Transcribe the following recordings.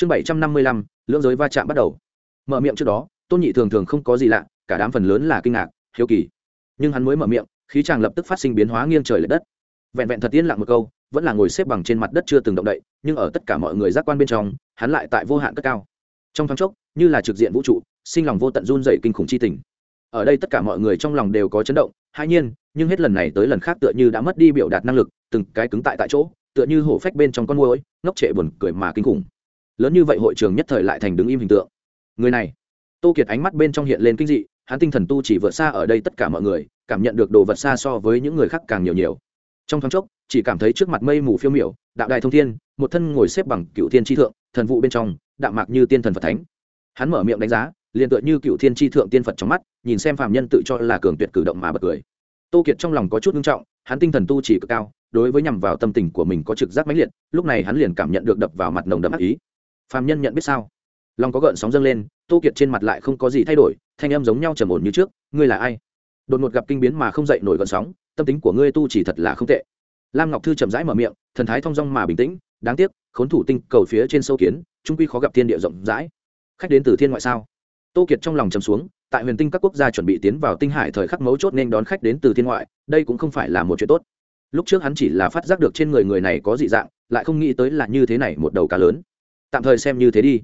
chương bảy trăm năm mươi lăm, lưỡng giới va chạm bắt đầu. Mở miệng trước đó, tôn nhị thường thường không có gì lạ, cả đám phần lớn là kinh ngạc, hiếu kỳ. Nhưng hắn mới mở miệng, khí chàng lập tức phát sinh biến hóa nghiêng trời l ệ đất. Vẹn vẹn thật yên lặng một câu, vẫn là ngồi xếp bằng trên mặt đất chưa từng động đậy, nhưng ở tất cả mọi người giác quan bên trong, hắn lại tại vô hạn cất cao. Trong thoáng chốc, như là trực diện vũ trụ, sinh lòng vô tận run dày kinh khủng chi tình. Ở đây tất cả mọi người trong lòng đều có chấn động, hai nhiên, nhưng hết lần này tới lần khác tựa như đã mất đi biểu đạt năng lực, từng cái cứng tại tại chỗ, tựa như hổ phách bên trong con môi ngốc trệ buồn cười mà kinh khủng lớn như vậy hội trường nhất thời lại thành đứng im hình tượng. Người này. Tô kiệt ánh mắt bên trong hiện lên kinh dị, hắn tinh thần tu chỉ vượt xa ở đây tất cả mọi người, cảm nhận được đồ vật xa so với những người khác càng nhiều nhiều. Trong thoáng chốc, chỉ cảm thấy trước mặt mây mù phiêu miểu, đạo đài thông thiên, một thân ngồi xếp bằng cựu thiên tri thượng, thần vụ bên trong, đạo mạc như tiên thần phật thánh. Hắn mở miệng đánh giá, liền tựa như cựu thiên tri thượng tiên phật trong mắt, nhìn xem phạm nhân tự cho là cường tuyệt cử động mà bật cười. Tô kiệt trong lòng có chút nghiêm trọng, hắn tinh thần tu chỉ cực cao, đối với nhằm vào tâm tình của mình có trực giác mãnh liệt, lúc này hắn liền cảm nhận được đập vào mặt nồng đậm ác ý. Phàm nhân nhận biết sao? Lòng có gợn sóng dâng lên, tô kiệt trên mặt lại không có gì thay đổi, thanh em giống nhau trầm ổn như trước, ngươi là ai? Đột ngột gặp kinh biến mà không dậy nổi gợn sóng, tâm tính của ngươi tu chỉ thật là không tệ. Lam ngọc thư chậm rãi mở miệng, thần thái thong dong mà bình tĩnh, đáng tiếc, khốn thủ tinh cầu phía trên sâu kiến, trung quy khó gặp thiên địa rộng rãi. Khách đến từ thiên ngoại sao? Tô kiệt trong lòng trầm xuống, tại huyền tinh các quốc gia chuẩn bị tiến vào tinh hải thời khắc mấu chốt nên đón khách đến từ thiên ngoại, đây cũng không phải là một chuyện tốt. Lúc trước hắn chỉ là phát giác được trên người người này có dị dạng, lại không nghĩ tới là như thế này một đầu cá lớn tạm thời xem như thế đi.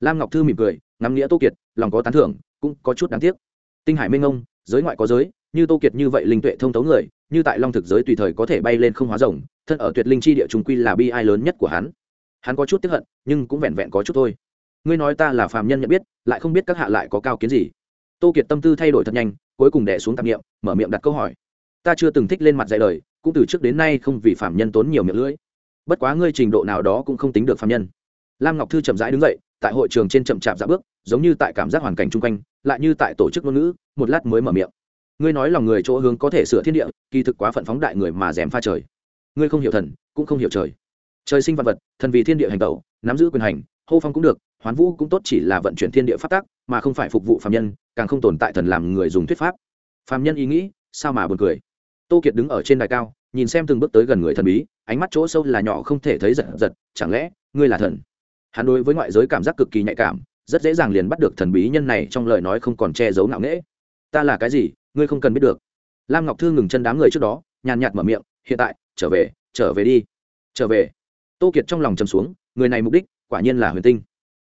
Lam ngọc thư mỉm cười, ngắm nghĩa tô kiệt, lòng có tán thưởng, cũng có chút đáng tiếc. Tinh hải minh ông, giới ngoại có giới, như tô kiệt như vậy linh tuệ thông tấu người, như tại long thực giới tùy thời có thể bay lên không hóa rồng, thân ở tuyệt linh chi địa trung quy là bi ai lớn nhất của hắn. Hắn có chút tiếp hận, nhưng cũng vẹn vẹn có chút thôi. Ngươi nói ta là phàm nhân nhận biết, lại không biết các hạ lại có cao kiến gì. Tô kiệt tâm tư thay đổi thật nhanh, cuối cùng đẻ xuống tạp nghiệm mở miệng đặt câu hỏi. Ta chưa từng thích lên mặt dạy lời, cũng từ trước đến nay không vì phạm nhân tốn nhiều miệng lưỡi. Bất quá ngươi trình độ nào đó cũng không tính được phàm nhân lam ngọc thư chậm rãi đứng dậy, tại hội trường trên chậm chạp dạ bước, giống như tại cảm giác hoàn cảnh chung quanh, lại như tại tổ chức ngôn ngữ, một lát mới mở miệng. Ngươi nói lòng người chỗ hướng có thể sửa thiên địa, kỳ thực quá phận phóng đại người mà dèm pha trời. Ngươi không hiểu thần, cũng không hiểu trời. Trời sinh vật vật, thần vì thiên địa hành tẩu, nắm giữ quyền hành, hô phong cũng được, hoán vũ cũng tốt chỉ là vận chuyển thiên địa phát tác mà không phải phục vụ phạm nhân, càng không tồn tại thần làm người dùng thuyết pháp. Phạm nhân ý nghĩ, sao mà buồn cười. Tô kiệt đứng ở trên đài cao, nhìn xem từng bước tới gần người thần bí, ánh mắt chỗ sâu là nhỏ không thể thấy giật giật, chẳng lẽ ngươi là thần? Hắn đối với ngoại giới cảm giác cực kỳ nhạy cảm, rất dễ dàng liền bắt được thần bí nhân này trong lời nói không còn che giấu ngạo nghễ. Ta là cái gì? Ngươi không cần biết được. Lam ngọc thư ngừng chân đám người trước đó, nhàn nhạt mở miệng, hiện tại, trở về trở về đi. Trở về? Tô kiệt trong lòng chầm xuống, người này mục đích, quả nhiên là huyền tinh.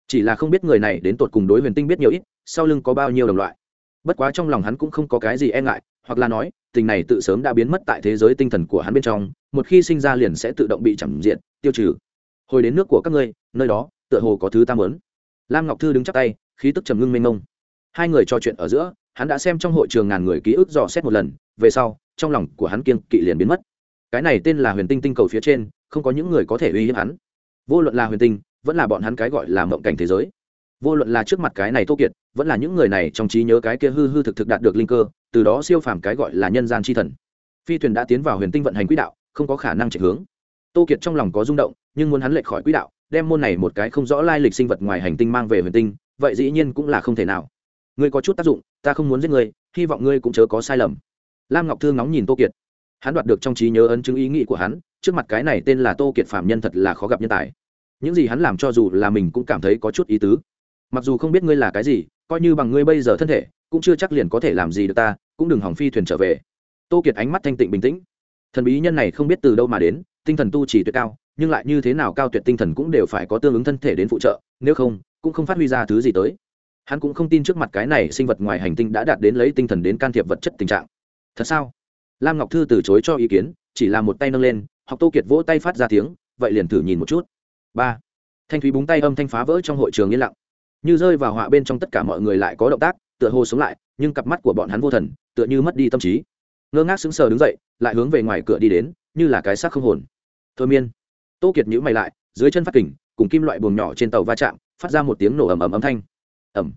Chỉ là không biết người này đến tột cùng đối huyền tinh biết nhiều ít, sau lưng có bao nhiêu đồng loại. Bất quá trong lòng hắn cũng không có cái gì e ngại, hoặc là nói, tình này tự sớm đã biến mất tại thế giới tinh thần của hắn bên trong, một khi sinh ra liền sẽ tự động bị chẳng diện, tiêu trừ. Hồi đến nước của các ngươi, nơi đó tựa hồ có thứ ta muốn. Lam ngọc thư đứng chắc tay, khí tức trầm ngưng mênh mông. Hai người trò chuyện ở giữa, hắn đã xem trong hội trường ngàn người ký ức dò xét một lần, về sau, trong lòng của hắn kiên kỵ liền biến mất. Cái này tên là huyền tinh tinh cầu phía trên, không có những người có thể uy hiếp hắn. Vô luận là huyền tinh, vẫn là bọn hắn cái gọi là mộng cảnh thế giới. Vô luận là trước mặt cái này tô kiệt, vẫn là những người này trong trí nhớ cái kia hư hư thực thực đạt được linh cơ, từ đó siêu phàm cái gọi là nhân gian chi thần. Phi thuyền đã tiến vào huyền tinh vận hành quỹ đạo, không có khả năng chạy hướng. Tô kiệt trong lòng có rung động, nhưng muốn hắn lệch khỏi quỹ đạo đem môn này một cái không rõ lai lịch sinh vật ngoài hành tinh mang về huyền tinh, vậy dĩ nhiên cũng là không thể nào. Ngươi có chút tác dụng, ta không muốn giết ngươi, hy vọng ngươi cũng chớ có sai lầm. Lam ngọc thư ngóng nhìn tô kiệt. Hắn đoạt được trong trí nhớ ấn chứng ý nghĩ của hắn, trước mặt cái này tên là tô kiệt phạm nhân thật là khó gặp nhân tài. Những gì hắn làm cho dù là mình cũng cảm thấy có chút ý tứ. Mặc dù không biết ngươi là cái gì, coi như bằng ngươi bây giờ thân thể, cũng chưa chắc liền có thể làm gì được ta, cũng đừng hỏng phi thuyền trở về. Tô kiệt ánh mắt thanh tịnh bình tĩnh. Thần bí nhân này không biết từ đâu mà đến, tinh thần tu trì tuyệt cao nhưng lại như thế nào cao tuyệt tinh thần cũng đều phải có tương ứng thân thể đến phụ trợ, nếu không, cũng không phát huy ra thứ gì tới. Hắn cũng không tin trước mặt cái này sinh vật ngoài hành tinh đã đạt đến lấy tinh thần đến can thiệp vật chất tình trạng. Thật sao? Lam ngọc thư từ chối cho ý kiến, chỉ là một tay nâng lên, học tô kiệt vỗ tay phát ra tiếng, vậy liền thử nhìn một chút. Ba. Thanh thúy búng tay âm thanh phá vỡ trong hội trường yên lặng. Như rơi vào họa bên trong tất cả mọi người lại có động tác, tựa hồ sống lại, nhưng cặp mắt của bọn hắn vô thần, tựa như mất đi tâm trí. Ngơ ngác sững sờ đứng dậy, lại hướng về ngoài cửa đi đến, như là cái xác không hồn. Thôi miên tô kiệt nhữ mày lại, dưới chân phát kình, cùng kim loại buồng nhỏ trên tàu va chạm, phát ra một tiếng nổ ầm ầm âm thanh. Ầm.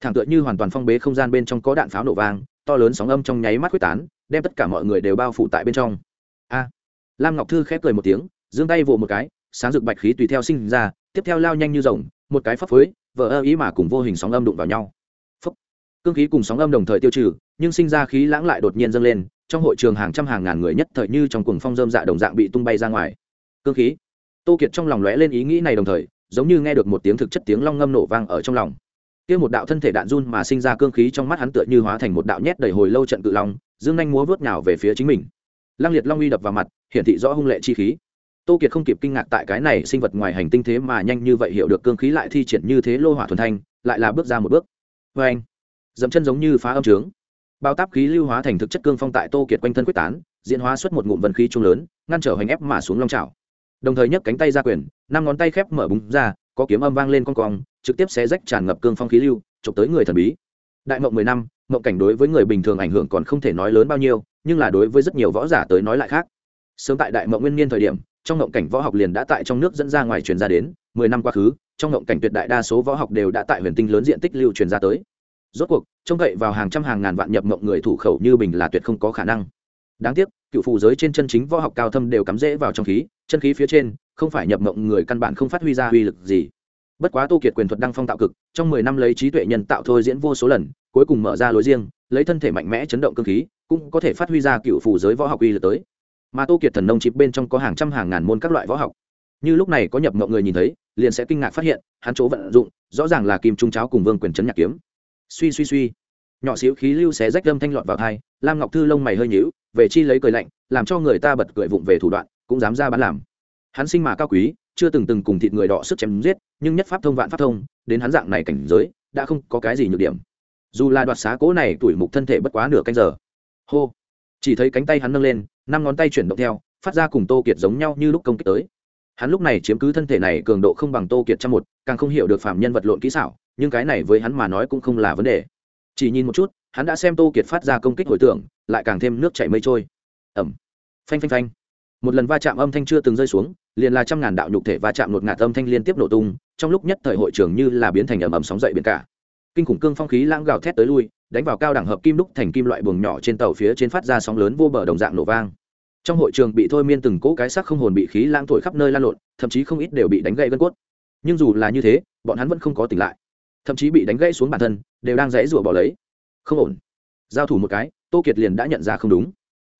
Thẳng tựa như hoàn toàn phong bế không gian bên trong có đạn pháo nổ vang, to lớn sóng âm trong nháy mắt quyết tán, đem tất cả mọi người đều bao phủ tại bên trong. A. Lam ngọc thư khép cười một tiếng, giương tay vỗ một cái, sáng rực bạch khí tùy theo sinh ra, tiếp theo lao nhanh như rồng, một cái phấp phới, vỡ ơ ý mà cùng vô hình sóng âm đụng vào nhau. Phúc. cương khí cùng sóng âm đồng thời tiêu trừ, nhưng sinh ra khí lãng lại đột nhiên dâng lên, trong hội trường hàng trăm hàng ngàn người nhất thời như trong cuồng phong dơm dạ đồng dạng bị tung bay ra ngoài. Cương khí tô kiệt trong lòng lóe lên ý nghĩ này đồng thời, giống như nghe được một tiếng thực chất tiếng long ngâm nổ vang ở trong lòng. Kia một đạo thân thể đạn run mà sinh ra cương khí trong mắt hắn tựa như hóa thành một đạo nhét đầy hồi lâu trận cự long, dương nhanh múa vớt nhào về phía chính mình. Lăng liệt long uy đập vào mặt, hiển thị rõ hung lệ chi khí. Tô kiệt không kịp kinh ngạc tại cái này sinh vật ngoài hành tinh thế mà nhanh như vậy hiểu được cương khí lại thi triển như thế lô hỏa thuần thanh, lại là bước ra một bước. Vê anh, dẫm chân giống như phá âm trướng. Bao táp khí lưu hóa thành thực chất cương phong tại tô kiệt quanh thân quyết tán, diễn hóa xuất một ngụm vần khí trung lớn, ngăn trở hành ép mà xuống long trào đồng thời nhấc cánh tay ra quyền, năm ngón tay khép mở búng ra, có kiếm âm vang lên con cong, trực tiếp xé rách tràn ngập cương phong khí lưu, chụp tới người thần bí. Đại mộng mười năm, mộng cảnh đối với người bình thường ảnh hưởng còn không thể nói lớn bao nhiêu, nhưng là đối với rất nhiều võ giả tới nói lại khác. Sớm tại đại mộng nguyên niên thời điểm, trong mộng cảnh võ học liền đã tại trong nước dẫn ra ngoài truyền ra đến, mười năm quá khứ, trong mộng cảnh tuyệt đại đa số võ học đều đã tại huyền tinh lớn diện tích lưu truyền ra tới. Rốt cuộc, trông cậy vào hàng trăm hàng ngàn vạn nhập mộng người thủ khẩu như bình là tuyệt không có khả năng đáng tiếc, cựu phù giới trên chân chính võ học cao thâm đều cắm rễ vào trong khí, chân khí phía trên, không phải nhập mộng người căn bản không phát huy ra uy lực gì. Bất quá tô kiệt quyền thuật đăng phong tạo cực, trong mười năm lấy trí tuệ nhân tạo thôi diễn vô số lần, cuối cùng mở ra lối riêng, lấy thân thể mạnh mẽ chấn động cơ khí, cũng có thể phát huy ra cựu phù giới võ học uy lực tới. Mà tô kiệt thần nông chịp bên trong có hàng trăm hàng ngàn môn các loại võ học. Như lúc này có nhập mộng người nhìn thấy, liền sẽ kinh ngạc phát hiện, hắn chỗ vận dụng, rõ ràng là kim trung cháo cùng vương quyền chấn nhạc kiếm. Suy suy suy. Nhỏ xíu khí lưu xé rách lâm thanh lọt vào thai lam ngọc thư lông mày hơi nhíu về chi lấy cười lạnh, làm cho người ta bật cười vụng về thủ đoạn, cũng dám ra bán làm. Hắn sinh mà cao quý, chưa từng từng cùng thịt người đỏ sức chém giết, nhưng nhất pháp thông vạn pháp thông, đến hắn dạng này cảnh giới, đã không có cái gì nhược điểm. Dù là đoạt xá cố này, tuổi mục thân thể bất quá nửa canh giờ. Hô. Chỉ thấy cánh tay hắn nâng lên, năm ngón tay chuyển động theo, phát ra cùng tô kiệt giống nhau như lúc công kích tới. Hắn lúc này chiếm cứ thân thể này cường độ không bằng tô kiệt trăm một, càng không hiểu được phạm nhân vật lộn kỹ xảo, nhưng cái này với hắn mà nói cũng không là vấn đề. Chỉ nhìn một chút hắn đã xem tô kiệt phát ra công kích hồi tưởng, lại càng thêm nước chảy mây trôi. Ẩm phanh phanh phanh. Một lần va chạm âm thanh chưa từng rơi xuống, liền là trăm ngàn đạo nhục thể va chạm một ngạt âm thanh liên tiếp nổ tung, trong lúc nhất thời hội trường như là biến thành ầm ầm sóng dậy biển cả. Kinh khủng cương phong khí lãng gào thét tới lui, đánh vào cao đẳng hợp kim đúc thành kim loại buồng nhỏ trên tàu phía trên phát ra sóng lớn vô bờ đồng dạng nổ vang. Trong hội trường bị thôi miên từng cỗ cái sắc không hồn bị khí lãng thổi khắp nơi lan lộn, thậm chí không ít đều bị đánh gãy gân cốt. Nhưng dù là như thế, bọn hắn vẫn không có tỉnh lại. Thậm chí bị đánh gãy xuống bản thân, đều đang dãy rủa bỏ lấy không ổn. Giao thủ một cái, tô kiệt liền đã nhận ra không đúng.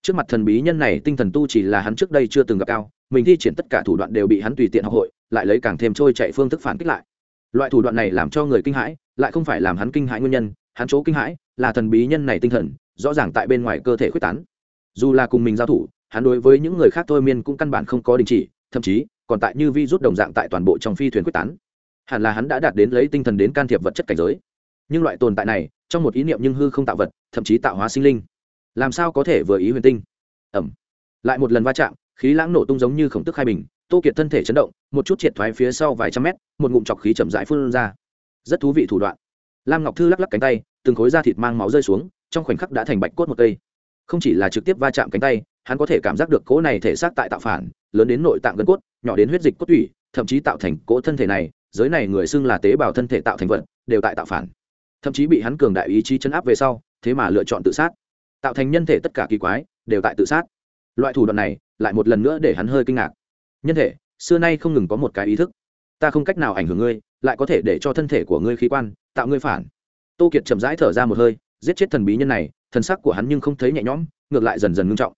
Trước mặt thần bí nhân này tinh thần tu chỉ là hắn trước đây chưa từng gặp cao, mình thi triển tất cả thủ đoạn đều bị hắn tùy tiện học hội, lại lấy càng thêm trôi chạy phương thức phản kích lại. Loại thủ đoạn này làm cho người kinh hãi, lại không phải làm hắn kinh hãi nguyên nhân, hắn chỗ kinh hãi là thần bí nhân này tinh thần, rõ ràng tại bên ngoài cơ thể quyết tán. Dù là cùng mình giao thủ, hắn đối với những người khác thôi miên cũng căn bản không có đình chỉ, thậm chí còn tại như vi rút đồng dạng tại toàn bộ trong phi thuyền quyết tán. Hẳn là hắn đã đạt đến lấy tinh thần đến can thiệp vật chất cảnh giới. Nhưng loại tồn tại này trong một ý niệm nhưng hư không tạo vật, thậm chí tạo hóa sinh linh. Làm sao có thể vừa ý huyền tinh? Ẩm. Lại một lần va chạm, khí lãng nổ tung giống như khổng tức hai bình, tô kiệt thân thể chấn động, một chút triệt thoái phía sau vài trăm mét, một ngụm chọc khí chậm rãi phun ra. Rất thú vị thủ đoạn. Lam ngọc thư lắc lắc cánh tay, từng khối da thịt mang máu rơi xuống, trong khoảnh khắc đã thành bạch cốt một cây. Không chỉ là trực tiếp va chạm cánh tay, hắn có thể cảm giác được cỗ này thể xác tại tạo phản, lớn đến nội tạng gân cốt, nhỏ đến huyết dịch cốt tủy, thậm chí tạo thành cỗ thân thể này, giới này người xưng là tế bào thân thể tạo thành vật, đều tại tạo phản thậm chí bị hắn cường đại ý chí chấn áp về sau, thế mà lựa chọn tự sát. Tạo thành nhân thể tất cả kỳ quái, đều tại tự sát. Loại thủ đoạn này, lại một lần nữa để hắn hơi kinh ngạc. Nhân thể, xưa nay không ngừng có một cái ý thức. Ta không cách nào ảnh hưởng ngươi, lại có thể để cho thân thể của ngươi khí quan, tạo ngươi phản. Tô kiệt chậm rãi thở ra một hơi, giết chết thần bí nhân này, thần sắc của hắn nhưng không thấy nhẹ nhõm, ngược lại dần dần ngưng trọng.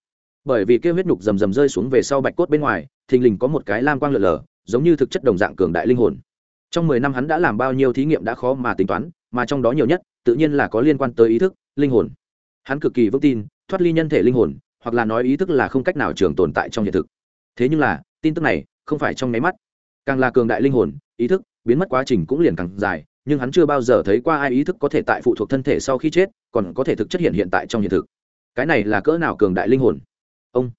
Bởi vì kêu huyết nhục rầm rầm rơi xuống về sau bạch cốt bên ngoài, thình lình có một cái lam quang lượn lờ giống như thực chất đồng dạng cường đại linh hồn. Trong mười năm hắn đã làm bao nhiêu thí nghiệm đã khó mà tính toán mà trong đó nhiều nhất tự nhiên là có liên quan tới ý thức, linh hồn. Hắn cực kỳ vững tin, thoát ly nhân thể linh hồn, hoặc là nói ý thức là không cách nào trường tồn tại trong hiện thực. Thế nhưng là, tin tức này không phải trong nháy mắt. Càng là cường đại linh hồn, ý thức biến mất quá trình cũng liền càng dài, nhưng hắn chưa bao giờ thấy qua ai ý thức có thể tại phụ thuộc thân thể sau khi chết, còn có thể thực chất hiện hiện tại trong hiện thực. Cái này là cỡ nào cường đại linh hồn? Ông,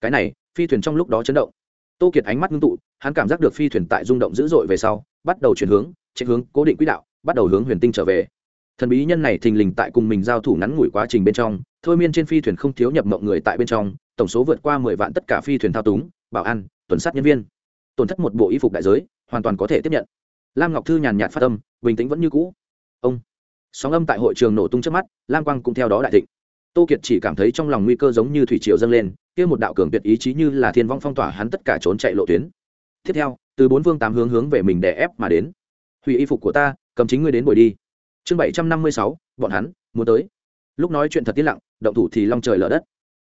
cái này, phi thuyền trong lúc đó chấn động. Tô kiệt ánh mắt ngưng tụ, hắn cảm giác được phi thuyền tại rung động dữ dội về sau, bắt đầu chuyển hướng, chạy hướng cố định quỹ đạo bắt đầu hướng huyền tinh trở về. Thần bí nhân này thình lình tại cùng mình giao thủ ngắn ngủi quá trình bên trong, thôi miên trên phi thuyền không thiếu nhập mộng người tại bên trong, tổng số vượt qua mười vạn tất cả phi thuyền thao túng, bảo an, tuần sát nhân viên. Tổn thất một bộ y phục đại giới, hoàn toàn có thể tiếp nhận. Lam ngọc thư nhàn nhạt phát âm, bình tĩnh vẫn như cũ. Ông. Sóng âm tại hội trường nổ tung trước mắt, lam quang cũng theo đó đại thịnh. Tô kiệt chỉ cảm thấy trong lòng nguy cơ giống như thủy triều dâng lên, kia một đạo cường tuyệt ý chí như là thiên vong phong tỏa hắn tất cả trốn chạy lộ tuyến. Tiếp theo, từ bốn vương tám hướng hướng về mình đè ép mà đến. Hủy y phục của ta cầm chính ngươi đến bồi đi. Chương bảy trăm năm mươi sáu, bọn hắn, muốn tới. Lúc nói chuyện thật tiếc lặng, động thủ thì long trời lở đất.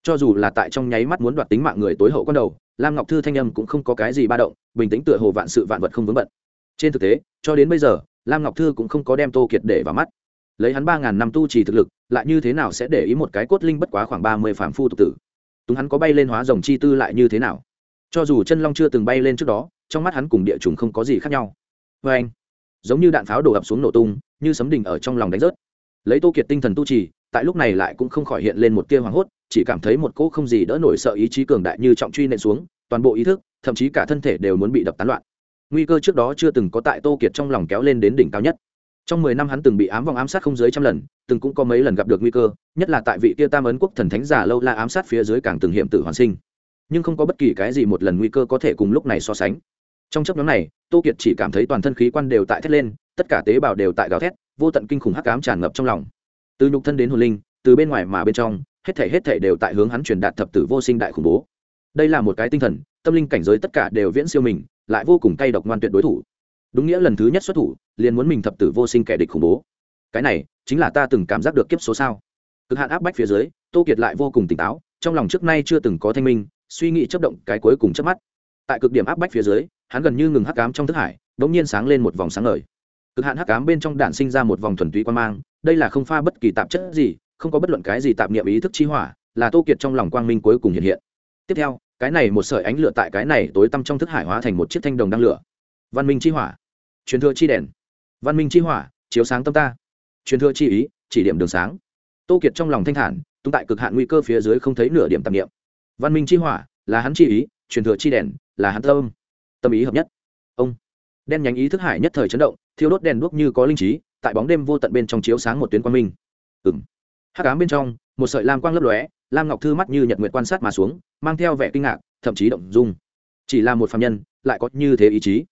Cho dù là tại trong nháy mắt muốn đoạt tính mạng người tối hậu con đầu, lam ngọc thư thanh âm cũng không có cái gì ba động, bình tĩnh tựa hồ vạn sự vạn vật không vướng bận. Trên thực tế, cho đến bây giờ, lam ngọc thư cũng không có đem tô kiệt để vào mắt. Lấy hắn ba ngàn năm tu trì thực lực, lại như thế nào sẽ để ý một cái cốt linh bất quá khoảng ba mươi phạm phu tục tử? Túng hắn có bay lên hóa rồng chi tư lại như thế nào? Cho dù chân long chưa từng bay lên trước đó, trong mắt hắn cùng địa chủng không có gì khác nhau. Vê anh giống như đạn pháo đổ ập xuống nổ tung, như sấm đình ở trong lòng đánh rớt. Lấy tô kiệt tinh thần tu trì, tại lúc này lại cũng không khỏi hiện lên một tia hoảng hốt, chỉ cảm thấy một cỗ không gì đỡ nổi sợ ý chí cường đại như trọng truy nện xuống, toàn bộ ý thức, thậm chí cả thân thể đều muốn bị đập tán loạn. Nguy cơ trước đó chưa từng có tại tô kiệt trong lòng kéo lên đến đỉnh cao nhất. Trong mười năm hắn từng bị ám vòng ám sát không dưới trăm lần, từng cũng có mấy lần gặp được nguy cơ, nhất là tại vị kia tam ấn quốc thần thánh giả lâu la ám sát phía dưới càng từng hiểm tử hoàn sinh. Nhưng không có bất kỳ cái gì một lần nguy cơ có thể cùng lúc này so sánh trong chấp nhóm này, tô kiệt chỉ cảm thấy toàn thân khí quan đều tại thét lên, tất cả tế bào đều tại gào thét, vô tận kinh khủng hắc ám tràn ngập trong lòng. Từ nhục thân đến hồn linh, từ bên ngoài mà bên trong, hết thể hết thể đều tại hướng hắn truyền đạt thập tử vô sinh đại khủng bố. Đây là một cái tinh thần, tâm linh cảnh giới tất cả đều viễn siêu mình, lại vô cùng cay độc ngoan tuyệt đối thủ. Đúng nghĩa lần thứ nhất xuất thủ, liền muốn mình thập tử vô sinh kẻ địch khủng bố. Cái này, chính là ta từng cảm giác được kiếp số sao? Cực hạn áp bách phía dưới, tô kiệt lại vô cùng tỉnh táo, trong lòng trước nay chưa từng có thanh minh, suy nghĩ chấp động cái cuối cùng chớp mắt tại cực điểm áp bách phía dưới, hắn gần như ngừng hắc cám trong thức hải đ ỗ n g nhiên sáng lên một vòng sáng ngời. Cực hạn hắc cám bên trong đạn sinh ra một vòng thuần túy quan mang, đây là không pha bất kỳ tạp chất gì, không có bất luận cái gì tạp niệm ý thức chi hỏa, là tô kiệt trong lòng quang minh cuối cùng hiện hiện. Tiếp theo, cái này một sợi ánh lửa tại cái này tối tăm trong thức hải hóa thành một chiếc thanh đồng đăng lửa. Văn minh chi hỏa. Truyền thừa chi đèn. Văn minh chi hỏa, chiếu sáng tâm ta. Truyền thừa chi ý, chỉ điểm đường sáng. Tô kiệt trong lòng thanh thản, tung tại cực hạn nguy cơ phía dưới không thấy nửa điểm tạp niệm. Văn minh chi hỏa, là hắn chi ý truyền thừa chi đèn là hắn tâm tâm ý hợp nhất. Ông, đen nhánh ý thức hải nhất thời chấn động, thiêu đốt đèn đuốc như có linh trí, tại bóng đêm vô tận bên trong chiếu sáng một tuyến quang minh. Ừng hắc ám bên trong, một sợi lam quang lấp lóe, lam ngọc thư mắt như nhật nguyệt quan sát mà xuống, mang theo vẻ kinh ngạc, thậm chí động dung. Chỉ là một phạm nhân, lại có như thế ý chí.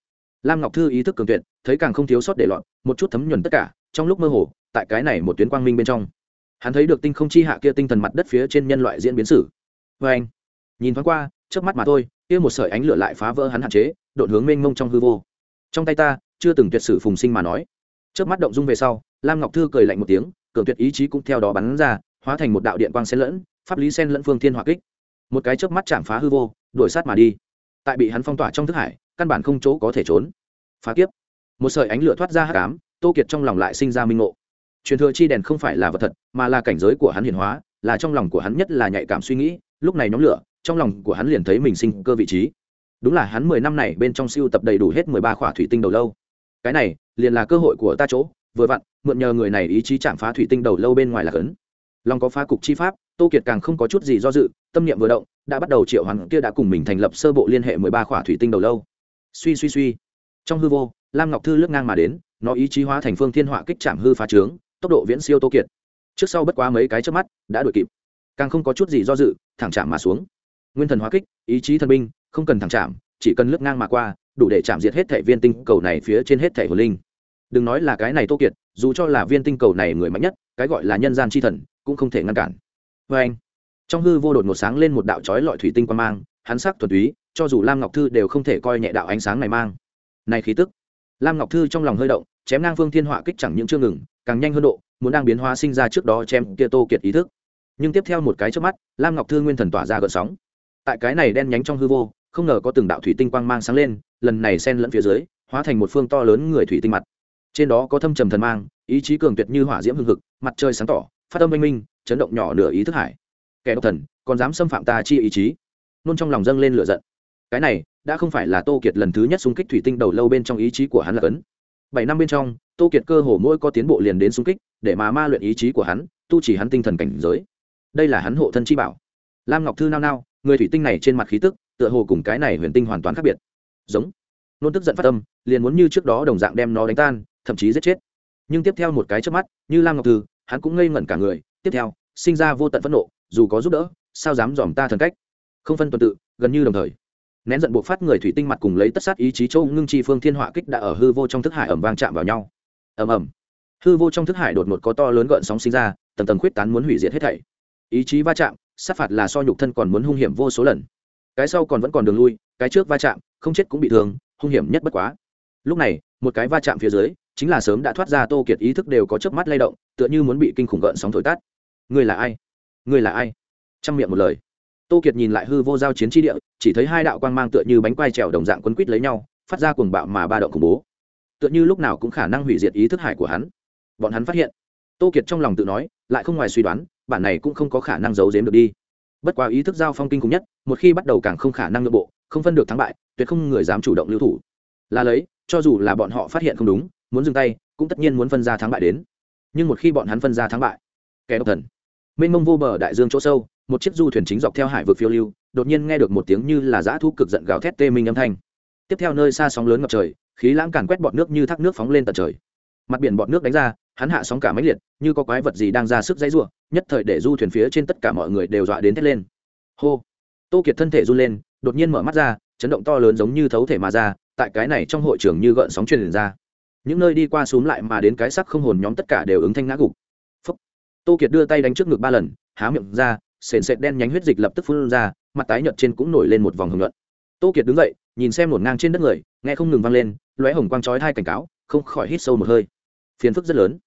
Lam ngọc thư ý thức cường tuyệt, thấy càng không thiếu sót để lọt, một chút thấm nhuần tất cả, trong lúc mơ hồ, tại cái này một tuyến quang minh bên trong. Hắn thấy được tinh không chi hạ kia tinh thần mặt đất phía trên nhân loại diễn biến sử. Vê anh. Nhìn thoáng qua trước mắt mà thôi, kia một sợi ánh lửa lại phá vỡ hắn hạn chế đột hướng mênh mông trong hư vô. Trong tay ta, chưa từng tuyệt sử phùng sinh mà nói. Trước mắt động dung về sau, lam ngọc thư cười lạnh một tiếng, cường tuyệt ý chí cũng theo đó bắn ra, hóa thành một đạo điện quang xen lẫn, pháp lý sen lẫn phương thiên hỏa kích. Một cái chớp mắt chạm phá hư vô, đuổi sát mà đi. Tại bị hắn phong tỏa trong thức hải, căn bản không chỗ có thể trốn. Phá kiếp. Một sợi ánh lửa thoát ra hắc ám, tô kiệt trong lòng lại sinh ra minh ngộ. Truyền thừa chi đèn không phải là vật thật, mà là cảnh giới của hắn hiển hóa, là trong lòng của hắn nhất là nhạy cảm suy nghĩ, lúc này nhóm lửa trong lòng của hắn liền thấy mình sinh cơ vị trí. Đúng là hắn mười năm này bên trong siêu tập đầy đủ hết mười ba khỏa thủy tinh đầu lâu. Cái này, liền là cơ hội của ta chỗ, vừa vặn, mượn nhờ người này ý chí chạm phá thủy tinh đầu lâu bên ngoài là cấn. Lòng có phá cục chi pháp, tô kiệt càng không có chút gì do dự, tâm niệm vừa động, đã bắt đầu triệu hoàng kia đã cùng mình thành lập sơ bộ liên hệ mười ba khỏa thủy tinh đầu lâu. Suy suy suy. Trong hư vô, lam ngọc thư lướt ngang mà đến, nó ý chí hóa thành phương thiên họa kích chạm hư phá trướng, tốc độ viễn siêu tô kiệt. Trước sau bất quá mấy cái trước mắt, đã đuổi kịp. Càng không có chút gì do dự, thẳng chạm mà xuống nguyên thần hóa kích, ý chí thần binh, không cần thẳng chạm, chỉ cần lướt ngang mà qua, đủ để chạm diệt hết thẻ viên tinh cầu này phía trên hết thẻ hồ linh. Đừng nói là cái này tô kiệt, dù cho là viên tinh cầu này người mạnh nhất, cái gọi là nhân gian c h i thần, cũng không thể ngăn cản. Vê anh, trong hư vô đột một sáng lên một đạo trói lọi thủy tinh quan mang, hắn sắc thuần túy, cho dù lam ngọc thư đều không thể coi nhẹ đạo ánh sáng này mang. Này khí tức. Lam ngọc thư trong lòng hơi động, chém ngang phương thiên họa kích chẳng những chưa ngừng, càng nhanh hơn độ, muốn đang biến hóa sinh ra trước đó chém kia tô kiệt ý thức. Nhưng tiếp theo một cái trước mắt, lam ngọc thư nguyên thần tỏa ra gợn sóng tại cái này đen nhánh trong hư vô, không ngờ có từng đạo thủy tinh quang mang sáng lên, lần này xen lẫn phía dưới, hóa thành một phương to lớn người thủy tinh mặt. Trên đó có thâm trầm thần mang, ý chí cường tuyệt như hỏa diễm hưng hực, mặt trời sáng tỏ, phát âm oanh minh, chấn động nhỏ nửa ý thức hải. Kẻ độc thần, còn dám xâm phạm ta chi ý chí? Nôn trong lòng dâng lên lửa giận. Cái này, đã không phải là tô kiệt lần thứ nhất xung kích thủy tinh đầu lâu bên trong ý chí của hắn là cấn. Bảy năm bên trong, tô kiệt cơ hồ mỗi có tiến bộ liền đến xung kích, để mà ma luyện ý chí của hắn, tu chỉ hắn tinh thần cảnh giới. Đây là hắn hộ thân chi bảo. Lam ngọc thư nao nao người thủy tinh này trên mặt khí tức, tựa hồ cùng cái này huyền tinh hoàn toàn khác biệt. Giống. Nôn tức giận phát tâm liền muốn như trước đó đồng dạng đem nó đánh tan, thậm chí giết chết. Nhưng tiếp theo một cái trước mắt, như lam ngọc thư, hắn cũng ngây ngẩn cả người. Tiếp theo, sinh ra vô tận phẫn nộ, dù có giúp đỡ, sao dám dòm ta thần cách? Không phân tuần tự, gần như đồng thời. Nén giận buộc phát người thủy tinh mặt cùng lấy tất sát ý chí châu ngưng chi phương thiên họa kích đã ở hư vô trong thức hải ẩm vang chạm vào nhau. Ẩm ẩm hư vô trong thức hải đột một có to lớn gợn sóng sinh ra, tầng tầng khuyết tán muốn hủy diệt hết thảy. Ý chí va chạm sát phạt là so nhục thân còn muốn hung hiểm vô số lần. Cái sau còn vẫn còn đường lui, cái trước va chạm, không chết cũng bị thương, hung hiểm nhất bất quá. Lúc này, một cái va chạm phía dưới, chính là sớm đã thoát ra tô kiệt ý thức đều có chớp mắt lay động, tựa như muốn bị kinh khủng gợn sóng thổi tắt. Ngươi là ai? Ngươi là ai? Trong miệng một lời. Tô kiệt nhìn lại hư vô giao chiến tri địa, chỉ thấy hai đạo quang mang tựa như bánh quai trèo đồng dạng quấn quít lấy nhau, phát ra cuồng bạo mà ba động khủng bố. Tựa như lúc nào cũng khả năng hủy diệt ý thức hải của hắn. Bọn hắn phát hiện. Tô kiệt trong lòng tự nói, lại không ngoài suy đoán bản này cũng không có khả năng giấu giếm được đi. Bất quá ý thức giao phong kinh khủng nhất, một khi bắt đầu càng không khả năng nội bộ, không phân được thắng bại, tuyệt không người dám chủ động lưu thủ. Là lấy, cho dù là bọn họ phát hiện không đúng, muốn dừng tay, cũng tất nhiên muốn phân ra thắng bại đến. Nhưng một khi bọn hắn phân ra thắng bại, kẻ độc thần. Mênh mông vô bờ đại dương chỗ sâu, một chiếc du thuyền chính dọc theo hải vực phiêu lưu, đột nhiên nghe được một tiếng như là dã thu cực giận gào thét tê minh âm thanh. Tiếp theo nơi xa sóng lớn ngập trời, khí lãng càn quét bọt nước như thác nước phóng lên tận trời mặt biển bọt nước đánh ra, hắn hạ sóng cả máy liệt, như có quái vật gì đang ra sức dãy rủa, nhất thời để du thuyền phía trên tất cả mọi người đều dọa đến thét lên. Hô! Tô kiệt thân thể run lên, đột nhiên mở mắt ra, chấn động to lớn giống như thấu thể mà ra, tại cái này trong hội trường như gợn sóng truyền ra. Những nơi đi qua xúm lại mà đến cái sắc không hồn nhóm tất cả đều ứng thanh ngã gục. Phúc. tô kiệt đưa tay đánh trước ngực ba lần, há miệng ra, sền sệt đen nhánh huyết dịch lập tức phun ra, mặt tái nhợt trên cũng nổi lên một vòng hồng luận tô kiệt đứng dậy, nhìn xem nổn ngang trên đất người, nghe không ngừng vang lên, lóe hồng quang chói hai cảnh cáo, không khỏi hít sâu một hơi phiền phức rất lớn.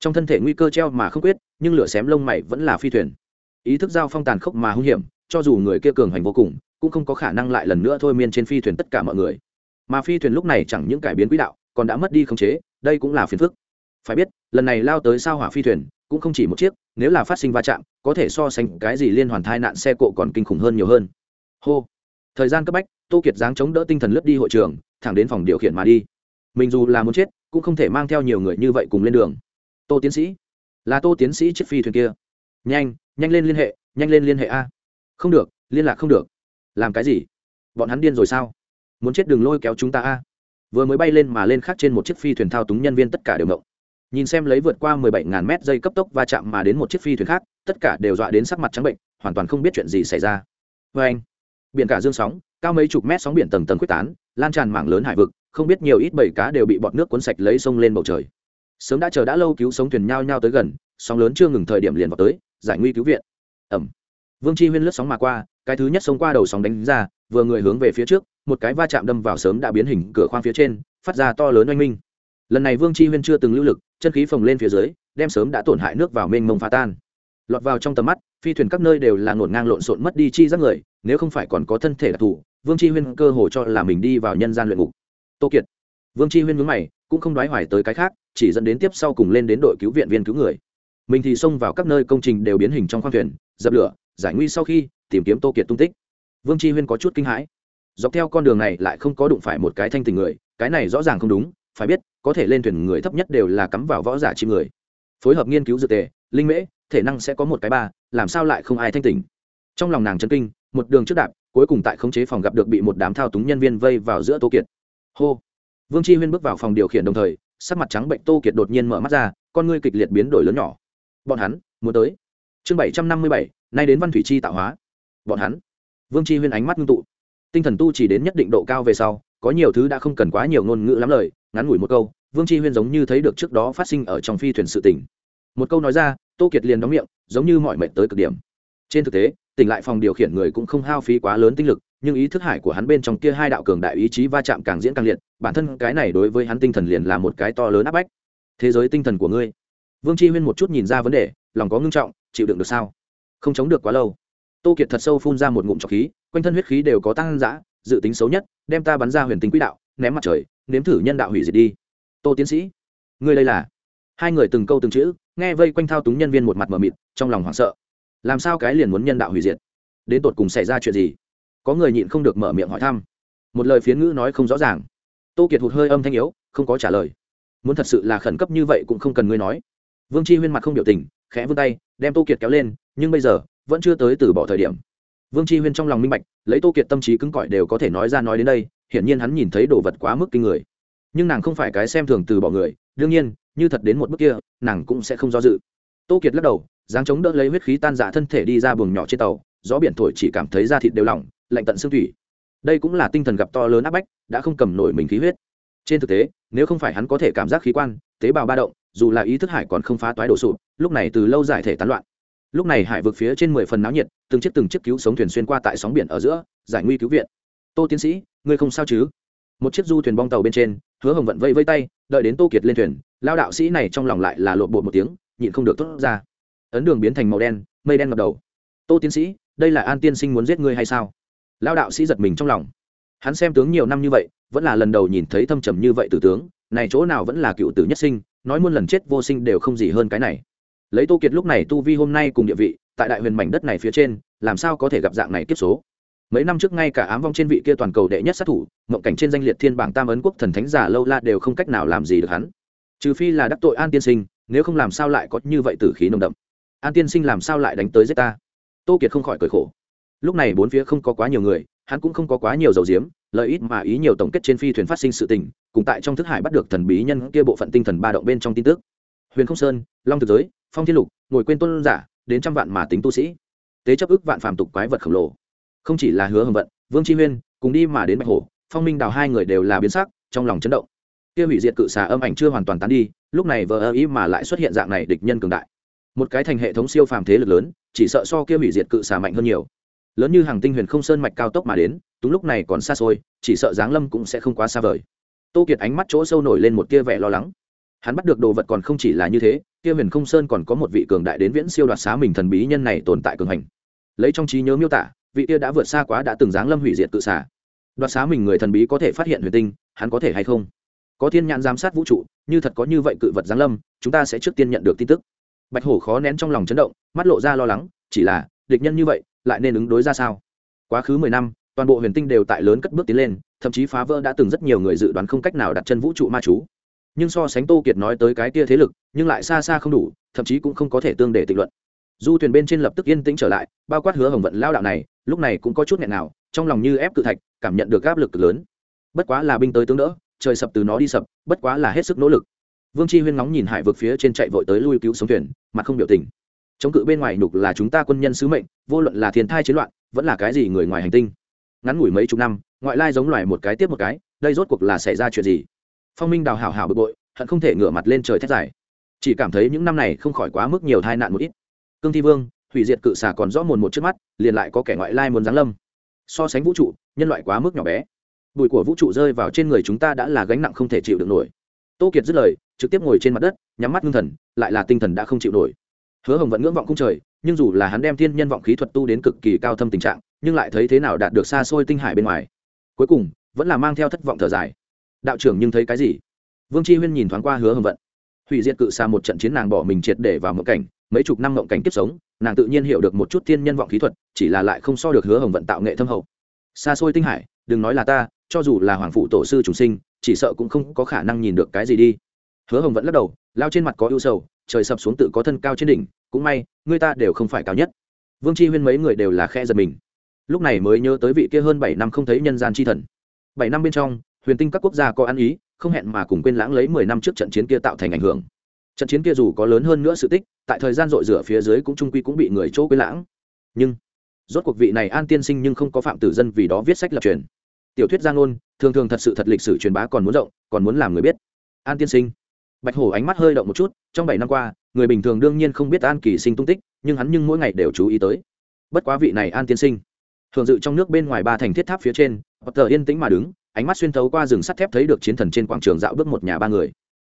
Trong thân thể nguy cơ treo mà không quyết, nhưng lửa xém lông mày vẫn là phi thuyền. Ý thức giao phong tàn khốc mà hung hiểm, cho dù người kia cường hành vô cùng, cũng không có khả năng lại lần nữa thôi miên trên phi thuyền tất cả mọi người. Mà phi thuyền lúc này chẳng những cải biến quỹ đạo, còn đã mất đi khống chế, đây cũng là phiền phức. Phải biết, lần này lao tới sao hỏa phi thuyền, cũng không chỉ một chiếc, nếu là phát sinh va chạm, có thể so sánh cái gì liên hoàn thai nạn xe cộ còn kinh khủng hơn nhiều hơn. Hô. Thời gian cấp bách, tô kiệt giáng chống đỡ tinh thần lướt đi hội trường, thẳng đến phòng điều khiển mà đi. Mình dù là muốn chết cũng không thể mang theo nhiều người như vậy cùng lên đường. Tô tiến sĩ. Là tô tiến sĩ chiếc phi thuyền kia. Nhanh nhanh lên liên hệ, nhanh lên liên hệ a. Không được, liên lạc không được. Làm cái gì? Bọn hắn điên rồi sao? Muốn chết đừng lôi kéo chúng ta a. Vừa mới bay lên mà lên khác trên một chiếc phi thuyền thao túng nhân viên tất cả đều mộng nhìn xem lấy vượt qua mười bảy ngàn mét dây cấp tốc va chạm mà đến một chiếc phi thuyền khác, tất cả đều dọa đến sắc mặt trắng bệnh, hoàn toàn không biết chuyện gì xảy ra. Vê anh. Biển cả dương sóng, cao mấy chục mét sóng biển tầng tầng quyết tán, lan tràn mảng lớn hải vực không biết nhiều ít bảy cá đều bị bọt nước cuốn sạch lấy sông lên bầu trời. Sớm đã chờ đã lâu cứu sống thuyền nhao nhao tới gần, sóng lớn chưa ngừng thời điểm liền vào tới, giải nguy cứu viện. Ẩm. Vương chi huyên lướt sóng mà qua, cái thứ nhất xông qua đầu sóng đánh ra, vừa người hướng về phía trước, một cái va chạm đâm vào sớm đã biến hình cửa khoang phía trên, phát ra to lớn oanh minh. Lần này vương chi huyên chưa từng lưu lực, chân khí phồng lên phía dưới, đem sớm đã tổn hại nước vào mênh mông phá tan. Lọt vào trong tầm mắt, phi thuyền các nơi đều là ngổn ngang lộn xộn mất đi chi giác người, nếu không phải còn có thân thể đặc thù, vương chi huyên cơ hồ cho là mình đi vào nhân gian luyện ngục tô kiệt. Vương chi huyên mướn mày, cũng không đoái hoài tới cái khác, chỉ dẫn đến tiếp sau cùng lên đến đội cứu viện viên cứu người. Mình thì xông vào các nơi công trình đều biến hình trong khoang thuyền, dập lửa, giải nguy sau khi, tìm kiếm tô kiệt tung tích. Vương chi huyên có chút kinh hãi. Dọc theo con đường này lại không có đụng phải một cái thanh tình người, cái này rõ ràng không đúng, phải biết, có thể lên thuyền người thấp nhất đều là cắm vào võ giả chim người. Phối hợp nghiên cứu dược tề, linh mễ, thể năng sẽ có một cái ba, làm sao lại không ai thanh tỉnh? Trong lòng nàng chân kinh, một đường trước đạp, cuối cùng tại khống chế phòng gặp được bị một đám thao túng nhân viên vây vào giữa tô kiệt hô. Vương chi huyên bước vào phòng điều khiển đồng thời, sắc mặt trắng bệnh tô kiệt đột nhiên mở mắt ra, con ngươi kịch liệt biến đổi lớn nhỏ. Bọn hắn, muốn tới. Chương bảy trăm năm mươi bảy, nay đến văn thủy chi tạo hóa. Bọn hắn. Vương chi huyên ánh mắt ngưng tụ. Tinh thần tu chỉ đến nhất định độ cao về sau, có nhiều thứ đã không cần quá nhiều ngôn ngữ lắm lời, ngắn ngủi một câu, vương chi huyên giống như thấy được trước đó phát sinh ở trong phi thuyền sự tỉnh một câu nói ra, tô kiệt liền đóng miệng, giống như mọi mệnh tới cực điểm. Trên thực tế, tỉnh lại phòng điều khiển người cũng không hao phí quá lớn tinh lực nhưng ý thức hải của hắn bên trong kia hai đạo cường đại ý chí va chạm càng diễn càng liệt, bản thân cái này đối với hắn tinh thần liền là một cái to lớn áp bách. Thế giới tinh thần của ngươi. Vương tri huyên một chút nhìn ra vấn đề, lòng có ngưng trọng, chịu đựng được sao? Không chống được quá lâu. Tô kiệt thật sâu phun ra một ngụm trọc khí, quanh thân huyết khí đều có tăng dã, dự tính xấu nhất, đem ta bắn ra huyền tính quỹ đạo, ném mặt trời, nếm thử nhân đạo hủy diệt đi. Tô tiến sĩ, ngươi đây là? Hai người từng câu từng chữ, nghe vây quanh thao túng nhân viên một mặt mờ mịt, trong lòng hoảng sợ. Làm sao cái liền muốn nhân đạo hủy diệt? Đến tột cùng xảy ra chuyện gì? Có người nhịn không được mở miệng hỏi thăm. Một lời phiến ngữ nói không rõ ràng. Tô kiệt hụt hơi âm thanh yếu, không có trả lời. Muốn thật sự là khẩn cấp như vậy cũng không cần ngươi nói. Vương chi huyên mặt không biểu tình, khẽ vươn tay, đem tô kiệt kéo lên, nhưng bây giờ, vẫn chưa tới từ bỏ thời điểm. Vương chi huyên trong lòng minh bạch, lấy tô kiệt tâm trí cứng cỏi đều có thể nói ra nói đến đây, hiển nhiên hắn nhìn thấy đồ vật quá mức kinh người. Nhưng nàng không phải cái xem thường từ bỏ người, đương nhiên, như thật đến một bước kia, nàng cũng sẽ không do dự. Tô kiệt lắc đầu, dáng chống đỡ lấy huyết khí tan dạ thân thể đi ra buồng nhỏ trên tàu, gió biển thổi chỉ cảm thấy da thịt đều lỏng lạnh tận xương thủy. Đây cũng là tinh thần gặp to lớn áp bách, đã không cầm nổi mình khí huyết. Trên thực tế, nếu không phải hắn có thể cảm giác khí quan, tế bào ba động, dù là ý thức hải còn không phá toái đổ sụp, lúc này từ lâu giải thể tán loạn. Lúc này hải vực phía trên mười phần náo nhiệt, từng chiếc từng chiếc cứu sống thuyền xuyên qua tại sóng biển ở giữa, giải nguy cứu viện. Tô tiến sĩ, ngươi không sao chứ? Một chiếc du thuyền bong tàu bên trên, hứa hồng vận vây vây tay, đợi đến tô kiệt lên thuyền, lao đạo sĩ này trong lòng lại là lộn bột một tiếng, nhịn không được tốt ra. Ấn đường biến thành màu đen, mây đen ngập đầu. Tô tiến sĩ, đây là an tiên sinh muốn giết ngươi hay sao? Lao đạo sĩ giật mình trong lòng. Hắn xem tướng nhiều năm như vậy, vẫn là lần đầu nhìn thấy thâm trầm như vậy tử tướng, này chỗ nào vẫn là cựu tử nhất sinh, nói muôn lần chết vô sinh đều không gì hơn cái này. Lấy tô kiệt lúc này tu vi hôm nay cùng địa vị, tại đại huyền mảnh đất này phía trên, làm sao có thể gặp dạng này kiếp số? Mấy năm trước ngay cả ám vong trên vị kia toàn cầu đệ nhất sát thủ, mộng cảnh trên danh liệt thiên bảng tam ấn quốc thần thánh giả lâu la đều không cách nào làm gì được hắn. Trừ phi là đắc tội an tiên sinh, nếu không làm sao lại có như vậy tử khí nồng đậm? An tiên sinh làm sao lại đánh tới giết ta? Tô kiệt không khỏi cười khổ lúc này bốn phía không có quá nhiều người, hắn cũng không có quá nhiều dầu diếm lợi ít mà ý nhiều tổng kết trên phi thuyền phát sinh sự tình, cùng tại trong thức hải bắt được thần bí nhân kia bộ phận tinh thần ba động bên trong tin tức. Huyền không sơn, long thực giới, phong thiên lục, ngồi quên tôn giả, đến trăm vạn mà tính tu sĩ. Tế chấp ức vạn phàm tục quái vật khổng lồ. Không chỉ là hứa hồng vận, vương chi huyên, cùng đi mà đến bạch hổ, phong minh đào hai người đều là biến sắc, trong lòng chấn động. Kia hủy diệt cự xà âm ảnh chưa hoàn toàn tán đi, lúc này vờ ơ ý mà lại xuất hiện dạng này địch nhân cường đại. Một cái thành hệ thống siêu phàm thế lực lớn, chỉ sợ so kia hủy diệt cự xà mạnh hơn nhiều lớn như hàng tinh huyền không sơn mạch cao tốc mà đến, đúng lúc này còn xa xôi, chỉ sợ giáng lâm cũng sẽ không quá xa vời. Tô kiệt ánh mắt chỗ sâu nổi lên một tia vẻ lo lắng. Hắn bắt được đồ vật còn không chỉ là như thế, kia huyền không sơn còn có một vị cường đại đến viễn siêu đoạt xá mình thần bí nhân này tồn tại cường hành. Lấy trong trí nhớ miêu tả, vị kia đã vượt xa quá đã từng giáng lâm hủy diệt tự xả đoạt xá mình người thần bí có thể phát hiện huyền tinh, hắn có thể hay không? Có thiên nhãn giám sát vũ trụ, như thật có như vậy cự vật giáng lâm, chúng ta sẽ trước tiên nhận được tin tức. Bạch hổ khó nén trong lòng chấn động, mắt lộ ra lo lắng, chỉ là địch nhân như vậy, lại nên ứng đối ra sao? Quá khứ mười năm, toàn bộ huyền tinh đều tại lớn cất bước tiến lên, thậm chí phá vỡ đã từng rất nhiều người dự đoán không cách nào đặt chân vũ trụ ma chú. Nhưng so sánh tô kiệt nói tới cái kia thế lực, nhưng lại xa xa không đủ, thậm chí cũng không có thể tương để tịch luận. Du thuyền bên trên lập tức yên tĩnh trở lại, bao quát hứa hồng vận lao đạo này, lúc này cũng có chút nghẹn nào, trong lòng như ép cự thạch, cảm nhận được áp lực cực lớn. Bất quá là binh tới tướng đỡ, trời sập từ nó đi sập, bất quá là hết sức nỗ lực. Vương chi huyên ngóng nhìn hải vực phía trên chạy vội tới lui cứu sống thuyền mà không biểu tình chống cự bên ngoài nhục là chúng ta quân nhân sứ mệnh, vô luận là thiên thai chiến loạn, vẫn là cái gì người ngoài hành tinh. Ngắn ngủi mấy chục năm, ngoại lai giống loài một cái tiếp một cái, đây rốt cuộc là xảy ra chuyện gì? Phong minh đào hảo hảo bực bội, hận không thể ngửa mặt lên trời thét dài. Chỉ cảm thấy những năm này không khỏi quá mức nhiều tai nạn một ít. Cương thi vương, hủy diệt cự xà còn rõ mồn một trước mắt, liền lại có kẻ ngoại lai muốn giáng lâm. So sánh vũ trụ, nhân loại quá mức nhỏ bé. Bụi của vũ trụ rơi vào trên người chúng ta đã là gánh nặng không thể chịu được nổi. Tô kiệt dứt lời, trực tiếp ngồi trên mặt đất, nhắm mắt ngưng thần, lại là tinh thần đã không chịu nổi hứa hồng vẫn ngưỡng vọng cung trời, nhưng dù là hắn đem thiên nhân vọng khí thuật tu đến cực kỳ cao thâm tình trạng, nhưng lại thấy thế nào đạt được xa xôi tinh hải bên ngoài. Cuối cùng, vẫn là mang theo thất vọng thở dài. Đạo trưởng nhưng thấy cái gì? Vương chi huyên nhìn thoáng qua hứa hồng vận. Hủy diệt cự xa một trận chiến nàng bỏ mình triệt để vào mộng cảnh, mấy chục năm mộng cảnh kiếp sống, nàng tự nhiên hiểu được một chút thiên nhân vọng khí thuật, chỉ là lại không so được hứa hồng vận tạo nghệ thâm hậu. Xa xôi tinh hải, đừng nói là ta, cho dù là hoàng phụ tổ sư chủ sinh, chỉ sợ cũng không có khả năng nhìn được cái gì đi. Hứa hồng vẫn lắc đầu, lao trên mặt có ưu sầu trời sập xuống tự có thân cao trên đỉnh, cũng may, người ta đều không phải cao nhất. Vương Tri huyên mấy người đều là khe giật mình. Lúc này mới nhớ tới vị kia hơn bảy năm không thấy nhân gian tri thần. Bảy năm bên trong, huyền tinh các quốc gia có ăn ý, không hẹn mà cùng quên lãng lấy mười năm trước trận chiến kia tạo thành ảnh hưởng. Trận chiến kia dù có lớn hơn nữa sự tích, tại thời gian rội rửa phía dưới cũng trung quy cũng bị người chỗ quên lãng. Nhưng, rốt cuộc vị này an tiên sinh nhưng không có phạm tử dân vì đó viết sách lập truyền. Tiểu thuyết giang ngôn thường thường thật sự thật lịch sử truyền bá còn muốn rộng, còn muốn làm người biết. An tiên sinh bạch hổ ánh mắt hơi động một chút, trong bảy năm qua, người bình thường đương nhiên không biết an kỳ sinh tung tích, nhưng hắn nhưng mỗi ngày đều chú ý tới. Bất quá vị này an tiên sinh, thường dự trong nước bên ngoài ba thành thiết tháp phía trên hoặc tờ yên tĩnh mà đứng, ánh mắt xuyên thấu qua rừng sắt thép thấy được chiến thần trên quảng trường dạo bước một nhà ba người.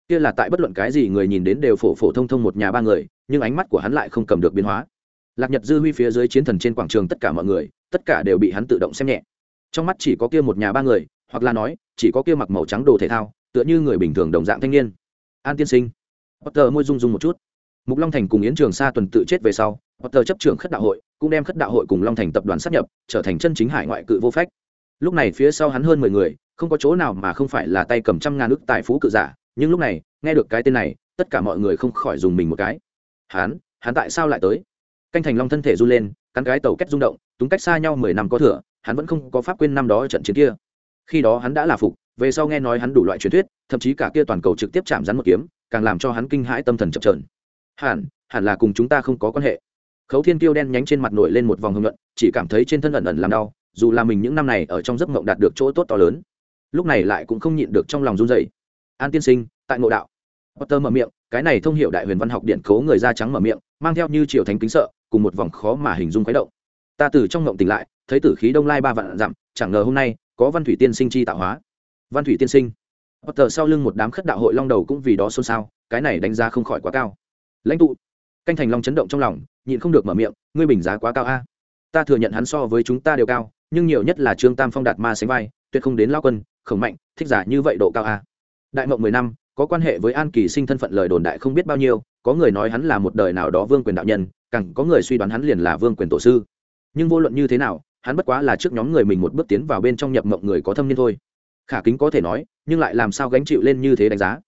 Kia là tại bất luận cái gì người nhìn đến đều phổ phổ thông thông một nhà ba người, nhưng ánh mắt của hắn lại không cầm được biến hóa. Lạc nhật dư huy phía dưới chiến thần trên quảng trường tất cả mọi người, tất cả đều bị hắn tự động xem nhẹ. Trong mắt chỉ có kia một nhà ba người, hoặc là nói, chỉ có kia mặc màu trắng đồ thể thao, tựa như người bình thường đồng dạng thanh niên an tiên sinh. Potter môi rung rung một chút. Mục long thành cùng yến trường sa tuần tự chết về sau, potter chấp trưởng khất đạo hội, cũng đem khất đạo hội cùng long thành tập đoàn sắp nhập, trở thành chân chính hải ngoại cự vô phách. Lúc này phía sau hắn hơn mười người, không có chỗ nào mà không phải là tay cầm trăm ngàn ức tài phú cự giả, nhưng lúc này, nghe được cái tên này, tất cả mọi người không khỏi dùng mình một cái. Hắn hắn tại sao lại tới? Canh thành long thân thể run lên, cắn cái tàu kết rung động túng cách xa nhau mười năm có thừa, hắn vẫn không có pháp quên năm đó trận chiến kia. Khi đó hắn đã là phục về sau nghe nói hắn đủ loại truyền thuyết, thậm chí cả kia toàn cầu trực tiếp chạm rắn một kiếm, càng làm cho hắn kinh hãi tâm thần chập trờn hẳn hẳn là cùng chúng ta không có quan hệ. Khấu thiên tiêu đen nhánh trên mặt nổi lên một vòng hưng luận, chỉ cảm thấy trên thân ẩn ẩn làm đau, dù là mình những năm này ở trong giấc mộng đạt được chỗ tốt to lớn, lúc này lại cũng không nhịn được trong lòng run dày an tiên sinh, tại ngộ đạo. Potter mở miệng, cái này thông hiệu đại huyền văn học điện cố người da trắng mở miệng, mang theo như triều thánh kính sợ, cùng một vòng khó mà hình dung khuấy động. Ta từ trong ngộng tỉnh lại, thấy tử khí đông lai ba vạn dặm, chẳng ngờ hôm nay, có văn thủy tiên sinh chi tạo hóa văn thủy tiên sinh. Potter sau lưng một đám khất đạo hội long đầu cũng vì đó xôn xao, cái này đánh giá không khỏi quá cao. Lãnh tụ. Canh thành long chấn động trong lòng, nhịn không được mở miệng, ngươi bình giá quá cao a. Ta thừa nhận hắn so với chúng ta đều cao, nhưng nhiều nhất là trương tam phong đạt ma sánh vai, tuyệt không đến lao quân, khổng mạnh, thích giả như vậy độ cao a. Đại mộng mười năm, có quan hệ với an kỳ sinh thân phận lời đồn đại không biết bao nhiêu, có người nói hắn là một đời nào đó vương quyền đạo nhân, càng có người suy đoán hắn liền là vương quyền tổ sư. Nhưng vô luận như thế nào, hắn bất quá là trước nhóm người mình một bước tiến vào bên trong nhập mộng người có thâm niên thôi khả kính có thể nói, nhưng lại làm sao gánh chịu lên như thế đánh giá?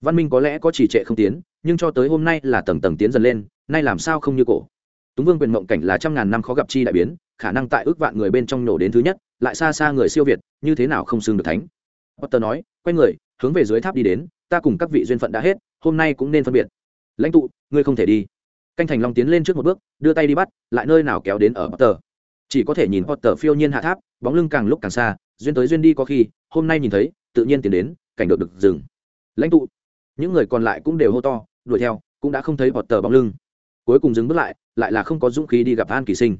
Văn minh có lẽ có chỉ trệ không tiến, nhưng cho tới hôm nay là tầng tầng tiến dần lên, nay làm sao không như cổ? Túng vương quyền mộng cảnh là trăm ngàn năm khó gặp chi đại biến, khả năng tại ước vạn người bên trong nổ đến thứ nhất, lại xa xa người siêu việt, như thế nào không xưng được thánh? Potter nói, quay người, hướng về dưới tháp đi đến, ta cùng các vị duyên phận đã hết, hôm nay cũng nên phân biệt. Lãnh tụ, ngươi không thể đi. Canh thành long tiến lên trước một bước, đưa tay đi bắt, lại nơi nào kéo đến ở potter? Chỉ có thể nhìn potter phiêu nhiên hạ tháp, bóng lưng càng lúc càng xa duyên tới duyên đi có khi, hôm nay nhìn thấy, tự nhiên tiến đến, cảnh được được dừng. Lãnh tụ, những người còn lại cũng đều hô to, đuổi theo, cũng đã không thấy potter bóng lưng. Cuối cùng dừng bước lại lại là không có dũng khí đi gặp an kỳ sinh.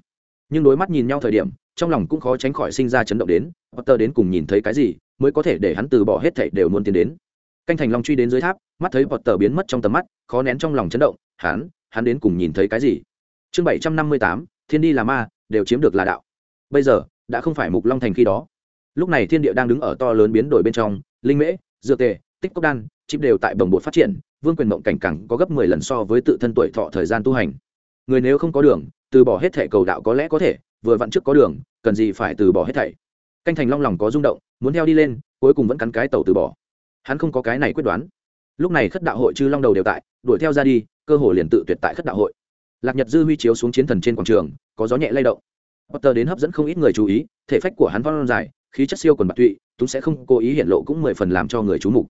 Nhưng đối mắt nhìn nhau thời điểm, trong lòng cũng khó tránh khỏi sinh ra chấn động đến, potter đến cùng nhìn thấy cái gì, mới có thể để hắn từ bỏ hết thảy đều muốn tiến đến. Canh thành long truy đến dưới tháp, mắt thấy potter biến mất trong tầm mắt, khó nén trong lòng chấn động, hắn hắn đến cùng nhìn thấy cái gì? Chương bảy trăm năm mươi tám, thiên đi là ma, đều chiếm được là đạo. Bây giờ, đã không phải mục long thành khi đó lúc này thiên địa đang đứng ở to lớn biến đổi bên trong, linh mễ, dược tề, tích cốc đan, chip đều tại bồng bột phát triển, vương quyền mộng cảnh cẳng có gấp mười lần so với tự thân tuổi thọ thời gian tu hành. Người nếu không có đường, từ bỏ hết thẻ cầu đạo có lẽ có thể, vừa vặn trước có đường, cần gì phải từ bỏ hết thảy. Canh thành long lòng có rung động, muốn theo đi lên, cuối cùng vẫn cắn cái tàu từ bỏ. Hắn không có cái này quyết đoán. Lúc này khất đạo hội chư long đầu đều tại, đuổi theo ra đi, cơ hội liền tự tuyệt tại khất đạo hội. Lạc nhật dư huy chiếu xuống chiến thần trên quảng trường, có gió nhẹ lay động. Potter đến hấp dẫn không ít người chú ý, thể phách của hắn phong dài khí chất siêu quần bạc tụy chúng sẽ không cố ý hiện lộ cũng mười phần làm cho người chú mục.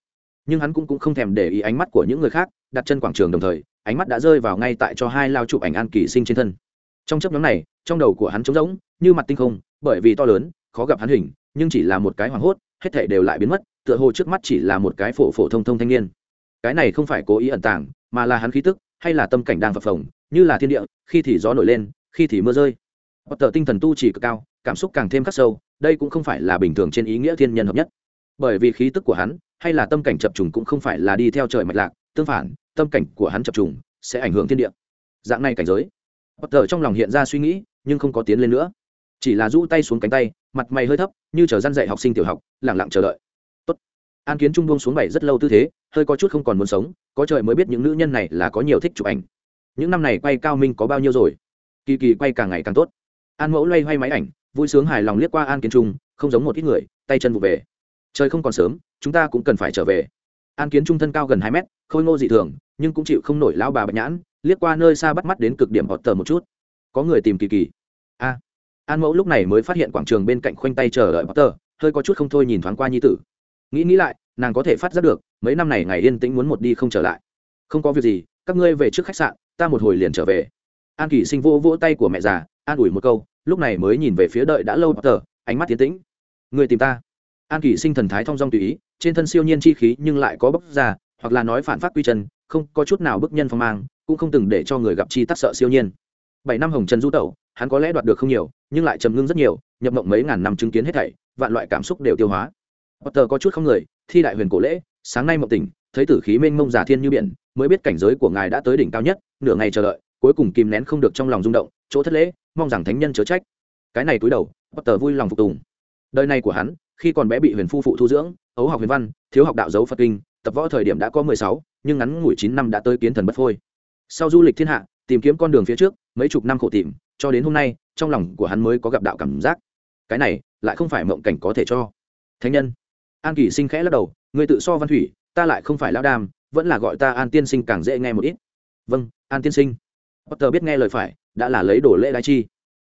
Nhưng hắn cũng, cũng không thèm để ý ánh mắt của những người khác đặt chân quảng trường đồng thời ánh mắt đã rơi vào ngay tại cho hai lao chụp ảnh an kỳ sinh trên thân. Trong chấp nhóm này trong đầu của hắn trống rỗng như mặt tinh không bởi vì to lớn khó gặp hắn hình nhưng chỉ là một cái hoảng hốt hết thể đều lại biến mất tựa hồ trước mắt chỉ là một cái phổ phổ thông thông thanh niên. Cái này không phải cố ý ẩn tàng mà là hắn khí tức hay là tâm cảnh đang phập phồng như là thiên địa khi thì gió nổi lên khi thì mưa rơi. Bất tờ tinh thần tu chỉ cực cao cảm xúc càng thêm khắc sâu, đây cũng không phải là bình thường trên ý nghĩa thiên nhân hợp nhất. Bởi vì khí tức của hắn, hay là tâm cảnh chập trùng cũng không phải là đi theo trời mạch lạc, tương phản, tâm cảnh của hắn chập trùng sẽ ảnh hưởng thiên địa. Dạng này cảnh giới. Bất thờ trong lòng hiện ra suy nghĩ, nhưng không có tiến lên nữa. Chỉ là rũ tay xuống cánh tay, mặt mày hơi thấp, như chờ răn dạy học sinh tiểu học lẳng lặng chờ đợi. Tốt. an kiến trung buông xuống bảy rất lâu tư thế, hơi có chút không còn muốn sống, có trời mới biết những nữ nhân này là có nhiều thích chụp ảnh. Những năm này quay cao minh có bao nhiêu rồi? Kỳ kỳ quay càng ngày càng tốt. An mẫu loay hoay máy ảnh vui sướng hài lòng liếc qua an kiến trung, không giống một ít người, tay chân vụ về. Trời không còn sớm, chúng ta cũng cần phải trở về. An kiến trung thân cao gần hai mét, khôi ngô dị thường, nhưng cũng chịu không nổi lão bà bạch nhãn, liếc qua nơi xa bắt mắt đến cực điểm họt tờ một chút. Có người tìm kỳ kỳ. A. An mẫu lúc này mới phát hiện quảng trường bên cạnh khoanh tay chờ đợi họt tờ hơi có chút không thôi nhìn thoáng qua nhi tử. Nghĩ nghĩ lại, nàng có thể phát giác được, mấy năm này ngày yên tĩnh muốn một đi không trở lại. Không có việc gì, các ngươi về trước khách sạn, ta một hồi liền trở về. An kỳ sinh vô vỗ tay của mẹ già, an ủi một câu lúc này mới nhìn về phía đợi đã lâu tờ ánh mắt tiến tĩnh. Người tìm ta. An kỳ sinh thần thái thong dong tùy ý, trên thân siêu nhiên chi khí nhưng lại có bốc ra, hoặc là nói phản phát quy chân, không có chút nào bức nhân phong mang, cũng không từng để cho người gặp chi tắc sợ siêu nhiên. Bảy năm hồng trần du tẩu, hắn có lẽ đoạt được không nhiều, nhưng lại trầm ngưng rất nhiều, nhập mộng mấy ngàn năm chứng kiến hết thảy, vạn loại cảm xúc đều tiêu hóa. Potter có chút không người, thi đại huyền cổ lễ, sáng nay mộng tỉnh, thấy tử khí mênh mông giả thiên như biển, mới biết cảnh giới của ngài đã tới đỉnh cao nhất, nửa ngày chờ đợi, cuối cùng kìm nén không được trong lòng rung động chỗ thất lễ, mong rằng thánh nhân chớ trách. Cái này túi đầu, potter vui lòng phục tùng. Đời này của hắn, khi còn bé bị huyền phu phụ thu dưỡng, ấu học huyền văn, thiếu học đạo dấu phật kinh, tập võ thời điểm đã có mười sáu, nhưng ngắn ngủi chín năm đã tới kiến thần bất phôi. Sau du lịch thiên hạ, tìm kiếm con đường phía trước, mấy chục năm khổ tìm, cho đến hôm nay, trong lòng của hắn mới có gặp đạo cảm giác. Cái này, lại không phải mộng cảnh có thể cho. Thánh nhân, an kỳ sinh khẽ lắc đầu người tự so văn thủy, ta lại không phải lão đam vẫn là gọi ta an tiên sinh càng dễ nghe một ít. Vâng an tiên sinh. Bất tờ biết nghe lời phải đã là lấy đồ lễ đái chi.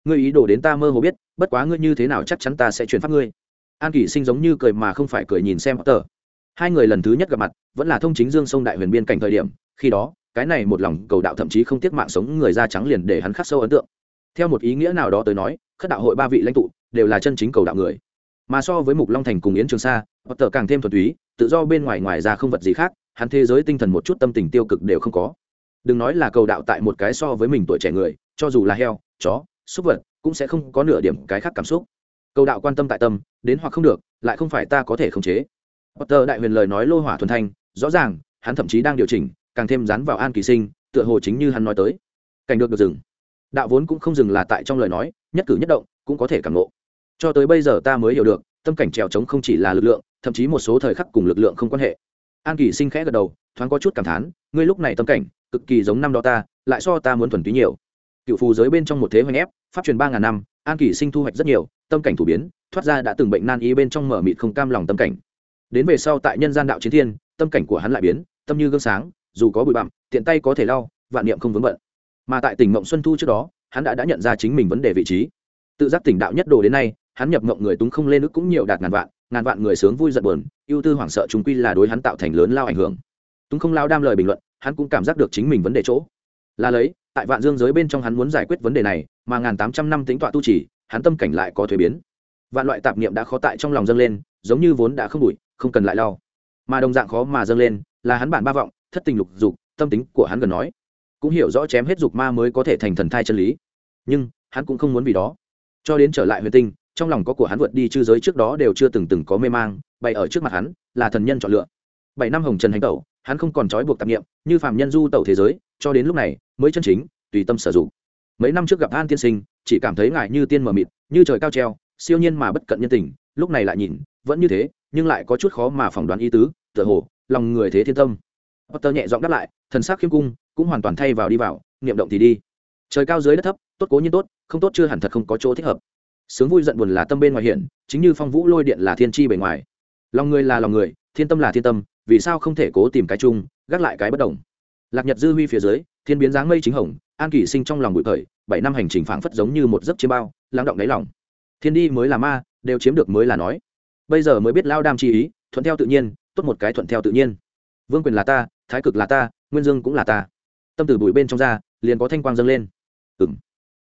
Ngươi ý đồ đến ta mơ hồ biết, bất quá ngươi như thế nào chắc chắn ta sẽ chuyển pháp ngươi. An kỷ sinh giống như cười mà không phải cười nhìn xem tờ hai người lần thứ nhất gặp mặt, vẫn là thông chính dương sông đại huyền biên cảnh thời điểm, khi đó, cái này một lòng cầu đạo thậm chí không tiếc mạng sống người da trắng liền để hắn khắc sâu ấn tượng. Theo một ý nghĩa nào đó tới nói, khất đạo hội ba vị lãnh tụ đều là chân chính cầu đạo người. Mà so với mục long thành cùng yến trường sa hoặc tờ càng thêm thuần túy, tự do bên ngoài ngoài ra không vật gì khác, hắn thế giới tinh thần một chút tâm tình tiêu cực đều không có. Đừng nói là cầu đạo tại một cái so với mình tuổi trẻ người cho dù là heo chó súc vật cũng sẽ không có nửa điểm cái khác cảm xúc cầu đạo quan tâm tại tâm đến hoặc không được lại không phải ta có thể khống chế Potter đại huyền lời nói lô hỏa thuần thanh, rõ ràng, hắn thậm chí đang điều chỉnh, càng thêm dán vào An Kỳ Sinh, tựa hồ chính như hắn nói tới. Cảnh được được dừng. Đạo vốn cũng không dừng là tại trong lời nói, nhất cử nhất động cũng có thể cảm ngộ. Cho tới bây giờ ta mới hiểu được, tâm cảnh trèo trống không chỉ là lực lượng, thậm chí một số thời khắc cùng lực lượng không quan hệ. an kỳ sinh khẽ gật đầu thoáng có chút cảm thán ngươi lúc này tâm cảnh cực kỳ giống năm đó ta lại so ta muốn thuần túy nhiều cựu phù giới bên trong một thế hoành ép, pháp truyền ba ngàn năm, an kỳ sinh thu hoạch rất nhiều, tâm cảnh thủ biến, thoát ra đã từng bệnh nan y bên trong mở mịt không cam lòng tâm cảnh. Đến về sau tại nhân gian đạo chiến thiên, tâm cảnh của hắn lại biến, tâm như gương sáng, dù có bụi bặm, tiện tay có thể lau, vạn niệm không vướng bận. Mà tại tỉnh mộng xuân thu trước đó, hắn đã đã nhận ra chính mình vấn đề vị trí. Tự giác tỉnh đạo nhất đồ đến nay, hắn nhập mộng người túng không lên ức cũng nhiều đạt ngàn vạn ngàn vạn người sướng vui giận buồn, ưu tư hoảng sợ chúng quy là đối hắn tạo thành lớn lao ảnh hưởng. Túng không lao đam lời bình luận, hắn cũng cảm giác được chính mình vấn đề chỗ. Là lấy tại vạn dương giới bên trong hắn muốn giải quyết vấn đề này, mà ngàn tám trăm năm tính tọa tu chỉ hắn tâm cảnh lại có thuế biến. Vạn loại tạp niệm đã khó tại trong lòng dâng lên, giống như vốn đã không đủi không cần lại lau. Mà đồng dạng khó mà dâng lên, là hắn bản ba vọng, thất tình lục dục, tâm tính của hắn gần nói. Cũng hiểu rõ chém hết dục ma mới có thể thành thần thai chân lý. Nhưng, hắn cũng không muốn vì đó. Cho đến trở lại huyền tinh, trong lòng có của hắn vượt đi chư giới trước đó đều chưa từng từng có mê mang, bày ở trước mặt hắn, là thần nhân chọn lựa. Bảy năm hồng trần hành tẩu hắn không còn trói buộc tạp nghiệm, như phạm nhân du tẩu thế giới, cho đến lúc này mới chân chính, tùy tâm sử dụng. Mấy năm trước gặp an tiên sinh, chỉ cảm thấy ngài như tiên mờ mịt, như trời cao treo, siêu nhiên mà bất cận nhân tình, lúc này lại nhìn, vẫn như thế, nhưng lại có chút khó mà phỏng đoán ý tứ, tựa hồ, lòng người thế thiên tâm. Potter nhẹ giọng đáp lại, thần sắc khiêm cung, cũng hoàn toàn thay vào đi vào, niệm động thì đi. Trời cao dưới đất thấp, tốt cố nhiên tốt, không tốt chưa hẳn thật không có chỗ thích hợp. Sướng vui giận buồn là tâm bên ngoài hiện, chính như phong vũ lôi điện là thiên chi bề ngoài. Lòng người là lòng người thiên tâm là thiên tâm, vì sao không thể cố tìm cái chung, gác lại cái bất đồng? Lạc nhật dư huy phía dưới, thiên biến dáng mây chính hồng, an kỷ sinh trong lòng bụi khởi bảy năm hành trình phảng phất giống như một giấc chiêm bao, lắng động đáy lòng. Thiên đi mới là ma, đều chiếm được mới là nói. Bây giờ mới biết lao đam chi ý, thuận theo tự nhiên, tốt một cái thuận theo tự nhiên. Vương quyền là ta, thái cực là ta, nguyên dương cũng là ta. Tâm từ bụi bên trong ra, liền có thanh quang dâng lên. Ừng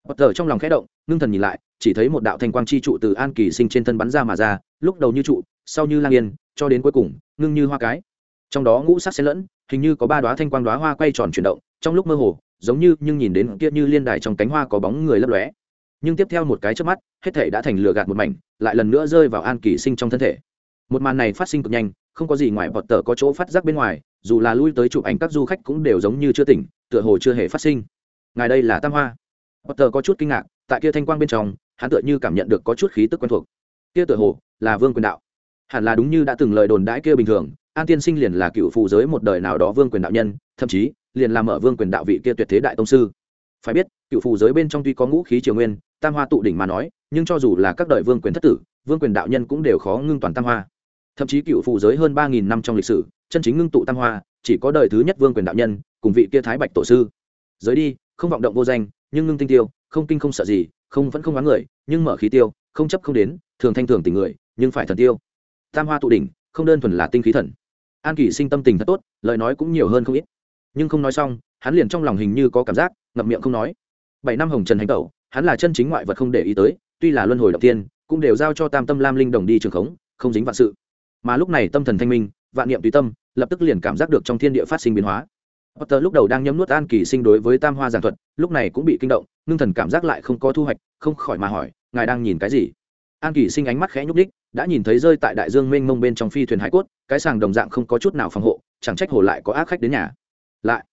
bất giờ trong lòng khẽ động, ngưng thần nhìn lại, chỉ thấy một đạo thanh quang chi trụ từ an kỳ sinh trên thân bắn ra mà ra, lúc đầu như trụ, sau như lang yên cho đến cuối cùng, ngưng như hoa cái. Trong đó ngũ sắc xen lẫn, hình như có ba đoá thanh quang đoá hoa quay tròn chuyển động, trong lúc mơ hồ, giống như, nhưng nhìn đến kia như liên đài trong cánh hoa có bóng người lấp lóe. Nhưng tiếp theo một cái trước mắt, hết thể đã thành lừa gạt một mảnh, lại lần nữa rơi vào an kỳ sinh trong thân thể. Một màn này phát sinh cực nhanh, không có gì ngoài bọt tờ có chỗ phát giác bên ngoài, dù là lui tới chụp ảnh các du khách cũng đều giống như chưa tỉnh, tựa hồ chưa hề phát sinh. Ngài đây là tam hoa. Bọt tờ có chút kinh ngạc, tại kia thanh quang bên trong, hắn tựa như cảm nhận được có chút khí tức quen thuộc. Kia tựa hồ là vương quyền đạo hẳn là đúng như đã từng lời đồn đãi kia bình thường, an tiên sinh liền là cựu phụ giới một đời nào đó vương quyền đạo nhân, thậm chí, liền làm ở vương quyền đạo vị kia tuyệt thế đại tông sư. Phải biết, cựu phụ giới bên trong tuy có ngũ khí triều nguyên, tam hoa tụ đỉnh mà nói, nhưng cho dù là các đời vương quyền thất tử, vương quyền đạo nhân cũng đều khó ngưng toàn tam hoa. Thậm chí cựu phụ giới hơn ba nghìn năm trong lịch sử, chân chính ngưng tụ tam hoa, chỉ có đời thứ nhất vương quyền đạo nhân, cùng vị kia thái bạch tổ sư. Giới đi, không vọng động vô danh, nhưng ngưng tinh tiêu, không kinh không sợ gì, không vẫn không oán người, nhưng mở khí tiêu, không chấp không đến, thường thanh thường tình người, nhưng phải thần tiêu tam hoa tụ đỉnh không đơn thuần là tinh khí thần. An kỷ sinh tâm tình thật tốt lời nói cũng nhiều hơn không ít. Nhưng không nói xong hắn liền trong lòng hình như có cảm giác ngậm miệng không nói. Bảy năm hồng trần hành tẩu hắn là chân chính ngoại vật không để ý tới tuy là luân hồi động tiên cũng đều giao cho tam tâm lam linh đồng đi trường khống không dính vạn sự. Mà lúc này tâm thần thanh minh vạn niệm tùy tâm lập tức liền cảm giác được trong thiên địa phát sinh biến hóa. Potter lúc đầu đang nhấm nuốt An Kỳ Sinh đối với Tam Hoa giảng thuật, lúc này cũng bị kinh động, nhưng thần cảm giác lại không có thu hoạch, không khỏi mà hỏi, ngài đang nhìn cái gì? An Kỳ Sinh ánh mắt khẽ nhúc nhích, đã nhìn thấy rơi tại đại dương mênh mông bên trong phi thuyền hải cốt, cái sàng đồng dạng không có chút nào phòng hộ, chẳng trách hồ lại có ác khách đến nhà. Lại,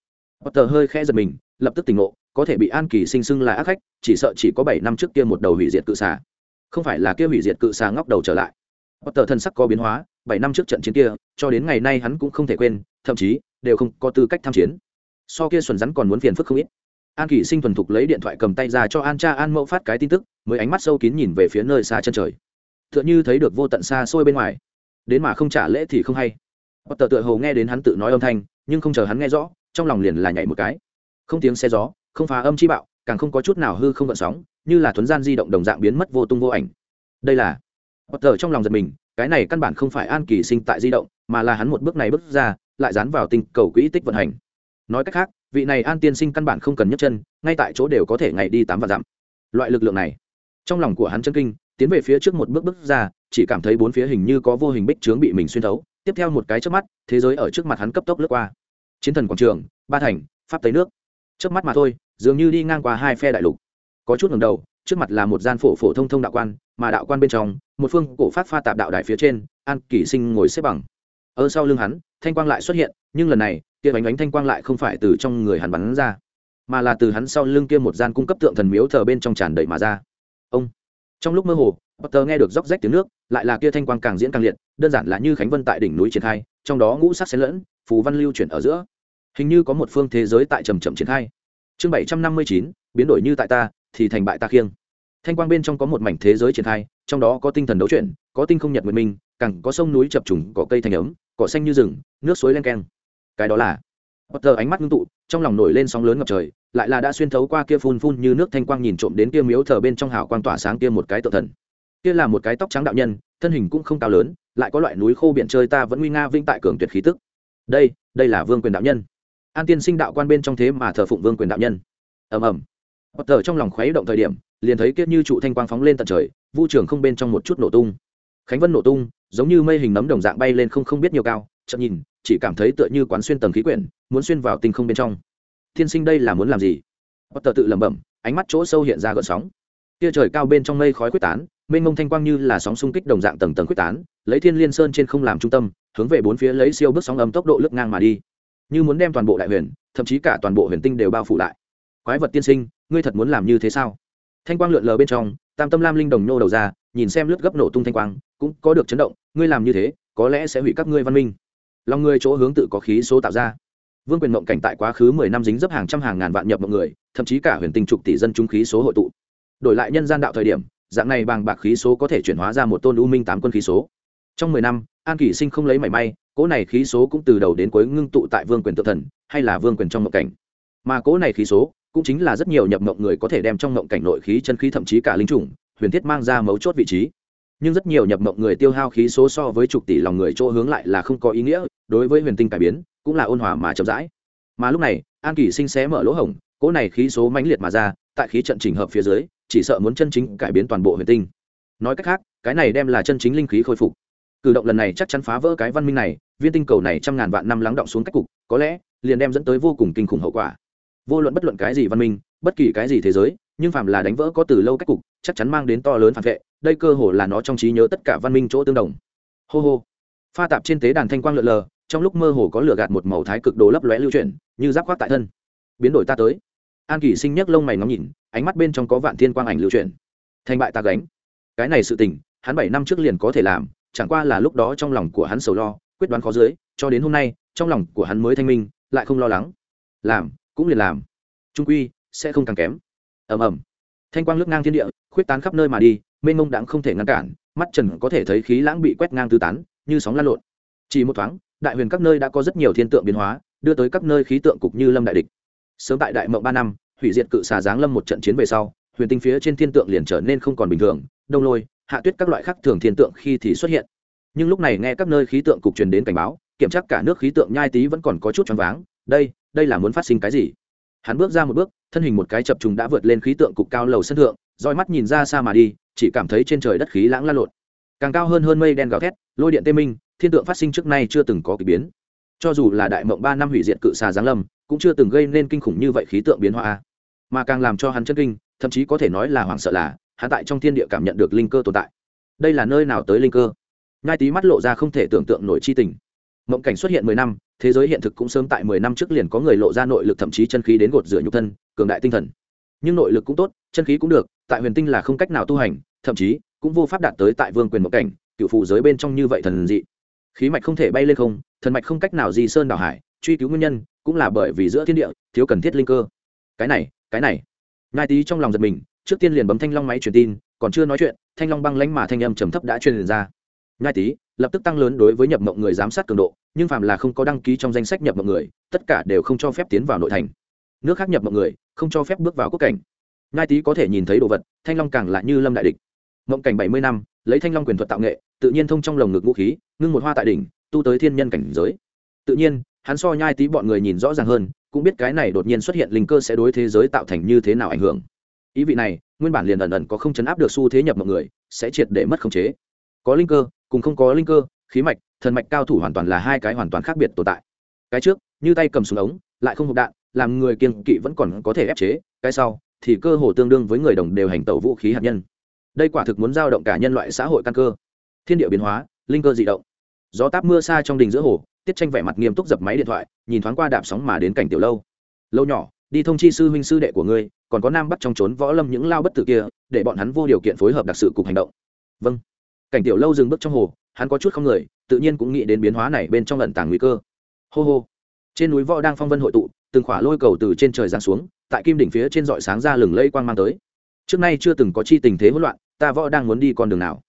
Potter hơi khẽ giật mình, lập tức tỉnh ngộ, có thể bị An Kỳ Sinh xưng là ác khách, chỉ sợ chỉ có bảy năm trước kia một đầu hủy diệt cự xà. Không phải là kia hủy diệt cự xà ngóc đầu trở lại. Potter thân sắc có biến hóa, bảy năm trước trận chiến kia, cho đến ngày nay hắn cũng không thể quên, thậm chí đều không có tư cách tham chiến so kia xuân rắn còn muốn phiền phức không ít an kỷ sinh thuần thục lấy điện thoại cầm tay ra cho an cha an mẫu phát cái tin tức, mới ánh mắt sâu kín nhìn về phía nơi xa chân trời. T h ư ợ n h ư thấy được vô tận xa xôi bên ngoài. Đến mà không trả lễ thì không hay. Hoặc tờ tựa hồ nghe đến hắn tự nói âm thanh, nhưng không chờ hắn nghe rõ, trong lòng liền là nhảy một cái. Không tiếng xe gió, không phá âm chi bạo, càng không có chút nào hư không gợn sóng, như là thuấn gian di động đồng dạng biến mất vô tung vô ảnh. Đây là hoặc tờ trong lòng giật mình, cái này căn bản không phải an kỳ sinh tại di động, mà là hắn một bước này bước ra, lại dán vào tinh cầu quỹ tích vận hành nói cách khác, vị này an tiên sinh căn bản không cần nhấc chân, ngay tại chỗ đều có thể ngày đi tám và dặm. Loại lực lượng này, trong lòng của hắn chân kinh, tiến về phía trước một bước bước ra, chỉ cảm thấy bốn phía hình như có vô hình bích trướng bị mình xuyên thấu. Tiếp theo một cái trước mắt, thế giới ở trước mặt hắn cấp tốc lướt qua. Chiến thần quảng trường, ba thành, pháp tây nước. Trước mắt mà thôi, dường như đi ngang qua hai phe đại lục. Có chút ngầm đầu, trước mặt là một gian phổ phổ thông thông đạo quan, mà đạo quan bên trong, một phương cổ phát pha tạp đạo đài phía trên, an kỷ sinh ngồi xếp bằng. Ở sau lưng hắn, thanh quang lại xuất hiện, nhưng lần này kia bánh bánh thanh quang lại không phải từ trong người hắn bắn ra, mà là từ hắn sau lưng kia một gian cung cấp tượng thần miếu thờ bên trong tràn đầy mà ra. Ông, trong lúc mơ hồ, potter nghe được róc rách tiếng nước, lại là kia thanh quang càng diễn càng liệt, đơn giản là như khánh vân tại đỉnh núi triển khai, trong đó ngũ sắc xen lẫn, phù văn lưu chuyển ở giữa. Hình như có một phương thế giới tại trầm trầm triển khai. Chương bảy trăm năm mươi chín, biến đổi như tại ta, thì thành bại ta khiêng. Thanh quang bên trong có một mảnh thế giới triển khai, trong đó có tinh thần đấu chuyển, có tinh không nhật nguyệt minh càng có sông núi chập trùng cỏ cây thành ấm, cỏ xanh như rừng, nước suối len keng cái đó là Potter ánh mắt ngưng tụ, trong lòng nổi lên sóng lớn ngập trời, lại là đã xuyên thấu qua kia phun phun như nước thanh quang nhìn trộm đến kia miếu thờ bên trong hào quang tỏa sáng kia một cái tự thần. Kia là một cái tóc trắng đạo nhân, thân hình cũng không cao lớn, lại có loại núi khô biển chơi ta vẫn nguy nga vinh tại cường tuyệt khí tức. Đây, đây là Vương Quyền đạo nhân. An Tiên Sinh đạo quan bên trong thế mà thờ phụng Vương Quyền đạo nhân. Ầm ầm. Potter trong lòng khuấy động thời điểm, liền thấy kiếp như trụ thanh quang phóng lên tận trời, vu trường không bên trong một chút nổ tung. Khánh Vân nổ tung, giống như mây hình nấm đồng dạng bay lên không không biết nhiều cao, chợt nhìn, chỉ cảm thấy tựa như quán xuyên tầng khí quyển muốn xuyên vào tinh không bên trong. Thiên sinh đây là muốn làm gì? Bất potter tự lẩm bẩm ánh mắt chỗ sâu hiện ra gợn sóng. Kia trời cao bên trong mây khói quyết tán mênh mông thanh quang như là sóng xung kích đồng dạng tầng tầng quyết tán lấy thiên liên sơn trên không làm trung tâm hướng về bốn phía lấy siêu bước sóng âm tốc độ lướt ngang mà đi. Như muốn đem toàn bộ đại huyền thậm chí cả toàn bộ huyền tinh đều bao phủ lại. Quái vật tiên sinh ngươi thật muốn làm như thế sao? Thanh quang lượn lờ bên trong tam tâm lam linh đồng nhô đầu ra nhìn xem lướt gấp nổ tung thanh quang cũng có được chấn động ngươi làm như thế có lẽ sẽ hủy các ngươi văn minh lòng người chỗ hướng tự có khí số tạo ra. Vương quyền mộng cảnh tại quá khứ mười năm dính dấp hàng trăm hàng ngàn vạn nhập mộng người, thậm chí cả huyền tinh trục tỷ dân trung khí số hội tụ. Đổi lại nhân gian đạo thời điểm, dạng này bằng bạc khí số có thể chuyển hóa ra một tôn u minh tám quân khí số. Trong mười năm, an kỷ sinh không lấy mảy may, cỗ này khí số cũng từ đầu đến cuối ngưng tụ tại vương quyền tự thần, hay là vương quyền trong mộng cảnh. Mà cỗ này khí số cũng chính là rất nhiều nhập mộng người có thể đem trong mộng cảnh nội khí chân khí thậm chí cả linh chủng huyền thiết mang ra mấu chốt vị trí nhưng rất nhiều nhập mộng người tiêu hao khí số so với chục tỷ lòng người chỗ hướng lại là không có ý nghĩa, đối với huyền tinh cải biến, cũng là ôn hòa mà chậm rãi. Mà lúc này, an kỷ sinh xé mở lỗ hổng, cỗ này khí số mãnh liệt mà ra, tại khí trận trình hợp phía dưới, chỉ sợ muốn chân chính cải biến toàn bộ huyền tinh. Nói cách khác, cái này đem là chân chính linh khí khôi phục. Cử động lần này chắc chắn phá vỡ cái văn minh này, viên tinh cầu này trăm ngàn vạn năm lắng động xuống cách cục, có lẽ, liền đem dẫn tới vô cùng kinh khủng hậu quả. Vô luận bất luận cái gì văn minh, bất kỳ cái gì thế giới, nhưng phàm là đánh vỡ có từ lâu cách cục chắc chắn mang đến to lớn phản vệ, đây cơ hồ là nó trong trí nhớ tất cả văn minh chỗ tương đồng. Hô hô. Pha tạp trên tế đàn thanh quang lượn lờ, trong lúc mơ hồ có lửa gạt một màu thái cực đồ lấp lóe lưu chuyển, như giáp khoác tại thân. Biến đổi ta tới. An kỷ sinh nhấc lông mày ngắm nhìn, ánh mắt bên trong có vạn thiên quang ảnh lưu chuyển. Thành bại ta gánh. Cái này sự tình, hắn bảy năm trước liền có thể làm, chẳng qua là lúc đó trong lòng của hắn sầu lo, quyết đoán khó dưới, cho đến hôm nay, trong lòng của hắn mới thanh minh, lại không lo lắng. Làm, cũng liền làm. Trung quy, sẽ không càng kém. Ầm ầm thanh quang lướt ngang thiên địa, khuyết tán khắp nơi mà đi, mênh mông đãng không thể ngăn cản, mắt trần có thể thấy khí lãng bị quét ngang tứ tán, như sóng lan lộn. Chỉ một thoáng, đại huyền các nơi đã có rất nhiều thiên tượng biến hóa, đưa tới các nơi khí tượng cục như lâm đại địch. Sớm tại đại mộng ba năm, hủy diệt cự xà giáng lâm một trận chiến về sau, huyền tinh phía trên thiên tượng liền trở nên không còn bình thường, đông lôi, hạ tuyết các loại khác thường thiên tượng khi thì xuất hiện. Nhưng lúc này nghe các nơi khí tượng cục truyền đến cảnh báo, kiểm tra cả nước khí tượng nhai tý vẫn còn có chút choáng váng, đây đây là muốn phát sinh cái gì? Hắn bước ra một bước, thân hình một cái chập trùng đã vượt lên khí tượng cục cao lầu sân thượng, roi mắt nhìn ra xa mà đi, chỉ cảm thấy trên trời đất khí lãng lan lộn. Càng cao hơn hơn mây đen gào thét, lôi điện tê minh, thiên tượng phát sinh trước nay chưa từng có k ỳ biến. Cho dù là đại mộng ba năm hủy diệt cự xà giáng lâm, cũng chưa từng gây nên kinh khủng như vậy khí tượng biến hóa. Mà càng làm cho hắn chân kinh, thậm chí có thể nói là hoảng sợ là, hắn tại trong thiên địa cảm nhận được linh cơ tồn tại. Đây là nơi nào tới linh cơ? Ngay tí mắt lộ ra không thể tưởng tượng nổi chi tình. Mộng cảnh xuất hiện mười năm thế giới hiện thực cũng sớm tại mười năm trước liền có người lộ ra nội lực thậm chí chân khí đến gột rửa nhục thân, cường đại tinh thần. Nhưng nội lực cũng tốt, chân khí cũng được, tại huyền tinh là không cách nào tu hành, thậm chí cũng vô pháp đạt tới tại vương quyền một cảnh, cựu phụ giới bên trong như vậy thần dị. Khí mạch không thể bay lên không, thần mạch không cách nào di sơn đảo hải, truy cứu nguyên nhân cũng là bởi vì giữa thiên địa thiếu cần thiết linh cơ. Cái này cái này. Ngai tý trong lòng giật mình, trước tiên liền bấm thanh long máy truyền tin, còn chưa nói chuyện, thanh long băng lánh mà thanh âm trầm thấp đã truyền ra. Ngai tý lập tức tăng lớn đối với nhập mộng người giám sát cường độ, nhưng phạm là không có đăng ký trong danh sách nhập mộng người, tất cả đều không cho phép tiến vào nội thành. Nước khác nhập mộng người, không cho phép bước vào quốc cảnh. Ngai tý có thể nhìn thấy đồ vật, thanh long càng lại như lâm đại địch. Mộng cảnh bảy mươi năm, lấy thanh long quyền thuật tạo nghệ, tự nhiên thông trong lồng ngực vũ khí, ngưng một hoa tại đỉnh, tu tới thiên nhân cảnh giới. Tự nhiên, hắn so nhai tí bọn người nhìn rõ ràng hơn, cũng biết cái này đột nhiên xuất hiện linh cơ sẽ đối thế giới tạo thành như thế nào ảnh hưởng. Ý vị này, nguyên bản liền ẩn ẩn có không chấn áp được xu thế nhập mọi người, sẽ triệt để mất khống chế có linh cơ, cùng không có linh cơ, khí mạch, thần mạch cao thủ hoàn toàn là hai cái hoàn toàn khác biệt tồn tại. Cái trước, như tay cầm súng ống, lại không hộp đạn, làm người kiên kỵ vẫn còn có thể ép chế, cái sau, thì cơ hồ tương đương với người đồng đều hành tẩu vũ khí hạt nhân. Đây quả thực muốn giao động cả nhân loại xã hội căn cơ. Thiên địa biến hóa, linh cơ dị động. Gió táp mưa xa trong đình giữa hồ, tiết tranh vẻ mặt nghiêm túc dập máy điện thoại, nhìn thoáng qua đạp sóng mà đến cảnh tiểu lâu. Lâu nhỏ, đi thông chi sư huynh sư đệ của ngươi, còn có nam bắt trong trốn võ lâm những lao bất tử kia, để bọn hắn vô điều kiện phối hợp đặc sự cục hành động. Vâng cảnh tiểu lâu dừng bước trong hồ, hắn có chút không người, tự nhiên cũng nghĩ đến biến hóa này bên trong lần tàng nguy cơ. Hô hô. Trên núi võ đang phong vân hội tụ, từng khỏa lôi cầu từ trên trời giáng xuống, tại kim đỉnh phía trên dọi sáng ra lừng lây quang mang tới. Trước nay chưa từng có chi tình thế hỗn loạn, ta võ đang muốn đi con đường nào?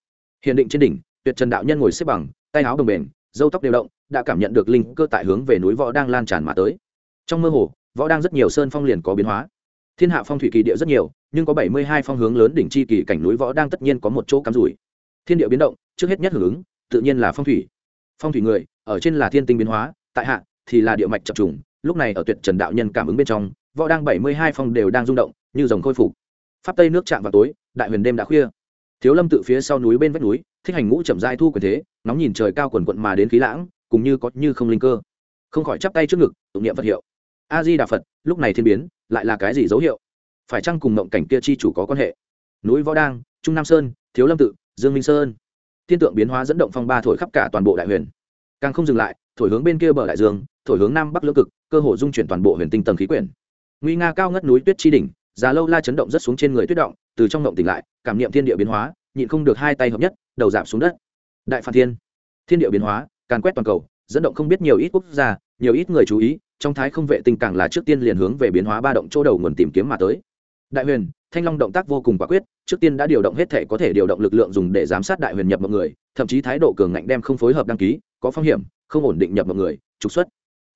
Hiện định trên đỉnh, tuyệt trần đạo nhân ngồi xếp bằng, tay áo đồng bền dâu tóc đều động, đã cảm nhận được linh cơ tại hướng về núi võ đang lan tràn mà tới. Trong mơ hồ, võ đang rất nhiều sơn phong liền có biến hóa. Thiên hạ phong thủy kỳ địa rất nhiều, nhưng có bảy mươi hai phong hướng lớn đỉnh chi kỳ cảnh núi võ đang tất nhiên có một chỗ cắm rủi thiên địa biến động, trước hết nhất hưởng ứng, tự nhiên là phong thủy. Phong thủy người, ở trên là thiên tinh biến hóa, tại hạ thì là địa mạch chập trùng, lúc này ở tuyệt trần đạo nhân cảm ứng bên trong, võ đang bảy mươi hai phong đều đang rung động, như dòng khôi phục. Pháp tây nước chạm vào tối, đại huyền đêm đã khuya. Thiếu lâm tự phía sau núi bên vách núi, thích hành ngũ chậm dai thu quyền thế nóng nhìn trời cao quần quận mà đến khí lãng, cùng như có như không linh cơ. Không khỏi chắp tay trước ngực, tụng niệm vật hiệu. A di đà phật, lúc này thiên biến, lại là cái gì dấu hiệu? Phải chăng cùng mộng cảnh kia chi chủ có quan hệ? Núi võ đang, trung nam sơn, thiếu lâm tự dương minh sơn. Thiên tượng biến hóa dẫn động phong ba thổi khắp cả toàn bộ đại huyền. Càng không dừng lại, thổi hướng bên kia bờ đại dương, thổi hướng nam bắc lưỡng cực, cơ hồ dung chuyển toàn bộ huyền tinh tầng khí quyển. Nguy nga cao ngất núi tuyết chi đỉnh già lâu la chấn động rất xuống trên người tuyết động, từ trong động tỉnh lại, cảm niệm thiên địa biến hóa, nhịn không được hai tay hợp nhất, đầu giảm xuống đất. Đại phản thiên. Thiên địa biến hóa, càn quét toàn cầu, dẫn động không biết nhiều ít quốc gia, nhiều ít người chú ý, trong thái không vệ tinh càng là trước tiên liền hướng về biến hóa ba động chỗ đầu nguồn tìm kiếm mà tới. Đại huyền thanh long động tác vô cùng quả quyết, trước tiên đã điều động hết thể có thể điều động lực lượng dùng để giám sát đại huyền nhập mọi người, thậm chí thái độ cường ngạnh đem không phối hợp đăng ký, có phong hiểm, không ổn định nhập mọi người, trục xuất.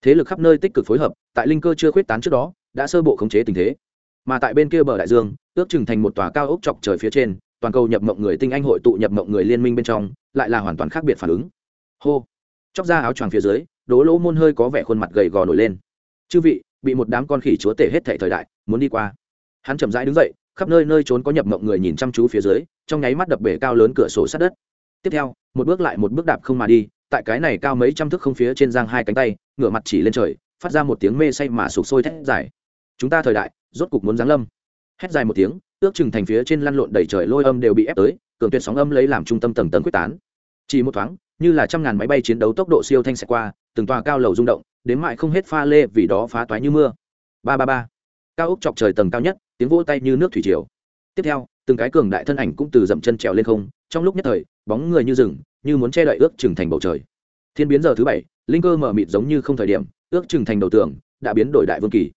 Thế lực khắp nơi tích cực phối hợp, tại linh cơ chưa khuyết tán trước đó, đã sơ bộ khống chế tình thế. Mà tại bên kia bờ đại dương, ước chừng thành một tòa cao ốc chọc trời phía trên, toàn cầu nhập mộng người tinh anh hội tụ nhập mộng người liên minh bên trong, lại là hoàn toàn khác biệt phản ứng. Hô! Chóc ra áo choàng phía dưới đố lỗ môn hơi có vẻ khuôn mặt gầy gò nổi lên. Chư vị, bị một đám con khỉ chúa tể hết thệ thời đại, muốn đi qua. Hắn chậm rãi đứng dậy khắp nơi nơi trốn có nhập mộng người nhìn chăm chú phía dưới, trong nháy mắt đập bể cao lớn cửa sổ sát đất. Tiếp theo, một bước lại một bước đạp không mà đi, tại cái này cao mấy trăm thước không phía trên giang hai cánh tay, ngửa mặt chỉ lên trời, phát ra một tiếng mê say mà sụp sôi thét dài. Chúng ta thời đại, rốt cục muốn giáng lâm. Hét dài một tiếng, ước chừng thành phía trên lăn lộn đầy trời lôi âm đều bị ép tới, cường tuyệt sóng âm lấy làm trung tâm tầng tầng quyết tán. Chỉ một thoáng, như là trăm ngàn máy bay chiến đấu tốc độ siêu thanh xẹt qua, từng tòa cao lầu rung động, đến mại không hết pha lê vì đó phá toái như mưa. Ba ba ba cao ốc chọc trời tầng cao nhất, tiếng vỗ tay như nước thủy triều. Tiếp theo, từng cái cường đại thân ảnh cũng từ dậm chân trèo lên không, trong lúc nhất thời, bóng người như rừng, như muốn che đậy ước trừng thành bầu trời. Thiên biến giờ thứ bảy, linh cơ mở mịt giống như không thời điểm, ước trừng thành đầu tường, đã biến đổi đại vương kỳ.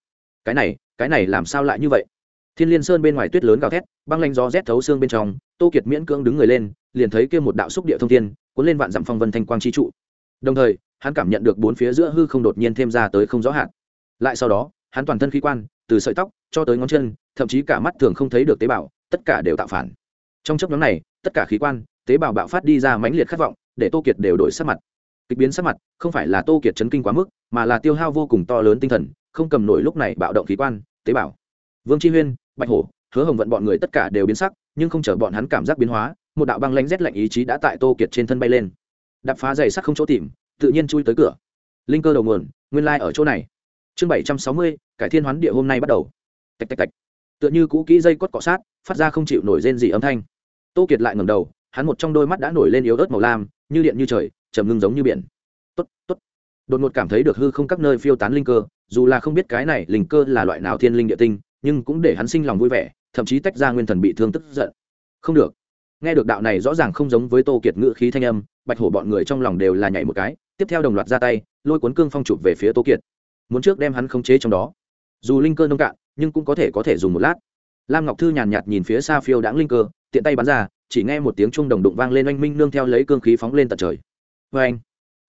Cái này cái này làm sao lại như vậy? Thiên liên sơn bên ngoài tuyết lớn gào thét, băng lanh gió rét thấu xương bên trong, tô kiệt miễn cưỡng đứng người lên, liền thấy kia một đạo xúc địa thông thiên, cuốn lên vạn dặm phong vân thanh quang chi trụ. Đồng thời, hắn cảm nhận được bốn phía giữa hư không đột nhiên thêm ra tới không rõ hạn lại sau đó, hắn toàn thân khí quan từ sợi tóc cho tới ngón chân, thậm chí cả mắt thường không thấy được tế bào, tất cả đều tạo phản. Trong chấp nhóm này, tất cả khí quan, tế bào bạo phát đi ra mãnh liệt khát vọng, để tô kiệt đều đổi sắc mặt. Kịch biến sắc mặt, không phải là tô kiệt chấn kinh quá mức, mà là tiêu hao vô cùng to lớn tinh thần, không cầm nổi lúc này bạo động khí quan, tế bào. Vương chi huyên, bạch hổ, hứa hồng vận bọn người tất cả đều biến sắc, nhưng không chờ bọn hắn cảm giác biến hóa, một đạo băng lanh rét lạnh ý chí đã tại tô kiệt trên thân bay lên. Đập phá dày sắc không chỗ tìm, tự nhiên chui tới cửa. Linh cơ đầu nguồn, nguyên lai ở chỗ này chương bảy trăm sáu mươi, cải thiên hoán địa hôm nay bắt đầu. Tạch tạch tạch. Tựa như cũ kỹ dây cốt cọ sát, phát ra không chịu nổi rên gì âm thanh. Tô kiệt lại ngầm đầu, hắn một trong đôi mắt đã nổi lên yếu ớt màu lam, như điện như trời, trầm ngưng giống như biển. Tốt tốt. Đột ngột cảm thấy được hư không các nơi phiêu tán linh cơ, dù là không biết cái này linh cơ là loại nào thiên linh địa tinh, nhưng cũng để hắn sinh lòng vui vẻ, thậm chí tách ra nguyên thần bị thương tức giận. Không được. Nghe được đạo này rõ ràng không giống với tô kiệt ngữ khí thanh âm, bạch hổ bọn người trong lòng đều là nhảy một cái, tiếp theo đồng loạt ra tay, lôi cuốn cương phong chụp về phía tô kiệt muốn trước đem hắn khống chế trong đó. Dù linh cơ nông cạn, nhưng cũng có thể có thể dùng một lát. Lam ngọc thư nhàn nhạt nhìn phía xa phiêu đãng linh cơ, tiện tay bắn ra, chỉ nghe một tiếng chuông đồng đụng vang lên oanh minh nương theo lấy cương khí phóng lên tận trời. Vê anh,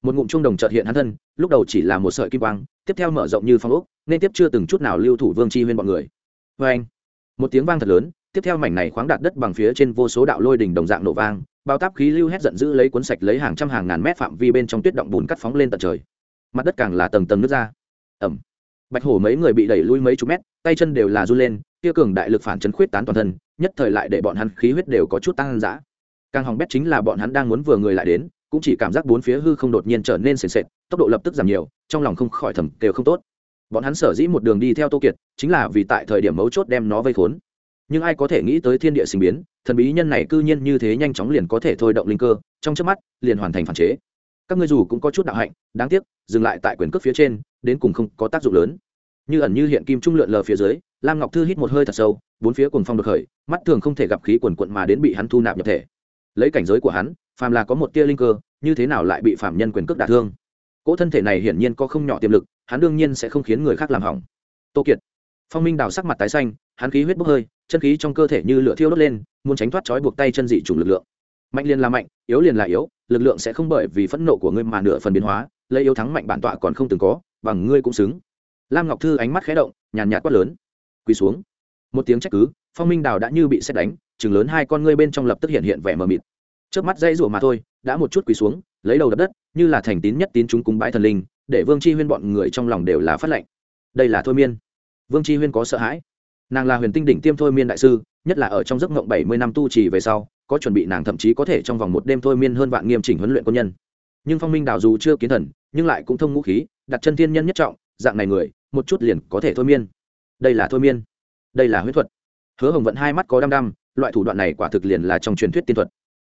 một ngụm chuông đồng trợt hiện hắn thân, lúc đầu chỉ là một sợi kim quang, tiếp theo mở rộng như phong ốc, nên tiếp chưa từng chút nào lưu thủ vương chi huyên bọn người. Vê anh, một tiếng vang thật lớn, tiếp theo mảnh này khoáng đạt đất bằng phía trên vô số đạo lôi đỉnh đồng dạng nổ vang, bao táp khí lưu hét giận dữ lấy cuốn sạch lấy hàng trăm hàng ngàn mét phạm vi bên trong tuyết động bùn cắt phóng lên tận trời. Mặt đất càng là tầng tầng nước ra ẩm. Bạch hổ mấy người bị đẩy lui mấy chục mét, tay chân đều là run lên, kia cường đại lực phản chấn khuyết tán toàn thân, nhất thời lại để bọn hắn khí huyết đều có chút tăng dã. Càng hỏng bét chính là bọn hắn đang muốn vừa người lại đến, cũng chỉ cảm giác bốn phía hư không đột nhiên trở nên sền sệt, tốc độ lập tức giảm nhiều, trong lòng không khỏi thầm đều không tốt. Bọn hắn sở dĩ một đường đi theo tô kiệt, chính là vì tại thời điểm mấu chốt đem nó vây khốn. Nhưng ai có thể nghĩ tới thiên địa sinh biến, thần bí nhân này cư nhiên như thế nhanh chóng liền có thể thôi động linh cơ, trong trước mắt, liền hoàn thành phản chế các ngươi dù cũng có chút đạo hạnh, đáng tiếc, dừng lại tại quyền cước phía trên, đến cùng không có tác dụng lớn. Như ẩn như hiện kim trung lượn lờ phía dưới, lam ngọc thư hít một hơi thật sâu, bốn phía cùng phong được khởi, mắt thường không thể gặp khí quần quận mà đến bị hắn thu nạp nhập thể. Lấy cảnh giới của hắn, phàm là có một tia linh cơ, như thế nào lại bị phạm nhân quyền cước đả thương? Cỗ thân thể này hiển nhiên có không nhỏ tiềm lực, hắn đương nhiên sẽ không khiến người khác làm hỏng. Tô kiệt. Phong minh đào sắc mặt tái xanh, hắn khí huyết bốc hơi, chân khí trong cơ thể như lửa thiêu đốt lên, muốn tránh thoát trói buộc tay chân dị chủng lực lượng. Mạnh liền là mạnh, yếu liền là yếu lực lượng sẽ không bởi vì phẫn nộ của ngươi mà nửa phần biến hóa, lấy yếu thắng mạnh bản tọa còn không từng có, bằng ngươi cũng xứng. Lam ngọc thư ánh mắt khé động, nhàn nhạt quát lớn. Quỳ xuống. Một tiếng trách cứ, phong minh đào đã như bị xét đánh, chừng lớn hai con ngươi bên trong lập tức hiện hiện vẻ mờ mịt. Trước mắt dây rủa mà thôi, đã một chút quỳ xuống, lấy đầu đập đất, như là thành tín nhất tín chúng cúng bái thần linh, để vương chi huyên bọn người trong lòng đều là phát lệnh. Đây là thôi miên. Vương chi huyên có sợ hãi. Nàng là huyền tinh đỉnh tiêm thôi miên đại sư, nhất là ở trong giấc mộng bảy mươi năm tu trì về sau có chuẩn bị nàng thậm chí có thể trong vòng một đêm thôi miên hơn vạn nghiêm chỉnh huấn luyện quân nhân. Nhưng phong minh đào dù chưa kiến thần, nhưng lại cũng thông ngũ khí, đặt chân thiên nhân nhất trọng, dạng này người, một chút liền có thể thôi miên. Đây là thôi miên. Đây là huyết thuật. Hứa hồng vận hai mắt có đăm đăm, loại thủ đoạn này quả thực liền là trong truyền thuyết tiên thuật.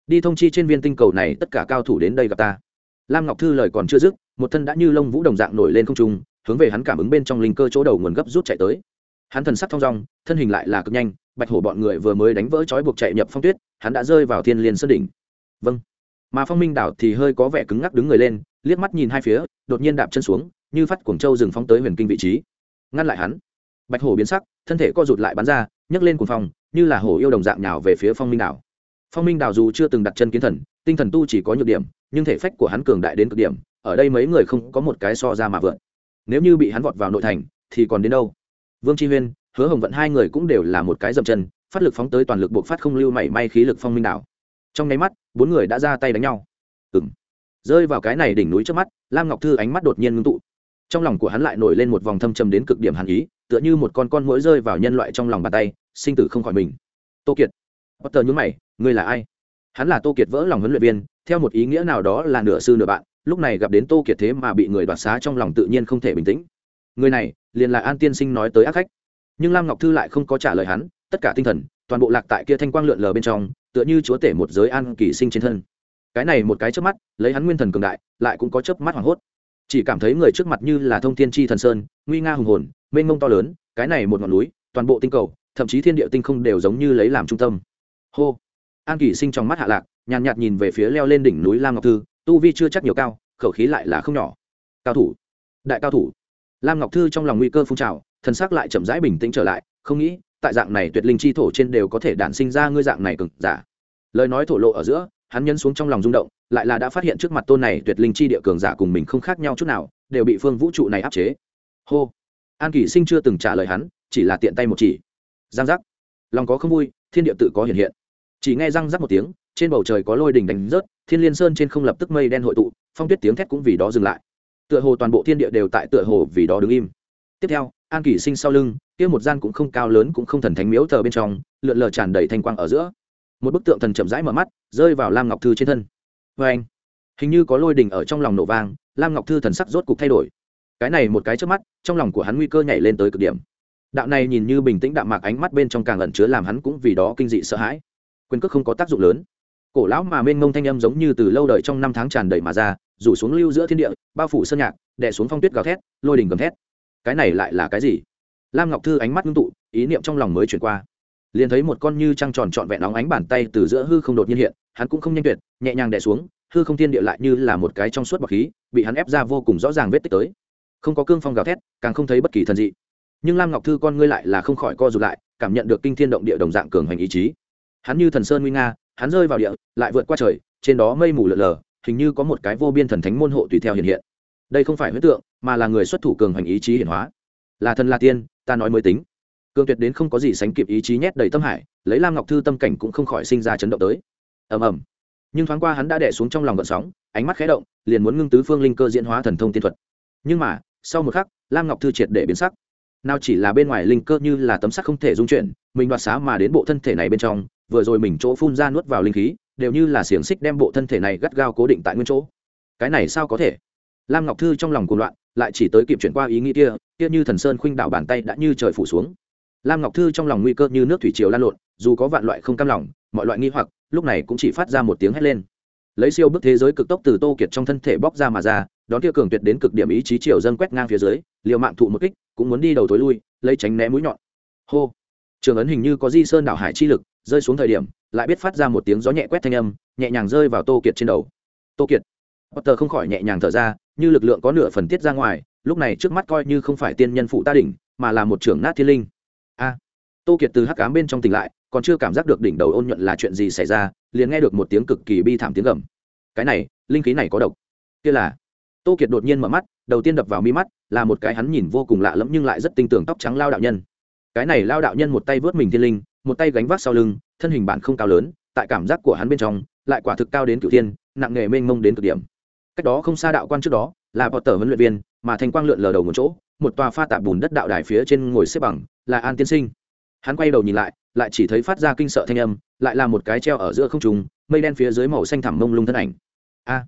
Đi thông chi trên viên tinh cầu này, tất cả cao thủ đến đây gặp ta. Lam ngọc thư lời còn chưa dứt, một thân đã như lông vũ đồng dạng nổi lên không trung, hướng về hắn cảm ứng bên trong linh cơ chỗ đầu nguồn gấp rút chạy tới. Hắn thần sắc thong dong, thân hình lại là cực nhanh, bạch hổ bọn người vừa mới đánh vỡ trói buộc chạy nhập phong tuyết hắn đã rơi vào thiên liên sơn đỉnh. Vâng. Mà phong minh đảo thì hơi có vẻ cứng ngắc đứng người lên, liếc mắt nhìn hai phía, đột nhiên đạp chân xuống, như phát cuồng châu dừng phóng tới huyền kinh vị trí. Ngăn lại hắn. Bạch hổ biến sắc, thân thể co rụt lại bắn ra, nhấc lên cuồng phong, như là hổ yêu đồng dạng nhào về phía phong minh đảo. Phong minh đảo dù chưa từng đặt chân kiến thần, tinh thần tu chỉ có nhược điểm, nhưng thể phách của hắn cường đại đến cực điểm, ở đây mấy người không có một cái so ra mà vượn. Nếu như bị hắn vọt vào nội thành, thì còn đến đâu? Vương tri huyên, hứa hồng vận hai người cũng đều là một cái dậm chân phát lực phóng tới toàn lực buộc phát không lưu mảy may khí lực phong minh đảo. Trong nháy mắt, bốn người đã ra tay đánh nhau. Ừng rơi vào cái này đỉnh núi trước mắt, lam ngọc thư ánh mắt đột nhiên ngưng tụ. Trong lòng của hắn lại nổi lên một vòng thâm trầm đến cực điểm hàn ý, tựa như một con con mũi rơi vào nhân loại trong lòng bàn tay, sinh tử không khỏi mình. Tô kiệt. Bất tờ nhúng mày, ngươi là ai? Hắn là tô kiệt vỡ lòng huấn luyện viên, theo một ý nghĩa nào đó là nửa sư nửa bạn, lúc này gặp đến tô kiệt thế mà bị người đoạt xá trong lòng tự nhiên không thể bình tĩnh. Người này, liền là an tiên sinh nói tới ác khách. Nhưng lam ngọc thư lại không có trả lời hắn tất cả tinh thần, toàn bộ lạc tại kia thanh quang lượn lờ bên trong, tựa như chúa tể một giới an kỳ sinh trên thân. Cái này một cái chớp mắt, lấy hắn nguyên thần cường đại, lại cũng có chớp mắt hoảng hốt. Chỉ cảm thấy người trước mặt như là thông thiên tri thần sơn, nguy nga hùng hồn, mênh mông to lớn, cái này một ngọn núi, toàn bộ tinh cầu, thậm chí thiên địa tinh không đều giống như lấy làm trung tâm. Hô! An kỳ sinh trong mắt hạ lạc, nhàn nhạt nhìn về phía leo lên đỉnh núi lam ngọc thư, tu vi chưa chắc nhiều cao, khẩu khí lại là không nhỏ. Cao thủ! Đại cao thủ! Lam ngọc thư trong lòng nguy cơ phun trào thân xác lại chậm rãi bình tĩnh trở lại, không nghĩ tại dạng này tuyệt linh chi thổ trên đều có thể đản sinh ra ngươi dạng này cực giả. Lời nói thổ lộ ở giữa, hắn nhấn xuống trong lòng rung động, lại là đã phát hiện trước mặt tôn này tuyệt linh chi địa cường giả cùng mình không khác nhau chút nào, đều bị phương vũ trụ này áp chế. Hô! An kỷ sinh chưa từng trả lời hắn, chỉ là tiện tay một chỉ. Giang giác. Lòng có không vui, thiên địa tự có hiện hiện. Chỉ nghe răng rắc một tiếng, trên bầu trời có lôi đình đánh rớt, thiên liên sơn trên không lập tức mây đen hội tụ, phong tuyết tiếng thét cũng vì đó dừng lại. Tựa hồ toàn bộ thiên địa đều tại tựa hồ vì đó đứng im. Tiếp theo, an kỷ sinh sau lưng kia một gian cũng không cao lớn cũng không thần thánh miếu thờ bên trong, lượn lờ tràn đầy thanh quang ở giữa. Một bức tượng thần chậm rãi mở mắt, rơi vào lam ngọc thư trên thân. Vê anh, hình như có lôi đình ở trong lòng nổ vang, lam ngọc thư thần sắc rốt cục thay đổi. Cái này một cái trước mắt, trong lòng của hắn nguy cơ nhảy lên tới cực điểm. Đạo này nhìn như bình tĩnh đạm mạc ánh mắt bên trong càng ẩn chứa làm hắn cũng vì đó kinh dị sợ hãi. Quyền cước không có tác dụng lớn. Cổ lão mà mênh mông thanh âm giống như từ lâu đời trong năm tháng tràn đầy mà ra, rủ xuống lưu giữa thiên địa, bao phủ sơn nhạc, đè xuống phong tuyết gào thét, lôi đình gầm thét. Cái này lại là cái gì? Lam ngọc thư ánh mắt ngưng tụ, ý niệm trong lòng mới chuyển qua. Liền thấy một con như trăng tròn trọn vẹn óng ánh bàn tay từ giữa hư không đột nhiên hiện, hắn cũng không nhanh tuyệt, nhẹ nhàng đè xuống, hư không thiên địa lại như là một cái trong suốt bọc khí, bị hắn ép ra vô cùng rõ ràng vết tích tới. Không có cương phong gào thét, càng không thấy bất kỳ thần dị. Nhưng lam ngọc thư con ngươi lại là không khỏi co rụt lại, cảm nhận được kinh thiên động địa đồng dạng cường hành ý chí. Hắn như thần sơn nguy nga, hắn rơi vào địa, lại vượt qua trời, trên đó mây mù lợn lờ hình như có một cái vô biên thần thánh môn hộ tùy theo hiện hiện. Đây không phải huyết tượng, mà là người xuất thủ cường hành ý chí hiển hóa. Là thần là tiên ta nói mới tính. Cường tuyệt đến không có gì sánh kịp ý chí nhét đầy tâm hải, lấy lam ngọc thư tâm cảnh cũng không khỏi sinh ra chấn động tới. Ầm ầm. Nhưng thoáng qua hắn đã đẻ xuống trong lòng gợn sóng, ánh mắt khé động, liền muốn ngưng tứ phương linh cơ diễn hóa thần thông tiên thuật. Nhưng mà, sau một khắc, lam ngọc thư triệt để biến sắc. Nào chỉ là bên ngoài linh cơ như là tấm sắt không thể dung chuyển, mình đoạt xá mà đến bộ thân thể này bên trong, vừa rồi mình chỗ phun ra nuốt vào linh khí, đều như là xiềng xích đem bộ thân thể này gắt gao cố định tại nguyên chỗ. Cái này sao có thể? Lam ngọc thư trong lòng cuồng loạn lại chỉ tới kịp chuyển qua ý nghĩ kia kia như thần sơn khuynh đảo bàn tay đã như trời phủ xuống. Lam ngọc thư trong lòng nguy cơ như nước thủy triều lan lộn, dù có vạn loại không cam lòng, mọi loại nghi hoặc, lúc này cũng chỉ phát ra một tiếng hét lên. Lấy siêu bức thế giới cực tốc từ tô kiệt trong thân thể bóc ra mà ra, đón kia cường tuyệt đến cực điểm ý chí triều dâng quét ngang phía dưới, liều mạng thụ một kích, cũng muốn đi đầu tối lui, lấy tránh né mũi nhọn. Hô! Trường ấn hình như có di sơn đảo hải chi lực, rơi xuống thời điểm, lại biết phát ra một tiếng gió nhẹ quét thanh âm, nhẹ nhàng rơi vào tô kiệt trên đầu. Tô kiệt potter không khỏi nhẹ nhàng thở ra, như lực lượng có nửa phần tiết ra ngoài, lúc này trước mắt coi như không phải tiên nhân phụ ta đỉnh, mà là một trưởng nát thiên linh. A. Tô kiệt từ hắc cám bên trong tỉnh lại, còn chưa cảm giác được đỉnh đầu ôn nhuận là chuyện gì xảy ra, liền nghe được một tiếng cực kỳ bi thảm tiếng gầm. Cái này, linh khí này có độc. Kia là. Tô kiệt đột nhiên mở mắt, đầu tiên đập vào mi mắt, là một cái hắn nhìn vô cùng lạ lẫm nhưng lại rất tinh tường tóc trắng lao đạo nhân. Cái này lao đạo nhân một tay vớt mình thiên linh, một tay gánh vác sau lưng, thân hình bản không cao lớn, tại cảm giác của hắn bên trong, lại quả thực cao đến cửu thiên, nặng nghề mênh mông đến cực điểm cách đó không xa đạo quan trước đó, là bọt tờ huấn luyện viên, mà thành quang lượn lờ đầu một chỗ, một tòa pha tạp bùn đất đạo đài phía trên ngồi xếp bằng, là an tiên sinh. Hắn quay đầu nhìn lại lại chỉ thấy phát ra kinh sợ thanh âm, lại là một cái treo ở giữa không trùng mây đen phía dưới màu xanh thẳm mông lung thân ảnh. A!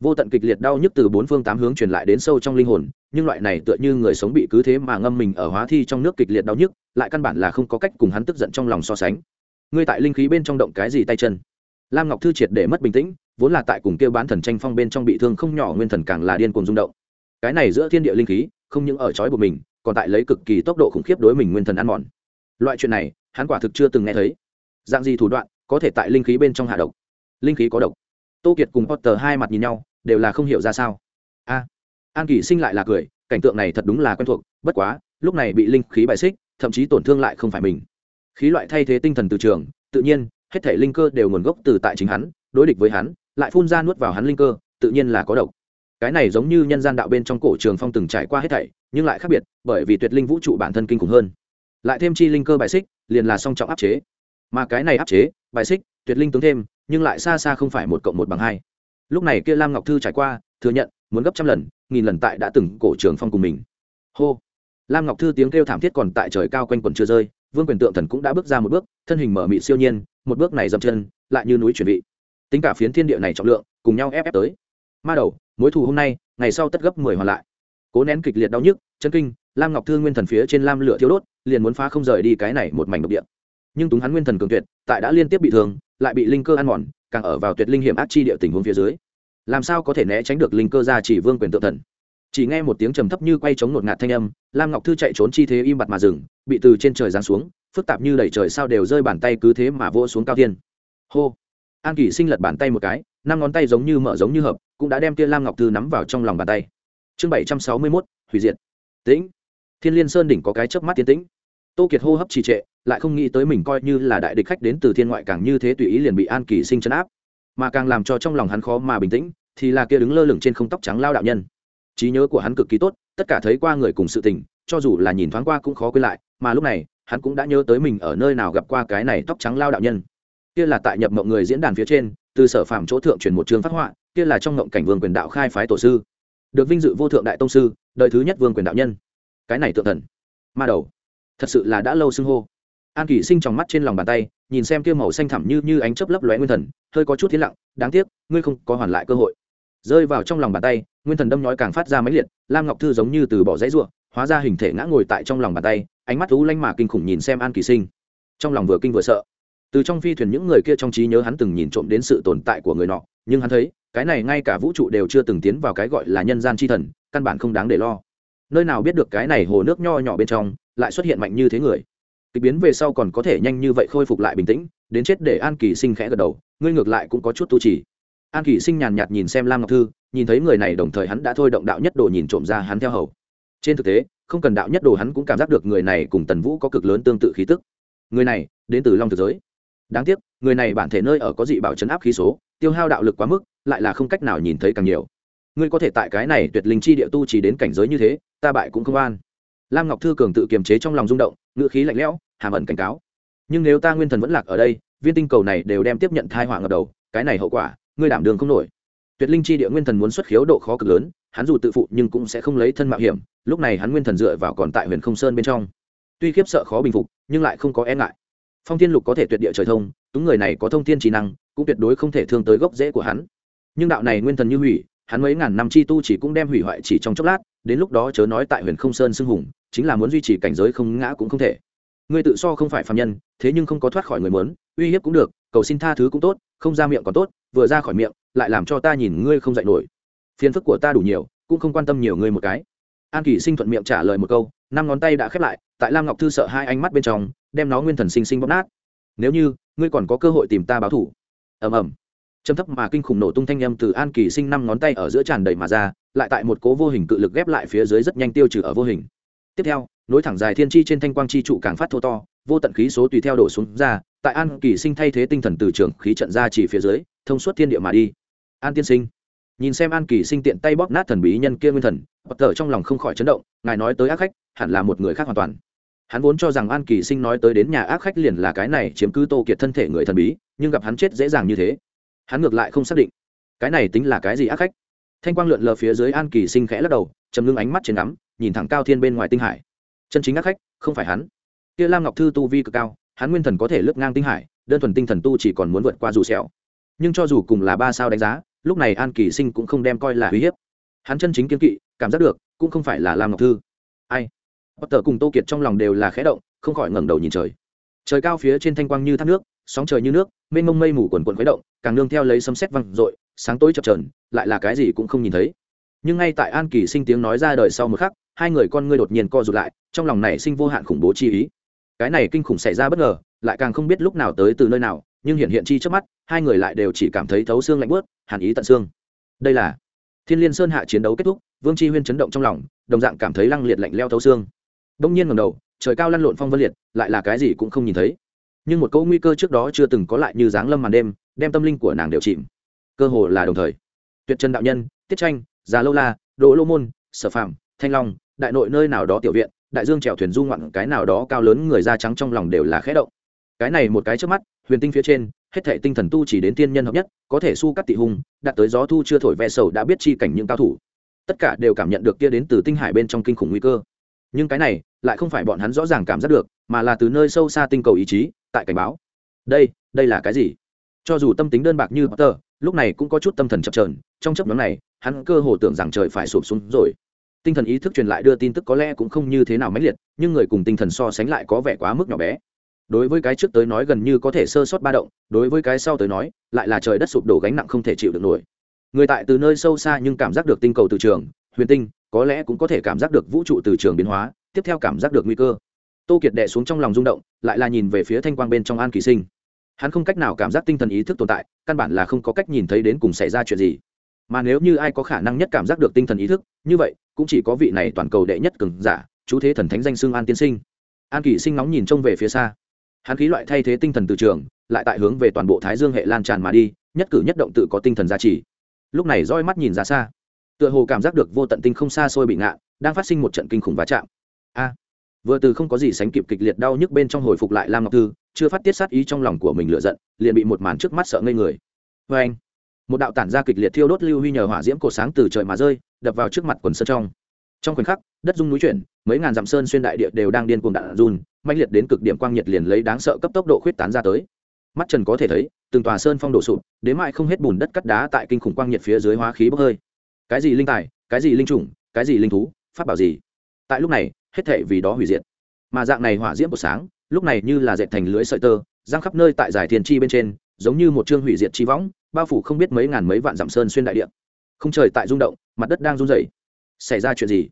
Vô tận kịch liệt đau nhức từ bốn phương tám hướng truyền lại đến sâu trong linh hồn, nhưng loại này tựa như người sống bị cứ thế mà ngâm mình ở hóa thi trong nước kịch liệt đau nhức, lại căn bản là không có cách cùng hắn tức giận trong lòng so sánh. Ngươi tại linh khí bên trong động cái gì tay chân? Lam ngọc thư triệt để mất bình tĩnh vốn là tại cùng kêu bán thần tranh phong bên trong bị thương không nhỏ nguyên thần càng là điên cuồng rung động. Cái này giữa thiên địa linh khí, không những ở trói buộc mình, còn tại lấy cực kỳ tốc độ khủng khiếp đối mình nguyên thần ăn mòn. Loại chuyện này, hắn quả thực chưa từng nghe thấy. Dạng gì thủ đoạn có thể tại linh khí bên trong hạ độc? Linh khí có độc. Tô kiệt cùng potter hai mặt nhìn nhau, đều là không hiểu ra sao. A, an kỷ sinh lại là cười, cảnh tượng này thật đúng là quen thuộc, bất quá, lúc này bị linh khí bại xích, thậm chí tổn thương lại không phải mình. Khí loại thay thế tinh thần từ trường, tự nhiên, hết thể linh cơ đều nguồn gốc từ tại chính hắn, đối địch với hắn lại phun ra nuốt vào hắn linh cơ, tự nhiên là có độc. Cái này giống như nhân gian đạo bên trong cổ trường phong từng trải qua hết thảy, nhưng lại khác biệt, bởi vì tuyệt linh vũ trụ bản thân kinh khủng hơn. Lại thêm chi linh cơ bài xích, liền là song trọng áp chế. Mà cái này áp chế, bài xích, tuyệt linh tướng thêm, nhưng lại xa xa không phải một cộng một bằng hai. Lúc này kia lam ngọc thư trải qua, thừa nhận, muốn gấp trăm lần, nghìn lần tại đã từng cổ trường phong cùng mình. Hô. Lam ngọc thư tiếng kêu thảm thiết còn tại trời cao quanh quần chưa rơi, vương quyền tượng thần cũng đã bước ra một bước, thân hình mở mị siêu nhiên, một bước này dậm chân, lại như núi chuẩn bị tính cả phiến thiên địa này trọng lượng, cùng nhau ép ép tới. Ma đầu, mối thù hôm nay, ngày sau tất gấp mười hoàn lại. Cố nén kịch liệt đau nhức, chân kinh, lam ngọc thư nguyên thần phía trên lam lửa thiếu đốt, liền muốn phá không rời đi cái này một mảnh độc địa. Nhưng túng hắn nguyên thần cường tuyệt, tại đã liên tiếp bị thương, lại bị linh cơ ăn mòn, càng ở vào tuyệt linh hiểm ác chi địa tình huống phía dưới. Làm sao có thể né tránh được linh cơ ra chỉ vương quyền tự thần? Chỉ nghe một tiếng trầm thấp như quay chống ngột ngạt thanh âm, lam ngọc thư chạy trốn chi thế im bặt mà dừng, bị từ trên trời giáng xuống, phức tạp như đẩy trời sao đều rơi bàn tay cứ thế mà vỗ xuống cao thiên. Hô! An kỷ sinh lật bàn tay một cái, năm ngón tay giống như mở giống như hợp, cũng đã đem tia lam ngọc thư nắm vào trong lòng bàn tay. Chương bảy trăm sáu mươi mốt, hủy diệt. Tĩnh. Thiên liên sơn đỉnh có cái chớp mắt tiến tĩnh. Tô kiệt hô hấp trì trệ, lại không nghĩ tới mình coi như là đại địch khách đến từ thiên ngoại càng như thế tùy ý liền bị an kỳ sinh chấn áp. Mà càng làm cho trong lòng hắn khó mà bình tĩnh, thì là kia đứng lơ lửng trên không tóc trắng lao đạo nhân. Trí nhớ của hắn cực kỳ tốt, tất cả thấy qua người cùng sự tình, cho dù là nhìn thoáng qua cũng khó quên lại, mà lúc này, hắn cũng đã nhớ tới mình ở nơi nào gặp qua cái này tóc trắng lao đạo nhân kia là tại nhập mộng người diễn đàn phía trên, từ sở phạm chỗ thượng truyền một trường phát họa, kia là trong mộng cảnh vương quyền đạo khai phái tổ sư. Được vinh dự vô thượng đại tông sư, đời thứ nhất vương quyền đạo nhân. Cái này tượng thần. Ma đầu. Thật sự là đã lâu xưng hô. An kỷ sinh trong mắt trên lòng bàn tay, nhìn xem kia màu xanh thẳm như như ánh chớp lấp lóe nguyên thần, hơi có chút thiên lặng, đáng tiếc, ngươi không có hoàn lại cơ hội. Rơi vào trong lòng bàn tay, nguyên thần đâm nhói càng phát ra máy liệt, lam ngọc thư giống như từ bỏ dãy ruộng, hóa ra hình thể ngã ngồi tại trong lòng bàn tay, ánh mắt thú lanh mà kinh khủng nhìn xem an kỳ sinh. Trong lòng vừa kinh vừa sợ từ trong phi thuyền những người kia trong trí nhớ hắn từng nhìn trộm đến sự tồn tại của người nọ, nhưng hắn thấy, cái này ngay cả vũ trụ đều chưa từng tiến vào cái gọi là nhân gian c h i thần, căn bản không đáng để lo. Nơi nào biết được cái này hồ nước nho nhỏ bên trong, lại xuất hiện mạnh như thế người. Kịch biến về sau còn có thể nhanh như vậy khôi phục lại bình tĩnh, đến chết để an kỳ sinh khẽ gật đầu, ngươi ngược lại cũng có chút tu trì. An kỳ sinh nhàn nhạt nhìn xem lam ngọc thư, nhìn thấy người này đồng thời hắn đã thôi động đạo nhất đồ nhìn trộm ra hắn theo hầu. Trên thực tế, không cần đạo nhất đồ hắn cũng cảm giác được người này cùng tần vũ có cực lớn tương tự khí tức. Người này, đến từ long thực giới đáng tiếc, người này bản thể nơi ở có dị bảo chấn áp khí số, tiêu hao đạo lực quá mức, lại là không cách nào nhìn thấy càng nhiều. Ngươi có thể tại cái này tuyệt linh chi địa tu chỉ đến cảnh giới như thế, ta bại cũng không an lam ngọc thư cường tự kiềm chế trong lòng rung động, ngữ khí lạnh lẽo, hàm ẩn cảnh cáo. Nhưng nếu ta nguyên thần vẫn lạc ở đây, viên tinh cầu này đều đem tiếp nhận thai hỏa ngập đầu, cái này hậu quả, ngươi đảm đường không nổi. Tuyệt linh chi địa nguyên thần muốn xuất khiếu độ khó cực lớn, hắn dù tự phụ nhưng cũng sẽ không lấy thân mạo hiểm, lúc này hắn nguyên thần dựa vào còn tại huyền không sơn bên trong. Tuy khiếp sợ khó bình phục, nhưng lại không có e ngại phong thiên lục có thể tuyệt địa trời thông, túng người này có thông thiên trí năng, cũng tuyệt đối không thể thương tới gốc rễ của hắn. Nhưng đạo này nguyên thần như hủy, hắn mấy ngàn năm chi tu chỉ cũng đem hủy hoại chỉ trong chốc lát, đến lúc đó chớ nói tại huyền không sơn xưng hùng, chính là muốn duy trì cảnh giới không ngã cũng không thể. Người tự so không phải phạm nhân, thế nhưng không có thoát khỏi người muốn, uy hiếp cũng được, cầu xin tha thứ cũng tốt, không ra miệng còn tốt, vừa ra khỏi miệng, lại làm cho ta nhìn ngươi không dạy nổi. Phiền phức của ta đủ nhiều, cũng không quan tâm nhiều ngươi một cái. An kỷ sinh thuận miệng trả lời một câu, năm ngón tay đã khép lại, tại lam ngọc thư sợ hai ánh mắt bên trong đem nó nguyên thần sinh sinh bóp nát. Nếu như, ngươi còn có cơ hội tìm ta báo thủ. Ầm ầm. Châm thấp mà kinh khủng nổ tung thanh â m từ an kỳ sinh năm ngón tay ở giữa tràn đầy mà ra, lại tại một cố vô hình cự lực ghép lại phía dưới rất nhanh tiêu trừ ở vô hình. Tiếp theo, nối thẳng dài thiên chi trên thanh quang chi trụ càng phát thô to, vô tận khí số tùy theo đổ xuống ra, tại an kỳ sinh thay thế tinh thần từ trường khí trận ra chỉ phía dưới, thông suốt thiên địa mà đi. An tiên sinh, nhìn xem an kỳ sinh tiện tay bóp nát thần bí nhân kia nguyên thần bất tờ trong lòng không khỏi chấn động, ngài nói tới ác khách, hẳn là một người khác hoàn toàn hắn vốn cho rằng an kỳ sinh nói tới đến nhà ác khách liền là cái này chiếm cứ tô kiệt thân thể người thần bí, nhưng gặp hắn chết dễ dàng như thế. Hắn ngược lại không xác định, cái này tính là cái gì ác khách. Thanh quang lượn lờ phía dưới an kỳ sinh khẽ lắc đầu chầm ngưng ánh mắt trên ngắm, nhìn thẳng cao thiên bên ngoài tinh hải. Chân chính ác khách, không phải hắn. Kia lam ngọc thư tu vi cực cao, hắn nguyên thần có thể lướt ngang tinh hải, đơn thuần tinh thần tu chỉ còn muốn vượt qua dù xẻo nhưng cho dù cùng là ba sao đánh giá, lúc này an kỳ sinh cũng không đem coi là uy hiếp. Hắn chân chính kiên kỵ, cảm giác được, cũng không phải là lam ngọc thư. Ai? Bất tờ cùng tô kiệt trong lòng đều là khẽ động, không khỏi ngẩng đầu nhìn trời. Trời cao phía trên thanh quang như thác nước, sóng trời như nước, mênh mông mây mù quần quần khuấy động, càng nương theo lấy sấm sét văng rội sáng tối chập trờn lại là cái gì cũng không nhìn thấy. Nhưng ngay tại an kỳ sinh tiếng nói ra đời sau một khắc, hai người con ngươi đột nhiên co rụt lại, trong lòng này sinh vô hạn khủng bố chi ý. Cái này kinh khủng xảy ra bất ngờ, lại càng không biết lúc nào tới từ nơi nào, nhưng hiện hiện chi trước mắt, hai người lại đều chỉ cảm thấy thấu xương lạnh bớt hàn ý tận xương. Đây là thiên liên sơn hạ chiến đấu kết thúc, vương chi huyên chấn động trong lòng, đồng dạng cảm thấy lăng liệt lạnh leo thấu xương đông nhiên ngầm đầu, trời cao lăn lộn phong vân liệt, lại là cái gì cũng không nhìn thấy. Nhưng một câu nguy cơ trước đó chưa từng có lại như dáng lâm màn đêm, đem tâm linh của nàng đều chìm. Cơ hồ là đồng thời. Tuyệt trần đạo nhân, tiết tranh, già lâu la, đỗ lô môn, sở phạm thanh long, đại nội nơi nào đó tiểu viện, đại dương trèo thuyền du ngoạn cái nào đó cao lớn người da trắng trong lòng đều là khẽ động. Cái này một cái trước mắt, huyền tinh phía trên, hết thể tinh thần tu chỉ đến tiên nhân hợp nhất, có thể su cắt tị hùng, đạt tới gió thu chưa thổi ve sầu đã biết chi cảnh những cao thủ. Tất cả đều cảm nhận được kia đến từ tinh hải bên trong kinh khủng nguy cơ. Nhưng cái này lại không phải bọn hắn rõ ràng cảm giác được, mà là từ nơi sâu xa tinh cầu ý chí, tại cảnh báo. Đây đây là cái gì? Cho dù tâm tính đơn bạc như potter, lúc này cũng có chút tâm thần chập trờn trong chấp nhóm này, hắn cơ hồ tưởng rằng trời phải sụp xuống rồi. Tinh thần ý thức truyền lại đưa tin tức có lẽ cũng không như thế nào mãnh liệt, nhưng người cùng tinh thần so sánh lại có vẻ quá mức nhỏ bé. Đối với cái trước tới nói gần như có thể sơ sót ba động, đối với cái sau tới nói, lại là trời đất sụp đổ gánh nặng không thể chịu được nổi. Người tại từ nơi sâu xa nhưng cảm giác được tinh cầu từ trường, huyền tinh, có lẽ cũng có thể cảm giác được vũ trụ từ trường biến hóa tiếp theo cảm giác được nguy cơ. Tô kiệt đệ xuống trong lòng rung động, lại là nhìn về phía thanh quang bên trong an kỳ sinh. Hắn không cách nào cảm giác tinh thần ý thức tồn tại, căn bản là không có cách nhìn thấy đến cùng xảy ra chuyện gì. Mà nếu như ai có khả năng nhất cảm giác được tinh thần ý thức, như vậy, cũng chỉ có vị này toàn cầu đệ nhất cường giả, chú thế thần thánh danh xương an tiên sinh. An kỳ sinh nóng nhìn trông về phía xa. Hắn khí loại thay thế tinh thần từ trường, lại tại hướng về toàn bộ thái dương hệ lan tràn mà đi, nhất cử nhất động tự có tinh thần giá trị lúc này roi mắt nhìn ra xa. Tựa hồ cảm giác được vô tận tinh không xa xôi bị ngạn đang phát sinh một trận kinh khủng va chạm a vừa từ không có gì sánh kịp kịch liệt đau nhức bên trong hồi phục lại lam ngọc thư, chưa phát tiết sát ý trong lòng của mình lựa giận, liền bị một màn trước mắt sợ ngây người. Vê anh, một đạo tản ra kịch liệt thiêu đốt lưu huy nhờ hỏa diễm cổ sáng từ trời mà rơi, đập vào trước mặt quần sơn trong. Trong khoảnh khắc, đất dung núi chuyển, mấy ngàn dặm sơn xuyên đại địa đều đang điên cuồng đạn run mạnh liệt đến cực điểm quang nhiệt liền lấy đáng sợ cấp tốc độ khuyết tán ra tới. Mắt trần có thể thấy, từng tòa sơn phong đổ sụp, đến mại không hết bùn đất cắt đá tại kinh khủng quang nhiệt phía dưới hóa khí bốc hơi. Cái gì linh tài, cái gì linh chủng, cái gì linh thú phát bảo gì? Tại lúc này hết thệ vì đó hủy diệt. Mà dạng này hỏa diễm của sáng, lúc này như là dệt thành lưới sợi tơ giang khắp nơi tại giải thiên chi bên trên, giống như một chương hủy diệt chi võng, bao phủ không biết mấy ngàn mấy vạn dặm sơn xuyên đại địa. Không trời tại rung động, mặt đất đang run rẩy. Xảy ra chuyện gì?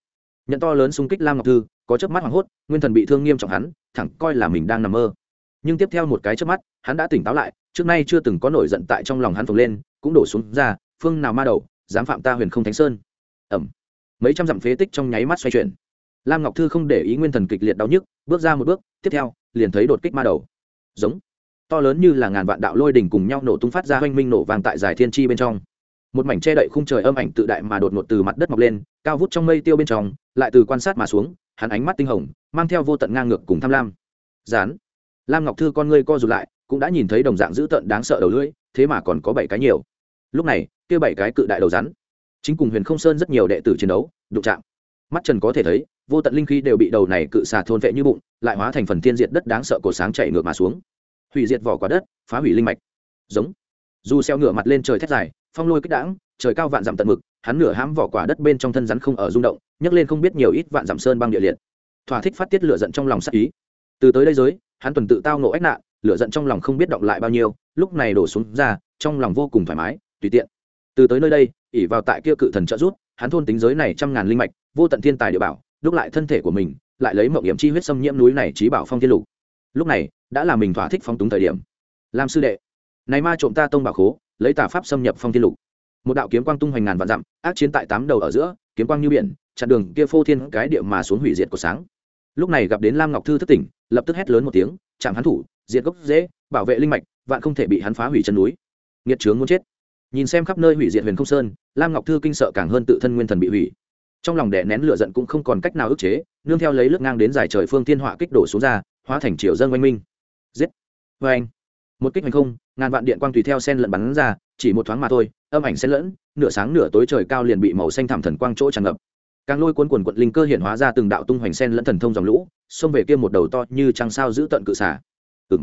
Nhận to lớn xung kích lam ngọc thư, có chớp mắt hoảng hốt, nguyên thần bị thương nghiêm trọng hắn, thẳng coi là mình đang nằm mơ. Nhưng tiếp theo một cái chớp mắt, hắn đã tỉnh táo lại, trước nay chưa từng có nổi giận tại trong lòng hắn phồng lên, cũng đổ xuống ra, phương nào ma đầu, dám phạm ta huyền không thánh sơn. Ẩm. Mấy trăm dặm phế tích trong nháy mắt xoay chuyển lam ngọc thư không để ý nguyên thần kịch liệt đau nhức, bước ra một bước, tiếp theo, liền thấy đột kích ma đầu. Giống. To lớn như là ngàn vạn đạo lôi đỉnh cùng nhau nổ tung phát ra hoanh minh nổ vàng tại giải thiên chi bên trong. Một mảnh che đậy khung trời âm ảnh tự đại mà đột ngột từ mặt đất mọc lên, cao vút trong mây tiêu bên trong, lại từ quan sát mà xuống, hắn ánh mắt tinh hồng, mang theo vô tận ngang ngược cùng tham lam. Dán lam ngọc thư con ngươi co rụt lại, cũng đã nhìn thấy đồng dạng dữ tợn đáng sợ đầu lưỡi, thế mà còn có bảy cái nhiều. Lúc này, kia bảy cái cự đại đầu rắn. Chính cùng huyền không sơn rất nhiều đệ tử chiến đấu, đụng chạm. Mắt trần có thể thấy vô tận linh khí đều bị đầu này cự xà thôn vệ như bụng, lại hóa thành phần thiên diệt đất đáng sợ cổ sáng chạy ngược mà xuống. Hủy diệt vỏ quả đất, phá hủy linh mạch. Giống. Dù xeo ngửa mặt lên trời thét dài, phong lôi kích đãng, trời cao vạn dặm tận mực, hắn nửa hãm vỏ quả đất bên trong thân rắn không ở rung động, nhấc lên không biết nhiều ít vạn dặm sơn băng địa liệt. Thỏa thích phát tiết lửa giận trong lòng sắc ý. Từ tới đây giới, hắn tuần tự tao nộ ách nạn, lửa giận trong lòng không biết động lại bao nhiêu, lúc này đổ xuống ra, trong lòng vô cùng thoải mái, tùy tiện. Từ tới nơi đây ỉ vào tại kia cự thần trợ rút hắn thôn tính giới này trăm ngàn linh mạch, vô tận thiên tài địa bảo đúc lại thân thể của mình, lại lấy mộng hiểm chi huyết xâm nhiễm núi này trí bảo phong thiên lục. Lúc này, đã là mình thỏa thích phong túng thời điểm. Làm sư đệ, này ma trộm ta tông bảo khố, lấy tà pháp xâm nhập phong thiên lục. Một đạo kiếm quang tung hoành ngàn vạn dặm, ác chiến tại tám đầu ở giữa, kiếm quang như biển, chặn đường kia phô thiên cái địa mà xuống hủy diệt của sáng. Lúc này gặp đến lam ngọc thư thất tỉnh, lập tức hét lớn một tiếng, chạm hắn thủ, diệt gốc dễ, bảo vệ linh mạch, vạn không thể bị hắn phá hủy chân núi. Nghiệt trướng muốn chết. Nhìn xem khắp nơi hủy diệt huyền không sơn, lam ngọc thư kinh sợ càng hơn tự thân nguyên thần bị hủy trong lòng đè nén lửa giận cũng không còn cách nào ức chế, nương theo lấy lướt ngang đến dài trời phương thiên họa kích đổ xuống ra, hóa thành triều dân oanh minh. Giết! Vê anh! Một kích hành không, ngàn vạn điện quang tùy theo sen lẫn bắn ra, chỉ một thoáng mà thôi, âm ảnh xen lẫn, nửa sáng nửa tối trời cao liền bị màu xanh thảm thần quang chỗ tràn ngập. Càng lôi cuốn quần quận linh cơ hiện hóa ra từng đạo tung hoành sen lẫn thần thông dòng lũ, xông về kia một đầu to như trăng sao giữ tận cự xả ừ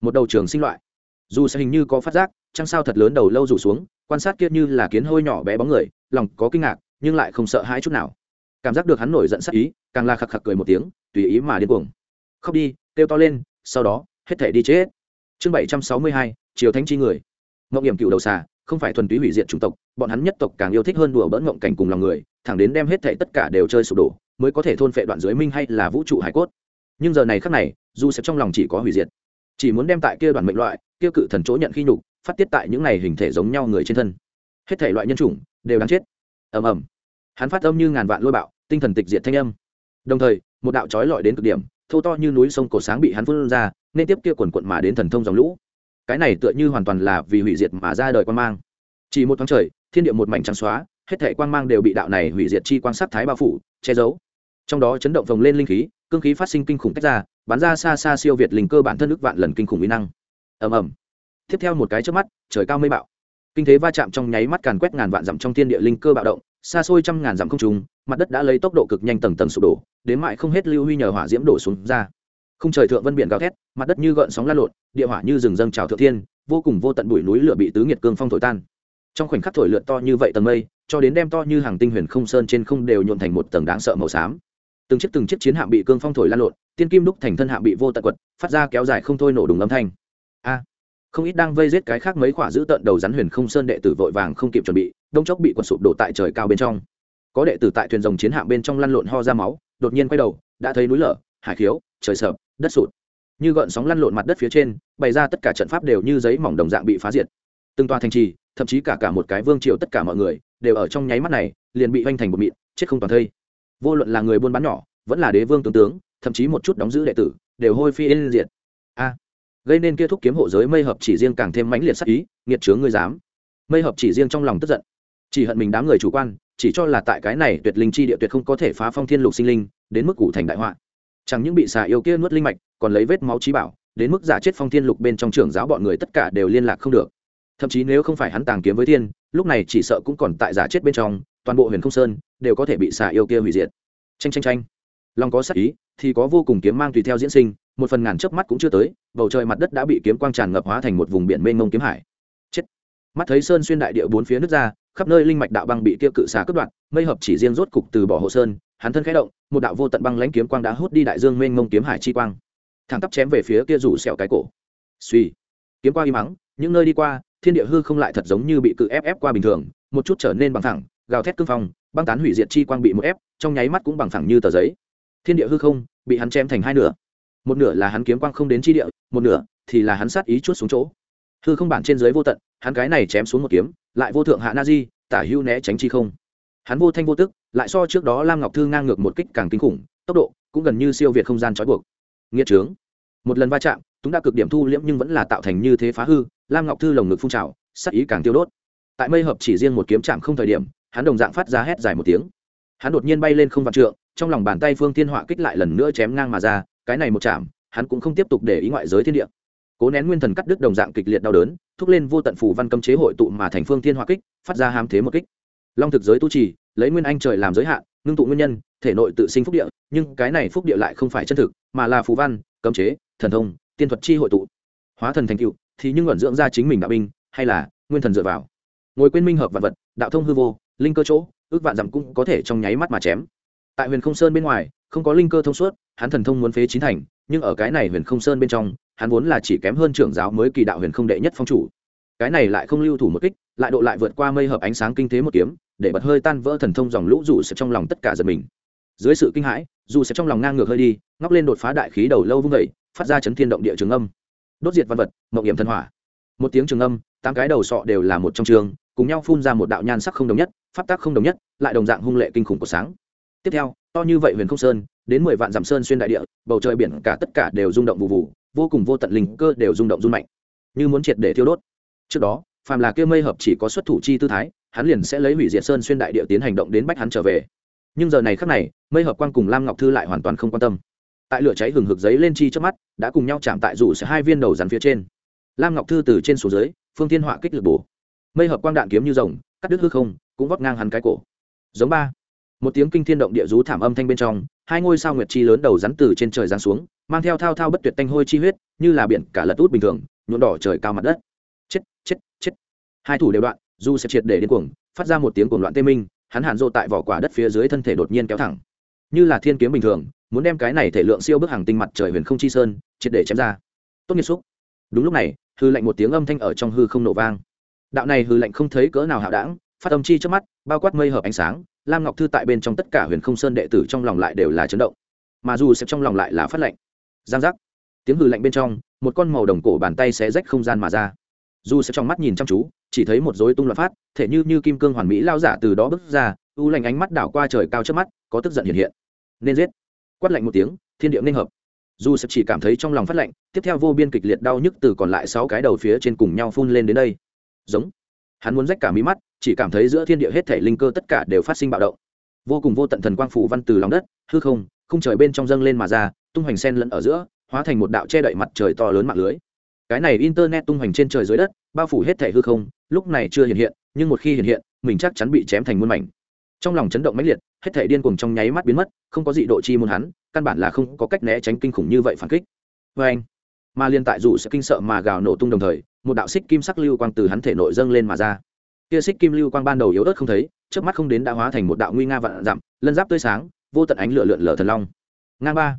một đầu trường sinh loại. Dù sẽ hình như có phát giác, trăng sao thật lớn đầu lâu rủ xuống, quan sát kia như là kiến hôi nhỏ bé bóng người, lòng có kinh ngạc nhưng lại không sợ hãi chút nào. Cảm giác được hắn nổi giận sắc ý, càng la khạc khạc cười một tiếng, tùy ý mà điên cuồng. Khóc đi, kêu to lên, sau đó, hết thể đi chết. Chương bảy trăm sáu mươi hai, triều thánh chi người. Mộng hiểm cựu đầu xà, không phải thuần túy hủy diệt chủng tộc, bọn hắn nhất tộc càng yêu thích hơn đùa bỡn ngộng cảnh cùng lòng người, thẳng đến đem hết thể tất cả đều chơi sụp đổ, mới có thể thôn phệ đoạn dưới minh hay là vũ trụ hải cốt. Nhưng giờ này khắc này, dù sẽ trong lòng chỉ có hủy diệt. Chỉ muốn đem tại kia đoàn mệnh loại, kia cự thần chỗ nhận khi nhục, phát tiết tại những này hình thể giống nhau người trên thân. Hết thể loại nhân chủng, đều đáng chết ầm ầm. Hắn phát âm như ngàn vạn lôi bạo, tinh thần tịch diệt thanh âm. Đồng thời, một đạo trói lọi đến cực điểm, thô to như núi sông cổ sáng bị hắn phun ra, nên tiếp kia quần quận mà đến thần thông dòng lũ. Cái này tựa như hoàn toàn là vì hủy diệt mà ra đời quan mang. Chỉ một tháng trời, thiên địa một mảnh trắng xóa, hết thể quang mang đều bị đạo này hủy diệt chi quan sát thái bao phủ, che giấu. Trong đó chấn động vồng lên linh khí, cương khí phát sinh kinh khủng tách ra, bắn ra xa xa siêu việt linh cơ bản thân ức vạn lần kinh khủng mỹ năng. Ầm ầm. Tiếp theo một cái trước mắt, trời cao mây bạo kinh thế va chạm trong nháy mắt càn quét ngàn vạn dặm trong thiên địa linh cơ bạo động, xa xôi trăm ngàn dặm không trùng mặt đất đã lấy tốc độ cực nhanh tầng tầng sụp đổ, đến mại không hết lưu huy nhờ hỏa diễm đổ xuống ra. Không trời thượng vân biển gào thét, mặt đất như gợn sóng lan lộn, địa hỏa như rừng dâng trào thượng thiên, vô cùng vô tận bụi núi lửa bị tứ nghiệt cương phong thổi tan. Trong khoảnh khắc thổi lượn to như vậy tầng mây, cho đến đem to như hàng tinh huyền không sơn trên không đều nhuộn thành một tầng đáng sợ màu xám. Từng chiếc từng chiếc chiến hạm bị cương phong thổi lan lộn, tiên kim đúc thành thân hạm bị vô tận quật, phát ra kéo dài không thôi nổ đùng âm thanh. A! Không ít đang vây giết cái khác mấy khỏa giữ tận đầu rắn huyền không sơn đệ tử vội vàng không kịp chuẩn bị, đông chốc bị quần sụp đổ tại trời cao bên trong. Có đệ tử tại thuyền rồng chiến hạm bên trong lăn lộn ho ra máu, đột nhiên quay đầu, đã thấy núi lở, hải khiếu, trời sợp đất sụt. Như gợn sóng lăn lộn mặt đất phía trên, bày ra tất cả trận pháp đều như giấy mỏng đồng dạng bị phá diệt. Từng tòa thành trì, thậm chí cả cả một cái vương triều tất cả mọi người, đều ở trong nháy mắt này, liền bị vanh thành một mịn, chết không toàn thây. Vô luận là người buôn bán nhỏ, vẫn là đế vương tướng tướng, thậm chí một chút đóng giữ đệ tử, đều hôi phi yên diệt. A! Gây nên kia thúc kiếm hộ giới mây hợp chỉ riêng càng thêm mãnh liệt sắc ý, nghiệt chướng ngươi dám. Mây hợp chỉ riêng trong lòng tức giận. Chỉ hận mình đám người chủ quan, chỉ cho là tại cái này tuyệt linh chi địa tuyệt không có thể phá phong thiên lục sinh linh, đến mức cụ thành đại họa. Chẳng những bị xà yêu kia nuốt linh mạch, còn lấy vết máu trí bảo, đến mức giả chết phong thiên lục bên trong trưởng giáo bọn người tất cả đều liên lạc không được. Thậm chí nếu không phải hắn tàng kiếm với thiên, lúc này chỉ sợ cũng còn tại giả chết bên trong, toàn bộ huyền không sơn đều có thể bị xà yêu kia hủy diệt. Tranh tranh tranh lòng có sắc ý, thì có vô cùng kiếm mang tùy theo diễn sinh, một phần ngàn chớp mắt cũng chưa tới bầu trời mặt đất đã bị kiếm quang tràn ngập hóa thành một vùng biển mênh mông kiếm hải. Chết. Mắt thấy sơn xuyên đại địa bốn phía nước ra, khắp nơi linh mạch đạo băng bị kia cự xà cướp đoạt, mây hợp chỉ riêng rốt cục từ bỏ hồ sơn, hắn thân khẽ động, một đạo vô tận băng lãnh kiếm quang đã hút đi đại dương mênh mông kiếm hải chi quang. Thẳng tắp chém về phía kia rủ sẹo cái cổ. Suy kiếm qua im mắng những nơi đi qua, thiên địa hư không lại thật giống như bị cự ép ép qua bình thường, một chút trở nên bằng thẳng, gào thét cương phong, băng tán hủy diệt chi quang bị một ép, trong nháy mắt cũng bằng thẳng như tờ giấy. Thiên địa hư không bị hắn chém thành hai nửa một nửa là hắn kiếm quang không đến chi địa, một nửa thì là hắn sát ý chuốt xuống chỗ. Hư không bản trên dưới vô tận, hắn cái này chém xuống một kiếm, lại vô thượng hạ na di, tả hưu né tránh chi không. Hắn vô thanh vô tức, lại so trước đó lam ngọc thư ngang ngược một kích càng kinh khủng, tốc độ cũng gần như siêu việt không gian trói buộc. Nghĩa trướng. Một lần va chạm chúng đã cực điểm thu liễm nhưng vẫn là tạo thành như thế phá hư, lam ngọc thư lồng ngực phun trào sắc ý càng tiêu đốt. Tại mây hợp chỉ riêng một kiếm chạm không thời điểm, hắn đồng dạng phát ra hét dài một tiếng. Hắn đột nhiên bay lên không vạn trượng, trong lòng bàn tay phương thiên họa kích lại lần nữa chém ngang mà ra cái này một chạm hắn cũng không tiếp tục để ý ngoại giới thiên địa. Cố nén nguyên thần cắt đứt đồng dạng kịch liệt đau đớn, thúc lên vô tận phù văn cấm chế hội tụ mà thành phương thiên hỏa kích, phát ra hám thế một kích. Long thực giới tu trì, lấy nguyên anh trời làm giới hạn, ngưng tụ nguyên nhân, thể nội tự sinh phúc địa, nhưng cái này phúc địa lại không phải chân thực, mà là phù văn, cấm chế, thần thông, tiên thuật chi hội tụ. Hóa thần thành cựu thì nhưng ẩn dưỡng ra chính mình đạo binh, hay là nguyên thần dựa vào. Ngồi quên minh hợp vật vật, đạo thông hư vô, linh cơ chỗ, ước vạn dặm cũng có thể trong nháy mắt mà chém. Tại huyền không sơn bên ngoài không có linh cơ thông suốt, hắn thần thông muốn phế chín thành, nhưng ở cái này huyền không sơn bên trong, hắn vốn là chỉ kém hơn trưởng giáo mới kỳ đạo huyền không đệ nhất phong chủ. Cái này lại không lưu thủ một kích, lại độ lại vượt qua mây hợp ánh sáng kinh thế một kiếm, để bật hơi tan vỡ thần thông dòng lũ rủ sẽ trong lòng tất cả giật mình. Dưới sự kinh hãi dù sẽ trong lòng ngang ngược hơi đi, ngóc lên đột phá đại khí đầu lâu vung vẩy phát ra chấn thiên động địa trường âm. Đốt diệt văn vật, mộng hiểm thần hỏa. Một tiếng trường âm, tám cái đầu sọ đều là một trong trường, cùng nhau phun ra một đạo nhan sắc không đồng nhất, pháp tác không đồng nhất, lại đồng dạng hung lệ kinh khủng của sáng. Tiếp theo to như vậy huyền không sơn, đến mười vạn dặm sơn xuyên đại địa, bầu trời biển cả tất cả đều rung động vụ vụ, vô cùng vô tận linh cơ đều rung động rung mạnh. Như muốn triệt để thiêu đốt. Trước đó, phàm là kia mây hợp chỉ có xuất thủ chi tư thái, hắn liền sẽ lấy hủy diệt sơn xuyên đại địa tiến hành động đến bách hắn trở về. Nhưng giờ này khắc này, mây hợp quang cùng lam ngọc thư lại hoàn toàn không quan tâm. Tại lửa cháy hừng hực giấy lên chi trước mắt, đã cùng nhau chạm tại rủ sẽ hai viên đầu rắn phía trên. Lam ngọc thư từ trên xuống dưới, phương thiên họa kích lực bổ. Mây hợp quang đạn kiếm như rồng, cắt đứt hư không, cũng vót ngang hắn cái cổ. Giống ba một tiếng kinh thiên động địa rú thảm âm thanh bên trong, hai ngôi sao nguyệt chi lớn đầu rắn từ trên trời giáng xuống, mang theo thao thao bất tuyệt tanh hôi chi huyết, như là biển cả lật út bình thường, nhuộm đỏ trời cao mặt đất. Chết chết chết. Hai thủ đều đoạn du sẽ triệt để điên cuồng, phát ra một tiếng cuồng loạn tê minh, hắn hàn rộ tại vỏ quả đất phía dưới thân thể đột nhiên kéo thẳng. Như là thiên kiếm bình thường, muốn đem cái này thể lượng siêu bức hàng tinh mặt trời huyền không chi sơn, triệt để chém ra. Tốt nghiệp xúc. Đúng lúc này, hư lạnh một tiếng âm thanh ở trong hư không nổ vang. Đạo này hư lạnh không thấy cỡ nào hạo đảng, phát âm chi trước mắt, bao quát mây hợp ánh sáng lam ngọc thư tại bên trong tất cả huyền không sơn đệ tử trong lòng lại đều là chấn động. Mà dù xếp trong lòng lại là phát lệnh, giang giác. Tiếng hư lạnh bên trong một con màu đồng cổ bàn tay sẽ rách không gian mà ra. Dù xếp trong mắt nhìn chăm chú chỉ thấy một dối tung loạn phát thể như như kim cương hoàn mỹ lao giả từ đó bước ra u lạnh ánh mắt đảo qua trời cao trước mắt có tức giận hiện hiện. Nên giết. Quát lạnh một tiếng thiên địa nên hợp. Dù xếp chỉ cảm thấy trong lòng phát lạnh tiếp theo vô biên kịch liệt đau nhức từ còn lại sáu cái đầu phía trên cùng nhau phun lên đến đây. Giống. Hắn muốn rách cả mí mắt chỉ cảm thấy giữa thiên địa hết thể linh cơ tất cả đều phát sinh bạo động. Vô cùng vô tận thần quang phủ văn từ lòng đất, hư không không trời bên trong dâng lên mà ra, tung hoành sen lẫn ở giữa, hóa thành một đạo che đậy mặt trời to lớn mạng lưới. Cái này internet tung hoành trên trời dưới đất, bao phủ hết thể hư không, lúc này chưa hiện hiện, nhưng một khi hiện hiện, mình chắc chắn bị chém thành muôn mảnh. Trong lòng chấn động mãnh liệt, hết thể điên cuồng trong nháy mắt biến mất, không có dị độ chi môn hắn, căn bản là không có cách né tránh kinh khủng như vậy phản kích. Vê anh, mà liên tại dù sẽ kinh sợ mà gào nổ tung đồng thời, một đạo xích kim sắc lưu quang từ hắn thể nội dâng lên mà ra kia xích kim lưu quang ban đầu yếu ớt không thấy trước mắt không đến đã hóa thành một đạo nguy nga vạn dặm lân giáp tươi sáng vô tận ánh lửa lượn lờ thần long. Ngang ba.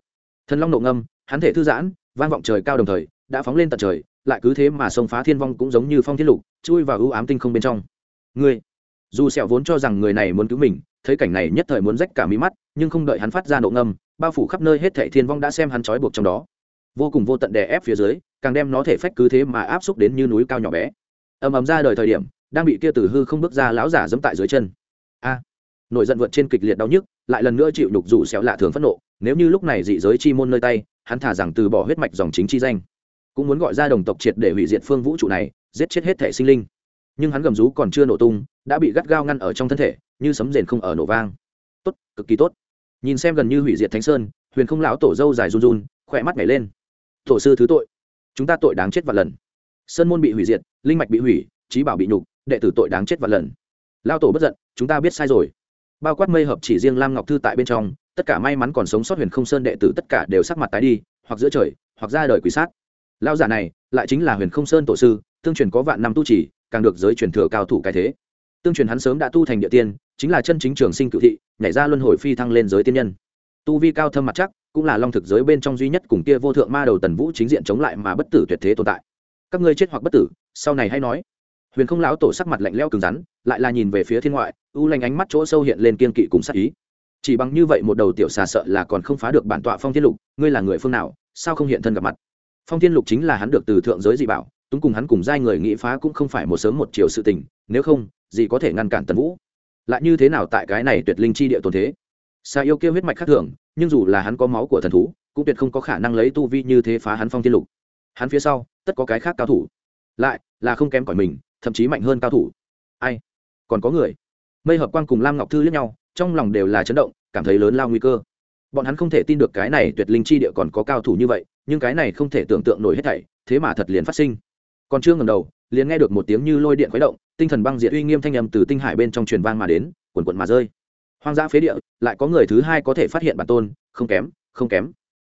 Thần long nộ ngâm hắn thể thư giãn vang vọng trời cao đồng thời đã phóng lên tận trời lại cứ thế mà sông phá thiên vong cũng giống như phong thiên lục chui vào ưu ám tinh không bên trong. Người, dù sẹo vốn cho rằng người này muốn cứu mình thấy cảnh này nhất thời muốn rách cả mí mắt nhưng không đợi hắn phát ra nộ ngâm bao phủ khắp nơi hết thảy thiên vong đã xem hắn trói buộc trong đó. Vô cùng vô tận đè ép phía dưới càng đem nó thể phách cứ thế mà áp xúc đến như núi cao nhỏ bé. Ầm ầm ra đời thời điểm đang bị kia từ hư không bước ra lão giả giẫm tại dưới chân. A, nổi giận vượt trên kịch liệt đau nhức, lại lần nữa chịu đục rủ xéo lạ thường phẫn nộ, nếu như lúc này dị giới chi môn nơi tay, hắn thả rằng từ bỏ huyết mạch dòng chính chi danh. Cũng muốn gọi ra đồng tộc triệt để hủy diệt phương vũ trụ này, giết chết hết thể sinh linh. Nhưng hắn gầm rú còn chưa nổ tung, đã bị gắt gao ngăn ở trong thân thể, như sấm rền không ở nổ vang. Tốt, cực kỳ tốt. Nhìn xem gần như hủy diệt thánh sơn, huyền không lão tổ dâu dài run run, khỏe mắt nhảy lên. Tổ sư thứ tội. Chúng ta tội đáng chết vạn lần. Sơn môn bị hủy diệt, linh mạch bị hủy, trí bảo bị nhục đệ tử tội đáng chết vạn lần. Lao tổ bất giận, chúng ta biết sai rồi. Bao quát mây hợp chỉ riêng lam ngọc thư tại bên trong, tất cả may mắn còn sống sót huyền không sơn đệ tử tất cả đều sắc mặt tái đi, hoặc giữa trời, hoặc ra đời quỷ sát. Lao giả này, lại chính là huyền không sơn tổ sư, tương truyền có vạn năm tu trì càng được giới truyền thừa cao thủ cái thế. Tương truyền hắn sớm đã tu thành địa tiên, chính là chân chính trường sinh cựu thị, nhảy ra luân hồi phi thăng lên giới tiên nhân. Tu vi cao thâm mặt chắc, cũng là long thực giới bên trong duy nhất cùng kia vô thượng ma đầu tần vũ chính diện chống lại mà bất tử tuyệt thế tồn tại. Các ngươi chết hoặc bất tử, sau này hay nói huyền không lão tổ sắc mặt lạnh leo cứng rắn, lại là nhìn về phía thiên ngoại, u lanh ánh mắt chỗ sâu hiện lên kiên kỵ cùng sắc ý. Chỉ bằng như vậy một đầu tiểu xà sợ là còn không phá được bản tọa phong thiên lục, ngươi là người phương nào, sao không hiện thân gặp mặt? Phong thiên lục chính là hắn được từ thượng giới dị bảo, túng cùng hắn cùng giai người nghĩ phá cũng không phải một sớm một chiều sự tình, nếu không, gì có thể ngăn cản tần vũ? Lại như thế nào tại cái này tuyệt linh chi địa tồn thế? Xa yêu kia huyết mạch khác thường, nhưng dù là hắn có máu của thần thú, cũng tuyệt không có khả năng lấy tu vi như thế phá hắn phong thiên lục. Hắn phía sau, tất có cái khác cao thủ. Lại là không kém cỏi mình thậm chí mạnh hơn cao thủ. Ai? Còn có người. Mây hợp quang cùng lam ngọc thư lẫn nhau, trong lòng đều là chấn động, cảm thấy lớn lao nguy cơ. Bọn hắn không thể tin được cái này tuyệt linh chi địa còn có cao thủ như vậy, nhưng cái này không thể tưởng tượng nổi hết thảy, thế mà thật liền phát sinh. Còn chưa ngầm đầu, liền nghe được một tiếng như lôi điện khuấy động, tinh thần băng diệt uy nghiêm thanh âm từ tinh hải bên trong truyền vang mà đến quần quận mà rơi. Hoang dã phế địa, lại có người thứ hai có thể phát hiện bản tôn, không kém không kém.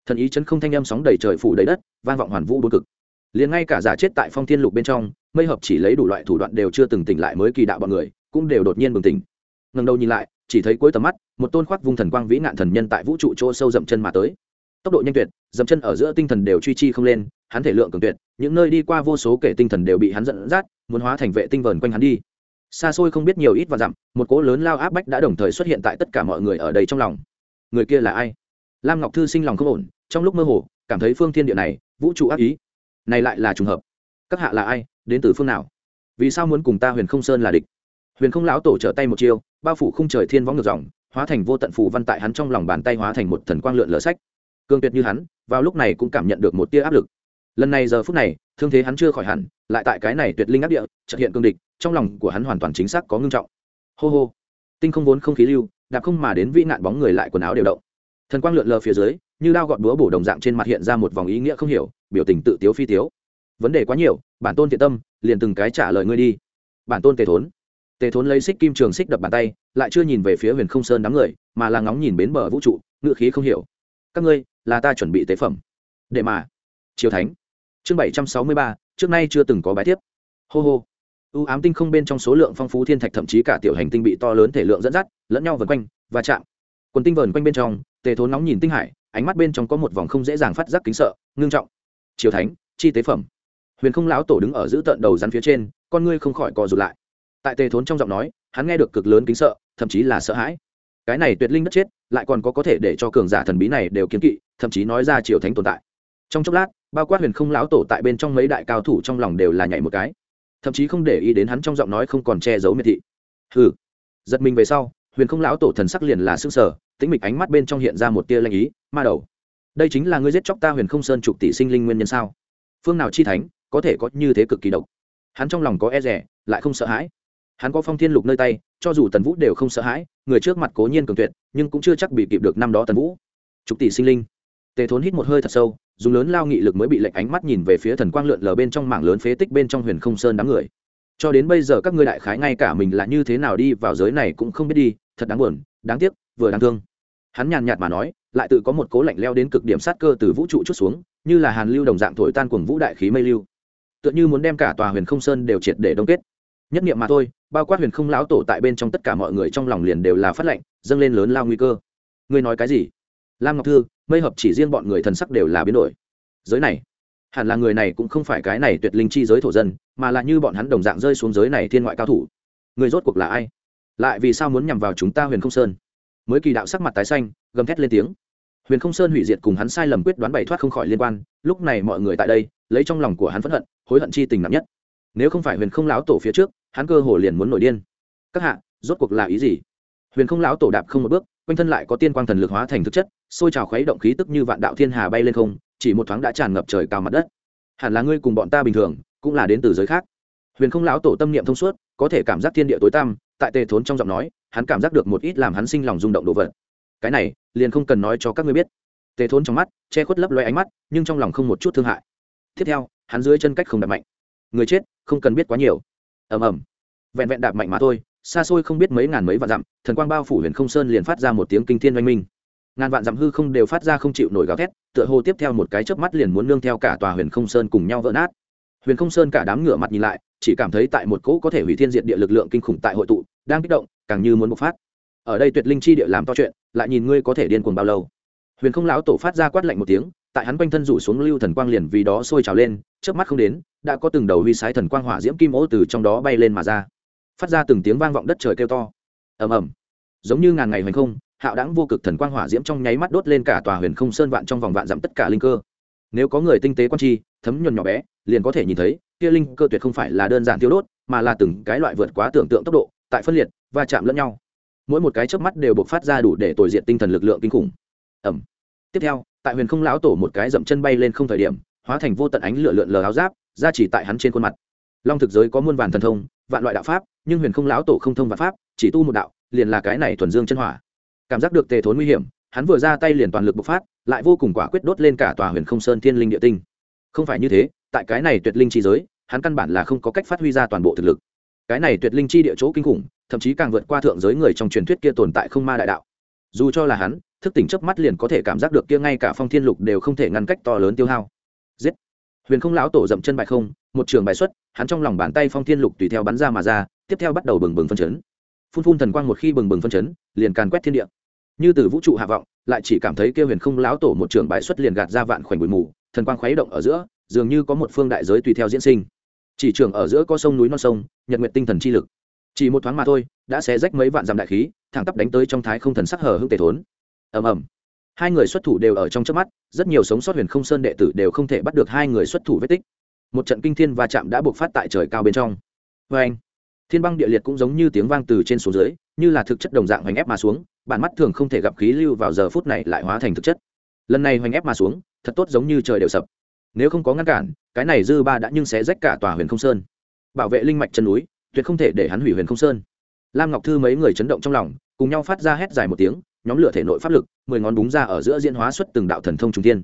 Thần ý chấn không thanh âm sóng đầy trời phủ đầy đất, vang vọng hoàn vũ bốn cực. Liền ngay cả giả chết tại phong thiên lục bên trong mây hợp chỉ lấy đủ loại thủ đoạn đều chưa từng tỉnh lại mới kỳ đạo bọn người, cũng đều đột nhiên bừng tỉnh. Ngần đầu nhìn lại, chỉ thấy cuối tầm mắt, một tôn khoác vung thần quang vĩ nạn thần nhân tại vũ trụ chỗ sâu dậm chân mà tới. Tốc độ nhanh tuyệt, dậm chân ở giữa tinh thần đều truy chi không lên, hắn thể lượng cường tuyệt, những nơi đi qua vô số kể tinh thần đều bị hắn dẫn dắt, muốn hóa thành vệ tinh vờn quanh hắn đi. Xa xôi không biết nhiều ít và dặm, một cỗ lớn lao áp bách đã đồng thời xuất hiện tại tất cả mọi người ở đây trong lòng. Người kia là ai? Lam ngọc thư sinh lòng không ổn, trong lúc mơ hồ, cảm thấy phương thiên địa này, vũ trụ ác ý. Này lại là trùng hợp. Các hạ là ai? Đến từ phương nào? Vì sao muốn cùng ta huyền không sơn là địch? Huyền không lão tổ trở tay một chiêu, bao phủ khung trời thiên võng ngược dòng, hóa thành vô tận phù văn tại hắn trong lòng bàn tay hóa thành một thần quang lượn lở sách. Cương tuyệt như hắn, vào lúc này cũng cảm nhận được một tia áp lực. Lần này giờ phút này, thương thế hắn chưa khỏi hẳn, lại tại cái này tuyệt linh áp địa trợ hiện cương địch, trong lòng của hắn hoàn toàn chính xác có ngưng trọng. Hô hô. Tinh không vốn không khí lưu, đạp không mà đến vĩ nạn bóng người lại quần áo đều động. Thần quang lượn lờ phía dưới, như đao gọt búa bổ đồng dạng trên mặt hiện ra một vòng ý nghĩa không hiểu, biểu tình tự tiếu phi tiếu vấn đề quá nhiều, bản tôn thiện tâm, liền từng cái trả lời ngươi đi. Bản tôn tề thốn. Tề thốn lấy xích kim trường xích đập bàn tay, lại chưa nhìn về phía huyền không sơn đám người, mà là ngóng nhìn bến bờ vũ trụ, ngựa khí không hiểu. Các ngươi, là ta chuẩn bị tế phẩm. Để mà. Triều thánh. Chương bảy trăm sáu mươi ba, trước nay chưa từng có bài tiếp hô hô. Ưu ám tinh không bên trong số lượng phong phú thiên thạch thậm chí cả tiểu hành tinh bị to lớn thể lượng dẫn dắt, lẫn nhau vần quanh và chạm. Quần tinh vờn quanh bên trong, tề thốn nóng nhìn tinh hải, ánh mắt bên trong có một vòng không dễ dàng phát giác kính sợ, ngưng trọng. Triều thánh, chi tế phẩm huyền không lão tổ đứng ở giữ tận đầu rắn phía trên, con ngươi không khỏi co rụt lại. Tại tề thốn trong giọng nói, hắn nghe được cực lớn kính sợ, thậm chí là sợ hãi. Cái này tuyệt linh đất chết, lại còn có có thể để cho cường giả thần bí này đều kiếm kỵ, thậm chí nói ra triều thánh tồn tại. Trong chốc lát, bao quát huyền không lão tổ tại bên trong mấy đại cao thủ trong lòng đều là nhảy một cái. Thậm chí không để ý đến hắn trong giọng nói không còn che giấu miệt thị. Hừ. Giật mình về sau, huyền không lão tổ thần sắc liền là xương sở tĩnh mịch ánh mắt bên trong hiện ra một tia lanh ý, ma đầu, đây chính là ngươi giết chóc ta huyền không sơn trục tỷ sinh linh nguyên nhân sao? Phương nào chi thánh có thể có như thế cực kỳ độc. Hắn trong lòng có e rẻ, lại không sợ hãi. Hắn có phong thiên lục nơi tay, cho dù tần vũ đều không sợ hãi, người trước mặt cố nhiên cường tuyệt, nhưng cũng chưa chắc bị kịp được năm đó tần vũ. Trục tỷ sinh linh. Tề thốn hít một hơi thật sâu, dùng lớn lao nghị lực mới bị lệnh ánh mắt nhìn về phía thần quang lượn lờ bên trong mảng lớn phế tích bên trong huyền không sơn đám người. Cho đến bây giờ các ngươi đại khái ngay cả mình là như thế nào đi vào giới này cũng không biết đi, thật đáng buồn, đáng tiếc, vừa đáng thương. Hắn nhàn nhạt mà nói, lại tự có một cố lạnh leo đến cực điểm sát cơ từ vũ trụ chút xuống, như là hàn lưu đồng dạng thổi tan cuồng vũ đại khí mây lưu tựa như muốn đem cả tòa huyền không sơn đều triệt để đông kết. Nhất niệm mà thôi, bao quát huyền không lão tổ tại bên trong tất cả mọi người trong lòng liền đều là phát lệnh, dâng lên lớn lao nguy cơ. Ngươi nói cái gì? Lam ngọc thư, mây hợp chỉ riêng bọn người thần sắc đều là biến đổi. Giới này, hẳn là người này cũng không phải cái này tuyệt linh chi giới thổ dân, mà là như bọn hắn đồng dạng rơi xuống giới này thiên ngoại cao thủ. Người rốt cuộc là ai? Lại vì sao muốn nhằm vào chúng ta huyền không sơn? Mới kỳ đạo sắc mặt tái xanh, gầm thét lên tiếng huyền không sơn hủy diệt cùng hắn sai lầm quyết đoán bày thoát không khỏi liên quan, lúc này mọi người tại đây, lấy trong lòng của hắn phẫn hận, hối hận chi tình nặng nhất. Nếu không phải huyền không lão tổ phía trước, hắn cơ hồ liền muốn nổi điên. Các hạ, rốt cuộc là ý gì? Huyền không lão tổ đạp không một bước, quanh thân lại có tiên quang thần lực hóa thành thực chất xôi trào khuấy động khí tức như vạn đạo thiên hà bay lên không, chỉ một thoáng đã tràn ngập trời cao mặt đất. Hẳn là ngươi cùng bọn ta bình thường, cũng là đến từ giới khác. Huyền không lão tổ tâm niệm thông suốt, có thể cảm giác thiên địa tối tăm, tại tề thốn trong giọng nói, hắn cảm giác được một ít làm hắn sinh lòng rung động đồ vật cái này, liền không cần nói cho các ngươi biết. Tề thốn trong mắt, che khuất lấp loe ánh mắt, nhưng trong lòng không một chút thương hại. Tiếp theo, hắn dưới chân cách không đạp mạnh. Người chết, không cần biết quá nhiều. Ầm ầm. Vẹn vẹn đạp mạnh mà thôi, xa xôi không biết mấy ngàn mấy vạn dặm, thần quang bao phủ huyền không sơn liền phát ra một tiếng kinh thiên oanh minh. Ngàn vạn dặm hư không đều phát ra không chịu nổi gào thét, tựa hồ tiếp theo một cái chớp mắt liền muốn nương theo cả tòa huyền không sơn cùng nhau vỡ nát. Huyền không sơn cả đám ngửa mặt nhìn lại, chỉ cảm thấy tại một cỗ có thể hủy thiên diệt địa lực lượng kinh khủng tại hội tụ, đang kích động, càng như muốn bộc phát ở đây tuyệt linh chi địa làm to chuyện, lại nhìn ngươi có thể điên cuồng bao lâu. Huyền không lão tổ phát ra quát lạnh một tiếng, tại hắn quanh thân rủ xuống lưu thần quang liền vì đó sôi trào lên trước mắt không đến, đã có từng đầu huy sái thần quang hỏa diễm kim ô từ trong đó bay lên mà ra. Phát ra từng tiếng vang vọng đất trời kêu to. Ầm ầm. Giống như ngàn ngày hoành không, hạo đẳng vô cực thần quang hỏa diễm trong nháy mắt đốt lên cả tòa huyền không sơn vạn trong vòng vạn dặm tất cả linh cơ. Nếu có người tinh tế quan chi thấm nhuần nhỏ bé, liền có thể nhìn thấy, kia linh cơ tuyệt không phải là đơn giản tiêu đốt, mà là từng cái loại vượt quá tưởng tượng tốc độ, tại phân liệt và chạm lẫn nhau mỗi một cái chớp mắt đều bộc phát ra đủ để tồi diện tinh thần lực lượng kinh khủng. Ẩm tiếp theo, tại huyền không lão tổ một cái dậm chân bay lên không thời điểm, hóa thành vô tận ánh lửa lượn lờ áo giáp, ra chỉ tại hắn trên khuôn mặt. Long thực giới có muôn vàn thần thông, vạn loại đạo pháp, nhưng huyền không lão tổ không thông vạn pháp, chỉ tu một đạo, liền là cái này thuần dương chân hỏa. Cảm giác được tề thốn nguy hiểm, hắn vừa ra tay liền toàn lực bộc phát, lại vô cùng quả quyết đốt lên cả tòa huyền không sơn thiên linh địa tinh. Không phải như thế, tại cái này tuyệt linh chi giới, hắn căn bản là không có cách phát huy ra toàn bộ thực lực. Cái này tuyệt linh chi địa chỗ kinh khủng thậm chí càng vượt qua thượng giới người trong truyền thuyết kia tồn tại không ma đại đạo. Dù cho là hắn, thức tỉnh chớp mắt liền có thể cảm giác được kia ngay cả phong thiên lục đều không thể ngăn cách to lớn tiêu hao. Giết! Huyền không lão tổ dậm chân bài không, một trường bài xuất, hắn trong lòng bàn tay phong thiên lục tùy theo bắn ra mà ra, tiếp theo bắt đầu bừng bừng phân chấn. Phun phun thần quang một khi bừng bừng phân chấn, liền càn quét thiên địa. Như từ vũ trụ hạ vọng, lại chỉ cảm thấy kia huyền không lão tổ một trường bài xuất liền gạt ra vạn khoảnh bụi mù, thần quang khuấy động ở giữa, dường như có một phương đại giới tùy theo diễn sinh. Chỉ trường ở giữa có sông núi non sông, nhật nguyệt tinh thần chi lực chỉ một thoáng mà thôi, đã xé rách mấy vạn dặm đại khí, thẳng tắp đánh tới trong thái không thần sắc hở hưng tề thốn. Ầm ầm. Hai người xuất thủ đều ở trong trước mắt, rất nhiều sống sót huyền không sơn đệ tử đều không thể bắt được hai người xuất thủ vết tích. Một trận kinh thiên va chạm đã buộc phát tại trời cao bên trong. Vê anh thiên băng địa liệt cũng giống như tiếng vang từ trên xuống dưới, như là thực chất đồng dạng hoành ép mà xuống, bản mắt thường không thể gặp khí lưu vào giờ phút này lại hóa thành thực chất. Lần này hoành ép mà xuống, thật tốt giống như trời đều sập. Nếu không có ngăn cản, cái này dư ba đã nhưng sẽ rách cả tòa huyền không sơn. Bảo vệ linh mạch chân núi tuyệt không thể để hắn hủy huyền không sơn. Lam ngọc thư mấy người chấn động trong lòng, cùng nhau phát ra hét dài một tiếng, nhóm lửa thể nội pháp lực, mười ngón búng ra ở giữa diễn hóa xuất từng đạo thần thông trung tiên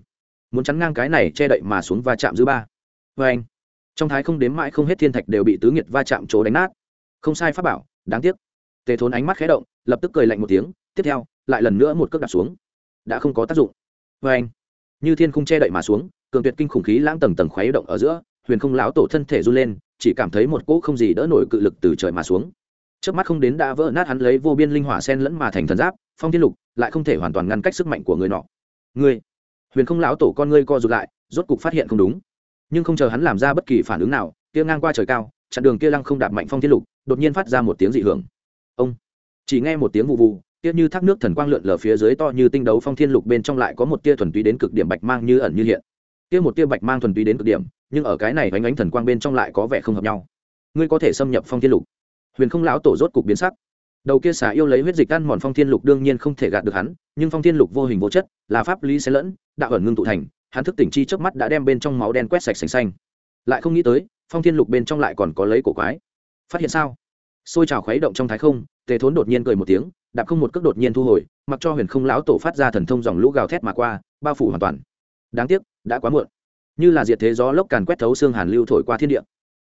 muốn chắn ngang cái này che đậy mà xuống va chạm giữ ba. Vê anh, trong thái không đếm mãi không hết thiên thạch đều bị tứ nghiệt va chạm chỗ đánh nát. Không sai pháp bảo, đáng tiếc. Tề thốn ánh mắt khé động, lập tức cười lạnh một tiếng, tiếp theo, lại lần nữa một cước đặt xuống. Đã không có tác dụng. Vê anh, như thiên không che đậy mà xuống, cường tuyệt kinh khủng khí lãng tầng tầng khuấy động ở giữa, huyền không lão tổ thân thể run lên chỉ cảm thấy một cỗ không gì đỡ nổi cự lực từ trời mà xuống. Trước mắt không đến đã vỡ nát hắn lấy vô biên linh hỏa sen lẫn mà thành thần giáp, phong thiên lục, lại không thể hoàn toàn ngăn cách sức mạnh của người nọ. Ngươi, huyền không lão tổ con ngươi co rụt lại, rốt cục phát hiện không đúng. Nhưng không chờ hắn làm ra bất kỳ phản ứng nào, kia ngang qua trời cao, chặn đường kia lăng không đạp mạnh phong thiên lục, đột nhiên phát ra một tiếng dị hưởng. Ông, chỉ nghe một tiếng vụ vụ, kia như thác nước thần quang lượn lờ phía dưới to như tinh đấu phong thiên lục bên trong lại có một tia thuần túy đến cực điểm bạch mang như ẩn như hiện kia một tia bạch mang thuần túy đến cực điểm, nhưng ở cái này ánh ánh thần quang bên trong lại có vẻ không hợp nhau. Ngươi có thể xâm nhập phong thiên lục. Huyền không lão tổ rốt cục biến sắc. Đầu kia xà yêu lấy huyết dịch ăn mòn phong thiên lục đương nhiên không thể gạt được hắn, nhưng phong thiên lục vô hình vô chất, là pháp lý xen lẫn, đạo ẩn ngưng tụ thành, hắn thức tỉnh chi trước mắt đã đem bên trong máu đen quét sạch sành xanh. Lại không nghĩ tới, phong thiên lục bên trong lại còn có lấy cổ quái. Phát hiện sao? Xôi trào khuấy động trong thái không, tề thốn đột nhiên cười một tiếng, đạp không một cước đột nhiên thu hồi, mặc cho huyền không lão tổ phát ra thần thông dòng lũ gào thét mà qua, bao phủ hoàn toàn. Đáng tiếc đã quá muộn. Như là diệt thế gió lốc càn quét thấu xương hàn lưu thổi qua thiên địa.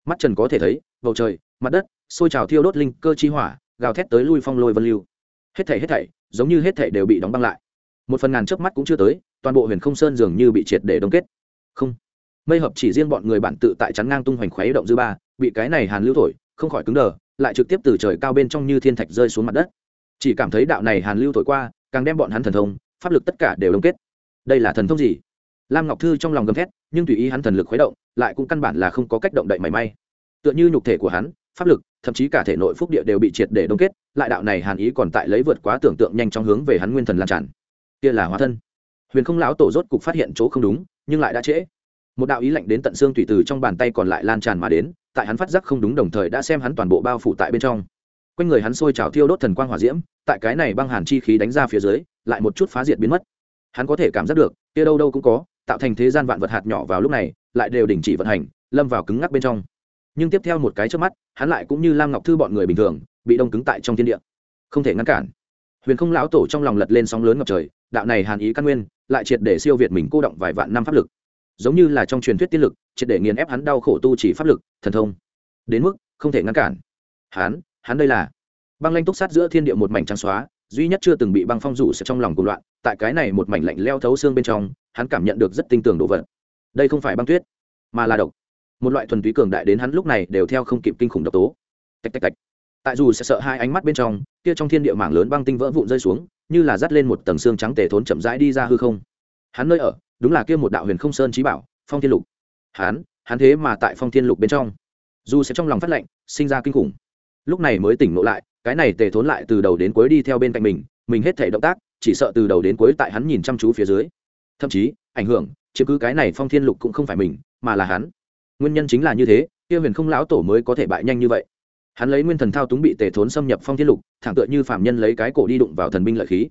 Mắt trần có thể thấy, bầu trời, mặt đất xôi trào thiêu đốt linh cơ chi hỏa, gào thét tới lui phong lôi vân lưu. Hết thảy hết thảy, giống như hết thảy đều bị đóng băng lại. Một phần ngàn chớp mắt cũng chưa tới, toàn bộ huyền không sơn dường như bị triệt để đông kết. Không. Mây hợp chỉ riêng bọn người bản tự tại chắn ngang tung hoành khuấy động dư ba, bị cái này hàn lưu thổi, không khỏi cứng đờ, lại trực tiếp từ trời cao bên trong như thiên thạch rơi xuống mặt đất. Chỉ cảm thấy đạo này hàn lưu thổi qua, càng đem bọn hắn thần thông, pháp lực tất cả đều đông kết. Đây là thần thông gì? Lam ngọc thư trong lòng gầm thét, nhưng tùy ý hắn thần lực khuấy động, lại cũng căn bản là không có cách động đậy mảy may. Tựa như nhục thể của hắn, pháp lực, thậm chí cả thể nội phúc địa đều bị triệt để đông kết, lại đạo này hàn ý còn tại lấy vượt quá tưởng tượng nhanh trong hướng về hắn nguyên thần lan tràn. Kia là hóa thân. Huyền không lão tổ rốt cục phát hiện chỗ không đúng, nhưng lại đã trễ. Một đạo ý lạnh đến tận xương tùy từ trong bàn tay còn lại lan tràn mà đến, tại hắn phát giác không đúng đồng thời đã xem hắn toàn bộ bao phủ tại bên trong. Quanh người hắn sôi trào thiêu đốt thần quang hỏa diễm, tại cái này băng hàn chi khí đánh ra phía dưới, lại một chút phá diệt biến mất. Hắn có thể cảm giác được, kia đâu đâu cũng có tạo thành thế gian vạn vật hạt nhỏ vào lúc này, lại đều đình chỉ vận hành, lâm vào cứng ngắc bên trong. Nhưng tiếp theo một cái trước mắt, hắn lại cũng như lam ngọc thư bọn người bình thường, bị đông cứng tại trong thiên địa. Không thể ngăn cản. Huyền không lão tổ trong lòng lật lên sóng lớn ngập trời, đạo này hàn ý căn nguyên, lại triệt để siêu việt mình cô động vài vạn năm pháp lực. Giống như là trong truyền thuyết tiên lực, triệt để nghiền ép hắn đau khổ tu chỉ pháp lực, thần thông. Đến mức không thể ngăn cản. Hắn hắn đây là băng lanh túc sát giữa thiên địa một mảnh trắng xóa duy nhất chưa từng bị băng phong rủ sẽ trong lòng cuộc loạn, tại cái này một mảnh lạnh leo thấu xương bên trong, hắn cảm nhận được rất tinh tường đồ vật. Đây không phải băng tuyết, mà là độc. Một loại thuần túy cường đại đến hắn lúc này đều theo không kịp kinh khủng độc tố. Tạch tạch tạch. Tại dù sẽ sợ hai ánh mắt bên trong, kia trong thiên địa mảng lớn băng tinh vỡ vụn rơi xuống, như là dắt lên một tầng xương trắng tề thốn chậm rãi đi ra hư không. Hắn nơi ở, đúng là kia một đạo huyền không sơn trí bảo, phong thiên lục. Hắn hắn thế mà tại phong thiên lục bên trong. Dù sẽ trong lòng phát lệnh, sinh ra kinh khủng. Lúc này mới tỉnh ngộ lại cái này tề thốn lại từ đầu đến cuối đi theo bên cạnh mình mình hết thể động tác, chỉ sợ từ đầu đến cuối tại hắn nhìn chăm chú phía dưới. Thậm chí, ảnh hưởng, chiếm cứ cái này phong thiên lục cũng không phải mình, mà là hắn. Nguyên nhân chính là như thế, kia huyền không lão tổ mới có thể bại nhanh như vậy. Hắn lấy nguyên thần thao túng bị tề thốn xâm nhập phong thiên lục, thẳng tựa như phạm nhân lấy cái cổ đi đụng vào thần binh lợi khí.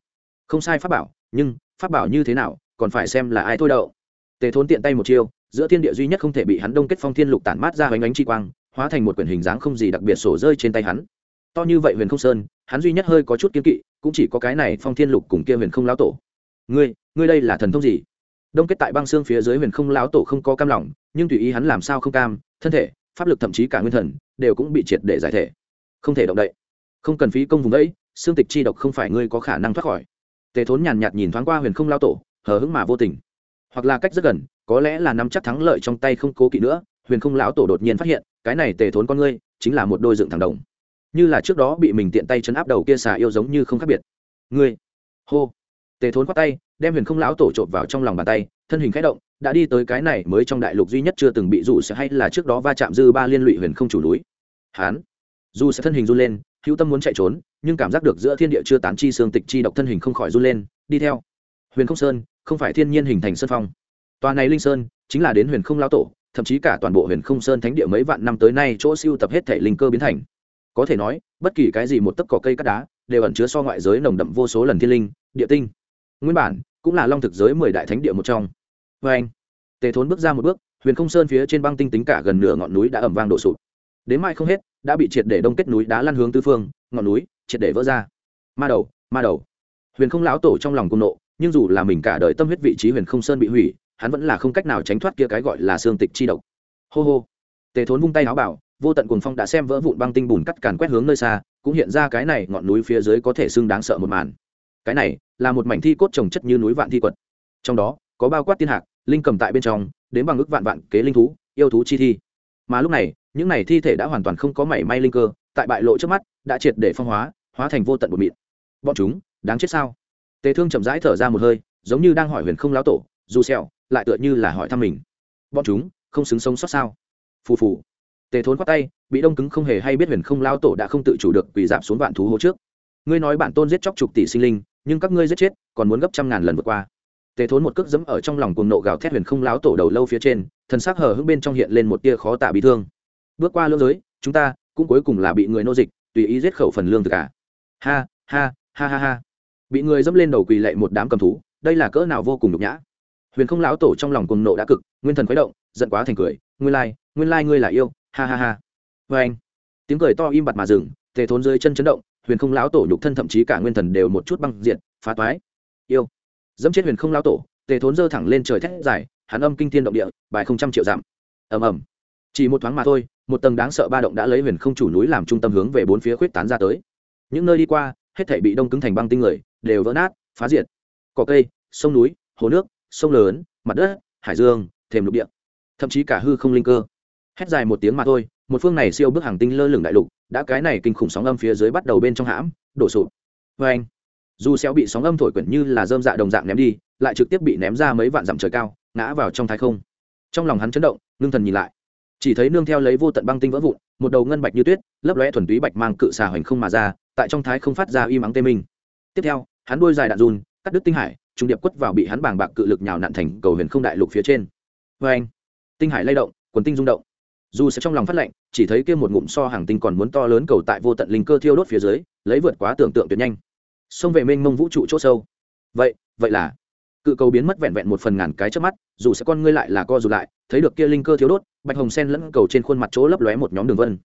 Không sai pháp bảo, nhưng, pháp bảo như thế nào, còn phải xem là ai thôi đậu. Tề thốn tiện tay một chiêu, giữa thiên địa duy nhất không thể bị hắn đông kết phong thiên lục tản mát ra hoành ánh chi quang, hóa thành một quyển hình dáng không gì đặc biệt sổ rơi trên tay hắn to như vậy huyền không sơn, hắn duy nhất hơi có chút kiên kỵ, cũng chỉ có cái này phong thiên lục cùng kia huyền không lão tổ. Ngươi ngươi đây là thần thông gì? Đông kết tại băng xương phía dưới huyền không lão tổ không có cam lòng, nhưng tùy ý hắn làm sao không cam, thân thể, pháp lực thậm chí cả nguyên thần, đều cũng bị triệt để giải thể. Không thể động đậy. Không cần phí công vùng đấy, xương tịch chi độc không phải ngươi có khả năng thoát khỏi. Tề thốn nhàn nhạt nhìn thoáng qua huyền không lao tổ, hờ hững mà vô tình. Hoặc là cách rất gần, có lẽ là nắm chắc thắng lợi trong tay không cố kỵ nữa, huyền không lão tổ đột nhiên phát hiện, cái này tề thốn con ngươi, chính là một đôi dựng thẳng đồng như là trước đó bị mình tiện tay chấn áp đầu kia xà yêu giống như không khác biệt. Ngươi, hô. Tề thốn khoát tay, đem huyền không lão tổ trộm vào trong lòng bàn tay, thân hình khẽ động, đã đi tới cái này mới trong đại lục duy nhất chưa từng bị rủ sẽ hay là trước đó va chạm dư ba liên lụy huyền không chủ núi. Hán. Dù sẽ thân hình run lên, hữu tâm muốn chạy trốn, nhưng cảm giác được giữa thiên địa chưa tán chi xương tịch chi độc thân hình không khỏi run lên, đi theo. Huyền không sơn, không phải thiên nhiên hình thành sân phong. Tòa này linh sơn, chính là đến huyền không lão tổ, thậm chí cả toàn bộ huyền không sơn thánh địa mấy vạn năm tới nay chỗ siêu tập hết thể linh cơ biến thành có thể nói, bất kỳ cái gì một tấc cỏ cây cắt đá đều ẩn chứa so ngoại giới nồng đậm vô số lần thiên linh, địa tinh. Nguyên bản cũng là long thực giới mười đại thánh địa một trong. Vê anh, tề thốn bước ra một bước, huyền không sơn phía trên băng tinh tính cả gần nửa ngọn núi đã ẩm vang đổ sụp. Đến mai không hết, đã bị triệt để đông kết núi đá lăn hướng tư phương, ngọn núi triệt để vỡ ra. Ma đầu ma đầu. Huyền không lão tổ trong lòng cung nộ, nhưng dù là mình cả đời tâm huyết vị trí huyền không sơn bị hủy, hắn vẫn là không cách nào tránh thoát kia cái gọi là xương tịch chi độc. Hô hô. Tề thốn vung tay áo bảo vô tận cuồng phong đã xem vỡ vụn băng tinh bùn cắt càn quét hướng nơi xa, cũng hiện ra cái này ngọn núi phía dưới có thể xưng đáng sợ một màn. Cái này là một mảnh thi cốt trồng chất như núi vạn thi quật. Trong đó, có bao quát tiên hạc, linh cầm tại bên trong, đến bằng ước vạn vạn kế linh thú, yêu thú chi thi. Mà lúc này, những này thi thể đã hoàn toàn không có mảy may linh cơ, tại bại lộ trước mắt, đã triệt để phong hóa hóa thành vô tận bột mịn. Bọn chúng, đáng chết sao? Tề thương chậm rãi thở ra một hơi, giống như đang hỏi huyền không lão tổ, dù xẹo lại tựa như là hỏi thăm mình. Bọn chúng, không xứng sống sót sao? Phù phù tề thốn quát tay, bị đông cứng không hề hay biết huyền không lao tổ đã không tự chủ được quỳ giảm xuống vạn thú hố trước. Ngươi nói bản tôn giết chóc chục tỷ sinh linh, nhưng các ngươi giết chết, còn muốn gấp trăm ngàn lần vượt qua. Tề thốn một cước dẫm ở trong lòng cuồng nộ gào thét huyền không lao tổ đầu lâu phía trên, thần sắc hờ hững bên trong hiện lên một tia khó tả bị thương. Bước qua lưỡng giới, chúng ta cũng cuối cùng là bị người nô dịch, tùy ý giết khẩu phần lương từ cả à. ha ha ha ha ha. Bị người dẫm lên đầu quỳ lệ một đám cầm thú, đây là cỡ nào vô cùng nhục nhã. Huyền không lão tổ trong lòng cuồng nộ đã cực, nguyên thần khuấy động, giận quá thành cười, nguyên lai nguyên lai ngươi là yêu ha ha ha. Vê anh. Tiếng cười to im bặt mà dừng, tề thốn dưới chân chấn động, huyền không lão tổ nhục thân thậm chí cả nguyên thần đều một chút băng diện phá toái. Yêu. Dẫm chết huyền không lão tổ, tề thốn giơ thẳng lên trời thét dài, hắn âm kinh thiên động địa, bài không trăm triệu giảm ầm ầm. Chỉ một thoáng mà thôi, một tầng đáng sợ ba động đã lấy huyền không chủ núi làm trung tâm hướng về bốn phía khuyết tán ra tới. Những nơi đi qua, hết thể bị đông cứng thành băng tinh người, đều vỡ nát, phá diệt. Cỏ cây, sông núi, hồ nước, sông lớn, mặt đất, hải dương, thềm lục địa. Thậm chí cả hư không linh cơ hét dài một tiếng mà thôi, một phương này siêu bước hàng tinh lơ lửng đại lục, đã cái này kinh khủng sóng âm phía dưới bắt đầu bên trong hãm, đổ sụp. Vê anh dù xéo bị sóng âm thổi quyển như là dơm dạ đồng dạng ném đi, lại trực tiếp bị ném ra mấy vạn dặm trời cao, ngã vào trong thái không. Trong lòng hắn chấn động, ngưng thần nhìn lại. Chỉ thấy nương theo lấy vô tận băng tinh vỡ vụn, một đầu ngân bạch như tuyết, lấp lóe thuần túy bạch mang cự xà hoành không mà ra, tại trong thái không phát ra y mắng tê minh. Tiếp theo, hắn đuôi dài đạn run, cắt đứt tinh hải, trung điệp quất vào bị hắn bàng bạc cự lực nhào nặn thành cầu huyền không đại lục phía trên. Vê anh tinh hải lay động, quần tinh rung động dù sẽ trong lòng phát lệnh, chỉ thấy kia một ngụm so hàng tinh còn muốn to lớn cầu tại vô tận linh cơ thiêu đốt phía dưới, lấy vượt quá tưởng tượng tuyệt nhanh. Xông về mênh mông vũ trụ chỗ sâu. Vậy vậy là, cự cầu biến mất vẹn vẹn một phần ngàn cái trước mắt, dù sẽ con ngươi lại là co dù lại, thấy được kia linh cơ thiếu đốt, bạch hồng sen lẫn cầu trên khuôn mặt chỗ lấp lóe một nhóm đường vân.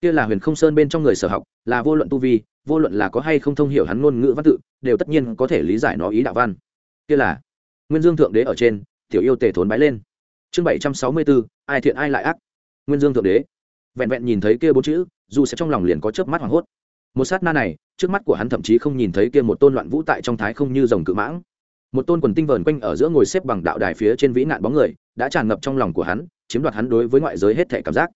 Kia là huyền không sơn bên trong người sở học, là vô luận tu vi, vô luận là có hay không thông hiểu hắn ngôn ngữ văn tự, đều tất nhiên có thể lý giải nó ý đạo văn. Kia là, nguyên dương thượng đế ở trên, tiểu yêu tề thốn bái lên. Chương bảy trăm sáu mươi bốn ai thiện ai lại ác nguyên dương thượng đế. Vẹn vẹn nhìn thấy kia bốn chữ, dù sẽ trong lòng liền có chớp mắt hoảng hốt. Một sát na này, trước mắt của hắn thậm chí không nhìn thấy kia một tôn loạn vũ tại trong thái không như dòng cự mãng. Một tôn quần tinh vờn quanh ở giữa ngồi xếp bằng đạo đài phía trên vĩ nạn bóng người, đã tràn ngập trong lòng của hắn, chiếm đoạt hắn đối với ngoại giới hết thể cảm giác.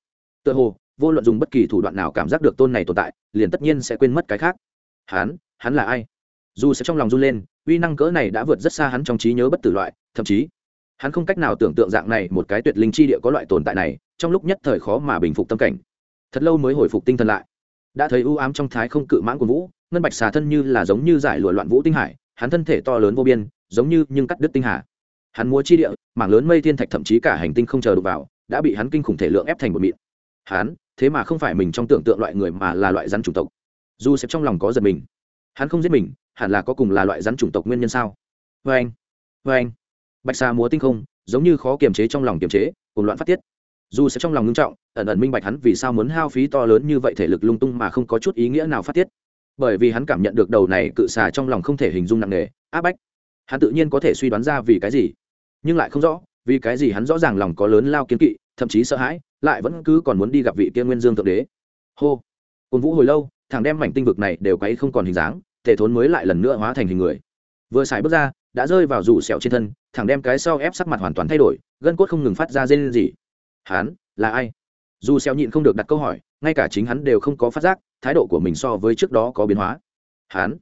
Tựa hồ, vô luận dùng bất kỳ thủ đoạn nào cảm giác được tôn này tồn tại, liền tất nhiên sẽ quên mất cái khác. Hắn hắn là ai? Dù sẽ trong lòng run lên, uy năng cỡ này đã vượt rất xa hắn trong trí nhớ bất tử loại, thậm chí hắn không cách nào tưởng tượng dạng này một cái tuyệt linh chi địa có loại tồn tại này, trong lúc nhất thời khó mà bình phục tâm cảnh. Thật lâu mới hồi phục tinh thần lại. Đã thấy ưu ám trong thái không cự mãn của vũ, ngân bạch xà thân như là giống như giải lụa loạn vũ tinh hải, hắn thân thể to lớn vô biên, giống như nhưng cắt đứt tinh hà. Hắn múa chi địa, mảng lớn mây thiên thạch thậm chí cả hành tinh không chờ đụng vào, đã bị hắn kinh khủng thể lượng ép thành một mịn. Hắn, thế mà không phải mình trong tưởng tượng loại người mà là loại rắn chủng tộc. Dù sẽ trong lòng có giật mình, hắn không giết mình, hẳn là có cùng là loại rắn chủng tộc nguyên nhân sao? Vê anh vê anh bạch xà múa tinh không, giống như khó kiềm chế trong lòng kiềm chế cùng loạn phát tiết. Dù sẽ trong lòng ngưng trọng, ẩn ẩn minh bạch hắn vì sao muốn hao phí to lớn như vậy thể lực lung tung mà không có chút ý nghĩa nào phát tiết. Bởi vì hắn cảm nhận được đầu này cự xà trong lòng không thể hình dung nặng nề, áp bách. Hắn tự nhiên có thể suy đoán ra vì cái gì, nhưng lại không rõ, vì cái gì hắn rõ ràng lòng có lớn lao kiến kỵ, thậm chí sợ hãi, lại vẫn cứ còn muốn đi gặp vị kia nguyên dương thượng đế. Hô! Cồn vũ hồi lâu, thằng đem mảnh tinh vực này đều quấy không còn hình dáng, thể thốn mới lại lần nữa hóa thành hình người. Vừa xài bước ra, đã rơi vào rủ sẹo trên thân thằng đem cái sau ép sắc mặt hoàn toàn thay đổi, gân cốt không ngừng phát ra rên gì hắn là ai? Dù xẹo nhịn không được đặt câu hỏi, ngay cả chính hắn đều không có phát giác, thái độ của mình so với trước đó có biến hóa. Hắn,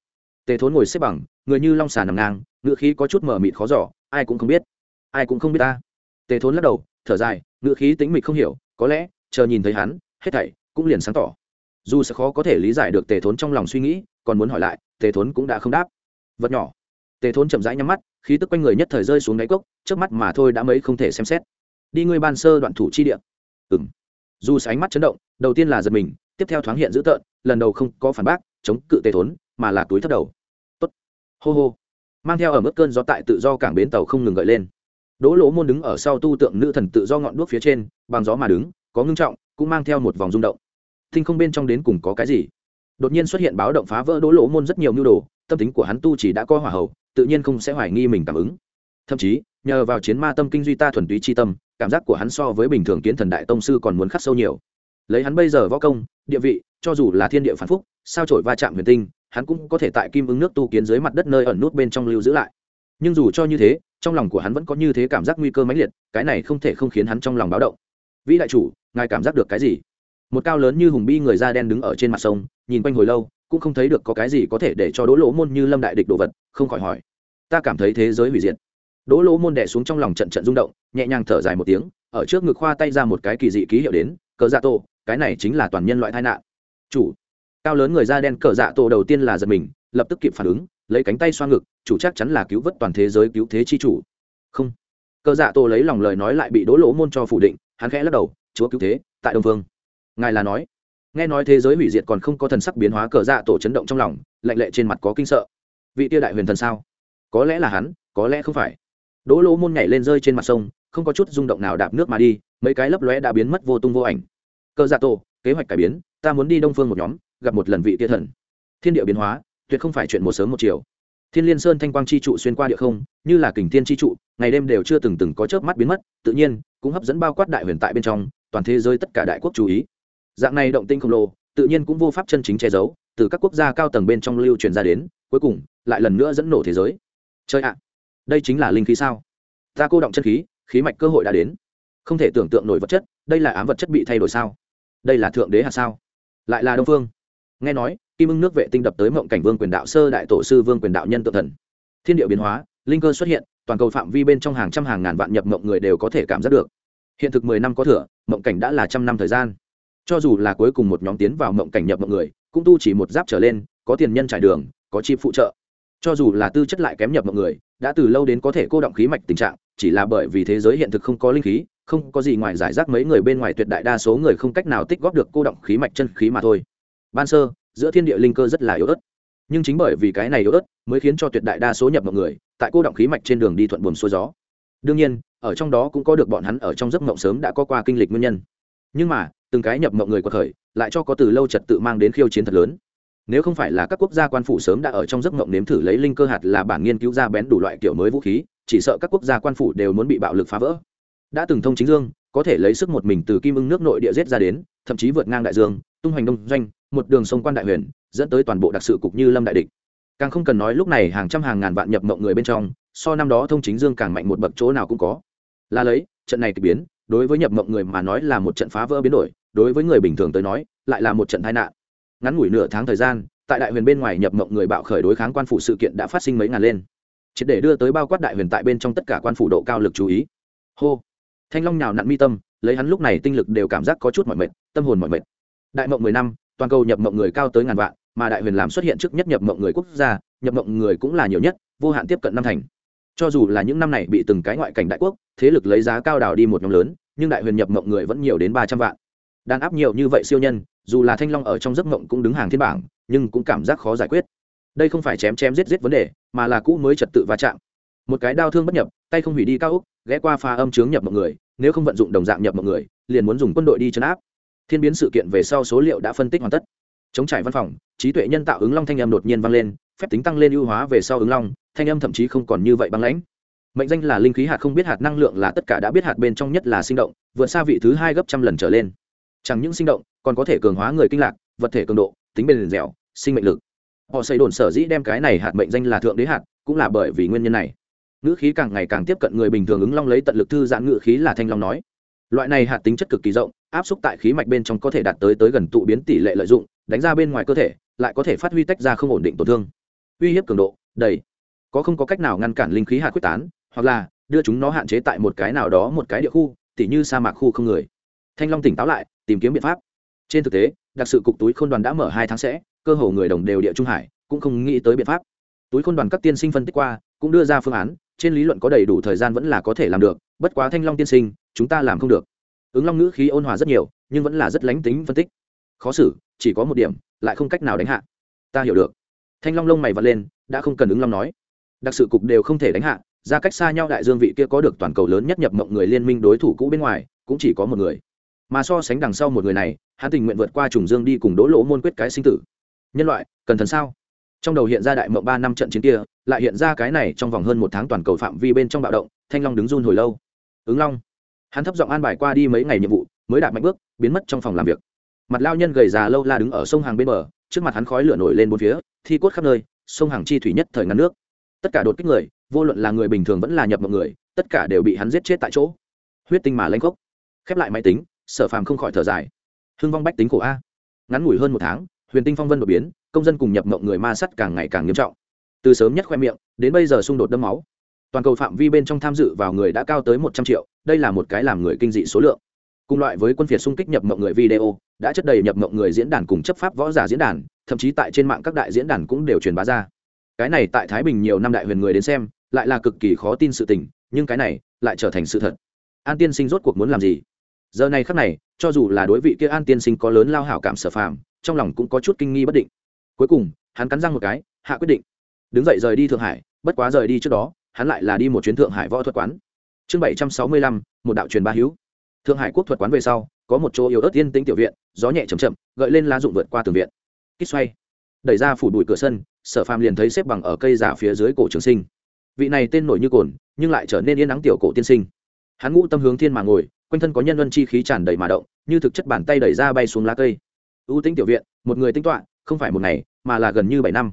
tề thốn ngồi xếp bằng, người như long xà nằm ngang, ngựa khí có chút mờ mịt khó giỏ ai cũng không biết. Ai cũng không biết ta. Tề thốn lắc đầu, thở dài, ngựa khí tính mịch không hiểu, có lẽ, chờ nhìn thấy hắn, hết thảy cũng liền sáng tỏ. Dù sẽ khó có thể lý giải được tề thốn trong lòng suy nghĩ, còn muốn hỏi lại, tề thốn cũng đã không đáp. Vật nhỏ tề thốn chậm rãi nhắm mắt, khí tức quanh người nhất thời rơi xuống đáy cốc trước mắt mà thôi đã mấy không thể xem xét. Đi ngươi ban sơ đoạn thủ chi địa. Ừng dù ánh mắt chấn động, đầu tiên là giật mình, tiếp theo thoáng hiện dữ tợn, lần đầu không có phản bác, chống cự Tề thốn, mà là túi thất đầu. Tốt. Hô hô. Mang theo ở mức cơn gió tại tự do cảng bến tàu không ngừng gợi lên. Đỗ lỗ môn đứng ở sau tu tượng nữ thần tự do ngọn đuốc phía trên, bằng gió mà đứng, có ngưng trọng, cũng mang theo một vòng rung động. Thinh không bên trong đến cùng có cái gì? Đột nhiên xuất hiện báo động phá vỡ đỗ lỗ môn rất nhiều nhu đồ, tâm tính của hắn tu chỉ đã có hỏa hầu tự nhiên không sẽ hoài nghi mình cảm ứng. Thậm chí, nhờ vào chiến ma tâm kinh duy ta thuần túy chi tâm, cảm giác của hắn so với bình thường kiến thần đại tông sư còn muốn khắc sâu nhiều. Lấy hắn bây giờ võ công, địa vị, cho dù là thiên địa phản phúc, sao trổi va chạm huyền tinh, hắn cũng có thể tại kim ứng nước tu kiến dưới mặt đất nơi ẩn nút bên trong lưu giữ lại. Nhưng dù cho như thế, trong lòng của hắn vẫn có như thế cảm giác nguy cơ mãnh liệt, cái này không thể không khiến hắn trong lòng báo động. Vĩ đại chủ, ngài cảm giác được cái gì? Một cao lớn như hùng bi người da đen đứng ở trên mặt sông, nhìn quanh hồi lâu cũng không thấy được có cái gì có thể để cho đỗ lỗ môn như lâm đại địch đồ vật, không khỏi hỏi. Ta cảm thấy thế giới hủy diệt. Đỗ lỗ môn đẻ xuống trong lòng trận trận rung động, nhẹ nhàng thở dài một tiếng, ở trước ngực khoa tay ra một cái kỳ dị ký hiệu đến, cờ dạ tổ, cái này chính là toàn nhân loại tai nạn. Chủ. Cao lớn người da đen cờ dạ tổ đầu tiên là giật mình, lập tức kịp phản ứng, lấy cánh tay xoa ngực, chủ chắc chắn là cứu vớt toàn thế giới cứu thế chi chủ. Không. Cờ dạ tổ lấy lòng lời nói lại bị đỗ lỗ môn cho phủ định, hắn khẽ lắc đầu, chúa cứu thế, tại đông vương. Ngài là nói nghe nói thế giới hủy diệt còn không có thần sắc biến hóa cờ dạ tổ chấn động trong lòng, lạnh lệ trên mặt có kinh sợ. Vị tia đại huyền thần sao? Có lẽ là hắn, có lẽ không phải. Đỗ lỗ môn nhảy lên rơi trên mặt sông, không có chút rung động nào đạp nước mà đi, mấy cái lấp lóe đã biến mất vô tung vô ảnh. Cờ dạ tổ, kế hoạch cải biến, ta muốn đi đông phương một nhóm, gặp một lần vị tia thần. Thiên địa biến hóa, tuyệt không phải chuyện một sớm một chiều. Thiên liên sơn thanh quang chi trụ xuyên qua địa không, như là kình thiên chi trụ, ngày đêm đều chưa từng từng có chớp mắt biến mất, tự nhiên, cũng hấp dẫn bao quát đại huyền tại bên trong, toàn thế giới tất cả đại quốc chú ý dạng này động tinh khổng lồ, tự nhiên cũng vô pháp chân chính che giấu, từ các quốc gia cao tầng bên trong lưu truyền ra đến, cuối cùng, lại lần nữa dẫn nổ thế giới. Chơi ạ, đây chính là linh khí sao? Ta cô động chân khí khí mạch cơ hội đã đến. Không thể tưởng tượng nổi vật chất, đây là ám vật chất bị thay đổi sao? Đây là thượng đế hạt sao? Lại là đông phương. Nghe nói, kim ưng nước vệ tinh đập tới mộng cảnh vương quyền đạo sơ đại tổ sư vương quyền đạo nhân tự thần. Thiên địa biến hóa, linh cơ xuất hiện, toàn cầu phạm vi bên trong hàng trăm hàng ngàn vạn nhập mộng người đều có thể cảm giác được. Hiện thực mười năm có thừa, mộng cảnh đã là trăm năm thời gian cho dù là cuối cùng một nhóm tiến vào mộng cảnh nhập mộng người, cũng tu chỉ một giáp trở lên, có tiền nhân trải đường, có chi phụ trợ. Cho dù là tư chất lại kém nhập mộng người, đã từ lâu đến có thể cô động khí mạch tình trạng, chỉ là bởi vì thế giới hiện thực không có linh khí, không có gì ngoài giải rác mấy người bên ngoài tuyệt đại đa số người không cách nào tích góp được cô động khí mạch chân khí mà thôi. Ban sơ, giữa thiên địa linh cơ rất là yếu ớt. Nhưng chính bởi vì cái này yếu ớt, mới khiến cho tuyệt đại đa số nhập mộng người, tại cô động khí mạch trên đường đi thuận buồm xuôi gió. Đương nhiên, ở trong đó cũng có được bọn hắn ở trong giấc mộng sớm đã có qua kinh lịch nguyên nhân. Nhưng mà từng cái nhập mộng người của khởi, lại cho có từ lâu trật tự mang đến khiêu chiến thật lớn. Nếu không phải là các quốc gia quan phủ sớm đã ở trong giấc mộng nếm thử lấy linh cơ hạt là bản nghiên cứu ra bén đủ loại kiểu mới vũ khí, chỉ sợ các quốc gia quan phủ đều muốn bị bạo lực phá vỡ. Đã từng thông chính dương, có thể lấy sức một mình từ kim ưng nước nội địa rết ra đến, thậm chí vượt ngang đại dương, tung hoành đông doanh, một đường sông quan đại huyền, dẫn tới toàn bộ đặc sự cục như lâm đại địch. Càng không cần nói lúc này hàng trăm hàng ngàn vạn nhập mộng người bên trong, so năm đó thông chính dương càng mạnh một bậc chỗ nào cũng có. Là lấy, trận này kịch biến, đối với nhập mộng người mà nói là một trận phá vỡ biến đổi đối với người bình thường tới nói, lại là một trận tai nạn. Ngắn ngủi nửa tháng thời gian, tại đại huyền bên ngoài nhập mộng người bạo khởi đối kháng quan phủ sự kiện đã phát sinh mấy ngàn lên. Chỉ để đưa tới bao quát đại huyền tại bên trong tất cả quan phủ độ cao lực chú ý. Hô. Thanh long nhào nặn mi tâm, lấy hắn lúc này tinh lực đều cảm giác có chút mọi mệt, tâm hồn mọi mệt. Đại mộng mười năm, toàn cầu nhập mộng người cao tới ngàn vạn, mà đại huyền làm xuất hiện trước nhất nhập mộng người quốc gia, nhập mộng người cũng là nhiều nhất, vô hạn tiếp cận năm thành. Cho dù là những năm này bị từng cái ngoại cảnh đại quốc, thế lực lấy giá cao đào đi một nhóm lớn, nhưng đại huyền nhập mộng người vẫn nhiều đến ba trăm vạn đàn áp nhiều như vậy siêu nhân, dù là thanh long ở trong giấc mộng cũng đứng hàng thiên bảng, nhưng cũng cảm giác khó giải quyết. Đây không phải chém chém giết giết vấn đề, mà là cũ mới trật tự va chạm. Một cái đau thương bất nhập, tay không hủy đi cao úc ghé qua pha âm chướng nhập mọi người, nếu không vận dụng đồng dạng nhập mọi người, liền muốn dùng quân đội đi chấn áp. Thiên biến sự kiện về sau số liệu đã phân tích hoàn tất. Chống trải văn phòng, trí tuệ nhân tạo ứng long thanh âm đột nhiên vang lên, phép tính tăng lên ưu hóa về sau ứng long, thanh âm thậm chí không còn như vậy băng lãnh. Mệnh danh là linh khí hạt không biết hạt năng lượng là tất cả đã biết hạt bên trong nhất là sinh động, vượt xa vị thứ hai gấp trăm lần trở lên chẳng những sinh động, còn có thể cường hóa người kinh lạc, vật thể cường độ, tính bền dẻo, sinh mệnh lực. Họ xây đồn sở dĩ đem cái này hạt mệnh danh là thượng đế hạt, cũng là bởi vì nguyên nhân này. Ngữ khí càng ngày càng tiếp cận người bình thường ứng long lấy tận lực thư giãn ngữ khí là thanh long nói. Loại này hạt tính chất cực kỳ rộng, áp xúc tại khí mạch bên trong có thể đạt tới tới gần tụ biến tỷ lệ lợi dụng, đánh ra bên ngoài cơ thể, lại có thể phát huy tách ra không ổn định tổn thương. Uy hiếp cường độ, đầy. Có không có cách nào ngăn cản linh khí hạt quyết tán, hoặc là đưa chúng nó hạn chế tại một cái nào đó một cái địa khu, tỉ như sa mạc khu không người. Thanh long tỉnh táo lại tìm kiếm biện pháp. Trên thực tế, đặc sự cục túi khôn đoàn đã mở hai tháng sẽ, cơ hồ người đồng đều địa trung hải cũng không nghĩ tới biện pháp. Túi khôn đoàn các tiên sinh phân tích qua, cũng đưa ra phương án, trên lý luận có đầy đủ thời gian vẫn là có thể làm được, bất quá thanh long tiên sinh, chúng ta làm không được. Ứng long ngữ khí ôn hòa rất nhiều, nhưng vẫn là rất lánh tính phân tích. Khó xử, chỉ có một điểm, lại không cách nào đánh hạ. Ta hiểu được. Thanh long lông mày vật lên, đã không cần ứng long nói. Đặc sự cục đều không thể đánh hạ, ra cách xa nhau đại dương vị kia có được toàn cầu lớn nhất nhập mộng người liên minh đối thủ cũ bên ngoài, cũng chỉ có một người mà so sánh đằng sau một người này, hắn tình nguyện vượt qua trùng dương đi cùng đỗ lỗ môn quyết cái sinh tử. Nhân loại, cần thần sao? Trong đầu hiện ra đại mộng ba năm trận chiến kia, lại hiện ra cái này trong vòng hơn một tháng toàn cầu phạm vi bên trong bạo động, thanh long đứng run hồi lâu. Ứng long. Hắn thấp giọng an bài qua đi mấy ngày nhiệm vụ, mới đạt mạnh bước, biến mất trong phòng làm việc. Mặt lao nhân gầy già lâu la đứng ở sông hàng bên bờ, trước mặt hắn khói lửa nổi lên bốn phía, thi cốt khắp nơi, sông hàng chi thủy nhất thời ngắn nước. Tất cả đột kích người, vô luận là người bình thường vẫn là nhập mọi người, tất cả đều bị hắn giết chết tại chỗ. Huyết tinh mà lanh khốc khép lại máy tính sở phàm không khỏi thở dài. Hưng vong bách tính khổ a. Ngắn ngủi hơn một tháng, huyền tinh phong vân đột biến, công dân cùng nhập mộng người ma sắt càng ngày càng nghiêm trọng. Từ sớm nhất khoe miệng, đến bây giờ xung đột đẫm máu. Toàn cầu phạm vi bên trong tham dự vào người đã cao tới một trăm triệu, đây là một cái làm người kinh dị số lượng. Cùng loại với quân phiệt xung kích nhập mộng người video, đã chất đầy nhập mộng người diễn đàn cùng chấp pháp võ giả diễn đàn, thậm chí tại trên mạng các đại diễn đàn cũng đều truyền bá ra. Cái này tại thái bình nhiều năm đại huyền người đến xem, lại là cực kỳ khó tin sự tình, nhưng cái này lại trở thành sự thật. An tiên sinh rốt cuộc muốn làm gì? Giờ này khắc này, cho dù là đối vị kia an tiên sinh có lớn lao hảo cảm sở phàm, trong lòng cũng có chút kinh nghi bất định. Cuối cùng, hắn cắn răng một cái, hạ quyết định. Đứng dậy rời đi thượng hải, bất quá rời đi trước đó, hắn lại là đi một chuyến thượng hải võ thuật quán. Chương bảy trăm sáu mươi lăm, một đạo truyền ba hữu. Thượng hải quốc thuật quán về sau, có một chỗ yếu ớt yên tĩnh tiểu viện, gió nhẹ chầm chậm, gợi lên lá dụng vượt qua tường viện. Kích xoay. Đẩy ra phủ đùi cửa sân, sở phàm liền thấy xếp bằng ở cây giả phía dưới cổ trường sinh. Vị này tên nổi như cồn, nhưng lại trở nên yên nắng tiểu cổ tiên sinh. Hắn ngũ tâm hướng thiên mà ngồi quanh thân có nhân luân chi khí tràn đầy mà động, như thực chất bàn tay đẩy ra bay xuống lá cây. Ưu tính tiểu viện, một người tính toạ không phải một ngày, mà là gần như bảy năm.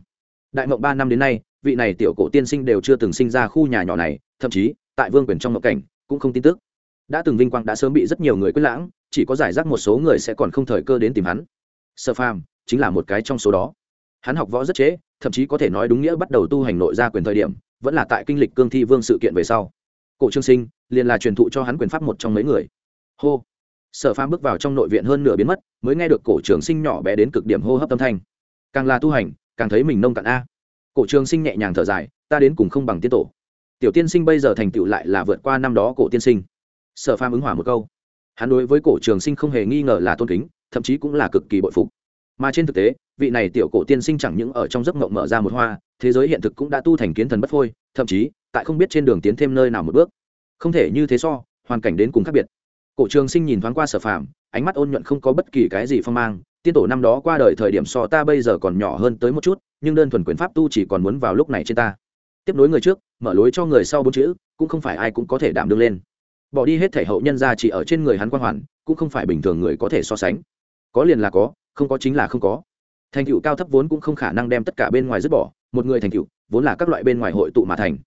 Đại mộng ba năm đến nay, vị này tiểu cổ tiên sinh đều chưa từng sinh ra khu nhà nhỏ này, thậm chí, tại vương quyền trong mộng cảnh, cũng không tin tức. Đã từng vinh quang đã sớm bị rất nhiều người quyết lãng, chỉ có giải rác một số người sẽ còn không thời cơ đến tìm hắn. Sơ phàm, chính là một cái trong số đó. Hắn học võ rất chế thậm chí có thể nói đúng nghĩa bắt đầu tu hành nội gia quyền thời điểm, vẫn là tại kinh lịch cương thi vương sự kiện về sau cổ trương sinh, liền là truyền thụ cho hắn quyền pháp một trong mấy người. Hô. Sở phàm bước vào trong nội viện hơn nửa biến mất, mới nghe được cổ trường sinh nhỏ bé đến cực điểm hô hấp tâm thanh. Càng là tu hành, càng thấy mình nông cạn a. Cổ trường sinh nhẹ nhàng thở dài, ta đến cùng không bằng tiên tổ. Tiểu tiên sinh bây giờ thành tựu lại là vượt qua năm đó cổ tiên sinh. Sở phàm ứng hỏa một câu. Hắn đối với cổ trường sinh không hề nghi ngờ là tôn kính, thậm chí cũng là cực kỳ bội phục. Mà trên thực tế, vị này tiểu cổ tiên sinh chẳng những ở trong giấc mộng mở ra một hoa, thế giới hiện thực cũng đã tu thành kiến thần bất phôi, thậm chí tại không biết trên đường tiến thêm nơi nào một bước. Không thể như thế so, hoàn cảnh đến cùng khác biệt. Cổ trường sinh nhìn thoáng qua sở phàm, ánh mắt ôn nhuận không có bất kỳ cái gì phong mang. Tiên tổ năm đó qua đời thời điểm so ta bây giờ còn nhỏ hơn tới một chút, nhưng đơn thuần quyền pháp tu chỉ còn muốn vào lúc này trên ta. Tiếp nối người trước, mở lối cho người sau bốn chữ, cũng không phải ai cũng có thể đảm đương lên. Bỏ đi hết thể hậu nhân ra chỉ ở trên người hắn quan hoàn, cũng không phải bình thường người có thể so sánh. Có liền là có, không có chính là không có. Thành tựu cao thấp vốn cũng không khả năng đem tất cả bên ngoài dứt bỏ, một người thành tựu, vốn là các loại bên ngoài hội tụ mà thành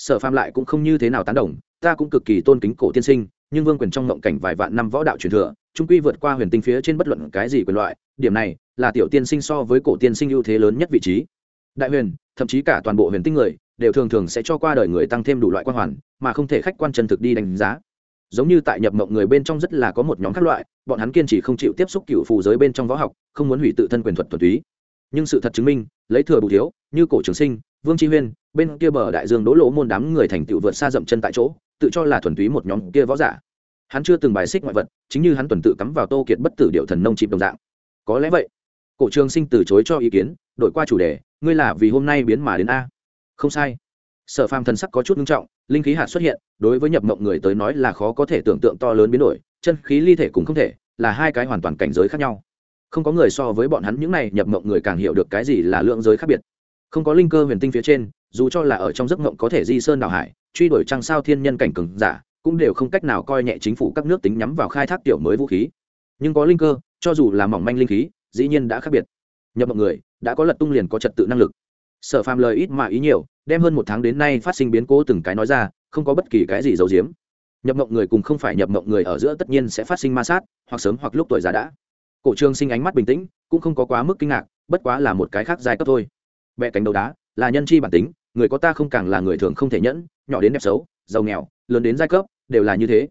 sở phàm lại cũng không như thế nào tán đồng, ta cũng cực kỳ tôn kính cổ tiên sinh, nhưng vương quyền trong ngộng cảnh vài vạn năm võ đạo truyền thừa trung quy vượt qua huyền tinh phía trên bất luận cái gì quyền loại, điểm này là tiểu tiên sinh so với cổ tiên sinh ưu thế lớn nhất vị trí. Đại huyền, thậm chí cả toàn bộ huyền tinh người, đều thường thường sẽ cho qua đời người tăng thêm đủ loại quan hoàn, mà không thể khách quan chân thực đi đánh giá. Giống như tại nhập mộng người bên trong rất là có một nhóm các loại, bọn hắn kiên trì không chịu tiếp xúc cựu phù giới bên trong võ học, không muốn hủy tự thân quyền thuật thuần túy. Nhưng sự thật chứng minh, lấy thừa bù thiếu, như cổ trường sinh, vương tri huyên bên kia bờ đại dương đỗ lỗ môn đám người thành tựu vượt xa dậm chân tại chỗ, tự cho là thuần túy một nhóm kia võ giả. Hắn chưa từng bài xích ngoại vật, chính như hắn tuần tự cắm vào tô kiệt bất tử điệu thần nông chịp đồng dạng. Có lẽ vậy, cổ trường sinh từ chối cho ý kiến, đổi qua chủ đề, ngươi là vì hôm nay biến mà đến a. Không sai. Sở phàm thần sắc có chút nghiêm trọng, linh khí hạt xuất hiện, đối với nhập mộng người tới nói là khó có thể tưởng tượng to lớn biến đổi, chân khí ly thể cũng không thể, là hai cái hoàn toàn cảnh giới khác nhau. Không có người so với bọn hắn những này, nhập mộng người càng hiểu được cái gì là lượng giới khác biệt. Không có linh cơ huyền tinh phía trên dù cho là ở trong giấc mộng có thể di sơn đảo hải, truy đuổi trăng sao thiên nhân cảnh cường giả, cũng đều không cách nào coi nhẹ chính phủ các nước tính nhắm vào khai thác tiểu mới vũ khí. Nhưng có linh cơ, cho dù là mỏng manh linh khí, dĩ nhiên đã khác biệt. Nhập mọi người, đã có lật tung liền có trật tự năng lực. Sở phàm lời ít mà ý nhiều, đem hơn một tháng đến nay phát sinh biến cố từng cái nói ra, không có bất kỳ cái gì giấu giếm. Nhập mộng người cùng không phải nhập mộng người ở giữa tất nhiên sẽ phát sinh ma sát, hoặc sớm hoặc lúc tuổi già đã. Cổ Trương sinh ánh mắt bình tĩnh, cũng không có quá mức kinh ngạc, bất quá là một cái khác dài cấp thôi. Bẹ cánh đầu đá, là nhân chi bản tính người có ta không càng là người thường không thể nhẫn, nhỏ đến đẹp xấu, giàu nghèo, lớn đến giai cấp, đều là như thế.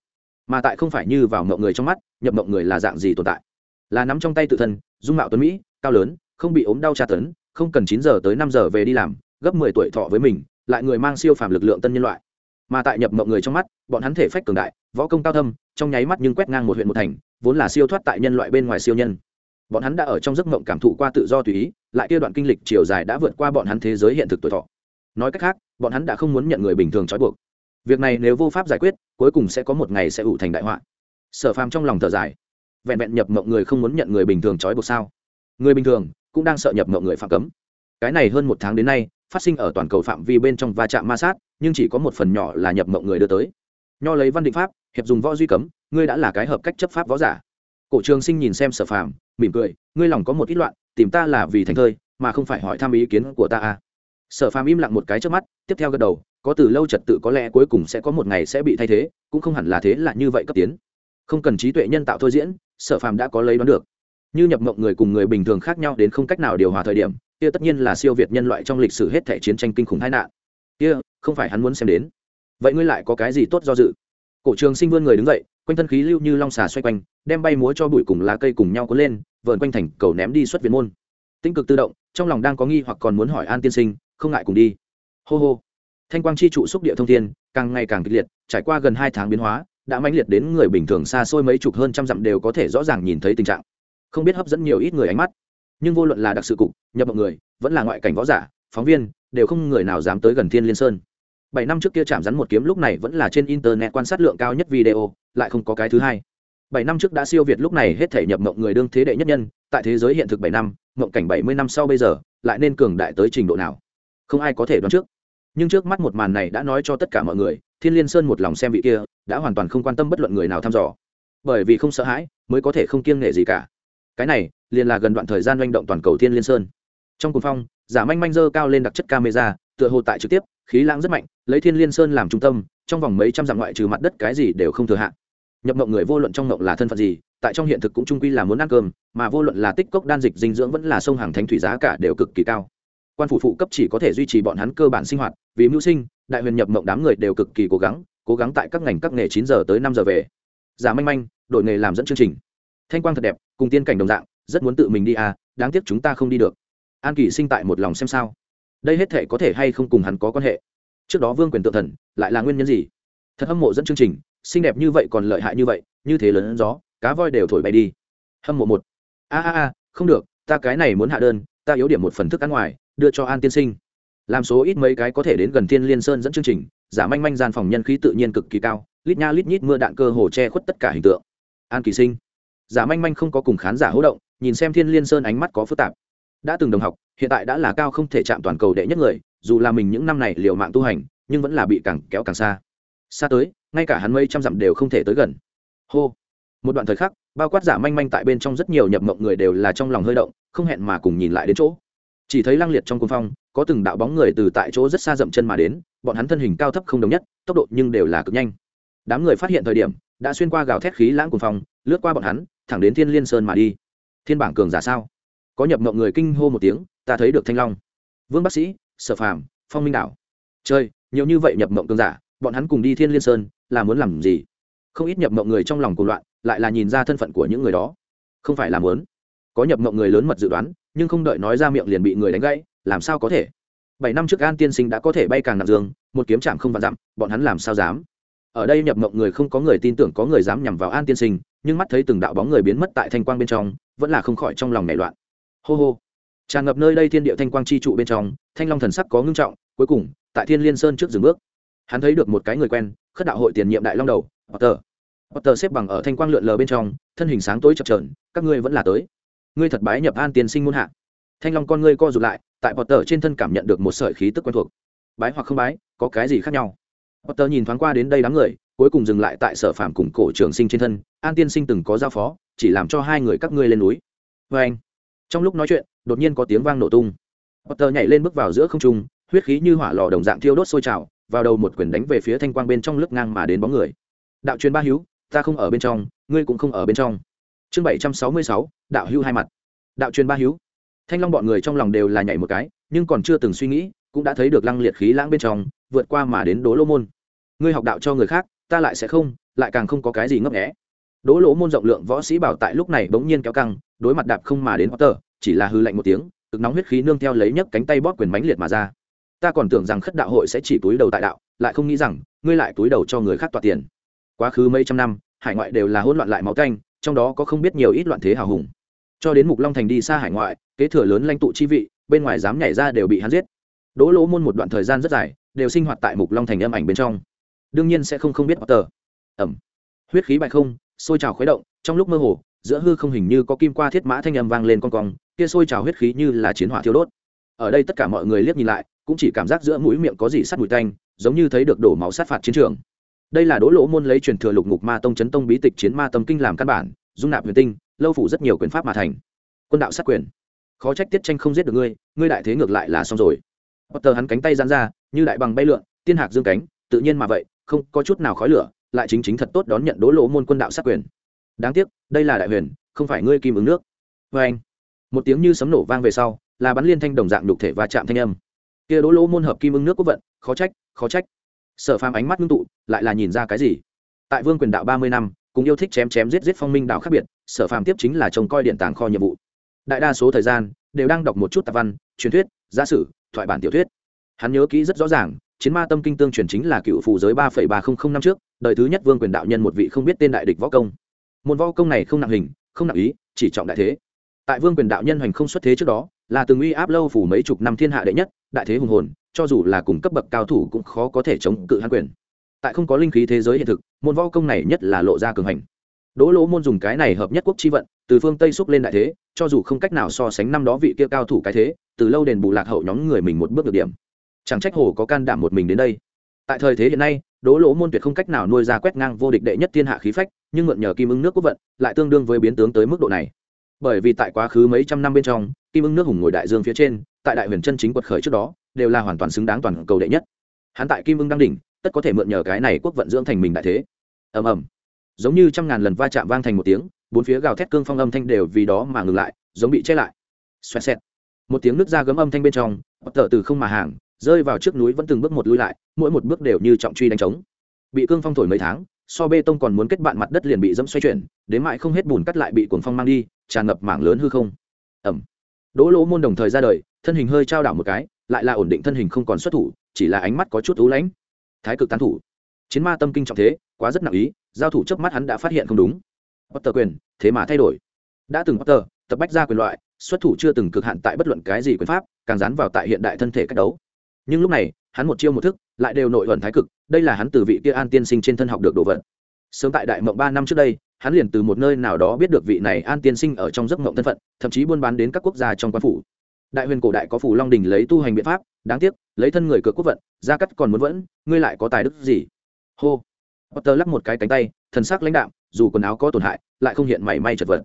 Mà tại không phải như vào mộng người trong mắt, nhập mộng người là dạng gì tồn tại? Là nắm trong tay tự thân, dung mạo tuấn mỹ, cao lớn, không bị ốm đau tra tấn, không cần chín giờ tới năm giờ về đi làm, gấp mười tuổi thọ với mình, lại người mang siêu phàm lực lượng tân nhân loại. Mà tại nhập mộng người trong mắt, bọn hắn thể phách cường đại, võ công cao thâm, trong nháy mắt nhưng quét ngang một huyện một thành, vốn là siêu thoát tại nhân loại bên ngoài siêu nhân. Bọn hắn đã ở trong giấc mộng cảm thụ qua tự do tùy ý, lại kia đoạn kinh lịch chiều dài đã vượt qua bọn hắn thế giới hiện thực tuổi thọ nói cách khác, bọn hắn đã không muốn nhận người bình thường trói buộc. Việc này nếu vô pháp giải quyết, cuối cùng sẽ có một ngày sẽ ủ thành đại họa. Sở phàm trong lòng thở dài. Vẹn vẹn nhập mộng người không muốn nhận người bình thường trói buộc sao? Người bình thường cũng đang sợ nhập mộng người phạm cấm. Cái này hơn một tháng đến nay, phát sinh ở toàn cầu phạm vi bên trong va chạm ma sát, nhưng chỉ có một phần nhỏ là nhập mộng người đưa tới. Nho lấy văn định pháp, hiệp dùng võ duy cấm, ngươi đã là cái hợp cách chấp pháp võ giả. Cổ trường sinh nhìn xem sở phàm, mỉm cười, ngươi lòng có một ít loạn, tìm ta là vì thành thơi, mà không phải hỏi thăm ý kiến của ta à sở phàm im lặng một cái trước mắt, tiếp theo gật đầu, có từ lâu trật tự có lẽ cuối cùng sẽ có một ngày sẽ bị thay thế, cũng không hẳn là thế là như vậy cấp tiến. Không cần trí tuệ nhân tạo thôi diễn, sở phàm đã có lấy đoán được. Như nhập mộng người cùng người bình thường khác nhau đến không cách nào điều hòa thời điểm, kia tất nhiên là siêu việt nhân loại trong lịch sử hết thể chiến tranh kinh khủng tai nạn. Kia, không phải hắn muốn xem đến. Vậy ngươi lại có cái gì tốt do dự? Cổ trường sinh vươn người đứng dậy, quanh thân khí lưu như long xà xoay quanh, đem bay múa cho bụi cùng lá cây cùng nhau cuốn lên, vờn quanh thành cầu ném đi xuất viện môn tinh cực tự động, trong lòng đang có nghi hoặc còn muốn hỏi an tiên sinh, không ngại cùng đi. Hô hô. Thanh quang chi trụ xúc địa thông thiên, càng ngày càng kịch liệt, trải qua gần hai tháng biến hóa, đã mãnh liệt đến người bình thường xa xôi mấy chục hơn trăm dặm đều có thể rõ ràng nhìn thấy tình trạng. Không biết hấp dẫn nhiều ít người ánh mắt. Nhưng vô luận là đặc sự cục, nhập mọi người, vẫn là ngoại cảnh võ giả, phóng viên, đều không người nào dám tới gần thiên liên sơn. Bảy năm trước kia chạm rắn một kiếm lúc này vẫn là trên internet quan sát lượng cao nhất video, lại không có cái thứ hai. Bảy năm trước đã siêu việt lúc này hết thể nhập mộng người đương thế đệ nhất nhân, tại thế giới hiện thực bảy năm mộng cảnh bảy mươi năm sau bây giờ, lại nên cường đại tới trình độ nào? Không ai có thể đoán trước. Nhưng trước mắt một màn này đã nói cho tất cả mọi người, thiên liên sơn một lòng xem vị kia, đã hoàn toàn không quan tâm bất luận người nào thăm dò. Bởi vì không sợ hãi, mới có thể không kiêng nể gì cả. Cái này, liền là gần đoạn thời gian manh động toàn cầu thiên liên sơn. Trong cuồng phong, giả manh manh dơ cao lên đặc chất camera, tựa hồ tại trực tiếp, khí lãng rất mạnh, lấy thiên liên sơn làm trung tâm, trong vòng mấy trăm dặm ngoại trừ mặt đất cái gì đều không thừa hạn nhập mộng người vô luận trong mộng là thân phận gì tại trong hiện thực cũng trung quy là muốn ăn cơm, mà vô luận là tích cốc đan dịch dinh dưỡng vẫn là sông hàng thánh thủy giá cả đều cực kỳ cao. Quan phủ phụ cấp chỉ có thể duy trì bọn hắn cơ bản sinh hoạt, vì mưu sinh, đại huyền nhập mộng đám người đều cực kỳ cố gắng cố gắng tại các ngành các nghề chín giờ tới năm giờ về. Giả manh manh, đội nghề làm dẫn chương trình. Thanh quang thật đẹp, cùng tiên cảnh đồng dạng, rất muốn tự mình đi à đáng tiếc chúng ta không đi được. An kỳ sinh tại một lòng xem sao. Đây hết thể có thể hay không cùng hắn có quan hệ? Trước đó vương quyền tự thần, lại là nguyên nhân gì? Thật hâm mộ dẫn chương trình, xinh đẹp như vậy còn lợi hại như vậy, như thế lớn gió cá voi đều thổi bay đi. Hâm mộ một. A a a, không được, ta cái này muốn hạ đơn, ta yếu điểm một phần thức ăn ngoài, đưa cho an tiên sinh. Làm số ít mấy cái có thể đến gần thiên liên sơn dẫn chương trình, giả manh manh gian phòng nhân khí tự nhiên cực kỳ cao, lít nha lít nhít mưa đạn cơ hồ che khuất tất cả hình tượng. An kỳ sinh. Giả manh manh không có cùng khán giả hỗ động, nhìn xem thiên liên sơn ánh mắt có phức tạp. Đã từng đồng học, hiện tại đã là cao không thể chạm toàn cầu đệ nhất người, dù là mình những năm này liều mạng tu hành, nhưng vẫn là bị càng kéo càng xa. Xa tới, ngay cả hắn mấy trăm dặm đều không thể tới gần. Hô một đoạn thời khắc, bao quát giả manh manh tại bên trong rất nhiều nhập mộng người đều là trong lòng hơi động, không hẹn mà cùng nhìn lại đến chỗ. Chỉ thấy lăng liệt trong cuồng phong, có từng đạo bóng người từ tại chỗ rất xa dậm chân mà đến, bọn hắn thân hình cao thấp không đồng nhất, tốc độ nhưng đều là cực nhanh. Đám người phát hiện thời điểm, đã xuyên qua gào thét khí lãng cuồng phong, lướt qua bọn hắn, thẳng đến thiên liên sơn mà đi. Thiên bảng cường giả sao? Có nhập mộng người kinh hô một tiếng, ta thấy được thanh long. Vương bác sĩ, sở phàm, phong minh đảo. Chơi nhiều như vậy nhập mộng cường giả, bọn hắn cùng đi thiên liên sơn, là muốn làm gì? Không ít nhập mộng người trong lòng cuộc loạn lại là nhìn ra thân phận của những người đó. Không phải là muốn. Có nhập mộng người lớn mật dự đoán, nhưng không đợi nói ra miệng liền bị người đánh gãy, làm sao có thể? Bảy năm trước an tiên sinh đã có thể bay càng nặng dương, một kiếm chạm không vạn dặm, bọn hắn làm sao dám? Ở đây nhập mộng người không có người tin tưởng, có người dám nhằm vào an tiên sinh, nhưng mắt thấy từng đạo bóng người biến mất tại thanh quang bên trong, vẫn là không khỏi trong lòng nảy loạn. Hô hô. Tràn ngập nơi đây thiên địa thanh quang chi trụ bên trong, thanh long thần sắc có ngưng trọng, cuối cùng, tại thiên liên sơn trước dừng bước. Hắn thấy được một cái người quen, khất đạo hội tiền nhiệm đại long đầu tờ potter xếp bằng ở thanh quang lượn lờ bên trong, thân hình sáng tối chập trờn các ngươi vẫn là tới. Ngươi thật bái nhập an tiên sinh muôn hạ. Thanh long con ngươi co rụt lại, tại potter trên thân cảm nhận được một sợi khí tức quen thuộc. Bái hoặc không bái, có cái gì khác nhau? Potter nhìn thoáng qua đến đây đám người, cuối cùng dừng lại tại sở phàm cùng cổ trường sinh trên thân. An tiên sinh từng có giao phó, chỉ làm cho hai người các ngươi lên núi. Vê anh, trong lúc nói chuyện, đột nhiên có tiếng vang nổ tung. Potter nhảy lên bước vào giữa không trung, huyết khí như hỏa lò đồng dạng thiêu đốt sôi trào, vào đầu một quyền đánh về phía thanh quang bên trong lướt ngang mà đến bóng người. Đạo truyền ba hữu ta không ở bên trong, ngươi cũng không ở bên trong. Chương bảy trăm sáu mươi sáu, đạo hữu hai mặt. Đạo truyền ba hữu. Thanh long bọn người trong lòng đều là nhảy một cái, nhưng còn chưa từng suy nghĩ, cũng đã thấy được lăng liệt khí lãng bên trong, vượt qua mà đến đố lỗ môn. Ngươi học đạo cho người khác, ta lại sẽ không, lại càng không có cái gì ngấp nghẽ đố lỗ môn rộng lượng võ sĩ bảo tại lúc này bỗng nhiên kéo căng, đối mặt đạp không mà đến potter, chỉ là hư lạnh một tiếng, cực nóng huyết khí nương theo lấy nhấc cánh tay bóp quyền mánh liệt mà ra. Ta còn tưởng rằng khất đạo hội sẽ chỉ túi đầu tại đạo, lại không nghĩ rằng, ngươi lại túi đầu cho người khác tọa tiền quá khứ mấy trăm năm, hải ngoại đều là hỗn loạn lại máu canh trong đó có không biết nhiều ít loạn thế hào hùng. Cho đến mục long thành đi xa hải ngoại, kế thừa lớn lãnh tụ chi vị, bên ngoài dám nhảy ra đều bị hắn giết. Đỗ lỗ môn một đoạn thời gian rất dài, đều sinh hoạt tại mục long thành âm ảnh bên trong. Đương nhiên sẽ không không biết tờ ẩm. Huyết khí bại không, sôi trào khuấy động, trong lúc mơ hồ, giữa hư không hình như có kim qua thiết mã thanh âm vang lên con cong, kia sôi trào huyết khí như là chiến hỏa thiêu đốt. Ở đây tất cả mọi người liếc nhìn lại, cũng chỉ cảm giác giữa mũi miệng có gì sắt mùi tanh, giống như thấy được đổ máu sát phạt chiến trường đây là đỗ lỗ môn lấy truyền thừa lục ngục ma tông chấn tông bí tịch chiến ma tâm kinh làm căn bản, dung nạp huyền tinh, lâu phủ rất nhiều quyền pháp mà thành. Quân đạo sát quyền. Khó trách tiết tranh không giết được ngươi ngươi đại thế ngược lại là xong rồi. Potter hắn cánh tay giãn ra, như đại bằng bay lượn, tiên hạc dương cánh, tự nhiên mà vậy, không có chút nào khói lửa, lại chính chính thật tốt đón nhận đỗ lỗ môn quân đạo sát quyền. Đáng tiếc, đây là đại huyền, không phải ngươi kim ứng nước. Vê anh, một tiếng như sấm nổ vang về sau, là bắn liên thanh đồng dạng đục thể và chạm thanh âm. Kia đỗ lỗ môn hợp kim ứng nước quốc vận, khó trách khó trách sở phàm ánh mắt ngưng tụ, lại là nhìn ra cái gì? Tại vương quyền đạo ba mươi năm, cùng yêu thích chém chém giết giết phong minh đạo khác biệt, sở phàm tiếp chính là trông coi điện tàng kho nhiệm vụ. Đại đa số thời gian, đều đang đọc một chút tạp văn, truyền thuyết, giả sử, thoại bản tiểu thuyết. Hắn nhớ kỹ rất rõ ràng, chiến ma tâm kinh tương truyền chính là cựu phù giới ba phẩy ba không không năm trước, đời thứ nhất vương quyền đạo nhân một vị không biết tên đại địch võ công. Môn võ công này không nặng hình, không nặng ý, chỉ trọng đại thế. Tại vương quyền đạo nhân hoành không xuất thế trước đó, là từng uy áp lâu phủ mấy chục năm thiên hạ đệ nhất, đại thế hùng hồn cho dù là cùng cấp bậc cao thủ cũng khó có thể chống cự hắn quyền. Tại không có linh khí thế giới hiện thực, môn võ công này nhất là lộ ra cường hành. Đỗ lỗ môn dùng cái này hợp nhất quốc chi vận, từ phương tây xúc lên đại thế, cho dù không cách nào so sánh năm đó vị kia cao thủ cái thế, từ lâu đền bù lạc hậu nhóm người mình một bước được điểm. Chẳng trách hồ có can đảm một mình đến đây. Tại thời thế hiện nay, đỗ lỗ môn tuyệt không cách nào nuôi ra quét ngang vô địch đệ nhất thiên hạ khí phách, nhưng mượn nhờ kim ứng nước quốc vận, lại tương đương với biến tướng tới mức độ này. Bởi vì tại quá khứ mấy trăm năm bên trong, kim ứng nước hùng ngồi đại dương phía trên, tại đại huyền chân chính quật khởi trước đó đều là hoàn toàn xứng đáng toàn cầu đệ nhất. Hắn tại kim ưng đang đỉnh, tất có thể mượn nhờ cái này quốc vận dưỡng thành mình đại thế. Ầm ầm. Giống như trăm ngàn lần va chạm vang thành một tiếng, bốn phía gào thét cương phong âm thanh đều vì đó mà ngừng lại, giống bị che lại. Xoẹt xẹt. Một tiếng nước ra gấm âm thanh bên trong tờ từ không mà hàng, rơi vào trước núi vẫn từng bước một lui lại, mỗi một bước đều như trọng truy đánh trống. Bị cương phong thổi mấy tháng, so bê tông còn muốn kết bạn mặt đất liền bị dẫm xoay chuyển, đến mãi không hết bùn cắt lại bị cuồng phong mang đi, tràn ngập mảng lớn hư không. Ẩm đỗ lỗ môn đồng thời ra đời, thân hình hơi trao đảo một cái lại là ổn định thân hình không còn xuất thủ, chỉ là ánh mắt có chút ú lãnh. Thái cực tán thủ. Chiến ma tâm kinh trọng thế, quá rất nặng ý, giao thủ trước mắt hắn đã phát hiện không đúng. Potter quyền, thế mà thay đổi. Đã từng potter, tập bách ra quyền loại, xuất thủ chưa từng cực hạn tại bất luận cái gì quyền pháp, càng dán vào tại hiện đại thân thể cách đấu. Nhưng lúc này, hắn một chiêu một thức, lại đều nội ẩn thái cực, đây là hắn từ vị kia an tiên sinh trên thân học được đồ vật. Sớm tại đại mộng ba năm trước đây, hắn liền từ một nơi nào đó biết được vị này an tiên sinh ở trong giấc mộng thân phận, thậm chí buôn bán đến các quốc gia trong quan phủ đại huyền cổ đại có phủ long đình lấy tu hành biện pháp, đáng tiếc, lấy thân người cược quốc vận, gia cắt còn muốn vẫn, ngươi lại có tài đức gì? Hô. Potter lắc một cái cánh tay, thần sắc lãnh đạm, dù quần áo có tổn hại, lại không hiện mảy may chật vật.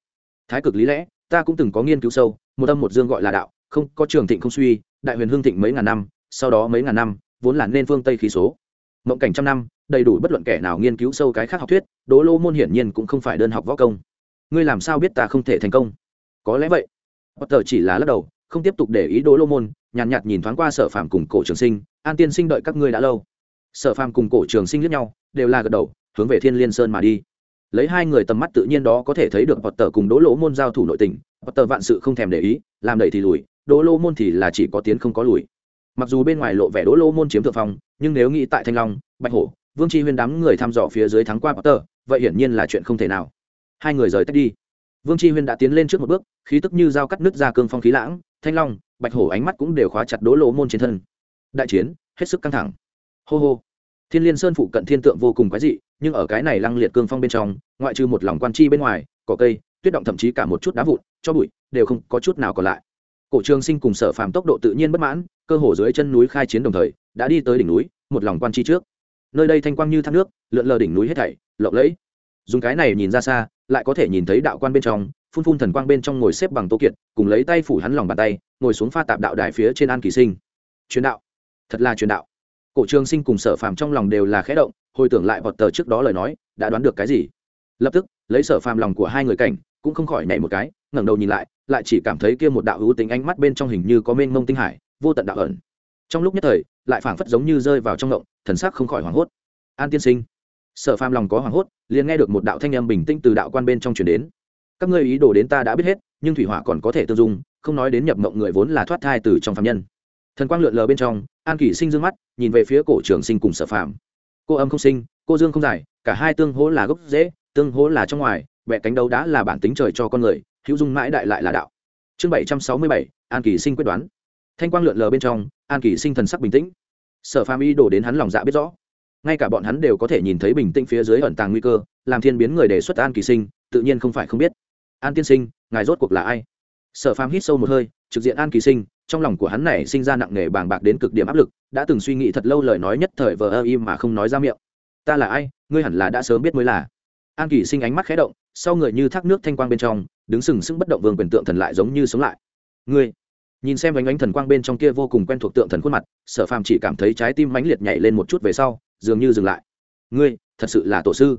Thái cực lý lẽ, ta cũng từng có nghiên cứu sâu, một âm một dương gọi là đạo, không, có trường thịnh không suy, đại huyền hương thịnh mấy ngàn năm, sau đó mấy ngàn năm, vốn là nên phương tây khí số. Mộng cảnh trăm năm, đầy đủ bất luận kẻ nào nghiên cứu sâu cái khác học thuyết đỗ lô môn hiển nhiên cũng không phải đơn học võ công. Ngươi làm sao biết ta không thể thành công? Có lẽ vậy. Potter chỉ là lắc đầu không tiếp tục để ý đỗ lô môn nhàn nhạt, nhạt nhìn thoáng qua sở phàm cùng cổ trường sinh an tiên sinh đợi các ngươi đã lâu. Sở phàm cùng cổ trường sinh lướt nhau đều là gật đầu hướng về thiên liên sơn mà đi. Lấy hai người tầm mắt tự nhiên đó có thể thấy được potter cùng đỗ lỗ môn giao thủ nội tình potter vạn sự không thèm để ý làm đẩy thì lùi đỗ lô môn thì là chỉ có tiến không có lùi. Mặc dù bên ngoài lộ vẻ đỗ lô môn chiếm thượng phong nhưng nếu nghĩ tại thanh long bạch hổ vương chi huyên đám người thăm dò phía dưới thắng qua potter vậy hiển nhiên là chuyện không thể nào. Hai người rời tách đi vương chi huyên đã tiến lên trước một bước, khí tức như dao cắt nứt ra cương phong khí lãng, thanh long, bạch hổ ánh mắt cũng đều khóa chặt đỗ lỗ môn trên thân. Đại chiến, hết sức căng thẳng. Hô hô. Thiên liên sơn phụ cận thiên tượng vô cùng quái dị, nhưng ở cái này lăng liệt cương phong bên trong, ngoại trừ một lòng quan chi bên ngoài, cỏ cây, tuyết động thậm chí cả một chút đá vụn, cho bụi, đều không có chút nào còn lại. Cổ trường sinh cùng sở phàm tốc độ tự nhiên bất mãn, cơ hồ dưới chân núi khai chiến đồng thời, đã đi tới đỉnh núi, một lòng quan chi trước. Nơi đây thanh quang như thác nước, lượn lờ đỉnh núi hết thảy, lộng lẫy. Dùng cái này nhìn ra xa lại có thể nhìn thấy đạo quan bên trong, phun phun thần quang bên trong ngồi xếp bằng tô kiệt, cùng lấy tay phủ hắn lòng bàn tay, ngồi xuống pha tạp đạo đài phía trên an kỳ sinh. Truyền đạo. Thật là truyền đạo. Cổ trường sinh cùng sở phàm trong lòng đều là khẽ động, hồi tưởng lại vọt tờ trước đó lời nói, đã đoán được cái gì? Lập tức, lấy sở phàm lòng của hai người cảnh, cũng không khỏi nhảy một cái, ngẩng đầu nhìn lại lại chỉ cảm thấy kia một đạo hữu tính ánh mắt bên trong hình như có mênh mông tinh hải, vô tận đạo ẩn. Trong lúc nhất thời, lại phảng phất giống như rơi vào trong động, thần sắc không khỏi hoảng hốt. An tiên sinh sở phàm lòng có hoảng hốt, liền nghe được một đạo thanh âm bình tĩnh từ đạo quan bên trong truyền đến. Các ngươi ý đồ đến ta đã biết hết, nhưng thủy hỏa còn có thể tương dung, không nói đến nhập mộng người vốn là thoát thai từ trong phạm nhân. Thần quang lượn lờ bên trong, an kỷ sinh dương mắt, nhìn về phía cổ trường sinh cùng sở Phàm. cô âm không sinh, cô dương không giải, cả hai tương hỗ là gốc dễ tương hỗ là trong ngoài vẽ cánh đấu đã là bản tính trời cho con người, hữu dung mãi đại lại là đạo. Chương bảy trăm sáu mươi bảy, an kỳ sinh quyết đoán. Thanh quang lượn lờ bên trong, an kỳ sinh thần sắc bình tĩnh. Sở phàm y đổ đến hắn lòng dạ biết rõ ngay cả bọn hắn đều có thể nhìn thấy bình tĩnh phía dưới ẩn tàng nguy cơ, làm thiên biến người đề xuất an kỳ sinh, tự nhiên không phải không biết. An tiên sinh, ngài rốt cuộc là ai? Sở phàm hít sâu một hơi, trực diện an kỳ sinh, trong lòng của hắn này sinh ra nặng nề bàng bạc đến cực điểm áp lực, đã từng suy nghĩ thật lâu lời nói nhất thời vờ ơ im mà không nói ra miệng. Ta là ai? Ngươi hẳn là đã sớm biết mới là. An kỳ sinh ánh mắt khé động, sau người như thác nước thanh quang bên trong, đứng sừng sững bất động vương quyền tượng thần lại giống như sống lại. Ngươi, nhìn xem ánh ánh thần quang bên trong kia vô cùng quen thuộc tượng thần khuôn mặt, sở phàm chỉ cảm thấy trái tim mãnh liệt nhảy lên một chút về sau dường như dừng lại. Ngươi, thật sự là tổ sư.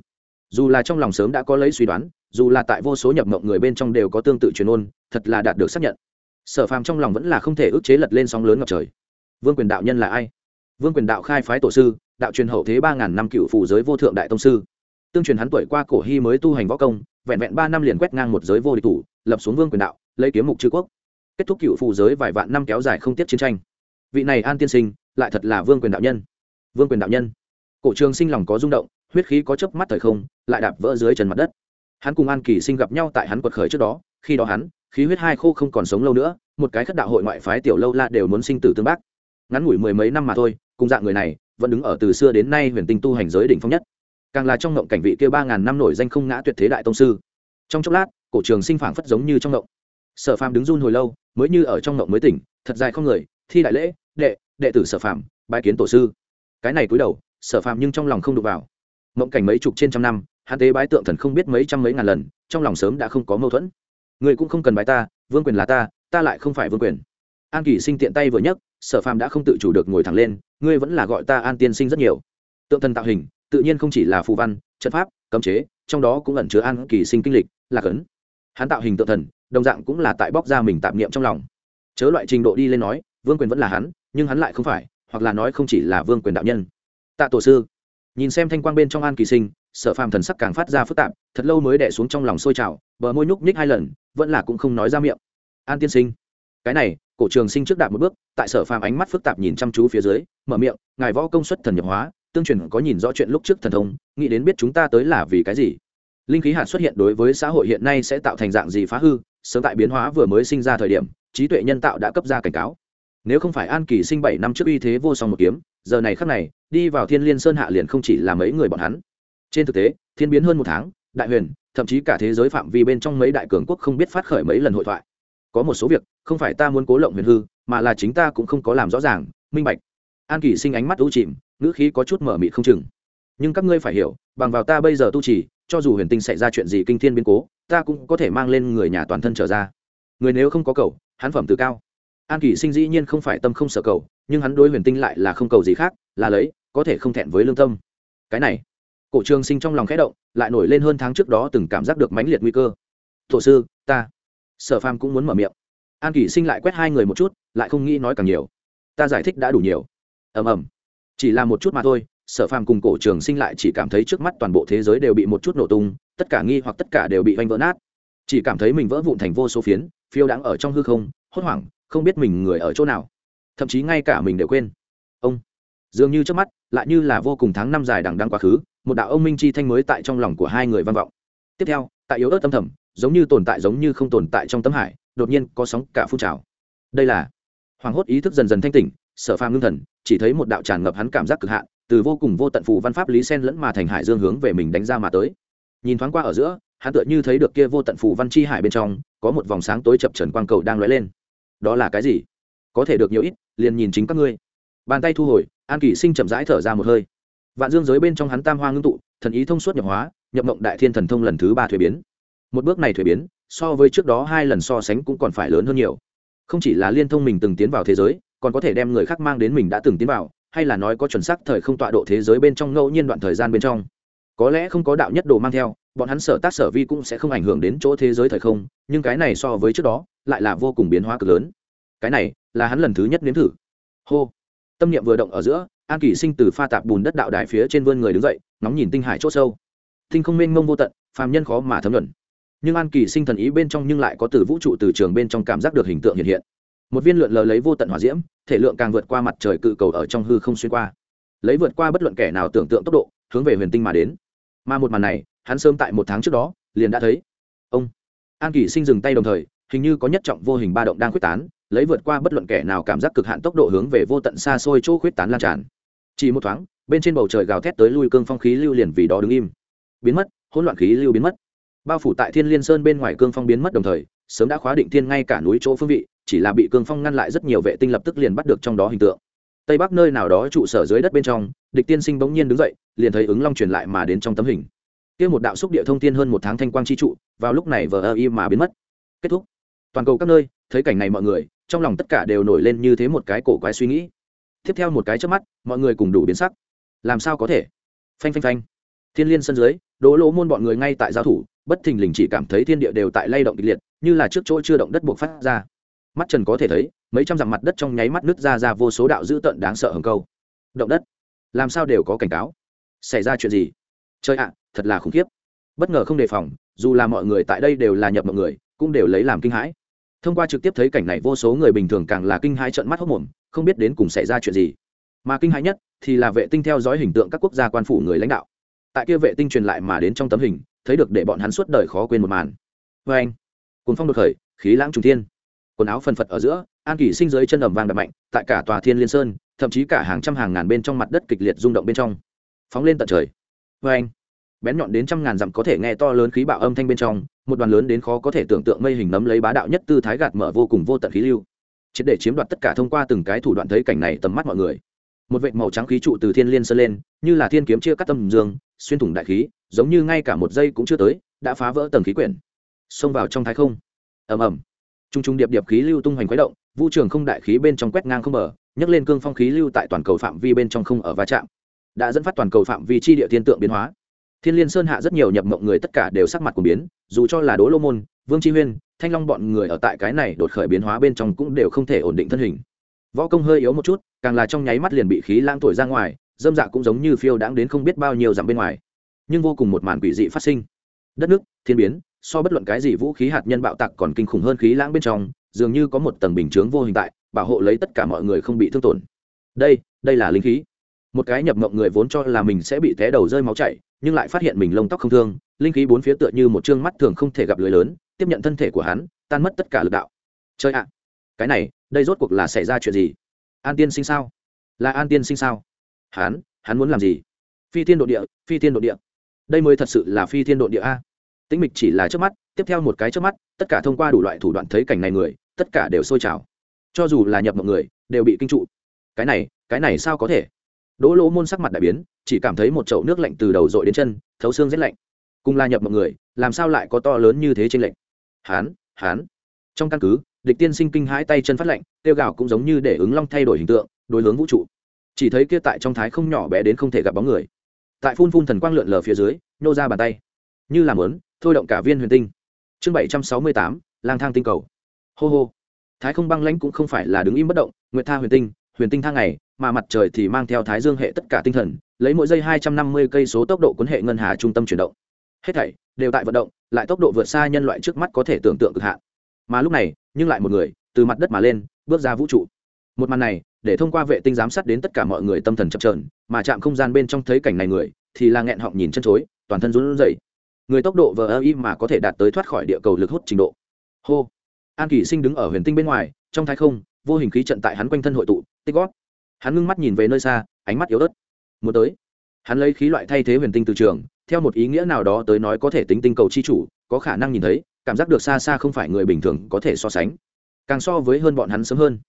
Dù là trong lòng sớm đã có lấy suy đoán, dù là tại vô số nhập mộng người bên trong đều có tương tự truyền ôn, thật là đạt được xác nhận. Sở phàm trong lòng vẫn là không thể ức chế lật lên sóng lớn ngập trời. Vương quyền đạo nhân là ai? Vương quyền đạo khai phái tổ sư, đạo truyền hậu thế ba ngàn năm cựu phù giới vô thượng đại tông sư. Tương truyền hắn tuổi qua cổ hy mới tu hành võ công, vẹn vẹn ba năm liền quét ngang một giới vô địch thủ, lập xuống vương quyền đạo, lấy kiếm mục chư quốc. Kết thúc cựu phù giới vài vạn năm kéo dài không tiếp chiến tranh. Vị này an tiên sinh, lại thật là vương quyền đạo nhân. Vương quyền đạo nhân cổ trường sinh lòng có rung động, huyết khí có chớp mắt thời không, lại đạp vỡ dưới trần mặt đất. Hắn cùng an kỳ sinh gặp nhau tại hắn quật khởi trước đó, khi đó hắn, khí huyết hai khô không còn sống lâu nữa, một cái khất đạo hội ngoại phái tiểu lâu la đều muốn sinh tử tương bác. Ngắn ngủi mười mấy năm mà thôi, cùng dạng người này, vẫn đứng ở từ xưa đến nay huyền tinh tu hành giới đỉnh phong nhất. Càng là trong ngộng cảnh vị kia ba ngàn năm nổi danh không ngã tuyệt thế đại tông sư. Trong chốc lát, cổ trường sinh phảng phất giống như trong ngộng. Sở phàm đứng run hồi lâu, mới như ở trong ngộng mới tỉnh, thật dài không người, thi đại lễ, đệ đệ tử sở phàm, bái kiến tổ sư. Cái này cúi đầu sở phàm nhưng trong lòng không đụng vào. Mộng cảnh mấy chục trên trăm năm, hắn tế bái tượng thần không biết mấy trăm mấy ngàn lần, trong lòng sớm đã không có mâu thuẫn. Người cũng không cần bái ta, vương quyền là ta ta lại không phải vương quyền. An kỳ sinh tiện tay vừa nhấc, sở phàm đã không tự chủ được ngồi thẳng lên, ngươi vẫn là gọi ta an tiên sinh rất nhiều. Tượng thần tạo hình, tự nhiên không chỉ là phù văn, trận pháp, cấm chế, trong đó cũng ẩn chứa an kỳ sinh kinh lịch lạc ấn hắn tạo hình tượng thần, đồng dạng cũng là tại bóc ra mình tạm niệm trong lòng. Chớ loại trình độ đi lên nói, vương quyền vẫn là hắn, nhưng hắn lại không phải, hoặc là nói không chỉ là vương quyền đạo nhân tạ tổ sư, nhìn xem thanh quang bên trong an kỳ sinh, sở phàm thần sắc càng phát ra phức tạp, thật lâu mới đẻ xuống trong lòng sôi trào, bờ môi nhúc nhích hai lần, vẫn là cũng không nói ra miệng. An tiên sinh, cái này, cổ trường sinh trước đạp một bước, tại sở phàm ánh mắt phức tạp nhìn chăm chú phía dưới, mở miệng, ngài võ công suất thần nhập hóa, tương truyền có nhìn rõ chuyện lúc trước thần thông, nghĩ đến biết chúng ta tới là vì cái gì. Linh khí hạt xuất hiện đối với xã hội hiện nay sẽ tạo thành dạng gì phá hư, sớm tại biến hóa vừa mới sinh ra thời điểm, trí tuệ nhân tạo đã cấp ra cảnh cáo. Nếu không phải an kỳ sinh bảy năm trước uy thế vô song một kiếm, giờ này khắc này đi vào thiên liên sơn hạ liền không chỉ là mấy người bọn hắn. Trên thực tế, thiên biến hơn một tháng, đại huyền, thậm chí cả thế giới phạm vi bên trong mấy đại cường quốc không biết phát khởi mấy lần hội thoại. Có một số việc, không phải ta muốn cố lộng huyền hư, mà là chính ta cũng không có làm rõ ràng, minh bạch. An kỳ sinh ánh mắt ưu chìm, ngữ khí có chút mở mịt không chừng. Nhưng các ngươi phải hiểu, bằng vào ta bây giờ tu trì, cho dù huyền tinh xảy ra chuyện gì kinh thiên biến cố, ta cũng có thể mang lên người nhà toàn thân trở ra. Người nếu không có cầu, hắn phẩm từ cao. An kỳ sinh dĩ nhiên không phải tâm không sợ cầu, nhưng hắn đối huyền tinh lại là không cầu gì khác, là lấy có thể không thẹn với lương tâm. Cái này, cổ trường sinh trong lòng khẽ động, lại nổi lên hơn tháng trước đó từng cảm giác được mãnh liệt nguy cơ. Thổ sư, ta. Sở phàm cũng muốn mở miệng. An kỳ sinh lại quét hai người một chút, lại không nghĩ nói càng nhiều. Ta giải thích đã đủ nhiều. Ầm ầm. Chỉ là một chút mà thôi, sở phàm cùng cổ trường sinh lại chỉ cảm thấy trước mắt toàn bộ thế giới đều bị một chút nổ tung, tất cả nghi hoặc tất cả đều bị vanh vỡ nát. Chỉ cảm thấy mình vỡ vụn thành vô số phiến, phiêu đáng ở trong hư không, hốt hoảng, không biết mình người ở chỗ nào. Thậm chí ngay cả mình đều quên. Ông. Dường như trước mắt lại như là vô cùng tháng năm dài đằng đăng quá khứ, một đạo ông minh chi thanh mới tại trong lòng của hai người vang vọng. Tiếp theo, tại yếu ớt tâm thầm, giống như tồn tại giống như không tồn tại trong tấm hải, đột nhiên có sóng cả phun trào. Đây là hoàng hốt ý thức dần dần thanh tỉnh, sở phàm ngưng thần, chỉ thấy một đạo tràn ngập hắn cảm giác cực hạn, từ vô cùng vô tận phù văn pháp lý sen lẫn mà thành hải dương hướng về mình đánh ra mà tới. Nhìn thoáng qua ở giữa, hắn tựa như thấy được kia vô tận phù văn chi hải bên trong, có một vòng sáng tối chập trần quang cầu đang lóe lên. Đó là cái gì? Có thể được nhiều ít, liền nhìn chính các ngươi. Bàn tay thu hồi an kỷ sinh chậm rãi thở ra một hơi. Vạn dương giới bên trong hắn tam hoa ngưng tụ, thần ý thông suốt nhập hóa, nhập mộng đại thiên thần thông lần thứ ba thuế biến. Một bước này thuế biến, so với trước đó hai lần so sánh cũng còn phải lớn hơn nhiều. Không chỉ là liên thông mình từng tiến vào thế giới, còn có thể đem người khác mang đến mình đã từng tiến vào, hay là nói có chuẩn xác thời không tọa độ thế giới bên trong ngẫu nhiên đoạn thời gian bên trong. Có lẽ không có đạo nhất đồ mang theo, bọn hắn sở tác sở vi cũng sẽ không ảnh hưởng đến chỗ thế giới thời không, nhưng cái này so với trước đó, lại là vô cùng biến hóa cực lớn. Cái này là hắn lần thứ nhất nếm thử. Hô tâm niệm vừa động ở giữa, an kỷ sinh từ pha tạp bùn đất đạo đài phía trên vươn người đứng dậy nóng nhìn tinh hải c h ỗ sâu. Tinh không mênh mông vô tận, phàm nhân khó mà thấm luận. nhưng an kỳ sinh thần ý bên trong nhưng lại có từ vũ trụ từ trường bên trong cảm giác được hình tượng hiện hiện. Một viên lượn lờ lấy vô tận hỏa diễm, thể lượng càng vượt qua mặt trời cự cầu ở trong hư không xuyên qua. Lấy vượt qua bất luận kẻ nào tưởng tượng tốc độ, hướng về huyền tinh mà đến. Mà một màn này, hắn sớm tại một tháng trước đó, liền đã thấy. Ông. An kỳ sinh dừng tay đồng thời, hình như có nhất trọng vô hình ba động đang quyết tán lấy vượt qua bất luận kẻ nào cảm giác cực hạn tốc độ hướng về vô tận xa xôi chỗ khuyết tán lan tràn. Chỉ một thoáng, bên trên bầu trời gào thét tới lui cương phong khí lưu liền vì đó đứng im. Biến mất, hỗn loạn khí lưu biến mất. Bao phủ tại thiên liên sơn bên ngoài cương phong biến mất đồng thời, sớm đã khóa định thiên ngay cả núi chỗ phương vị, chỉ là bị cương phong ngăn lại rất nhiều vệ tinh lập tức liền bắt được trong đó hình tượng. Tây bắc nơi nào đó trụ sở dưới đất bên trong, địch tiên sinh bỗng nhiên đứng dậy, liền thấy ứng long truyền lại mà đến trong tấm hình. Kia một đạo xúc địa thông tiên hơn một tháng thanh quang chi trụ, vào lúc này vờ ơ y mà biến mất. Kết thúc. Toàn cầu các nơi, thấy cảnh này mọi người trong lòng tất cả đều nổi lên như thế một cái cổ quái suy nghĩ. Tiếp theo một cái trước mắt, mọi người cùng đủ biến sắc. Làm sao có thể? Phanh phanh phanh. Thiên liên sân dưới, đỗ lỗ môn bọn người ngay tại giao thủ, bất thình lình chỉ cảm thấy thiên địa đều tại lay động kịch liệt, như là trước chỗ chưa động đất buộc phát ra. Mắt trần có thể thấy, mấy trăm dặm mặt đất trong nháy mắt nứt ra ra vô số đạo dữ tợn đáng sợ hừng câu. Động đất. Làm sao đều có cảnh cáo? Xảy ra chuyện gì? Chơi ạ, thật là khủng khiếp. Bất ngờ không đề phòng, dù là mọi người tại đây đều là nhập mọi người, cũng đều lấy làm kinh hãi thông qua trực tiếp thấy cảnh này, vô số người bình thường càng là kinh hai trận mắt hốc mồm, không biết đến cùng xảy ra chuyện gì. Mà kinh hãi nhất thì là vệ tinh theo dõi hình tượng các quốc gia quan phủ người lãnh đạo. Tại kia vệ tinh truyền lại mà đến trong tấm hình, thấy được để bọn hắn suốt đời khó quên một màn. Vê anh cuốn phong đột khởi, khí lãng trùng thiên. Quần áo phân phật ở giữa, an kỷ sinh dưới chân ẩm vàng đập mạnh, tại cả tòa thiên liên sơn, thậm chí cả hàng trăm hàng ngàn bên trong mặt đất kịch liệt rung động bên trong. Phóng lên tận trời. Vê anh, bén nhọn đến trăm ngàn dặm có thể nghe to lớn khí bạo âm thanh bên trong một đoàn lớn đến khó có thể tưởng tượng mây hình nấm lấy bá đạo nhất tư thái gạt mở vô cùng vô tận khí lưu. Triệt để chiếm đoạt tất cả thông qua từng cái thủ đoạn thấy cảnh này tầm mắt mọi người. Một vệt màu trắng khí trụ từ thiên liên sơn lên, như là thiên kiếm chia cắt tâm dương, xuyên thủng đại khí, giống như ngay cả một giây cũng chưa tới, đã phá vỡ tầng khí quyển. Xông vào trong thái không. Ầm ầm. Trung trung điệp điệp khí lưu tung hoành khuấy động, vũ trường không đại khí bên trong quét ngang không mở nhấc lên cương phong khí lưu tại toàn cầu phạm vi bên trong không ở va chạm. Đã dẫn phát toàn cầu phạm vi chi địa thiên tượng biến hóa. Thiên liên sơn hạ rất nhiều nhập mộng người tất cả đều sắc mặt của biến dù cho là đỗ lô môn, vương chi huyên, thanh long bọn người ở tại cái này đột khởi biến hóa bên trong cũng đều không thể ổn định thân hình. Võ công hơi yếu một chút, càng là trong nháy mắt liền bị khí lãng thổi ra ngoài, dâm dạ cũng giống như phiêu đãng đến không biết bao nhiêu dặm bên ngoài. Nhưng vô cùng một màn quỷ dị phát sinh. Đất nước, thiên biến, so bất luận cái gì vũ khí hạt nhân bạo tạc còn kinh khủng hơn khí lãng bên trong, dường như có một tầng bình chướng vô hình tại, bảo hộ lấy tất cả mọi người không bị thương tổn. Đây đây là linh khí. Một cái nhập mộng người vốn cho là mình sẽ bị té đầu rơi máu chảy, nhưng lại phát hiện mình lông tóc không thương linh khí bốn phía tựa như một chương mắt thường không thể gặp lưới lớn, tiếp nhận thân thể của hắn, tan mất tất cả lực đạo. Chơi ạ, cái này, đây rốt cuộc là xảy ra chuyện gì? An tiên sinh sao? Là an tiên sinh sao? Hắn hắn muốn làm gì? Phi thiên độ địa, phi thiên độ địa. Đây mới thật sự là phi thiên độ địa a. Tĩnh mịch chỉ là trước mắt, tiếp theo một cái trước mắt, tất cả thông qua đủ loại thủ đoạn thấy cảnh này người, tất cả đều sôi trào. Cho dù là nhập mọi người, đều bị kinh trụ. Cái này cái này sao có thể? Đỗ lỗ môn sắc mặt đại biến, chỉ cảm thấy một chậu nước lạnh từ đầu dội đến chân, thấu xương rét lạnh cùng là nhập mọi người, làm sao lại có to lớn như thế trên lệnh hán hán. Trong căn cứ, địch tiên sinh kinh hãi tay chân phát lệnh tiêu gạo cũng giống như để ứng long thay đổi hình tượng, đối hướng vũ trụ. Chỉ thấy kia tại trong thái không nhỏ bé đến không thể gặp bóng người. Tại phun phun thần quang lượn lờ phía dưới, nhô ra bàn tay. Như làm lớn thôi động cả viên huyền tinh. Chương bảy trăm sáu mươi tám, lang thang tinh cầu. Hô hô. Thái không băng lãnh cũng không phải là đứng im bất động, nguyệt tha huyền tinh huyền tinh thang này mà mặt trời thì mang theo thái dương hệ tất cả tinh thần, lấy mỗi giây hai trăm năm mươi cây số tốc độ cuốn hệ ngân hà trung tâm chuyển động hết thảy đều tại vận động, lại tốc độ vượt xa nhân loại trước mắt có thể tưởng tượng cực hạn. Mà lúc này, nhưng lại một người, từ mặt đất mà lên, bước ra vũ trụ. Một màn này, để thông qua vệ tinh giám sát đến tất cả mọi người tâm thần chập trờn mà chạm không gian bên trong thấy cảnh này người, thì là nghẹn họng nhìn chân chối, toàn thân run rẩy. Người tốc độ vờ ơ y mà có thể đạt tới thoát khỏi địa cầu lực hút trình độ. Hô! An kỷ sinh đứng ở huyền tinh bên ngoài, trong thái không, vô hình khí trận tại hắn quanh thân hội tụ, tích gót hắn ngưng mắt nhìn về nơi xa, ánh mắt yếu ớt. Muốn tới. Hắn lấy khí loại thay thế huyền tinh từ trường theo một ý nghĩa nào đó tới nói có thể tính tinh cầu chi chủ, có khả năng nhìn thấy, cảm giác được xa xa không phải người bình thường có thể so sánh. Càng so với hơn bọn hắn sớm hơn.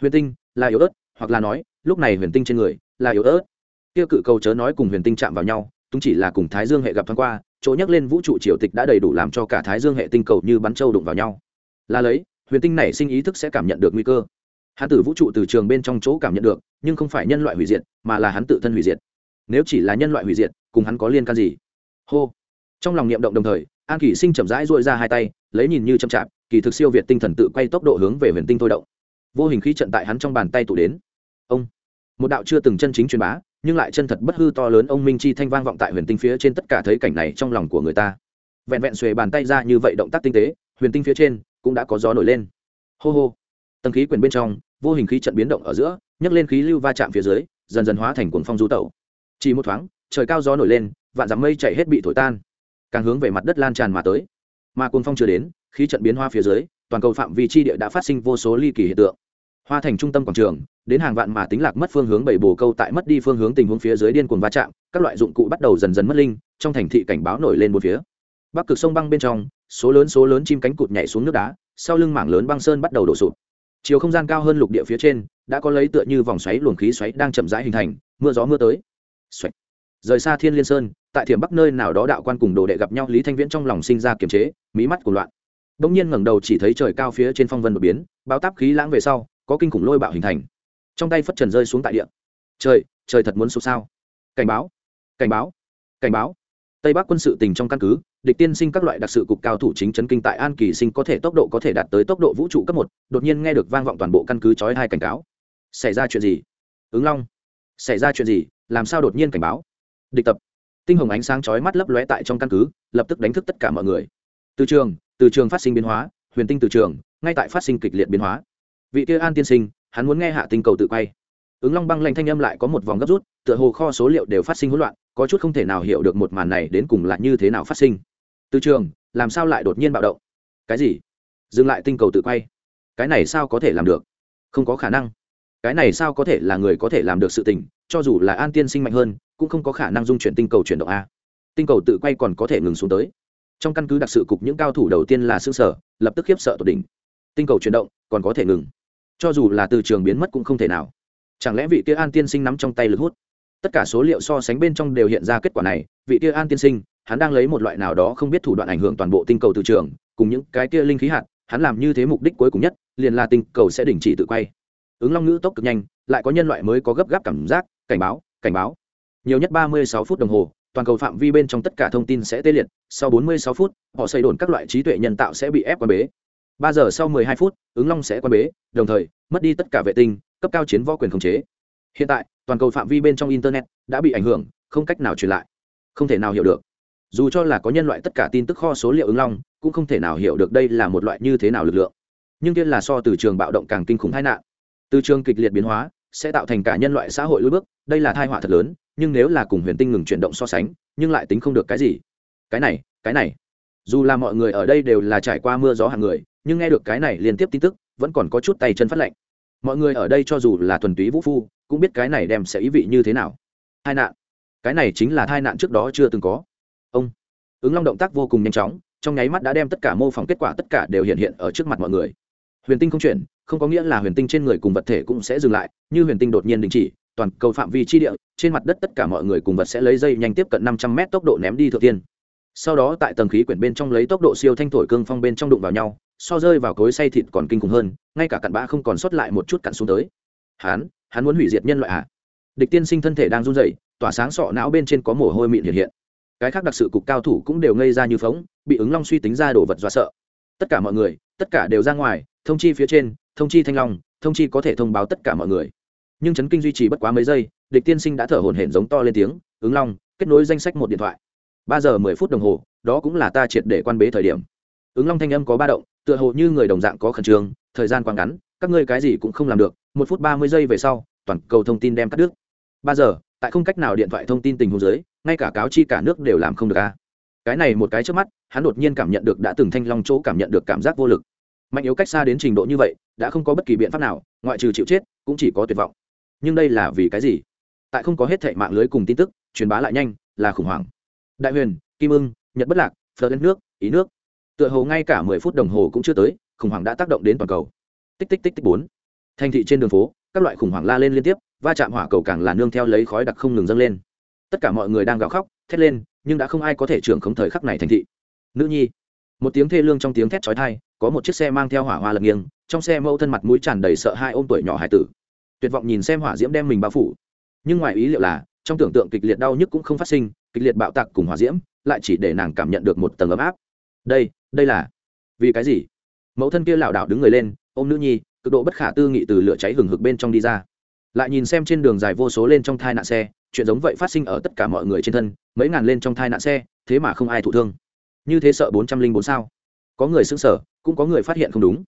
Huyền tinh, là yếu ớt, hoặc là nói, lúc này huyền tinh trên người, là yếu ớt. Kia cự cầu chớ nói cùng huyền tinh chạm vào nhau, chúng chỉ là cùng thái dương hệ gặp thoáng qua, chỗ nhắc lên vũ trụ triều tịch đã đầy đủ làm cho cả thái dương hệ tinh cầu như bắn trâu đụng vào nhau. Là lấy, huyền tinh này sinh ý thức sẽ cảm nhận được nguy cơ. Hắn tử vũ trụ từ trường bên trong chỗ cảm nhận được, nhưng không phải nhân loại hủy diệt, mà là hắn tự thân hủy diệt nếu chỉ là nhân loại hủy diệt, cùng hắn có liên can gì? Hô. Trong lòng niệm động đồng thời, an kỷ sinh chậm rãi dội ra hai tay, lấy nhìn như chậm chạp, kỳ thực siêu việt tinh thần tự quay tốc độ hướng về huyền tinh thôi động. Vô hình khí trận tại hắn trong bàn tay tụ đến. Ông. Một đạo chưa từng chân chính truyền bá, nhưng lại chân thật bất hư to lớn ông minh chi thanh vang vọng tại huyền tinh phía trên tất cả thấy cảnh này trong lòng của người ta. Vẹn vẹn xuề bàn tay ra như vậy động tác tinh tế, huyền tinh phía trên cũng đã có gió nổi lên. Hô hô. Tầng khí quyển bên trong, vô hình khí trận biến động ở giữa, nhấc lên khí lưu va chạm phía dưới, dần dần hóa thành cuồng phong du tẩu chỉ một thoáng, trời cao gió nổi lên, vạn dặm mây chạy hết bị thổi tan. Càng hướng về mặt đất lan tràn mà tới. Mà cuồng phong chưa đến, khí trận biến hoa phía dưới, toàn cầu phạm vi chi địa đã phát sinh vô số ly kỳ hiện tượng. Hoa thành trung tâm quảng trường, đến hàng vạn mà tính lạc mất phương hướng bảy bồ câu tại mất đi phương hướng tình huống phía dưới điên cuồng va chạm, các loại dụng cụ bắt đầu dần dần mất linh, trong thành thị cảnh báo nổi lên một phía. Bắc cực sông băng bên trong, số lớn số lớn chim cánh cụt nhảy xuống nước đá, sau lưng mảng lớn băng sơn bắt đầu đổ sụp. Chiều không gian cao hơn lục địa phía trên, đã có lấy tựa như vòng xoáy luồng khí xoáy đang chậm rãi hình thành, mưa gió mưa tới. Xoạch. rời xa thiên liên sơn, tại thiểm bắc nơi nào đó đạo quan cùng đồ đệ gặp nhau, lý thanh viễn trong lòng sinh ra kiềm chế, mí mắt của loạn. Bỗng nhiên ngẩng đầu chỉ thấy trời cao phía trên phong vân đột biến báo táp khí lãng về sau, có kinh khủng lôi bạo hình thành. Trong tay phất trần rơi xuống tại địa. Trời trời thật muốn sụp sao? Cảnh báo cảnh báo cảnh báo. Tây bắc quân sự tình trong căn cứ, địch tiên sinh các loại đặc sự cục cao thủ chính chấn kinh tại an kỳ sinh có thể tốc độ có thể đạt tới tốc độ vũ trụ cấp một, đột nhiên nghe được vang vọng toàn bộ căn cứ chói hai cảnh cáo. Xảy ra chuyện gì? Ứng long, xảy ra chuyện gì? Làm sao đột nhiên cảnh báo? Địch tập. Tinh hồng ánh sáng chói mắt lấp lóe tại trong căn cứ, lập tức đánh thức tất cả mọi người. Từ trường từ trường phát sinh biến hóa, huyền tinh từ trường, ngay tại phát sinh kịch liệt biến hóa. Vị kia an tiên sinh, hắn muốn nghe hạ tinh cầu tự quay. Ứng long băng lanh thanh âm lại có một vòng gấp rút, tựa hồ kho số liệu đều phát sinh hỗn loạn, có chút không thể nào hiểu được một màn này đến cùng là như thế nào phát sinh. Từ trường, làm sao lại đột nhiên bạo động? Cái gì? Dừng lại tinh cầu tự quay. Cái này sao có thể làm được? Không có khả năng cái này sao có thể là người có thể làm được sự tình, cho dù là an tiên sinh mạnh hơn, cũng không có khả năng dung chuyển tinh cầu chuyển động a. Tinh cầu tự quay còn có thể ngừng xuống tới. Trong căn cứ đặc sự cục những cao thủ đầu tiên là xương sở, lập tức khiếp sợ tột đỉnh. Tinh cầu chuyển động, còn có thể ngừng. Cho dù là từ trường biến mất cũng không thể nào. Chẳng lẽ vị kia an tiên sinh nắm trong tay lực hút? Tất cả số liệu so sánh bên trong đều hiện ra kết quả này, vị kia an tiên sinh, hắn đang lấy một loại nào đó không biết thủ đoạn ảnh hưởng toàn bộ tinh cầu từ trường, cùng những cái kia linh khí hạt, hắn làm như thế mục đích cuối cùng nhất, liền là tinh cầu sẽ đình chỉ tự quay ứng long ngữ tốc cực nhanh, lại có nhân loại mới có gấp gáp cảm giác, cảnh báo cảnh báo. Nhiều nhất ba mươi sáu phút đồng hồ, toàn cầu phạm vi bên trong tất cả thông tin sẽ tê liệt, sau bốn mươi sáu phút, họ xây đồn các loại trí tuệ nhân tạo sẽ bị ép qua bế. Ba giờ sau mười hai phút, ứng long sẽ quan bế, đồng thời, mất đi tất cả vệ tinh, cấp cao chiến võ quyền khống chế. Hiện tại, toàn cầu phạm vi bên trong internet đã bị ảnh hưởng, không cách nào truyền lại. Không thể nào hiểu được. Dù cho là có nhân loại tất cả tin tức kho số liệu ứng long, cũng không thể nào hiểu được đây là một loại như thế nào lực lượng. Nhưng tiên là so từ trường bạo động càng kinh khủng tai nạn từ trường kịch liệt biến hóa, sẽ tạo thành cả nhân loại xã hội lối bước, đây là thai họa thật lớn, nhưng nếu là cùng huyền tinh ngừng chuyển động so sánh, nhưng lại tính không được cái gì. Cái này cái này. Dù là mọi người ở đây đều là trải qua mưa gió hàng người, nhưng nghe được cái này liên tiếp tin tức, vẫn còn có chút tay chân phát lạnh mọi người ở đây cho dù là thuần túy vũ phu, cũng biết cái này đem sẽ ý vị như thế nào. Hai nạn. Cái này chính là tai nạn trước đó chưa từng có. Ông. Ứng long động tác vô cùng nhanh chóng, trong nháy mắt đã đem tất cả mô phỏng kết quả tất cả đều hiện hiện ở trước mặt mọi người. Huyền tinh không chuyển không có nghĩa là huyền tinh trên người cùng vật thể cũng sẽ dừng lại, như huyền tinh đột nhiên đình chỉ, toàn cầu phạm vi chi địa, trên mặt đất tất cả mọi người cùng vật sẽ lấy dây nhanh tiếp cận năm trăm mét tốc độ ném đi thượng tiên. Sau đó tại tầng khí quyển bên trong lấy tốc độ siêu thanh thổi cương phong bên trong đụng vào nhau, so rơi vào cối say thịt còn kinh khủng hơn, ngay cả cặn bã không còn sót lại một chút cặn xuống tới. Hắn hắn muốn hủy diệt nhân loại à? Địch tiên sinh thân thể đang run rẩy, tỏa sáng sọ não bên trên có mồ hôi mịn hiện hiện. Cái khác đặc sự cục cao thủ cũng đều ngây ra như phóng, bị ứng long suy tính ra đồ vật dọa sợ. Tất cả mọi người, tất cả đều ra ngoài, thông chi phía trên thông chi thanh long, thông chi có thể thông báo tất cả mọi người. Nhưng chấn kinh duy trì bất quá mấy giây, địch tiên sinh đã thở hổn hển giống to lên tiếng, ứng long, kết nối danh sách một điện thoại. Ba giờ mười phút đồng hồ, đó cũng là ta triệt để quan bế thời điểm. Ứng long thanh âm có ba động, tựa hồ như người đồng dạng có khẩn trương, thời gian quá ngắn, các ngươi cái gì cũng không làm được, một phút ba mươi giây về sau, toàn cầu thông tin đem cắt đứt. Ba giờ, tại không cách nào điện thoại thông tin tình huống dưới, ngay cả cáo chi cả nước đều làm không được a. Cái này một cái trước mắt, hắn đột nhiên cảm nhận được đã từng thanh long chỗ cảm nhận được cảm giác vô lực mạnh yếu cách xa đến trình độ như vậy, đã không có bất kỳ biện pháp nào, ngoại trừ chịu chết, cũng chỉ có tuyệt vọng. Nhưng đây là vì cái gì? Tại không có hết thệ mạng lưới cùng tin tức, truyền bá lại nhanh, là khủng hoảng. Đại huyền, kim ưng, nhật bất lạc phờ đất nước, ý nước. Tựa hồ ngay cả mười phút đồng hồ cũng chưa tới, khủng hoảng đã tác động đến toàn cầu. Tích tích tích tích bốn. Thành thị trên đường phố, các loại khủng hoảng la lên liên tiếp, va chạm hỏa cầu càng là nương theo lấy khói đặc không ngừng dâng lên. Tất cả mọi người đang gào khóc, thét lên, nhưng đã không ai có thể trưởng không thời khắc này thành thị. Nữ nhi, một tiếng thê lương trong tiếng thét chói tai có một chiếc xe mang theo hỏa hoa lật nghiêng, trong xe mẫu thân mặt mũi tràn đầy sợ hai ôm tuổi nhỏ hải tử. Tuyệt vọng nhìn xem hỏa diễm đem mình bao phủ. Nhưng ngoài ý liệu là, trong tưởng tượng kịch liệt đau nhức cũng không phát sinh, kịch liệt bạo tạc cùng hỏa diễm lại chỉ để nàng cảm nhận được một tầng ấm áp. Đây đây là vì cái gì? Mẫu thân kia lảo đảo đứng người lên, ôm nữ nhi, cực độ bất khả tư nghị từ lửa cháy hừng hực bên trong đi ra. Lại nhìn xem trên đường dài vô số lên trong thai nạn xe, chuyện giống vậy phát sinh ở tất cả mọi người trên thân, mấy ngàn lên trong thai nạn xe, thế mà không ai thụ thương. Như thế sợ bốn trăm linh bốn sao? Có người xứng sở cũng có người phát hiện không đúng.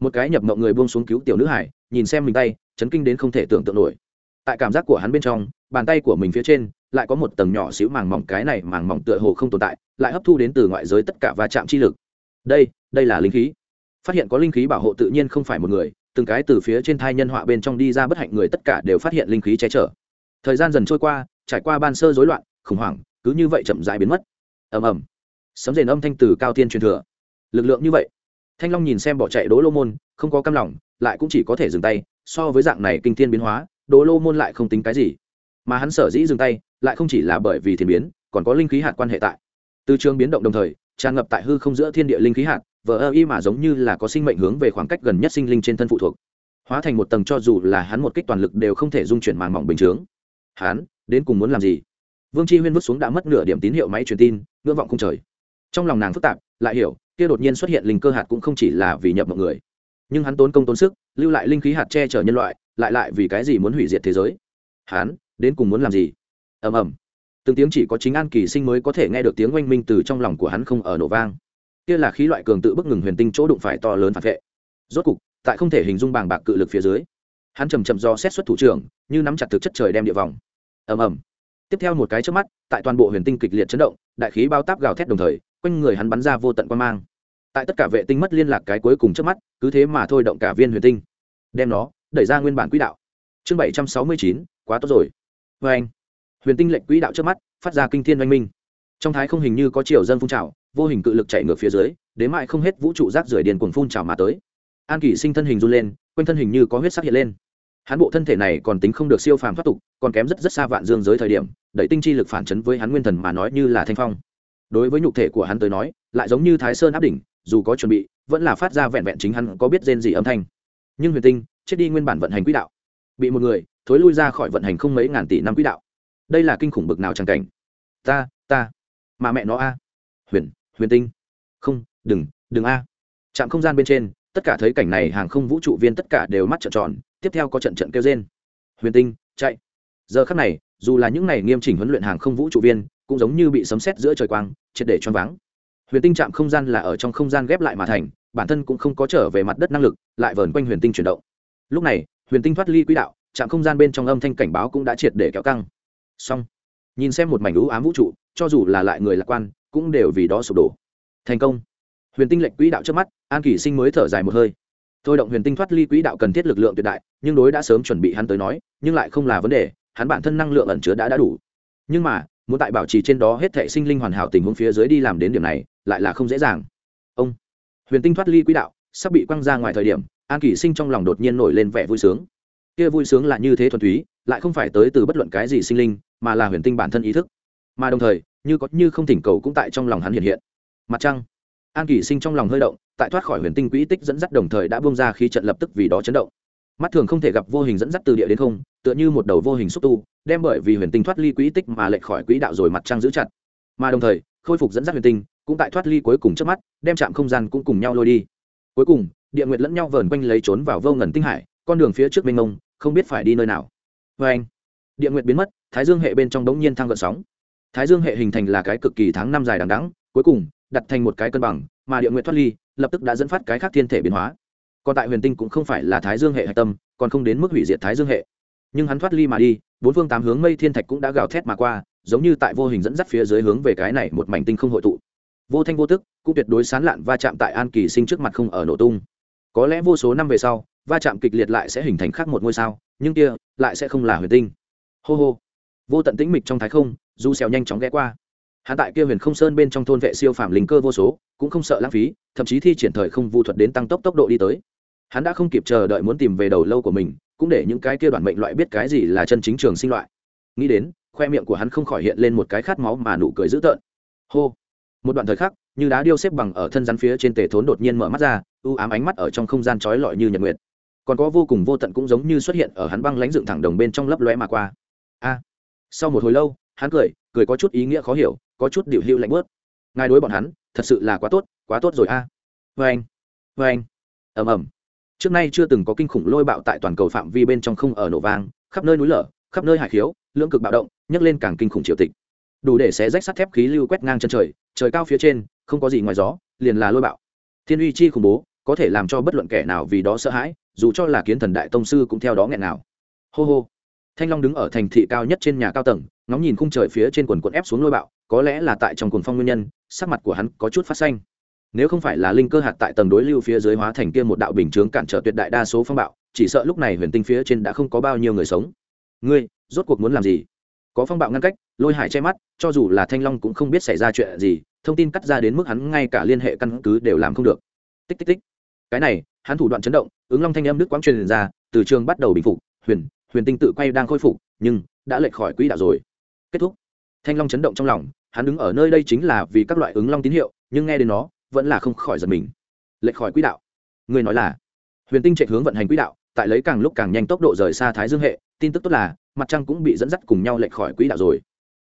Một cái nhập mộng người buông xuống cứu tiểu nữ hải, nhìn xem mình tay, chấn kinh đến không thể tưởng tượng nổi. Tại cảm giác của hắn bên trong, bàn tay của mình phía trên lại có một tầng nhỏ xíu màng mỏng, cái này màng mỏng tựa hồ không tồn tại, lại hấp thu đến từ ngoại giới tất cả va chạm chi lực. Đây đây là linh khí. Phát hiện có linh khí bảo hộ tự nhiên không phải một người, từng cái từ phía trên thai nhân họa bên trong đi ra bất hạnh người tất cả đều phát hiện linh khí che chở. Thời gian dần trôi qua, trải qua ban sơ rối loạn, khủng hoảng, cứ như vậy chậm dại biến mất. Ầm ầm. Sấm rền âm thanh từ cao tiên truyền thừa. Lực lượng như vậy thanh long nhìn xem bỏ chạy đỗ lô môn, không có cam lòng, lại cũng chỉ có thể dừng tay, so với dạng này kinh thiên biến hóa, đỗ lô môn lại không tính cái gì. Mà hắn sở dĩ dừng tay, lại không chỉ là bởi vì thiên biến, còn có linh khí hạt quan hệ tại. Từ trường biến động đồng thời, tràn ngập tại hư không giữa thiên địa linh khí hạt, vờ ơ y mà giống như là có sinh mệnh hướng về khoảng cách gần nhất sinh linh trên thân phụ thuộc. Hóa thành một tầng cho dù là hắn một kích toàn lực đều không thể dung chuyển màn mỏng bình chướng. Hắn, đến cùng muốn làm gì? Vương chi huyên vứt xuống đã mất nửa điểm tín hiệu máy truyền tin, ngưỡng vọng không trời. Trong lòng nàng phức tạp, lại hiểu kia đột nhiên xuất hiện linh cơ hạt cũng không chỉ là vì nhập mọi người, nhưng hắn tốn công tốn sức, lưu lại linh khí hạt che chở nhân loại, lại lại vì cái gì muốn hủy diệt thế giới? Hắn, đến cùng muốn làm gì? Ầm ầm. Từng tiếng chỉ có chính an kỳ sinh mới có thể nghe được tiếng oanh minh từ trong lòng của hắn không ở nổ vang. Kia là khí loại cường tự bức ngừng huyền tinh chỗ đụng phải to lớn phản vệ. Rốt cục, tại không thể hình dung bàng bạc cự lực phía dưới, hắn chầm chậm do xét xuất thủ trưởng, như nắm chặt thực chất trời đem địa vòng. Ầm ầm. Tiếp theo một cái trước mắt, tại toàn bộ huyền tinh kịch liệt chấn động, đại khí bao táp gào thét đồng thời quanh người hắn bắn ra vô tận quan mang. Tại tất cả vệ tinh mất liên lạc cái cuối cùng trước mắt, cứ thế mà thôi động cả viên huyền tinh. Đem nó đẩy ra nguyên bản quỹ đạo. Chương bảy trăm sáu mươi chín, quá tốt rồi. Vê anh, huyền tinh lệnh quỹ đạo trước mắt, phát ra kinh thiên oanh minh. Trong thái không hình như có chiều dân phun trào, vô hình cự lực chạy ngược phía dưới, đến mại không hết vũ trụ rác rưởi điền cuồng phun trào mà tới. An kỷ sinh thân hình run lên, quanh thân hình như có huyết sắc hiện lên. Hắn bộ thân thể này còn tính không được siêu phàm thoát tục, còn kém rất rất xa vạn dương giới thời điểm, đẩy tinh chi lực phản chấn với hắn nguyên thần mà nói như là thanh phong đối với nhục thể của hắn tới nói, lại giống như thái sơn áp đỉnh, dù có chuẩn bị, vẫn là phát ra vẹn vẹn chính hắn có biết rên gì âm thanh. Nhưng huyền tinh, chết đi nguyên bản vận hành quỹ đạo. Bị một người, thối lui ra khỏi vận hành không mấy ngàn tỷ năm quỹ đạo. Đây là kinh khủng bực nào chẳng cảnh. Ta ta, mà mẹ nó a. Huyền huyền tinh. Không, đừng đừng a. Trạm không gian bên trên, tất cả thấy cảnh này hàng không vũ trụ viên tất cả đều mắt trợn tròn, tiếp theo có trận trận kêu trên huyền tinh, chạy. Giờ khắc này, dù là những này nghiêm chỉnh huấn luyện hàng không vũ trụ viên cũng giống như bị sấm sét giữa trời quang, triệt để choáng váng. Huyền tinh trạm không gian là ở trong không gian ghép lại mà thành, bản thân cũng không có trở về mặt đất năng lực, lại vờn quanh huyền tinh chuyển động. Lúc này, huyền tinh thoát ly quỹ đạo, trạm không gian bên trong âm thanh cảnh báo cũng đã triệt để kéo căng. Xong, nhìn xem một mảnh ưu ám vũ trụ, cho dù là lại người lạc quan, cũng đều vì đó sụp đổ. Thành công. Huyền tinh lệnh quỹ đạo trước mắt, an kỷ sinh mới thở dài một hơi. Thôi động huyền tinh thoát ly quỹ đạo cần thiết lực lượng tuyệt đại, nhưng đối đã sớm chuẩn bị hắn tới nói, nhưng lại không là vấn đề, hắn bản thân năng lượng ẩn chứa đã đã đủ. Nhưng mà muốn tại bảo trì trên đó hết thệ sinh linh hoàn hảo tình huống phía dưới đi làm đến điểm này, lại là không dễ dàng. Ông huyền tinh thoát ly quỹ đạo, sắp bị quăng ra ngoài thời điểm, an kỷ sinh trong lòng đột nhiên nổi lên vẻ vui sướng. Kia vui sướng là như thế thuần túy, lại không phải tới từ bất luận cái gì sinh linh, mà là huyền tinh bản thân ý thức. Mà đồng thời, như có như không thỉnh cầu cũng tại trong lòng hắn hiện hiện. Mặt trăng, an kỷ sinh trong lòng hơi động, tại thoát khỏi huyền tinh quỹ tích dẫn dắt đồng thời đã buông ra khi trận lập tức vì đó chấn động mắt thường không thể gặp vô hình dẫn dắt từ địa đến không, tựa như một đầu vô hình xúc tu, đem bởi vì huyền tinh thoát ly quỹ tích mà lệch khỏi quỹ đạo rồi mặt trăng giữ chặt. Mà đồng thời, khôi phục dẫn dắt huyền tinh, cũng tại thoát ly cuối cùng trước mắt, đem chạm không gian cũng cùng nhau lôi đi. Cuối cùng, địa nguyệt lẫn nhau vờn quanh lấy trốn vào vô ngần tinh hải, con đường phía trước mênh mông, không biết phải đi nơi nào. Vê anh, địa nguyệt biến mất, thái dương hệ bên trong đống nhiên thăng gợn sóng. Thái dương hệ hình thành là cái cực kỳ tháng năm dài đằng đẵng, cuối cùng, đặt thành một cái cân bằng, mà địa nguyệt thoát ly, lập tức đã dẫn phát cái khác thiên thể biến hóa còn tại huyền tinh cũng không phải là thái dương hệ hạch tâm, còn không đến mức hủy diệt thái dương hệ. Nhưng hắn thoát ly mà đi, bốn phương tám hướng mây thiên thạch cũng đã gào thét mà qua, giống như tại vô hình dẫn dắt phía dưới hướng về cái này một mảnh tinh không hội tụ. Vô thanh vô tức, cũng tuyệt đối sán lạn va chạm tại an kỳ sinh trước mặt không ở nổ tung. Có lẽ vô số năm về sau, va chạm kịch liệt lại sẽ hình thành khác một ngôi sao, nhưng kia lại sẽ không là huyền tinh. Hô hô. Vô tận tĩnh mịch trong thái không, du xèo nhanh chóng ghé qua. Hắn tại kia huyền không sơn bên trong thôn vệ siêu phàm linh cơ vô số, cũng không sợ lãng phí, thậm chí thi triển thời không vu thuật đến tăng tốc tốc độ đi tới hắn đã không kịp chờ đợi muốn tìm về đầu lâu của mình, cũng để những cái kia đoạn mệnh loại biết cái gì là chân chính trường sinh loại. Nghĩ đến, khoe miệng của hắn không khỏi hiện lên một cái khát máu mà nụ cười dữ tợn. Hô! Một đoạn thời khắc, như đá điêu xếp bằng ở thân rắn phía trên tề thốn đột nhiên mở mắt ra, u ám ánh mắt ở trong không gian trói lọi như nhật nguyệt. Còn có vô cùng vô tận cũng giống như xuất hiện ở hắn băng lãnh dựng thẳng đồng bên trong lấp lóe mà qua. A! Sau một hồi lâu, hắn cười cười có chút ý nghĩa khó hiểu, có chút điệu hữu lạnh bớt ngài đối bọn hắn, thật sự là quá tốt quá tốt rồi a. À. vê anh vê anh ầm ầm trước nay chưa từng có kinh khủng lôi bạo tại toàn cầu phạm vi bên trong không ở nổ vang, khắp nơi núi lở, khắp nơi hải khiếu, lưỡng cực bạo động, nhấc lên càng kinh khủng triều tịch. Đủ để xé rách sắt thép khí lưu quét ngang chân trời trời cao phía trên, không có gì ngoài gió, liền là lôi bạo. Thiên uy chi khủng bố, có thể làm cho bất luận kẻ nào vì đó sợ hãi, dù cho là kiến thần đại tông sư cũng theo đó nghẹn nào. Hô hô. Thanh long đứng ở thành thị cao nhất trên nhà cao tầng, ngóng nhìn khung trời phía trên quần quần ép xuống lôi bạo, có lẽ là tại trong cồn phong nguyên nhân, sắc mặt của hắn có chút phát xanh nếu không phải là linh cơ hạt tại tầng đối lưu phía dưới hóa thành kia một đạo bình chướng cản trở tuyệt đại đa số phong bạo, chỉ sợ lúc này huyền tinh phía trên đã không có bao nhiêu người sống. Ngươi, rốt cuộc muốn làm gì? Có phong bạo ngăn cách, lôi hải che mắt, cho dù là thanh long cũng không biết xảy ra chuyện gì, thông tin cắt ra đến mức hắn ngay cả liên hệ căn cứ đều làm không được. Tích tích tích. Cái này, hắn thủ đoạn chấn động, ứng long thanh âm nước quang truyền ra, từ trường bắt đầu bình phục, huyền huyền tinh tự quay đang khôi phục, nhưng, đã lệch khỏi quỹ đạo rồi. Kết thúc. Thanh long chấn động trong lòng, hắn đứng ở nơi đây chính là vì các loại ứng long tín hiệu, nhưng nghe đến nó vẫn là không khỏi giật mình. Lệch khỏi quỹ đạo. Người nói là, huyền tinh chạy hướng vận hành quỹ đạo, tại lấy càng lúc càng nhanh tốc độ rời xa thái dương hệ, tin tức tốt là, mặt trăng cũng bị dẫn dắt cùng nhau lệch khỏi quỹ đạo rồi.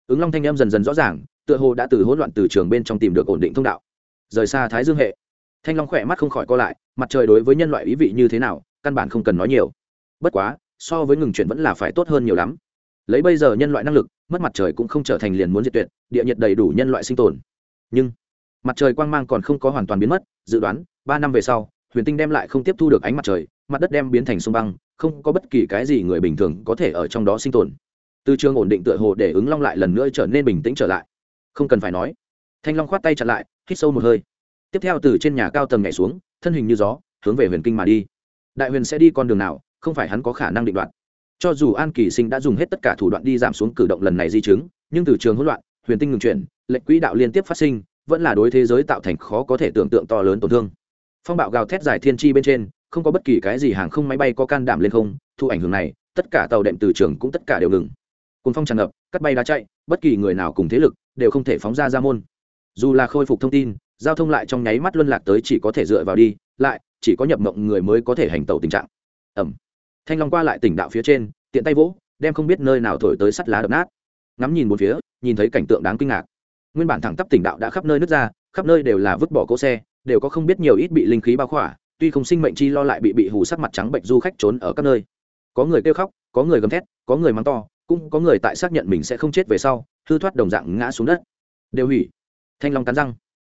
Ứng long thanh em dần dần rõ ràng, tựa hồ đã từ hỗn loạn từ trường bên trong tìm được ổn định thông đạo. Rời xa thái dương hệ. Thanh long khỏe mắt không khỏi co lại, mặt trời đối với nhân loại ý vị như thế nào, căn bản không cần nói nhiều. Bất quá, so với ngừng chuyển vẫn là phải tốt hơn nhiều lắm. Lấy bây giờ nhân loại năng lực, mất mặt trời cũng không trở thành liền muốn diệt tuyệt, địa nhiệt đầy đủ nhân loại sinh tồn. Nhưng mặt trời quang mang còn không có hoàn toàn biến mất, dự đoán, ba năm về sau, huyền tinh đem lại không tiếp thu được ánh mặt trời, mặt đất đem biến thành sông băng, không có bất kỳ cái gì người bình thường có thể ở trong đó sinh tồn. Từ trường ổn định tựa hồ để ứng long lại lần nữa trở nên bình tĩnh trở lại. Không cần phải nói. Thanh long khoát tay chặn lại, hít sâu một hơi. Tiếp theo từ trên nhà cao tầng nhảy xuống, thân hình như gió, hướng về huyền kinh mà đi. Đại huyền sẽ đi con đường nào, không phải hắn có khả năng định đoạt. Cho dù an kỳ sinh đã dùng hết tất cả thủ đoạn đi giảm xuống cử động lần này di chứng, nhưng từ trường hỗn loạn, huyền tinh ngừng chuyển, lệnh quỹ đạo liên tiếp phát sinh vẫn là đối thế giới tạo thành khó có thể tưởng tượng to lớn tổn thương. Phong bạo gào thét dài thiên chi bên trên, không có bất kỳ cái gì hàng không máy bay có can đảm lên không, thu ảnh hưởng này, tất cả tàu đệm từ trường cũng tất cả đều ngừng. Cồn phong tràn ngập, cắt bay đá chạy, bất kỳ người nào cùng thế lực đều không thể phóng ra ra môn. Dù là khôi phục thông tin, giao thông lại trong nháy mắt luân lạc tới chỉ có thể dựa vào đi, lại chỉ có nhập mộng người mới có thể hành tàu tình trạng. Ẩm thanh long qua lại tỉnh đạo phía trên, tiện tay vỗ, đem không biết nơi nào thổi tới sắt lá đập nát. Ngắm nhìn một phía, nhìn thấy cảnh tượng đáng kinh ngạc nguyên bản thẳng tắp tỉnh đạo đã khắp nơi nứt ra, khắp nơi đều là vứt bỏ cỗ xe, đều có không biết nhiều ít bị linh khí bao khỏa, tuy không sinh mệnh chi lo lại bị bị hù sắc mặt trắng bệnh du khách trốn ở các nơi. Có người kêu khóc, có người gầm thét, có người mắng to, cũng có người tại xác nhận mình sẽ không chết về sau, hư thoát đồng dạng ngã xuống đất. Đều hủy. Thanh long cắn răng.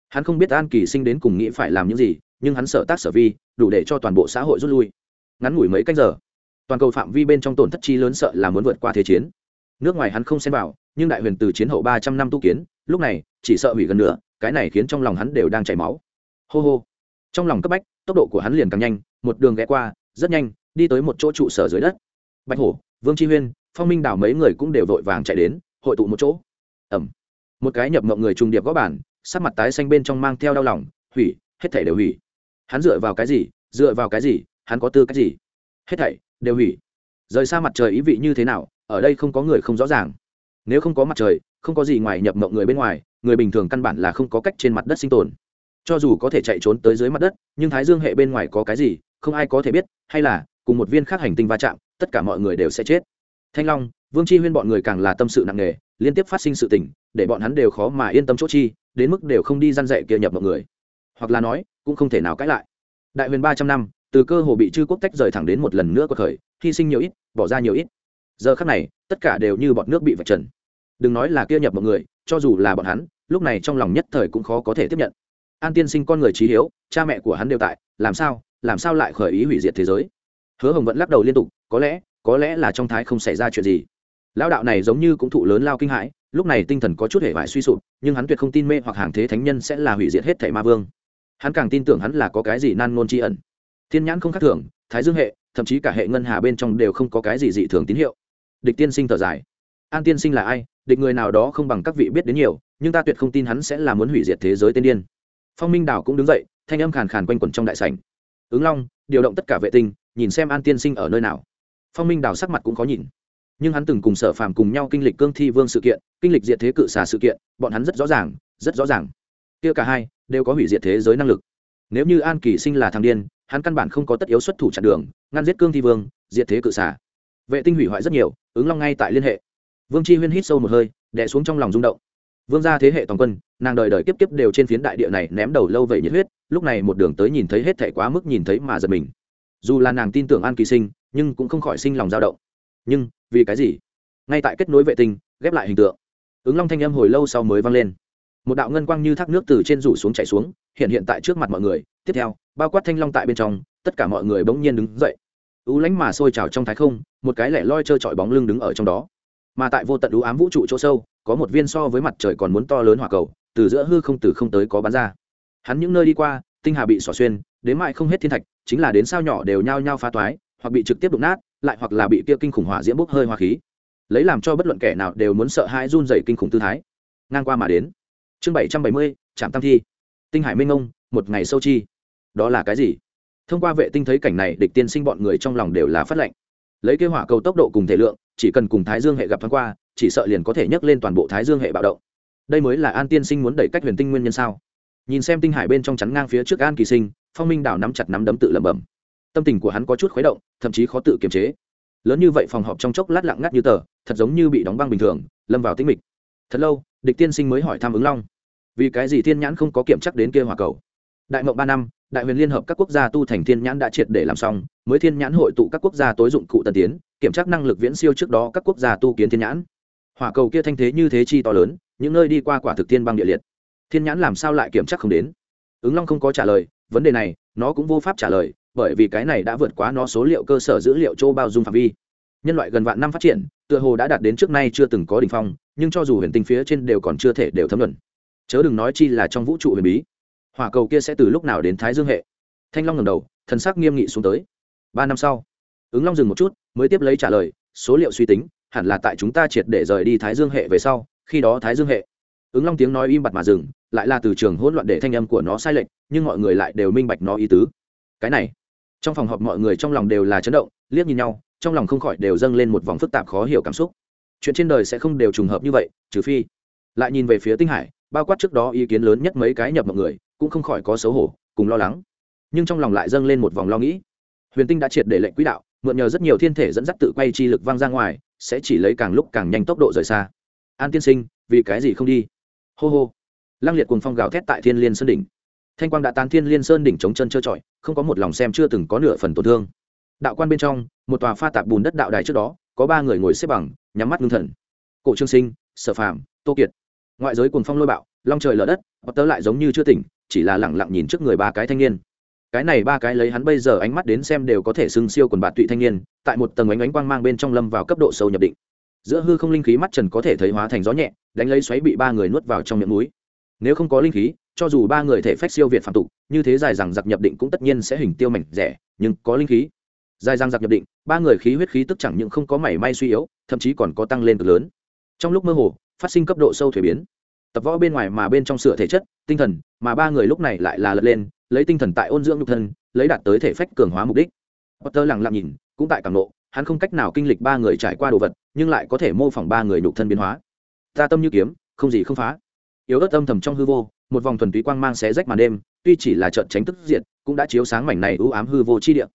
Hắn không biết an kỳ sinh đến cùng nghĩ phải làm những gì, nhưng hắn sợ tác sở vi, đủ để cho toàn bộ xã hội rút lui. Ngắn ngủi mấy canh giờ, toàn cầu phạm vi bên trong tổn thất chi lớn sợ là muốn vượt qua thế chiến. Nước ngoài hắn không xem vào, nhưng đại huyền từ chiến hậu ba trăm năm tu kiến lúc này, chỉ sợ hủy gần nữa cái này khiến trong lòng hắn đều đang chảy máu. Hô hô. Trong lòng cấp bách, tốc độ của hắn liền càng nhanh, một đường ghé qua, rất nhanh, đi tới một chỗ trụ sở dưới đất. Bạch hổ, vương tri huyên, phong minh đảo mấy người cũng đều vội vàng chạy đến, hội tụ một chỗ. Ẩm một cái nhập mộng người trùng điệp gõ bản sắc mặt tái xanh bên trong mang theo đau lòng, hủy, hết thảy đều hủy. Hắn dựa vào cái gì, dựa vào cái gì, hắn có tư cách gì? Hết thảy đều hủy. Rời xa mặt trời ý vị như thế nào, ở đây không có người không rõ ràng. Nếu không có mặt trời không có gì ngoài nhập mộng người bên ngoài, người bình thường căn bản là không có cách trên mặt đất sinh tồn. Cho dù có thể chạy trốn tới dưới mặt đất, nhưng thái dương hệ bên ngoài có cái gì, không ai có thể biết, hay là, cùng một viên khác hành tinh va chạm, tất cả mọi người đều sẽ chết. Thanh long, vương chi huyên bọn người càng là tâm sự nặng nề, liên tiếp phát sinh sự tình, để bọn hắn đều khó mà yên tâm chỗ chi, đến mức đều không đi răn dạy kia nhập mọi người. Hoặc là nói, cũng không thể nào cãi lại. Đại huyền ba trăm năm, từ cơ hồ bị chư quốc tách rời thẳng đến một lần nữa có khởi, hy sinh nhiều ít, bỏ ra nhiều ít. Giờ khác này, tất cả đều như bọn nước bị vạch trần đừng nói là kia nhập mọi người, cho dù là bọn hắn, lúc này trong lòng nhất thời cũng khó có thể tiếp nhận. An tiên sinh con người trí hiếu, cha mẹ của hắn đều tại, làm sao làm sao lại khởi ý hủy diệt thế giới? Hứa hồng vẫn lắc đầu liên tục, có lẽ có lẽ là trong thái không xảy ra chuyện gì. Lão đạo này giống như cũng thụ lớn lao kinh hãi, lúc này tinh thần có chút hệ vải suy sụp, nhưng hắn tuyệt không tin mê hoặc hàng thế thánh nhân sẽ là hủy diệt hết thảy ma vương. Hắn càng tin tưởng hắn là có cái gì nan ngôn tri ẩn. Thiên nhãn không khác thường, thái dương hệ, thậm chí cả hệ ngân hà bên trong đều không có cái gì dị thường tín hiệu. Địch tiên sinh thở dài. An tiên sinh là ai? Địch người nào đó không bằng các vị biết đến nhiều, nhưng ta tuyệt không tin hắn sẽ là muốn hủy diệt thế giới tiên điên. Phong minh đảo cũng đứng dậy, thanh âm khàn khàn quanh quẩn trong đại sảnh. Ứng long, điều động tất cả vệ tinh, nhìn xem an tiên sinh ở nơi nào. Phong minh đảo sắc mặt cũng khó nhìn. Nhưng hắn từng cùng sở phàm cùng nhau kinh lịch cương thi vương sự kiện, kinh lịch diệt thế cự xà sự kiện, bọn hắn rất rõ ràng, rất rõ ràng. Kia cả hai đều có hủy diệt thế giới năng lực. Nếu như an kỳ sinh là thằng điên, hắn căn bản không có tất yếu xuất thủ chặn đường, ngăn giết cương thi vương, diệt thế cự xà. Vệ tinh hủy hoại rất nhiều, ứng long ngay tại liên hệ vương chi huyên hít sâu một hơi đẻ xuống trong lòng rung động. Vương gia thế hệ toàn quân, nàng đời đời kiếp kiếp đều trên phiến đại địa này ném đầu lâu vậy nhiệt huyết, lúc này một đường tới nhìn thấy hết thảy quá mức nhìn thấy mà giật mình. Dù là nàng tin tưởng an kỳ sinh, nhưng cũng không khỏi sinh lòng dao động. Nhưng, vì cái gì? Ngay tại kết nối vệ tinh, ghép lại hình tượng. Ứng long thanh âm hồi lâu sau mới vang lên. Một đạo ngân quang như thác nước từ trên rủ xuống chảy xuống, hiện hiện tại trước mặt mọi người. Tiếp theo, bao quát thanh long tại bên trong, tất cả mọi người bỗng nhiên đứng dậy. Ú lánh mà sôi trào trong thái không, một cái lẻ loi trơ trọi bóng lưng đứng ở trong đó mà tại vô tận đũ ám vũ trụ chỗ sâu, có một viên so với mặt trời còn muốn to lớn hỏa cầu, từ giữa hư không từ không tới có bắn ra. Hắn những nơi đi qua, tinh hà bị xỏ xuyên, đến mại không hết thiên thạch, chính là đến sao nhỏ đều nhao nhao phá toái, hoặc bị trực tiếp đụng nát, lại hoặc là bị kia kinh khủng hỏa diễm bốc hơi hoa khí. Lấy làm cho bất luận kẻ nào đều muốn sợ hãi run dày kinh khủng tư thái. Ngang qua mà đến. Chương bảy trăm bảy mươi, trạm tam thi. Tinh hải minh ông, một ngày sâu chi. Đó là cái gì? Thông qua vệ tinh thấy cảnh này, địch tiên sinh bọn người trong lòng đều là phát lệnh lấy kế hỏa cầu tốc độ cùng thể lượng, chỉ cần cùng thái dương hệ gặp thoáng qua, chỉ sợ liền có thể nhấc lên toàn bộ thái dương hệ bạo động. Đây mới là an tiên sinh muốn đẩy cách huyền tinh nguyên nhân sao? Nhìn xem tinh hải bên trong chắn ngang phía trước an kỳ sinh, phong minh đảo nắm chặt nắm đấm tự lẩm bẩm. Tâm tình của hắn có chút khuấy động, thậm chí khó tự kiềm chế. Lớn như vậy phòng họp trong chốc lát lặng ngắt như tờ, thật giống như bị đóng băng bình thường, lâm vào tĩnh mịch. Thật lâu, địch tiên sinh mới hỏi thăm ứng long. Vì cái gì thiên nhãn không có kiểm chắc đến kia hỏa cầu? Đại mộng ba năm đại huyền liên hợp các quốc gia tu thành thiên nhãn đã triệt để làm xong, mới thiên nhãn hội tụ các quốc gia tối dụng cụ tân tiến, kiểm tra năng lực viễn siêu trước đó các quốc gia tu kiến thiên nhãn. Hỏa cầu kia thanh thế như thế chi to lớn, những nơi đi qua quả thực thiên băng địa liệt. Thiên nhãn làm sao lại kiểm tra không đến? Ứng long không có trả lời, vấn đề này, nó cũng vô pháp trả lời, bởi vì cái này đã vượt quá nó số liệu cơ sở dữ liệu châu bao dung phạm vi. Nhân loại gần vạn năm phát triển, tựa hồ đã đạt đến trước nay chưa từng có đ ỉ n h phong, nhưng cho dù huyền tinh phía trên đều còn chưa thể đều thấm luận chớ đừng nói chi là trong vũ trụ huyền bí hỏa cầu kia sẽ từ lúc nào đến thái dương hệ? Thanh long ngầm đầu, thần sắc nghiêm nghị xuống tới. Ba năm sau, ứng long dừng một chút, mới tiếp lấy trả lời, số liệu suy tính, hẳn là tại chúng ta triệt để rời đi thái dương hệ về sau, khi đó thái dương hệ. Ứng long tiếng nói im bặt mà dừng, lại là từ trường hỗn loạn để thanh âm của nó sai lệch, nhưng mọi người lại đều minh bạch nó ý tứ. Cái này, trong phòng họp mọi người trong lòng đều là chấn động, liếc nhìn nhau, trong lòng không khỏi đều dâng lên một vòng phức tạp khó hiểu cảm xúc. Chuyện trên đời sẽ không đều trùng hợp như vậy, trừ phi, lại nhìn về phía tinh hải, bao quát trước đó ý kiến lớn nhất mấy cái nhập mọi người cũng không khỏi có xấu hổ, cùng lo lắng. Nhưng trong lòng lại dâng lên một vòng lo nghĩ. Huyền tinh đã triệt để lệnh quỹ đạo, mượn nhờ rất nhiều thiên thể dẫn dắt tự quay chi lực vang ra ngoài, sẽ chỉ lấy càng lúc càng nhanh tốc độ rời xa. An tiên sinh, vì cái gì không đi? Hô hô. Lăng liệt cùng phong gào thét tại thiên liên sơn đỉnh. Thanh quang đã tán thiên liên sơn đỉnh chống chân trơ trọi, không có một lòng xem chưa từng có nửa phần tổn thương. Đạo quan bên trong, một tòa pha tạp bùn đất đạo đài trước đó, có ba người ngồi xếp bằng, nhắm mắt ngưng thần. Cổ trương sinh, sở phàm, tô kiệt. Ngoại giới cùng phong lôi bạo, long trời lở đất hoặc tớ lại giống như chưa tỉnh chỉ là lẳng lặng nhìn trước người ba cái thanh niên. Cái này ba cái lấy hắn bây giờ ánh mắt đến xem đều có thể xưng siêu quần bạt tụy thanh niên, tại một tầng ánh ánh quang mang bên trong lâm vào cấp độ sâu nhập định. Giữa hư không linh khí mắt trần có thể thấy hóa thành gió nhẹ, đánh lấy xoáy bị ba người nuốt vào trong miệng núi. Nếu không có linh khí, cho dù ba người thể phách siêu việt phạm tục, như thế dài rằng giặc nhập định cũng tất nhiên sẽ hình tiêu mảnh rẻ, nhưng có linh khí. Dài rằng giặc nhập định, ba người khí huyết khí tức chẳng những không có mảy may suy yếu, thậm chí còn có tăng lên cực lớn. Trong lúc mơ hồ, phát sinh cấp độ sâu thuế biến tập võ bên ngoài mà bên trong sửa thể chất, tinh thần, mà ba người lúc này lại là lật lên, lấy tinh thần tại ôn dưỡng nhục thân, lấy đạt tới thể phách cường hóa mục đích. Potter lặng lặng nhìn, cũng tại cảm nộ, hắn không cách nào kinh lịch ba người trải qua đồ vật, nhưng lại có thể mô phỏng ba người nhục thân biến hóa. Ta tâm như kiếm, không gì không phá. Yếu ớt âm thầm trong hư vô, một vòng thuần túy quang mang xé rách màn đêm, tuy chỉ là trận tránh tức diện cũng đã chiếu sáng mảnh này ưu ám hư vô chi địa.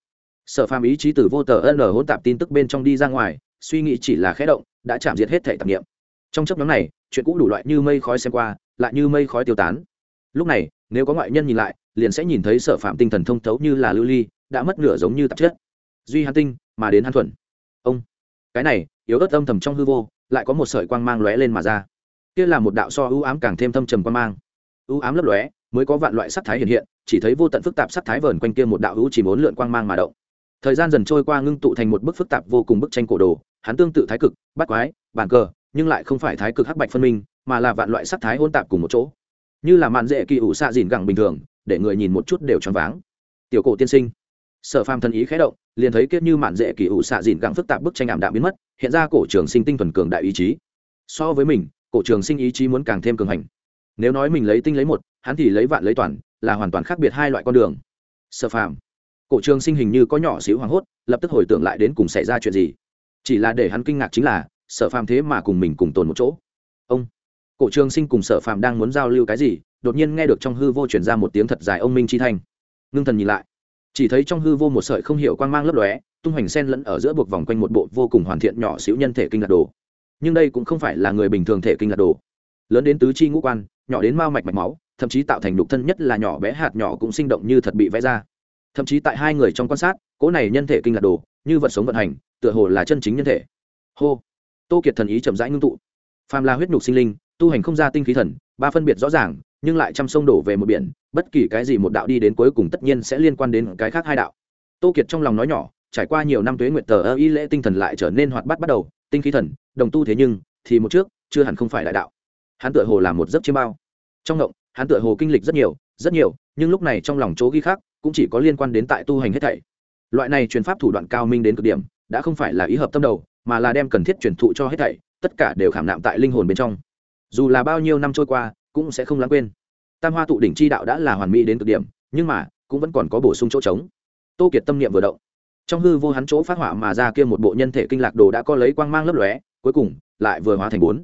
Sở phàm ý chí từ vô tờ ân hỗn tạp tin tức bên trong đi ra ngoài, suy nghĩ chỉ là khẽ động, đã chạm diệt hết thể tạp nghiệm trong chấp nhóm này chuyện cũ đủ loại như mây khói xem qua, lại như mây khói tiêu tán. Lúc này, nếu có ngoại nhân nhìn lại, liền sẽ nhìn thấy sở phạm tinh thần thông thấu như là lưu ly, đã mất nửa giống như tạp chất. Duy hàn tinh, mà đến hàn thuần. Ông, cái này, yếu ớt âm thầm trong hư vô, lại có một sợi quang mang lóe lên mà ra. Kia là một đạo so ưu ám càng thêm thâm trầm quang mang. Ưu ám lấp lóe, mới có vạn loại sắc thái hiện hiện, chỉ thấy vô tận phức tạp sắc thái vờn quanh kia một đạo hữu chỉ muốn lượn quang mang mà động. Thời gian dần trôi qua ngưng tụ thành một bức phức tạp vô cùng bức tranh cổ đồ, hắn tương tự thái cực bắt quái, bàn cờ nhưng lại không phải thái cực hắc bạch phân minh, mà là vạn loại sắc thái hôn tạp cùng một chỗ. Như là màn dễ kỳ ủ xạ dìn gẳng bình thường, để người nhìn một chút đều choáng váng. Tiểu cổ tiên sinh, sở phàm thân ý khẽ động, liền thấy kết như mạn dễ kỳ ủ xạ dìn gẳng phức tạp bức tranh ảm đạm biến mất, hiện ra cổ trường sinh tinh thuần cường đại ý chí. So với mình, cổ trường sinh ý chí muốn càng thêm cường hành. Nếu nói mình lấy tinh lấy một, hắn thì lấy vạn lấy toàn, là hoàn toàn khác biệt hai loại con đường. Sở phàm, cổ trường sinh hình như có nhỏ xíu hoảng hốt, lập tức hồi tưởng lại đến cùng xảy ra chuyện gì. Chỉ là để hắn kinh ngạc chính là sở phàm thế mà cùng mình cùng tồn một chỗ. Ông, cổ trường sinh cùng sở phàm đang muốn giao lưu cái gì, đột nhiên nghe được trong hư vô chuyển ra một tiếng thật dài ông minh chi thanh. Ngưng thần nhìn lại, chỉ thấy trong hư vô một sợi không hiểu quan mang lấp lóe, tung hoành sen lẫn ở giữa buộc vòng quanh một bộ vô cùng hoàn thiện nhỏ xíu nhân thể kinh lạc đồ. Nhưng đây cũng không phải là người bình thường thể kinh lạc đồ. Lớn đến tứ chi ngũ quan, nhỏ đến mao mạch mạch máu, thậm chí tạo thành đục thân nhất là nhỏ bé hạt nhỏ cũng sinh động như thật bị vẽ ra. Thậm chí tại hai người trong quan sát, cỗ này nhân thể kinh lạc đồ, như vật sống vận hành, tựa hồ là chân chính nhân thể. Hô tô kiệt thần ý chậm rãi ngưng tụ. Phàm là huyết nhục sinh linh, tu hành không ra tinh khí thần, ba phân biệt rõ ràng, nhưng lại chăm sông đổ về một biển, bất kỳ cái gì một đạo đi đến cuối cùng tất nhiên sẽ liên quan đến cái khác hai đạo. Tô kiệt trong lòng nói nhỏ, trải qua nhiều năm tuế nguyệt tờ ơ y lễ tinh thần lại trở nên hoạt bát bắt đầu, tinh khí thần, đồng tu thế nhưng, thì một trước, chưa hẳn không phải đại đạo. Hắn tựa hồ là một giấc chiêm bao. Trong ngộng, hắn tựa hồ kinh lịch rất nhiều rất nhiều, nhưng lúc này trong lòng chỗ ghi khác cũng chỉ có liên quan đến tại tu hành hết thảy. Loại này truyền pháp thủ đoạn cao minh đến cực điểm, đã không phải là ý hợp tâm đầu mà là đem cần thiết truyền thụ cho hết thảy, tất cả đều khảm nạm tại linh hồn bên trong. Dù là bao nhiêu năm trôi qua, cũng sẽ không lãng quên. Tam hoa tụ đỉnh chi đạo đã là hoàn mỹ đến cực điểm, nhưng mà, cũng vẫn còn có bổ sung chỗ trống. Tô kiệt tâm niệm vừa động. Trong hư vô hắn chỗ phát họa mà ra kia một bộ nhân thể kinh lạc đồ đã có lấy quang mang lấp lóe, cuối cùng, lại vừa hóa thành bốn.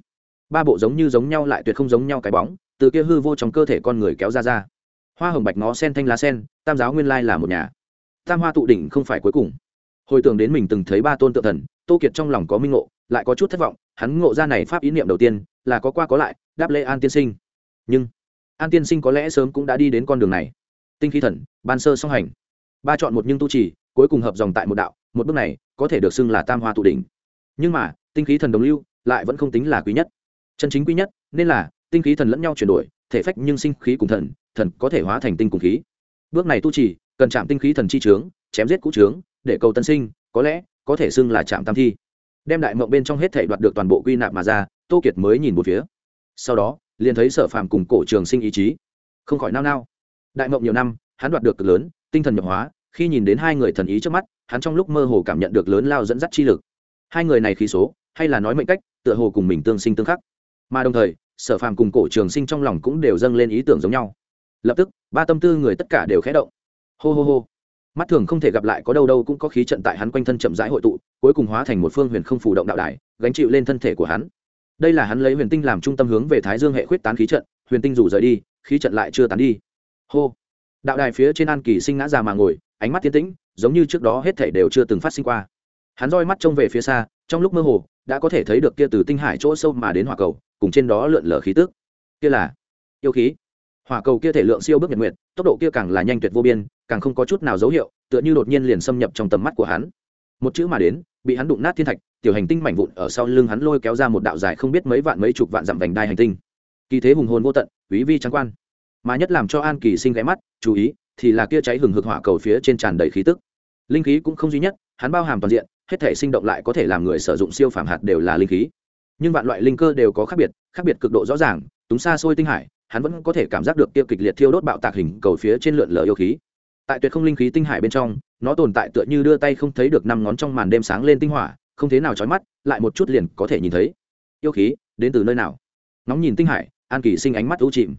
Ba bộ giống như giống nhau lại tuyệt không giống nhau cái bóng, từ kia hư vô trong cơ thể con người kéo ra ra. Hoa hồng bạch ngó sen thanh lá sen, tam giáo nguyên lai là một nhà. Tam hoa tụ đỉnh không phải cuối cùng. Hồi tưởng đến mình từng thấy ba tôn tự thần tô kiệt trong lòng có minh ngộ, lại có chút thất vọng, hắn ngộ ra này pháp ý niệm đầu tiên, là có qua có lại, đáp lễ an tiên sinh. Nhưng, an tiên sinh có lẽ sớm cũng đã đi đến con đường này. Tinh khí thần, ban sơ song hành. Ba chọn một nhưng tu trì, cuối cùng hợp dòng tại một đạo, một bước này, có thể được xưng là tam hoa tụ đỉnh. Nhưng mà, tinh khí thần đồng lưu, lại vẫn không tính là quý nhất. Chân chính quý nhất, nên là, tinh khí thần lẫn nhau chuyển đổi, thể phách nhưng sinh khí cùng thần thần có thể hóa thành tinh cùng khí. Bước này tu trì, cần chạm tinh khí thần chi trướng, chém giết cũ trướng, để cầu tân sinh, có lẽ có thể xưng là chạm tam thi. Đem đại mộng bên trong hết thể đoạt được toàn bộ quy nạp mà ra, tô kiệt mới nhìn một phía. Sau đó, liền thấy sở phàm cùng cổ trường sinh ý chí. Không khỏi nao nao. Đại mộng nhiều năm, hắn đoạt được cực lớn, tinh thần nhập hóa, khi nhìn đến hai người thần ý trước mắt, hắn trong lúc mơ hồ cảm nhận được lớn lao dẫn dắt chi lực. Hai người này khí số, hay là nói mệnh cách, tựa hồ cùng mình tương sinh tương khắc. Mà đồng thời, sở phàm cùng cổ trường sinh trong lòng cũng đều dâng lên ý tưởng giống nhau. Lập tức, ba tâm tư người tất cả đều khẽ động. Hô hô hô mắt thường không thể gặp lại có đâu đâu cũng có khí trận tại hắn quanh thân chậm rãi hội tụ, cuối cùng hóa thành một phương huyền không phủ động đạo đài, gánh chịu lên thân thể của hắn. Đây là hắn lấy huyền tinh làm trung tâm hướng về thái dương hệ khuyết tán khí trận, huyền tinh dù rời đi, khí trận lại chưa tán đi. Hô! Đạo đài phía trên an kỳ sinh ngã già mà ngồi, ánh mắt tiến tĩnh, giống như trước đó hết thể đều chưa từng phát sinh qua. Hắn roi mắt trông về phía xa, trong lúc mơ hồ, đã có thể thấy được kia từ tinh hải chỗ sâu mà đến hỏa cầu, cùng trên đó lượn lờ khí tức. Kia là yêu khí. Hỏa cầu kia thể lượng siêu bước nhật nguyện tốc độ kia càng là nhanh tuyệt vô biên càng không có chút nào dấu hiệu, tựa như đột nhiên liền xâm nhập trong tầm mắt của hắn. Một chữ mà đến, bị hắn đụng nát thiên thạch, tiểu hành tinh mảnh vụn ở sau lưng hắn lôi kéo ra một đạo dài không biết mấy vạn mấy chục vạn dặm vành đai hành tinh. Kỳ thế hùng hồn vô tận, quý vi trắng quan. Mà nhất làm cho an kỳ sinh ghé mắt, chú ý, thì là kia cháy hừng hực hỏa cầu phía trên tràn đầy khí tức. Linh khí cũng không duy nhất, hắn bao hàm toàn diện, hết thể sinh động lại có thể làm người sử dụng siêu phàm hạt đều là linh khí. Nhưng vạn loại linh cơ đều có khác biệt khác biệt cực độ rõ ràng, túng xa xôi tinh hải, hắn vẫn có thể cảm giác được kia kịch liệt thiêu đốt bạo tạc hình cầu phía trên lượn lờ yêu khí tại tuyệt không linh khí tinh hải bên trong, nó tồn tại tựa như đưa tay không thấy được năm ngón trong màn đêm sáng lên tinh hỏa, không thế nào trói mắt, lại một chút liền có thể nhìn thấy. Yêu khí, đến từ nơi nào? Nóng nhìn tinh hải, an kỳ sinh ánh mắt ưu chìm.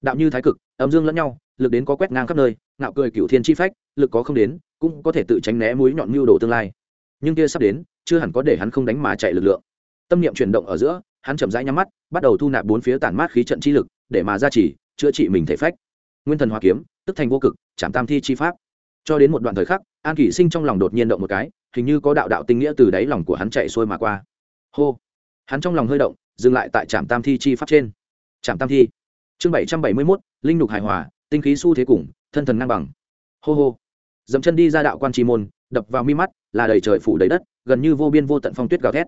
Đạo như thái cực, âm dương lẫn nhau, lực đến có quét ngang khắp nơi, ngạo cười cựu thiên chi phách, lực có không đến, cũng có thể tự tránh né mũi nhọn mưu đồ tương lai. Nhưng kia sắp đến, chưa hẳn có để hắn không đánh mà chạy lực lượng. Tâm niệm chuyển động ở giữa, hắn chậm rãi nhắm mắt, bắt đầu thu nạp bốn phía tản mát khí trận chi lực, để mà ra chỉ chữa trị mình thể phách. Nguyên thần hoa kiếm tức thành vô cực, chạm tam thi chi pháp. Cho đến một đoạn thời khắc, an kỷ sinh trong lòng đột nhiên động một cái, hình như có đạo đạo tinh nghĩa từ đáy lòng của hắn chạy xuôi mà qua. Hô! Hắn trong lòng hơi động, dừng lại tại trạm tam thi chi pháp trên. Trạm tam thi. Chương bảy trăm bảy mươi mốt, linh nục hài hòa, tinh khí s u thế cùng, thân thần ngang bằng. Hô hô! Dẫm chân đi ra đạo quan chi môn, đập vào mi mắt, là đầy trời phủ đầy đất, gần như vô biên vô tận phong tuyết gào thét.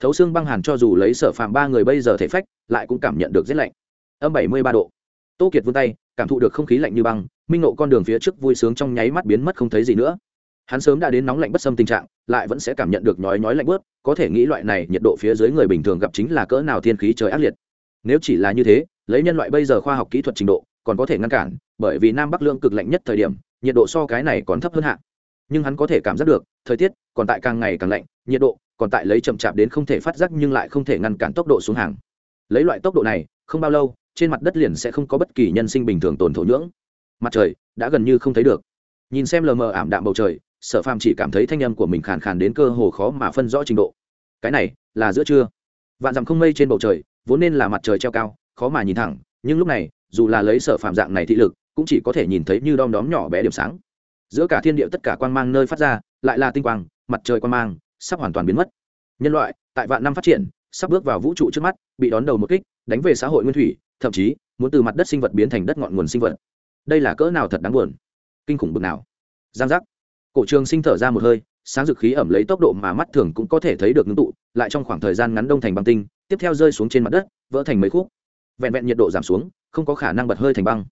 Thấu xương băng hàn cho dù lấy sở phàm ba người bây giờ thể phách, lại cũng cảm nhận được rét lạnh. Âm bảy mươi ba độ. Tô kiệt vươn tay, cảm thụ được không khí lạnh như băng minh nộ con đường phía trước vui sướng trong nháy mắt biến mất không thấy gì nữa. Hắn sớm đã đến nóng lạnh bất xâm tình trạng, lại vẫn sẽ cảm nhận được nhói nhói lạnh bớt, có thể nghĩ loại này nhiệt độ phía dưới người bình thường gặp chính là cỡ nào thiên khí trời ác liệt. Nếu chỉ là như thế, lấy nhân loại bây giờ khoa học kỹ thuật trình độ, còn có thể ngăn cản, bởi vì nam bắc lương cực lạnh nhất thời điểm, nhiệt độ so cái này còn thấp hơn hạn nhưng hắn có thể cảm giác được, thời tiết còn tại càng ngày càng lạnh, nhiệt độ còn tại lấy chậm chạp đến không thể phát giác nhưng lại không thể ngăn cản tốc độ xuống hàng. Lấy loại tốc độ này, không bao lâu, trên mặt đất liền sẽ không có bất kỳ nhân sinh bình thường tồn thổ nhưỡng mặt trời đã gần như không thấy được. Nhìn xem lờ mờ ảm đạm bầu trời, sở phàm chỉ cảm thấy thanh âm của mình khàn khàn đến cơ hồ khó mà phân rõ trình độ. Cái này là giữa trưa. Vạn dặm không mây trên bầu trời, vốn nên là mặt trời treo cao, khó mà nhìn thẳng, nhưng lúc này, dù là lấy sở phàm dạng này thị lực, cũng chỉ có thể nhìn thấy như đom đóm nhỏ bé điểm sáng. Giữa cả thiên địa tất cả quang mang nơi phát ra, lại là tinh quang, mặt trời quang mang, sắp hoàn toàn biến mất. Nhân loại, tại vạn năm phát triển, sắp bước vào vũ trụ trước mắt, bị đón đầu một kích, đánh về xã hội nguyên thủy, thậm chí, muốn từ mặt đất sinh vật biến thành đất ngọn nguồn sinh vật đây là cỡ nào thật đáng buồn. Kinh khủng bực nào. Giang giác. Cổ trường sinh thở ra một hơi, sáng dực khí ẩm lấy tốc độ mà mắt thường cũng có thể thấy được ngưng tụ, lại trong khoảng thời gian ngắn đông thành băng tinh, tiếp theo rơi xuống trên mặt đất, vỡ thành mấy khúc. Vẹn vẹn nhiệt độ giảm xuống, không có khả năng bật hơi thành băng.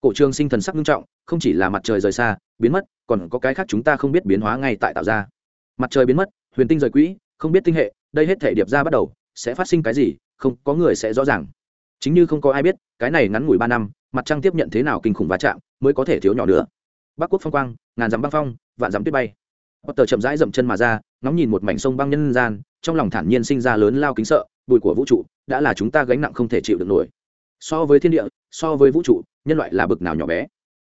Cổ trường sinh thần sắc nghiêm trọng, không chỉ là mặt trời rời xa, biến mất, còn có cái khác chúng ta không biết biến hóa ngay tại tạo ra. Mặt trời biến mất, huyền tinh rời quỹ, không biết tinh hệ, đây hết thể điệp ra bắt đầu, sẽ phát sinh cái gì, không có người sẽ rõ ràng. Chính như không có ai biết, cái này ngắn ngủi ba năm mặt trăng tiếp nhận thế nào kinh khủng va chạm mới có thể thiếu nhỏ nữa. Bắc quốc phong quang, ngàn dặm băng phong, vạn dặm tuyết bay. Tờ chậm rãi dậm chân mà ra, ngóng nhìn một mảnh sông băng nhân gian, trong lòng thản nhiên sinh ra lớn lao kính sợ, bụi của vũ trụ đã là chúng ta gánh nặng không thể chịu được nổi. So với thiên địa, so với vũ trụ, nhân loại là bực nào nhỏ bé.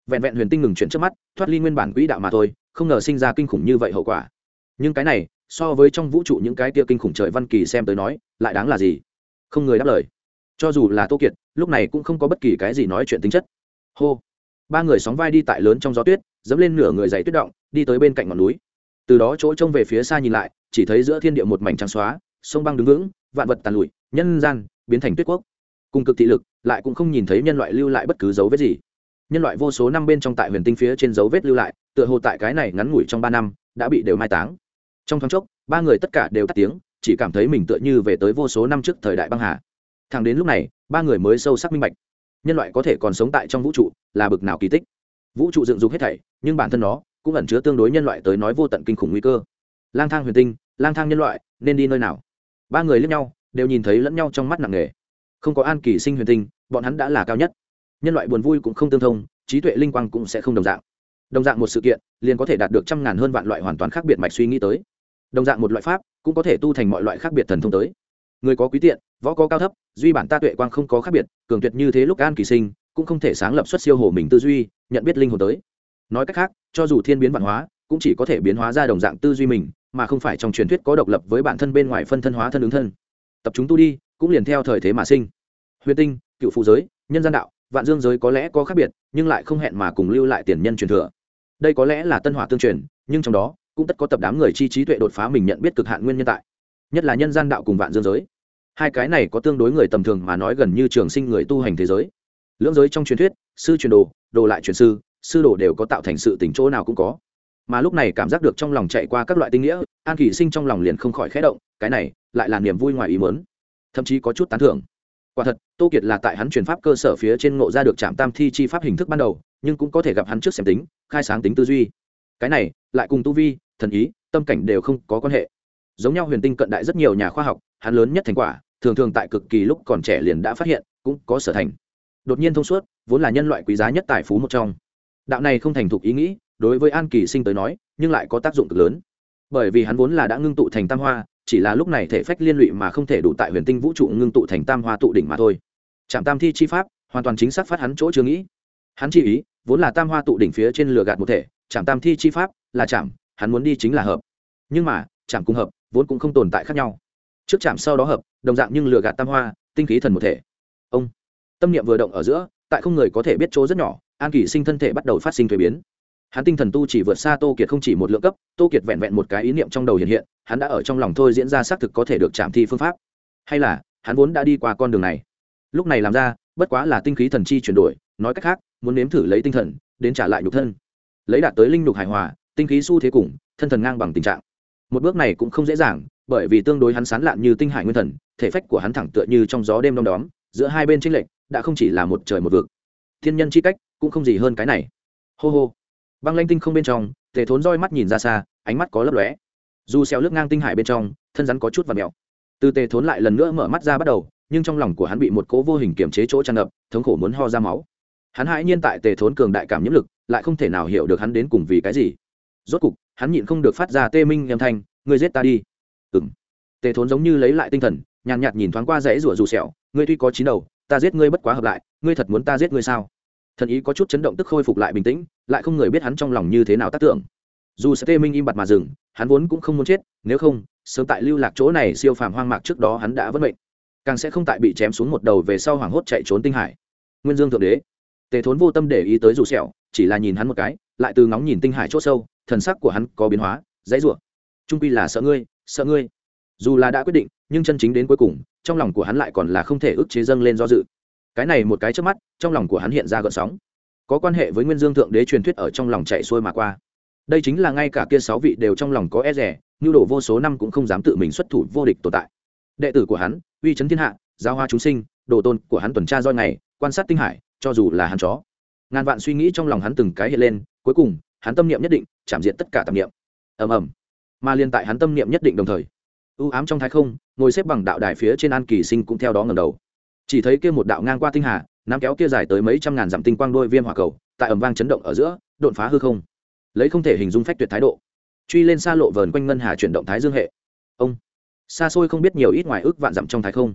Vẹn vẹn huyền tinh ngừng chuyển trước mắt, thoát ly nguyên bản quỹ đạo mà thôi, không ngờ sinh ra kinh khủng như vậy hậu quả. Nhưng cái này, so với trong vũ trụ những cái tia kinh khủng trời văn kỳ xem tới nói, lại đáng là gì? Không người đáp lời. Cho dù là tô kiệt lúc này cũng không có bất kỳ cái gì nói chuyện tính chất. Hô. Ba người sóng vai đi tại lớn trong gió tuyết, dẫm lên nửa người dày tuyết động, đi tới bên cạnh ngọn núi. Từ đó chỗ trông về phía xa nhìn lại, chỉ thấy giữa thiên địa một mảnh trắng xóa, sông băng đứng vững, vạn vật tàn lụi, nhân gian biến thành tuyết quốc. Cùng cực thị lực, lại cũng không nhìn thấy nhân loại lưu lại bất cứ dấu vết gì. Nhân loại vô số năm bên trong tại huyền tinh phía trên dấu vết lưu lại, tựa hồ tại cái này ngắn ngủi trong ba năm, đã bị đều mai táng. Trong thoáng chốc, ba người tất cả đều tắt tiếng, chỉ cảm thấy mình tựa như về tới vô số năm trước thời đại băng hà thẳng đến lúc này, ba người mới sâu sắc minh bạch. Nhân loại có thể còn sống tại trong vũ trụ là bực nào kỳ tích. Vũ trụ dựng dục hết thảy, nhưng bản thân nó cũng ẩn chứa tương đối nhân loại tới nói vô tận kinh khủng nguy cơ. Lang thang huyền tinh, lang thang nhân loại, nên đi nơi nào? Ba người lẫn nhau, đều nhìn thấy lẫn nhau trong mắt nặng nề. Không có an kỳ sinh huyền tinh, bọn hắn đã là cao nhất. Nhân loại buồn vui cũng không tương thông, trí tuệ linh quang cũng sẽ không đồng dạng. Đồng dạng một sự kiện, liền có thể đạt được trăm ngàn hơn vạn loại hoàn toàn khác biệt mạch suy nghĩ tới. Đồng dạng một loại pháp, cũng có thể tu thành mọi loại khác biệt thần thông tới. Người có quý tiện võ có cao thấp, duy bản ta tuệ quang không có khác biệt, cường tuyệt như thế lúc an kỳ sinh, cũng không thể sáng lập xuất siêu hồ mình tư duy, nhận biết linh hồn tới. Nói cách khác, cho dù thiên biến văn hóa, cũng chỉ có thể biến hóa ra đồng dạng tư duy mình, mà không phải trong truyền thuyết có độc lập với bản thân bên ngoài phân thân hóa thân ứng thân. Tập chúng tu đi, cũng liền theo thời thế mà sinh. Huyền tinh, cựu phụ giới, nhân gian đạo, vạn dương giới có lẽ có khác biệt, nhưng lại không hẹn mà cùng lưu lại tiền nhân truyền thừa. Đây có lẽ là tân hỏa tương truyền, nhưng trong đó, cũng tất có tập đám người chi trí tuệ đột phá mình nhận biết cực hạn nguyên nhân tại. Nhất là nhân gian đạo cùng vạn dương giới hai cái này có tương đối người tầm thường mà nói gần như trường sinh người tu hành thế giới. Lưỡng giới trong truyền thuyết, sư truyền đồ đồ lại truyền sư sư đồ đều có tạo thành sự tỉnh chỗ nào cũng có. Mà lúc này cảm giác được trong lòng chạy qua các loại tinh nghĩa, an kỷ sinh trong lòng liền không khỏi khẽ động, cái này lại là niềm vui ngoài ý mớn thậm chí có chút tán thưởng. Quả thật, tô kiệt là tại hắn truyền pháp cơ sở phía trên ngộ ra được trạm tam thi chi pháp hình thức ban đầu, nhưng cũng có thể gặp hắn trước xem tính, khai sáng tính tư duy. Cái này, lại cùng tu vi, thần ý, tâm cảnh đều không có quan hệ. Giống nhau huyền tinh cận đại rất nhiều nhà khoa học, hắn lớn nhất thành quả thường thường tại cực kỳ lúc còn trẻ liền đã phát hiện, cũng có sở thành. Đột nhiên thông suốt, vốn là nhân loại quý giá nhất tài phú một trong. Đạo này không thành thục ý nghĩ, đối với an kỳ sinh tới nói, nhưng lại có tác dụng cực lớn. Bởi vì hắn vốn là đã ngưng tụ thành tam hoa, chỉ là lúc này thể phách liên lụy mà không thể đủ tại huyền tinh vũ trụ ngưng tụ thành tam hoa tụ đỉnh mà thôi. Trạm tam thi chi pháp, hoàn toàn chính xác phát hắn chỗ chưa nghĩ. Hắn chi ý, vốn là tam hoa tụ đỉnh phía trên lửa gạt một thể, trạm tam thi chi pháp là trạm, hắn muốn đi chính là hợp. Nhưng mà, trạm cùng hợp, vốn cũng không tồn tại khác nhau trước chạm sau đó hợp, đồng dạng nhưng lừa gạt tam hoa, tinh khí thần một thể. Ông, tâm niệm vừa động ở giữa, tại không người có thể biết chỗ rất nhỏ, an kỳ sinh thân thể bắt đầu phát sinh thuế biến. Hắn tinh thần tu chỉ vượt xa tô kiệt không chỉ một lượng cấp, tô kiệt vẹn vẹn một cái ý niệm trong đầu hiện hiện, hắn đã ở trong lòng thôi diễn ra xác thực có thể được chạm thi phương pháp. Hay là, hắn vốn đã đi qua con đường này. Lúc này làm ra, bất quá là tinh khí thần chi chuyển đổi, nói cách khác, muốn nếm thử lấy tinh thần, đến trả lại nhục thân. Lấy đạt tới linh nhục hài hòa, tinh khí xu thế cùng, thân thần ngang bằng tình trạng. Một bước này cũng không dễ dàng bởi vì tương đối hắn sán lạn như tinh hải nguyên thần, thể phách của hắn thẳng tựa như trong gió đêm đom đóm, giữa hai bên tranh lệch, đã không chỉ là một trời một vực. Thiên nhân chi cách, cũng không gì hơn cái này. Hô hô. Băng lanh tinh không bên trong, tề thốn roi mắt nhìn ra xa, ánh mắt có lấp lóe. Dù xéo lướt ngang tinh hải bên trong, thân rắn có chút và mèo. Từ tề thốn lại lần nữa mở mắt ra bắt đầu, nhưng trong lòng của hắn bị một cỗ vô hình kiềm chế chỗ tràn ngập, thống khổ muốn ho ra máu. Hắn hãi nhiên tại tề thốn cường đại cảm nhiễm lực, lại không thể nào hiểu được hắn đến cùng vì cái gì. Rốt cục, hắn nhịn không được phát ra tê minh âm thanh, ngươi giết ta đi ừm. Tề thốn giống như lấy lại tinh thần, nhàn nhạt nhìn thoáng qua rẽ rủa rủ sẹo, ngươi tuy có chín đầu, ta giết ngươi bất quá hợp lại, ngươi thật muốn ta giết ngươi sao? Thần ý có chút chấn động tức khôi phục lại bình tĩnh, lại không người biết hắn trong lòng như thế nào tác tưởng. Dù sẽ tê minh im bặt mà dừng, hắn vốn cũng không muốn chết, nếu không, sớm tại lưu lạc chỗ này siêu phàm hoang mạc trước đó hắn đã vẫn mệnh. Càng sẽ không tại bị chém xuống một đầu về sau hoảng hốt chạy trốn tinh hải. Nguyên dương thượng đế. Tề thốn vô tâm để ý tới dù sẹo, chỉ là nhìn hắn một cái, lại từ ngóng nhìn tinh hải chỗ sâu, thần sắc của hắn có biến hóa, dãy rủa. Trung quy là sợ ngươi sợ ngươi. Dù là đã quyết định, nhưng chân chính đến cuối cùng, trong lòng của hắn lại còn là không thể ức chế dâng lên do dự. Cái này một cái trước mắt, trong lòng của hắn hiện ra gợn sóng. Có quan hệ với nguyên dương thượng đế truyền thuyết ở trong lòng chạy xuôi mà qua. Đây chính là ngay cả kia sáu vị đều trong lòng có e rẻ, nhu đổ vô số năm cũng không dám tự mình xuất thủ vô địch tồn tại. Đệ tử của hắn, uy chấn thiên hạ giáo hoa chúng sinh, đồ tôn của hắn tuần tra roi ngày, quan sát tinh hải, cho dù là hắn chó. Ngàn vạn suy nghĩ trong lòng hắn từng cái hiện lên, cuối cùng, hắn tâm niệm nhất định, chạm diện tất cả tạp niệm. Ầm ầm mà liên tại hắn tâm niệm nhất định đồng thời. U ám trong thái không, ngồi xếp bằng đạo đài phía trên an kỳ sinh cũng theo đó ngầm đầu. Chỉ thấy kia một đạo ngang qua tinh hà, nắm kéo kia dài tới mấy trăm ngàn dặm tinh quang đôi viêm hỏa cầu, tại ầm vang chấn động ở giữa, đột phá hư không. Lấy không thể hình dung phách tuyệt thái độ. Truy lên xa lộ vờn quanh ngân hà chuyển động thái dương hệ. Ông. Xa xôi không biết nhiều ít ngoài ước vạn dặm trong thái không.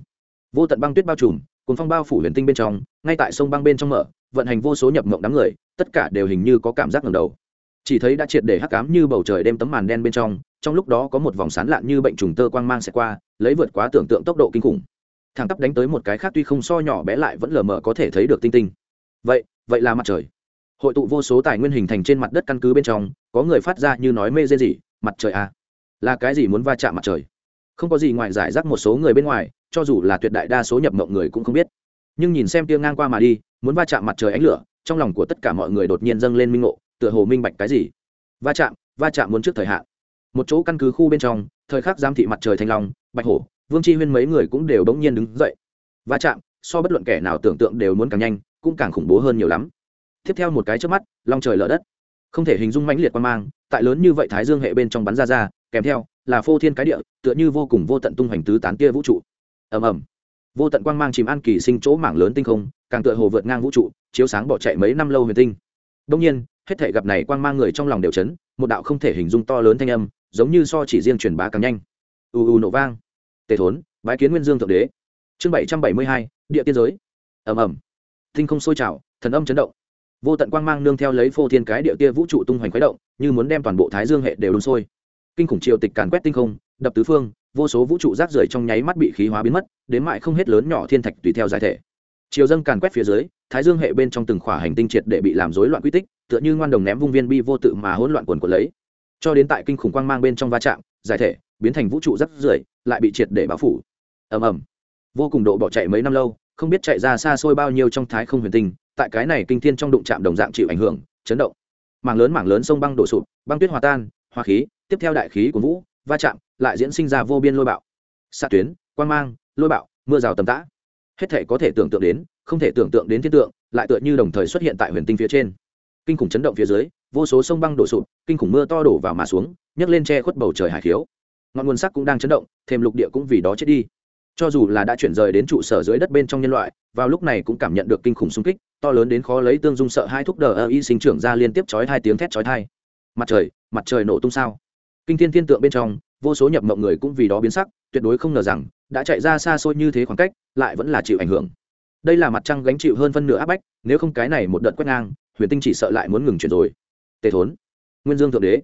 Vô tận băng tuyết bao trùm cùng phong bao phủ huyền tinh bên trong, ngay tại sông băng bên trong mở, vận hành vô số nhập mộng đám người, tất cả đều hình như có cảm giác ngầm đầu. Chỉ thấy đã triệt để hắc cám như bầu trời đêm tấm màn đen bên trong trong lúc đó có một vòng sán lạn như bệnh trùng tơ quang mang sẽ qua, lấy vượt quá tưởng tượng tốc độ kinh khủng. Thẳng tắp đánh tới một cái khác tuy không so nhỏ bé lại vẫn lờ mờ có thể thấy được tinh tinh. Vậy vậy là mặt trời. Hội tụ vô số tài nguyên hình thành trên mặt đất căn cứ bên trong, có người phát ra như nói mê dê gì, mặt trời à là cái gì muốn va chạm mặt trời? Không có gì ngoài giải rác một số người bên ngoài, cho dù là tuyệt đại đa số nhập mộng người cũng không biết. Nhưng nhìn xem tia ngang qua mà đi, muốn va chạm mặt trời ánh lửa, trong lòng của tất cả mọi người đột nhiên dâng lên minh ngộ, tựa hồ minh bạch cái gì. Va chạm va chạm muốn trước thời hạn một chỗ căn cứ khu bên trong, thời khắc giám thị mặt trời thanh long, bạch hổ, vương chi huyên mấy người cũng đều bỗng nhiên đứng dậy. Va chạm, so bất luận kẻ nào tưởng tượng đều muốn càng nhanh, cũng càng khủng bố hơn nhiều lắm. Tiếp theo một cái trước mắt, long trời lở đất. Không thể hình dung mãnh liệt quan mang, tại lớn như vậy thái dương hệ bên trong bắn ra ra, kèm theo, là phô thiên cái địa, tựa như vô cùng vô tận tung hoành tứ tán kia vũ trụ. Ầm ầm. Vô tận quang mang chìm an kỳ sinh chỗ mảng lớn tinh không, càng tựa hồ vượt ngang vũ trụ, chiếu sáng bỏ chạy mấy năm lâu huyền tinh. Đông nhiên, hết thể gặp này quang mang người trong lòng đều chấn, một đạo không thể hình dung to lớn thanh âm giống như so chỉ riêng truyền bá càng nhanh. U u nổ vang. Tề thốn, bái kiến nguyên dương thượng đế. Chương bảy trăm bảy mươi hai, địa tiên giới. Ầm ầm. Tinh không sôi trào, thần âm chấn động. Vô tận quang mang nương theo lấy phô thiên cái địa kia vũ trụ tung hoành khuấy động, như muốn đem toàn bộ thái dương hệ đều đun sôi. Kinh khủng triều tịch càn quét tinh không, đập tứ phương, vô số vũ trụ rác rưởi trong nháy mắt bị khí hóa biến mất, đến mại không hết lớn nhỏ thiên thạch tùy theo giải thể. Triều dâng càn quét phía dưới, thái dương hệ bên trong từng khỏa hành tinh triệt để bị làm rối loạn quy tích, tựa như ngoan đồng ném vung viên bi vô tự mà hỗn loạn quần của lấy cho đến tại kinh khủng quang mang bên trong va chạm, giải thể, biến thành vũ trụ rắc rưởi, lại bị triệt để bao phủ. Ầm ầm. Vô cùng độ bỏ chạy mấy năm lâu, không biết chạy ra xa xôi bao nhiêu trong thái không huyền tinh, tại cái này kinh thiên trong đụng chạm đồng dạng chịu ảnh hưởng, chấn động. Mảng lớn mảng lớn sông băng đổ sụp, băng tuyết hòa tan hoa khí, tiếp theo đại khí của vũ, va chạm, lại diễn sinh ra vô biên lôi bạo. Xạ tuyến quan mang, lôi bạo, mưa rào tầm tã. Hết thể có thể tưởng tượng đến, không thể tưởng tượng đến thiên tượng, lại tựa như đồng thời xuất hiện tại huyền tinh phía trên kinh khủng chấn động phía dưới, vô số sông băng đổ sụp, kinh khủng mưa to đổ vào mà xuống, nhấc lên che khuất bầu trời hải khiếu. Ngọn nguồn sắc cũng đang chấn động, thêm lục địa cũng vì đó chết đi. Cho dù là đã chuyển rời đến trụ sở dưới đất bên trong nhân loại, vào lúc này cũng cảm nhận được kinh khủng xung kích, to lớn đến khó lấy tương dung sợ hai thúc đờ ơ y sinh trưởng ra liên tiếp chói hai tiếng thét chói thai mặt trời mặt trời nổ tung sao? Kinh thiên thiên tượng bên trong, vô số nhập mộng người cũng vì đó biến sắc, tuyệt đối không ngờ rằng, đã chạy ra xa xôi như thế khoảng cách, lại vẫn là chịu ảnh hưởng. Đây là mặt trăng gánh chịu hơn phân nửa áp bách, nếu không cái này một đợt quét ngang huyền tinh chỉ sợ lại muốn ngừng chuyển rồi. Tề thốn, nguyên dương thượng đế,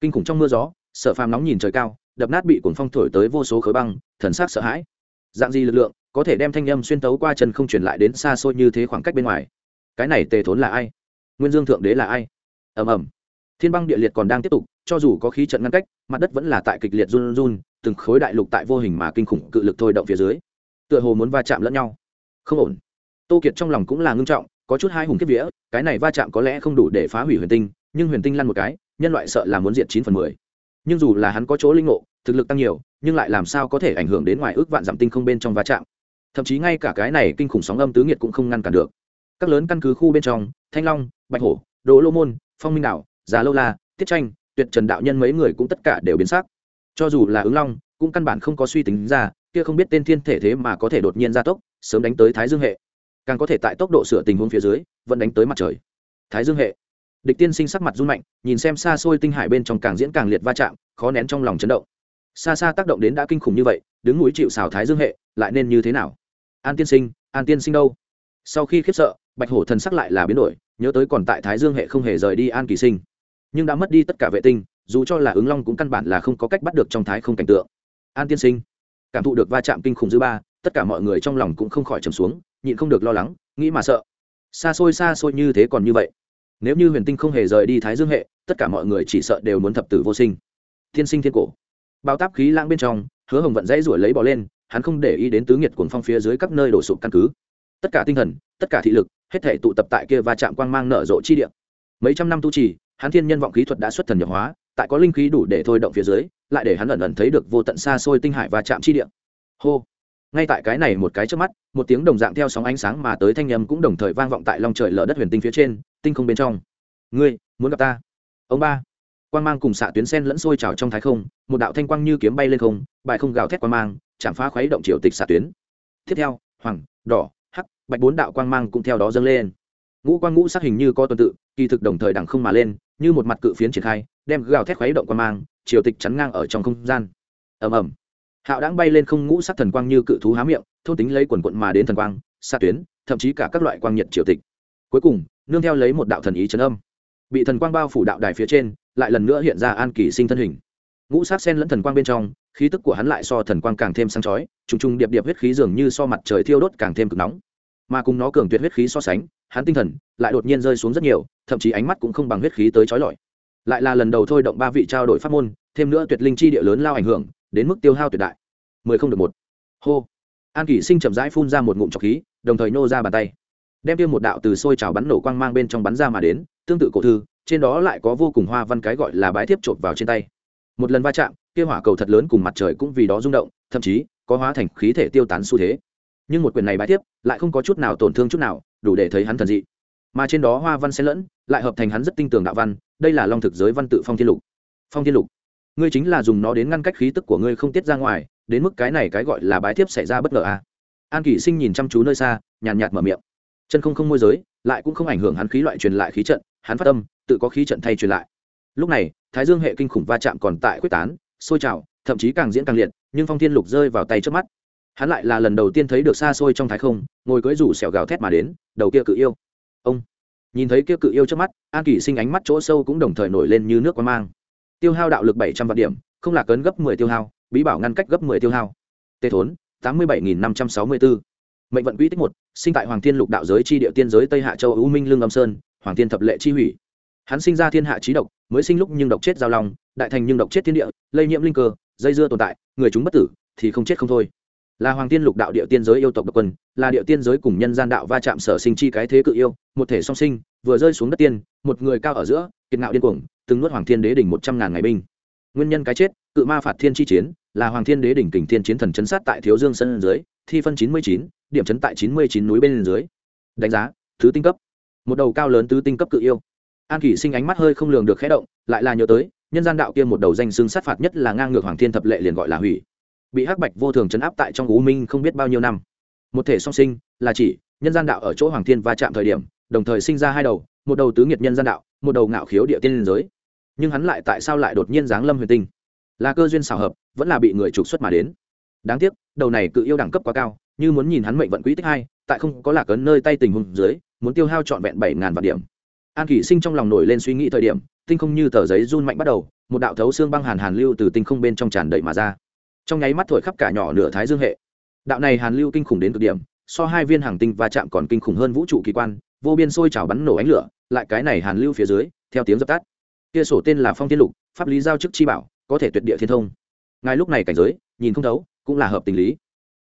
kinh khủng trong mưa gió, sợ phàm nóng nhìn trời cao, đập nát bị cuồng phong thổi tới vô số khối băng, thần sắc sợ hãi. Dạng gì lực lượng có thể đem thanh âm xuyên tấu qua chân không truyền lại đến xa xôi như thế khoảng cách bên ngoài? Cái này tề thốn là ai? Nguyên dương thượng đế là ai? Ầm ầm. Thiên băng địa liệt còn đang tiếp tục, cho dù có khí trận ngăn cách, mặt đất vẫn là tại kịch liệt run run, từng khối đại lục tại vô hình mà kinh khủng cự lực thôi động phía dưới. Tựa hồ muốn va chạm lẫn nhau. Không ổn. Tô kiệt trong lòng cũng là ngưng trọng có chút hai hùng kiếp vía, cái này va chạm có lẽ không đủ để phá hủy huyền tinh, nhưng huyền tinh lăn một cái, nhân loại sợ là muốn diệt chín phần mười. Nhưng dù là hắn có chỗ linh ngộ, thực lực tăng nhiều, nhưng lại làm sao có thể ảnh hưởng đến ngoài ước vạn giảm tinh không bên trong va chạm. Thậm chí ngay cả cái này kinh khủng sóng âm tứ nghiệt cũng không ngăn cản được. Các lớn căn cứ khu bên trong, thanh long, bạch hổ, đỗ lô môn, phong minh đạo già lâu la, tiết tranh, tuyệt trần đạo nhân mấy người cũng tất cả đều biến sắc. Cho dù là ứng long, cũng căn bản không có suy tính ra, kia không biết tên thiên thể thế mà có thể đột nhiên gia tốc, sớm đánh tới thái dương hệ càng có thể tại tốc độ sửa tình huống phía dưới, vẫn đánh tới mặt trời. Thái dương hệ. Địch tiên sinh sắc mặt run mạnh, nhìn xem xa xôi tinh hải bên trong càng diễn càng liệt va chạm, khó nén trong lòng chấn động. Xa xa tác động đến đã kinh khủng như vậy, đứng núi chịu xào thái dương hệ, lại nên như thế nào? An tiên sinh, an tiên sinh đâu? Sau khi khiếp sợ, bạch hổ thần sắc lại là biến đổi, nhớ tới còn tại thái dương hệ không hề rời đi an kỳ sinh. Nhưng đã mất đi tất cả vệ tinh, dù cho là ứng long cũng căn bản là không có cách bắt được trong thái không cảnh tượng. An tiên sinh, cảm thụ được va chạm kinh khủng dư ba, tất cả mọi người trong lòng cũng không khỏi trầm xuống nhịn không được lo lắng, nghĩ mà sợ. Xa xôi xa xôi như thế còn như vậy. Nếu như huyền tinh không hề rời đi thái dương hệ, tất cả mọi người chỉ sợ đều muốn thập tử vô sinh. Thiên sinh thiên cổ. Bao táp khí lãng bên trong, hứa hồng vận dãy ruổi lấy bỏ lên, hắn không để ý đến tứ nghiệt cuồng phong phía dưới các nơi đổ sụp căn cứ. Tất cả tinh thần, tất cả thị lực, hết thể tụ tập tại kia và chạm quang mang nở rộ chi địa. Mấy trăm năm tu trì, hắn thiên nhân vọng khí thuật đã xuất thần nhập hóa, tại có linh khí đủ để thôi động phía dưới, lại để hắn ẩn ẩn thấy được vô tận xa xôi tinh hải và chạm chi địa. Hô ngay tại cái này một cái trước mắt, một tiếng đồng dạng theo sóng ánh sáng mà tới thanh âm cũng đồng thời vang vọng tại long trời lở đất huyền tinh phía trên, tinh không bên trong. Ngươi, muốn gặp ta? Ông ba. Quang mang cùng xạ tuyến sen lẫn sôi trào trong thái không, một đạo thanh quang như kiếm bay lên không, bài không gào thét quang mang, chạm phá khuấy động triều tịch xạ tuyến. Tiếp theo, hoàng, đỏ, hắc, bạch bốn đạo quang mang cũng theo đó dâng lên. Ngũ quang ngũ sắc hình như có tuần tự, kỳ thực đồng thời đẳng không mà lên, như một mặt cự phiến triển khai, đem gào thét khuấy động quang mang, triều tịch chắn ngang ở trong không gian. Ầm ầm hạo đáng bay lên không ngũ sắc thần quang như cự thú há miệng, thôn tính lấy quần quận mà đến thần quang xa tuyến, thậm chí cả các loại quang nhiệt triều tịch. Cuối cùng, nương theo lấy một đạo thần ý trấn âm. Bị thần quang bao phủ đạo đài phía trên, lại lần nữa hiện ra an kỳ sinh thân hình. Ngũ sát sen lẫn thần quang bên trong, khí tức của hắn lại so thần quang càng thêm sáng chói, trùng trùng điệp điệp huyết khí dường như so mặt trời thiêu đốt càng thêm cực nóng. Mà cùng nó cường tuyệt huyết khí so sánh, hắn tinh thần lại đột nhiên rơi xuống rất nhiều, thậm chí ánh mắt cũng không bằng huyết khí tới chói lọi. Lại là lần đầu thôi động ba vị trao đổi pháp môn, thêm nữa tuyệt linh chi địa lớn lao ảnh hưởng đến mức tiêu hao tuyệt đại. Mười không được một. Hô. An kỷ sinh chậm rãi phun ra một ngụm trọc khí, đồng thời nô ra bàn tay. Đem tiêm một đạo từ sôi trào bắn nổ quang mang bên trong bắn ra mà đến, tương tự cổ thư, trên đó lại có vô cùng hoa văn cái gọi là bái thiếp trộn vào trên tay. Một lần va chạm, kia hỏa cầu thật lớn cùng mặt trời cũng vì đó rung động, thậm chí có hóa thành khí thể tiêu tán xu thế. Nhưng một quyền này bái tiếp lại không có chút nào tổn thương chút nào, đủ để thấy hắn thần dị. Mà trên đó hoa văn xen lẫn, lại hợp thành hắn rất tinh tường đạo văn, đây là long thực giới văn tự phong thiên lục. Phong thiên lục ngươi chính là dùng nó đến ngăn cách khí tức của ngươi không tiết ra ngoài, đến mức cái này cái gọi là bái thiếp xảy ra bất ngờ à. an kỷ sinh nhìn chăm chú nơi xa, nhàn nhạt mở miệng. Chân không không môi giới, lại cũng không ảnh hưởng hắn khí loại truyền lại khí trận, hắn phát tâm, tự có khí trận thay truyền lại. Lúc này, thái dương hệ kinh khủng va chạm còn tại quyết tán, sôi trào, thậm chí càng diễn càng liệt, nhưng phong thiên lục rơi vào tay trước mắt. Hắn lại là lần đầu tiên thấy được xa xôi trong thái không, ngồi cưỡi rủ xẻo gào thét mà đến, đầu kia cự yêu. Ông, nhìn thấy kia cự yêu trước mắt, an kỷ sinh ánh mắt chỗ sâu cũng đồng thời nổi lên như nước quá mang tiêu hao đạo lực bảy trăm vạn điểm, không là cấn gấp mười tiêu hao, bí bảo ngăn cách gấp mười tiêu hao. Tê thốn, tám mươi bảy nghìn năm trăm sáu mươi bốn mệnh vận quỹ tích một, sinh tại hoàng thiên lục đạo giới chi địa tiên giới tây hạ châu ưu minh lương âm sơn, hoàng thiên thập lệ chi hủy. Hắn sinh ra thiên hạ trí độc, mới sinh lúc nhưng độc chết giao long, đại thành nhưng độc chết thiên địa, lây nhiễm linh cơ, dây dưa tồn tại, người chúng bất tử thì không chết không thôi. Là hoàng tiên lục đạo địa tiên giới yêu tộc độc quân, là địa tiên giới cùng nhân gian đạo va chạm sở sinh chi cái thế cự yêu, một thể song sinh, vừa rơi xuống đất tiên, một người cao ở giữa, kiệt ngạo điên cuồng từng nuốt hoàng thiên đế đỉnh một trăm ngàn ngày binh. Nguyên nhân cái chết, cự ma phạt thiên chi chiến, là hoàng thiên đế đỉnh kình thiên chiến thần chấn sát tại thiếu dương sân dưới, thi phân chín mươi chín, điểm chấn tại chín mươi chín núi bên dưới. Đánh giá thứ tinh cấp. Một đầu cao lớn tứ tinh cấp cự yêu. An kỷ sinh ánh mắt hơi không lường được khẽ động, lại là nhớ tới, nhân gian đạo kia một đầu danh xưng sát phạt nhất là ngang ngược hoàng thiên thập lệ liền gọi là hủy. Bị hắc bạch vô thường chấn áp tại trong u minh không biết bao nhiêu năm. Một thể song sinh, là chỉ, nhân gian đạo ở chỗ hoàng thiên va chạm thời điểm, đồng thời sinh ra hai đầu, một đầu tứ nghiệt nhân gian đạo, một đầu ngạo khiếu địa tiên liên giới nhưng hắn lại tại sao lại đột nhiên giáng lâm huyền tinh? Là cơ duyên xảo hợp, vẫn là bị người trục xuất mà đến. Đáng tiếc, đầu này cự yêu đẳng cấp quá cao, như muốn nhìn hắn mệnh vận quỹ tích hai, tại không có lạc ấn nơi tay tình huống dưới, muốn tiêu hao trọn vẹn bảy ngàn vạn điểm. An kỷ sinh trong lòng nổi lên suy nghĩ thời điểm, tinh không như tờ giấy run mạnh bắt đầu, một đạo thấu xương băng hàn hàn lưu từ tinh không bên trong tràn đầy mà ra. Trong nháy mắt thổi khắp cả nhỏ nửa thái dương hệ. Đạo này hàn lưu kinh khủng đến cực điểm, so hai viên hàng tinh va chạm còn kinh khủng hơn vũ trụ kỳ quan, vô biên sôi trào bắn nổ ánh lửa, lại cái này hàn lưu phía dưới, theo tiếng dập tắt kia sổ tên là phong tiên lục, pháp lý giao chức chi bảo, có thể tuyệt địa thiên thông. Ngài lúc này cảnh giới, nhìn không thấu, cũng là hợp tình lý.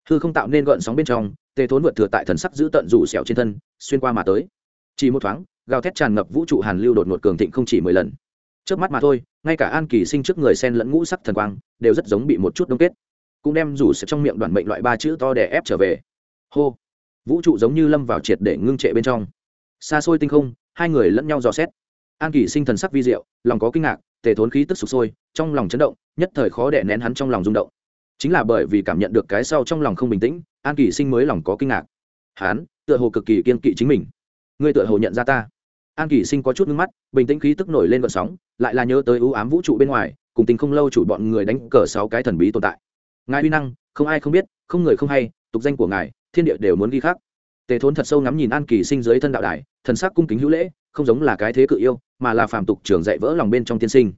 Hư không tạo nên gợn sóng bên trong tê thốn vượt thừa tại thần sắc giữ tận rủ xẻo trên thân, xuyên qua mà tới. Chỉ một thoáng, gào thét tràn ngập vũ trụ hàn lưu đột ngột cường thịnh không chỉ mười lần. Trước mắt mà thôi, ngay cả an kỳ sinh trước người sen lẫn ngũ sắc thần quang, đều rất giống bị một chút đông kết. Cũng đem rủ xẻo trong miệng đoàn mệnh loại ba chữ to đè ép trở về. Hô! Vũ trụ giống như lâm vào triệt để ngưng trệ bên trong. Xa xôi tinh không, hai người lẫn nhau dò xét an kỳ sinh thần sắc vi diệu, lòng có kinh ngạc, tề thốn khí tức sụp sôi, trong lòng chấn động, nhất thời khó đẻ nén hắn trong lòng rung động. Chính là bởi vì cảm nhận được cái sau trong lòng không bình tĩnh, an kỳ sinh mới lòng có kinh ngạc. Hắn, tựa hồ cực kỳ kiên kỵ chính mình. Ngươi tựa hồ nhận ra ta. An kỳ sinh có chút ngưng mắt, bình tĩnh khí tức nổi lên vận sóng, lại là nhớ tới ưu ám vũ trụ bên ngoài, cùng tình không lâu chủ bọn người đánh cờ sáu cái thần bí tồn tại. Ngài uy năng, không ai không biết, không người không hay, tục danh của ngài, thiên địa đều muốn ghi khắc tề thốn thật sâu ngắm nhìn an kỳ sinh dưới thân đạo đài, thần sắc cung kính hữu lễ, không giống là cái thế cự yêu, mà là phàm tục trường dạy vỡ lòng bên trong tiên sinh.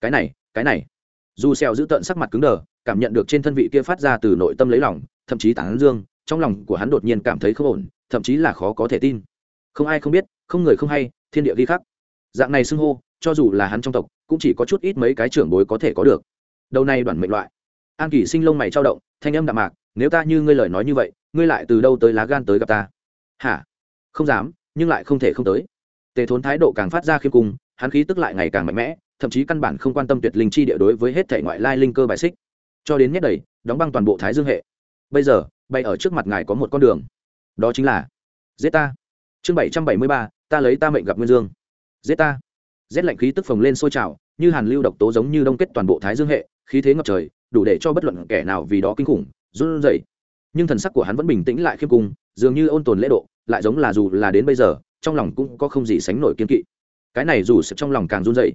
Cái này cái này. Dù xèo giữ tận sắc mặt cứng đờ, cảm nhận được trên thân vị kia phát ra từ nội tâm lấy lòng, thậm chí tán dương, trong lòng của hắn đột nhiên cảm thấy không ổn, thậm chí là khó có thể tin. Không ai không biết, không người không hay, thiên địa ghi khắc. Dạng này xưng hô, cho dù là hắn trong tộc, cũng chỉ có chút ít mấy cái trưởng bối có thể có được. Đầu này đoàn mệnh loại. An kỷ sinh lông mày trao động, thanh âm đạm mạc, nếu ta như ngươi lời nói như vậy, ngươi lại từ đâu tới lá gan tới gặp ta? Hả? Không dám, nhưng lại không thể không tới. Tề thốn thái độ càng phát ra khiêm cung, hắn khí tức lại ngày càng mạnh mẽ, thậm chí căn bản không quan tâm tuyệt linh chi địa đối với hết thể ngoại lai linh cơ bài xích. Cho đến nhét đầy, đóng băng toàn bộ thái dương hệ. Bây giờ, bay ở trước mặt ngài có một con đường. Đó chính là, giết ta. Chương bảy trăm bảy mươi ba, ta lấy ta mệnh gặp nguyên dương. Giết ta. Rét lạnh khí tức phồng lên sôi trào, như hàn lưu độc tố giống như đông kết toàn bộ thái dương hệ, khí thế ngập trời, đủ để cho bất luận kẻ nào vì đó kinh khủng, run rẩy. Nhưng thần sắc của hắn vẫn bình tĩnh lại khiêm cung, dường như ôn tồn lễ độ lại giống là dù là đến bây giờ, trong lòng cũng có không gì sánh nổi kiên kỵ. Cái này dù sập trong lòng càng run rẩy.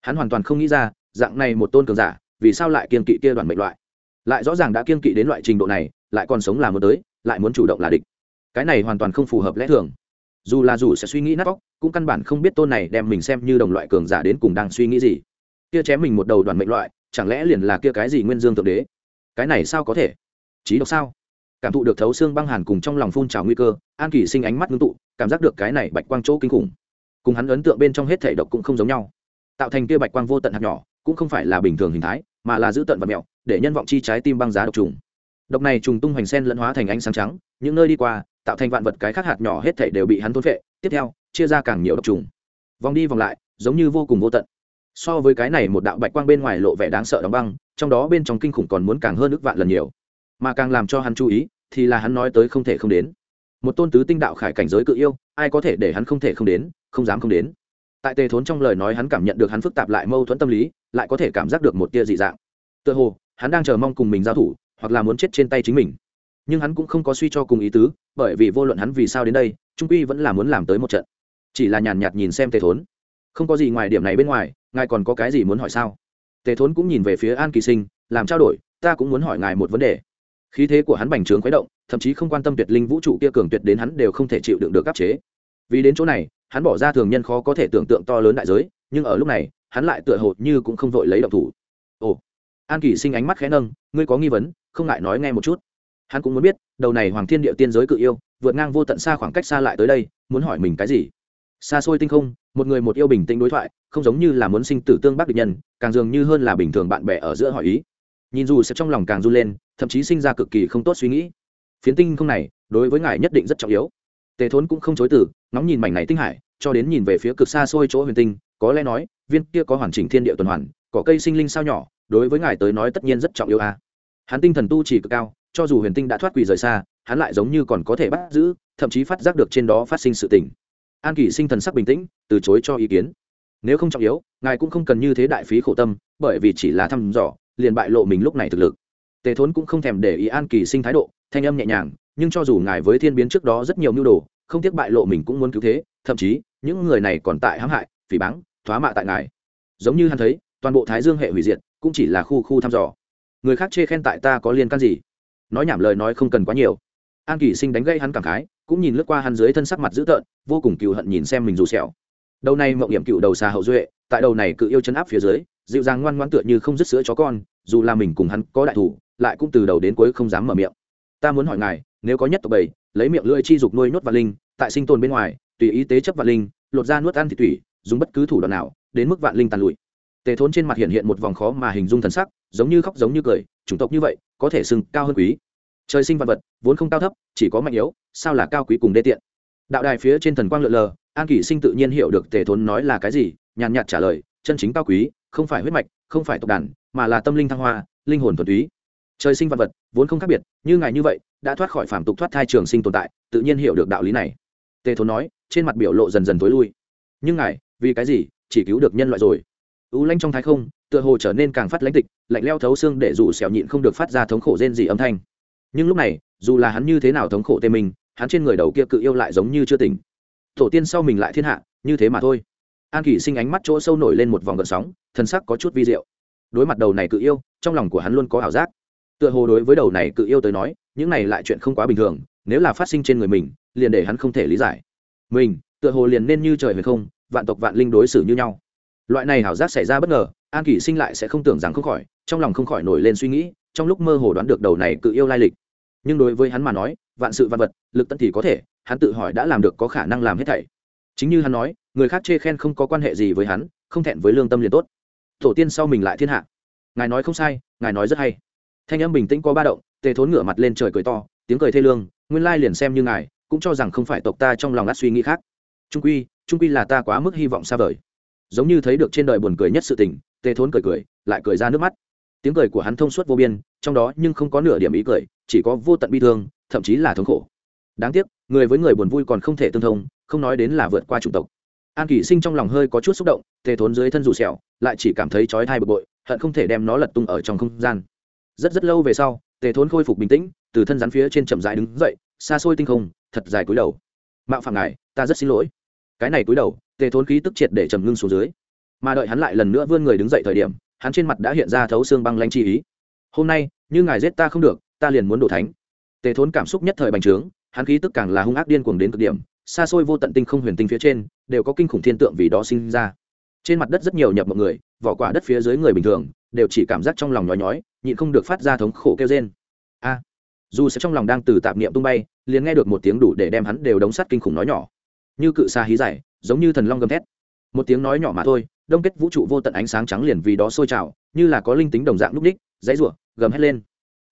Hắn hoàn toàn không nghĩ ra, dạng này một tôn cường giả, vì sao lại kiên kỵ kia đoàn mệnh loại? Lại rõ ràng đã kiên kỵ đến loại trình độ này, lại còn sống là muốn tới, lại muốn chủ động là địch. Cái này hoàn toàn không phù hợp lẽ thường. Dù là dù sẽ suy nghĩ nát óc, cũng căn bản không biết tôn này đem mình xem như đồng loại cường giả đến cùng đang suy nghĩ gì. Kia chém mình một đầu đoàn mệnh loại, chẳng lẽ liền là kia cái gì nguyên dương thượng đế? Cái này sao có thể? Trí độc sao? Cảm thụ được thấu xương băng hàn cùng trong lòng phun trào nguy cơ, an kỳ sinh ánh mắt ngưng tụ, cảm giác được cái này bạch quang chỗ kinh khủng. Cùng hắn ấn tượng bên trong hết thể độc cũng không giống nhau. Tạo thành kia bạch quang vô tận hạt nhỏ, cũng không phải là bình thường hình thái, mà là giữ tận và mẹo, để nhân vọng chi trái tim băng giá độc trùng. Độc này trùng tung hoành sen lẫn hóa thành ánh sáng trắng, những nơi đi qua, tạo thành vạn vật cái khác hạt nhỏ hết thể đều bị hắn thôn phệ, tiếp theo, chia ra càng nhiều độc trùng. Vòng đi vòng lại, giống như vô cùng vô tận. So với cái này một đạo bạch quang bên ngoài lộ vẻ đáng sợ đóng băng, trong đó bên trong kinh khủng còn muốn càng hơn ước vạn lần nhiều mà càng làm cho hắn chú ý, thì là hắn nói tới không thể không đến. Một tôn tứ tinh đạo khải cảnh giới cự yêu, ai có thể để hắn không thể không đến, không dám không đến. Tại tề thốn trong lời nói hắn cảm nhận được hắn phức tạp lại mâu thuẫn tâm lý, lại có thể cảm giác được một tia dị dạng. Tựa hồ, hắn đang chờ mong cùng mình giao thủ, hoặc là muốn chết trên tay chính mình. Nhưng hắn cũng không có suy cho cùng ý tứ, bởi vì vô luận hắn vì sao đến đây, trung quy vẫn là muốn làm tới một trận. Chỉ là nhàn nhạt nhìn xem tề thốn. Không có gì ngoài điểm này bên ngoài, ngài còn có cái gì muốn hỏi sao? Tề thốn cũng nhìn về phía an kỳ sinh, làm trao đổi, ta cũng muốn hỏi ngài một vấn đề khí thế của hắn bành trướng khuấy động, thậm chí không quan tâm tuyệt linh vũ trụ kia cường tuyệt đến hắn đều không thể chịu đựng được áp chế. Vì đến chỗ này, hắn bỏ ra thường nhân khó có thể tưởng tượng to lớn đại giới, nhưng ở lúc này, hắn lại tựa hồ như cũng không vội lấy động thủ. Ồ, an kỳ sinh ánh mắt khẽ nâng, ngươi có nghi vấn, không ngại nói nghe một chút. Hắn cũng muốn biết, đầu này hoàng thiên địa tiên giới cự yêu, vượt ngang vô tận xa khoảng cách xa lại tới đây, muốn hỏi mình cái gì? Xa xôi tinh không, một người một yêu bình tĩnh đối thoại, không giống như là muốn sinh tử tương bác địch nhân, càng dường như hơn là bình thường bạn bè ở giữa hỏi ý nhìn dù sẽ trong lòng càng run lên, thậm chí sinh ra cực kỳ không tốt suy nghĩ. Phiến tinh không này, đối với ngài nhất định rất trọng yếu. Tề thốn cũng không chối từ, ngóng nhìn mảnh này tinh hải, cho đến nhìn về phía cực xa xôi chỗ huyền tinh, có lẽ nói, viên kia có hoàn chỉnh thiên địa tuần hoàn cỏ cây sinh linh sao nhỏ, đối với ngài tới nói tất nhiên rất trọng yếu a. À. hắn tinh thần tu chỉ cực cao, cho dù huyền tinh đã thoát quỷ rời xa, hắn lại giống như còn có thể bắt giữ, thậm chí phát giác được trên đó phát sinh sự tình. An kỷ sinh thần sắc bình tĩnh, từ chối cho ý kiến. Nếu không trọng yếu, ngài cũng không cần như thế đại phí khổ tâm, bởi vì chỉ là thăm dò liền bại lộ mình lúc này thực lực. Tề thốn cũng không thèm để ý an kỳ sinh thái độ, thanh âm nhẹ nhàng, nhưng cho dù ngài với thiên biến trước đó rất nhiều mưu đồ, không tiếc bại lộ mình cũng muốn cứu thế, thậm chí, những người này còn tại hãm hại, phỉ báng, thoá mạ tại ngài. Giống như hắn thấy, toàn bộ thái dương hệ hủy diệt, cũng chỉ là khu khu thăm dò. Người khác chê khen tại ta có liên can gì? Nói nhảm lời nói không cần quá nhiều. An kỳ sinh đánh gây hắn cảm khái, cũng nhìn lướt qua hắn dưới thân sắc mặt dữ tợn, vô cùng cựu hận nhìn xem mình dù xẻo đầu này mộng hiểm cựu đầu xa hậu duệ, tại đầu này cự yêu chân áp phía dưới, dịu dàng ngoan ngoãn tựa như không dứt sữa chó con dù là mình cùng hắn có đại thủ, lại cũng từ đầu đến cuối không dám mở miệng. Ta muốn hỏi ngài, nếu có nhất tộc bầy, lấy miệng lưỡi chi dục nuôi nhốt vạn linh, tại sinh tồn bên ngoài, tùy ý tế chấp vạn linh, lột ra nuốt ăn thì tùy dùng bất cứ thủ đoạn nào, đến mức vạn linh tàn lụi. Tề thốn trên mặt hiện hiện một vòng khó mà hình dung thần sắc, giống như khóc giống như cười, chủng tộc như vậy, có thể sừng cao hơn quý. Trời sinh vật vật, vốn không cao thấp, chỉ có mạnh yếu, sao là cao quý cùng đê tiện? Đạo đài phía trên thần quang lượn lờ, an kỷ sinh tự nhiên hiểu được tề thốn nói là cái gì, nhàn nhạt trả lời, chân chính cao quý, không phải huyết mạch, không phải tộc đàn mà là tâm linh thăng hoa, linh hồn thuần túy. Trời sinh vật vật, vốn không khác biệt, như ngài như vậy, đã thoát khỏi phản tục thoát thai trường sinh tồn tại, tự nhiên hiểu được đạo lý này. Tề thốn nói, trên mặt biểu lộ dần dần tối lui. Nhưng ngài, vì cái gì, chỉ cứu được nhân loại rồi? Ú lanh trong thái không, tựa hồ trở nên càng phát lãnh tịch, lạnh leo thấu xương để dù xẻo nhịn không được phát ra thống khổ rên gì âm thanh. Nhưng lúc này, dù là hắn như thế nào thống khổ tê mình, hắn trên người đầu kia cự yêu lại giống như chưa tỉnh. Tổ tiên sau mình lại thiên hạ, như thế mà thôi. An kỷ sinh ánh mắt chỗ sâu nổi lên một vòng gợn sóng thân sắc có chút vi diệu đối mặt đầu này cự yêu, trong lòng của hắn luôn có ảo giác. Tựa hồ đối với đầu này cự yêu tới nói, những này lại chuyện không quá bình thường, nếu là phát sinh trên người mình, liền để hắn không thể lý giải. Mình, tựa hồ liền nên như trời huyền không, vạn tộc vạn linh đối xử như nhau. Loại này ảo giác xảy ra bất ngờ, an kỷ sinh lại sẽ không tưởng rằng không khỏi, trong lòng không khỏi nổi lên suy nghĩ, trong lúc mơ hồ đoán được đầu này cự yêu lai lịch. Nhưng đối với hắn mà nói, vạn sự vạn vật, lực tận thì có thể, hắn tự hỏi đã làm được có khả năng làm hết thảy. Chính như hắn nói, người khác chê khen không có quan hệ gì với hắn, không thẹn với lương tâm liền tốt tổ tiên sau mình lại thiên hạ. Ngài nói không sai, ngài nói rất hay. Thanh âm bình tĩnh có ba động, tề thốn ngửa mặt lên trời cười to, tiếng cười thê lương, nguyên lai liền xem như ngài, cũng cho rằng không phải tộc ta trong lòng át suy nghĩ khác. Trung quy trung quy là ta quá mức hy vọng xa vời. Giống như thấy được trên đời buồn cười nhất sự tình, tề thốn cười cười, lại cười ra nước mắt. Tiếng cười của hắn thông suốt vô biên, trong đó nhưng không có nửa điểm ý cười, chỉ có vô tận bi thương, thậm chí là thống khổ. Đáng tiếc, người với người buồn vui còn không thể tương thông, không nói đến là vượt qua chủng tộc an kỷ sinh trong lòng hơi có chút xúc động tề thốn dưới thân rủ sẹo, lại chỉ cảm thấy chói thai bực bội, hận không thể đem nó lật tung ở trong không gian. Rất rất lâu về sau tề thốn khôi phục bình tĩnh, từ thân rắn phía trên chậm dại đứng dậy, xa xôi tinh không, thật dài cúi đầu. Mạo phạm ngài, ta rất xin lỗi. Cái này cúi đầu tề thốn khí tức triệt để trầm ngưng xuống dưới. Mà đợi hắn lại lần nữa vươn người đứng dậy thời điểm, hắn trên mặt đã hiện ra thấu xương băng lanh chi ý. Hôm nay, như ngài giết ta không được, ta liền muốn đổ thánh. Tề thốn cảm xúc nhất thời bành trướng, hắn khí tức càng là hung ác điên cuồng đến cực điểm xa xôi vô tận tinh không huyền tinh phía trên, đều có kinh khủng thiên tượng vì đó sinh ra. Trên mặt đất rất nhiều nhập mọi người, vỏ quả đất phía dưới người bình thường, đều chỉ cảm giác trong lòng nhói nhói, nhịn không được phát ra thống khổ kêu trên a! Dù sẽ trong lòng đang từ tạp niệm tung bay, liền nghe được một tiếng đủ để đem hắn đều đóng sắt kinh khủng nói nhỏ. Như cự xa hí dài giống như thần long gầm thét. Một tiếng nói nhỏ mà thôi, đông kết vũ trụ vô tận ánh sáng trắng liền vì đó sôi trào, như là có linh tính đồng dạng núp ních dãy rủa, gầm hét lên.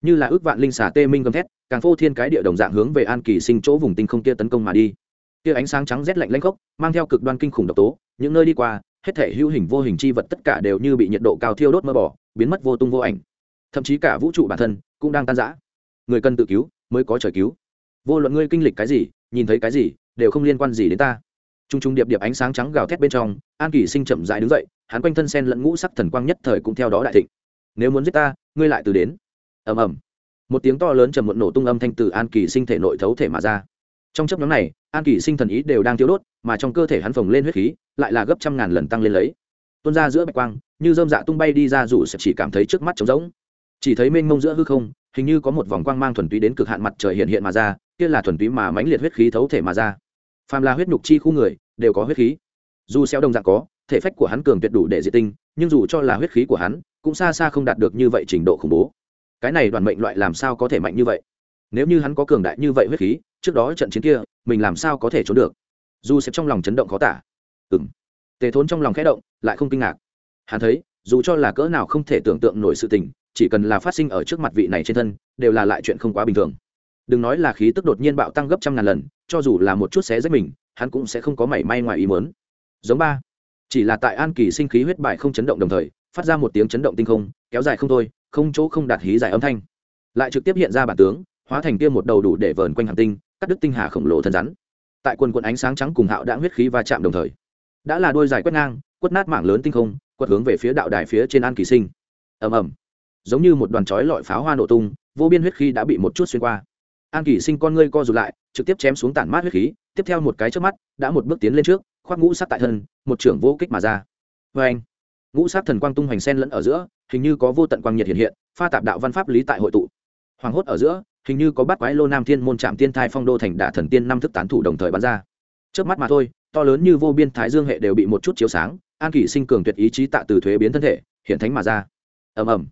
Như là ước vạn linh xà tê minh gầm thét, càng phô thiên cái địa đồng dạng hướng về an kỳ sinh chỗ vùng tinh không kia tấn công mà đi kia ánh sáng trắng rét lạnh lanh khốc, mang theo cực đoan kinh khủng độc tố, những nơi đi qua, hết thể hữu hình vô hình chi vật tất cả đều như bị nhiệt độ cao thiêu đốt mơ bỏ, biến mất vô tung vô ảnh. Thậm chí cả vũ trụ bản thân cũng đang tan rã. Người cần tự cứu mới có trời cứu. Vô luận ngươi kinh lịch cái gì, nhìn thấy cái gì, đều không liên quan gì đến ta. T r u n g t r u n g điệp điệp ánh sáng trắng gào thét bên trong, an kỳ sinh chậm dại đứng dậy, hắn quanh thân sen lẫn ngũ sắc thần quang nhất thời cũng theo đó đại thịnh. Nếu muốn giết ta, ngươi lại từ đến. Ầm ầm. Một tiếng to lớn trầm muộn nổ tung âm thanh từ an kỳ sinh thể nội thấu thể mà ra trong chấp nhóm này, an kỳ sinh thần ý đều đang thiếu đốt, mà trong cơ thể hắn phồng lên huyết khí, lại là gấp trăm ngàn lần tăng lên lấy. Tuôn ra giữa bạch quang, như dơm dạ tung bay đi ra dù sẽ chỉ cảm thấy trước mắt trống rỗng. Chỉ thấy mênh mông giữa hư không, hình như có một vòng quang mang thuần túy đến cực hạn mặt trời hiện hiện mà ra, kia là thuần túy mà mãnh liệt huyết khí thấu thể mà ra. Phàm là huyết nhục chi khu người, đều có huyết khí. Dù xeo đồng dạng có, thể phách của hắn cường tuyệt đủ để diệt tinh, nhưng dù cho là huyết khí của hắn, cũng xa xa không đạt được như vậy trình độ khủng bố. Cái này đoàn mệnh loại làm sao có thể mạnh như vậy? Nếu như hắn có cường đại như vậy huyết khí trước đó trận chiến kia, mình làm sao có thể trốn được? Dù sẽ trong lòng chấn động khó tả. Ừng tề thốn trong lòng khẽ động, lại không kinh ngạc. Hắn thấy, dù cho là cỡ nào không thể tưởng tượng nổi sự tình, chỉ cần là phát sinh ở trước mặt vị này trên thân, đều là lại chuyện không quá bình thường. Đừng nói là khí tức đột nhiên bạo tăng gấp trăm ngàn lần, cho dù là một chút xé rách mình, hắn cũng sẽ không có mảy may ngoài ý mớn giống ba. Chỉ là tại an kỳ sinh khí huyết bại không chấn động đồng thời, phát ra một tiếng chấn động tinh không, kéo dài không thôi, không chỗ không đạt hí dài âm thanh. Lại trực tiếp hiện ra bản tướng, hóa thành kia một đầu đủ để vờn quanh hàng tinh cắt đứt tinh hà khổng lồ thân rắn. Tại quần quần ánh sáng trắng cùng hạo đã huyết khí va chạm đồng thời, đã là đôi dài quét ngang, quất nát mảng lớn tinh không, quật hướng về phía đạo đài phía trên an kỳ sinh. Ầm ầm. Giống như một đoàn chói lọi pháo hoa nổ tung, vô biên huyết khí đã bị một chút xuyên qua. An kỳ sinh con ngươi co rụt lại, trực tiếp chém xuống tản mát huyết khí, tiếp theo một cái trước mắt, đã một bước tiến lên trước, khoác ngũ sát tại thân, một trưởng vô kích mà ra. Vê anh, ngũ sát thần quang tung hoành sen lẫn ở giữa, hình như có vô tận quang nhiệt hiện hiện, pha tạp đạo văn pháp lý tại hội tụ. Hoàng hốt ở giữa hình như có bắt quái lô nam thiên môn trạm tiên thai phong đô thành đả thần tiên năm thức tán thủ đồng thời bắn ra. Trước mắt mà thôi, to lớn như vô biên thái dương hệ đều bị một chút chiếu sáng, an kỷ sinh cường tuyệt ý chí tạ từ thuế biến thân thể, hiện thánh mà ra. Ầm ầm.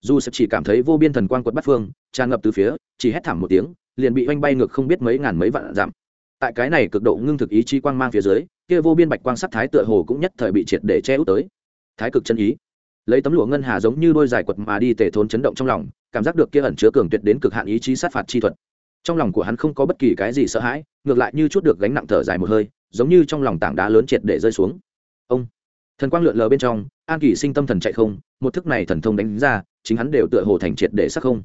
Dù sẽ chỉ cảm thấy vô biên thần quang quật bắt phương, tràn ngập từ phía, chỉ hét thảm một tiếng, liền bị oanh bay ngược không biết mấy ngàn mấy vạn dặm. Tại cái này cực độ ngưng thực ý chí quang mang phía dưới, kia vô biên bạch quang sắc thái tựa hồ cũng nhất thời bị triệt để che út tới. Thái cực chân ý. Lấy tấm lụa ngân hà giống như đôi dài quật mà đi tề thốn chấn động trong lòng cảm giác được kia ẩn chứa cường tuyệt đến cực hạn ý chí sát phạt chi thuật. Trong lòng của hắn không có bất kỳ cái gì sợ hãi, ngược lại như chút được gánh nặng thở dài một hơi, giống như trong lòng tảng đá lớn triệt để rơi xuống. Ông! Thần quang lượn lờ bên trong, an kỳ sinh tâm thần chạy không, một thức này thần thông đánh ra, chính hắn đều tựa hồ thành triệt để sắc không.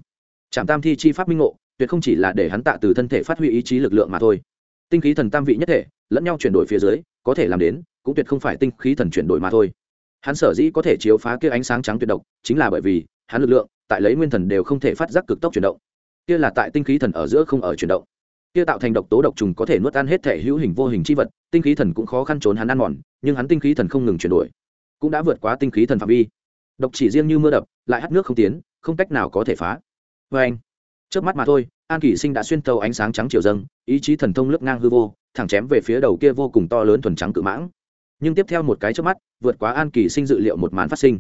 Trạm tam thi chi pháp minh ngộ, tuyệt không chỉ là để hắn tạ từ thân thể phát huy ý chí lực lượng mà thôi. Tinh khí thần tam vị nhất thể, lẫn nhau chuyển đổi phía dưới, có thể làm đến, cũng tuyệt không phải tinh khí thần chuyển đổi mà thôi. Hắn sở dĩ có thể chiếu phá kia ánh sáng trắng tuyệt độc, chính là bởi vì, hắn lực lượng tại lấy nguyên thần đều không thể phát giác cực tốc chuyển động. Kia là tại tinh khí thần ở giữa không ở chuyển động. Kia tạo thành độc tố độc trùng có thể nuốt ăn hết thể hữu hình vô hình chi vật, tinh khí thần cũng khó khăn trốn hắn ăn mòn, nhưng hắn tinh khí thần không ngừng chuyển đổi, cũng đã vượt quá tinh khí thần phạm vi. Độc chỉ riêng như mưa đập, lại hắt nước không tiến, không cách nào có thể phá. Vê anh trước mắt mà thôi, an kỷ sinh đã xuyên tâu ánh sáng trắng chiều dâng, ý chí thần thông lướt ngang hư vô, thẳng chém về phía đầu kia vô cùng to lớn thuần trắng cự mãng. Nhưng tiếp theo một cái trước mắt, vượt quá an kỳ sinh dự liệu một màn phát sinh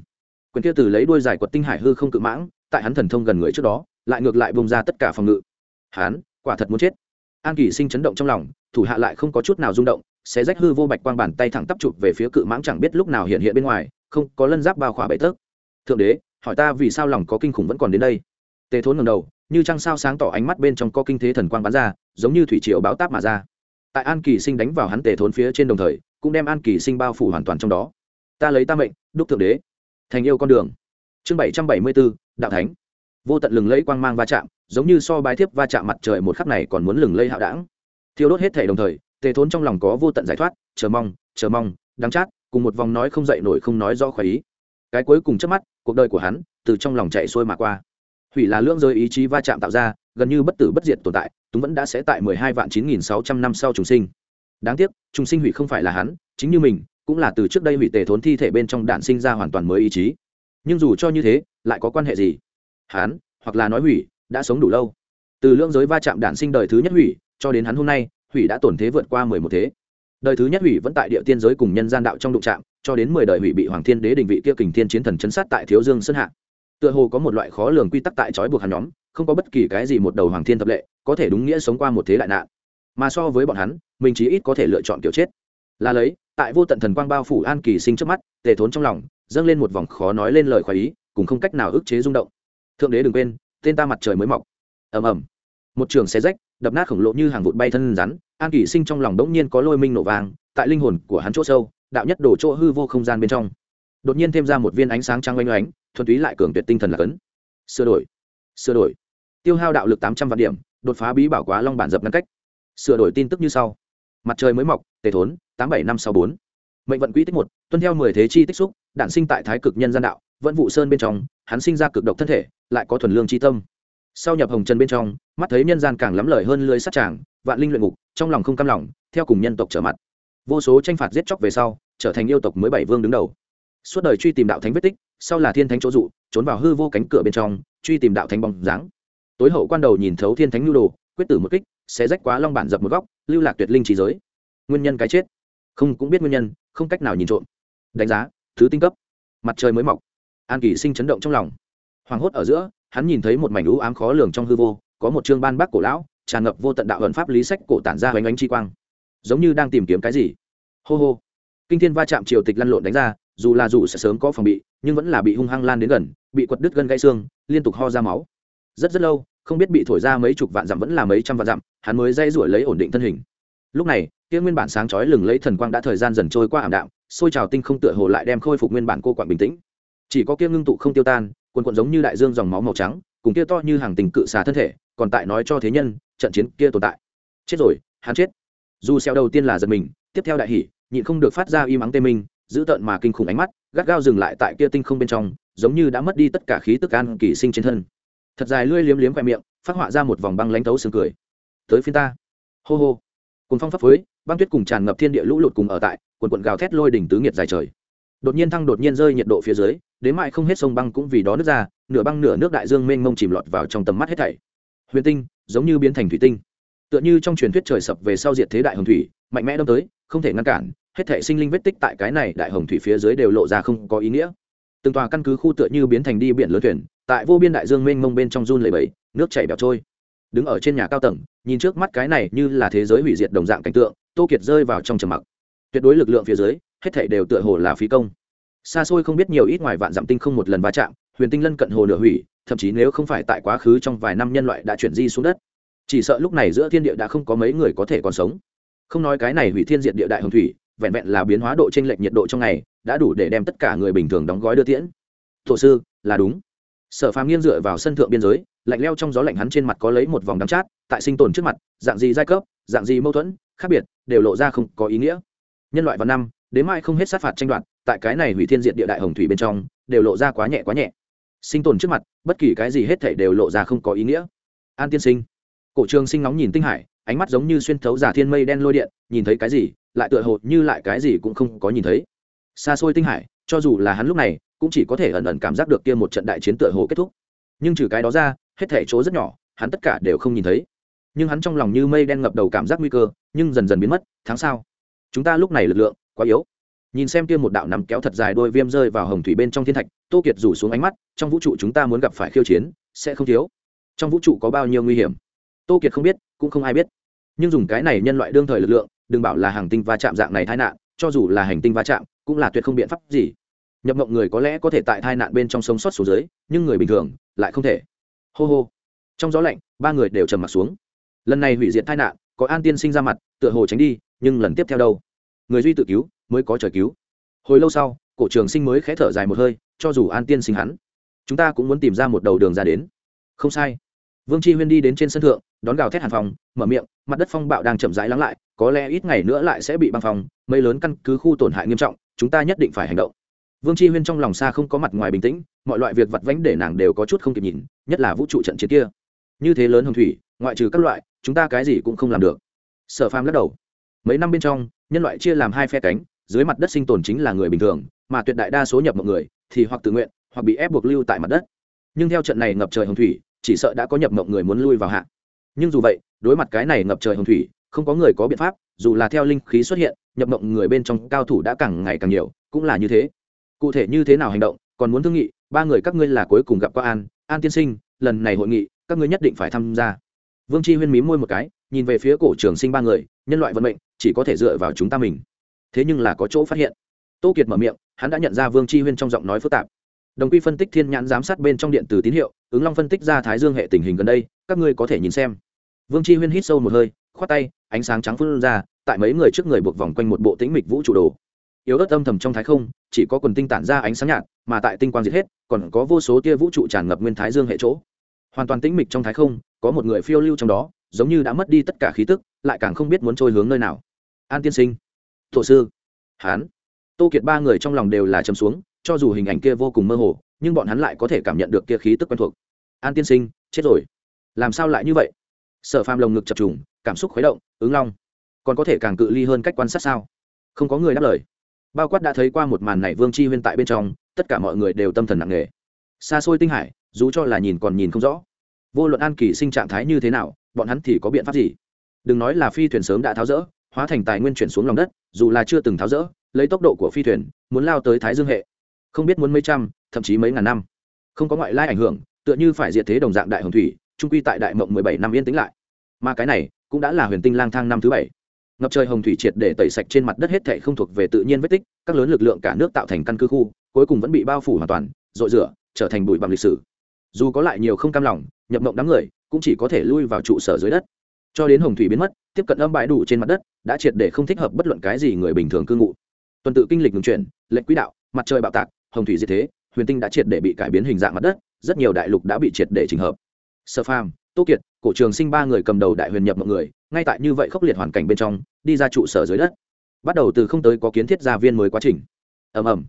quyền kia từ lấy đuôi dài quật tinh hải hư không cự mãng, tại hắn thần thông gần người trước đó, lại ngược lại bông ra tất cả phòng ngự. Hắn, quả thật muốn chết. An kỳ sinh chấn động trong lòng, thủ hạ lại không có chút nào rung động sẽ rách hư vô bạch quang bàn tay thẳng tắp chụp về phía cự mãng chẳng biết lúc nào hiện hiện bên ngoài, không có lân giáp bao khỏa bậy tớp thượng đế, hỏi ta vì sao lòng có kinh khủng vẫn còn đến đây? Tề thốn ngầm đầu, như trăng sao sáng tỏ ánh mắt bên trong có kinh thế thần quang bắn ra, giống như thủy triều báo táp mà ra. Tại an kỳ sinh đánh vào hắn tề thốn phía trên đồng thời, cũng đem an kỳ sinh bao phủ hoàn toàn trong đó. Ta lấy ta mệnh, đúc thượng đế thành yêu con đường. Chương bảy trăm bảy mươi bốn đạo thánh. Vô tận lừng lẫy quang mang va chạm, giống như so bái thiếp va chạm mặt trời một khắc này còn muốn lừng lẫy hạo đảng. Thiêu đốt hết thể đồng thời, tề thốn trong lòng có vô tận giải thoát, chờ mong chờ mong, đắng chát, cùng một vòng nói không dậy nổi không nói do khỏi ý. Cái cuối cùng trước mắt, cuộc đời của hắn từ trong lòng chạy xuôi mà qua. Hủy là lưỡng giới ý chí va chạm tạo ra, gần như bất tử bất diệt tồn tại, túng vẫn đã sẽ tại mười hai vạn chín nghìn sáu trăm năm sau trùng sinh. Đáng tiếc, trùng sinh hủy không phải là hắn, chính như mình cũng là từ trước đây hủy tề thốn thi thể bên trong đạn sinh ra hoàn toàn mới ý chí. Nhưng dù cho như thế, lại có quan hệ gì? Hắn, hoặc là nói hủy, đã sống đủ lâu. Từ lưỡng giới va chạm đạn sinh đời thứ nhất hủy, cho đến hắn hôm nay, hủy đã tổn thế vượt qua mười một thế. Đời thứ nhất hủy vẫn tại địa tiên giới cùng nhân gian đạo trong đụng trạm cho đến mười đời hủy bị hoàng thiên đế đình vị kia kình thiên chiến thần chấn sát tại thiếu dương sơn hạ. Tựa hồ có một loại khó lường quy tắc tại trói buộc hắn nhóm, không có bất kỳ cái gì một đầu hoàng thiên tập lệ, có thể đúng nghĩa sống qua một thế đại nạn. Mà so với bọn hắn, mình chí ít có thể lựa chọn kiểu chết. Là lấy tại vô tận thần quang bao phủ an kỳ sinh trước mắt, tề thốn trong lòng, dâng lên một vòng khó nói lên lời khoái ý, cùng không cách nào ức chế rung động. Thượng đế đừng quên, tên ta mặt trời mới mọc. Ầm ầm. Một trường xe rách, đập nát khổng lồ như hàng vụt bay thân rắn, an kỳ sinh trong lòng đống nhiên có lôi minh nổ vàng tại linh hồn của hắn chỗ sâu, đạo nhất đổ chỗ hư vô không gian bên trong. Đột nhiên thêm ra một viên ánh sáng trắng oanh oánh, thuần túy lại cường tuyệt tinh thần là cấn. Sửa đổi. Sửa đổi. Tiêu hao đạo lực tám trăm vạn điểm, đột phá bí bảo quá long bản dập ngăn cách. Sửa đổi tin tức như sau. Mặt trời mới mọc tề thốn, tám bảy năm sáu bốn. Mệnh vận quỹ tích một, tuân theo mười thế chi tích xúc, đản sinh tại thái cực nhân gian đạo, vẫn vụ sơn bên trong, hắn sinh ra cực độc thân thể, lại có thuần lương chi tâm. Sau nhập hồng trần bên trong, mắt thấy nhân gian càng lắm lời hơn lưới sát tràng, vạn linh luyện ngục, trong lòng không cam lòng, theo cùng nhân tộc trở mặt. Vô số tranh phạt giết chóc về sau, trở thành yêu tộc mới bảy vương đứng đầu. Suốt đời truy tìm đạo thánh vết tích, sau là thiên thánh chỗ dụ, trốn vào hư vô cánh cửa bên trong, truy tìm đạo thánh bóng dáng. Tối hậu quan đầu nhìn thấu thiên thánh nhu đồ, quyết tử một kích sẽ rách quá long bản dập một góc, lưu lạc tuyệt linh trí giới nguyên nhân cái chết. Không, cũng biết nguyên nhân, không cách nào nhìn trộm. Đánh giá, thứ tinh cấp. Mặt trời mới mọc. An kỳ sinh chấn động trong lòng. Hoảng hốt ở giữa, hắn nhìn thấy một mảnh lũ ám khó lường trong hư vô, có một chương ban bác cổ lão, tràn ngập vô tận đạo ẩn pháp lý sách cổ tản ra hoành ánh chi quang. Giống như đang tìm kiếm cái gì. Hô hô. Kinh thiên va chạm triều tịch lăn lộn đánh ra, dù là dù sẽ sớm có phòng bị, nhưng vẫn là bị hung hăng lan đến gần, bị quật đứt gân gãy xương, liên tục ho ra máu. Rất rất lâu, không biết bị thổi ra mấy chục vạn dặm vẫn là mấy trăm vạn dặm, hắn mới dây rủi lấy ổn định thân hình lúc này, kia nguyên bản sáng chói lừng lấy thần quang đã thời gian dần trôi qua ảm đạm xôi trào tinh không tựa hồ lại đem khôi phục nguyên bản cô quạng bình tĩnh. Chỉ có kia ngưng tụ không tiêu tan, quần quần giống như đại dương dòng máu màu trắng, cùng kia to như hàng tình cự xà thân thể, còn tại nói cho thế nhân, trận chiến kia tồn tại. Chết rồi, hắn chết. Dù xeo đầu tiên là giật mình, tiếp theo đại hỉ, nhịn không được phát ra im ắng tê minh, giữ tợn mà kinh khủng ánh mắt, gắt gao dừng lại tại kia tinh không bên trong, giống như đã mất đi tất cả khí tức an kỳ sinh trên thân. Thật dài lưỡi liếm liếm quẹt miệng, phát họa ra một vòng băng lãnh thấu sương cười. Tới phiên ta. Hô hô cùng phong pháp phối, băng tuyết cùng tràn ngập thiên địa lũ lụt cùng ở tại quần quận gào thét lôi đỉnh tứ nghiệt dài trời. Đột nhiên thăng đột nhiên rơi nhiệt độ phía dưới, đến mại không hết sông băng cũng vì đó nứt ra, nửa băng nửa nước đại dương mênh mông chìm lọt vào trong tầm mắt hết thảy. Huyền tinh, giống như biến thành thủy tinh. Tựa như trong truyền thuyết trời sập về sau diệt thế đại hồng thủy, mạnh mẽ đâm tới, không thể ngăn cản, hết thảy sinh linh vết tích tại cái này đại hồng thủy phía dưới đều lộ ra không có ý nghĩa. Từng tòa căn cứ khu tựa như biến thành đi biển lớn thuyền, tại vô biên đại dương mênh mông bên trong run lầy bẫy nước chảy bẹo trôi đứng ở trên nhà cao tầng, nhìn trước mắt cái này như là thế giới hủy diệt đồng dạng cảnh tượng, tô kiệt rơi vào trong trầm mặc. Tuyệt đối lực lượng phía dưới, hết thảy đều tựa hồ là phí công. Xa xôi không biết nhiều ít ngoài vạn dặm tinh không một lần va chạm, huyền tinh lân cận hồ nửa hủy, thậm chí nếu không phải tại quá khứ trong vài năm nhân loại đã chuyển di xuống đất. Chỉ sợ lúc này giữa thiên địa đã không có mấy người có thể còn sống. Không nói cái này hủy thiên diệt địa đại hồng thủy, vẹn vẹn là biến hóa độ t r ê n lệch nhiệt độ trong ngày, đã đủ để đem tất cả người bình thường đóng gói đưa tiễn. Thổ sư, là đúng. Sở phàm nghiêng dựa vào sân thượng biên giới lạnh leo trong gió lạnh hắn trên mặt có lấy một vòng đắm chát, tại sinh tồn trước mặt, dạng gì giai cấp, dạng gì mâu thuẫn, khác biệt, đều lộ ra không có ý nghĩa. Nhân loại vào năm, đến mai không hết sát phạt tranh đoạt, tại cái này hủy thiên diện địa đại hồng thủy bên trong, đều lộ ra quá nhẹ quá nhẹ. Sinh tồn trước mặt, bất kỳ cái gì hết thể đều lộ ra không có ý nghĩa. An tiên sinh. Cổ trường sinh nóng nhìn tinh hải, ánh mắt giống như xuyên thấu giả thiên mây đen lôi điện, nhìn thấy cái gì, lại tựa hồ như lại cái gì cũng không có nhìn thấy. Xa xôi tinh hải, cho dù là hắn lúc này, cũng chỉ có thể ẩn ẩn cảm giác được kia một trận đại chiến tựa hồ kết thúc. Nhưng trừ cái đó ra hết thể chỗ rất nhỏ, hắn tất cả đều không nhìn thấy. Nhưng hắn trong lòng như mây đen ngập đầu cảm giác nguy cơ, nhưng dần dần biến mất, tháng sau. Chúng ta lúc này lực lượng quá yếu. Nhìn xem kia một đạo nắm kéo thật dài đôi viêm rơi vào hồng thủy bên trong thiên thạch, tô kiệt rủ xuống ánh mắt, trong vũ trụ chúng ta muốn gặp phải khiêu chiến, sẽ không thiếu. Trong vũ trụ có bao nhiêu nguy hiểm? Tô kiệt không biết, cũng không ai biết. Nhưng dùng cái này nhân loại đương thời lực lượng, đừng bảo là hàng tinh va chạm dạng này tai nạn, cho dù là hành tinh va chạm, cũng là tuyệt không biện pháp gì. Nhập mộng người có lẽ có thể tại tai nạn bên trong sống sót xuống dưới, nhưng người bình thường lại không thể hô hô. Trong gió lạnh, ba người đều trầm m ặ t xuống. Lần này hủy diệt tai nạn, có an tiên sinh ra mặt, tựa hồ tránh đi, nhưng lần tiếp theo đâu? Người duy tự cứu, mới có trời cứu. Hồi lâu sau, cổ trường sinh mới khé thở dài một hơi, cho dù an tiên sinh hắn, chúng ta cũng muốn tìm ra một đầu đường ra đến. Không sai. Vương chi huyên đi đến trên sân thượng, đón gào thét hàn phòng mở miệng, mặt đất phong bạo đang chậm rãi lắng lại, có lẽ ít ngày nữa lại sẽ bị băng phòng mây lớn căn cứ khu tổn hại nghiêm trọng, chúng ta nhất định phải hành động. Vương chi huyên trong lòng xa không có mặt ngoài bình tĩnh mọi loại việc vặt vãnh để nàng đều có chút không kịp nhìn, nhất là vũ trụ trận chiến kia. Như thế lớn hồng thủy, ngoại trừ các loại, chúng ta cái gì cũng không làm được. Sở phàm lắc đầu. Mấy năm bên trong, nhân loại chia làm hai phe cánh, dưới mặt đất sinh tồn chính là người bình thường, mà tuyệt đại đa số nhập mộng người, thì hoặc tự nguyện, hoặc bị ép buộc lưu tại mặt đất. Nhưng theo trận này ngập trời hồng thủy, chỉ sợ đã có nhập mộng người muốn lui vào hạ. Nhưng dù vậy, đối mặt cái này ngập trời hồng thủy, không có người có biện pháp, dù là theo linh khí xuất hiện, nhập mộng người bên trong cao thủ đã càng ngày càng nhiều, cũng là như thế. Cụ thể như thế nào hành động, còn muốn thương nghị ba người các ngươi là cuối cùng gặp qua an an tiên sinh, lần này hội nghị, các ngươi nhất định phải tham gia. Vương chi huyên mím môi một cái, nhìn về phía cổ trường sinh ba người, nhân loại vận mệnh, chỉ có thể dựa vào chúng ta mình. Thế nhưng là có chỗ phát hiện. Tô kiệt mở miệng, hắn đã nhận ra vương chi huyên trong giọng nói phức tạp. Đồng quy phân tích thiên nhãn giám sát bên trong điện từ tín hiệu, ứng long phân tích ra thái dương hệ tình hình gần đây, các ngươi có thể nhìn xem. Vương chi huyên hít sâu một hơi, khoát tay, ánh sáng trắng phun ra, tại mấy người trước người buộc vòng quanh một bộ tĩnh mịch vũ trụ đồ yếu ớt âm thầm trong thái không, chỉ có quần tinh tản ra ánh sáng nhạt, mà tại tinh quang diệt hết, còn có vô số tia vũ trụ tràn ngập nguyên thái dương hệ chỗ. Hoàn toàn tĩnh mịch trong thái không, có một người phiêu lưu trong đó, giống như đã mất đi tất cả khí tức, lại càng không biết muốn trôi hướng nơi nào. An tiên sinh thổ sư, hán. Tô kiệt ba người trong lòng đều là chấm xuống, cho dù hình ảnh kia vô cùng mơ hồ, nhưng bọn hắn lại có thể cảm nhận được kia khí tức quen thuộc. An tiên sinh, chết rồi. Làm sao lại như vậy? Sở phàm lồng ngực chập trùng, cảm xúc khuấy động, ứng long. Còn có thể càng cự ly hơn cách quan sát sao? Không có người đáp lời bao quát đã thấy qua một màn này vương chi huyên tại bên trong, tất cả mọi người đều tâm thần nặng nề. Xa xôi tinh hải, dù cho là nhìn còn nhìn không rõ. Vô luận an kỳ sinh trạng thái như thế nào, bọn hắn thì có biện pháp gì? Đừng nói là phi thuyền sớm đã tháo rỡ, hóa thành tài nguyên chuyển xuống lòng đất, dù là chưa từng tháo rỡ, lấy tốc độ của phi thuyền, muốn lao tới thái dương hệ. Không biết muốn mấy trăm, thậm chí mấy ngàn năm. Không có ngoại lai ảnh hưởng, tựa như phải diệt thế đồng dạng đại hồng thủy, trung quy tại đại mộng mười bảy năm yên tĩnh lại. Mà cái này, cũng đã là huyền tinh lang thang năm thứ bảy ngập trời hồng thủy triệt để tẩy sạch trên mặt đất hết thảy không thuộc về tự nhiên vết tích, các lớn lực lượng cả nước tạo thành căn cứ khu, cuối cùng vẫn bị bao phủ hoàn toàn, rội rửa, trở thành bụi bằng lịch sử. Dù có lại nhiều không cam lòng, nhập mộng đám người, cũng chỉ có thể lui vào trụ sở dưới đất. Cho đến hồng thủy biến mất, tiếp cận âm bãi đủ trên mặt đất, đã triệt để không thích hợp bất luận cái gì người bình thường cư ngụ. Tuần tự kinh lịch ngừng chuyển, lệnh quỹ đạo, mặt trời bạo tạc, hồng thủy diệt thế, huyền tinh đã triệt để bị cải biến hình dạng mặt đất, rất nhiều đại lục đã bị triệt để trình hợp. Sơ phàm tô kiệt, cổ trường sinh ba người cầm đầu đại huyền nhập mọi người, ngay tại như vậy khốc liệt hoàn cảnh bên trong, đi ra trụ sở dưới đất. Bắt đầu từ không tới có kiến thiết gia viên mới quá trình. Ầm ầm.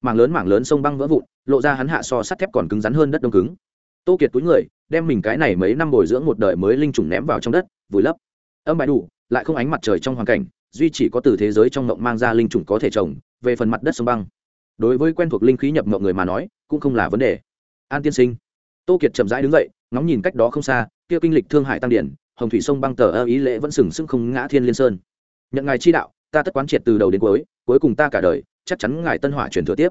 Mảng lớn mảng lớn sông băng vỡ vụn, lộ ra hắn hạ so sắt thép còn cứng rắn hơn đất đông cứng. Tô kiệt túi người, đem mình cái này mấy năm bồi dưỡng một đời mới linh trùng ném vào trong đất, vùi lấp. Âm bài đủ, lại không ánh mặt trời trong hoàn cảnh, duy chỉ có từ thế giới trong mộng mang ra linh trùng có thể trồng, về phần mặt đất sông băng. Đối với quen thuộc linh khí nhập mộng người mà nói, cũng không là vấn đề. An tiên sinh tô kiệt chậm rãi đứng dậy, ngóng nhìn cách đó không xa, kia kinh lịch thương hải tăng điển, hồng thủy sông băng tờ ơ ý lễ vẫn sừng sững không ngã thiên liên sơn. Nhận ngài chi đạo, ta tất quán triệt từ đầu đến cuối cuối cùng ta cả đời, chắc chắn ngài tân hỏa truyền thừa tiếp.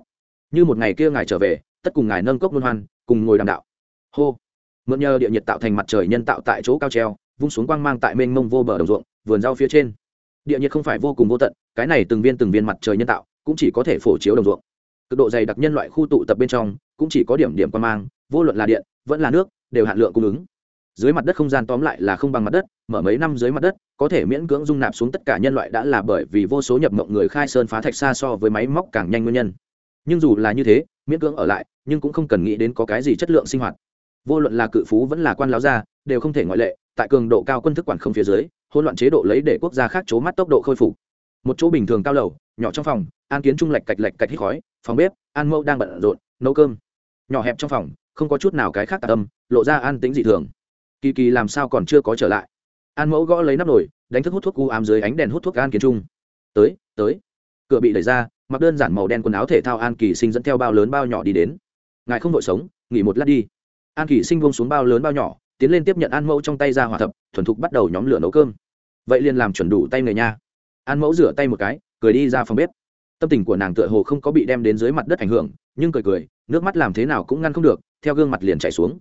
Như một ngày kia ngài trở về, tất cùng ngài nâng cốc luân hoan, cùng ngồi đàm đạo. Hô. Mượn nhờ địa nhiệt tạo thành mặt trời nhân tạo tại chỗ cao treo, vung xuống quang mang tại mênh mông vô bờ đồng ruộng, vườn rau phía trên. Địa nhiệt không phải vô cùng vô tận, cái này từng viên từng viên mặt trời nhân tạo, cũng chỉ có thể phổ chiếu đồng ruộng. Cực độ dày đặc nhân loại khu tụ tập bên trong, cũng chỉ có điểm điểm quang mang vô luận là điện, vẫn là nước, đều hạn lượng cung ứng. Dưới mặt đất không gian tóm lại là không bằng mặt đất, mở mấy năm dưới mặt đất, có thể miễn cưỡng dung nạp xuống tất cả nhân loại đã là bởi vì vô số nhập mộng người khai sơn phá thạch xa so với máy móc càng nhanh nguyên nhân. Nhưng dù là như thế, miễn cưỡng ở lại, nhưng cũng không cần nghĩ đến có cái gì chất lượng sinh hoạt. Vô luận là cự phú vẫn là quan láo gia, đều không thể ngoại lệ, tại cường độ cao quân thức quản không phía dưới, hỗn loạn chế độ lấy để quốc gia khác chố mắt tốc độ khôi phục. Một chỗ bình thường cao lầu, nhỏ trong phòng, an kiến trung lạch cạch lạch cạch hít khói, phòng bếp, an mẫu đang bận rộn, nấu cơm. Nhỏ hẹp trong phòng không có chút nào cái khác tạc tâm lộ ra an tính dị thường. Kỳ kỳ làm sao còn chưa có trở lại. An mẫu gõ lấy nắp nồi, đánh thức hút thuốc u ám dưới ánh đèn hút thuốc an kiến trung. Tới tới. Cửa bị đẩy ra, mặc đơn giản màu đen quần áo thể thao an kỳ sinh dẫn theo bao lớn bao nhỏ đi đến. Ngài không vội sống, nghỉ một lát đi. An kỳ sinh vông xuống bao lớn bao nhỏ, tiến lên tiếp nhận an mẫu trong tay ra hòa thập, thuần thục bắt đầu nhóm lửa nấu cơm. Vậy liền làm chuẩn đủ tay người nha. An mẫu rửa tay một cái, cười đi ra phòng bếp. Tâm tình của nàng tựa hồ không có bị đem đến dưới mặt đất ảnh hưởng, nhưng cười cười, nước mắt làm thế nào cũng ngăn không được theo gương mặt liền chảy xuống.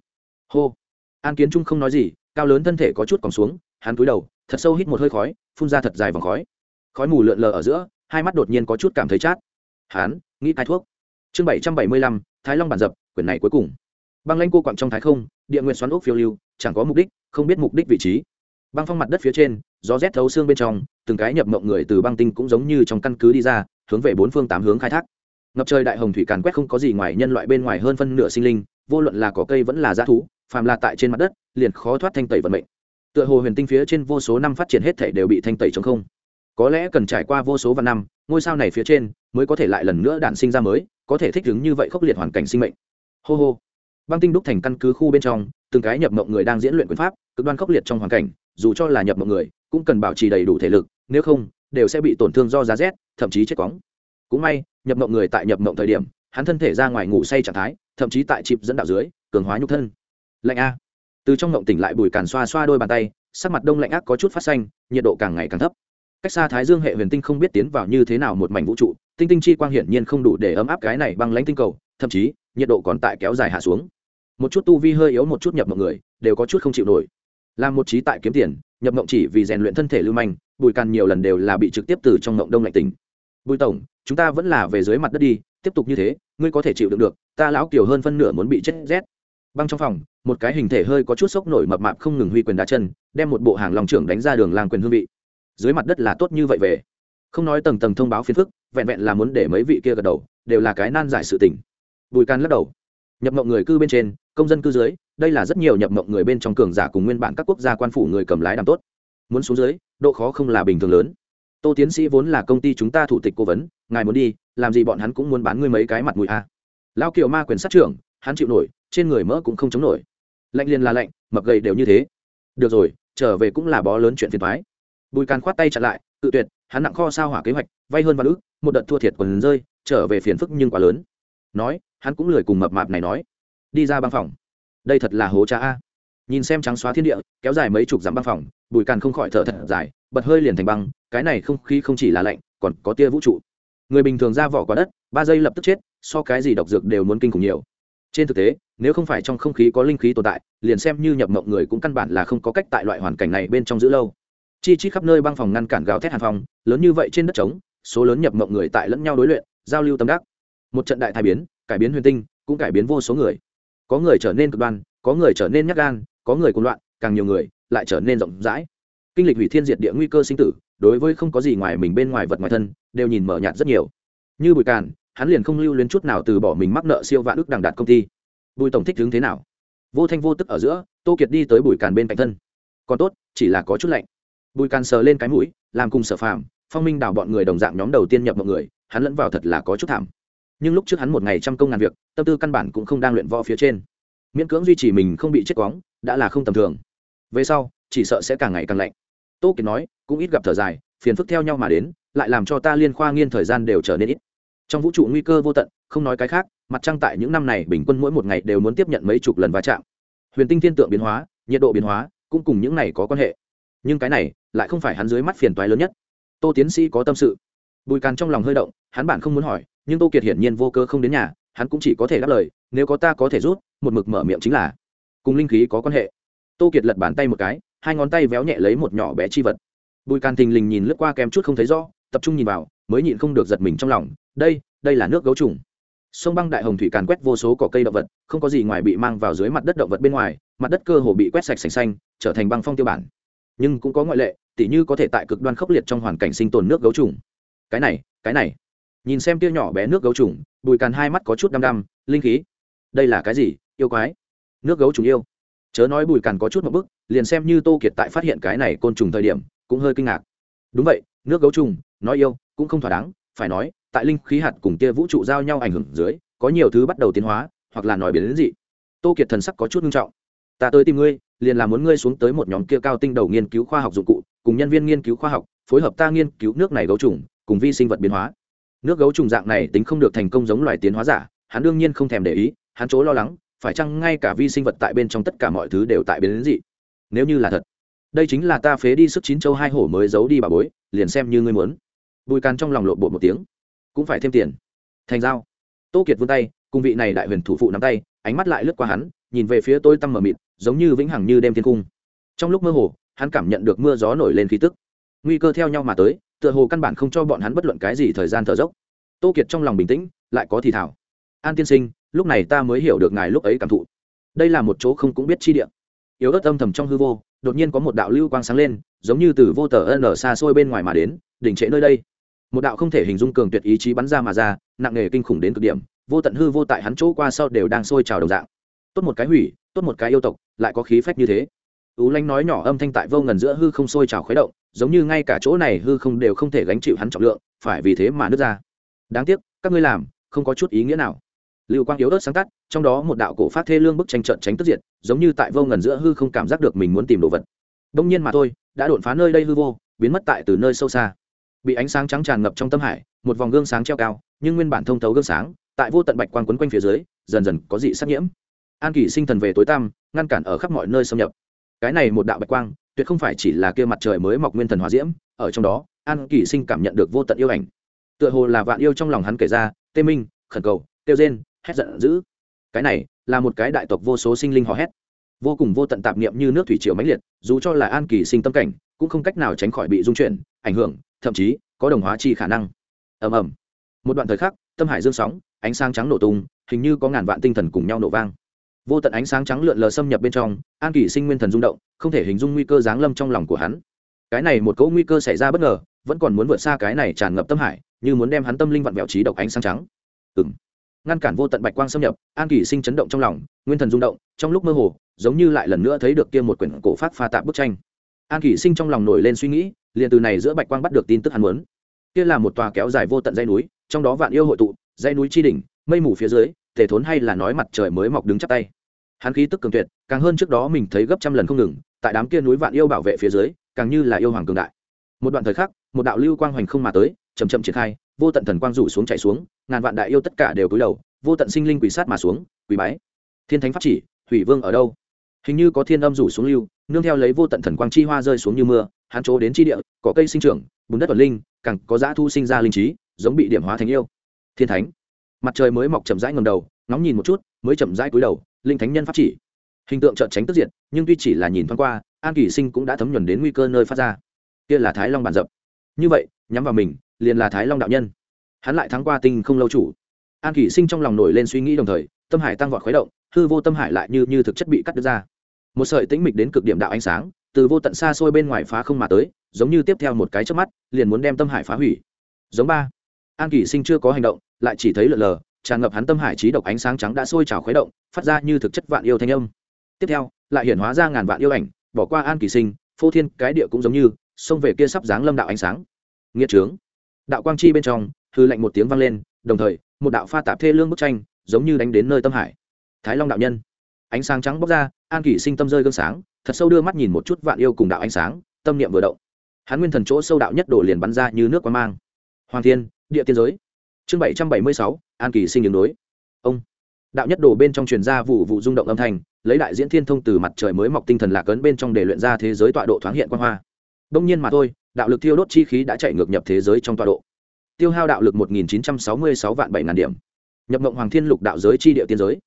Hô. An kiến trung không nói gì, cao lớn thân thể có chút còn xuống, hắn cúi đầu, thật sâu hít một hơi khói, phun ra thật dài vòng khói. Khói mù lượn lờ ở giữa, hai mắt đột nhiên có chút cảm thấy chát. Hắn, nghĩ cai thuốc. Chương bảy trăm bảy mươi lăm, thái long bản dập, quyển này cuối cùng. Băng lanh cô quặng trong thái không, địa nguyện xoắn ốc phiêu lưu, chẳng có mục đích, không biết mục đích vị trí. Băng phong mặt đất phía trên, gió rét thấu xương bên trong, từng cái nhập mộng người từ băng tinh cũng giống như trong căn cứ đi ra, hướng về bốn phương tám hướng khai thác. Ngập trời đại hồng thủy càn quét không có gì ngoài nhân loại bên ngoài hơn phân nửa sinh linh vô luận là cỏ cây vẫn là g thú, phàm là tại trên mặt đất, liền khó thoát thanh tẩy vận mệnh. Tựa hồ huyền tinh phía trên vô số năm phát triển hết thể đều bị thanh tẩy chống không. Có lẽ cần trải qua vô số vạn năm, ngôi sao này phía trên mới có thể lại lần nữa đản sinh ra mới, có thể thích ứng như vậy khốc liệt hoàn cảnh sinh mệnh. Hô hô. Băng tinh đúc thành căn cứ khu bên trong, từng cái nhập mộng người đang diễn luyện quyền pháp, cực đoan khốc liệt trong hoàn cảnh, dù cho là nhập mộng người, cũng cần bảo trì đầy đủ thể lực, nếu không, đều sẽ bị tổn thương do giá rét, thậm chí chết cóng cũng may, nhập mộng người tại nhập mộng thời điểm, hắn thân thể ra ngoài ngủ say trạng thái thậm chí tại chịp dẫn đạo dưới, cường hóa nhục thân. Lạnh a. Từ trong ngộng tỉnh lại bùi càn xoa xoa đôi bàn tay, sắc mặt đông lạnh ác có chút phát xanh, nhiệt độ càng ngày càng thấp. Cách xa thái dương hệ huyền tinh không biết tiến vào như thế nào một mảnh vũ trụ, tinh tinh chi quang hiển nhiên không đủ để ấm áp cái này băng lãnh tinh cầu, thậm chí, nhiệt độ còn tại kéo dài hạ xuống. Một chút tu vi hơi yếu một chút nhập mọi người, đều có chút không chịu nổi. Làm một trí tại kiếm tiền, nhập mộng chỉ vì rèn luyện thân thể lưu manh, bùi càn nhiều lần đều là bị trực tiếp từ trong mộng đông lạnh tỉnh. Bùi tổng, chúng ta vẫn là về dưới mặt đất đi tiếp tục như thế, ngươi có thể chịu đựng được, ta lão kiểu hơn phân nửa muốn bị chết rét. Băng trong phòng, một cái hình thể hơi có chút sốc nổi mập mạp không ngừng huy quyền đá chân, đem một bộ hàng lòng trưởng đánh ra đường làng quyền hương vị. Dưới mặt đất là tốt như vậy về. Không nói tầng tầng thông báo phiền phức, vẹn vẹn là muốn để mấy vị kia gật đầu, đều là cái nan giải sự tình. Bùi can lắc đầu. Nhập mộng người cư bên trên, công dân cư dưới, đây là rất nhiều nhập mộng người bên trong cường giả cùng nguyên bản các quốc gia quan phủ người cầm lái làm tốt. Muốn xuống dưới, độ khó không là bình thường lớn tô tiến sĩ vốn là công ty chúng ta thủ tịch cố vấn, ngài muốn đi, làm gì bọn hắn cũng muốn bán ngươi mấy cái mặt mũi a. À. lao kiều ma quyền sát trưởng, hắn chịu nổi, trên người mỡ cũng không chống nổi. Lạnh liền là lạnh, mập gầy đều như thế. Được rồi, trở về cũng là bó lớn chuyện phiền thoái bùi càn khoát tay chặn lại tự tuyệt, hắn nặng kho sao hỏa kế hoạch, vay hơn vạn ước một đợt thua thiệt quần rơi, trở về phiền phức nhưng quá lớn. Nói, hắn cũng lười cùng mập mạp này nói. Đi ra băng phòng. Đây thật là hố cha a. Nhìn xem trắng xóa thiên địa, kéo dài mấy chục dặm băng phòng, bùi càn không khỏi thở thật dài bật hơi liền thành băng, cái này không khí không chỉ là lạnh, còn có tia vũ trụ. Người bình thường ra vỏ quả đất, ba giây lập tức chết, so cái gì độc dược đều muốn kinh khủng nhiều. Trên thực tế, nếu không phải trong không khí có linh khí tồn tại, liền xem như nhập mộng người cũng căn bản là không có cách tại loại hoàn cảnh này bên trong giữ lâu. Chi chi khắp nơi băng phòng ngăn cản gào thét hàn phòng lớn như vậy trên đất trống, số lớn nhập mộng người tại lẫn nhau đối luyện, giao lưu tâm đắc. Một trận đại thai biến, cải biến huyền tinh, cũng cải biến vô số người. Có người trở nên cực đoan, có người trở nên nhắc gan, có người cuồng loạn, càng nhiều người lại trở nên rộng rãi kinh lịch hủy thiên diệt địa nguy cơ sinh tử, đối với không có gì ngoài mình bên ngoài vật ngoài thân, đều nhìn mở nhạt rất nhiều. Như bùi càn, hắn liền không lưu luyến chút nào từ bỏ mình mắc nợ siêu vạn ước đằng đạt công ty. Bùi tổng thích hướng thế nào? Vô thanh vô tức ở giữa, tô kiệt đi tới bùi càn bên cạnh thân. Còn tốt, chỉ là có chút lạnh. Bùi càn sờ lên cái mũi, làm cùng sở phàm, phong minh đào bọn người đồng dạng nhóm đầu tiên nhập mọi người, hắn lẫn vào thật là có chút thảm. Nhưng lúc trước hắn một ngày trăm công ngàn việc, tâm tư căn bản cũng không đang luyện võ phía trên. Miễn cưỡng duy trì mình không bị chết quóng đã là không tầm thường. Về sau, chỉ sợ sẽ càng ngày càng lạnh tô kiệt nói, cũng ít gặp thở dài, phiền phức theo nhau mà đến, lại làm cho ta liên khoa nghiên thời gian đều trở nên ít. Trong vũ trụ nguy cơ vô tận, không nói cái khác, mặt trăng tại những năm này bình quân mỗi một ngày đều muốn tiếp nhận mấy chục lần va chạm. Huyền tinh thiên tượng biến hóa, nhiệt độ biến hóa, cũng cùng những này có quan hệ. Nhưng cái này, lại không phải hắn dưới mắt phiền toái lớn nhất. Tô tiến sĩ có tâm sự. Bùi càn trong lòng hơi động, hắn bản không muốn hỏi, nhưng tô kiệt hiển nhiên vô cơ không đến nhà, hắn cũng chỉ có thể đáp lời, nếu có ta có thể rút, một mực mở miệng chính là. Cùng linh khí có quan hệ. Tô kiệt lật bàn tay một cái hai ngón tay véo nhẹ lấy một nhỏ bé chi vật. Bùi càn thình lình nhìn lướt qua kém chút không thấy rõ, tập trung nhìn vào, mới nhịn không được giật mình trong lòng, đây đây là nước gấu trùng. Sông băng đại hồng thủy càn quét vô số cỏ cây động vật, không có gì ngoài bị mang vào dưới mặt đất động vật bên ngoài, mặt đất cơ hồ bị quét sạch sành xanh, trở thành băng phong tiêu bản. Nhưng cũng có ngoại lệ, tỉ như có thể tại cực đoan khốc liệt trong hoàn cảnh sinh tồn nước gấu trùng. Cái này cái này. Nhìn xem tia nhỏ bé nước gấu trùng, bùi càn hai mắt có chút đăm đăm, linh khí? Đây là cái gì? Yêu quái? Nước gấu trùng yêu? Chớ nói bùi càn có chút một bức liền xem như tô kiệt tại phát hiện cái này côn trùng thời điểm, cũng hơi kinh ngạc. Đúng vậy, nước gấu trùng, nói yêu, cũng không thỏa đáng, phải nói, tại linh khí hạt cùng kia vũ trụ giao nhau ảnh hưởng dưới, có nhiều thứ bắt đầu tiến hóa, hoặc là nói biến đến dị. Tô kiệt thần sắc có chút nghiêm trọng. Ta tới tìm ngươi, liền là muốn ngươi xuống tới một nhóm kia cao tinh đầu nghiên cứu khoa học dụng cụ, cùng nhân viên nghiên cứu khoa học, phối hợp ta nghiên cứu nước này gấu trùng, cùng vi sinh vật biến hóa. Nước gấu trùng dạng này tính không được thành công giống loài tiến hóa giả, hắn đương nhiên không thèm để ý, hắn chỗ lo lắng, phải chăng ngay cả vi sinh vật tại bên trong tất cả mọi thứ đều tại biến đến dị? Nếu như là thật, đây chính là ta phế đi sức chín châu hai hổ mới giấu đi bà bối, liền xem như ngươi muốn. Bùi càn trong lòng lộn bộ một tiếng. Cũng phải thêm tiền. Thành giao. Tô kiệt vươn tay, cùng vị này đại huyền thủ phụ nắm tay, ánh mắt lại lướt qua hắn, nhìn về phía tôi tăm mờ mịt, giống như vĩnh hằng như đêm thiên cung. Trong lúc mơ hồ, hắn cảm nhận được mưa gió nổi lên khí tức. Nguy cơ theo nhau mà tới, tựa hồ căn bản không cho bọn hắn bất luận cái gì thời gian thở dốc. Tô kiệt trong lòng bình tĩnh, lại có thì thảo an tiên sinh, lúc này ta mới hiểu được ngài lúc ấy cảm thụ. Đây là một chỗ không cũng biết chi địa yếu ớt âm thầm trong hư vô, đột nhiên có một đạo lưu quang sáng lên, giống như từ vô tờ ân ở xa xôi bên ngoài mà đến, đỉnh trễ nơi đây. Một đạo không thể hình dung cường tuyệt ý chí bắn ra mà ra, nặng nề kinh khủng đến cực điểm, vô tận hư vô tại hắn chỗ qua sau đều đang sôi trào đồng dạng. Tốt một cái hủy, tốt một cái yêu tộc, lại có khí phách như thế. Tú lanh nói nhỏ âm thanh tại vô ngần giữa hư không sôi trào khuấy động, giống như ngay cả chỗ này hư không đều không thể gánh chịu hắn trọng lượng, phải vì thế mà nứt ra. Đáng tiếc, các ngươi làm, không có chút ý nghĩa nào lưu quang yếu ớt sáng tắt trong đó một đạo cổ phát thê lương bức tranh trận tránh tức diệt, giống như tại vô ngần giữa hư không cảm giác được mình muốn tìm đồ vật. Đông nhiên mà thôi, đã đột phá nơi đây hư vô, biến mất tại từ nơi sâu xa. Bị ánh sáng trắng tràn ngập trong tâm hải, một vòng gương sáng treo cao, nhưng nguyên bản thông thấu gương sáng, tại vô tận bạch quang quấn quanh phía dưới, dần dần có dị sắc nhiễm. An kỳ sinh thần về tối tăm, ngăn cản ở khắp mọi nơi xâm nhập. Cái này một đạo bạch quang, tuyệt không phải chỉ là kia mặt trời mới mọc nguyên thần hòa diễm, ở trong đó, an kỳ sinh cảm nhận được vô tận yêu ảnh. Tựa hồ là vạn yêu trong lòng hắn kể ra, tê minh, khẩn cầu tiêu rên hét giận dữ. Cái này là một cái đại tộc vô số sinh linh hò hét. Vô cùng vô tận tạp niệm như nước thủy triều mãnh liệt, dù cho là an kỳ sinh tâm cảnh, cũng không cách nào tránh khỏi bị dung chuyển, ảnh hưởng, thậm chí có đồng hóa chi khả năng. Ầm ầm. Một đoạn thời khắc, tâm hải dương sóng, ánh sáng trắng nổ tung, hình như có ngàn vạn tinh thần cùng nhau nổ vang. Vô tận ánh sáng trắng lượn lờ xâm nhập bên trong, an kỳ sinh nguyên thần rung động, không thể hình dung nguy cơ giáng lâm trong lòng của hắn. Cái này một cỗ nguy cơ xảy ra bất ngờ, vẫn còn muốn vượt xa cái này tràn ngập tâm hải, như muốn đem hắn tâm linh vặn vẹo trí độc ánh sáng trắng. Ừng ngăn cản vô tận bạch quang xâm nhập, an kỳ sinh chấn động trong lòng, nguyên thần rung động, trong lúc mơ hồ, giống như lại lần nữa thấy được kia một quyển cổ phát pha tạp bức tranh. An kỳ sinh trong lòng nổi lên suy nghĩ, liền từ này giữa bạch quang bắt được tin tức hắn muốn. Kia là một tòa kéo dài vô tận dây núi, trong đó vạn yêu hội tụ dây núi chi đỉnh, mây mù phía dưới thể thốn hay là nói mặt trời mới mọc đứng chắp tay. Hắn khí tức cường tuyệt, càng hơn trước đó mình thấy gấp trăm lần không ngừng, tại đám kia núi vạn yêu bảo vệ phía dưới, càng như là yêu hoàng cường đại. Một đoạn thời khắc, một đạo lưu quang hoành không mà tới chầm chậm triển khai vô tận thần quang rủ xuống chạy xuống, ngàn vạn đại yêu tất cả đều cúi đầu, vô tận sinh linh quỷ sát mà xuống quỷ bái. Thiên thánh pháp chỉ, thủy vương ở đâu? Hình như có thiên âm rủ xuống lưu, nương theo lấy vô tận thần quang chi hoa rơi xuống như mưa Hán chỗ đến chi địa có cây sinh trưởng, bùn đất tuần linh, càng có dã thu sinh ra linh trí, giống bị điểm hóa thành yêu. Thiên thánh. Mặt trời mới mọc chậm rãi ngầm đầu, ngóng nhìn một chút, mới chậm rãi cúi đầu, linh thánh nhân pháp chỉ. Hình tượng trợn tránh tức diện nhưng tuy chỉ là nhìn thoáng qua, an kỳ sinh cũng đã thấm nhuần đến nguy cơ nơi phát ra. Kia là thái long bản dập. Như vậy, nhắm vào mình liền là thái long đạo nhân. Hắn lại thắng qua tinh không lâu chủ. An Kỷ sinh trong lòng nổi lên suy nghĩ đồng thời, tâm hải tăng vọt khuấy động, hư vô tâm hải lại như như thực chất bị cắt đứt ra. Một sợi tĩnh mịch đến cực điểm đạo ánh sáng, từ vô tận xa xôi bên ngoài phá không mà tới, giống như tiếp theo một cái trước mắt, liền muốn đem tâm hải phá hủy. Giống ba. An Kỷ sinh chưa có hành động, lại chỉ thấy lờ lờ, tràn ngập hắn tâm hải trí độc ánh sáng trắng đã sôi trào khuấy động, phát ra như thực chất vạn yêu thanh âm. Tiếp theo, lại hiển hóa ra ngàn vạn yêu ảnh, bỏ qua an Kỷ sinh, phô thiên cái địa cũng giống như, xông về kia sắp dáng lâm đạo ánh sáng. Nghĩa trướng đạo quang chi bên trong, hư lạnh một tiếng vang lên, đồng thời, một đạo pha tạp thê lương bức tranh, giống như đánh đến nơi tâm hải. Thái long đạo nhân. Ánh sáng trắng bốc ra, an kỷ sinh tâm rơi gương sáng, thật sâu đưa mắt nhìn một chút vạn yêu cùng đạo ánh sáng, tâm niệm vừa động. Hắn nguyên thần chỗ sâu đạo nhất đổ liền bắn ra như nước qua mang. Hoàng thiên, địa tiên giới. Chương bảy trăm bảy mươi sáu, an kỳ sinh đường đối. Ông. Đạo nhất đổ bên trong truyền ra vụ vụ rung động âm thanh, lấy đại diễn thiên thông từ mặt trời mới mọc tinh thần lạc ấn bên trong để luyện ra thế giới tọa độ thoáng hiện quan hoa. Đông nhiên mà thôi đạo lực thiêu đốt chi khí đã chạy ngược nhập thế giới trong tọa độ. Tiêu hao đạo lực một nghìn chín trăm sáu mươi sáu vạn bảy ngàn điểm. Nhập mộng hoàng thiên lục đạo giới chi địa tiên giới.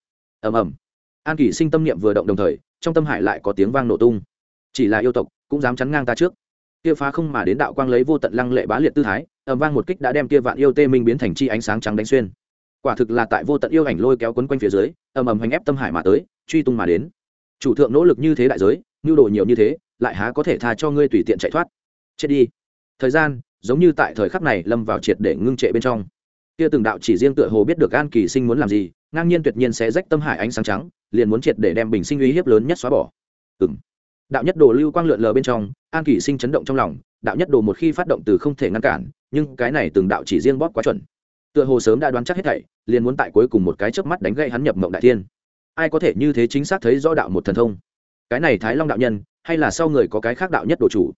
Ầm ầm. An kỷ sinh tâm niệm vừa động đồng thời, trong tâm hải lại có tiếng vang nổ tung. Chỉ là yêu tộc cũng dám chắn ngang ta trước. Kia phá không mà đến đạo quang lấy vô tận lăng lệ bá liệt tư thái, ầm vang một kích đã đem kia vạn yêu tê minh biến thành chi ánh sáng trắng đánh xuyên. Quả thực là tại vô tận yêu ảnh lôi kéo quấn quanh phía dưới, ầm ầm hành ép tâm hải mà tới, truy tung mà đến. Chủ thượng nỗ lực như thế đại giới nhu đồ nhiều như thế, lại há có thể tha cho ngươi tùy tiện chạy thoát? Chết đi. Thời gian, giống như tại thời khắc này, lâm vào triệt để ngưng trệ bên trong. Kia từng đạo chỉ riêng tựa hồ biết được an kỳ sinh muốn làm gì, ngang nhiên tuyệt nhiên sẽ rách tâm hải ánh sáng trắng, liền muốn triệt để đem bình sinh uy hiếp lớn nhất xóa bỏ. Ừng đạo nhất đồ lưu quang lượn lờ bên trong, an kỳ sinh chấn động trong lòng, đạo nhất đồ một khi phát động từ không thể ngăn cản, nhưng cái này từng đạo chỉ riêng bóp quá chuẩn. Tựa hồ sớm đã đoán chắc hết thảy, liền muốn tại cuối cùng một cái chớp mắt đánh gậy hắn nhập mộng đại thiên. Ai có thể như thế chính xác thấy rõ đạo một thần thông? Cái này thái long đạo nhân, hay là sau người có cái khác đạo nhất đồ chủ?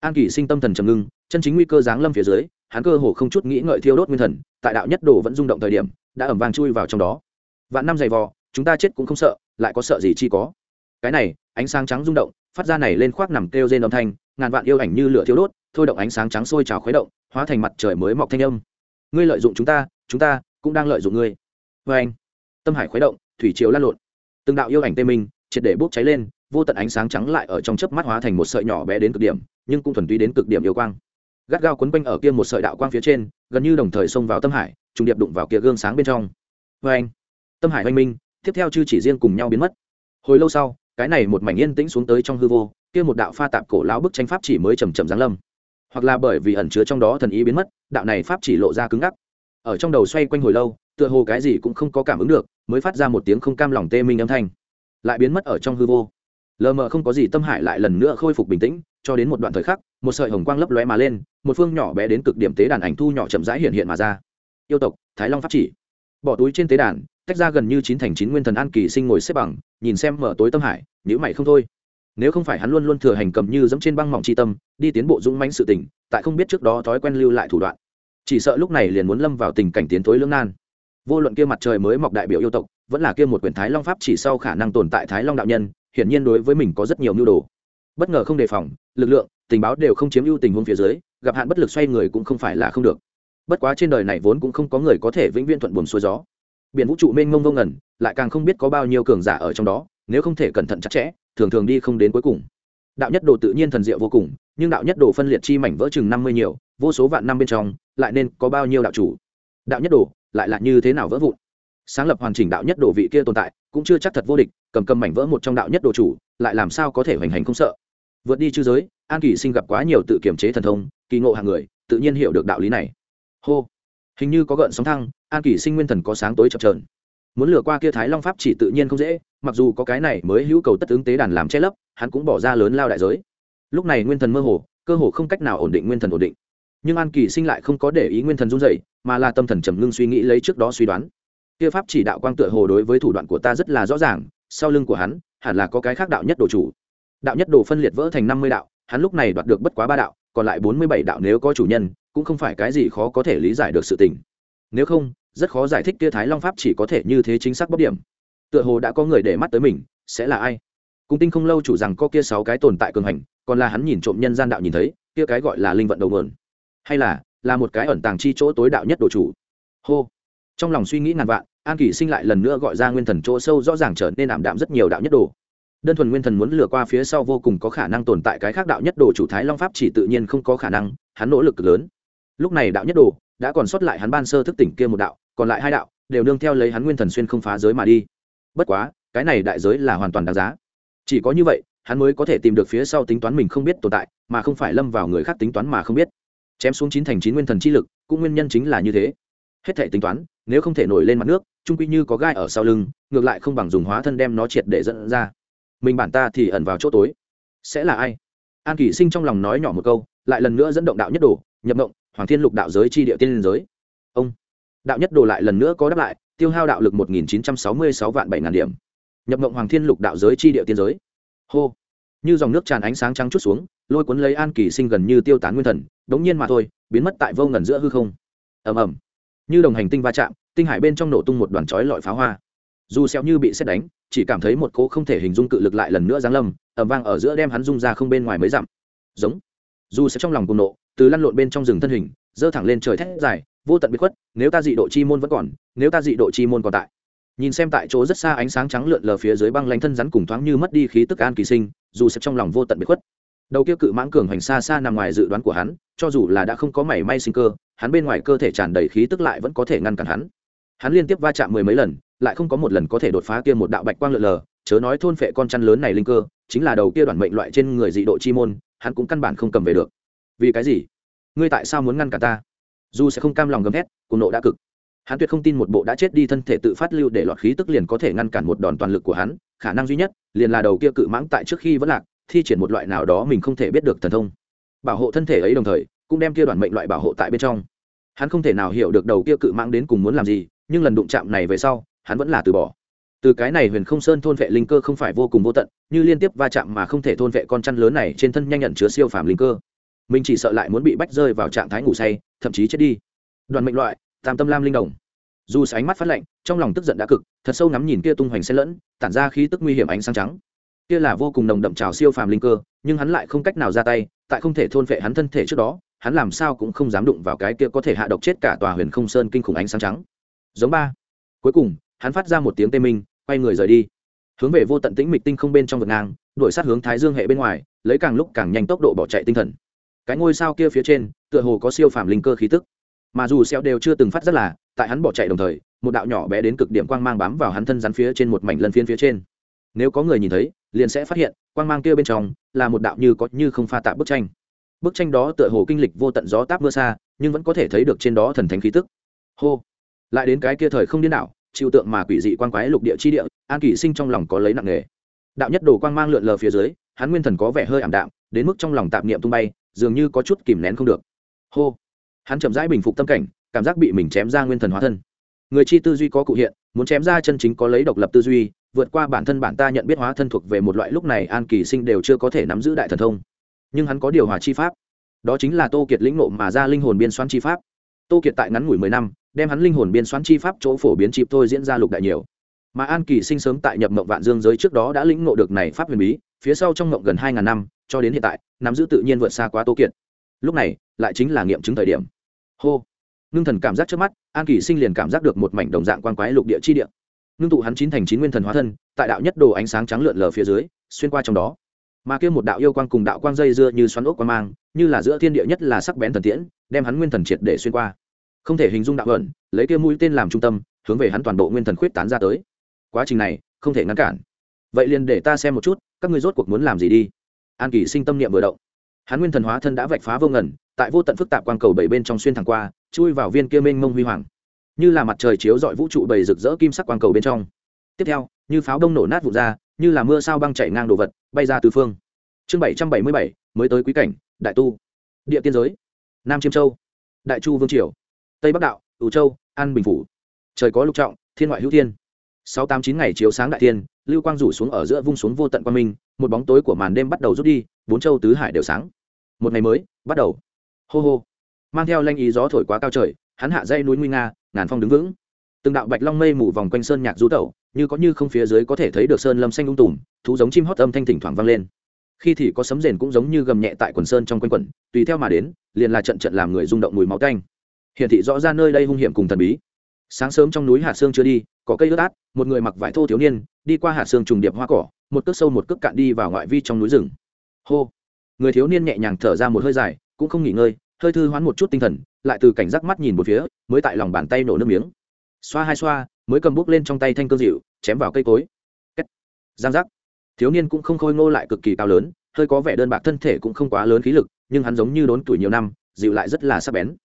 An kỳ sinh tâm thần trầm ngưng, chân chính nguy cơ giáng lâm phía dưới, hắn cơ hồ không chút nghĩ ngợi thiêu đốt nguyên thần, tại đạo nhất đồ vẫn rung động thời điểm, đã ẩm vàng chui vào trong đó. Vạn năm dày vò, chúng ta chết cũng không sợ, lại có sợ gì chi có. Cái này, ánh sáng trắng rung động, phát ra này lên khoác nằm kêu trên âm thanh, ngàn vạn yêu ảnh như lửa thiêu đốt, thôi động ánh sáng trắng sôi trào khuấy động, hóa thành mặt trời mới mọc thanh âm. Ngươi lợi dụng chúng ta chúng ta cũng đang lợi dụng ngươi. Vê anh tâm hải khuấy động, thủy triều lan lộn. Từng đạo yêu ảnh tê minh, triệt để bốc cháy lên vô tận ánh sáng trắng lại ở trong chớp mắt hóa thành một sợi nhỏ bé đến cực điểm, nhưng cũng thuần túy đến cực điểm yêu quang. Gắt gao quấn quanh ở kia một sợi đạo quang phía trên, gần như đồng thời xông vào tâm hải, trùng điệp đụng vào kia gương sáng bên trong. Vê anh, tâm hải oanh minh, tiếp theo chư chỉ riêng cùng nhau biến mất. Hồi lâu sau, cái này một mảnh yên tĩnh xuống tới trong hư vô, kia một đạo pha tạp cổ lão bức tranh pháp chỉ mới chầm chậm giáng lâm. Hoặc là bởi vì ẩn chứa trong đó thần ý biến mất, đạo này pháp chỉ lộ ra cứng ngắc. Ở trong đầu xoay quanh hồi lâu, tựa hồ cái gì cũng không có cảm ứng được, mới phát ra một tiếng không cam lòng tê minh âm thanh. Lại biến mất ở trong hư vô lờ mờ không có gì tâm hải lại lần nữa khôi phục bình tĩnh, cho đến một đoạn thời khắc, một sợi hồng quang lấp lóe mà lên, một phương nhỏ bé đến cực điểm tế đàn ảnh thu nhỏ chậm rãi hiện hiện mà ra. Yêu tộc, thái long pháp chỉ. Bỏ túi trên tế đàn, tách ra gần như chín thành chín nguyên thần an kỳ sinh ngồi xếp bằng, nhìn xem mở tối tâm hải nhữ mày không thôi. Nếu không phải hắn luôn luôn thừa hành cầm như dẫm trên băng mỏng tri tâm, đi tiến bộ dũng mãnh sự tỉnh tại không biết trước đó thói quen lưu lại thủ đoạn. Chỉ sợ lúc này liền muốn lâm vào tình cảnh tiến thối lưỡng nan. Vô luận kia mặt trời mới mọc đại biểu yêu tộc, vẫn là kia một quyển thái long pháp chỉ sau khả năng tồn tại thái long đạo nhân hiển nhiên đối với mình có rất nhiều mưu đồ. Bất ngờ không đề phòng, lực lượng, tình báo đều không chiếm ưu tình huống phía dưới, gặp hạn bất lực xoay người cũng không phải là không được. Bất quá trên đời này vốn cũng không có người có thể vĩnh viễn thuận buồm xuôi gió. Biển vũ trụ mênh mông vô ngẩn lại càng không biết có bao nhiêu cường giả ở trong đó, nếu không thể cẩn thận chặt chẽ, thường thường đi không đến cuối cùng. Đạo nhất đồ tự nhiên thần diệu vô cùng, nhưng đạo nhất đồ phân liệt chi mảnh vỡ chừng năm mươi nhiều, vô số vạn năm bên trong, lại nên có bao nhiêu đạo chủ? Đạo nhất đồ, lại là như thế nào vỡ vụn? Sáng lập hoàn chỉnh đạo nhất đồ vị kia tồn tại, cũng chưa chắc thật vô địch, cầm cầm mảnh vỡ một trong đạo nhất đồ chủ, lại làm sao có thể hoành hành không sợ. Vượt đi chư giới, an kỳ sinh gặp quá nhiều tự kiểm chế thần thông, kỳ ngộ hàng người, tự nhiên hiểu được đạo lý này. Hô. Hình như có gợn sóng thăng, an kỳ sinh nguyên thần có sáng tối chập trờn muốn lừa qua kia thái long pháp chỉ tự nhiên không dễ, mặc dù có cái này mới hữu cầu tất ứng tế đàn làm che lấp, hắn cũng bỏ ra lớn lao đại giới. Lúc này nguyên thần mơ hồ, cơ hồ không cách nào ổn định nguyên thần ổn định. Nhưng an kỳ sinh lại không có để ý nguyên thần run dậy mà là tâm thần trầm ngưng suy nghĩ lấy trước đó suy đoán kia pháp chỉ đạo quang tựa hồ đối với thủ đoạn của ta rất là rõ ràng, sau lưng của hắn, hẳn là có cái khác đạo nhất đồ chủ. Đạo nhất đồ phân liệt vỡ thành năm mươi đạo, hắn lúc này đoạt được bất quá ba đạo, còn lại bốn mươi bảy đạo nếu có chủ nhân, cũng không phải cái gì khó có thể lý giải được sự tình. Nếu không, rất khó giải thích kia thái long pháp chỉ có thể như thế chính xác bóc điểm. Tựa hồ đã có người để mắt tới mình, sẽ là ai? Cung tinh không lâu chủ rằng có kia sáu cái tồn tại cường hành, còn là hắn nhìn trộm nhân gian đạo nhìn thấy, kia cái gọi là linh vận đầu nguồn. Hay là là một cái ẩn tàng chi chỗ tối đạo nhất đồ chủ. Hô. Trong lòng suy nghĩ ngàn vạn an kỷ sinh lại lần nữa gọi ra nguyên thần chỗ sâu rõ ràng trở nên ảm đạm rất nhiều đạo nhất đồ. Đơn thuần nguyên thần muốn lừa qua phía sau vô cùng có khả năng tồn tại cái khác đạo nhất đồ chủ thái long pháp chỉ tự nhiên không có khả năng, hắn nỗ lực cực lớn. Lúc này đạo nhất đồ đã còn sót lại hắn ban sơ thức tỉnh kia một đạo, còn lại hai đạo đều nương theo lấy hắn nguyên thần xuyên không phá giới mà đi. Bất quá, cái này đại giới là hoàn toàn đáng giá. Chỉ có như vậy, hắn mới có thể tìm được phía sau tính toán mình không biết tồn tại, mà không phải lâm vào người khác tính toán mà không biết. Chém xuống chín thành chín nguyên thần chi lực, cũng nguyên nhân chính là như thế. Hết thể tính toán, nếu không thể nổi lên mặt nước trung quy như có gai ở sau lưng, ngược lại không bằng dùng hóa thân đem nó triệt để dẫn ra. Mình bản ta thì ẩn vào chỗ tối. Sẽ là ai? An kỷ sinh trong lòng nói nhỏ một câu, lại lần nữa dẫn động đạo nhất đồ, nhập động, hoàng thiên lục đạo giới chi địa tiên liên giới. Ông. Đạo nhất đồ lại lần nữa có đáp lại, tiêu hao đạo lực một nghìn chín trăm sáu mươi sáu vạn bảy ngàn điểm. Nhập mộng hoàng thiên lục đạo giới chi địa tiên giới. Hô. Như dòng nước tràn ánh sáng trắng chút xuống, lôi cuốn lấy an kỳ sinh gần như tiêu tán nguyên thần, đống nhiên mà thôi, biến mất tại vô ngần giữa hư không. Ầm ầm. Như đồng hành tinh va chạm tinh hải bên trong nổ tung một đoàn chói lọi pháo hoa. Dù xéo như bị xét đánh, chỉ cảm thấy một cỗ không thể hình dung cự lực lại lần nữa giáng lâm, ầm vang ở giữa đem hắn rung ra không bên ngoài mới dặm. Giống. Dù sẽ trong lòng cùng nộ, từ lăn lộn bên trong rừng thân hình dơ thẳng lên trời thét dài, vô tận biệt khuất, nếu ta dị độ chi môn vẫn còn, nếu ta dị độ chi môn còn tại. Nhìn xem tại chỗ rất xa ánh sáng trắng lượn lờ phía dưới băng lanh thân rắn cùng thoáng như mất đi khí tức an kỳ sinh, dù sẽ trong lòng vô tận biệt khuất. Đầu kia cự mãng cường hành xa xa nằm ngoài dự đoán của hắn, cho dù là đã không có mảy may sinh cơ, hắn bên ngoài cơ thể tràn đầy khí tức lại vẫn có thể ngăn cản hắn hắn liên tiếp va chạm mười mấy lần, lại không có một lần có thể đột phá kia một đạo bạch quang lượn lờ, chớ nói thôn phệ con chăn lớn này linh cơ, chính là đầu kia đoàn mệnh loại trên người dị độ chi môn, hắn cũng căn bản không cầm về được. Vì cái gì? Ngươi tại sao muốn ngăn cả ta? Dù sẽ không cam lòng gầm thét, cùng nộ đã cực. Hắn tuyệt không tin một bộ đã chết đi thân thể tự phát lưu để lọt khí tức liền có thể ngăn cản một đòn toàn lực của hắn, khả năng duy nhất, liền là đầu kia cự mãng tại trước khi vẫn lạc, thi triển một loại nào đó mình không thể biết được thần thông. Bảo hộ thân thể ấy đồng thời, cũng đem kia đoàn mệnh loại bảo hộ tại bên trong. Hắn không thể nào hiểu được đầu kia cự mãng đến cùng muốn làm gì nhưng lần đụng chạm này về sau, hắn vẫn là từ bỏ. Từ cái này huyền không sơn thôn vệ linh cơ không phải vô cùng vô tận, như liên tiếp va chạm mà không thể thôn vệ con chăn lớn này trên thân nhanh nhận chứa siêu phàm linh cơ. Mình chỉ sợ lại muốn bị bách rơi vào trạng thái ngủ say, thậm chí chết đi. Đoàn mệnh loại, tam tâm lam linh đồng. Dù ánh mắt phát lạnh, trong lòng tức giận đã cực, thật sâu ngắm nhìn kia tung hoành xen lẫn, tản ra khí tức nguy hiểm ánh sáng trắng. Kia là vô cùng nồng đậm trào siêu phàm linh cơ, nhưng hắn lại không cách nào ra tay, tại không thể thôn vệ hắn thân thể trước đó, hắn làm sao cũng không dám đụng vào cái kia có thể hạ độc chết cả tòa huyền không sơn kinh khủng ánh sáng trắng giống ba. Cuối cùng, hắn phát ra một tiếng tê minh, quay người rời đi. Hướng về vô tận tĩnh mịch tinh không bên trong vực ngang, đuổi sát hướng thái dương hệ bên ngoài, lấy càng lúc càng nhanh tốc độ bỏ chạy tinh thần. Cái ngôi sao kia phía trên, tựa hồ có siêu phàm linh cơ khí tức. Mà dù xeo đều chưa từng phát rất là, tại hắn bỏ chạy đồng thời, một đạo nhỏ bé đến cực điểm quang mang bám vào hắn thân rắn phía trên một mảnh lân phiến phía trên. Nếu có người nhìn thấy, liền sẽ phát hiện, quang mang kia bên trong, là một đạo như có như không pha tạp bức tranh. Bức tranh đó tựa hồ kinh lịch vô tận gió táp mưa xa, nhưng vẫn có thể thấy được trên đó thần thánh khí tức. Hô! Lại đến cái kia thời không điên đảo chịu tượng mà quỷ dị quan quái lục địa chi địa, an kỷ sinh trong lòng có lấy nặng nghề đạo nhất đồ quang mang lượn lờ phía dưới, hắn nguyên thần có vẻ hơi ảm đạm, đến mức trong lòng tạp niệm tung bay, dường như có chút kìm nén không được. Hô! Hắn chậm rãi bình phục tâm cảnh, cảm giác bị mình chém ra nguyên thần hóa thân. Người chi tư duy có cụ hiện, muốn chém ra chân chính có lấy độc lập tư duy, vượt qua bản thân bản ta nhận biết hóa thân thuộc về một loại lúc này an kỳ sinh đều chưa có thể nắm giữ đại thần thông. Nhưng hắn có điều hòa chi pháp. Đó chính là tô kiệt lĩnh nộ mà ra linh hồn biên xoan chi pháp tô kiệt tại ngắn ngủi mười năm, đem hắn linh hồn biên soán chi pháp chỗ phổ biến chịp thôi diễn ra lục đại nhiều. Mà an kỳ sinh sớm tại nhập mộng vạn dương giới trước đó đã lĩnh ngộ được này pháp huyền bí, phía sau trong mộng gần hai ngàn năm, cho đến hiện tại, nắm giữ tự nhiên vượt xa quá tô kiệt. Lúc này, lại chính là nghiệm chứng thời điểm. Hô! Ngưng thần cảm giác trước mắt, an kỳ sinh liền cảm giác được một mảnh đồng dạng quan quái lục địa chi địa. Ngưng tụ hắn chín thành chín nguyên thần hóa thân, tại đạo nhất đồ ánh sáng trắng lượn lờ phía dưới, xuyên qua trong đó. Mà kia một đạo yêu quang cùng đạo quang dây dưa như xoắn ốc quang mang, như là giữa thiên địa nhất là sắc bén thần tiễn, đem hắn nguyên thần triệt để xuyên qua không thể hình dung đạo ẩn, lấy kia mũi tên làm trung tâm, hướng về hắn toàn bộ nguyên thần khuyết tán ra tới. Quá trình này, không thể ngăn cản. Vậy liền để ta xem một chút, các ngươi rốt cuộc muốn làm gì đi. An kỳ sinh tâm niệm vừa động. Hắn nguyên thần hóa thân đã vạch phá vô ngẩn tại vô tận phức tạp quang cầu bảy bên trong xuyên thẳng qua, chui vào viên kia mênh mông huy hoàng. Như là mặt trời chiếu dọi vũ trụ bầy rực rỡ kim sắc quang cầu bên trong. Tiếp theo, như pháo đông nổ nát vụt ra, như là mưa sao băng chảy ngang đồ vật, bay ra từ phương. Chương bảy trăm bảy mươi bảy, mới tới quý cảnh, đại tu. Địa tiên giới, nam chiêm châu, đại chu vương triều tây bắc đạo, ủ châu, an bình phủ. Trời có lục trọng, thiên ngoại hữu thiên. Sáu tám chín ngày chiếu sáng đại thiên, lưu quang rủ xuống ở giữa vung xuống vô tận quang minh, một bóng tối của màn đêm bắt đầu rút đi, bốn châu tứ hải đều sáng. Một ngày mới, bắt đầu. Hô hô. Mang theo lanh ý gió thổi quá cao trời, hắn hạ dây núi nguy nga, ngàn phong đứng vững. Từng đạo bạch long mây mù vòng quanh sơn nhạc rú tẩu, như có như không phía dưới có thể thấy được sơn lâm xanh ung tùm, thú giống chim hót âm thanh thỉnh thoảng vang lên. Khi thì có sấm rền cũng giống như gầm nhẹ tại quần sơn trong quanh quẩn, tùy theo mà đến, liền là trận trận làm người rung động mùi máu canh Hiển thị rõ ra nơi đây hung hiểm cùng thần bí. Sáng sớm trong núi hạt Sương chưa đi, có cây ướt át, một người mặc vải thô thiếu niên, đi qua hạt Sương trùng điệp hoa cỏ, một cước sâu một cước cạn đi vào ngoại vi trong núi rừng. Hô! Người thiếu niên nhẹ nhàng thở ra một hơi dài, cũng không nghỉ ngơi, hơi thư hoán một chút tinh thần, lại từ cảnh giác mắt nhìn một phía, mới tại lòng bàn tay nổ nước miếng. Xoa hai xoa, mới cầm bút lên trong tay thanh cơ dịu, chém vào cây cối. Kết. giang giác! Thiếu niên cũng không khôi ngô lại cực kỳ cao lớn, hơi có vẻ đơn bạc thân thể cũng không quá lớn khí lực, nhưng hắn giống như đốn tuổi nhiều năm, dịu lại rất là sắc bén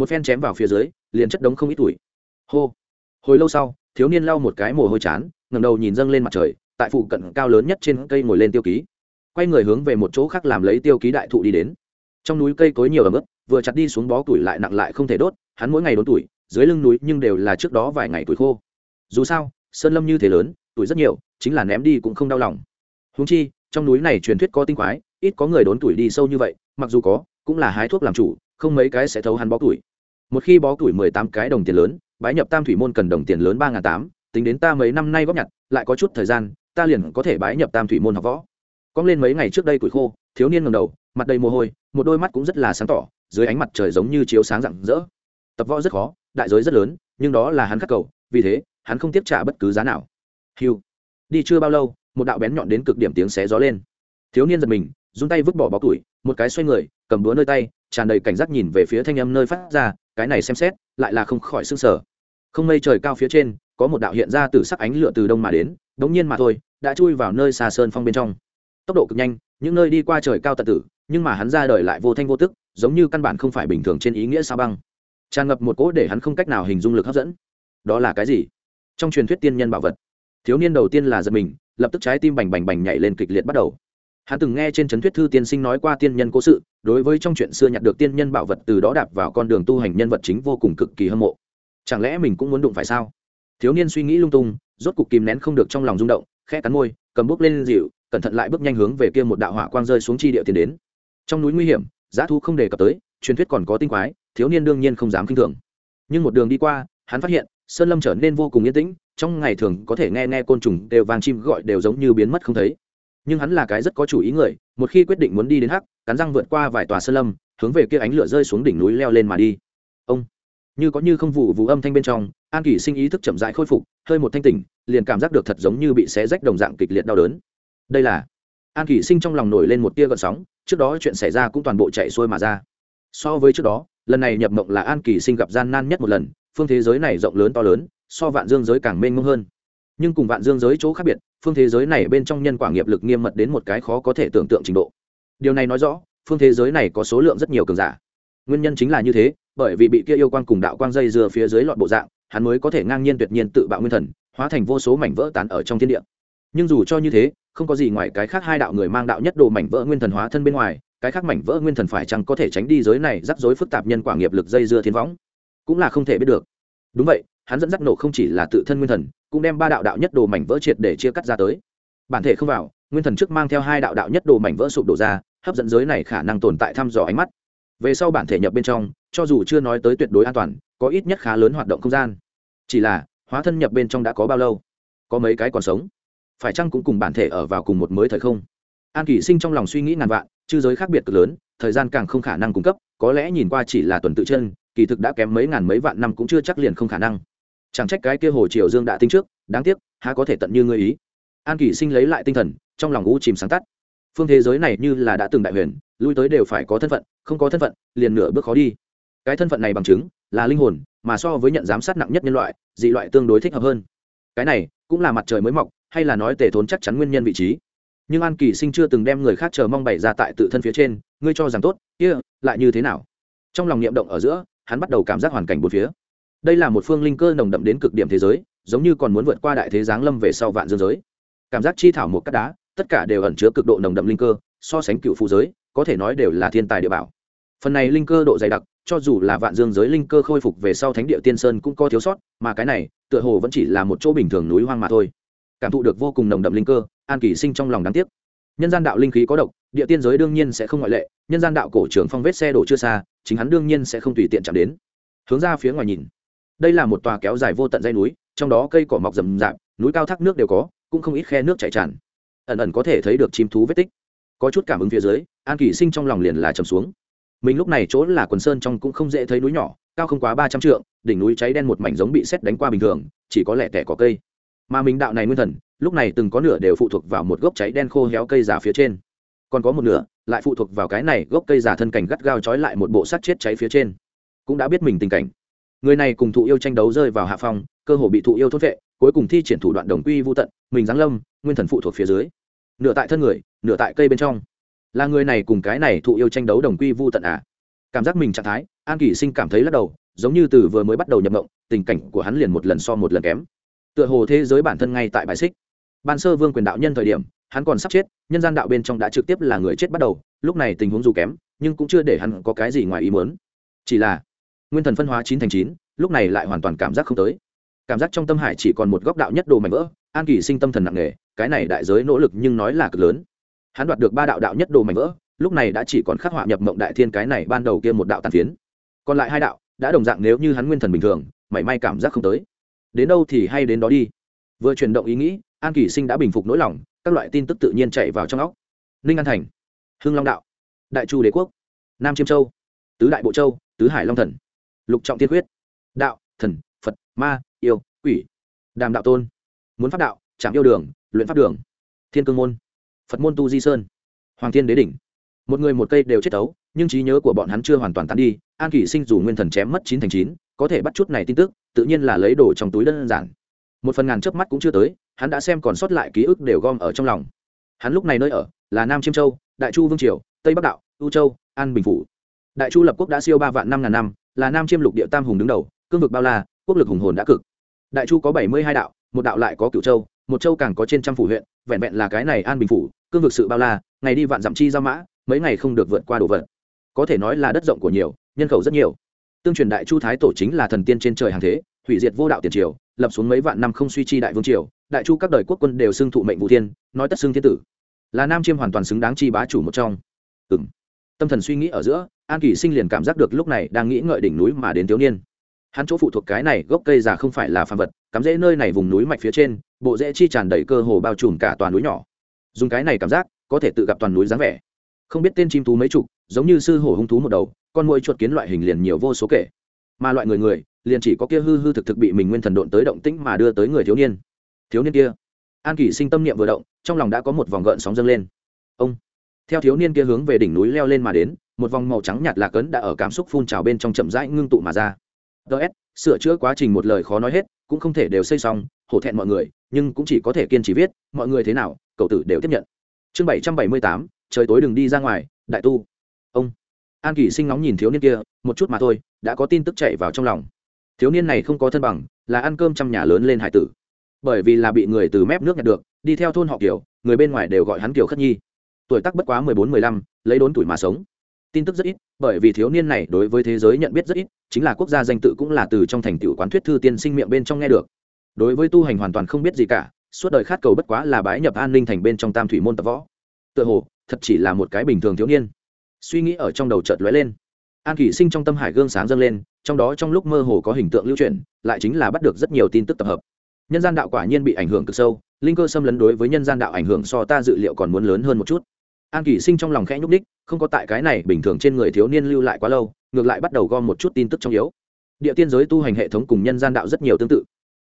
một phen chém vào phía dưới, liền chất đống không ít tuổi. Hô. Hồi lâu sau, thiếu niên lau một cái mồ hôi chán ngầm đầu nhìn dâng lên mặt trời, tại phụ cận cao lớn nhất trên cây ngồi lên tiêu ký. Quay người hướng về một chỗ khác làm lấy tiêu ký đại thụ đi đến. Trong núi cây cối nhiều ấm ướt, vừa chặt đi xuống bó tuổi lại nặng lại không thể đốt, hắn mỗi ngày đốn tuổi, dưới lưng núi nhưng đều là trước đó vài ngày tuổi khô. Dù sao, sơn lâm như thế lớn, tuổi rất nhiều, chính là ném đi cũng không đau lòng. Húng chi, trong núi này truyền thuyết có tinh quái, ít có người đốn tuổi đi sâu như vậy, mặc dù có, cũng là hái thuốc làm chủ, không mấy cái sẽ thấu hắn bó tuổi một khi bó tuổi mười tám cái đồng tiền lớn, bái nhập tam thủy môn cần đồng tiền lớn ba n tám, tính đến ta mấy năm nay góp nhặt, lại có chút thời gian, ta liền có thể bái nhập tam thủy môn học võ. Cong lên mấy ngày trước đây tuổi khô, thiếu niên ngầm đầu, mặt đầy mồ hôi, một đôi mắt cũng rất là sáng tỏ, dưới ánh mặt trời giống như chiếu sáng rạng rỡ. Tập võ rất khó, đại giới rất lớn, nhưng đó là hắn khắc cầu, vì thế, hắn không tiếp trả bất cứ giá nào. Hiu đi chưa bao lâu, một đạo bén nhọn đến cực điểm tiếng xé gió lên. Thiếu niên giật mình, run tay vứt bỏ bó tuổi, một cái xoay người, cầm đũa nơi tay, tràn đầy cảnh giác nhìn về phía thanh âm nơi phát ra cái này xem xét, lại là không khỏi s ư sở. Không mây trời cao phía trên, có một đạo hiện ra từ sắc ánh lửa từ đông mà đến, đống nhiên mà thôi, đã chui vào nơi xa sơn phong bên trong. Tốc độ cực nhanh, những nơi đi qua trời cao tật tử, nhưng mà hắn ra đời lại vô thanh vô tức, giống như căn bản không phải bình thường trên ý nghĩa sao băng. Tràn ngập một cỗ để hắn không cách nào hình dung lực hấp dẫn. Đó là cái gì? Trong truyền thuyết tiên nhân bảo vật. Thiếu niên đầu tiên là giật mình, lập tức trái tim bành bành bành nhảy lên kịch liệt bắt đầu hắn từng nghe trên trấn thuyết thư tiên sinh nói qua tiên nhân cố sự, đối với trong chuyện xưa nhặt được tiên nhân bảo vật từ đó đạp vào con đường tu hành nhân vật chính vô cùng cực kỳ hâm mộ. Chẳng lẽ mình cũng muốn đụng phải sao? Thiếu niên suy nghĩ lung tung, rốt cục kìm nén không được trong lòng rung động khe cắn môi, cầm bước lên dịu cẩn thận lại bước nhanh hướng về kia một đạo hỏa quang rơi xuống chi địa tiền đến. Trong núi nguy hiểm, giá thu không đề cập tới, truyền thuyết còn có tinh quái, thiếu niên đương nhiên không dám kinh thường. Nhưng một đường đi qua, hắn phát hiện, sơn lâm trở nên vô cùng yên tĩnh, trong ngày thường có thể nghe nghe côn trùng đều vàng chim gọi đều giống như biến mất không thấy nhưng hắn là cái rất có chủ ý người, một khi quyết định muốn đi đến hắc, cắn răng vượt qua vài tòa sơn lâm, hướng về kia ánh lửa rơi xuống đỉnh núi leo lên mà đi. Ông, như có như không vụ vụ âm thanh bên trong, an kỷ sinh ý thức chậm rãi khôi phục, hơi một thanh tỉnh, liền cảm giác được thật giống như bị xé rách đồng dạng kịch liệt đau đớn. Đây là, an kỷ sinh trong lòng nổi lên một tia gợn sóng, trước đó chuyện xảy ra cũng toàn bộ chạy xuôi mà ra. So với trước đó, lần này nhập mộng là an kỳ sinh gặp gian nan nhất một lần, phương thế giới này rộng lớn to lớn, so vạn dương giới càng mênh mông hơn nhưng cùng vạn dương giới chỗ khác biệt, phương thế giới này bên trong nhân quả nghiệp lực nghiêm mật đến một cái khó có thể tưởng tượng trình độ. Điều này nói rõ, phương thế giới này có số lượng rất nhiều cường giả. Nguyên nhân chính là như thế, bởi vì bị kia yêu quang cùng đạo quang dây dừa phía dưới lọt bộ dạng, hắn mới có thể ngang nhiên tuyệt nhiên tự bạo nguyên thần, hóa thành vô số mảnh vỡ tán ở trong thiên địa. Nhưng dù cho như thế, không có gì ngoài cái khác hai đạo người mang đạo nhất đồ mảnh vỡ nguyên thần hóa thân bên ngoài, cái khác mảnh vỡ nguyên thần phải chăng có thể tránh đi giới này rắc rối phức tạp nhân quả nghiệp lực dây dưa thiên võng? Cũng là không thể biết được. Đúng vậy hắn dẫn dắt nổ không chỉ là tự thân nguyên thần, cũng đem ba đạo đạo nhất đồ mảnh vỡ triệt để chia cắt ra tới. Bản thể không vào, nguyên thần trước mang theo hai đạo đạo nhất đồ mảnh vỡ sụp đổ ra, hấp dẫn giới này khả năng tồn tại thăm dò ánh mắt. Về sau bản thể nhập bên trong, cho dù chưa nói tới tuyệt đối an toàn, có ít nhất khá lớn hoạt động không gian. Chỉ là, hóa thân nhập bên trong đã có bao lâu? Có mấy cái còn sống? Phải chăng cũng cùng bản thể ở vào cùng một mới thời không? An kỷ sinh trong lòng suy nghĩ ngàn vạn, chư giới khác biệt cực lớn, thời gian càng không khả năng cung cấp, có lẽ nhìn qua chỉ là tuần tự chân, kỳ thực đã kém mấy ngàn mấy vạn năm cũng chưa chắc liền không khả năng chẳng trách cái kia hồ triều dương đã tính trước đáng tiếc há có thể tận như ngươi ý. An kỷ sinh lấy lại tinh thần trong lòng u chìm sáng tắt. Phương thế giới này như là đã từng đại huyền lui tới đều phải có thân phận không có thân phận liền nửa bước khó đi. Cái thân phận này bằng chứng là linh hồn mà so với nhận giám sát nặng nhất nhân loại dị loại tương đối thích hợp hơn. Cái này cũng là mặt trời mới mọc hay là nói tề thốn chắc chắn nguyên nhân vị trí. Nhưng an kỳ sinh chưa từng đem người khác chờ mong bày ra tại tự thân phía trên ngươi cho rằng tốt kia、yeah, lại như thế nào? Trong lòng niệm động ở giữa hắn bắt đầu cảm giác hoàn cảnh bốn phía đây là một phương linh cơ nồng đậm đến cực điểm thế giới, giống như còn muốn vượt qua đại thế giáng lâm về sau vạn dương giới. Cảm giác chi thảo một cắt đá, tất cả đều ẩn chứa cực độ nồng đậm linh cơ, so sánh cựu phụ giới, có thể nói đều là thiên tài địa bảo. Phần này linh cơ độ dày đặc, cho dù là vạn dương giới linh cơ khôi phục về sau thánh địa tiên sơn cũng có thiếu sót, mà cái này, tựa hồ vẫn chỉ là một chỗ bình thường núi hoang mà thôi. Cảm thụ được vô cùng nồng đậm linh cơ, an kỳ sinh trong lòng đáng tiếc. Nhân gian đạo linh khí có độc, địa tiên giới đương nhiên sẽ không ngoại lệ, nhân gian đạo cổ trưởng phong vết xe đổ chưa xa, chính hắn đương nhiên sẽ không tùy tiện chạm đến. Hướng ra phía ngoài nhìn đây là một tòa kéo dài vô tận dây núi, trong đó cây cỏ mọc rậm rạp, núi cao thác nước đều có, cũng không ít khe nước chảy tràn. Ẩn ẩn có thể thấy được chim thú vết tích. Có chút cảm ứng phía dưới, an kỳ sinh trong lòng liền là trầm xuống. Mình lúc này chỗ là quần sơn trong cũng không dễ thấy núi nhỏ, cao không quá ba trăm trượng, đỉnh núi cháy đen một mảnh giống bị xét đánh qua bình thường, chỉ có lẻ tẻ có cây. Mà mình đạo này nguyên thần, lúc này từng có nửa đều phụ thuộc vào một gốc cháy đen khô héo cây già phía trên. Còn có một nửa, lại phụ thuộc vào cái này gốc cây già thân cảnh gắt gao trói lại một bộ sắt chết cháy phía trên. Cũng đã biết mình tình cảnh người này cùng thụ yêu tranh đấu rơi vào hạ phong, cơ hồ bị thụ yêu thốt vệ cuối cùng thi triển thủ đoạn đồng quy vô tận, mình giáng lâm, nguyên thần phụ thuộc phía dưới. Nửa tại thân người, nửa tại cây bên trong. Là người này cùng cái này thụ yêu tranh đấu đồng quy vô tận à? Cảm giác mình trạng thái, an kỷ sinh cảm thấy lắc đầu, giống như từ vừa mới bắt đầu nhập mộng, tình cảnh của hắn liền một lần so một lần kém. Tựa hồ thế giới bản thân ngay tại bài xích. Ban sơ vương quyền đạo nhân thời điểm, hắn còn sắp chết, nhân gian đạo bên trong đã trực tiếp là người chết bắt đầu, lúc này tình huống dù kém, nhưng cũng chưa để hắn có cái gì ngoài ý muốn. Chỉ là nguyên thần phân hóa chín thành chín, lúc này lại hoàn toàn cảm giác không tới. Cảm giác trong tâm hải chỉ còn một góc đạo nhất đồ mảnh vỡ, an kỳ sinh tâm thần nặng nề, cái này đại giới nỗ lực nhưng nói là cực lớn. Hắn đoạt được ba đạo đạo nhất đồ mảnh vỡ, lúc này đã chỉ còn khắc họa nhập mộng đại thiên cái này ban đầu kia một đạo tàn phiến. Còn lại hai đạo, đã đồng dạng nếu như hắn nguyên thần bình thường, mảy may cảm giác không tới. Đến đâu thì hay đến đó đi. Vừa chuyển động ý nghĩ, an kỳ sinh đã bình phục nỗi lòng, các loại tin tức tự nhiên chạy vào trong óc. Ninh an thành, hưng long đạo, đại chu đế quốc, nam chiêm châu, tứ đại bộ châu, tứ hải long thần lục trọng tiên quyết đạo, thần, phật, ma, yêu, quỷ, đàm đạo tôn, muốn pháp đạo trạm yêu đường, luyện pháp đường, thiên cương môn, phật môn tu di sơn, hoàng thiên đế đỉnh. Một người một cây đều chết tấu nhưng trí nhớ của bọn hắn chưa hoàn toàn tán đi, an kỷ sinh dù nguyên thần chém mất chín thành chín, có thể bắt chút này tin tức, tự nhiên là lấy đồ trong túi đơn giản. Một phần ngàn chớp mắt cũng chưa tới, hắn đã xem còn sót lại ký ức đều gom ở trong lòng. Hắn lúc này nơi ở, là nam chiêm châu, đại chu vương triều, tây bắc đạo, u châu, an bình phủ. Đại chu lập quốc đã siêu ba vạn năm ngàn năm là nam chiêm lục địa tam hùng đứng đầu, cương vực bao la, quốc lực hùng hồn đã cực. Đại chu có bảy mươi hai đạo, một đạo lại có cựu châu, một châu càng có trên trăm phủ huyện, vẹn vẹn là cái này an bình phủ, cương vực sự bao la, ngày đi vạn dặm chi giao mã, mấy ngày không được vượt qua đồ vật có thể nói là đất rộng của nhiều, nhân khẩu rất nhiều. Tương truyền đại chu thái tổ chính là thần tiên trên trời hàng thế, hủy diệt vô đạo tiền triều, lập xuống mấy vạn năm không suy chi đại vương triều, đại chu các đời quốc quân đều xưng thụ mệnh vũ thiên, nói tất xưng thiên tử. Là nam chiêm hoàn toàn xứng đáng chi bá chủ một trong. Ừng tâm thần suy nghĩ ở giữa, an kỳ sinh liền cảm giác được lúc này đang nghĩ ngợi đỉnh núi mà đến thiếu niên. Hắn chỗ phụ thuộc cái này gốc cây già không phải là phàm vật, cắm rễ nơi này vùng núi mạch phía trên, bộ rễ chi tràn đầy cơ hồ bao trùm cả toàn núi nhỏ. Dùng cái này cảm giác, có thể tự gặp toàn núi dáng vẻ. Không biết tên chim thú mấy chục, giống như sư hổ hung thú một đầu, con môi chuột kiến loại hình liền nhiều vô số kể. Mà loại người người, liền chỉ có kia hư hư thực thực bị mình nguyên thần độn tới động tĩnh mà đưa tới người thiếu niên. Thiếu niên kia. An kỷ sinh tâm niệm vừa động, trong lòng đã có một vòng gợn sóng dâng lên. Ông! Theo thiếu niên kia hướng về đỉnh núi leo lên mà đến, một vòng màu trắng nhạt lạc ấn đã ở cảm xúc phun trào bên trong chậm rãi ngưng tụ mà ra. Ts sửa chữa quá trình một lời khó nói hết, cũng không thể đều xây xong, hổ thẹn mọi người, nhưng cũng chỉ có thể kiên trì viết, mọi người thế nào, cậu tử đều tiếp nhận. Chương bảy trăm bảy mươi tám, trời tối đừng đi ra ngoài, đại tu. Ông. An kỳ sinh nóng nhìn thiếu niên kia, một chút mà thôi, đã có tin tức chạy vào trong lòng. Thiếu niên này không có thân bằng, là ăn cơm trong nhà lớn lên hải tử. Bởi vì là bị người từ mép nước nhặt được, đi theo thôn họ kiểu người bên ngoài đều gọi hắn kiểu khất nhi tuổi tác bất quá mười bốn, mười lăm, lấy đốn tuổi mà sống. Tin tức rất ít, bởi vì thiếu niên này đối với thế giới nhận biết rất ít, chính là quốc gia danh tự cũng là từ trong thành tựu quán thuyết thư tiên sinh miệng bên trong nghe được. Đối với tu hành hoàn toàn không biết gì cả, suốt đời khát cầu bất quá là bái nhập an ninh thành bên trong tam thủy môn tập võ. Tựa hồ, thật chỉ là một cái bình thường thiếu niên. Suy nghĩ ở trong đầu chợt lóe lên. An kỷ sinh trong tâm hải gương sáng dâng lên, trong đó trong lúc mơ hồ có hình tượng lưu truyền, lại chính là bắt được rất nhiều tin tức tập hợp. Nhân gian đạo quả nhiên bị ảnh hưởng cực sâu, linh cơ xâm lấn đối với nhân gian đạo ảnh hưởng so ta dự liệu còn muốn lớn hơn một chút an kỷ sinh trong lòng khẽ nhúc đích, không có tại cái này bình thường trên người thiếu niên lưu lại quá lâu ngược lại bắt đầu gom một chút tin tức trong yếu. Địa tiên giới tu hành hệ thống cùng nhân gian đạo rất nhiều tương tự.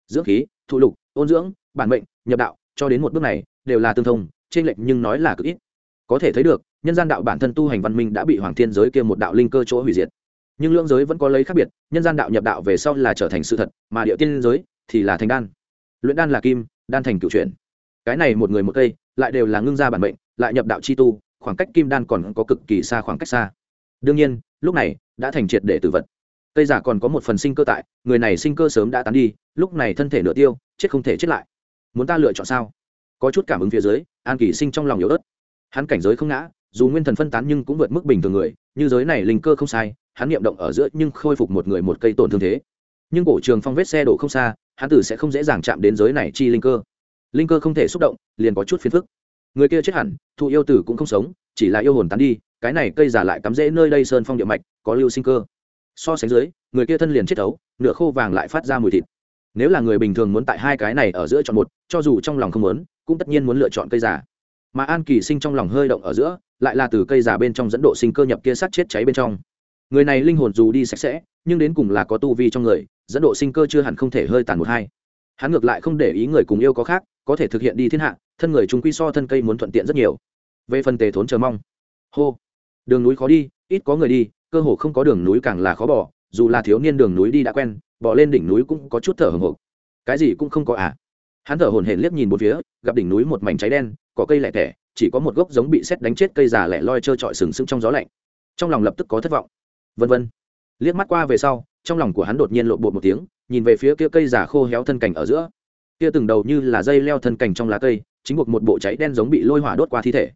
Dưỡng khí thụ lục ôn dưỡng bản mệnh nhập đạo cho đến một bước này đều là tương thông trên lệnh nhưng nói là cực ít. Có thể thấy được nhân gian đạo bản thân tu hành văn minh đã bị hoàng thiên giới kia một đạo linh cơ chỗ hủy diệt. Nhưng lưỡng giới vẫn có lấy khác biệt nhân gian đạo nhập đạo về sau là trở thành sự thật mà địa tiên giới thì là thành đan. Luyện đan là kim đan thành cựu chuyển. Cái này một người một cây lại đều là ngưng gia bản mệnh lại nhập đạo chi tu, khoảng cách kim đan còn có cực kỳ xa khoảng cách xa. Đương nhiên, lúc này đã thành triệt để tử vật. Cây giả còn có một phần sinh cơ tại, người này sinh cơ sớm đã tán đi, lúc này thân thể nửa tiêu, chết không thể chết lại. Muốn ta lựa chọn sao? Có chút cảm ứng phía dưới, an kỳ sinh trong lòng yếu ớt. Hắn cảnh giới không ngã, dù nguyên thần phân tán nhưng cũng vượt mức bình thường người, như giới này linh cơ không sai, hắn niệm động ở giữa nhưng khôi phục một người một cây tổn thương thế. Nhưng cổ trường phong vết xe đổ không xa, hắn tử sẽ không dễ dàng chạm đến giới này chi linh cơ. Linh cơ không thể xúc động, liền có chút phiền phức người kia chết hẳn, thụ yêu tử cũng không sống, chỉ là yêu hồn tán đi, cái này cây giả lại cắm rễ nơi đây sơn phong địa mạch, có lưu sinh cơ. So sánh dưới, người kia thân liền chết ấu nửa khô vàng lại phát ra mùi thịt. Nếu là người bình thường muốn tại hai cái này ở giữa chọn một, cho dù trong lòng không muốn, cũng tất nhiên muốn lựa chọn cây giả mà an kỳ sinh trong lòng hơi động ở giữa, lại là từ cây giả bên trong dẫn độ sinh cơ nhập kia sát chết cháy bên trong. Người này linh hồn dù đi sạch sẽ, nhưng đến cùng là có tu vi trong người, dẫn độ sinh cơ chưa hẳn không thể hơi tàn một hai. Hắn ngược lại không để ý người cùng yêu có khác, có thể thực hiện đi thiên hạ thân người chúng quy so thân cây muốn thuận tiện rất nhiều. Về phần tề thốn chờ mong. Hô. Đường núi khó đi, ít có người đi, cơ hồ không có đường núi càng là khó bỏ, dù là thiếu niên đường núi đi đã quen, bỏ lên đỉnh núi cũng có chút thở hồng hộc. Cái gì cũng không có à? Hắn thở hổn hển liếc nhìn một phía, gặp đỉnh núi một mảnh cháy đen, có cây lẻ tẻ, chỉ có một gốc giống bị xét đánh chết cây già lẻ loi trơ trọi sừng sững trong gió lạnh. Trong lòng lập tức có thất vọng. Vân vân. Liếc mắt qua về sau, trong lòng của hắn đột nhiên lộn bột một tiếng, nhìn về phía kia cây già khô héo thân cảnh ở giữa. Kia từng đầu như là dây leo thân cảnh trong lá cây chính buộc một bộ cháy đen giống bị lôi hỏa đốt qua thi thể.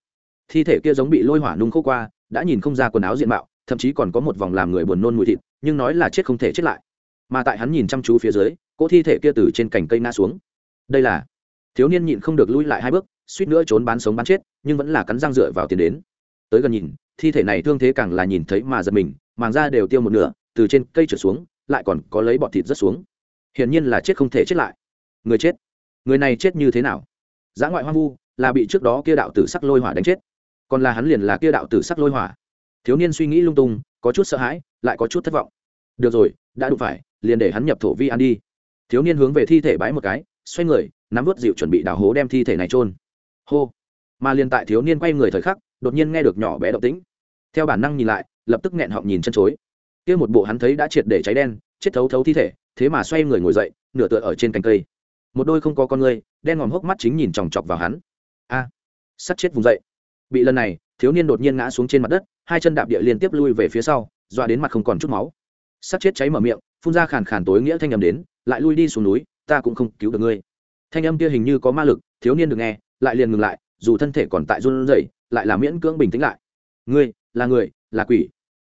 Thi thể kia giống bị lôi hỏa nung khô qua, đã nhìn không ra quần áo diện mạo, thậm chí còn có một vòng làm người buồn nôn mùi thịt, nhưng nói là chết không thể chết lại. Mà tại hắn nhìn chăm chú phía dưới, cỗ thi thể kia từ trên cành cây ngã xuống. Đây là, thiếu niên nhịn không được lui lại hai bước, suýt nữa trốn bán sống bán chết, nhưng vẫn là cắn răng dựa vào tiền đến. Tới gần nhìn, thi thể này thương thế càng là nhìn thấy mà giật mình, màng da đều tiêu một nửa, từ trên cây trở xuống, lại còn có lấy bọt thịt rất xuống. Hiển nhiên là chết không thể chết lại. Người chết. Người này chết như thế nào? Giã ngoại hoang vu, là bị trước đó kia đạo tử sắc lôi hỏa đánh chết. Còn là hắn liền là kia đạo tử sắc lôi hỏa. Thiếu niên suy nghĩ lung tung, có chút sợ hãi, lại có chút thất vọng. Được rồi, đã đụng phải, liền để hắn nhập thổ vi ăn đi. Thiếu niên hướng về thi thể bái một cái, xoay người, nắm vớt dịu chuẩn bị đào hố đem thi thể này trôn hô. Mà liền tại thiếu niên quay người thời khắc, đột nhiên nghe được nhỏ bé động tĩnh. Theo bản năng nhìn lại, lập tức nghẹn họng nhìn chân chối. Kia một bộ hắn thấy đã triệt để cháy đen, chết thấu thấu thi thể, thế mà xoay người ngồi dậy, nửa tựa ở trên cành cây một đôi không có con người đen ngòm hốc mắt chính nhìn chòng chọc vào hắn. A à, sắt chết vùng dậy. Bị lần này thiếu niên đột nhiên ngã xuống trên mặt đất hai chân đạp địa liên tiếp lui về phía sau dọa đến mặt không còn chút máu. Sắt chết cháy mở miệng phun ra khàn khàn tối nghĩa thanh âm đến lại lui đi xuống núi ta cũng không cứu được ngươi. Thanh âm kia hình như có ma lực thiếu niên được nghe lại liền ngừng lại dù thân thể còn tại run rẩy lại là miễn cưỡng bình tĩnh lại. Ngươi là người là quỷ.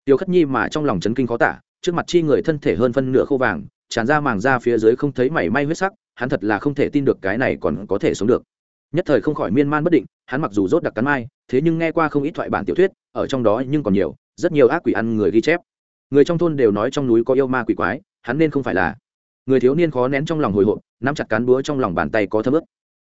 Tiêu khất nhi mà trong lòng chấn kinh khó tả trước mặt chi người thân thể hơn phân nửa khô vàng tràn ra màng ra phía dưới không thấy mảy may huyết sắc hắn thật là không thể tin được cái này còn có thể sống được. Nhất thời không khỏi miên man bất định, hắn mặc dù rốt đặc cắn mai, thế nhưng nghe qua không ít thoại bản tiểu thuyết, ở trong đó nhưng còn nhiều, rất nhiều ác quỷ ăn người ghi chép. Người trong thôn đều nói trong núi có yêu ma quỷ quái, hắn nên không phải là. Người thiếu niên khó nén trong lòng hồi hộp, nắm chặt cán búa trong lòng bàn tay có thấm ướt.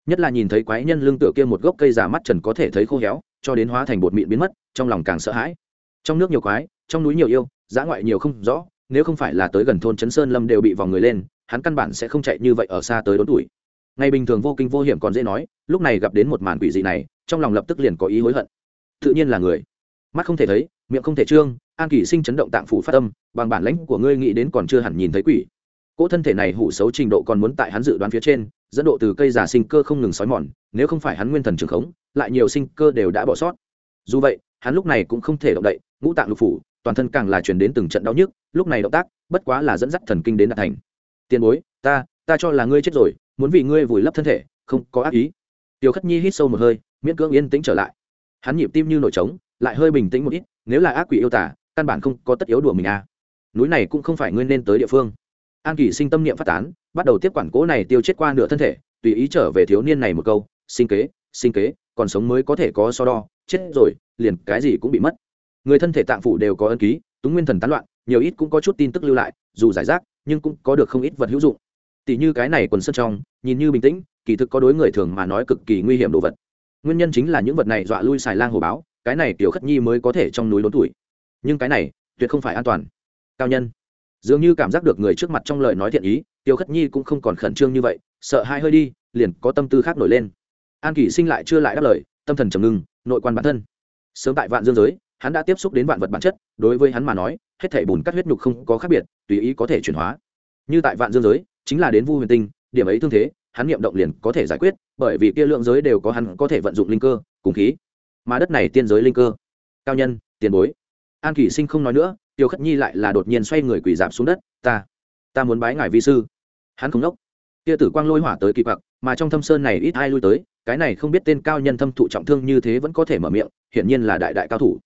nhất là nhìn thấy quái nhân lương tựa kia một gốc cây già mắt trần có thể thấy khô héo, cho đến hóa thành bột mịn biến mất, trong lòng càng sợ hãi. Trong nước nhiều quái, trong núi nhiều yêu giã ngoại nhiều không rõ, nếu không phải là tới gần thôn trấn sơn lâm đều bị vòng người lên hắn căn bản sẽ không chạy như vậy ở xa tới đốn tuổi. Ngày bình thường vô kinh vô hiểm còn dễ nói, lúc này gặp đến một màn quỷ dị này, trong lòng lập tức liền có ý hối hận. Tự nhiên là người. Mắt không thể thấy, miệng không thể trương, an kỷ sinh chấn động tạng phủ phát tâm bằng bản lãnh của ngươi nghĩ đến còn chưa hẳn nhìn thấy quỷ. Cỗ thân thể này hủ xấu trình độ còn muốn tại hắn dự đoán phía trên, dẫn độ từ cây giả sinh cơ không ngừng xói mòn, nếu không phải hắn nguyên thần trường khống, lại nhiều sinh cơ đều đã bỏ sót. Dù vậy, hắn lúc này cũng không thể động đậy, ngũ tạng lục phủ, toàn thân càng là truyền đến từng trận đau nhức, lúc này động tác, bất quá là dẫn dắt thần kinh đến đạt thành tiền bối, ta ta cho là ngươi chết rồi, muốn vì ngươi vùi lấp thân thể, không có ác ý. Tiểu khất nhi hít sâu một hơi, miễn cưỡng yên tĩnh trở lại. Hắn nhịp tim như nổi trống, lại hơi bình tĩnh một ít, nếu là ác quỷ yêu tả căn bản không có tất yếu đùa mình à. Núi này cũng không phải ngươi nên tới địa phương. An kỳ sinh tâm niệm phát tán, bắt đầu tiếp quản cố này tiêu chết qua nửa thân thể, tùy ý trở về thiếu niên này một câu, sinh kế sinh kế, còn sống mới có thể có so đo, chết rồi, liền cái gì cũng bị mất. Người thân thể tạng phủ đều có ân ký, túng nguyên thần tán loạn, nhiều ít cũng có chút tin tức lưu lại, dù giải rác nhưng cũng có được không ít vật hữu dụng. Tỷ như cái này quần sơn trong, nhìn như bình tĩnh, kỳ thực có đối người thường mà nói cực kỳ nguy hiểm đồ vật. Nguyên nhân chính là những vật này dọa lui xài lang hồ báo, cái này tiểu khất nhi mới có thể trong núi lớn tuổi. Nhưng cái này, tuyệt không phải an toàn. Cao nhân, dường như cảm giác được người trước mặt trong lời nói thiện ý tiêu khất nhi cũng không còn khẩn trương như vậy, sợ hai hơi đi, liền có tâm tư khác nổi lên. An kỷ sinh lại chưa lại đáp lời, tâm thần trầm ngưng, nội quan bản thân. Sớm tại vạn dương giới, hắn đã tiếp xúc đến vạn vật bản chất, đối với hắn mà nói hết thảy bùn cắt huyết nhục không có khác biệt, tùy ý có thể chuyển hóa. Như tại vạn dương giới, chính là đến vu huyền tinh, điểm ấy thương thế, hắn nghiệm động liền có thể giải quyết, bởi vì kia lượng giới đều có hắn có thể vận dụng linh cơ, cùng khí. Mà đất này tiên giới linh cơ. Cao nhân, tiền bối. An kỷ sinh không nói nữa, tiêu khất nhi lại là đột nhiên xoay người quỳ giảm xuống đất, ta ta muốn bái ngài vi sư. Hắn không đốc. Kia tử quang lôi hỏa tới kịp bạc mà trong thâm sơn này ít ai lui tới, cái này không biết tên cao nhân thâm thụ trọng thương như thế vẫn có thể mở miệng, hiển nhiên là đại đại cao thủ.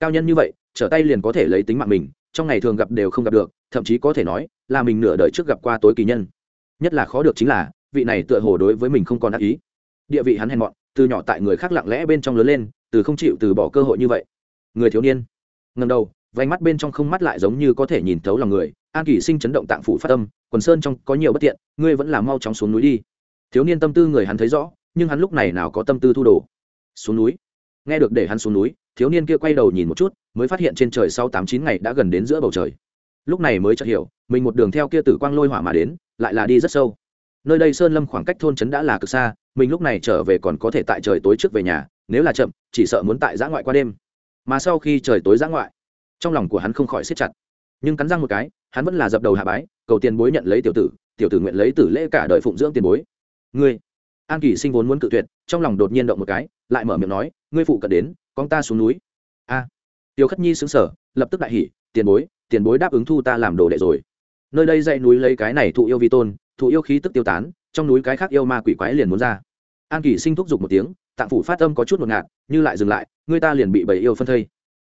Cao nhân như vậy, trở tay liền có thể lấy tính mạng mình trong ngày thường gặp đều không gặp được, thậm chí có thể nói là mình nửa đời trước gặp qua tối kỳ nhân. Nhất là khó được chính là, vị này tựa hồ đối với mình không còn ác ý. Địa vị hắn hèn mọn, từ nhỏ tại người khác lặng lẽ bên trong lớn lên, từ không chịu từ bỏ cơ hội như vậy. Người thiếu niên ngầm đầu vánh mắt bên trong không mắt lại giống như có thể nhìn thấu lòng người, an kỳ sinh chấn động tạng phủ phát tâm quần sơn trong có nhiều bất tiện, ngươi vẫn là mau chóng xuống núi đi. Thiếu niên tâm tư người hắn thấy rõ, nhưng hắn lúc này nào có tâm tư thu đồ. Xuống núi. Nghe được để hắn xuống núi, thiếu niên kia quay đầu nhìn một chút mới phát hiện trên trời sau tám chín ngày đã gần đến giữa bầu trời. Lúc này mới chợt hiểu mình một đường theo kia tử quang lôi hỏa mà đến lại là đi rất sâu. Nơi đây sơn lâm khoảng cách thôn trấn đã là cực xa mình lúc này trở về còn có thể tại trời tối trước về nhà nếu là chậm chỉ sợ muốn tại giã ngoại qua đêm. Mà sau khi trời tối giã ngoại trong lòng của hắn không khỏi siết chặt. Nhưng cắn răng một cái hắn vẫn là dập đầu hạ bái cầu tiền bối nhận lấy tiểu tử tiểu tử nguyện lấy tử lễ cả đời phụng dưỡng tiền bối. Ngươi an kỳ sinh vốn muốn cự tuyệt trong lòng đột nhiên động một cái lại mở miệng nói ngươi phụ cận đến con ta xuống núi. A à, tiêu khất nhi xứng sở lập tức đại hỉ, tiền bối tiền bối đáp ứng thu ta làm đồ đệ rồi. Nơi đây dãy núi lấy cái này thụ yêu vi tôn, thụ yêu khí tức tiêu tán, trong núi cái khác yêu ma quỷ quái liền muốn ra. An kỳ sinh thúc giục một tiếng, tạng phủ phát âm có chút ngột ngạt, như lại dừng lại, người ta liền bị bầy yêu phân thây.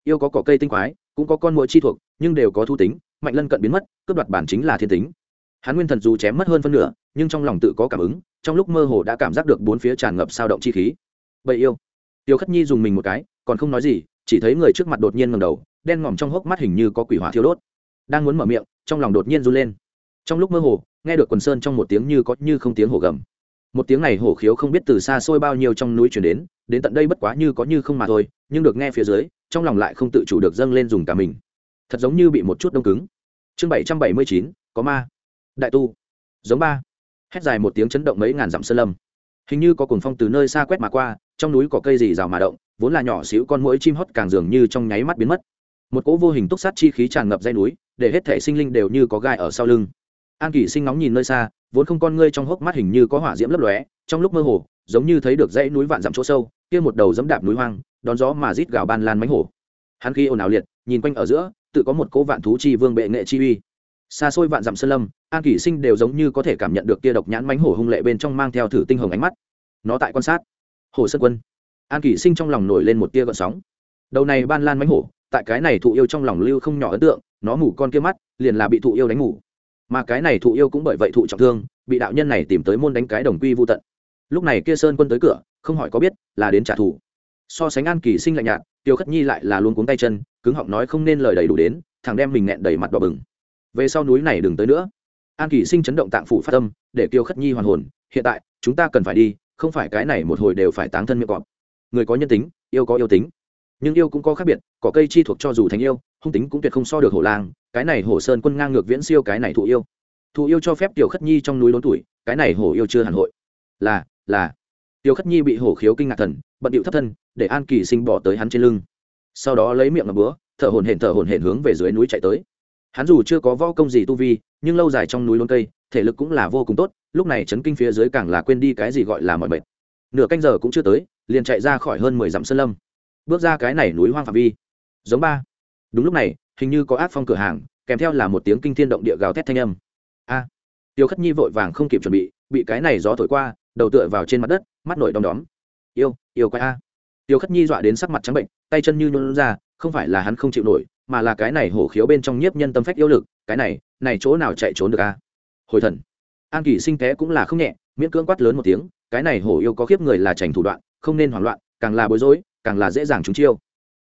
Yêu có cỏ cây tinh quái, cũng có con mũi chi thuộc, nhưng đều có thu tính, mạnh lân cận biến mất, cướp đoạt bản chính là thiên tính. Hắn nguyên thần dù chém mất hơn phân nửa, nhưng trong lòng tự có cảm ứng, trong lúc mơ hồ đã cảm giác được bốn phía tràn ngập sao động chi khí. Bầy yêu. Tiêu khất nhi dùng mình một cái, còn không nói gì chỉ thấy người trước mặt đột nhiên ngầm đầu, đen ngòm trong hốc mắt hình như có quỷ hỏa thiêu đốt. Đang muốn mở miệng, trong lòng đột nhiên run lên. Trong lúc mơ hồ, nghe được quần sơn trong một tiếng như có như không tiếng hổ gầm. Một tiếng này hổ khiếu không biết từ xa xôi bao nhiêu trong núi chuyển đến đến tận đây bất quá như có như không mà thôi, nhưng được nghe phía dưới, trong lòng lại không tự chủ được dâng lên dùng cả mình. Thật giống như bị một chút đông cứng. Chương bảy trăm bảy mươi chín, có ma. Đại tu. Giống ba. Hét dài một tiếng chấn động mấy ngàn dặm sơn lâm. Hình như có cồn phong từ nơi xa quét mà qua, trong núi có cây gì rào mà động vốn là nhỏ xíu con mũi chim hót càng dường như trong nháy mắt biến mất. Một cỗ vô hình túc sát chi khí tràn ngập dây núi, để hết thể sinh linh đều như có gai ở sau lưng. An kỷ sinh nóng nhìn nơi xa, vốn không con ngươi trong hốc mắt hình như có hỏa diễm lấp lóe, trong lúc mơ hồ, giống như thấy được dãy núi vạn dặm chỗ sâu, kia một đầu dẫm đạp núi hoang, đón gió mà rít gào ban lan mánh hổ. Hắn khi ồn ào liệt, nhìn quanh ở giữa, tự có một cỗ vạn thú chi vương bệ nghệ chi uy. Xa xôi vạn dặm sơn lâm, an kỷ sinh đều giống như có thể cảm nhận được kia độc nhãn mánh hổ hung lệ bên trong mang theo thử tinh hồng ánh mắt. Nó tại quan sát. Hồ sơn quân an kỷ sinh trong lòng nổi lên một tia gợn sóng. Đầu này ban lan mánh hổ, tại cái này thụ yêu trong lòng lưu không nhỏ ấn tượng, nó ngủ con kia mắt, liền là bị thụ yêu đánh ngủ mà cái này thụ yêu cũng bởi vậy thụ trọng thương, bị đạo nhân này tìm tới môn đánh cái đồng quy vô tận. Lúc này kia sơn quân tới cửa, không hỏi có biết là đến trả thù. So sánh an kỳ sinh lạnh nhạt, tiêu khất nhi lại là luôn cuống tay chân, cứng họng nói không nên lời đầy đủ đến, thằng đem mình nghẹn đầy mặt đỏ bừng. Về sau núi này đừng tới nữa. An kỳ sinh chấn động tạng phủ phát tâm, để tiêu khất nhi hoàn hồn, hiện tại, chúng ta cần phải đi, không phải cái này một hồi đều phải táng thân miệng cọp người có nhân tính, yêu có yêu tính. Nhưng yêu cũng có khác biệt có cây chi thuộc cho dù thành yêu, hung tính cũng tuyệt không so được hổ lang, cái này hổ sơn quân ngang ngược viễn siêu cái này thụ yêu. Thụ yêu cho phép tiểu khất nhi trong núi lớn tuổi, cái này hổ yêu chưa hẳn hội. Là là. Tiểu khất nhi bị hổ khiếu kinh ngạc thần, bận điệu thấp thân, để an kỳ sinh bỏ tới hắn trên lưng. Sau đó lấy miệng ngập búa, thở hồn hển thở hồn hển hướng về dưới núi chạy tới. Hắn dù chưa có võ công gì tu vi, nhưng lâu dài trong núi lôn cây, thể lực cũng là vô cùng tốt, lúc này chấn kinh phía dưới càng là quên đi cái gì gọi là mọi mệt. Nửa canh giờ cũng chưa tới liền chạy ra khỏi hơn mười dặm sơn lâm. Bước ra cái này núi hoang phạm vi. Giống ba. Đúng lúc này hình như có ác phong cửa hàng kèm theo là một tiếng kinh thiên động địa gào thét thanh âm. A. À, tiêu khất nhi vội vàng không kịp chuẩn bị bị cái này gió thổi qua đầu tựa vào trên mặt đất mắt nổi đom đóm. Yêu yêu quái a. Tiêu khất nhi dọa đến sắc mặt trắng bệnh tay chân như nôn ra không phải là hắn không chịu nổi mà là cái này hổ khiếu bên trong nhiếp nhân tâm phách yêu lực cái này này chỗ nào chạy trốn được a? Hồi thần. An kỳ sinh té cũng là không nhẹ miễn cưỡng quát lớn một tiếng cái này hổ yêu có khiếp người là trành thủ đoạn không nên hoảng loạn, càng là bối rối, càng là dễ dàng trúng chiêu.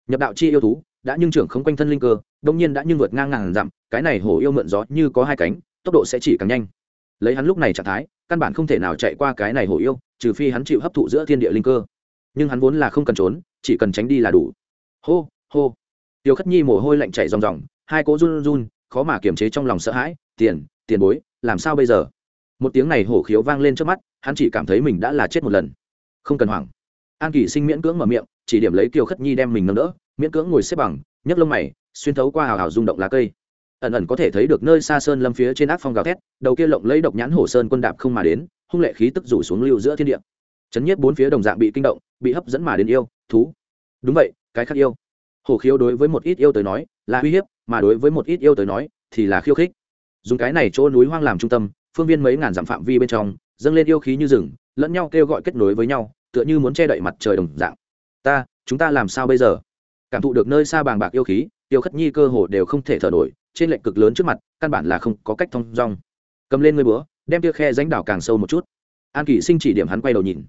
Nhập đạo chi yêu thú, đã nhưng trưởng không quanh thân linh cơ, đông nhiên đã nhưng vượt ngang ngàn dặm, cái này hổ yêu mượn gió như có hai cánh, tốc độ sẽ chỉ càng nhanh. Lấy hắn lúc này trạng thái, căn bản không thể nào chạy qua cái này hổ yêu, trừ phi hắn chịu hấp thụ giữa thiên địa linh cơ. Nhưng hắn vốn là không cần trốn, chỉ cần tránh đi là đủ. Hô hô. Tiêu khất nhi mồ hôi lạnh chảy ròng ròng, hai cỗ run run, khó mà kiềm chế trong lòng sợ hãi, tiền tiền bối, làm sao bây giờ? Một tiếng này hổ khiếu vang lên trước mắt, hắn chỉ cảm thấy mình đã là chết một lần. Không cần hoảng an kỳ sinh miễn cưỡng mở miệng, chỉ điểm lấy kiều khất nhi đem mình nâng đỡ, miễn cưỡng ngồi xếp bằng, nhấc lông mày, xuyên thấu qua hào hào rung động lá cây. Ẩn ẩn có thể thấy được nơi xa sơn lâm phía trên áp phong gào thét, đầu kia lộng lấy độc nhãn hổ sơn quân đạp không mà đến, hung lệ khí tức rủ xuống lưu giữa thiên địa. Chấn nhiếp bốn phía đồng dạng bị kinh động, bị hấp dẫn mà đến yêu, thú. Đúng vậy, cái khác yêu. Hổ khiếu đối với một ít yêu tới nói là uy hiếp, mà đối với một ít yêu tới nói thì là khiêu khích. Dùng cái này chỗ núi hoang làm trung tâm, phương viên mấy ngàn dặm phạm vi bên trong, dâng lên yêu khí như rừng, lẫn nhau kêu gọi kết nối với nhau tựa như muốn che đậy mặt trời đồng dạng. Ta, chúng ta làm sao bây giờ? Cảm thụ được nơi xa bàng bạc yêu khí, tiêu khất nhi cơ hồ đều không thể thở nổi, trên lệnh cực lớn trước mặt, căn bản là không có cách thông rong cầm lên ngươi bữa đem tia khe ránh đảo càng sâu một chút. An kỷ sinh chỉ điểm hắn quay đầu nhìn.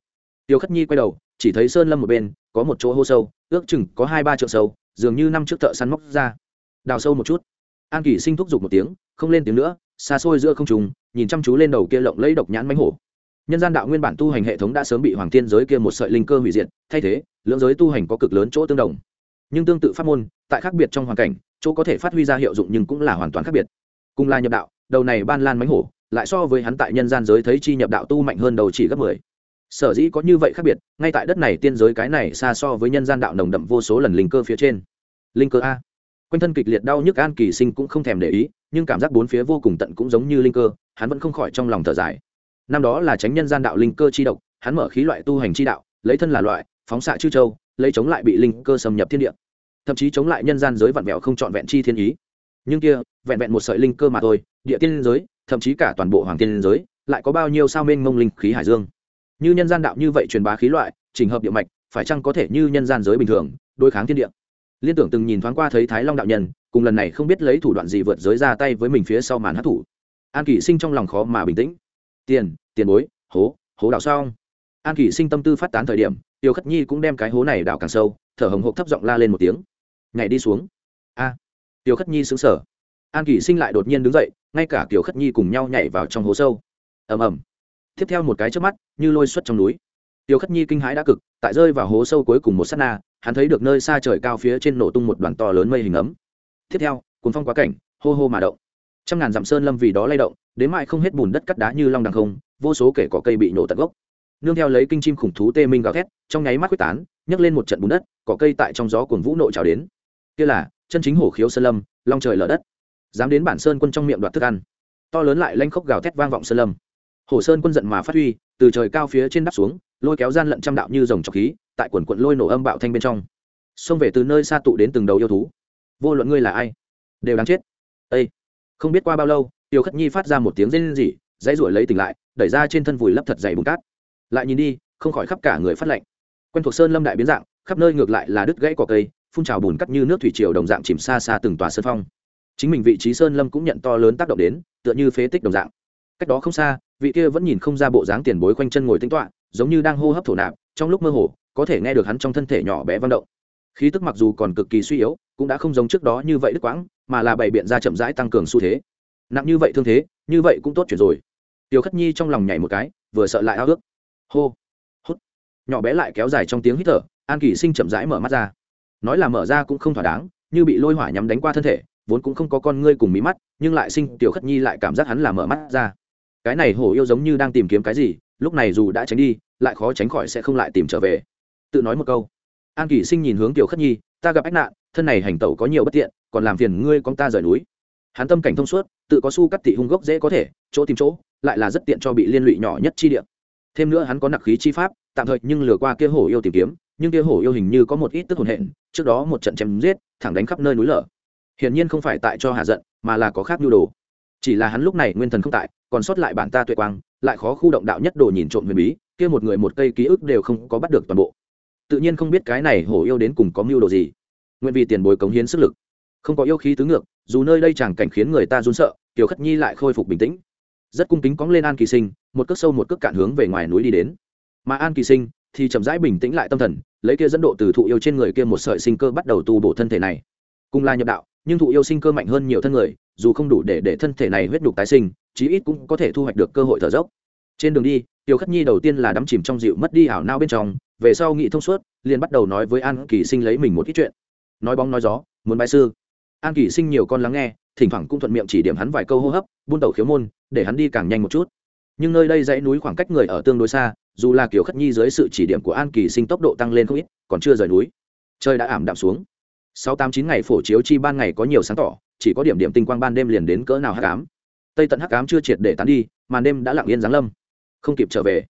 Tiêu khất nhi quay đầu, chỉ thấy sơn lâm một bên, có một chỗ hô sâu, ước chừng có hai ba trượng sâu, dường như năm trước thợ săn móc ra. Đào sâu một chút. An kỷ sinh thúc giục một tiếng, không lên tiếng nữa, xa xôi giữa không trùng nhìn chăm chú lên đầu kia lộng lấy độc nhãn mánh hổ nhân gian đạo nguyên bản tu hành hệ thống đã sớm bị hoàng thiên giới kia một sợi linh cơ hủy diệt, thay thế, lưỡng giới tu hành có cực lớn chỗ tương đồng. Nhưng tương tự pháp môn, tại khác biệt trong hoàn cảnh, chỗ có thể phát huy ra hiệu dụng nhưng cũng là hoàn toàn khác biệt. Cùng là nhập đạo, đầu này ban lan mánh hổ, lại so với hắn tại nhân gian giới thấy chi nhập đạo tu mạnh hơn đầu chỉ gấp mười. Sở dĩ có như vậy khác biệt, ngay tại đất này tiên giới cái này xa so với nhân gian đạo nồng đậm vô số lần linh cơ phía trên. Linh cơ a. Quanh thân kịch liệt đau nhức an kỳ sinh cũng không thèm để ý, nhưng cảm giác bốn phía vô cùng tận cũng giống như linh cơ, hắn vẫn không khỏi trong lòng thở dài năm đó là tránh nhân gian đạo linh cơ chi độc, hắn mở khí loại tu hành chi đạo, lấy thân là loại, phóng xạ chư châu, lấy chống lại bị linh cơ xâm nhập thiên địa. Thậm chí chống lại nhân gian giới vặn vẹo không trọn vẹn chi thiên ý. Nhưng kia, vẹn vẹn một sợi linh cơ mà thôi, địa tiên giới, thậm chí cả toàn bộ hoàng tiên giới, lại có bao nhiêu sao mênh mông linh khí hải dương. Như nhân gian đạo như vậy truyền bá khí loại trình hợp địa mạch, phải chăng có thể như nhân gian giới bình thường, đối kháng thiên địa? Liên tưởng từng nhìn thoáng qua thấy thái long đạo nhân, cùng lần này không biết lấy thủ đoạn gì vượt giới ra tay với mình phía sau màn hát thủ an kỷ sinh trong lòng khó mà bình tĩnh tiền tiền bối hố hố đào xong. An kỷ sinh tâm tư phát tán thời điểm tiêu khất nhi cũng đem cái hố này đào càng sâu thở hồng hộc thấp giọng la lên một tiếng. Nhảy đi xuống. A. À, tiêu khất nhi xứng sở an kỷ sinh lại đột nhiên đứng dậy ngay cả tiểu khất nhi cùng nhau nhảy vào trong hố sâu. Ầm ầm. Tiếp theo một cái trước mắt như lôi xuất trong núi. Tiêu khất nhi kinh hãi đã cực tại rơi vào hố sâu cuối cùng một s á t na hắn thấy được nơi xa trời cao phía trên nổ tung một đoàn to lớn mây hình ấm. Tiếp theo cuốn phong quá cảnh hô hô mà động. Trăm ngàn dặm sơn lâm vì đó lay động đến mãi không hết bùn đất cắt đá như long đằng không, vô số kể cỏ cây bị nổ tận gốc. Nương theo lấy kinh chim khủng thú tê minh gào thét, trong nháy mắt quyết tán, nhấc lên một trận bùn đất, cỏ cây tại trong gió cuồng vũ nội trào đến. Kia là, chân chính hổ khiếu sơn lâm, long trời lở đất. Dám đến bản sơn quân trong miệng đoạt thức ăn. To lớn lại lanh khốc gào thét vang vọng sơn lâm. Hổ sơn quân giận mà phát huy, từ trời cao phía trên đắp xuống, lôi kéo gian lận trăm đạo như dòng trọc khí, tại quần quận lôi nổ âm bạo thanh bên trong. Xông về từ nơi xa tụ đến từng đầu yêu thú. Vô luận ngươi là ai, đều đáng chết. Ây không biết qua bao lâu tiêu khất nhi phát ra một tiếng rên rỉ, dãy ruổi lấy tỉnh lại, đẩy ra trên thân vùi lấp thật dày bùn cát. Lại nhìn đi, không khỏi khắp cả người phát lạnh. Quen thuộc sơn lâm đại biến dạng, khắp nơi ngược lại là đứt gãy cỏ cây, phun trào bùn cắt như nước thủy triều đồng dạng chìm xa xa từng tòa sơn phong. Chính mình vị trí sơn lâm cũng nhận to lớn tác động đến, tựa như phế tích đồng dạng. Cách đó không xa, vị kia vẫn nhìn không ra bộ dáng tiền bối quanh chân ngồi tính toạ giống như đang hô hấp thổ nạp, trong lúc mơ hồ, có thể nghe được hắn trong thân thể nhỏ bé vang động. Khí tức mặc dù còn cực kỳ suy yếu, cũng đã không giống trước đó như vậy đứt quãng, mà là bày biện ra chậm rãi tăng cường xu thế nặng như vậy thương thế, như vậy cũng tốt chuyển rồi. Tiểu khất nhi trong lòng nhảy một cái, vừa sợ lại ao ước. Hô, hút. Nhỏ bé lại kéo dài trong tiếng hít thở, an kỳ sinh chậm rãi mở mắt ra. Nói là mở ra cũng không thỏa đáng, như bị lôi hỏa nhắm đánh qua thân thể, vốn cũng không có con ngươi cùng mí mắt, nhưng lại sinh, tiểu khất nhi lại cảm giác hắn là mở mắt ra. Cái này hổ yêu giống như đang tìm kiếm cái gì, lúc này dù đã tránh đi, lại khó tránh khỏi sẽ không lại tìm trở về. Tự nói một câu. An kỷ sinh nhìn hướng tiểu khất nhi, ta gặp ách nạn, thân này hành tẩu có nhiều bất tiện, còn làm phiền ngươi con ta rời núi hắn tâm cảnh thông suốt, tự có su cắt tị hung gốc dễ có thể, chỗ tìm chỗ, lại là rất tiện cho bị liên lụy nhỏ nhất chi địa. Thêm nữa hắn có nặc khí chi pháp, tạm thời nhưng lừa qua kia hổ yêu tìm kiếm, nhưng kia hổ yêu hình như có một ít tức hồn hện, trước đó một trận chém giết, thẳng đánh khắp nơi núi lở. Hiển nhiên không phải tại cho hạ giận, mà là có khác nhu đồ. Chỉ là hắn lúc này nguyên thần không tại, còn sót lại bản ta tuệ quang, lại khó khu động đạo nhất đồ nhìn trộm huyền bí, kia một người một cây ký ức đều không có bắt được toàn bộ. Tự nhiên không biết cái này hổ yêu đến cùng có mưu đồ gì. Nguyện vì tiền bối cống hiến sức lực. Không có yêu khí tứ ngược dù nơi đây chẳng cảnh khiến người ta run sợ, kiều khất nhi lại khôi phục bình tĩnh. Rất cung kính cóng lên an kỳ sinh, một cước sâu một cước cạn hướng về ngoài núi đi đến. Mà an kỳ sinh thì chậm rãi bình tĩnh lại tâm thần, lấy kia dẫn độ từ thụ yêu trên người kia một sợi sinh cơ bắt đầu tu bổ thân thể này. Cùng là nhập đạo, nhưng thụ yêu sinh cơ mạnh hơn nhiều thân người, dù không đủ để để thân thể này huyết nhục tái sinh, chí ít cũng có thể thu hoạch được cơ hội thở dốc. Trên đường đi tiểu khất nhi đầu tiên là đắm chìm trong dịu mất đi ảo nao bên trong, về sau nghị thông suốt, liền bắt đầu nói với an kỳ sinh lấy mình một ít chuyện. Nói bóng nói gió, muốn bái sư an kỳ sinh nhiều con lắng nghe, thỉnh thoảng cũng thuận miệng chỉ điểm hắn vài câu hô hấp, buôn tàu khiếu môn, để hắn đi càng nhanh một chút. Nhưng nơi đây dãy núi khoảng cách người ở tương đối xa, dù là kiểu khất nhi dưới sự chỉ điểm của an kỳ sinh tốc độ tăng lên không ít, còn chưa rời núi. Trời đã ảm đạm xuống. Sau tám, chín ngày phổ chiếu chi ban ngày có nhiều sáng tỏ, chỉ có điểm điểm tinh quang ban đêm liền đến cỡ nào hắc ám. Tây tận hắc ám chưa triệt để tán đi, màn đêm đã lặng yên giáng lâm. Không kịp trở về,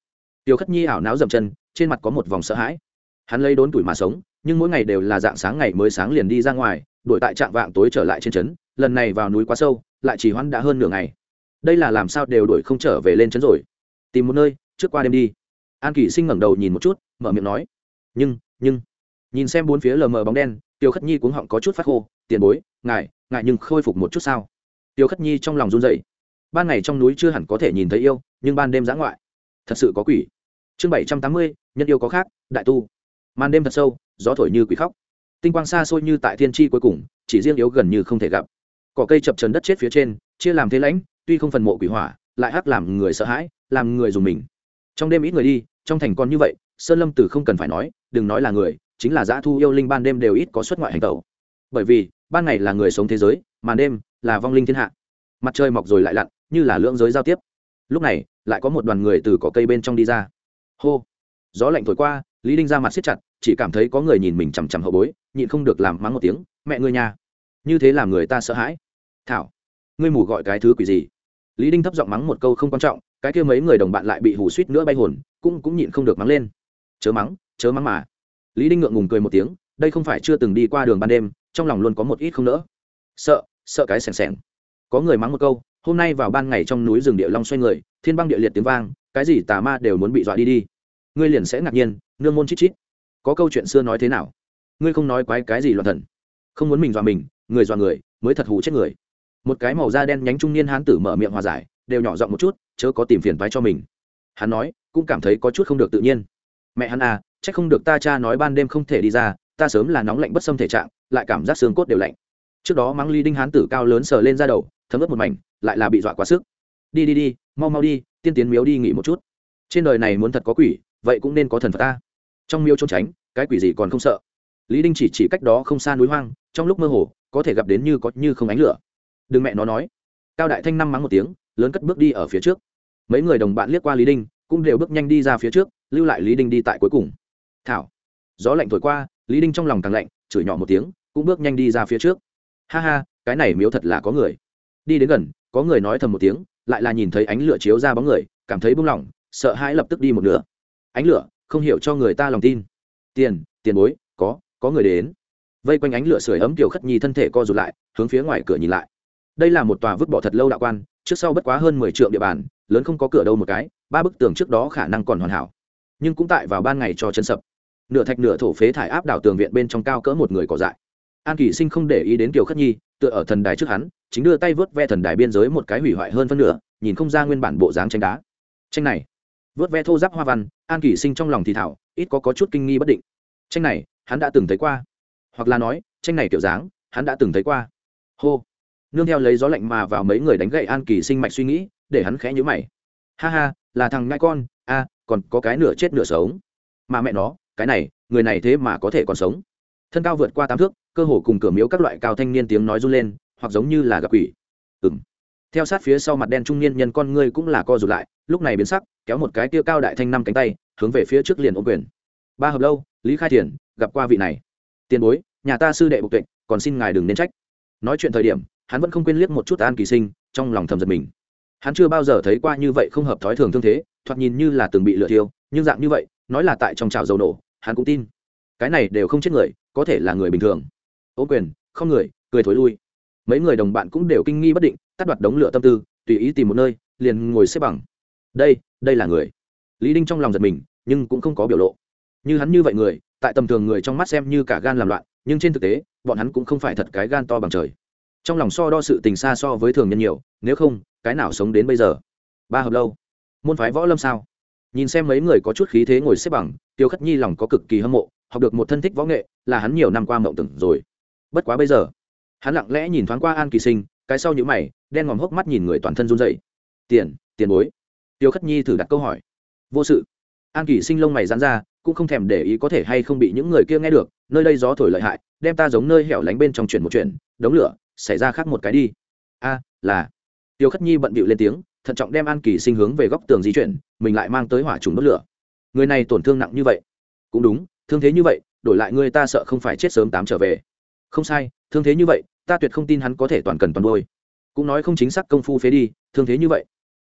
tiểu khất nhi ảo não dầm chân, trên mặt có một vòng sợ hãi. Hắn lấy đốn tuổi mà sống, nhưng mỗi ngày đều là dạng sáng ngày mới sáng liền đi ra ngoài đuổi tại trạm vạng tối trở lại trên trấn, lần này vào núi quá sâu, lại chỉ hoãn đã hơn nửa ngày. Đây là làm sao đều đuổi không trở về lên trấn rồi? Tìm một nơi, trước qua đêm đi. An kỷ sinh ngẩng đầu nhìn một chút, mở miệng nói. Nhưng nhưng. Nhìn xem bốn phía lờ mờ bóng đen, tiêu khất nhi cuống họng có chút phát khô. Tiền bối ngại ngại nhưng khôi phục một chút sao? Tiêu khất nhi trong lòng run dậy ban ngày trong núi chưa hẳn có thể nhìn thấy yêu, nhưng ban đêm giã ngoại. Thật sự có quỷ. Chương bảy trăm tám mươi, nhân yêu có khác, đại tu. Màn đêm thật sâu, gió thổi như quỷ khóc tinh quang xa xôi như tại thiên tri cuối cùng, chỉ riêng yếu gần như không thể gặp. Cỏ cây chập trần đất chết phía trên, chia làm thế lãnh, tuy không phần mộ quỷ hỏa, lại hắc làm người sợ hãi, làm người dùng mình. Trong đêm ít người đi, trong thành con như vậy, sơn lâm tử không cần phải nói, đừng nói là người, chính là dã thu yêu linh ban đêm đều ít có xuất ngoại hành tẩu. Bởi vì, ban ngày là người sống thế giới màn đêm là vong linh thiên hạ. Mặt trời mọc rồi lại lặn, như là lưỡng giới giao tiếp. Lúc này, lại có một đoàn người từ cỏ cây bên trong đi ra. Hô! Gió lạnh thổi qua, lý đinh ra mặt siết chặt chỉ cảm thấy có người nhìn mình chằm chằm hậu bối, nhịn không được làm mắng một tiếng, mẹ ngươi nhà như thế làm người ta sợ hãi. Thảo, ngươi mù gọi cái thứ quỷ gì? Lý đinh thấp giọng mắng một câu không quan trọng, cái kia mấy người đồng bạn lại bị hù suýt nữa bay hồn, cũng cũng nhịn không được mắng lên. Chớ mắng chớ mắng mà. Lý đinh ngượng ngùng cười một tiếng, đây không phải chưa từng đi qua đường ban đêm, trong lòng luôn có một ít không nỡ. Sợ sợ cái sẻng sẻng. Có người mắng một câu, hôm nay vào ban ngày trong núi rừng địa long xoay người, thiên băng địa liệt tiếng vang, cái gì tà ma đều muốn bị dọa đi đi. Ngươi liền sẽ ngạc nhiên, nương môn chít chít có câu chuyện xưa nói thế nào? Ngươi không nói quái cái gì loạn thần. Không muốn mình dọa mình, người dọa người, mới thật hù chết người. Một cái màu da đen nhánh trung niên hán tử mở miệng hòa giải, đều nhỏ giọng một chút, chớ có tìm phiền phái cho mình. Hắn nói, cũng cảm thấy có chút không được tự nhiên. Mẹ hắn à c h ắ c không được ta cha nói ban đêm không thể đi ra, ta sớm là nóng lạnh bất xâm thể trạng, lại cảm giác xương cốt đều lạnh. Trước đó mắng ly đinh hán tử cao lớn sờ lên ra đầu, thấm ướt một mảnh, lại là bị dọa quá sức. Đi đi đi, mau mau đi, tiên tiến miếu đi nghỉ một chút. Trên đời này muốn thật có quỷ, vậy cũng nên có thần phật ta trong miếu trốn tránh, cái quỷ gì còn không sợ? Lý đinh chỉ chỉ cách đó không xa núi hoang, trong lúc mơ hồ, có thể gặp đến như có như không ánh lửa. Đừng mẹ nó nói. Cao đại thanh năm mắng một tiếng, lớn cất bước đi ở phía trước. Mấy người đồng bạn liếc qua lý đinh, cũng đều bước nhanh đi ra phía trước, lưu lại lý đinh đi tại cuối cùng. Thảo. Gió lạnh thổi qua, lý đinh trong lòng càng lạnh, chửi nhỏ một tiếng, cũng bước nhanh đi ra phía trước. Ha ha, cái này miếu thật là có người. Đi đến gần, có người nói thầm một tiếng, lại là nhìn thấy ánh lửa chiếu ra bóng người, cảm thấy buông lỏng, sợ hãi lập tức đi một nửa. Ánh lửa không hiểu cho người ta lòng tin. Tiền tiền bối, có có người đến. Vây quanh ánh lửa sưởi ấm kiều khất nhi thân thể co rụt lại, hướng phía ngoài cửa nhìn lại. Đây là một tòa vứt bỏ thật lâu đạo quan, trước sau bất quá hơn mười trượng địa bàn, lớn không có cửa đâu một cái, ba bức tường trước đó khả năng còn hoàn hảo. Nhưng cũng tại vào ban ngày cho chân sập. Nửa thạch nửa thổ phế thải áp đảo tường viện bên trong cao cỡ một người cỏ dại. An kỷ sinh không để ý đến kiều khất nhi, tựa ở thần đài trước hắn, chính đưa tay vớt ve thần đài biên giới một cái hủy hoại hơn phân nửa, nhìn không ra nguyên bản bộ dáng tranh đá. Tranh này vớt ve thô giáp hoa văn an kỷ sinh trong lòng thì thảo ít có, có chút kinh nghi bất định. Tranh này hắn đã từng thấy qua. Hoặc là nói tranh này kiểu dáng hắn đã từng thấy qua. Hô. Nương theo lấy gió lạnh mà vào mấy người đánh gậy an kỳ sinh mạch suy nghĩ để hắn khẽ nhữ mày. Ha ha là thằng ngai con a còn có cái nửa chết nửa sống. Mà mẹ nó cái này người này thế mà có thể còn sống. Thân cao vượt qua tám thước cơ hồ cùng cửa miếu các loại cao thanh niên tiếng nói run lên hoặc giống như là gặp quỷ. Ừng theo sát phía sau mặt đen trung niên nhân con ngươi cũng là co rụt lại, lúc này biến sắc, kéo một cái tia cao đại thanh năm cánh tay, hướng về phía trước liền ôm quyền. Ba hợp lâu, lý khai thiền, gặp qua vị này. Tiền bối, nhà ta sư đệ bục tuệ, còn xin ngài đừng nên trách. Nói chuyện thời điểm, hắn vẫn không quên liếc một chút an kỳ sinh, trong lòng thầm giật mình. Hắn chưa bao giờ thấy qua như vậy không hợp thói thường thương thế, thoạt nhìn như là từng bị lửa thiêu, nhưng dạng như vậy, nói là tại trong trào dầu nổ, hắn cũng tin. Cái này đều không chết người, có thể là người bình thường. Ô quyền, không người, cười thối lui mấy người đồng bạn cũng đều kinh nghi bất định, tắt đoạt đống lửa tâm tư, tùy ý tìm một nơi, liền ngồi xếp bằng. Đây đây là người. Lý đinh trong lòng giật mình, nhưng cũng không có biểu lộ. Như hắn như vậy người, tại tầm thường người trong mắt xem như cả gan làm loạn, nhưng trên thực tế, bọn hắn cũng không phải thật cái gan to bằng trời. Trong lòng so đo sự tình xa so với thường nhân nhiều, nếu không, cái nào sống đến bây giờ? Ba hợp lâu. Môn phái võ lâm sao? Nhìn xem mấy người có chút khí thế ngồi xếp bằng, tiêu khất nhi lòng có cực kỳ hâm mộ, học được một thân thích võ nghệ, là hắn nhiều năm qua mộng tưởng rồi. Bất quá bây giờ hắn lặng lẽ nhìn thoáng qua an kỳ sinh, cái sau nhữ mày, đen ngòm hốc mắt nhìn người toàn thân run dậy tiền tiền bối. Tiêu khất nhi thử đặt câu hỏi. Vô sự. An kỳ sinh lông mày dán ra, cũng không thèm để ý có thể hay không bị những người kia nghe được, nơi đây gió thổi lợi hại, đem ta giống nơi hẻo lánh bên trong chuyển một chuyện đống lửa, xảy ra khác một cái đi. A, là. Tiêu khất nhi bận bịu lên tiếng, thận trọng đem an kỳ sinh hướng về góc tường di chuyển, mình lại mang tới hỏa trùng đốt lửa. Người này tổn thương nặng như vậy. Cũng đúng, thương thế như vậy, đổi lại người ta sợ không phải chết sớm tám trở về. Không sai thương thế như vậy, ta tuyệt không tin hắn có thể toàn cần toàn đôi cũng nói không chính xác công phu phế đi, thương thế như vậy.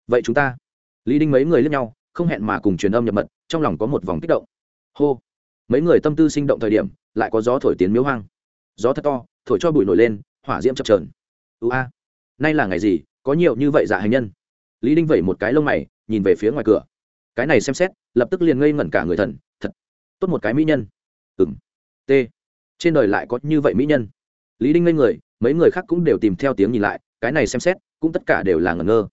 Vậy chúng ta, lý đinh mấy người lẫn nhau, không hẹn mà cùng truyền âm nhập mật, trong lòng có một vòng kích động. Hô. Mấy người tâm tư sinh động thời điểm, lại có gió thổi tiến miếu hoang. Gió thật to, thổi cho bụi nổi lên, hỏa diễm chập trờn ưu a. Nay là ngày gì, có nhiều như vậy dạ hành nhân? Lý đinh vẩy một cái lông mày, nhìn về phía ngoài cửa. Cái này xem xét, lập tức liền ngây ngẩn cả người thần, thật tốt một cái mỹ nhân. Ừng t. Trên đời lại có như vậy mỹ nhân? Lý đinh ngây người, mấy người khác cũng đều tìm theo tiếng nhìn lại, cái này xem xét, cũng tất cả đều là ngẩn ngơ.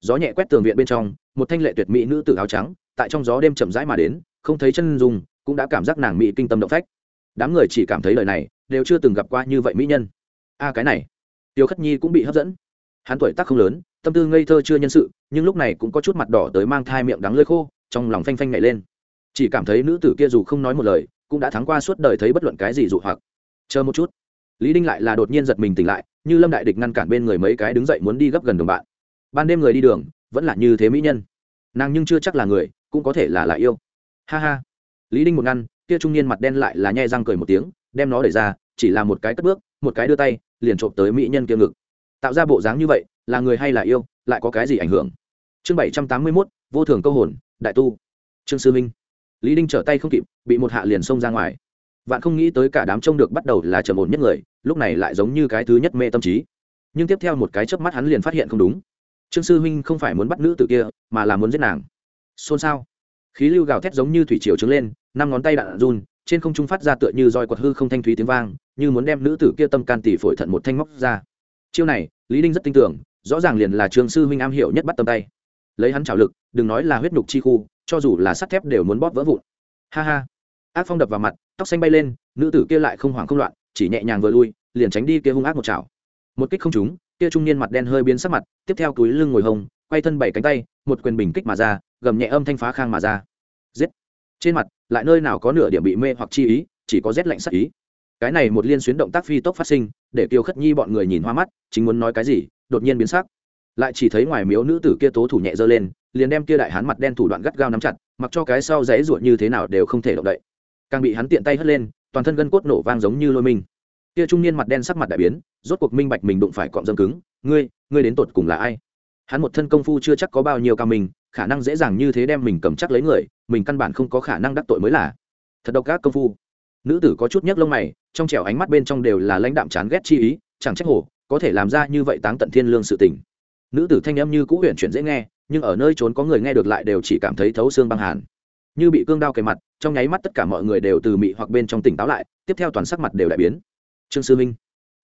Gió nhẹ quét tường viện bên trong, một thanh lệ tuyệt mỹ nữ tử áo trắng, tại trong gió đêm chậm rãi mà đến, không thấy chân dùng cũng đã cảm giác nàng mỹ kinh tâm động phách. Đám người chỉ cảm thấy lời này, đều chưa từng gặp qua như vậy mỹ nhân. A, cái này. Tiêu khất nhi cũng bị hấp dẫn. Hắn tuổi tác không lớn, tâm tư ngây thơ chưa nhân sự, nhưng lúc này cũng có chút mặt đỏ tới mang thai miệng đắng lơi khô, trong lòng phanh phanh nhảy lên. Chỉ cảm thấy nữ tử kia dù không nói một lời, cũng đã thắng qua suốt đời thấy bất luận cái gì dụ hoặc. Chờ một chút lý đinh lại là đột nhiên giật mình tỉnh lại, như lâm đại địch ngăn cản bên người mấy cái đứng dậy muốn đi gấp gần đồng bạn. Ban đêm người đi đường, vẫn là như thế mỹ nhân. Nàng nhưng chưa chắc là người, cũng có thể là là yêu. Ha ha. Lý đinh một ngăn, kia trung niên mặt đen lại là nhai răng cười một tiếng, đem nó đẩy ra, chỉ là một cái cất bước, một cái đưa tay, liền trộm tới mỹ nhân kia ngực. Tạo ra bộ dáng như vậy, là người hay là yêu, lại có cái gì ảnh hưởng? Chương bảy trăm tám mươi mốt, vô thường câu hồn, đại tu. Trương sư minh. Lý đinh trở tay không kịp, bị một hạ liền xông ra ngoài vạn không nghĩ tới cả đám trông được bắt đầu là trầm ổn nhất người, lúc này lại giống như cái thứ nhất mê tâm trí. Nhưng tiếp theo một cái chớp mắt hắn liền phát hiện không đúng. Trương sư huynh không phải muốn bắt nữ tử kia, mà là muốn giết nàng. Xôn xao. Khí lưu gào thét giống như thủy triều trứng lên, năm ngón tay đạn run, trên không trung phát ra tựa như roi quật hư không thanh thúy tiếng vang, như muốn đem nữ tử kia tâm can tỷ phổi thận một thanh móc ra. Chiêu này, lý đinh rất tin tưởng, rõ ràng liền là trương sư huynh am hiểu nhất bắt tâm tay. Lấy hắn trào lực, đừng nói là huyết nhục chi khu, cho dù là sắt thép đều muốn bóp vỡ vụn. Ha ha. Ác phong đập vào mặt tóc xanh bay lên, nữ tử kia lại không hoảng không loạn, chỉ nhẹ nhàng vừa lui, liền tránh đi kia hung ác một chảo. Một kích không trúng, kia trung niên mặt đen hơi biến sắc mặt, tiếp theo túi lưng ngồi hông quay thân bảy cánh tay, một quyền bình kích mà ra, gầm nhẹ âm thanh phá khang mà ra. Giết! Trên mặt, lại nơi nào có nửa điểm bị mê hoặc chi ý, chỉ có rét lạnh sắc ý. Cái này một liên xuyến động tác phi tốc phát sinh, để kiều khất nhi bọn người nhìn hoa mắt, chính muốn nói cái gì, đột nhiên biến sắc. Lại chỉ thấy ngoài miếu nữ tử kia tố thủ nhẹ giơ lên, liền đem kia đại hán mặt đen thủ đoạn gắt gao nắm chặt, mặc cho cái sau dãy ruột như thế nào đều không thể động đậy càng bị hắn tiện tay hất lên, toàn thân gân cốt nổ vang giống như lôi mình kia trung niên mặt đen sắc mặt đại biến, rốt cuộc minh bạch mình đụng phải cọm dâm cứng, ngươi ngươi đến tột cùng là ai? Hắn một thân công phu chưa chắc có bao nhiêu cao mình khả năng dễ dàng như thế đem mình cầm chắc lấy người, mình căn bản không có khả năng đắc tội mới là. Thật độc ác công phu. Nữ tử có chút nhấc lông mày, trong trẻo ánh mắt bên trong đều là lãnh đạm chán ghét chi ý, chẳng trách hổ có thể làm ra như vậy táng tận thiên lương sự tình. Nữ tử thanh âm như cũ huyền chuyển dễ nghe, nhưng ở nơi trốn có người nghe được lại đều chỉ cảm thấy thấu xương băng hàn. Như bị cương đao kề mặt trong nháy mắt tất cả mọi người đều từ mị hoặc bên trong tỉnh táo lại, tiếp theo toàn sắc mặt đều đại biến. Trương sư minh,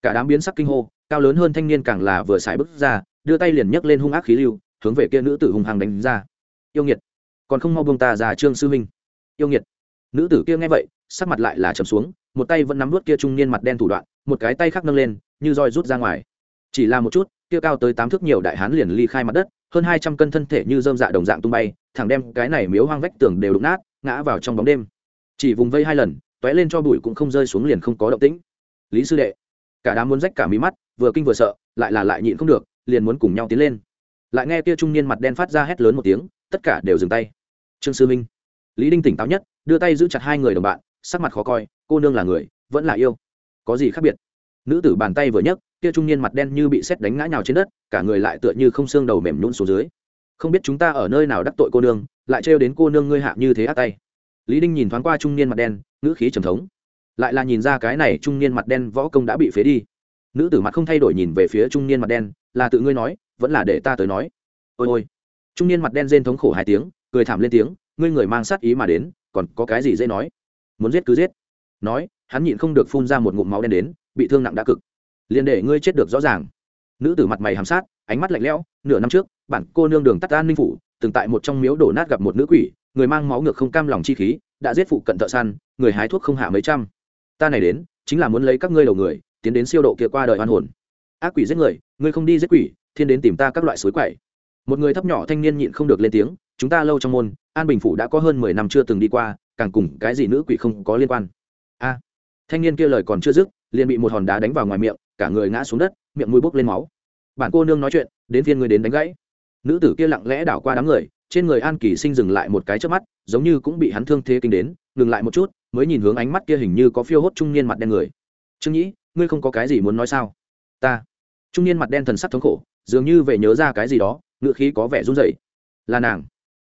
cả đám biến sắc kinh hô, cao lớn hơn thanh niên càng là vừa xài bước ra, đưa tay liền nhấc lên hung ác khí lưu, hướng về kia nữ tử hung hăng đánh ra. Yêu nghiệt, còn không mau buông ta ra, trương sư minh. Yêu nghiệt. Nữ tử kia nghe vậy, sắc mặt lại là trầm xuống, một tay vẫn nắm vút kia trung niên mặt đen thủ đoạn, một cái tay khác nâng lên, như roi rút ra ngoài. Chỉ là một chút kia cao tới tám thước nhiều đại hán liền ly khai mặt đất, hơn hai trăm cân thân thể như dơm dạ đồng dạng tung bay, thẳng đem cái này miếu hoang vách tường đều đụng nát, ngã vào trong bóng đêm. Chỉ vùng vây hai lần t lên cho bụi cũng không rơi xuống liền không có động tĩnh. Lý sư đệ, cả đám muốn rách cả mí mắt, vừa kinh vừa sợ, lại là lại nhịn không được, liền muốn cùng nhau tiến lên. Lại nghe kia trung niên mặt đen phát ra hét lớn một tiếng, tất cả đều dừng tay. Trương sư minh, lý đinh tỉnh táo nhất, đưa tay giữ chặt hai người đồng bạn, sắc mặt khó coi, cô nương là người, vẫn là yêu. Có gì khác biệt? Nữ tử bàn tay vừa nhấc kia trung niên mặt đen như bị xét đánh ngã nhào trên đất, cả người lại tựa như không xương đầu mềm nhún xuống dưới. Không biết chúng ta ở nơi nào đắc tội cô nương, lại trêu đến cô nương ngươi hạ như thế ác tay. Lý đinh nhìn thoáng qua trung niên mặt đen, ngữ khí trầm thống. Lại là nhìn ra cái này trung niên mặt đen võ công đã bị phế đi. Nữ tử mặt không thay đổi nhìn về phía trung niên mặt đen, là tự ngươi nói, vẫn là để ta tới nói. Ôi ôi. Trung niên mặt đen rên thống khổ hai tiếng, cười thảm lên tiếng, ngươi người mang sát ý mà đến, còn có cái gì dễ nói? Muốn giết cứ giết. Nói, hắn nhịn không được phun ra một ngụm máu đen đến, bị thương nặng đã cực liền để ngươi chết được rõ ràng. Nữ tử mặt mày hàm sát, ánh mắt lạnh lẽo, nửa năm trước, bản cô nương đường tắt an ninh phủ, từng tại một trong miếu đổ nát gặp một nữ quỷ, người mang máu ngược không cam lòng chi khí, đã giết phụ cận thợ săn, người hái thuốc không hạ mấy trăm. Ta này đến, chính là muốn lấy các ngươi đầu người, tiến đến siêu độ kia qua đời oan hồn. Ác quỷ giết người, ngươi không đi giết quỷ, thiên đến tìm ta các loại suối quậy. Một người thấp nhỏ thanh niên nhịn không được lên tiếng, chúng ta lâu trong môn, an bình phủ đã có hơn mười năm chưa từng đi qua, càng cùng cái gì nữ quỷ không có liên quan. A. Thanh niên kia lời còn chưa dứt, liền bị một hòn đá đánh vào ngoài miệng cả người ngã xuống đất, miệng mũi bốc lên máu. Bản cô nương nói chuyện, đến phiên người đến đánh gãy. Nữ tử kia lặng lẽ đảo qua đám người, trên người an kỳ sinh dừng lại một cái trước mắt, giống như cũng bị hắn thương thế kinh đến, ngừng lại một chút, mới nhìn hướng ánh mắt kia hình như có phiêu hốt trung niên mặt đen người. Trương nhĩ, ngươi không có cái gì muốn nói sao? Ta. Trung niên mặt đen thần sắc thống khổ, dường như về nhớ ra cái gì đó, ngựa khí có vẻ run rẩy. Là nàng.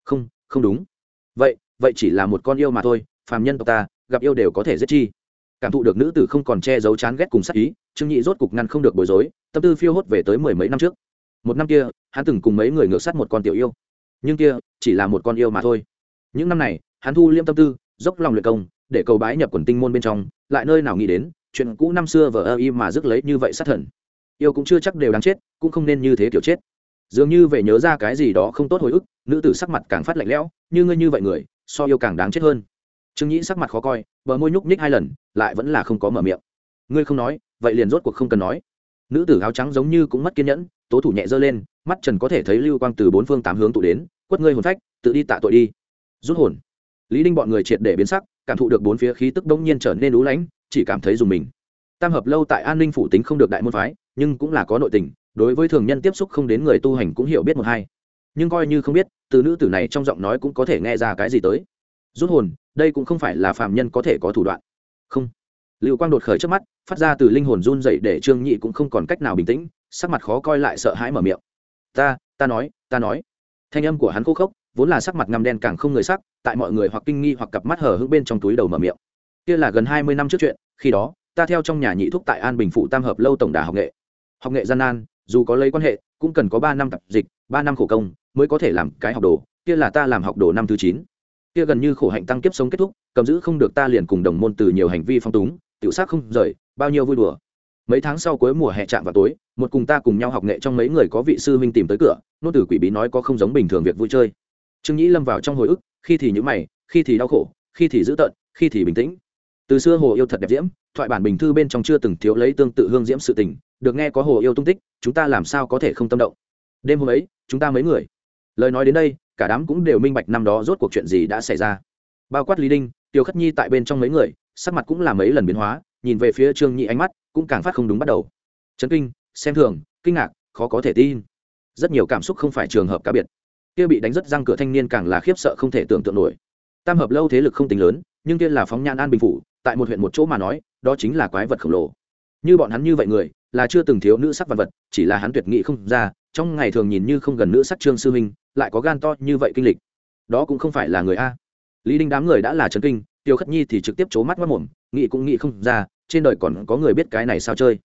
Không không đúng. Vậy vậy chỉ là một con yêu mà thôi, phàm nhân tộc ta, gặp yêu đều có thể giết chi. Cảm thụ được nữ tử không còn che giấu chán ghét cùng sắc ý trương nhị rốt cục ngăn không được bối rối, tâm tư phiêu hốt về tới mười mấy năm trước. Một năm kia, hắn từng cùng mấy người ngược sát một con tiểu yêu. Nhưng kia, chỉ là một con yêu mà thôi. Những năm này, hắn thu liêm tâm tư, dốc lòng luyện công, để cầu bái nhập quần tinh môn bên trong, lại nơi nào nghĩ đến, chuyện cũ năm xưa vờ ơ y mà rước lấy như vậy sát thần. Yêu cũng chưa chắc đều đáng chết, cũng không nên như thế kiểu chết. Dường như về nhớ ra cái gì đó không tốt hồi ức, nữ tử sắc mặt càng phát lạnh lẽo, như ngươi như vậy người, so yêu càng đáng chết hơn. Trương nhĩ sắc mặt khó coi, bờ môi nhúc nhích hai lần, lại vẫn là không có mở miệng ngươi không nói, vậy liền rốt cuộc không cần nói. Nữ tử áo trắng giống như cũng mất kiên nhẫn, tố thủ nhẹ giơ lên, mắt trần có thể thấy lưu quang từ bốn phương tám hướng tụ đến, quất ngươi hồn phách, tự đi tạ tội đi. Rút hồn. Lý đinh bọn người triệt để biến sắc, cảm thụ được bốn phía khí tức đông nhiên trở nên lú lánh, chỉ cảm thấy dùng mình. Tam hợp lâu tại an ninh phủ tính không được đại môn phái, nhưng cũng là có nội tình, đối với thường nhân tiếp xúc không đến người tu hành cũng hiểu biết một hai. Nhưng coi như không biết, từ nữ tử này trong giọng nói cũng có thể nghe ra cái gì tới. Rút hồn, đây cũng không phải là phạm nhân có thể có thủ đoạn. Không. Lưu quang đột khởi trước mắt phát ra từ linh hồn run dậy để trương nhị cũng không còn cách nào bình tĩnh, sắc mặt khó coi lại sợ hãi mở miệng. Ta ta nói ta nói. Thanh âm của hắn khô khốc, vốn là sắc mặt ngăm đen càng không người sắc, tại mọi người hoặc kinh nghi hoặc cặp mắt hở hững bên trong túi đầu mở miệng. Kia là gần hai mươi năm trước chuyện, khi đó, ta theo trong nhà nhị thúc tại an bình phụ tam hợp lâu tổng đà học nghệ. Học nghệ gian nan, dù có lấy quan hệ, cũng cần có ba năm tập dịch, ba năm khổ công mới có thể làm cái học đồ, kia là ta làm học đồ năm thứ chín. Kia gần như khổ hạnh tăng kiếp sống kết thúc, cầm giữ không được ta liền cùng đồng môn từ nhiều hành vi phong túng tiểu sắc không rời, bao nhiêu vui đùa. Mấy tháng sau cuối mùa hè chạm vào tối, một cùng ta cùng nhau học nghệ trong mấy người có vị sư huynh tìm tới cửa, nô tử quỷ bí nói có không giống bình thường việc vui chơi. Trương nhĩ lâm vào trong hồi ức, khi thì nhữ mày, khi thì đau khổ, khi thì dữ tợn, khi thì bình tĩnh. Từ xưa hồ yêu thật đẹp diễm, thoại bản bình thư bên trong chưa từng thiếu lấy tương tự hương diễm sự tình, được nghe có hồ yêu tung tích, chúng ta làm sao có thể không tâm động? Đêm hôm ấy, chúng ta mấy người. Lời nói đến đây, cả đám cũng đều minh bạch năm đó rốt cuộc chuyện gì đã xảy ra. Bao quát lý đinh, tiêu khất nhi tại bên trong mấy người sắc mặt cũng là mấy lần biến hóa, nhìn về phía trương nhị ánh mắt cũng càng phát không đúng bắt đầu. Chấn kinh, xem thường, kinh ngạc, khó có thể tin. Rất nhiều cảm xúc không phải trường hợp cá biệt. Kia bị đánh rất răng cửa thanh niên càng là khiếp sợ không thể tưởng tượng nổi. Tam hợp lâu thế lực không tính lớn, nhưng kia là phóng nhan an bình phủ, tại một huyện một chỗ mà nói, đó chính là quái vật khổng lồ. Như bọn hắn như vậy người, là chưa từng thiếu nữ sắc vật vật, chỉ là hắn tuyệt nghị không ra, trong ngày thường nhìn như không gần nữ sắc trương sư huynh lại có gan to như vậy kinh lịch. Đó cũng không phải là người a. Lý đinh đám người đã là trấn kinh tiêu khất nhi thì trực tiếp c mắt mất mồm, nghĩ cũng nghĩ không ra, trên đời còn có người biết cái này sao chơi.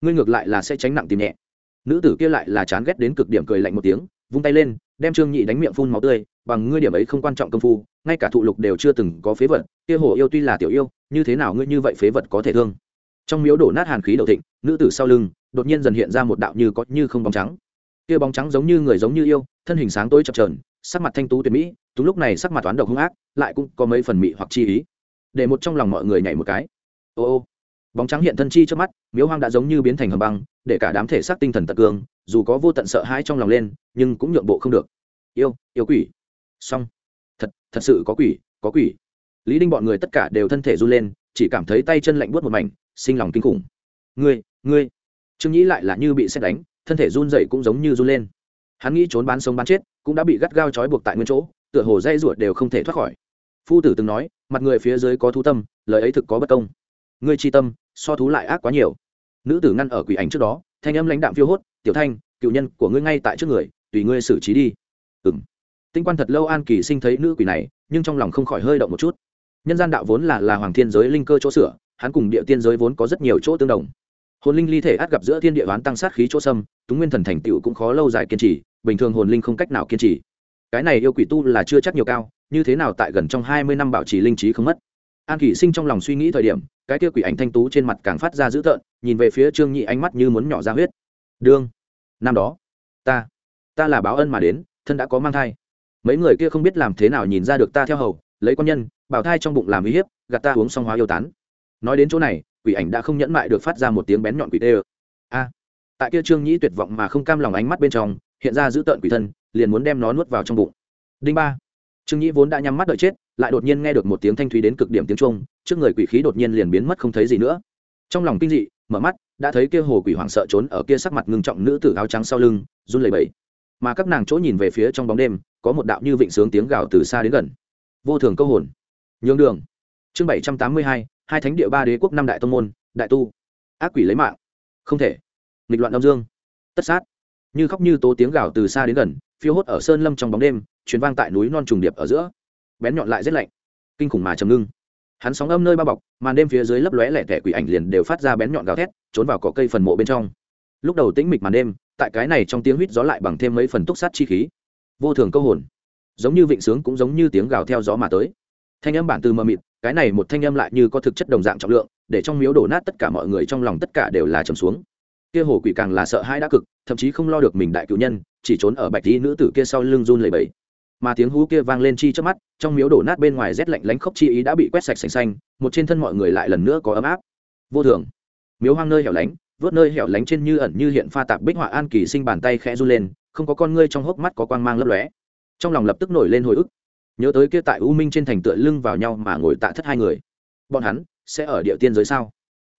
Ngươi ngược lại là sẽ tránh nặng tìm nhẹ. Nữ tử kia lại là chán ghét đến cực điểm cười lạnh một tiếng, vung tay lên, đem trương nhị đánh miệng phun máu tươi, bằng ngươi điểm ấy không quan trọng công phu, ngay cả thụ lục đều chưa từng có phế vật, kia hồ yêu tuy là tiểu yêu, như thế nào ngươi như vậy phế vật có thể thương? Trong miếu đổ nát hàn khí đầu thịnh, nữ tử sau lưng, đột nhiên dần hiện ra một đạo như có như không bóng trắng. Kia bóng trắng giống như người giống như yêu, thân hình sáng tối chập trờn sắc mặt thanh tú tuyệt mỹ tú lúc này sắc mặt toán độc hung ác, lại cũng có mấy phần mị hoặc chi ý. Để một trong lòng mọi người nhảy một cái. Ô ô. Bóng trắng hiện thân chi trước mắt, miếu hoang đã giống như biến thành hầm băng, để cả đám thể xác tinh thần tật cường, dù có vô tận sợ hãi trong lòng lên, nhưng cũng nhượng bộ không được. Yêu yêu quỷ. Xong. Thật thật sự có quỷ có quỷ. Lý đinh bọn người tất cả đều thân thể run lên, chỉ cảm thấy tay chân lạnh buốt một mảnh, sinh lòng kinh khủng. Ngươi ngươi. Trương nhĩ lại là như bị xét đánh, thân thể run dậy cũng giống như run lên. Hắn nghĩ trốn bán sống bán chết, cũng đã bị gắt gao trói buộc tại nguyên chỗ tựa hồ dây ruột đều không thể thoát khỏi. Phu tử từng nói, mặt người phía dưới có thú tâm, lời ấy thực có bất công. Ngươi chi tâm, so thú lại ác quá nhiều. Nữ tử ngăn ở quỷ ảnh trước đó, thanh âm lãnh đạm phiêu hốt, tiểu thanh, cựu nhân của ngươi ngay tại trước người, tùy ngươi xử trí đi. Ừng tinh quan thật lâu an kỳ sinh thấy nữ quỷ này, nhưng trong lòng không khỏi hơi động một chút. Nhân gian đạo vốn là là hoàng thiên giới linh cơ chỗ sửa, hắn cùng địa tiên giới vốn có rất nhiều chỗ tương đồng. Hồn linh ly thể át gặp giữa thiên địa oán tăng sát khí chỗ sâm, túng nguyên thần thành tựu cũng khó lâu dài kiên trì, bình thường hồn linh không cách nào kiên trì cái này yêu quỷ tu là chưa chắc nhiều cao, như thế nào tại gần trong hai mươi năm bảo trì linh trí không mất? An kỷ sinh trong lòng suy nghĩ thời điểm, cái kia quỷ ảnh thanh tú trên mặt càng phát ra dữ tợn, nhìn về phía trương nhị ánh mắt như muốn nhỏ ra huyết. Đương, năm đó, ta ta là báo ân mà đến, thân đã có mang thai. Mấy người kia không biết làm thế nào nhìn ra được ta theo hầu, lấy con nhân, bảo thai trong bụng làm uy hiếp, gạt ta uống xong hóa yêu tán. Nói đến chỗ này, quỷ ảnh đã không nhẫn mại được phát ra một tiếng bén nhọn quỷ tê ơ. A, tại kia trương nhĩ tuyệt vọng mà không cam lòng ánh mắt bên trong hiện ra giữ tợn quỷ thân, liền muốn đem nó nuốt vào trong bụng. Đinh ba. Trương nhĩ vốn đã nhắm mắt đợi chết, lại đột nhiên nghe được một tiếng thanh thúy đến cực điểm tiếng trung trước người quỷ khí đột nhiên liền biến mất không thấy gì nữa. Trong lòng kinh dị, mở mắt, đã thấy kia hồ quỷ hoảng sợ trốn ở kia sắc mặt ngưng trọng nữ tử áo trắng sau lưng, run lẩy bẩy. Mà các nàng chỗ nhìn về phía trong bóng đêm, có một đạo như vịnh sướng tiếng gào từ xa đến gần. Vô thường câu hồn. Nhường đường. Chương bảy trăm tám mươi hai hai thánh địa ba đế quốc năm đại tông môn, đại tu. Ác quỷ lấy mạng. Không thể. Nghịch loạn đông dương. Tất sát như khóc như tố tiếng gào từ xa đến gần, phiêu hốt ở sơn lâm trong bóng đêm chuyến vang tại núi non trùng điệp ở giữa. Bén nhọn lại rét lạnh, kinh khủng mà trầm ngưng. Hắn sóng âm nơi bao bọc, màn đêm phía dưới lấp lóe lẻ tẻ quỷ ảnh liền đều phát ra bén nhọn gào thét, trốn vào cỏ cây phần mộ bên trong. Lúc đầu tĩnh mịch màn đêm, tại cái này trong tiếng huýt gió lại bằng thêm mấy phần túc sát chi khí. Vô thường câu hồn. Giống như vịnh sướng cũng giống như tiếng gào theo gió mà tới. Thanh âm bản từ mờ mịt, cái này một thanh âm lại như có thực chất đồng dạng trọng lượng, để trong miếu đổ nát tất cả mọi người trong lòng tất cả đều là trầm xuống kia hồ quỷ càng là sợ hãi đã cực, thậm chí không lo được mình đại cựu nhân, chỉ trốn ở bạch tí nữ tử kia sau lưng run lầy bẫy mà tiếng hú kia vang lên chi trước mắt, trong miếu đổ nát bên ngoài rét lạnh lánh khốc chi ý đã bị quét sạch sành xanh, một trên thân mọi người lại lần nữa có ấm áp. Vô thường. Miếu hoang nơi hẻo lánh, vớt nơi hẻo lánh trên như ẩn như hiện pha tạp bích họa an kỳ sinh bàn tay khẽ run lên, không có con ngươi trong hốc mắt có quang mang lấp lóe. Trong lòng lập tức nổi lên hồi ức. Nhớ tới kia tại u minh trên thành tựa lưng vào nhau mà ngồi tạ thất hai người. Bọn hắn sẽ ở địa tiên giới sao?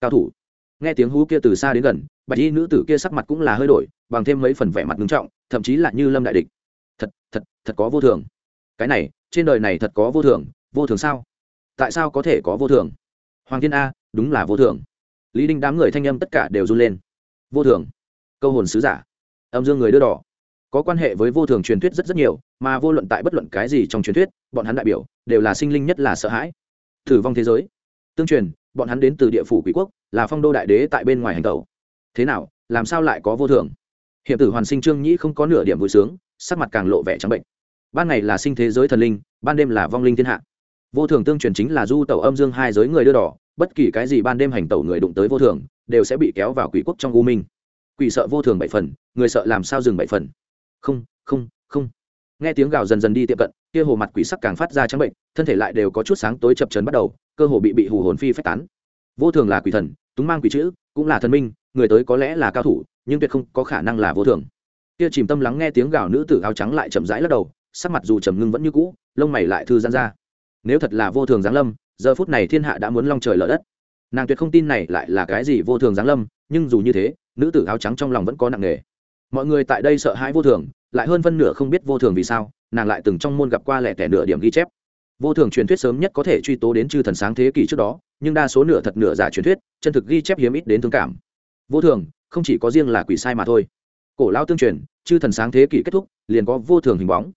Cao thủ nghe tiếng hú kia từ xa đến gần, bạch y nữ tử kia sắc mặt cũng là hơi đổi, bằng thêm mấy phần vẻ mặt nghiêm trọng, thậm chí là như lâm đại địch. Thật thật thật có vô thường. Cái này, trên đời này thật có vô thường vô thường sao? Tại sao có thể có vô thường? Hoàng thiên a, đúng là vô thường. Lý đinh đám người thanh âm tất cả đều run lên. Vô thường. Câu hồn sứ giả. Âm dương người đưa đỏ. Có quan hệ với vô thường truyền thuyết rất rất nhiều, mà vô luận tại bất luận cái gì trong truyền thuyết, bọn hắn đại biểu, đều là sinh linh nhất là sợ hãi. Thử vong thế giới. Tương truyền bọn hắn đến từ địa phủ quỷ quốc, là phong đô đại đế tại bên ngoài hành tẩu. Thế nào, làm sao lại có vô thường? Hiệp tử hoàn sinh trương nhĩ không có nửa điểm vui sướng, sắc mặt càng lộ vẻ trắng bệnh. Ban ngày là sinh thế giới thần linh, ban đêm là vong linh thiên hạ. Vô thường tương truyền chính là du tẩu âm dương hai giới người đưa đỏ, bất kỳ cái gì ban đêm hành tẩu người đụng tới vô thường, đều sẽ bị kéo vào quỷ quốc trong u minh. Quỷ sợ vô thường bảy phần, người sợ làm sao dừng bảy phần? Không không không. Nghe tiếng gào dần dần đi tiệm cận, kia hồ mặt quỷ sắc càng phát ra trắng bệnh, thân thể lại đều có chút sáng tối chập trấn bắt đầu cơ hồ bị bị hù hồn phi phách tán. Vô thường là quỷ thần, túng mang quỷ chữ, cũng là thần minh, người tới có lẽ là cao thủ, nhưng tuyệt không có khả năng là vô thường. Kia chìm tâm lắng nghe tiếng gào nữ tử áo trắng lại chậm rãi lắc đầu, sắc mặt dù trầm ngưng vẫn như cũ, lông mày lại thư giãn ra. Nếu thật là vô thường giáng lâm, giờ phút này thiên hạ đã muốn long trời lở đất. Nàng tuyệt không tin này lại là cái gì vô thường giáng lâm, nhưng dù như thế, nữ tử áo trắng trong lòng vẫn có nặng nề. Mọi người tại đây sợ hãi vô thường, lại hơn phân nửa không biết vô thường vì sao, nàng lại từng trong môn gặp qua lẻ tẻ nửa điểm ghi chép vô thường truyền thuyết sớm nhất có thể truy tố đến chư thần sáng thế kỷ trước đó, nhưng đa số nửa thật nửa giả truyền thuyết, chân thực ghi chép hiếm ít đến thương cảm. Vô thường, không chỉ có riêng là quỷ sai mà thôi. Cổ lao tương truyền, chư thần sáng thế kỷ kết thúc, liền có vô thường hình bóng.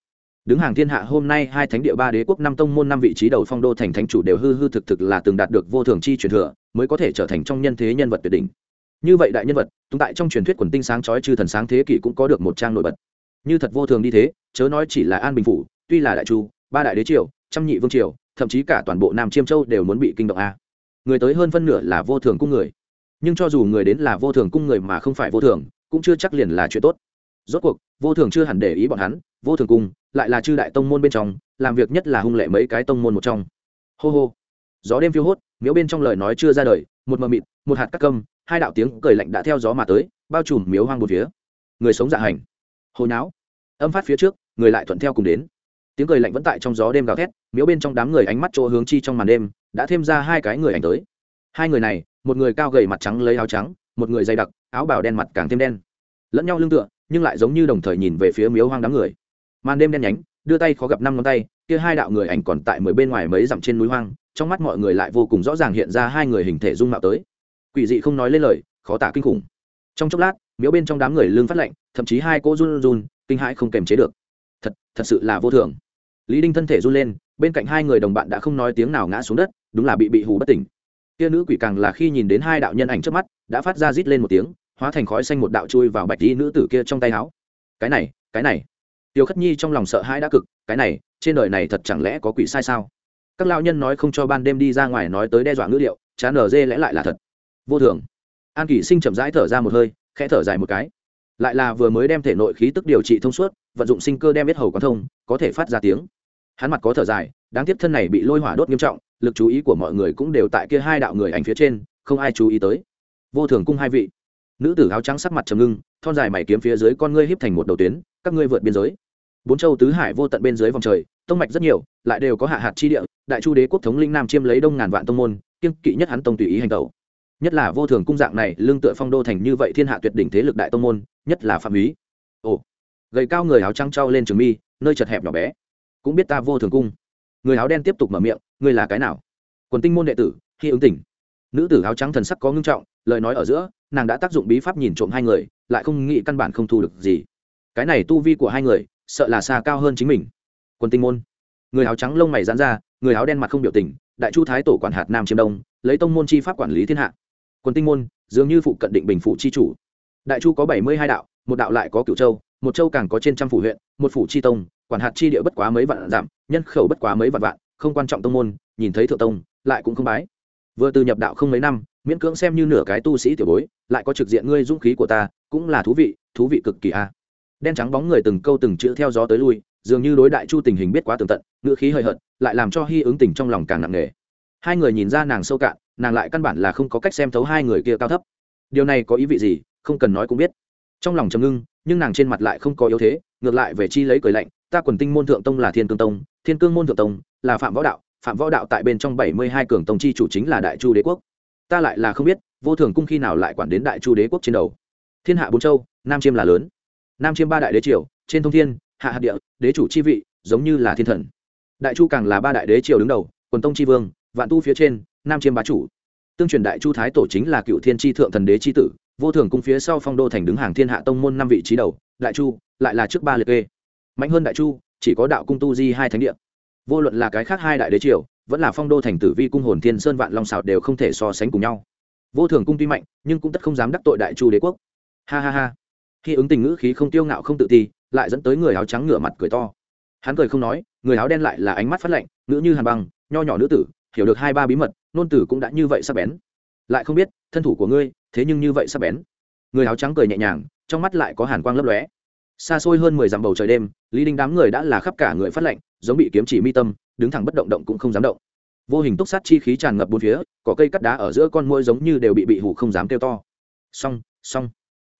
Đứng hàng thiên hạ hôm nay hai thánh địa ba đế quốc năm tông môn năm vị trí đầu phong đô thành thánh chủ đều hư hư thực thực là từng đạt được vô thường chi truyền thừa, mới có thể trở thành trong nhân thế nhân vật tuyệt đỉnh. Như vậy đại nhân vật tồn tại trong truyền thuyết quần tinh sáng chói chư thần sáng thế kỷ cũng có được một trang nổi bật. Như thật vô thường đi thế, chớ nói chỉ là an bình phủ, tuy là đại chu, ba đại đế triều trăm nhị vương triều, thậm chí cả toàn bộ nam chiêm châu đều muốn bị kinh động a. Người tới hơn phân nửa là vô thường cung người. Nhưng cho dù người đến là vô thường cung người mà không phải vô thường, cũng chưa chắc liền là chuyện tốt. Rốt cuộc, vô thường chưa hẳn để ý bọn hắn, vô thường cung lại là chư đại tông môn bên trong, làm việc nhất là hung lệ mấy cái tông môn một trong. Hô hô. Gió đêm phiêu hốt, miếu bên trong lời nói chưa ra đời, một mờ mịt, một hạt cắt câm, hai đạo tiếng cười lạnh đã theo gió mà tới, bao trùm miếu hoang một phía. Người sống dạ hành. Hồi náo. Âm phát phía trước, người lại thuận theo cùng đến tiếng cười lạnh vẫn tại trong gió đêm gào thét, miếu bên trong đám người ánh mắt chỗ hướng chi trong màn đêm, đã thêm ra hai cái người ảnh tới. Hai người này, một người cao gầy mặt trắng lấy áo trắng, một người dày đặc, áo bào đen mặt càng thêm đen. Lẫn nhau lưng tựa, nhưng lại giống như đồng thời nhìn về phía miếu hoang đám người. Màn đêm đen nhánh, đưa tay khó gặp năm ngón tay, kia hai đạo người ảnh còn tại mười bên ngoài mấy dặm trên núi hoang, trong mắt mọi người lại vô cùng rõ ràng hiện ra hai người hình thể dung mạo tới. Quỷ dị không nói lên lời, khó tả kinh khủng. Trong chốc lát, miếu bên trong đám người lương phát lạnh, thậm chí hai cô run run, kinh hãi không kềm chế được. Thật thật sự là vô thường lý đinh thân thể run lên, bên cạnh hai người đồng bạn đã không nói tiếng nào ngã xuống đất, đúng là bị bị hù bất tỉnh. Kia nữ quỷ càng là khi nhìn đến hai đạo nhân ảnh trước mắt, đã phát ra rít lên một tiếng, hóa thành khói xanh một đạo chui vào bạch y nữ tử kia trong tay áo. Cái này cái này. Tiêu khất nhi trong lòng sợ hãi đã cực, cái này, trên đời này thật chẳng lẽ có quỷ sai sao? Các lao nhân nói không cho ban đêm đi ra ngoài nói tới đe dọa ngữ liệu chán ở dê lẽ lại là thật. Vô thường. An kỷ sinh chậm rãi thở ra một hơi, khẽ thở dài một cái. Lại là vừa mới đem thể nội khí tức điều trị thông suốt, vận dụng sinh cơ đem biết hầu quán thông, có thể phát ra tiếng hắn mặt có thở dài, đáng tiếc thân này bị lôi hỏa đốt nghiêm trọng, lực chú ý của mọi người cũng đều tại kia hai đạo người ảnh phía trên, không ai chú ý tới. Vô thường cung hai vị. Nữ tử áo trắng sắc mặt trầm ngưng, thon dài mày kiếm phía dưới con ngươi híp thành một đầu tuyến, các ngươi vượt biên giới. Bốn châu tứ hải vô tận bên dưới vòng trời, tông mạch rất nhiều, lại đều có hạ hạt chi địa, đại chu đế quốc thống linh nam chiêm lấy đông ngàn vạn tông môn, kiêng kỵ nhất hắn tông tùy ý hành tẩu. Nhất là vô thường cung dạng này, lương tựa phong đô thành như vậy thiên hạ tuyệt đỉnh thế lực đại tông môn, nhất là phạm ý ồ, gầy cao người áo trắng trao lên trường mi, nơi chật hẹp nhỏ bé cũng biết ta vô thường cung. Người áo đen tiếp tục mở miệng, ngươi là cái nào? Quần tinh môn đệ tử, khi ứng tỉnh. Nữ tử áo trắng thần sắc có ngưng trọng, lời nói ở giữa, nàng đã tác dụng bí pháp nhìn trộm hai người, lại không nghĩ căn bản không thu được gì. Cái này tu vi của hai người, sợ là xa cao hơn chính mình. Quân tinh môn. Người áo trắng lông mày dán ra, người áo đen mặt không biểu tình, đại chu thái tổ quản hạt nam chiêm đông, lấy tông môn chi pháp quản lý thiên hạ. Quân tinh môn, dường như phụ cận định bình phụ chi chủ. Đại chu có bảy mươi hai đạo, một đạo lại có cửu châu, một châu càng có trên trăm phủ huyện, một phủ chi tông quản hạt chi địa bất quá mấy vạn giảm nhân khẩu bất quá mấy vạn vạn, không quan trọng tông môn, nhìn thấy thượng tông, lại cũng không bái. Vừa từ nhập đạo không mấy năm, miễn cưỡng xem như nửa cái tu sĩ tiểu bối, lại có trực diện ngươi dũng khí của ta, cũng là thú vị thú vị cực kỳ a. Đen trắng bóng người từng câu từng chữ theo gió tới lui, dường như đối đại chu tình hình biết quá tường tận, ngữ khí hơi hận lại làm cho hy ứng tình trong lòng càng nặng nề. Hai người nhìn ra nàng sâu cạn, nàng lại căn bản là không có cách xem thấu hai người kia cao thấp. Điều này có ý vị gì, không cần nói cũng biết. Trong lòng trầm ngưng, nhưng nàng trên mặt lại không có yếu thế, ngược lại về chi lấy cười lạnh ta quần tinh môn thượng tông là thiên cương tông, thiên cương môn thượng tông là phạm võ đạo, phạm võ đạo tại bên trong bảy mươi hai cường tông chi chủ chính là đại chu đế quốc. Ta lại là không biết, vô thường cung khi nào lại quản đến đại chu đế quốc trên đầu. Thiên hạ bốn châu, nam chiêm là lớn. Nam chiêm ba đại đế triều, trên thông thiên, hạ hạt địa, đế chủ chi vị, giống như là thiên thần. Đại chu càng là ba đại đế triều đứng đầu, quần tông chi vương, vạn tu phía trên, nam chiêm bá chủ. Tương truyền đại chu thái tổ chính là cựu thiên tri thượng thần đế tri tử, vô thường cung phía sau phong đô thành đứng hàng thiên hạ tông môn năm vị trí đầu, đại chu, lại là trước ba liệt kê mạnh hơn đại chu, chỉ có đạo cung tu di hai thánh địa. Vô luận là cái khác hai đại đế triều, vẫn là phong đô thành tử vi cung hồn thiên sơn vạn long xào đều không thể so sánh cùng nhau. Vô thường cung tuy mạnh, nhưng cũng tất không dám đắc tội đại chu đế quốc. Ha ha ha. Khi ứng tình ngữ khí không tiêu ngạo không tự ti, lại dẫn tới người áo trắng ngửa mặt cười to. Hắn cười không nói, người áo đen lại là ánh mắt phát lạnh, ngữ như hàn băng, nho nhỏ nữ tử, hiểu được hai ba bí mật, nôn tử cũng đã như vậy sắp bén. Lại không biết, thân thủ của ngươi, thế nhưng như vậy sắp bén. Người áo trắng cười nhẹ nhàng, trong mắt lại có hàn quang lấp lóe xa xôi hơn mười dặm bầu trời đêm lý đinh đám người đã là khắp cả người phát lệnh, giống bị kiếm chỉ mi tâm đứng thẳng bất động động cũng không dám động. Vô hình túc sát chi khí tràn ngập bốn phía cỏ cây cắt đá ở giữa con môi giống như đều bị bị hủ không dám kêu to. Song song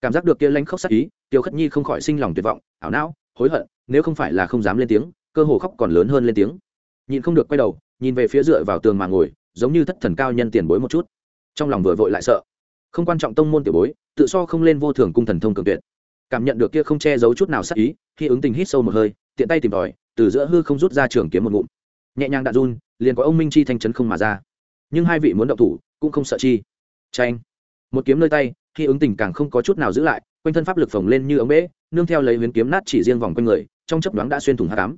cảm giác được kia lanh khóc sát ý tiêu khất nhi không khỏi sinh lòng tuyệt vọng ảo não hối hận nếu không phải là không dám lên tiếng cơ hồ khóc còn lớn hơn lên tiếng. Nhìn không được quay đầu nhìn về phía dựa vào tường mà ngồi giống như thất thần cao nhân tiền bối một chút. Trong lòng vừa vội lại sợ. Không quan trọng tông môn tiểu bối tự so không lên vô thường cung thần thông cường tuyệt cảm nhận được kia không che giấu chút nào sắc ý, khi ứng tình hít sâu một hơi, tiện tay tìm tòi, từ giữa hư không rút ra trường kiếm một ngụm. Nhẹ nhàng đạn run, liền có ông minh chi thanh chấn không mà ra. Nhưng hai vị muốn động thủ, cũng không sợ chi. Tranh một kiếm nơi tay, khi ứng tình càng không có chút nào giữ lại, quanh thân pháp lực phồng lên như ống bể nương theo lấy huyền kiếm nát chỉ riêng vòng quanh người, trong chấp đoán đã xuyên thủng hạ cám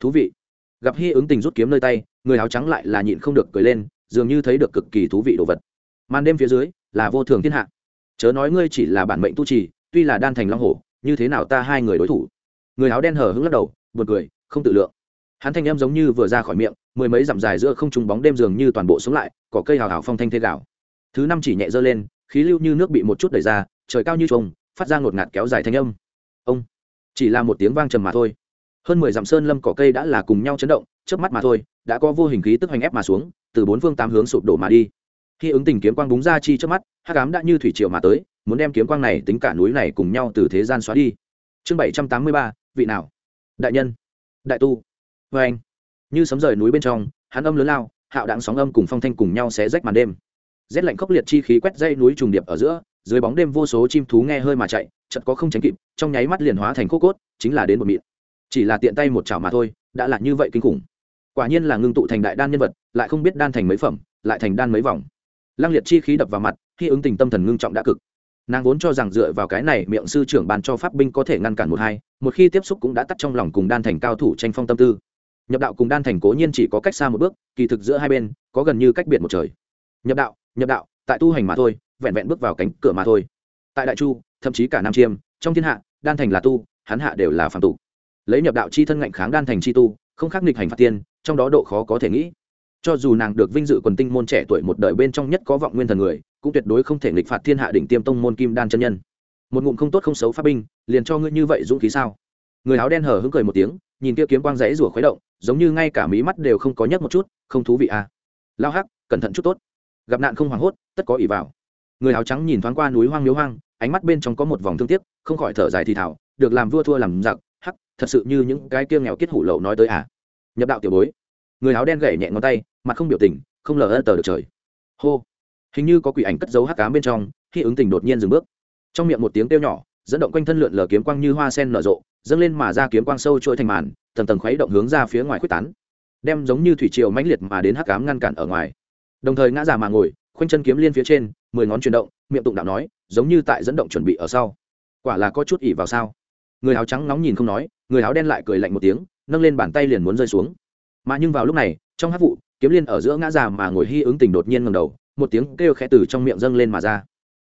thú vị. Gặp hy ứng tình rút kiếm nơi tay, người áo trắng lại là nhịn không được cười lên, dường như thấy được cực kỳ thú vị đồ vật. Màn đêm phía dưới, là vô thường thiên hạ. Chớ nói ngươi chỉ là bản mệnh tu trì tuy là đan thành long hổ, như thế nào ta hai người đối thủ? Người áo đen hở hững lắc đầu, buồn cười, không tự lượng. Hắn thanh em giống như vừa ra khỏi miệng, mười mấy dặm dài giữa không trùng bóng đêm dường như toàn bộ xuống lại, cỏ cây hào hào phong thanh thế gạo. Thứ năm chỉ nhẹ dơ lên, khí lưu như nước bị một chút đẩy ra, trời cao như trùng phát ra ngột ngạt kéo dài thanh âm. Ông, chỉ là một tiếng vang trầm mà thôi. Hơn mười dặm sơn lâm cỏ cây đã là cùng nhau chấn động trước mắt mà thôi, đã có vô hình khí tức hoành ép mà xuống, từ bốn phương tám hướng sụp đổ mà đi. Khi ứng tình kiếm quang búng ra chi trước mắt, hắc ám đã như thủy triều mà tới muốn đem kiếm quang này tính cả núi này cùng nhau từ thế gian xóa đi. Chương bảy trăm tám mươi ba, vị nào? Đại nhân. Đại tu. Vê anh. Như sấm rời núi bên trong, hắn âm lớn lao, hạo đạn sóng âm cùng phong thanh cùng nhau xé rách màn đêm. Rét lạnh khốc liệt chi khí quét dây núi trùng điệp ở giữa, dưới bóng đêm vô số chim thú nghe hơi mà chạy chật có không tránh kịp, trong nháy mắt liền hóa thành khô cốt, chính là đến một mịn chỉ là tiện tay một chảo mà thôi, đã là như vậy kinh khủng. Quả nhiên là ngưng tụ thành đại đan nhân vật, lại không biết đan thành mấy phẩm, lại thành đan mấy vòng. Lăng liệt chi khí đập vào mặt, khi ứng tình tâm thần ngưng trọng đã cực nàng vốn cho rằng dựa vào cái này miệng sư trưởng ban cho pháp binh có thể ngăn cản một hai, một khi tiếp xúc cũng đã tắt trong lòng cùng đan thành cao thủ tranh phong tâm tư. Nhập đạo cùng đan thành cố nhiên chỉ có cách xa một bước, kỳ thực giữa hai bên, có gần như cách biệt một trời. Nhập đạo nhập đạo, tại tu hành mà thôi, vẹn vẹn bước vào cánh cửa mà thôi. Tại đại chu, thậm chí cả nam chiêm, trong thiên hạ, đan thành là tu, hắn hạ đều là phạm tục. Lấy nhập đạo chi thân ngạnh kháng đan thành chi tu, không khác nghịch hành phạt tiên, trong đó độ khó có thể nghĩ. Cho dù nàng được vinh dự quần tinh môn trẻ tuổi một đời bên trong nhất có vọng nguyên thần người cũng tuyệt đối không thể nghịch phạt thiên hạ đỉnh tiêm tông môn kim đan chân nhân. Một ngụm không tốt không xấu pháp binh, liền cho ngươi như vậy dũng khí sao? Người áo đen hở hứng cười một tiếng, nhìn kia kiếm quang rẽ rủa khuấy động, giống như ngay cả mí mắt đều không có nhấc một chút, không thú vị à? Lao hắc, cẩn thận chút tốt. Gặp nạn không hoảng hốt, tất có ỷ vào. Người áo trắng nhìn thoáng qua núi hoang miếu hoang, ánh mắt bên trong có một vòng thương tiếc, không khỏi thở dài thì thảo được làm vua thua làm giặc, hắc, thật sự như những cái kia nghèo kết hủ lậu nói tới à? Nhập đạo tiểu bối. Người áo đen gảy nhẹ ngón tay, mặt không biểu tình, không lờ ơ tờ được trời. Hô hình như có quỷ ảnh cất dấu hắc cám bên trong, khi ứng tình đột nhiên dừng bước. Trong miệng một tiếng kêu nhỏ, dẫn động quanh thân lượn lờ kiếm quang như hoa sen nở rộ, dâng lên mà ra kiếm quang sâu trôi thành màn, tầng tầng khuấy động hướng ra phía ngoài quyết tán. Đem giống như thủy triều mãnh liệt mà đến hắc cám ngăn cản ở ngoài. Đồng thời ngã giả mà ngồi, khoanh chân kiếm liên phía trên, mười ngón chuyển động, miệng tụng đạo nói, giống như tại dẫn động chuẩn bị ở sau. Quả là có chút ỉ vào sao? Người áo trắng nóng nhìn không nói, người áo đen lại cười lạnh một tiếng, nâng lên bàn tay liền muốn rơi xuống. Mà nhưng vào lúc này, trong hát vụ, kiếm liên ở giữa ngã già mà ngồi hy ứng tình đột nhiên ngầm đầu một tiếng kêu khẽ từ trong miệng dâng lên mà ra.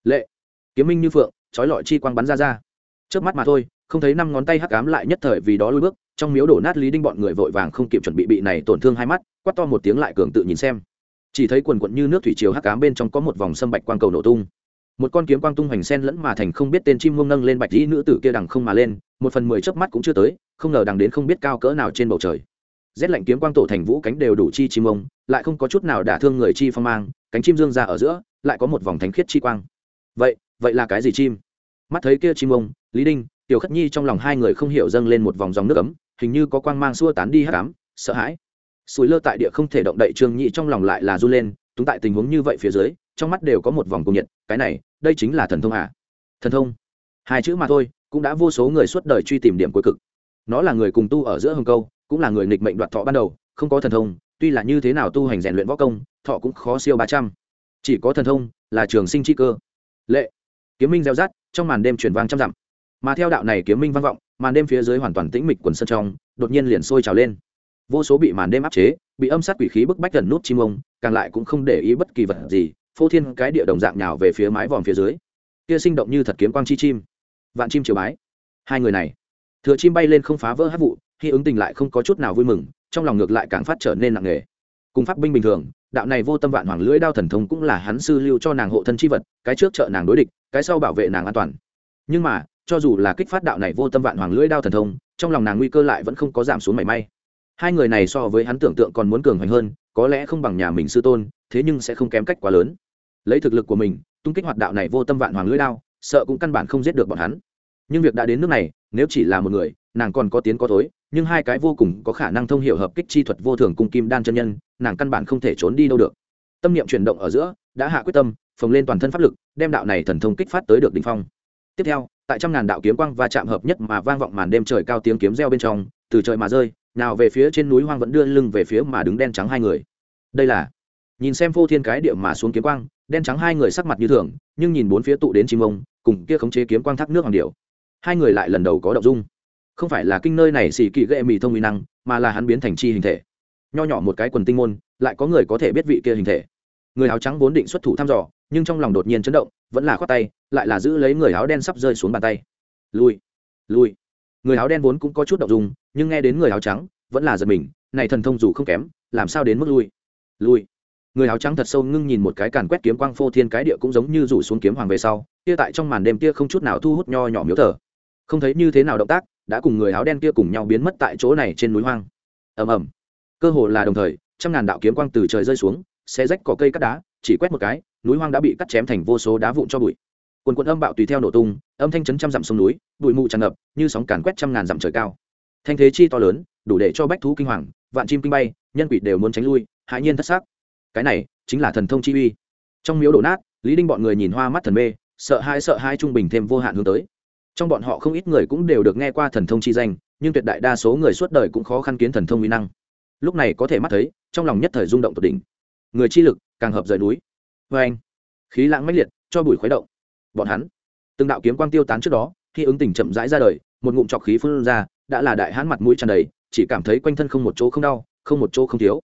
Lệ, kiếm minh như phượng trói lọi chi quang bắn ra ra. Trước mắt mà thôi, không thấy năm ngón tay hắc ám lại nhất thời vì đó lui bước, trong miếu đổ nát lý đinh bọn người vội vàng không kịp chuẩn bị bị này tổn thương hai mắt, quát to một tiếng lại cường tự nhìn xem. Chỉ thấy quần quận như nước thủy chiều hắc ám bên trong có một vòng sâm bạch quang cầu nổ tung. Một con kiếm quang tung hoành sen lẫn mà thành không biết tên chim mông nâng lên bạch dĩ nữ tử kia đằng không mà lên, một phần mười chớp mắt cũng chưa tới, không ngờ đằng đến không biết cao cỡ nào trên bầu trời rét lạnh kiếm quang tổ thành vũ cánh đều đủ chi chim ông, lại không có chút nào đả thương người chi phong mang, cánh chim dương ra ở giữa, lại có một vòng thánh khiết chi quang. Vậy vậy là cái gì chim? Mắt thấy kia chim mông lý đinh, tiểu khất nhi trong lòng hai người không hiểu dâng lên một vòng dòng nước ấm, hình như có quang mang xua tán đi hát cám sợ hãi. Sùi lơ tại địa không thể động đậy trương nhị trong lòng lại là run lên, túng tại tình huống như vậy phía dưới, trong mắt đều có một vòng cung nhiệt, cái này, đây chính là thần thông à? Thần thông? Hai chữ mà thôi, cũng đã vô số người suốt đời truy tìm điểm cuối cực. Nó là người cùng tu ở giữa hồng câu cũng là người nghịch mệnh đoạt thọ ban đầu, không có thần thông, tuy là như thế nào tu hành rèn luyện võ công, thọ cũng khó siêu ba trăm. Chỉ có thần thông là trường sinh chi cơ. Lệ. Kiếm minh gieo rát trong màn đêm truyền vang trăm dặm. Mà theo đạo này kiếm minh vang vọng, màn đêm phía dưới hoàn toàn tĩnh mịch quần sân trong, đột nhiên liền sôi trào lên. Vô số bị màn đêm áp chế, bị âm sát quỷ khí bức bách gần nút chim ông, càng lại cũng không để ý bất kỳ vật gì, phô thiên cái địa đồng dạng nhào về phía mái vòm phía dưới. Kia sinh động như thật kiếm quang chi chim. Vạn chim chiều bái. Hai người này. Thừa chim bay lên không phá vỡ hát vụ khi ứng tình lại không có chút nào vui mừng, trong lòng ngược lại càng phát trở nên nặng nề. Cùng pháp binh bình thường, đạo này vô tâm vạn hoàng lưỡi đao thần thông cũng là hắn sư lưu cho nàng hộ thân chi vật, cái trước trợ nàng đối địch, cái sau bảo vệ nàng an toàn. Nhưng mà, cho dù là kích phát đạo này vô tâm vạn hoàng lưỡi đao thần thông, trong lòng nàng nguy cơ lại vẫn không có giảm xuống mảy may. Hai người này so với hắn tưởng tượng còn muốn cường hoành hơn, có lẽ không bằng nhà mình sư tôn, thế nhưng sẽ không kém cách quá lớn. Lấy thực lực của mình, tung kích hoạt đạo này vô tâm vạn hoàng lưỡi đao, sợ cũng căn bản không giết được bọn hắn. Nhưng việc đã đến nước này, nếu chỉ là một người nàng còn có tiến có tối nhưng hai cái vô cùng có khả năng thông hiểu hợp kích chi thuật vô thường cung kim đan chân nhân, nàng căn bản không thể trốn đi đâu được. Tâm niệm chuyển động ở giữa, đã hạ quyết tâm, phồng lên toàn thân pháp lực, đem đạo này thần thông kích phát tới được đ ỉ n h phong. Tiếp theo, tại trăm ngàn đạo kiếm quang và chạm hợp nhất mà vang vọng màn đêm trời cao tiếng kiếm reo bên trong, từ trời mà rơi, nào về phía trên núi hoang vẫn đưa lưng về phía mà đứng đen trắng hai người. Đây là, nhìn xem phô thiên cái địa mà xuống kiếm quang, đen trắng hai người sắc mặt như thường, nhưng nhìn bốn phía tụ đến chim ông, cùng kia khống chế kiếm quang thác nước hoàng điệu. Hai người lại lần đầu có động dung không phải là kinh nơi này xì kỳ ghệ mì thông uy năng mà là hắn biến thành chi hình thể. Nho nhỏ một cái quần tinh môn lại có người có thể biết vị kia hình thể. Người áo trắng vốn định xuất thủ thăm dò nhưng trong lòng đột nhiên chấn động vẫn là khoát tay lại là giữ lấy người áo đen sắp rơi xuống bàn tay. Lui lui. Người áo đen vốn cũng có chút động dung nhưng nghe đến người áo trắng vẫn là giật mình này thần thông dù không kém làm sao đến mức lui? Lui. Người áo trắng thật sâu ngưng nhìn một cái càn quét kiếm quang phô thiên cái địa cũng giống như rủ xuống kiếm hoàng về sau kia tại trong màn đêm kia không chút nào thu hút nho nhỏ miếu thờ, không thấy như thế nào động tác đã cùng người áo đen kia cùng nhau biến mất tại chỗ này trên núi hoang. Ầm ầm. Cơ hồ là đồng thời, trăm ngàn đạo kiếm quang từ trời rơi xuống xe rách cỏ cây cắt đá, chỉ quét một cái, núi hoang đã bị cắt chém thành vô số đá vụn cho bụi. Quần quần âm bạo tùy theo nổ tung, âm thanh chấn trăm dặm sông núi, bụi mù tràn ngập, như sóng càn quét trăm ngàn dặm trời cao. Thanh thế chi to lớn, đủ để cho bách thú kinh hoàng, vạn chim kinh bay, nhân quỷ đều muốn tránh lui, hãi nhiên thất xác cái này, chính là thần thông chi uy. Trong miếu đổ nát, lý đinh bọn người nhìn hoa mắt thần mê, sợ hai sợ hai trung bình thêm vô hạn hướng tới trong bọn họ không ít người cũng đều được nghe qua thần thông chi danh, nhưng tuyệt đại đa số người suốt đời cũng khó khăn kiến thần thông mỹ năng. Lúc này có thể mắt thấy, trong lòng nhất thời rung động tột đỉnh. Người chi lực, càng hợp rời núi. Vê anh, khí lãng mãnh liệt, cho bụi khuấy động. Bọn hắn, từng đạo kiếm quang tiêu tán trước đó, khi ứng tình chậm rãi ra đời, một ngụm trọc khí phun ra, đã là đại hãn mặt mũi tràn đầy, chỉ cảm thấy quanh thân không một chỗ không đau, không một chỗ không thiếu.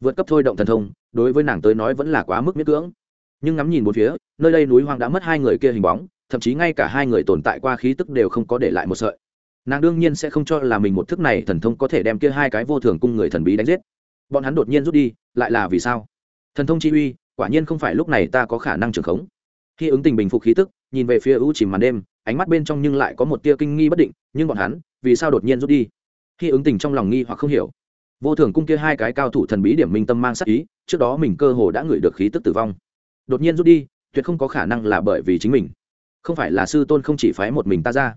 Vượt cấp thôi động thần thông, đối với nàng tới nói vẫn là quá mức miễn cưỡng. Nhưng ngắm nhìn một phía, nơi đây núi hoang đã mất hai người kia hình bóng thậm chí ngay cả hai người tồn tại qua khí tức đều không có để lại một sợi. Nàng đương nhiên sẽ không cho là mình một thức này thần thông có thể đem kia hai cái vô thường cung người thần bí đánh giết. Bọn hắn đột nhiên rút đi, lại là vì sao? Thần thông chi uy, quả nhiên không phải lúc này ta có khả năng trưởng khống. Khi ứng tình bình phục khí tức, nhìn về phía u chìm màn đêm, ánh mắt bên trong nhưng lại có một tia kinh nghi bất định, nhưng bọn hắn, vì sao đột nhiên rút đi? Khi ứng tình trong lòng nghi hoặc không hiểu, vô thường cung kia hai cái cao thủ thần bí điểm minh tâm mang sắc ý, trước đó mình cơ hồ đã ngửi được khí tức tử vong. Đột nhiên rút đi, tuyệt không có khả năng là bởi vì chính mình không phải là sư tôn không chỉ phái một mình ta ra.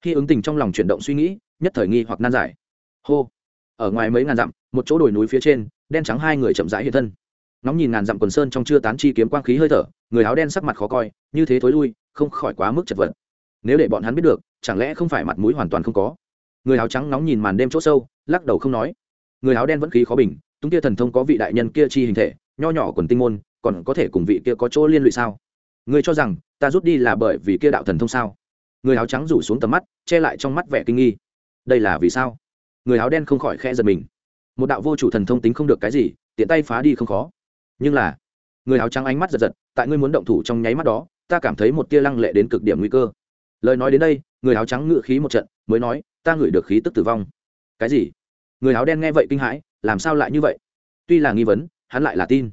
Khi ứng tình trong lòng chuyển động suy nghĩ, nhất thời nghi hoặc nan giải. Hô. Ở ngoài mấy ngàn dặm, một chỗ đồi núi phía trên, đen trắng hai người chậm rãi hiện thân. Nóng nhìn ngàn dặm quần sơn trong chưa tán chi kiếm quang khí hơi thở, người áo đen sắc mặt khó coi, như thế thối lui, không khỏi quá mức chật vật. Nếu để bọn hắn biết được, chẳng lẽ không phải mặt mũi hoàn toàn không có? Người áo trắng nóng nhìn màn đêm chỗ sâu, lắc đầu không nói. Người áo đen vẫn khí khó bình túng kia thần thông có vị đại nhân kia chi hình thể, nho nhỏ quần tinh môn, còn có thể cùng vị kia có chỗ liên lụy sao? Ngươi cho rằng ta rút đi là bởi vì kia đạo thần thông sao? Người áo trắng rủ xuống tầm mắt, che lại trong mắt vẻ kinh nghi. Đây là vì sao? Người áo đen không khỏi khe giật mình. Một đạo vô chủ thần thông tính không được cái gì, tiện tay phá đi không khó. Nhưng là, người áo trắng ánh mắt giật giật, tại ngươi muốn động thủ trong nháy mắt đó, ta cảm thấy một tia lăng lệ đến cực điểm nguy cơ. Lời nói đến đây, người áo trắng ngự khí một trận, mới nói, ta ngửi được khí tức tử vong. Cái gì? Người áo đen nghe vậy kinh hãi, làm sao lại như vậy? Tuy là nghi vấn, hắn lại là tin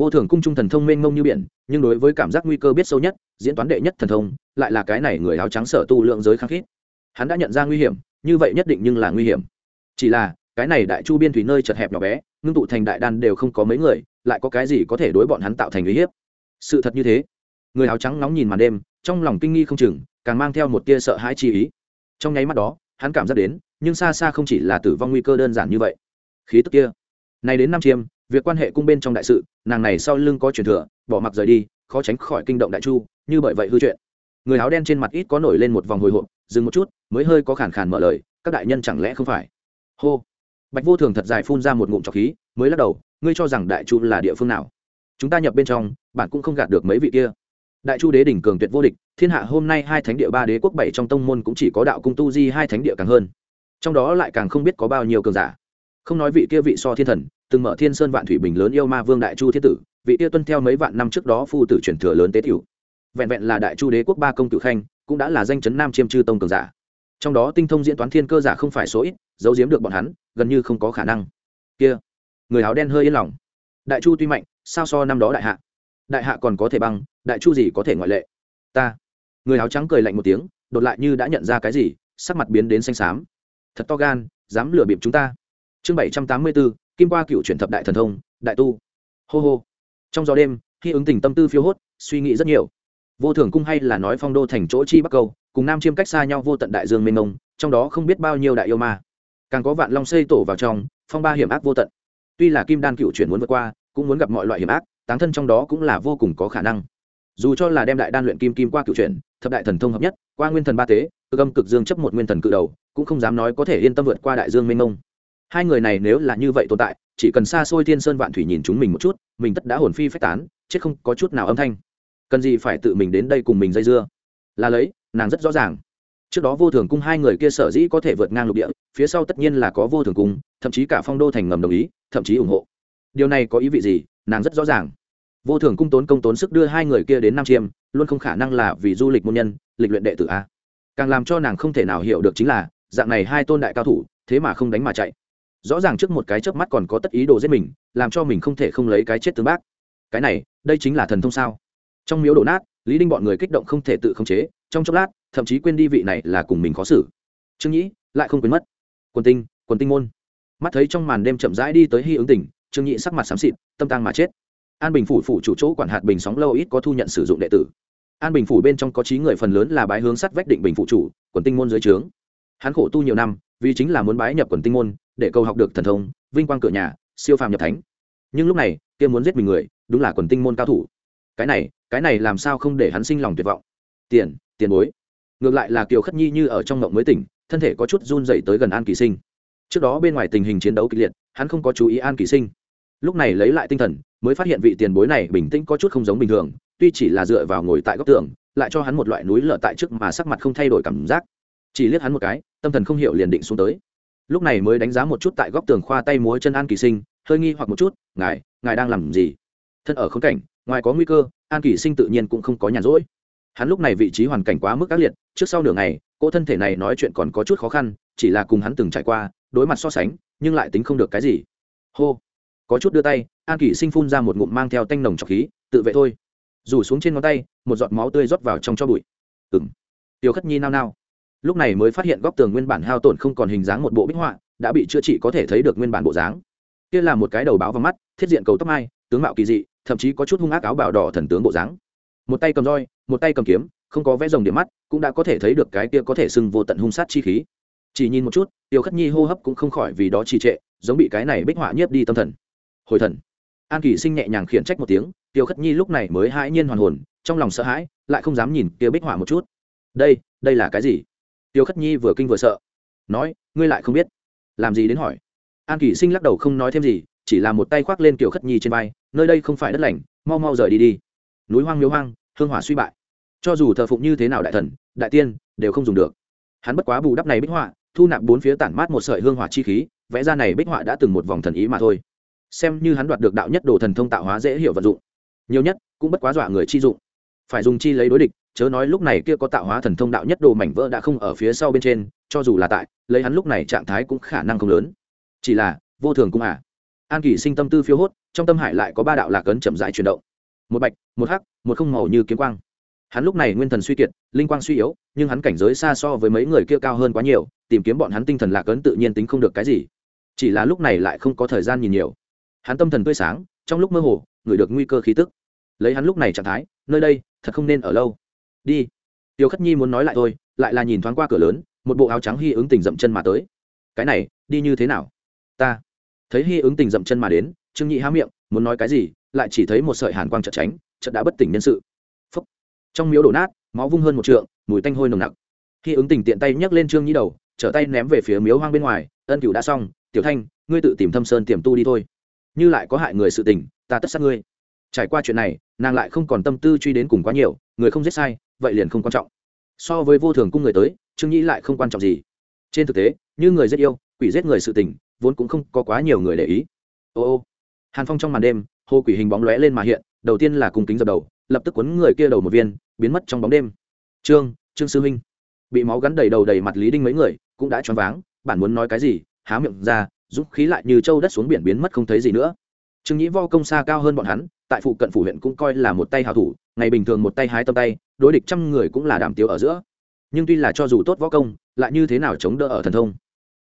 vô thường cung trung thần thông mênh mông như biển, nhưng đối với cảm giác nguy cơ biết sâu nhất, diễn toán đệ nhất thần thông, lại là cái này người áo trắng sở tu lượng giới kháng khít. Hắn đã nhận ra nguy hiểm, như vậy nhất định nhưng là nguy hiểm. Chỉ là, cái này đại chu biên thủy nơi chật hẹp nhỏ bé, ngưng tụ thành đại đan đều không có mấy người, lại có cái gì có thể đối bọn hắn tạo thành uy hiếp? Sự thật như thế. Người áo trắng nóng nhìn màn đêm, trong lòng kinh nghi không chừng, càng mang theo một tia sợ hãi chi ý. Trong nháy mắt đó, hắn cảm giác đến, nhưng xa xa không chỉ là tử vong nguy cơ đơn giản như vậy. Khí tức kia này đến năm chiêm việc quan hệ cung bên trong đại sự, nàng này sau lưng có truyền thừa, bỏ mặc rời đi, khó tránh khỏi kinh động đại chu, như bởi vậy hư chuyện. Người áo đen trên mặt ít có nổi lên một vòng hồi hộp, dừng một chút, mới hơi có khản khàn mở lời, các đại nhân chẳng lẽ không phải? Hô. Bạch vô thường thật dài phun ra một ngụm trọc khí, mới lắc đầu, ngươi cho rằng đại chu là địa phương nào? Chúng ta nhập bên trong, bạn cũng không gạt được mấy vị kia. Đại chu đế đỉnh cường tuyệt vô địch, thiên hạ hôm nay hai thánh địa ba đế quốc bảy trong tông môn cũng chỉ có đạo cung tu di hai thánh địa càng hơn. Trong đó lại càng không biết có bao nhiêu cường giả. Không nói vị kia vị so thiên thần từng mở thiên sơn vạn thủy bình lớn yêu ma vương đại chu thiên tử, vị tiêu tuân theo mấy vạn năm trước đó phu tử truyền thừa lớn tế tiểu. Vẹn vẹn là đại chu đế quốc ba công tử khanh, cũng đã là danh chấn nam chiêm chư tông cường giả. Trong đó tinh thông diễn toán thiên cơ giả không phải số ít, giấu giếm được bọn hắn, gần như không có khả năng. Kia, người áo đen hơi yên lòng. Đại chu tuy mạnh, sao so năm đó đại hạ? Đại hạ còn có thể băng, đại chu gì có thể ngoại lệ? Ta. Người áo trắng cười lạnh một tiếng, đột lại như đã nhận ra cái gì, sắc mặt biến đến xanh xám. Thật to gan, dám lừa bịp chúng ta. Chương bảy trăm tám mươi bốn kim qua cựu chuyển thập đại thần thông, đại tu. Hô hô. Trong gió đêm, khi ứng tình tâm tư phiêu hốt, suy nghĩ rất nhiều. Vô thường cung hay là nói phong đô thành chỗ chi bắc câu, cùng nam chiêm cách xa nhau vô tận đại dương mênh mông, trong đó không biết bao nhiêu đại yêu ma. Càng có vạn long xây tổ vào trong, phong ba hiểm ác vô tận. Tuy là kim đan cựu chuyển muốn vượt qua, cũng muốn gặp mọi loại hiểm ác tán thân trong đó cũng là vô cùng có khả năng. Dù cho là đem đại đan luyện kim kim qua cựu chuyển, thập đại thần thông hợp nhất, qua nguyên thần ba tế cơ âm cực dương chấp một nguyên thần cự đầu, cũng không dám nói có thể yên tâm vượt qua đại dương mênh mông hai người này nếu là như vậy tồn tại, chỉ cần xa xôi thiên sơn vạn thủy nhìn chúng mình một chút, mình tất đã hồn phi phách tán, chết không có chút nào âm thanh. Cần gì phải tự mình đến đây cùng mình dây dưa? Là lấy, nàng rất rõ ràng. Trước đó vô thường cung hai người kia sở dĩ có thể vượt ngang lục địa, phía sau tất nhiên là có vô thường cung, thậm chí cả phong đô thành ngầm đồng ý, thậm chí ủng hộ. Điều này có ý vị gì? Nàng rất rõ ràng. Vô thường cung tốn công tốn sức đưa hai người kia đến nam chiêm, luôn không khả năng là vì du lịch môn nhân, lịch luyện đệ tử a. Càng làm cho nàng không thể nào hiểu được chính là, dạng này hai tôn đại cao thủ, thế mà không đánh mà chạy rõ ràng trước một cái chớp mắt còn có tất ý đồ giết mình, làm cho mình không thể không lấy cái chết tương bác. Cái này, đây chính là thần thông sao? Trong miếu đổ nát, lý đinh bọn người kích động không thể tự khống chế, trong chốc lát, thậm chí quên đi vị này là cùng mình khó xử. Trương nhĩ, lại không quên mất. Quần tinh quần tinh môn. Mắt thấy trong màn đêm chậm rãi đi tới hy ứng tỉnh, trương nhĩ sắc mặt xám xịt, tâm tang mà chết. An bình phủ phủ chủ chỗ quản hạt bình sóng lâu ít có thu nhận sử dụng đệ tử. An bình phủ bên trong có trí người phần lớn là bái hướng sắt vách định bình phụ chủ, quần tinh môn dưới trướng. Hắn khổ tu nhiều năm, vì chính là muốn bái nhập quần tinh môn để cầu học được thần thông, vinh quang cửa nhà, siêu phàm nhập thánh. Nhưng lúc này, kia muốn giết mình người, đúng là quần tinh môn cao thủ. Cái này cái này làm sao không để hắn sinh lòng tuyệt vọng? Tiền tiền bối. Ngược lại là kiều khất nhi như ở trong mộng mới tỉnh, thân thể có chút run dậy tới gần an kỳ sinh. Trước đó bên ngoài tình hình chiến đấu kịch liệt, hắn không có chú ý an kỳ sinh. Lúc này lấy lại tinh thần, mới phát hiện vị tiền bối này bình tĩnh có chút không giống bình thường, tuy chỉ là dựa vào ngồi tại góc tường, lại cho hắn một loại núi lở tại trước mà sắc mặt không thay đổi cảm giác. Chỉ liếc hắn một cái, tâm thần không hiểu liền định xuống tới lúc này mới đánh giá một chút tại góc tường khoa tay múa chân an kỳ sinh, hơi nghi hoặc một chút, ngài ngài đang làm gì? Thân ở khốn cảnh, ngoài có nguy cơ, an kỳ sinh tự nhiên cũng không có nhàn rỗi. Hắn lúc này vị trí hoàn cảnh quá mức ác liệt, trước sau nửa ngày, cô thân thể này nói chuyện còn có chút khó khăn, chỉ là cùng hắn từng trải qua, đối mặt so sánh, nhưng lại tính không được cái gì. Hô! Có chút đưa tay, an kỷ sinh phun ra một ngụm mang theo tanh nồng trọc khí, tự vệ thôi. Rủ xuống trên ngón tay, một giọt máu tươi rót vào trong cho bụi. Ừng tiêu khất nhi nao nao lúc này mới phát hiện góc tường nguyên bản hao tổn không còn hình dáng một bộ bích họa, đã bị chữa trị có thể thấy được nguyên bản bộ dáng. Kia là một cái đầu báo vào mắt, thiết diện cầu tóc mai, tướng mạo kỳ dị, thậm chí có chút hung ác áo bào đỏ thần tướng bộ dáng. Một tay cầm roi, một tay cầm kiếm, không có vẽ rồng điểm mắt, cũng đã có thể thấy được cái kia có thể sưng vô tận hung sát chi khí. Chỉ nhìn một chút, tiêu khất nhi hô hấp cũng không khỏi vì đó trì trệ, giống bị cái này bích họa nhiếp đi tâm thần. Hồi thần. An kỳ sinh nhẹ nhàng khiển trách một tiếng, tiêu khất nhi lúc này mới hãi nhiên hoàn hồn, trong lòng sợ hãi, lại không dám nhìn kia bích họa một chút. Đây đây là cái gì? Tiêu khất nhi vừa kinh vừa sợ. Nói, ngươi lại không biết. Làm gì đến hỏi? An Kỷ sinh lắc đầu không nói thêm gì, chỉ là một tay khoác lên kiều khất nhi trên vai, nơi đây không phải đất lành, mau mau rời đi đi. Núi hoang miếu hoang, hương hỏa suy bại. Cho dù thờ phụng như thế nào đại thần, đại tiên đều không dùng được. Hắn bất quá bù đắp này bích họa, thu nạp bốn phía tản mát một sợi hương hỏa chi khí, vẽ ra này bích họa đã từng một vòng thần ý mà thôi. Xem như hắn đoạt được đạo nhất đồ thần thông tạo hóa dễ hiểu vận dụng. Nhiều nhất cũng bất quá dọa người chi dụng. Phải dùng chi lấy đối địch chớ nói lúc này kia có tạo hóa thần thông đạo nhất đồ mảnh vỡ đã không ở phía sau bên trên, cho dù là tại, lấy hắn lúc này trạng thái cũng khả năng không lớn. Chỉ là, vô thường cũng à. An kỷ sinh tâm tư phiêu hốt, trong tâm hải lại có ba đạo lạc ấn chậm rãi chuyển động. Một bạch, một hắc, một không màu như kiếm quang. Hắn lúc này nguyên thần suy kiệt, linh quang suy yếu, nhưng hắn cảnh giới xa so với mấy người kia cao hơn quá nhiều, tìm kiếm bọn hắn tinh thần lạc ấn tự nhiên tính không được cái gì. Chỉ là lúc này lại không có thời gian nhìn nhiều. Hắn tâm thần tươi sáng, trong lúc mơ hồ, ngửi được nguy cơ khí tức. Lấy hắn lúc này trạng thái, nơi đây, thật không nên ở lâu đi. Tiêu khất nhi muốn nói lại thôi, lại là nhìn thoáng qua cửa lớn, một bộ áo trắng hy ứng tình dậm chân mà tới. Cái này, đi như thế nào? Ta. Thấy hy ứng tình dậm chân mà đến, trương nhị há miệng, muốn nói cái gì, lại chỉ thấy một sợi hàn quang chợt tránh, chợt đã bất tỉnh nhân sự. Phúc. trong miếu đổ nát, máu vung hơn một trượng, mùi tanh hôi nồng nặc. Hy ứng tình tiện tay nhấc lên trương nhị đầu, trở tay ném về phía miếu hoang bên ngoài, ân cửu đã xong, tiểu thanh, ngươi tự tìm thâm sơn tiềm tu đi thôi. Như lại có hại người sự tình, ta tất sát ngươi. Trải qua chuyện này, nàng lại không còn tâm tư truy đến cùng quá nhiều, người không giết sai vậy liền không quan trọng. So với vô thường cung người tới, trương nhĩ lại không quan trọng gì. Trên thực tế, như người giết yêu, quỷ giết người sự tình, vốn cũng không có quá nhiều người để ý. Ô ô. Hàn phong trong màn đêm hô quỷ hình bóng lóe lên mà hiện, đầu tiên là cùng kính dập đầu, lập tức quấn người kia đầu một viên, biến mất trong bóng đêm. Trương trương sư huynh. Bị máu gắn đầy đầu đầy mặt lý đinh mấy người, cũng đã choáng váng bản muốn nói cái gì, há miệng ra giúp khí lại như châu đất xuống biển biến mất không thấy gì nữa. Trương nhĩ vo công xa cao hơn bọn hắn, tại phụ cận phủ huyện cũng coi là một tay hào thủ ngày bình thường một tay hái tâm tay, đối địch trăm người cũng là đảm tiếu ở giữa. Nhưng tuy là cho dù tốt võ công, lại như thế nào chống đỡ ở thần thông?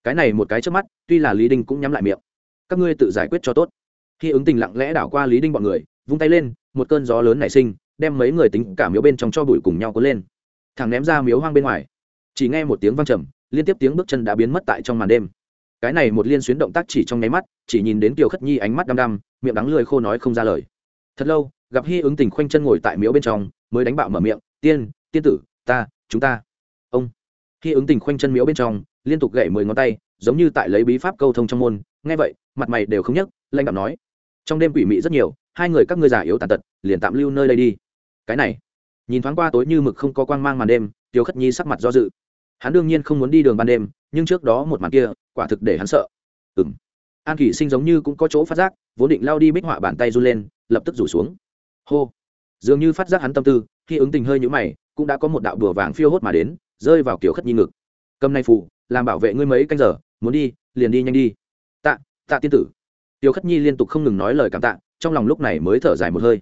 Cái này một cái trước mắt, tuy là lý đinh cũng nhắm lại miệng. Các ngươi tự giải quyết cho tốt. Khi ứng tình lặng lẽ đảo qua lý đinh bọn người, vung tay lên, một cơn gió lớn nảy sinh, đem mấy người tính cả miếu bên trong cho bụi cùng nhau cuốn lên. Thằng ném ra miếu hoang bên ngoài. Chỉ nghe một tiếng vang trầm, liên tiếp tiếng bước chân đã biến mất tại trong màn đêm. Cái này một liên xuyến động tác chỉ trong nháy mắt, chỉ nhìn đến kiều khất nhi ánh mắt đăm đăm, miệng đắng lười khô nói không ra lời. Thật lâu gặp hy ứng tình khoanh chân ngồi tại miếu bên trong, mới đánh bạo mở miệng, tiên tiên tử, ta, chúng ta. Ông hy ứng tình khoanh chân miếu bên trong, liên tục gậy mười ngón tay, giống như tại lấy bí pháp câu thông trong môn. Nghe vậy, mặt mày đều không nhấc lanh đạo nói, trong đêm quỷ mị rất nhiều, hai người các ngươi già yếu tàn tật, liền tạm lưu nơi đây đi. Cái này, nhìn thoáng qua tối như mực không có quang mang màn đêm, tiêu khất nhi sắc mặt do dự. Hắn đương nhiên không muốn đi đường ban đêm, nhưng trước đó một màn kia, quả thực để hắn sợ. Ừng an kỷ sinh giống như cũng có chỗ phát giác, vốn định lao đi bích họa bàn tay run lên, lập tức rủ xuống hô. Dường như phát giác hắn tâm tư, khi ứng tình hơi nhũ mày, cũng đã có một đạo đùa vàng phiêu hốt mà đến, rơi vào kiểu khất nhi ngực. Cầm này phụ làm bảo vệ ngươi mấy canh giờ, muốn đi, liền đi nhanh đi. Tạ tạ tiên tử. Tiêu khất nhi liên tục không ngừng nói lời cảm tạ, trong lòng lúc này mới thở dài một hơi.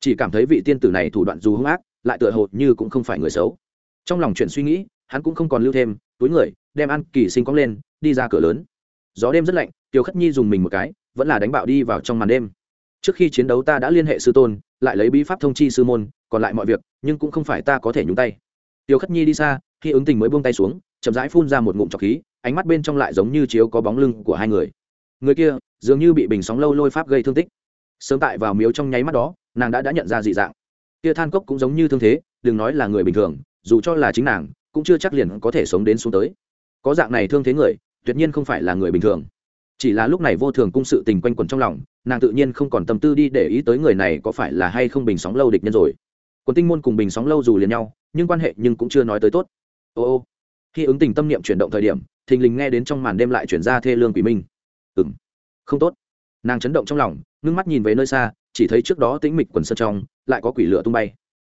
Chỉ cảm thấy vị tiên tử này thủ đoạn dù hung ác, lại tựa hồ như cũng không phải người xấu. Trong lòng chuyện suy nghĩ, hắn cũng không còn lưu thêm, túi người, đem ăn kỳ sinh cong lên, đi ra cửa lớn. Gió đêm rất lạnh tiêu khất nhi dùng mình một cái, vẫn là đánh bạo đi vào trong màn đêm trước khi chiến đấu ta đã liên hệ sư tôn, lại lấy bí pháp thông chi sư môn, còn lại mọi việc, nhưng cũng không phải ta có thể nhúng tay. Tiêu khất nhi đi xa, khi ứng tình mới buông tay xuống, chậm rãi phun ra một ngụm trọc khí, ánh mắt bên trong lại giống như chiếu có bóng lưng của hai người. Người kia, dường như bị bình sóng lâu lôi pháp gây thương tích. Sớm tại vào miếu trong nháy mắt đó, nàng đã đã nhận ra dị dạng. Kia than cốc cũng giống như thương thế, đừng nói là người bình thường, dù cho là chính nàng, cũng chưa chắc liền có thể sống đến xuống tới. Có dạng này thương thế người, tuyệt nhiên không phải là người bình thường chỉ là lúc này vô thường cung sự tình quanh quẩn trong lòng, nàng tự nhiên không còn tâm tư đi để ý tới người này có phải là hay không bình sóng lâu địch nhân rồi. Quần tinh môn cùng bình sóng lâu dù liền nhau, nhưng quan hệ nhưng cũng chưa nói tới tốt. Ô ô, khi ứng tình tâm niệm chuyển động thời điểm, thình lình nghe đến trong màn đêm lại chuyển ra thê lương quỷ minh. Ừng không tốt. Nàng chấn động trong lòng, ngưng mắt nhìn về nơi xa, chỉ thấy trước đó tĩnh mịch quần sơn trong, lại có quỷ lửa tung bay.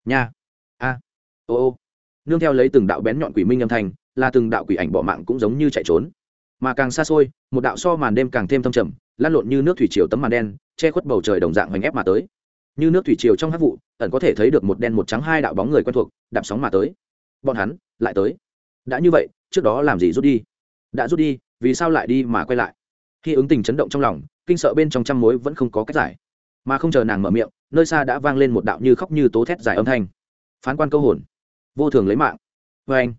Nha. A. Ô ô. Nương theo lấy từng đạo bén nhọn quỷ minh âm thanh, là từng đạo quỷ ảnh bỏ mạng cũng giống như chạy trốn mà càng xa xôi, một đạo so màn đêm càng thêm thâm trầm lan lộn như nước thủy triều tấm màn đen, che khuất bầu trời đồng dạng hoành ép mà tới. Như nước thủy triều trong hát vụ, ẩn có thể thấy được một đen một trắng hai đạo bóng người quen thuộc, đạp sóng mà tới. Bọn hắn lại tới. Đã như vậy, trước đó làm gì rút đi? Đã rút đi, vì sao lại đi mà quay lại? Khi ứng tình chấn động trong lòng, kinh sợ bên trong trăm mối vẫn không có cách giải. Mà không chờ nàng mở miệng, nơi xa đã vang lên một đạo như khóc như tố thét dài âm thanh. Phán quan câu hồn. Vô thường lấy mạng. Vê anh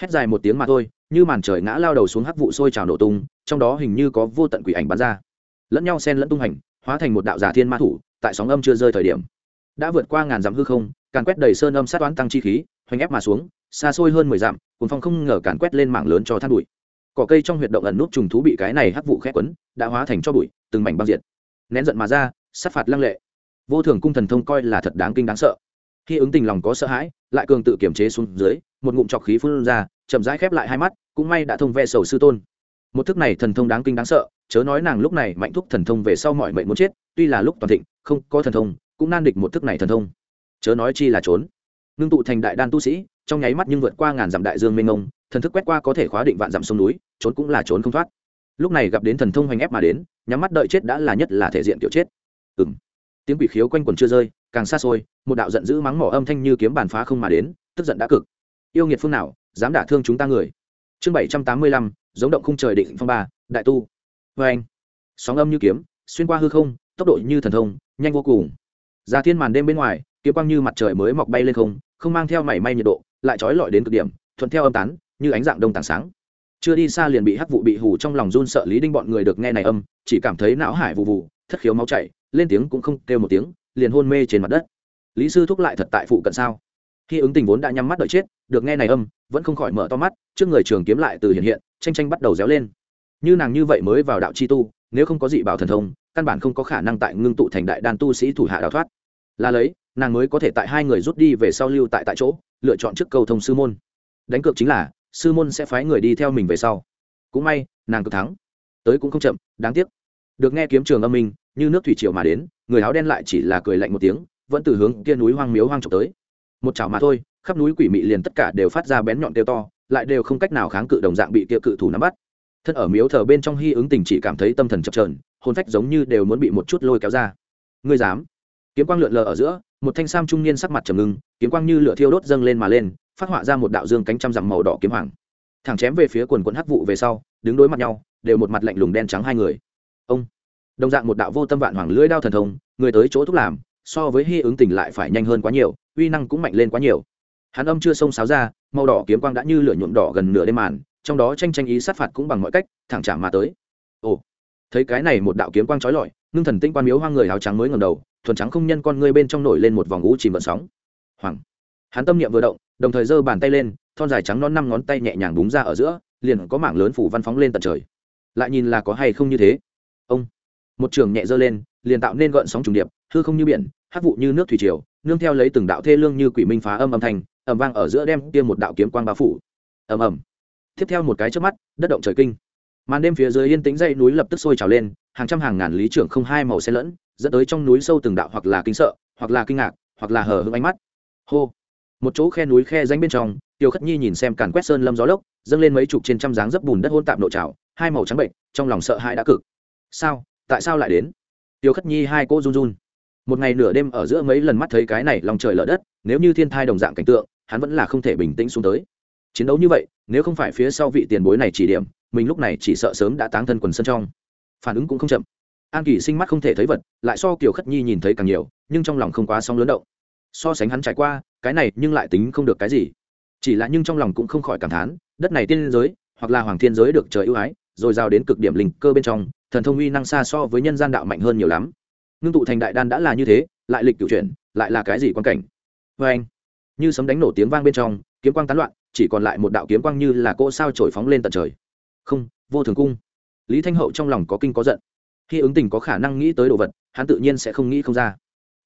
hét dài một tiếng mà thôi như màn trời ngã lao đầu xuống hắc vụ sôi trào nổ tung, trong đó hình như có vô tận quỷ ảnh bắn ra. Lẫn nhau sen lẫn tung hành, hóa thành một đạo giả thiên ma thủ, tại sóng âm chưa rơi thời điểm. Đã vượt qua ngàn dặm hư không, càn quét đầy sơn âm sát toán tăng chi khí, hoành ép mà xuống, xa xôi hơn mười dặm cuốn phong không ngờ càn quét lên mảng lớn cho than bụi. Cỏ cây trong huyệt động ẩn nút trùng thú bị cái này hắc vụ khét quấn, đã hóa thành cho bụi, từng mảnh băng diệt. Nén giận mà ra, sát phạt lăng lệ. Vô thường cung thần thông coi là thật đáng kinh đáng sợ. Khi ứng tình lòng có sợ hãi, lại cường tự kiểm chế xuống dưới, một ngụm trọc khí phun ra chậm rãi khép lại hai mắt, cũng may đã thông ve sầu sư tôn. Một thức này thần thông đáng kinh đáng sợ, chớ nói nàng lúc này mạnh thúc thần thông về sau mọi mệnh muốn chết, tuy là lúc toàn thịnh, không có thần thông, cũng nan địch một thức này thần thông. Chớ nói chi là trốn. Ngưng tụ thành đại đan tu sĩ, trong nháy mắt nhưng vượt qua ngàn dặm đại dương mênh mông, thần thức quét qua có thể khóa định vạn dặm sông núi, trốn cũng là trốn không thoát. Lúc này gặp đến thần thông hoành ép mà đến, nhắm mắt đợi chết đã là nhất là thể diện kiểu chết. Ừng tiếng quỷ khiếu quanh quần chưa rơi, càng xa xôi, một đạo giận dữ mắng mỏ âm thanh như kiếm bàn phá không mà đến, tức giận đã cực. Yêu nghiệt phương nào dám đả thương chúng ta người. Chương bảy trăm tám mươi lăm, giống động khung trời định phong ba, đại tu. Vê anh, sóng âm như kiếm, xuyên qua hư không, tốc độ như thần thông, nhanh vô cùng. Ra thiên màn đêm bên ngoài, kiếm quang như mặt trời mới mọc bay lên không không mang theo mảy may nhiệt độ, lại trói lọi đến cực điểm, thuận theo âm tán, như ánh dạng đông tảng sáng. Chưa đi xa liền bị hắc vụ bị hù trong lòng run sợ lý đinh bọn người được nghe này âm, chỉ cảm thấy não hải vụ vụ, thất khiếu máu chảy, lên tiếng cũng không kêu một tiếng, liền hôn mê trên mặt đất. Lý sư thúc lại thật tại phụ cận sao? Khi ứng tình vốn đã nhắm mắt đợi chết, được nghe này âm, vẫn không khỏi mở to mắt, trước người trường kiếm lại từ hiện hiện, tranh tranh bắt đầu réo lên. Như nàng như vậy mới vào đạo chi tu, nếu không có dị bảo thần thông, căn bản không có khả năng tại ngưng tụ thành đại đan tu sĩ thủ hạ đào thoát. Là lấy, nàng mới có thể tại hai người rút đi về sau lưu tại tại chỗ, lựa chọn trước cầu thông sư môn. Đánh cược chính là, sư môn sẽ phái người đi theo mình về sau. Cũng may, nàng cực thắng. Tới cũng không chậm, đáng tiếc. Được nghe kiếm trường âm minh, như nước thủy triều mà đến, người áo đen lại chỉ là cười lạnh một tiếng, vẫn từ hướng kia núi hoang miếu hoang trộm tới một chảo mà thôi, khắp núi quỷ mị liền tất cả đều phát ra bén nhọn tiêu to, lại đều không cách nào kháng cự đồng dạng bị kia cự thủ nắm bắt. Thân ở miếu thờ bên trong hy ứng tình chỉ cảm thấy tâm thần chập trờn hồn phách giống như đều muốn bị một chút lôi kéo ra. Ngươi dám? Kiếm quang lượn lờ ở giữa, một thanh sam trung niên sắc mặt trầm ngưng, kiếm quang như lửa thiêu đốt dâng lên mà lên, phát họa ra một đạo dương cánh trăm dặm màu đỏ kiếm hoàng. Thẳng chém về phía quần quần hắc vụ về sau, đứng đối mặt nhau, đều một mặt lạnh lùng đen trắng hai người. Ông! Đồng dạng một đạo vô tâm vạn hoàng lưỡi đao thần thông, người tới chỗ thúc làm, so với hy ứng tình lại phải nhanh hơn quá nhiều uy năng cũng mạnh lên quá nhiều. Hắn âm chưa xông sáo ra, màu đỏ kiếm quang đã như lửa nhuộm đỏ gần nửa đêm màn, trong đó tranh tranh ý sát phạt cũng bằng mọi cách, thẳng chạm mà tới. Ồ, thấy cái này một đạo kiếm quang trói lọi, ngưng thần tinh quan miếu hoang người áo trắng mới ngầm đầu, thuần trắng không nhân con ngươi bên trong nổi lên một vòng ngũ chìm vận sóng. Hoàng, hắn tâm niệm vừa động, đồng thời giơ bàn tay lên, thon dài trắng non năm ngón tay nhẹ nhàng búng ra ở giữa, liền có mảng lớn phủ văn phóng lên tận trời. Lại nhìn là có hay không như thế. Ông, một trường nhẹ giơ lên, liền tạo nên gợn sóng trùng điệp, hư không như biển, hắc vụ như nước thủy triều nương theo lấy từng đạo thê lương như quỷ minh phá âm âm thanh, ầm vang ở giữa đem kia một đạo kiếm quang bao phủ. Ầm ầm. Tiếp theo một cái trước mắt, đất động trời kinh. Màn đêm phía dưới yên tĩnh dãy núi lập tức sôi trào lên, hàng trăm hàng ngàn lý trưởng không hai màu xen lẫn, dẫn tới trong núi sâu từng đạo hoặc là kinh sợ, hoặc là kinh ngạc, hoặc là hờ hững ánh mắt. Hô. Một chỗ khe núi khe danh bên trong, tiêu khất nhi nhìn xem càn quét sơn lâm gió lốc, dâng lên mấy chục trên trăm dáng dấp bùn đất hôn tạm nội trào hai màu trắng bệnh, trong lòng sợ hãi đã cực. Sao? Tại sao lại đến? Tiêu khất nhi hai cô run run một ngày nửa đêm ở giữa mấy lần mắt thấy cái này lòng trời lở đất, nếu như thiên thai đồng dạng cảnh tượng, hắn vẫn là không thể bình tĩnh xuống tới. Chiến đấu như vậy, nếu không phải phía sau vị tiền bối này chỉ điểm, mình lúc này chỉ sợ sớm đã táng thân quần sân trong. Phản ứng cũng không chậm. An kỳ sinh mắt không thể thấy vật, lại so kiều khất nhi nhìn thấy càng nhiều, nhưng trong lòng không quá song lớn động. So sánh hắn trải qua, cái này nhưng lại tính không được cái gì. Chỉ là nhưng trong lòng cũng không khỏi cảm thán, đất này tiên giới, hoặc là hoàng thiên giới được trời ưu ái, rồi giao đến cực điểm linh cơ bên trong, thần thông uy năng xa so với nhân gian đạo mạnh hơn nhiều lắm ngưng tụ thành đại đan đã là như thế, lại lịch cựu chuyển, lại là cái gì quan cảnh? Vê anh, như sấm đánh nổ tiếng vang bên trong, kiếm quang tán loạn, chỉ còn lại một đạo kiếm quang như là cỗ sao trổi phóng lên tận trời. Không, vô thường cung. Lý thanh hậu trong lòng có kinh có giận. Khi ứng tình có khả năng nghĩ tới đồ vật, hắn tự nhiên sẽ không nghĩ không ra.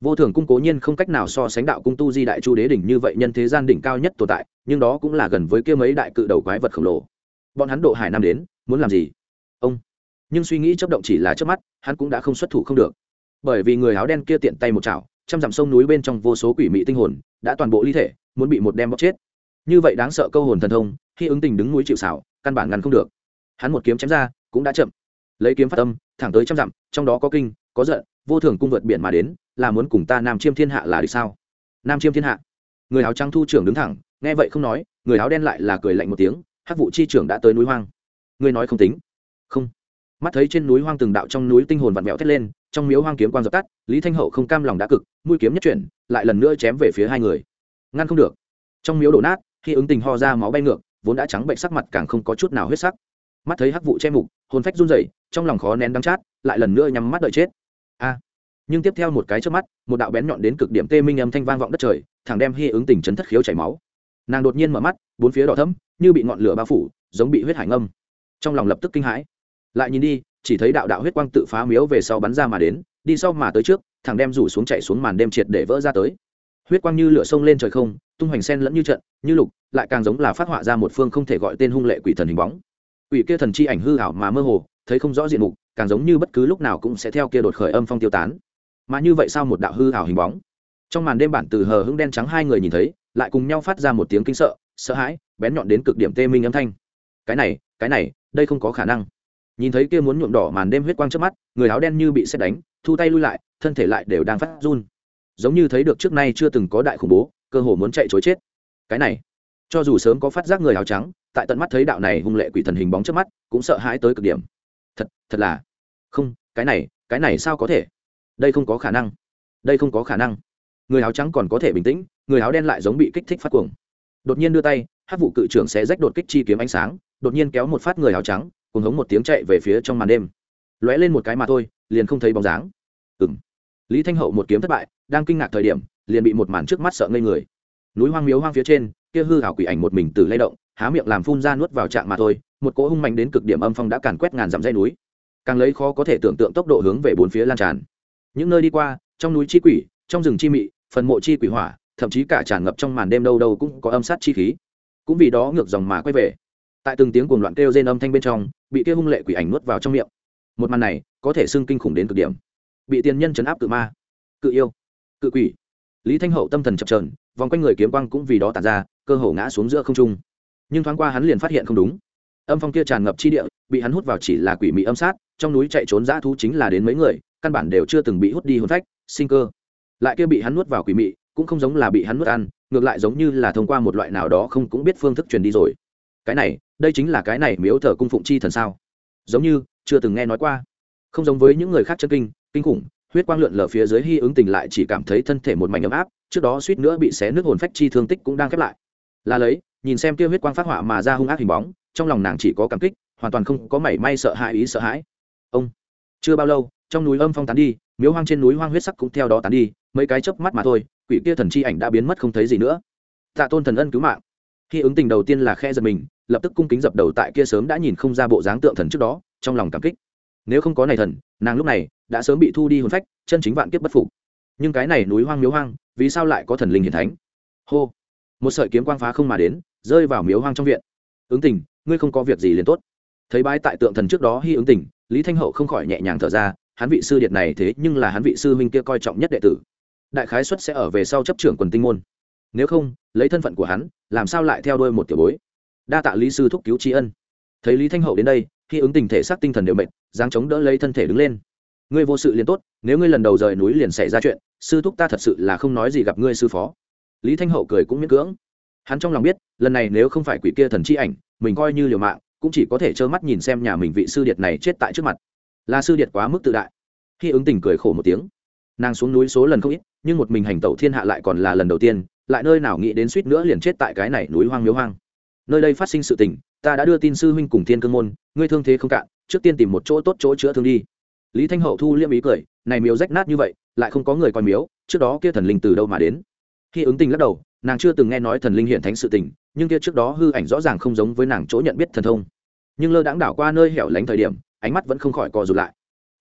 Vô thường cung cố nhiên không cách nào so sánh đạo cung tu di đại chu đế đỉnh như vậy nhân thế gian đỉnh cao nhất tồn tại, nhưng đó cũng là gần với kia mấy đại cự đầu quái vật khổng lồ. Bọn hắn độ hải nam đến, muốn làm gì? Ông, nhưng suy nghĩ chấp động chỉ là trước mắt, hắn cũng đã không xuất thủ không được bởi vì người áo đen kia tiện tay một chảo, trăm dặm sông núi bên trong vô số quỷ mị tinh hồn đã toàn bộ ly thể, muốn bị một đem bóc chết. Như vậy đáng sợ câu hồn thần thông, khi ứng tình đứng núi chịu xảo căn bản ngăn không được. Hắn một kiếm chém ra, cũng đã chậm. Lấy kiếm phát tâm, thẳng tới trăm dặm, trong đó có kinh, có giận, vô thường cung vượt biển mà đến, là muốn cùng ta nam chiêm thiên hạ là được sao? Nam chiêm thiên hạ. Người áo trắng thu trưởng đứng thẳng, nghe vậy không nói, người áo đen lại là cười lạnh một tiếng, hắc vụ chi trưởng đã tới núi hoang. Ngươi nói không tính. Không mắt thấy trên núi hoang từng đạo trong núi tinh hồn vặn vẹo thét lên, trong miếu hoang kiếm quan dập tắt, lý thanh hậu không cam lòng đã cực, mũi kiếm nhất chuyển, lại lần nữa chém về phía hai người. Ngăn không được. Trong miếu đổ nát, khi ứng tình ho ra máu bay ngược, vốn đã trắng bệnh sắc mặt càng không có chút nào huyết sắc. Mắt thấy hắc vụ che mục, hồn phách run rẩy, trong lòng khó nén đắng chát, lại lần nữa nhắm mắt đợi chết. A! Nhưng tiếp theo một cái trước mắt, một đạo bén nhọn đến cực điểm tê minh âm thanh vang vọng đất trời, thẳng đem hy ứng tình chấn thất khiếu chảy máu. Nàng đột nhiên mở mắt, bốn phía đỏ thấm như bị ngọn lửa bao phủ, giống bị huyết hải ngâm. Trong lòng lập tức kinh hãi lại nhìn đi, chỉ thấy đạo đạo huyết quang tự phá miếu về sau bắn ra mà đến, đi sau mà tới trước, thằng đem rủ xuống chạy xuống màn đêm triệt để vỡ ra tới. Huyết quang như lửa sông lên trời không, tung hoành sen lẫn như trận, như lục, lại càng giống là phát họa ra một phương không thể gọi tên hung lệ quỷ thần hình bóng. Quỷ kia thần chi ảnh hư ảo mà mơ hồ, thấy không rõ diện mục, càng giống như bất cứ lúc nào cũng sẽ theo kia đột khởi âm phong tiêu tán. Mà như vậy sao một đạo hư ảo hình bóng? Trong màn đêm bản từ hờ hững đen trắng hai người nhìn thấy, lại cùng nhau phát ra một tiếng kinh sợ sợ hãi, bén nhọn đến cực điểm tê minh âm thanh. Cái này cái này, đây không có khả năng nhìn thấy kia muốn nhuộm đỏ màn đêm huyết quang trước mắt, người áo đen như bị xét đánh, thu tay lui lại, thân thể lại đều đang phát run. Giống như thấy được trước nay chưa từng có đại khủng bố, cơ hồ muốn chạy chối chết. Cái này, cho dù sớm có phát giác người áo trắng, tại tận mắt thấy đạo này hung lệ quỷ thần hình bóng trước mắt, cũng sợ hãi tới cực điểm. Thật thật là, không, cái này cái này sao có thể? Đây không có khả năng. Đây không có khả năng. Người áo trắng còn có thể bình tĩnh, người áo đen lại giống bị kích thích phát cuồng. Đột nhiên đưa tay, hát vụ cự trưởng sẽ rách đột kích chi kiếm ánh sáng, đột nhiên kéo một phát người áo trắng cùng hống một tiếng chạy về phía trong màn đêm. Lóe lên một cái mà thôi, liền không thấy bóng dáng. Ừng lý thanh hậu một kiếm thất bại, đang kinh ngạc thời điểm, liền bị một màn trước mắt sợ ngây người. Núi hoang miếu hoang phía trên, kia hư hảo quỷ ảnh một mình từ lay động, há miệng làm phun ra nuốt vào trạng mà thôi, một cỗ hung mạnh đến cực điểm âm phong đã càn quét ngàn dặm dây núi. Càng lấy khó có thể tưởng tượng tốc độ hướng về bốn phía lan tràn. Những nơi đi qua, trong núi chi quỷ, trong rừng chi mị, phần mộ chi quỷ hỏa, thậm chí cả tràn ngập trong màn đêm đâu đâu cũng có âm sát chi khí. Cũng vì đó ngược dòng mà quay về tại từng tiếng cuồng loạn kêu rên âm thanh bên trong, bị kia hung lệ quỷ ảnh nuốt vào trong miệng. Một màn này, có thể xưng kinh khủng đến cực điểm. Bị tiền nhân chấn áp cự ma, cự yêu, cự quỷ. Lý thanh hậu tâm thần chập trờn vòng quanh người kiếm quang cũng vì đó tàn ra, cơ hồ ngã xuống giữa không trung. Nhưng thoáng qua hắn liền phát hiện không đúng. Âm phong kia tràn ngập chi địa, bị hắn hút vào chỉ là quỷ mị âm sát, trong núi chạy trốn dã thú chính là đến mấy người, căn bản đều chưa từng bị hút đi hồn phách, sinh cơ. Lại kia bị hắn nuốt vào quỷ mị, cũng không giống là bị hắn nuốt ăn, ngược lại giống như là thông qua một loại nào đó không cũng biết phương thức truyền đi rồi cái này, đây chính là cái này miếu thờ cung phụng chi thần sao? Giống như, chưa từng nghe nói qua. Không giống với những người khác chân kinh kinh khủng, huyết quang lượn lờ phía dưới hy ứng tình lại chỉ cảm thấy thân thể một mảnh ấm áp, trước đó suýt nữa bị xé nước hồn phách chi thương tích cũng đang khép lại. Là lấy, nhìn xem kia huyết quang phát họa mà ra hung ác hình bóng, trong lòng nàng chỉ có cảm kích, hoàn toàn không có mảy may sợ hãi ý sợ hãi. Ông, chưa bao lâu, trong núi âm phong tán đi, miếu hoang trên núi hoang huyết sắc cũng theo đó tán đi, mấy cái chớp mắt mà thôi, quỷ kia thần chi ảnh đã biến mất không thấy gì nữa. Tạ tôn thần ân cứu mạng. Khi ứng tình đầu tiên là khe giật mình lập tức cung kính dập đầu tại kia sớm đã nhìn không ra bộ dáng tượng thần trước đó, trong lòng cảm kích. Nếu không có này thần, nàng lúc này đã sớm bị thu đi hồn phách, chân chính vạn kiếp bất phục. Nhưng cái này núi hoang miếu hoang, vì sao lại có thần linh hiển thánh? Hô! Một sợi kiếm quang phá không mà đến, rơi vào miếu hoang trong viện. Ứng tình, ngươi không có việc gì liền tốt. Thấy bái tại tượng thần trước đó hy ứng tình, lý thanh hậu không khỏi nhẹ nhàng thở ra, hắn vị sư điệt này thế nhưng là hắn vị sư huynh kia coi trọng nhất đệ tử. Đại khái xuất sẽ ở về sau chấp trưởng quần tinh môn. Nếu không, lấy thân phận của hắn, làm sao lại theo đuôi một tiểu bối? Đa tạ lý sư thúc cứu tri ân. Thấy lý thanh hậu đến đây, khi ứng tình thể xác tinh thần đều mệt, dáng chống đỡ lấy thân thể đứng lên. Ngươi vô sự liền tốt, nếu ngươi lần đầu rời núi liền xảy ra chuyện, sư thúc ta thật sự là không nói gì gặp ngươi sư phó. Lý thanh hậu cười cũng miễn cưỡng. Hắn trong lòng biết, lần này nếu không phải quỷ kia thần chi ảnh, mình coi như liều mạng, cũng chỉ có thể trơ mắt nhìn xem nhà mình vị sư điệt này chết tại trước mặt. Là sư điệt quá mức tự đại. Khi ứng tình cười khổ một tiếng, nàng xuống núi số lần không ít, nhưng một mình hành tẩu thiên hạ lại còn là lần đầu tiên, lại nơi nào nghĩ đến suýt nữa liền chết tại cái này núi hoang miếu hoang nơi đây phát sinh sự tình, ta đã đưa tin sư huynh cùng thiên cương môn, ngươi thương thế không cạn, trước tiên tìm một chỗ tốt chỗ chữa thương đi. Lý thanh hậu thu liêm ý cười, này miếu rách nát như vậy, lại không có người coi miếu, trước đó kia thần linh từ đâu mà đến? Khi ứng tình lắc đầu, nàng chưa từng nghe nói thần linh hiện thánh sự tình, nhưng kia trước đó hư ảnh rõ ràng không giống với nàng chỗ nhận biết thần thông. Nhưng lơ đãng đảo qua nơi hẻo lánh thời điểm, ánh mắt vẫn không khỏi co rụt lại.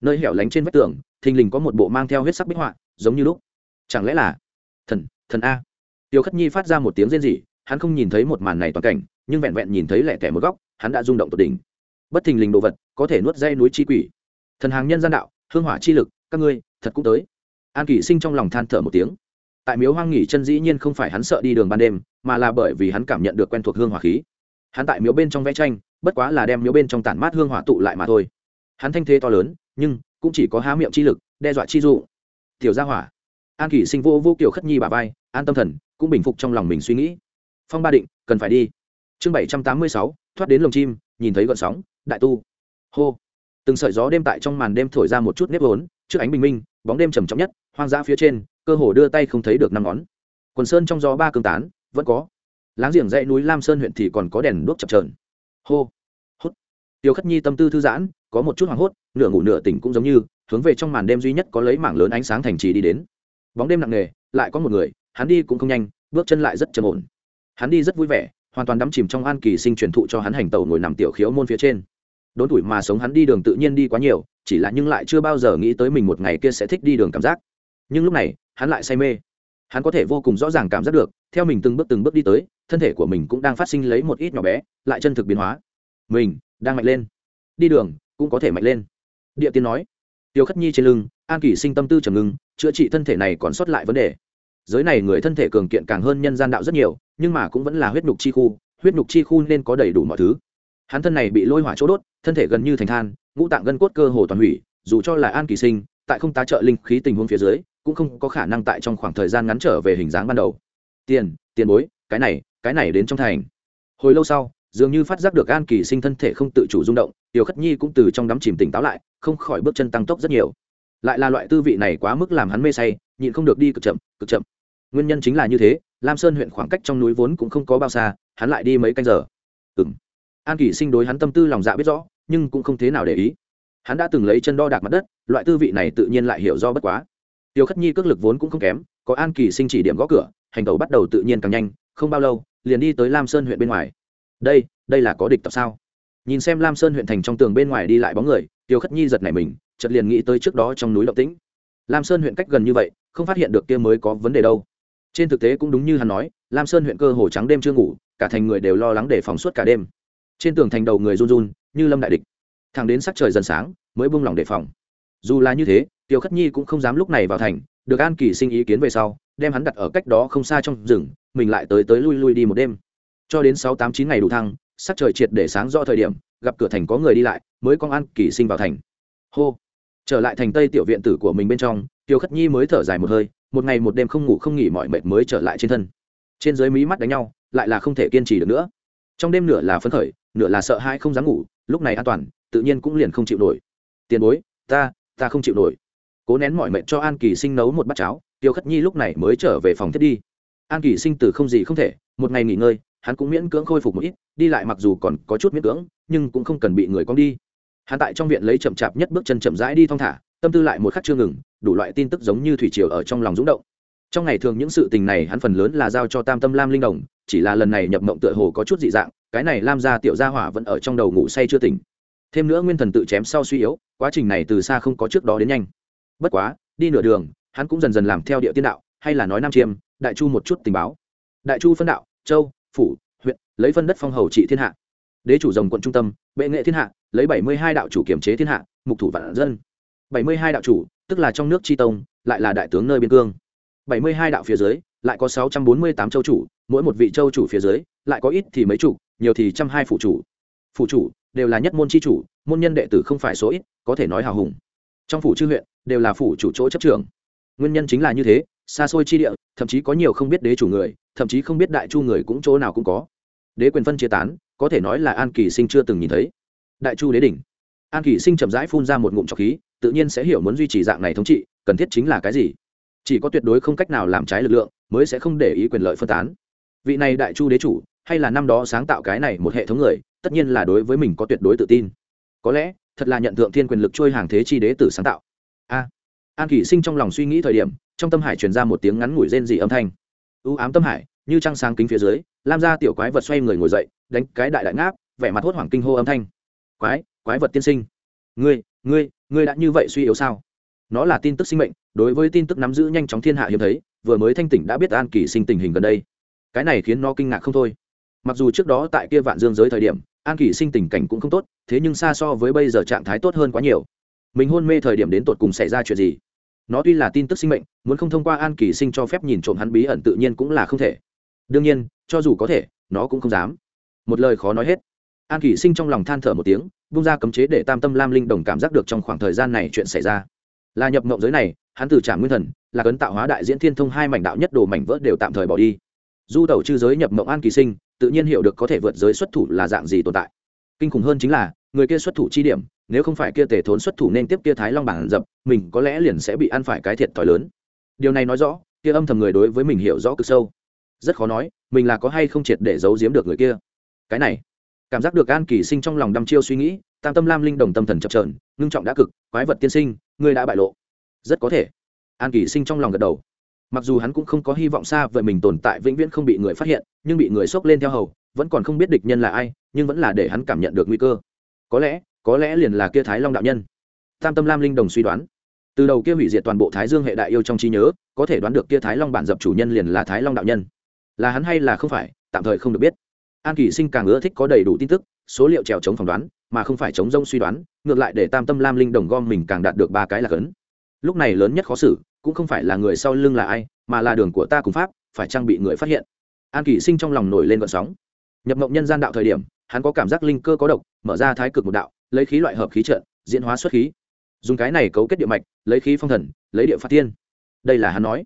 Nơi hẻo lánh trên vách tường, thình lình có một bộ mang theo huyết sắc bích họa, giống như lúc. Chẳng lẽ là thần thần a? Tiêu khất nhi phát ra một tiếng rên rỉ hắn không nhìn thấy một màn này toàn cảnh, nhưng vẹn vẹn nhìn thấy lẻ tẻ một góc, hắn đã rung động tột đỉnh. Bất thình lình đồ vật, có thể nuốt dây núi chi quỷ. Thần hàng nhân gian đạo, hương hỏa chi lực, các ngươi, thật cũng tới. An kỷ sinh trong lòng than thở một tiếng. Tại miếu hoang nghỉ chân dĩ nhiên không phải hắn sợ đi đường ban đêm, mà là bởi vì hắn cảm nhận được quen thuộc hương hỏa khí. Hắn tại miếu bên trong vẽ tranh, bất quá là đem miếu bên trong tản mát hương hỏa tụ lại mà thôi. Hắn thanh thế to lớn, nhưng cũng chỉ có há miệng chi lực, đe dọa chi dụ. Tiểu gia hỏa. An kỷ sinh vô vô kiểu khất nhi bà vai, an tâm thần, cũng bình phục trong lòng mình suy nghĩ phong ba định, cần phải đi. Chương bảy trăm tám mươi sáu, thoát đến lồng chim, nhìn thấy gọn sóng, đại tu. Hô. Từng sợi gió đêm tại trong màn đêm thổi ra một chút nếp vốn, trước ánh bình minh, bóng đêm trầm trọng nhất, hoang dã phía trên, cơ hồ đưa tay không thấy được năm ngón. Quần sơn trong gió ba cương tán, vẫn có. Láng giềng dãy núi lam sơn huyện thì còn có đèn đuốc chập trờn hô. Hốt tiêu khất nhi tâm tư thư giãn, có một chút hoảng hốt, nửa ngủ nửa tỉnh cũng giống như, hướng về trong màn đêm duy nhất có lấy mảng lớn ánh sáng thành trì đi đến. Bóng đêm nặng nề, lại có một người, hắn đi cũng không nhanh, bước chân lại rất trầm ổn hắn đi rất vui vẻ, hoàn toàn đắm chìm trong an kỳ sinh truyền thụ cho hắn hành tàu ngồi nằm tiểu khiếu môn phía trên. Đốn tuổi mà sống hắn đi đường tự nhiên đi quá nhiều, chỉ là nhưng lại chưa bao giờ nghĩ tới mình một ngày kia sẽ thích đi đường cảm giác. Nhưng lúc này, hắn lại say mê. Hắn có thể vô cùng rõ ràng cảm giác được, theo mình từng bước từng bước đi tới, thân thể của mình cũng đang phát sinh lấy một ít nhỏ bé, lại chân thực biến hóa. Mình đang mạnh lên. Đi đường cũng có thể mạnh lên. Địa tiên nói. Tiêu khất nhi trên lưng, an kỳ sinh tâm tư trầm ngưng, chữa trị thân thể này còn sót lại vấn đề. Giới này người thân thể cường kiện càng hơn nhân gian đạo rất nhiều nhưng mà cũng vẫn là huyết nhục chi khu, huyết nhục chi khu nên có đầy đủ mọi thứ. Hắn thân này bị lôi hỏa chỗ đốt, thân thể gần như thành than, ngũ tạng gân cốt cơ hồ toàn hủy, dù cho là an kỳ sinh, tại không tá trợ linh khí tình huống phía dưới, cũng không có khả năng tại trong khoảng thời gian ngắn trở về hình dáng ban đầu. Tiền tiền bối, cái này cái này đến trong thành. Hồi lâu sau, dường như phát giác được an kỳ sinh thân thể không tự chủ rung động, tiểu khất nhi cũng từ trong đắm chìm tỉnh táo lại, không khỏi bước chân tăng tốc rất nhiều. Lại là loại tư vị này quá mức làm hắn mê say, nhịn không được đi cực chậm cực chậm. Nguyên nhân chính là như thế lam sơn huyện khoảng cách trong núi vốn cũng không có bao xa, hắn lại đi mấy canh giờ. Ừ m an kỳ sinh đối hắn tâm tư lòng dạ biết rõ, nhưng cũng không thế nào để ý. Hắn đã từng lấy chân đo đạc mặt đất, loại tư vị này tự nhiên lại hiểu do bất quá. Tiêu khất nhi cước lực vốn cũng không kém, có an kỳ sinh chỉ điểm gõ cửa, hành tàu bắt đầu tự nhiên càng nhanh, không bao lâu, liền đi tới lam sơn huyện bên ngoài. Đây đây là có địch tập sao? Nhìn xem lam sơn huyện thành trong tường bên ngoài đi lại bóng người, tiêu khất nhi giật nảy mình, chợt liền nghĩ tới trước đó trong núi động tĩnh. Lam sơn huyện cách gần như vậy, không phát hiện được kia mới có vấn đề đâu trên thực tế cũng đúng như hắn nói, lam sơn huyện cơ hồ trắng đêm chưa ngủ, cả thành người đều lo lắng để phòng suốt cả đêm. Trên tường thành đầu người run run, như lâm đại địch. Thẳng đến sắc trời dần sáng, mới buông lỏng đề phòng. Dù là như thế tiêu khất nhi cũng không dám lúc này vào thành, được an kỳ sinh ý kiến về sau, đem hắn đặt ở cách đó không xa trong rừng, mình lại tới tới lui lui đi một đêm. Cho đến sáu tám chín ngày đủ thăng, sắc trời triệt để sáng rõ thời điểm, gặp cửa thành có người đi lại, mới con an kỳ sinh vào thành. Hô. Trở lại thành tây tiểu viện tử của mình bên trong tiêu khất nhi mới thở dài một hơi một ngày một đêm không ngủ không nghỉ mọi mệt mới trở lại trên thân. Trên dưới mí mắt đánh nhau, lại là không thể kiên trì được nữa. Trong đêm nửa là phấn khởi, nửa là sợ hãi không dám ngủ, lúc này an toàn, tự nhiên cũng liền không chịu nổi. Tiền bối, ta ta không chịu nổi. Cố nén mọi mệt cho an kỳ sinh nấu một bát cháo, tiêu khất nhi lúc này mới trở về phòng thiết đi. An kỳ sinh từ không gì không thể, một ngày nghỉ ngơi, hắn cũng miễn cưỡng khôi phục một ít, đi lại mặc dù còn có chút miễn cưỡng, nhưng cũng không cần bị người con đi. Hắn tại trong viện lấy chậm chạp nhất bước chân chậm rãi đi thong thả tâm tư lại một khắc chưa ngừng, đủ loại tin tức giống như thủy triều ở trong lòng rúng động. Trong ngày thường những sự tình này hắn phần lớn là giao cho tam tâm lam linh đồng, chỉ là lần này nhập mộng tựa hồ có chút dị dạng, cái này lam gia tiểu gia hỏa vẫn ở trong đầu ngủ say chưa tỉnh. Thêm nữa nguyên thần tự chém sau suy yếu, quá trình này từ xa không có trước đó đến nhanh. Bất quá, đi nửa đường, hắn cũng dần dần làm theo địa tiên đạo, hay là nói nam chiêm, đại chu một chút tình báo. Đại chu phân đạo, châu, phủ, huyện, lấy phân đất phong hầu trị thiên hạ. Đế chủ rồng quận trung tâm, bệ nghệ thiên hạ, lấy bảy mươi hai đạo chủ kiểm chế thiên hạ, mục thủ vạn dân bảy mươi hai đạo chủ, tức là trong nước tri tông, lại là đại tướng nơi biên cương. bảy mươi hai đạo phía dưới, lại có sáu trăm bốn mươi tám châu chủ, mỗi một vị châu chủ phía dưới, lại có ít thì mấy chủ, nhiều thì trăm hai phụ chủ. Phụ chủ đều là nhất môn c h i chủ, môn nhân đệ tử không phải số ít, có thể nói hào hùng. Trong phủ chư huyện đều là phủ chủ chỗ chấp trường nguyên nhân chính là như thế, xa xôi chi địa, thậm chí có nhiều không biết đế chủ người, thậm chí không biết đại chu người cũng chỗ nào cũng có. Đế quyền phân chia tán, có thể nói là an kỳ sinh chưa từng nhìn thấy. Đại chu đế đỉnh an kỳ sinh chậm rãi phun ra một ngụm trọc khí, tự nhiên sẽ hiểu muốn duy trì dạng này thống trị, cần thiết chính là cái gì. Chỉ có tuyệt đối không cách nào làm trái lực lượng, mới sẽ không để ý quyền lợi phân tán. Vị này đại chu đế chủ, hay là năm đó sáng tạo cái này một hệ thống người, tất nhiên là đối với mình có tuyệt đối tự tin. Có lẽ, thật là nhận thượng thiên quyền lực trôi hàng thế chi đế tử sáng tạo. A. An kỷ sinh trong lòng suy nghĩ thời điểm, trong tâm hải truyền ra một tiếng ngắn ngủi rên dị âm thanh. Ưu ám tâm hải, như trăng sáng kính phía dưới, lam ra tiểu quái vật xoay người ngồi dậy, đánh cái đại đại ngáp, vẻ mặt hốt hoảng kinh hô âm thanh. Quái quái vật tiên sinh. Ngươi ngươi ngươi đã như vậy suy yếu sao? Nó là tin tức sinh mệnh, đối với tin tức nắm giữ nhanh chóng thiên hạ hiếm thấy, vừa mới thanh tỉnh đã biết an kỳ sinh tình hình gần đây. Cái này khiến nó kinh ngạc không thôi. Mặc dù trước đó tại kia vạn dương giới thời điểm, an kỳ sinh tình cảnh cũng không tốt, thế nhưng xa so với bây giờ trạng thái tốt hơn quá nhiều. Mình hôn mê thời điểm đến tột cùng xảy ra chuyện gì? Nó tuy là tin tức sinh mệnh, muốn không thông qua an kỳ sinh cho phép nhìn trộm hắn bí ẩn tự nhiên cũng là không thể. Đương nhiên, cho dù có thể, nó cũng không dám. Một lời khó nói hết. An kỳ sinh trong lòng than thở một tiếng bung ra cấm chế để tam tâm lam linh đồng cảm giác được trong khoảng thời gian này chuyện xảy ra. Là nhập mộng giới này, hắn từ trả nguyên thần, là cấn tạo hóa đại diễn thiên thông hai mảnh đạo nhất đồ mảnh vỡ đều tạm thời bỏ đi. Du tẩu chư giới nhập mộng an kỳ sinh, tự nhiên hiểu được có thể vượt giới xuất thủ là dạng gì tồn tại. Kinh khủng hơn chính là, người kia xuất thủ chi điểm, nếu không phải kia tề thốn xuất thủ nên tiếp kia thái long bản dập, mình có lẽ liền sẽ bị ăn phải cái thiệt thòi lớn. Điều này nói rõ, kia âm thầm người đối với mình hiểu rõ cực sâu. Rất khó nói, mình là có hay không triệt để giấu giếm được người kia. Cái này cảm giác được an kỳ sinh trong lòng đăm chiêu suy nghĩ, tam tâm lam linh đồng tâm thần chập trờn ngưng trọng đã cực, quái vật tiên sinh, ngươi đã bại lộ. Rất có thể. An kỳ sinh trong lòng gật đầu. Mặc dù hắn cũng không có hy vọng xa vậy mình tồn tại vĩnh viễn không bị người phát hiện, nhưng bị người xốc lên theo hầu, vẫn còn không biết địch nhân là ai, nhưng vẫn là để hắn cảm nhận được nguy cơ. Có lẽ có lẽ liền là kia thái long đạo nhân. Tam tâm lam linh đồng suy đoán. Từ đầu kia hủy diệt toàn bộ thái dương hệ đại yêu trong trí nhớ, có thể đoán được kia thái long bản dập chủ nhân liền là thái long đạo nhân. Là hắn hay là không phải, tạm thời không được biết an kỳ sinh càng ưa thích có đầy đủ tin tức, số liệu trèo chống phỏng đoán, mà không phải chống rông suy đoán, ngược lại để tam tâm lam linh đồng gom mình càng đạt được ba cái là cấn. Lúc này lớn nhất khó xử, cũng không phải là người sau lưng là ai, mà là đường của ta cùng pháp, phải trang bị người phát hiện? An kỳ sinh trong lòng nổi lên vận sóng. Nhập mộng nhân gian đạo thời điểm, hắn có cảm giác linh cơ có độc, mở ra thái cực một đạo, lấy khí loại hợp khí trận, diễn hóa xuất khí. Dùng cái này cấu kết địa mạch, lấy khí phong thần, lấy địa phát tiên. Đây là hắn nói.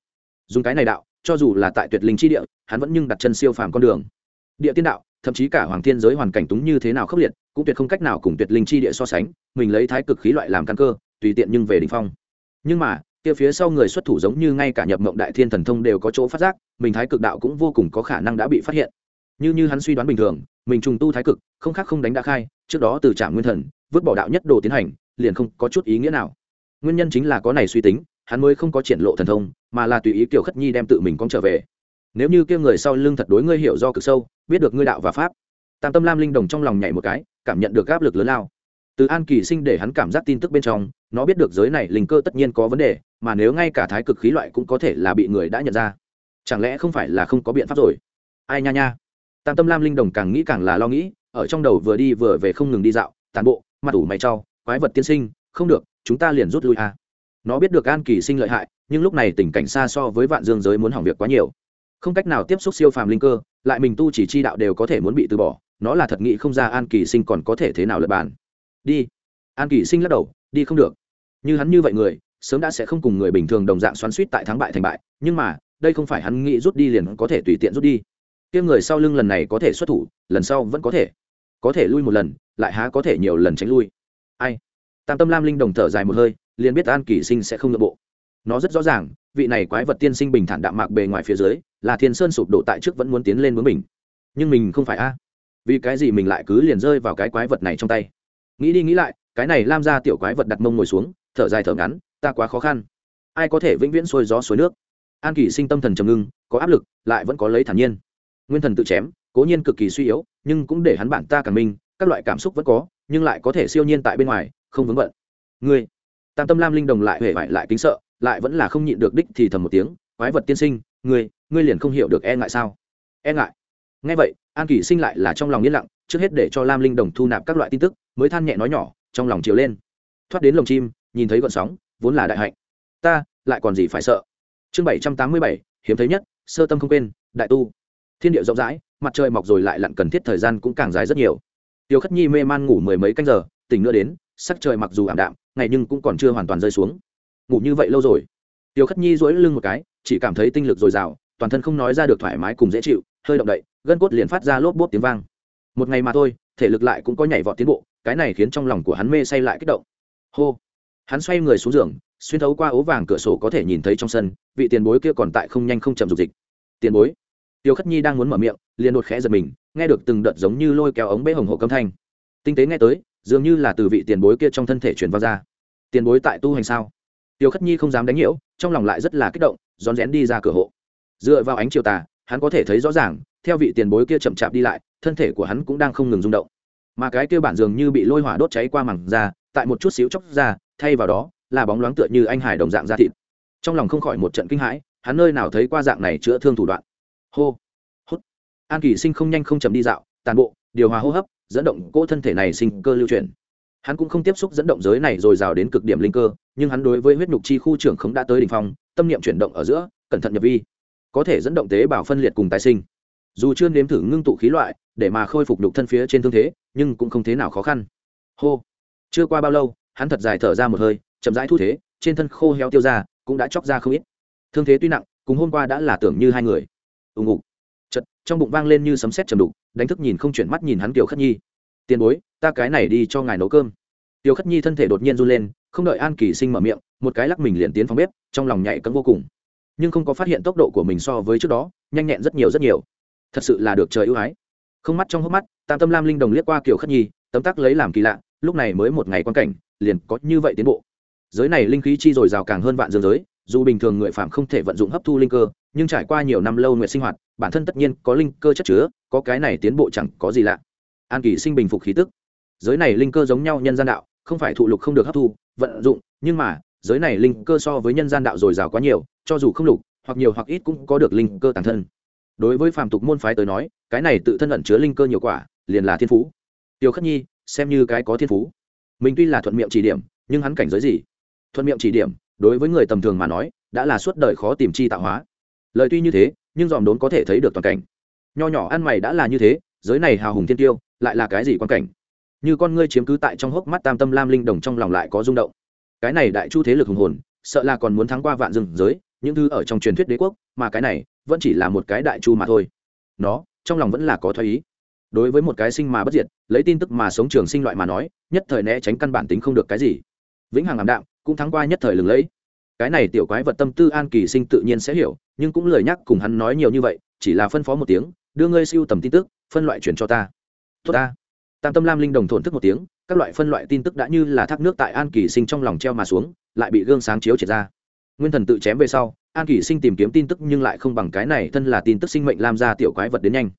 Dùng cái này đạo, cho dù là tại tuyệt linh chi địa, hắn vẫn nhưng đặt chân siêu phàm con đường. Địa tiên đạo thậm chí cả hoàng thiên giới hoàn cảnh túng như thế nào khốc liệt, cũng tuyệt không cách nào cùng tuyệt linh chi địa so sánh, mình lấy thái cực khí loại làm căn cơ, tùy tiện nhưng về đ ỉ n h phong. Nhưng mà, kia phía sau người xuất thủ giống như ngay cả nhập mộng đại thiên thần thông đều có chỗ phát giác, mình thái cực đạo cũng vô cùng có khả năng đã bị phát hiện. Như như hắn suy đoán bình thường, mình trùng tu thái cực, không khác không đánh đã khai, trước đó từ trạm nguyên thần, vứt bỏ đạo nhất đồ tiến hành, liền không có chút ý nghĩa nào. Nguyên nhân chính là có này suy tính, hắn mới không có triển lộ thần thông, mà là tùy ý kiểu khất nhi đem tự mình con trở về nếu như kia người sau lưng thật đối ngươi hiểu do cực sâu, biết được ngươi đạo và pháp. Tam tâm lam linh đồng trong lòng nhảy một cái, cảm nhận được áp lực lớn lao. Từ an kỳ sinh để hắn cảm giác tin tức bên trong, nó biết được giới này linh cơ tất nhiên có vấn đề, mà nếu ngay cả thái cực khí loại cũng có thể là bị người đã nhận ra. Chẳng lẽ không phải là không có biện pháp rồi? Ai nha nha. Tam tâm lam linh đồng càng nghĩ càng là lo nghĩ, ở trong đầu vừa đi vừa về không ngừng đi dạo, tàn bộ, mặt ủ mày trau quái vật tiên sinh, không được, chúng ta liền rút lui à. nó biết được an kỳ sinh lợi hại, nhưng lúc này tình cảnh xa so với vạn dương giới muốn hỏng việc quá nhiều không cách nào tiếp xúc siêu phàm linh cơ, lại mình tu chỉ chi đạo đều có thể muốn bị từ bỏ, nó là thật nghĩ không ra an kỳ sinh còn có thể thế nào lật bàn. Đi. An kỳ sinh lắc đầu, đi không được. Như hắn như vậy người, sớm đã sẽ không cùng người bình thường đồng dạng xoắn suýt tại thắng bại thành bại, nhưng mà, đây không phải hắn nghĩ rút đi liền có thể tùy tiện rút đi. Kia người sau lưng lần này có thể xuất thủ, lần sau vẫn có thể. Có thể lui một lần, lại há có thể nhiều lần tránh lui. Ai? Tam tâm lam linh đồng thở dài một hơi, liền biết an kỳ sinh sẽ không nội bộ nó rất rõ ràng, vị này quái vật tiên sinh bình thản đạm mạc bề ngoài phía dưới, là thiên sơn sụp đổ tại trước vẫn muốn tiến lên với mình. Nhưng mình không phải a. Vì cái gì mình lại cứ liền rơi vào cái quái vật này trong tay? Nghĩ đi nghĩ lại, cái này lam ra tiểu quái vật đặt mông ngồi xuống, thở dài thở ngắn, ta quá khó khăn. Ai có thể vĩnh viễn xuôi gió suối nước? An kỳ sinh tâm thần trầm ngưng, có áp lực, lại vẫn có lấy thản nhiên. Nguyên thần tự chém, cố nhiên cực kỳ suy yếu, nhưng cũng để hắn bản ta càng minh các loại cảm xúc vẫn có, nhưng lại có thể siêu nhiên tại bên ngoài, không vướng bận. Ngươi, tam tâm lam linh đồng lại huệ vải lại kính sợ lại vẫn là không nhịn được đích thì thầm một tiếng, quái vật tiên sinh, ngươi ngươi liền không hiểu được e ngại sao? E ngại? Ngay vậy, an kỷ sinh lại là trong lòng yên lặng, trước hết để cho lam linh đồng thu nạp các loại tin tức, mới than nhẹ nói nhỏ, trong lòng chiều lên. Thoát đến lồng chim, nhìn thấy gọn sóng, vốn là đại hạnh. Ta, lại còn gì phải sợ? Chương bảy trăm tám mươi bảy, hiếm thấy nhất, sơ tâm không quên, đại tu. Thiên địa rộng rãi, mặt trời mọc rồi lại lặn cần thiết thời gian cũng càng dài rất nhiều. Tiêu khất nhi mê man ngủ mười mấy canh giờ, tỉnh nữa đến, sắc trời mặc dù ảm đạm, ngày nhưng cũng còn chưa hoàn toàn rơi xuống ngủ như vậy lâu rồi. Tiêu khất nhi dỗi lưng một cái, chỉ cảm thấy tinh lực dồi dào, toàn thân không nói ra được thoải mái cùng dễ chịu, hơi động đậy, gân cốt liền phát ra lốp bốt tiếng vang. Một ngày mà thôi, thể lực lại cũng có nhảy vọt tiến bộ, cái này khiến trong lòng của hắn mê say lại kích động. Hô! Hắn xoay người xuống giường, xuyên thấu qua ố vàng cửa sổ có thể nhìn thấy trong sân, vị tiền bối kia còn tại không nhanh không chậm dục dịch. Tiền bối! Tiêu khất nhi đang muốn mở miệng, liền đột khẽ giật mình, nghe được từng đợt giống như lôi kéo ống bế hồng hộ câm thanh. Tinh tế nghe tới, dường như là từ vị tiền bối kia trong thân thể truyền vào ra. Tiền bối tại tu hành sao? Tiêu khất nhi không dám đánh nhiễu, trong lòng lại rất là kích động, rón rén đi ra cửa hộ. Dựa vào ánh chiều tà, hắn có thể thấy rõ ràng, theo vị tiền bối kia chậm chạp đi lại, thân thể của hắn cũng đang không ngừng rung động. Mà cái kia bản dường như bị lôi hỏa đốt cháy qua mẳng ra tại một chút xíu chóc ra, thay vào đó, là bóng loáng tựa như anh hải đồng dạng da thịt. Trong lòng không khỏi một trận kinh hãi, hắn nơi nào thấy qua dạng này chữa thương thủ đoạn. Hô hốt. an kỳ sinh không nhanh không chậm đi dạo, tàn bộ, điều hòa hô hấp, dẫn động cỗ thân thể này sinh cơ lưu chuyển hắn cũng không tiếp xúc dẫn động giới này rồi rào đến cực điểm linh cơ, nhưng hắn đối với huyết nhục chi khu trưởng không đã tới đ ỉ n h phong, tâm niệm chuyển động ở giữa, cẩn thận nhập vi. Có thể dẫn động tế bào phân liệt cùng tái sinh. Dù chưa nếm thử ngưng tụ khí loại, để mà khôi phục nhục thân phía trên thương thế, nhưng cũng không thế nào khó khăn. Hô. Chưa qua bao lâu, hắn thật dài thở ra một hơi, chậm rãi thu thế, trên thân khô heo tiêu ra, cũng đã chóc ra không ít. Thương thế tuy nặng, cùng hôm qua đã là tưởng như hai người. Ùng ục chật trong bụng vang lên như sấm sét chầm đục, đánh thức nhìn không chuyển mắt nhìn hắn kiều khất nhi. Tiền bối ta cái này đi cho ngài nấu cơm. Tiêu khất nhi thân thể đột nhiên run lên, không đợi an kỳ sinh mở miệng, một cái lắc mình liền tiến phòng bếp, trong lòng nhạy cấm vô cùng. Nhưng không có phát hiện tốc độ của mình so với trước đó, nhanh nhẹn rất nhiều rất nhiều. Thật sự là được trời ưu ái. Không mắt trong hốc mắt, tam tâm lam linh đồng liếc qua kiểu khất nhi, tấm tắc lấy làm kỳ lạ, lúc này mới một ngày quan cảnh, liền có như vậy tiến bộ. Giới này linh khí chi dồi dào càng hơn vạn dương giới, dù bình thường người phạm không thể vận dụng hấp thu linh cơ, nhưng trải qua nhiều năm lâu nguyện sinh hoạt, bản thân tất nhiên có linh cơ chất chứa, có cái này tiến bộ chẳng có gì lạ. An kỳ sinh bình phục khí tức giới này linh cơ giống nhau nhân gian đạo, không phải thụ lục không được hấp thu, vận dụng, nhưng mà, giới này linh cơ so với nhân gian đạo dồi dào quá nhiều, cho dù không lục, hoặc nhiều hoặc ít cũng có được linh cơ tàng thân. Đối với phàm tục môn phái tới nói, cái này tự thân ẩn chứa linh cơ nhiều quả, liền là thiên phú. Tiêu khất nhi, xem như cái có thiên phú. Mình tuy là thuận miệng chỉ điểm, nhưng hắn cảnh giới gì? Thuận miệng chỉ điểm, đối với người tầm thường mà nói, đã là suốt đời khó tìm chi tạo hóa. Lời tuy như thế, nhưng dòm đốn có thể thấy được toàn cảnh. Nho nhỏ ăn mày đã là như thế, giới này hào hùng thiên tiêu, lại là cái gì quan cảnh? Như con ngươi chiếm cứ tại trong hốc mắt tam tâm lam linh đồng trong lòng lại có rung động. Cái này đại chu thế lực hùng hồn, sợ là còn muốn thắng qua vạn rừng giới, những thứ ở trong truyền thuyết đế quốc, mà cái này vẫn chỉ là một cái đại chu mà thôi. Nó, trong lòng vẫn là có thoái ý. Đối với một cái sinh mà bất diệt, lấy tin tức mà sống trường sinh loại mà nói, nhất thời né tránh căn bản tính không được cái gì. Vĩnh hằng ảm đạm, cũng thắng qua nhất thời lừng lẫy. Cái này tiểu quái vật tâm tư an kỳ sinh tự nhiên sẽ hiểu, nhưng cũng lời nhắc cùng hắn nói nhiều như vậy, chỉ là phân phó một tiếng, đưa ngươi siêu tầm tin tức, phân loại chuyển cho ta. Tốt ta tam tâm lam linh đồng thổn thức một tiếng, các loại phân loại tin tức đã như là thác nước tại an kỳ sinh trong lòng treo mà xuống, lại bị gương sáng chiếu triệt ra. Nguyên thần tự chém về sau, an kỳ sinh tìm kiếm tin tức nhưng lại không bằng cái này thân là tin tức sinh mệnh làm ra tiểu quái vật đến nhanh.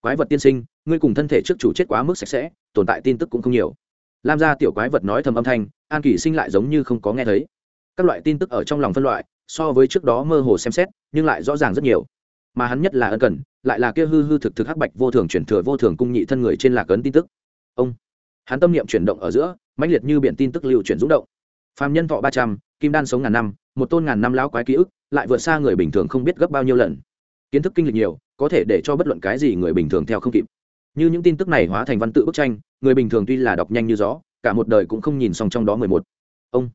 Quái vật tiên sinh, ngươi cùng thân thể trước chủ chết quá mức sạch sẽ, tồn tại tin tức cũng không nhiều. Lam ra tiểu quái vật nói thầm âm thanh, an kỳ sinh lại giống như không có nghe thấy. Các loại tin tức ở trong lòng phân loại, so với trước đó mơ hồ xem xét, nhưng lại rõ ràng rất nhiều. Mà hắn nhất là ân cần, lại là kia hư hư thực thực hắc bạch vô thường chuyển thừa vô thường cung nhị thân người trên lạc ấn tin tức ông. Hắn tâm niệm chuyển động ở giữa, mãnh liệt như biển tin tức lưu chuyển rúng động. Phàm nhân thọ ba trăm, kim đan sống ngàn năm, một tôn ngàn năm lão quái ký ức, lại vượt xa người bình thường không biết gấp bao nhiêu lần. Kiến thức kinh lịch nhiều, có thể để cho bất luận cái gì người bình thường theo không kịp. Như những tin tức này hóa thành văn tự bức tranh, người bình thường tuy là đọc nhanh như gió, cả một đời cũng không nhìn xong trong đó mười một. Ông.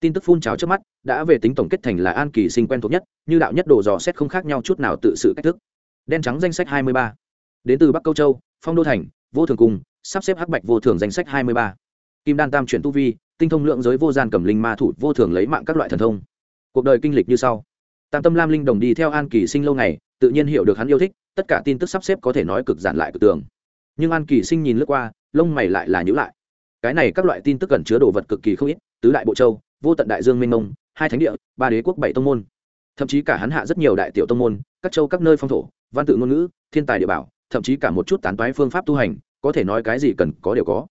Tin tức phun trào trước mắt, đã về tính tổng kết thành là an kỳ sinh quen thuộc nhất, như đạo nhất đồ dò xét không khác nhau chút nào tự sự cách thức. Đen trắng danh sách hai mươi ba. Đến từ bắc câu châu, phong đô thành, vô thường cung sắp xếp hắc bạch vô thường danh sách hai mươi ba. Kim đan tam chuyển tu vi, tinh thông lượng giới vô gian cầm linh ma thủ, vô thường lấy mạng các loại thần thông. Cuộc đời kinh lịch như sau. Tam tâm lam linh đồng đi theo an kỳ sinh lâu ngày, tự nhiên hiểu được hắn yêu thích, tất cả tin tức sắp xếp có thể nói cực giản lại cực tường. Nhưng an kỳ sinh nhìn lướt qua, lông mày lại là nhữ lại. Cái này các loại tin tức cần chứa đồ vật cực kỳ không ít, tứ đại bộ châu, vô tận đại dương minh mông, hai thánh địa, ba đế quốc bảy tông môn. Thậm chí cả hắn hạ rất nhiều đại tiểu tông môn, các châu các nơi phong thổ, văn tự ngôn ngữ, thiên tài địa bảo, thậm chí cả một chút tán toái phương pháp tu hành có thể nói cái gì cần có đều có.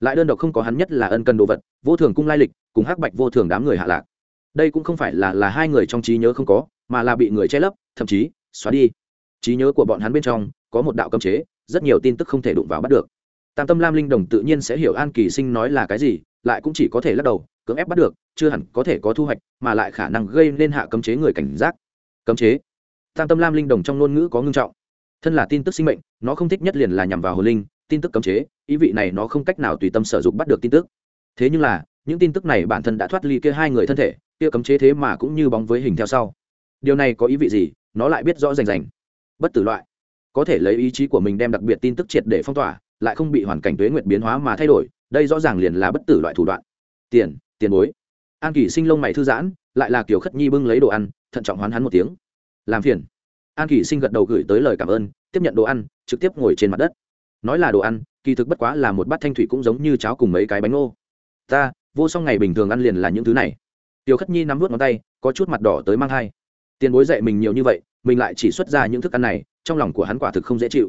Lại đơn độc không có hắn nhất là ân cần đồ vật, vô thường cung lai lịch, cùng hắc bạch vô thường đám người hạ lạc. Đây cũng không phải là là hai người trong trí nhớ không có, mà là bị người che lấp, thậm chí xóa đi. Trí nhớ của bọn hắn bên trong, có một đạo cấm chế, rất nhiều tin tức không thể đụng vào bắt được. Tam tâm lam linh đồng tự nhiên sẽ hiểu an kỳ sinh nói là cái gì, lại cũng chỉ có thể lắc đầu, cưỡng ép bắt được, chưa hẳn có thể có thu hoạch, mà lại khả năng gây nên hạ cấm chế người cảnh giác. Cấm chế. Tam tâm lam linh đồng trong ngôn ngữ có ngưng trọng. Thân là tin tức sinh mệnh, nó không thích nhất liền là nhằm vào hồn linh tin tức cấm chế, ý vị này nó không cách nào tùy tâm sử dụng bắt được tin tức. Thế nhưng là, những tin tức này bản thân đã thoát ly kia hai người thân thể, kia cấm chế thế mà cũng như bóng với hình theo sau. Điều này có ý vị gì, nó lại biết rõ rành rành. Bất tử loại. Có thể lấy ý chí của mình đem đặc biệt tin tức triệt để phong tỏa, lại không bị hoàn cảnh tuế nguyệt biến hóa mà thay đổi, đây rõ ràng liền là bất tử loại thủ đoạn. Tiền tiền bối. An kỳ sinh lông mày thư giãn, lại là kiểu khất nhi bưng lấy đồ ăn, thận trọng hoán hắn một tiếng. Làm phiền. An kỳ sinh gật đầu gửi tới lời cảm ơn, tiếp nhận đồ ăn, trực tiếp ngồi trên mặt đất nói là đồ ăn, kỳ thực bất quá là một bát thanh thủy cũng giống như cháo cùng mấy cái bánh ngô. Ta, vô song ngày bình thường ăn liền là những thứ này. Tiểu khất nhi nắm vút ngón tay, có chút mặt đỏ tới mang hai. Tiền bối dạy mình nhiều như vậy, mình lại chỉ xuất ra những thức ăn này, trong lòng của hắn quả thực không dễ chịu.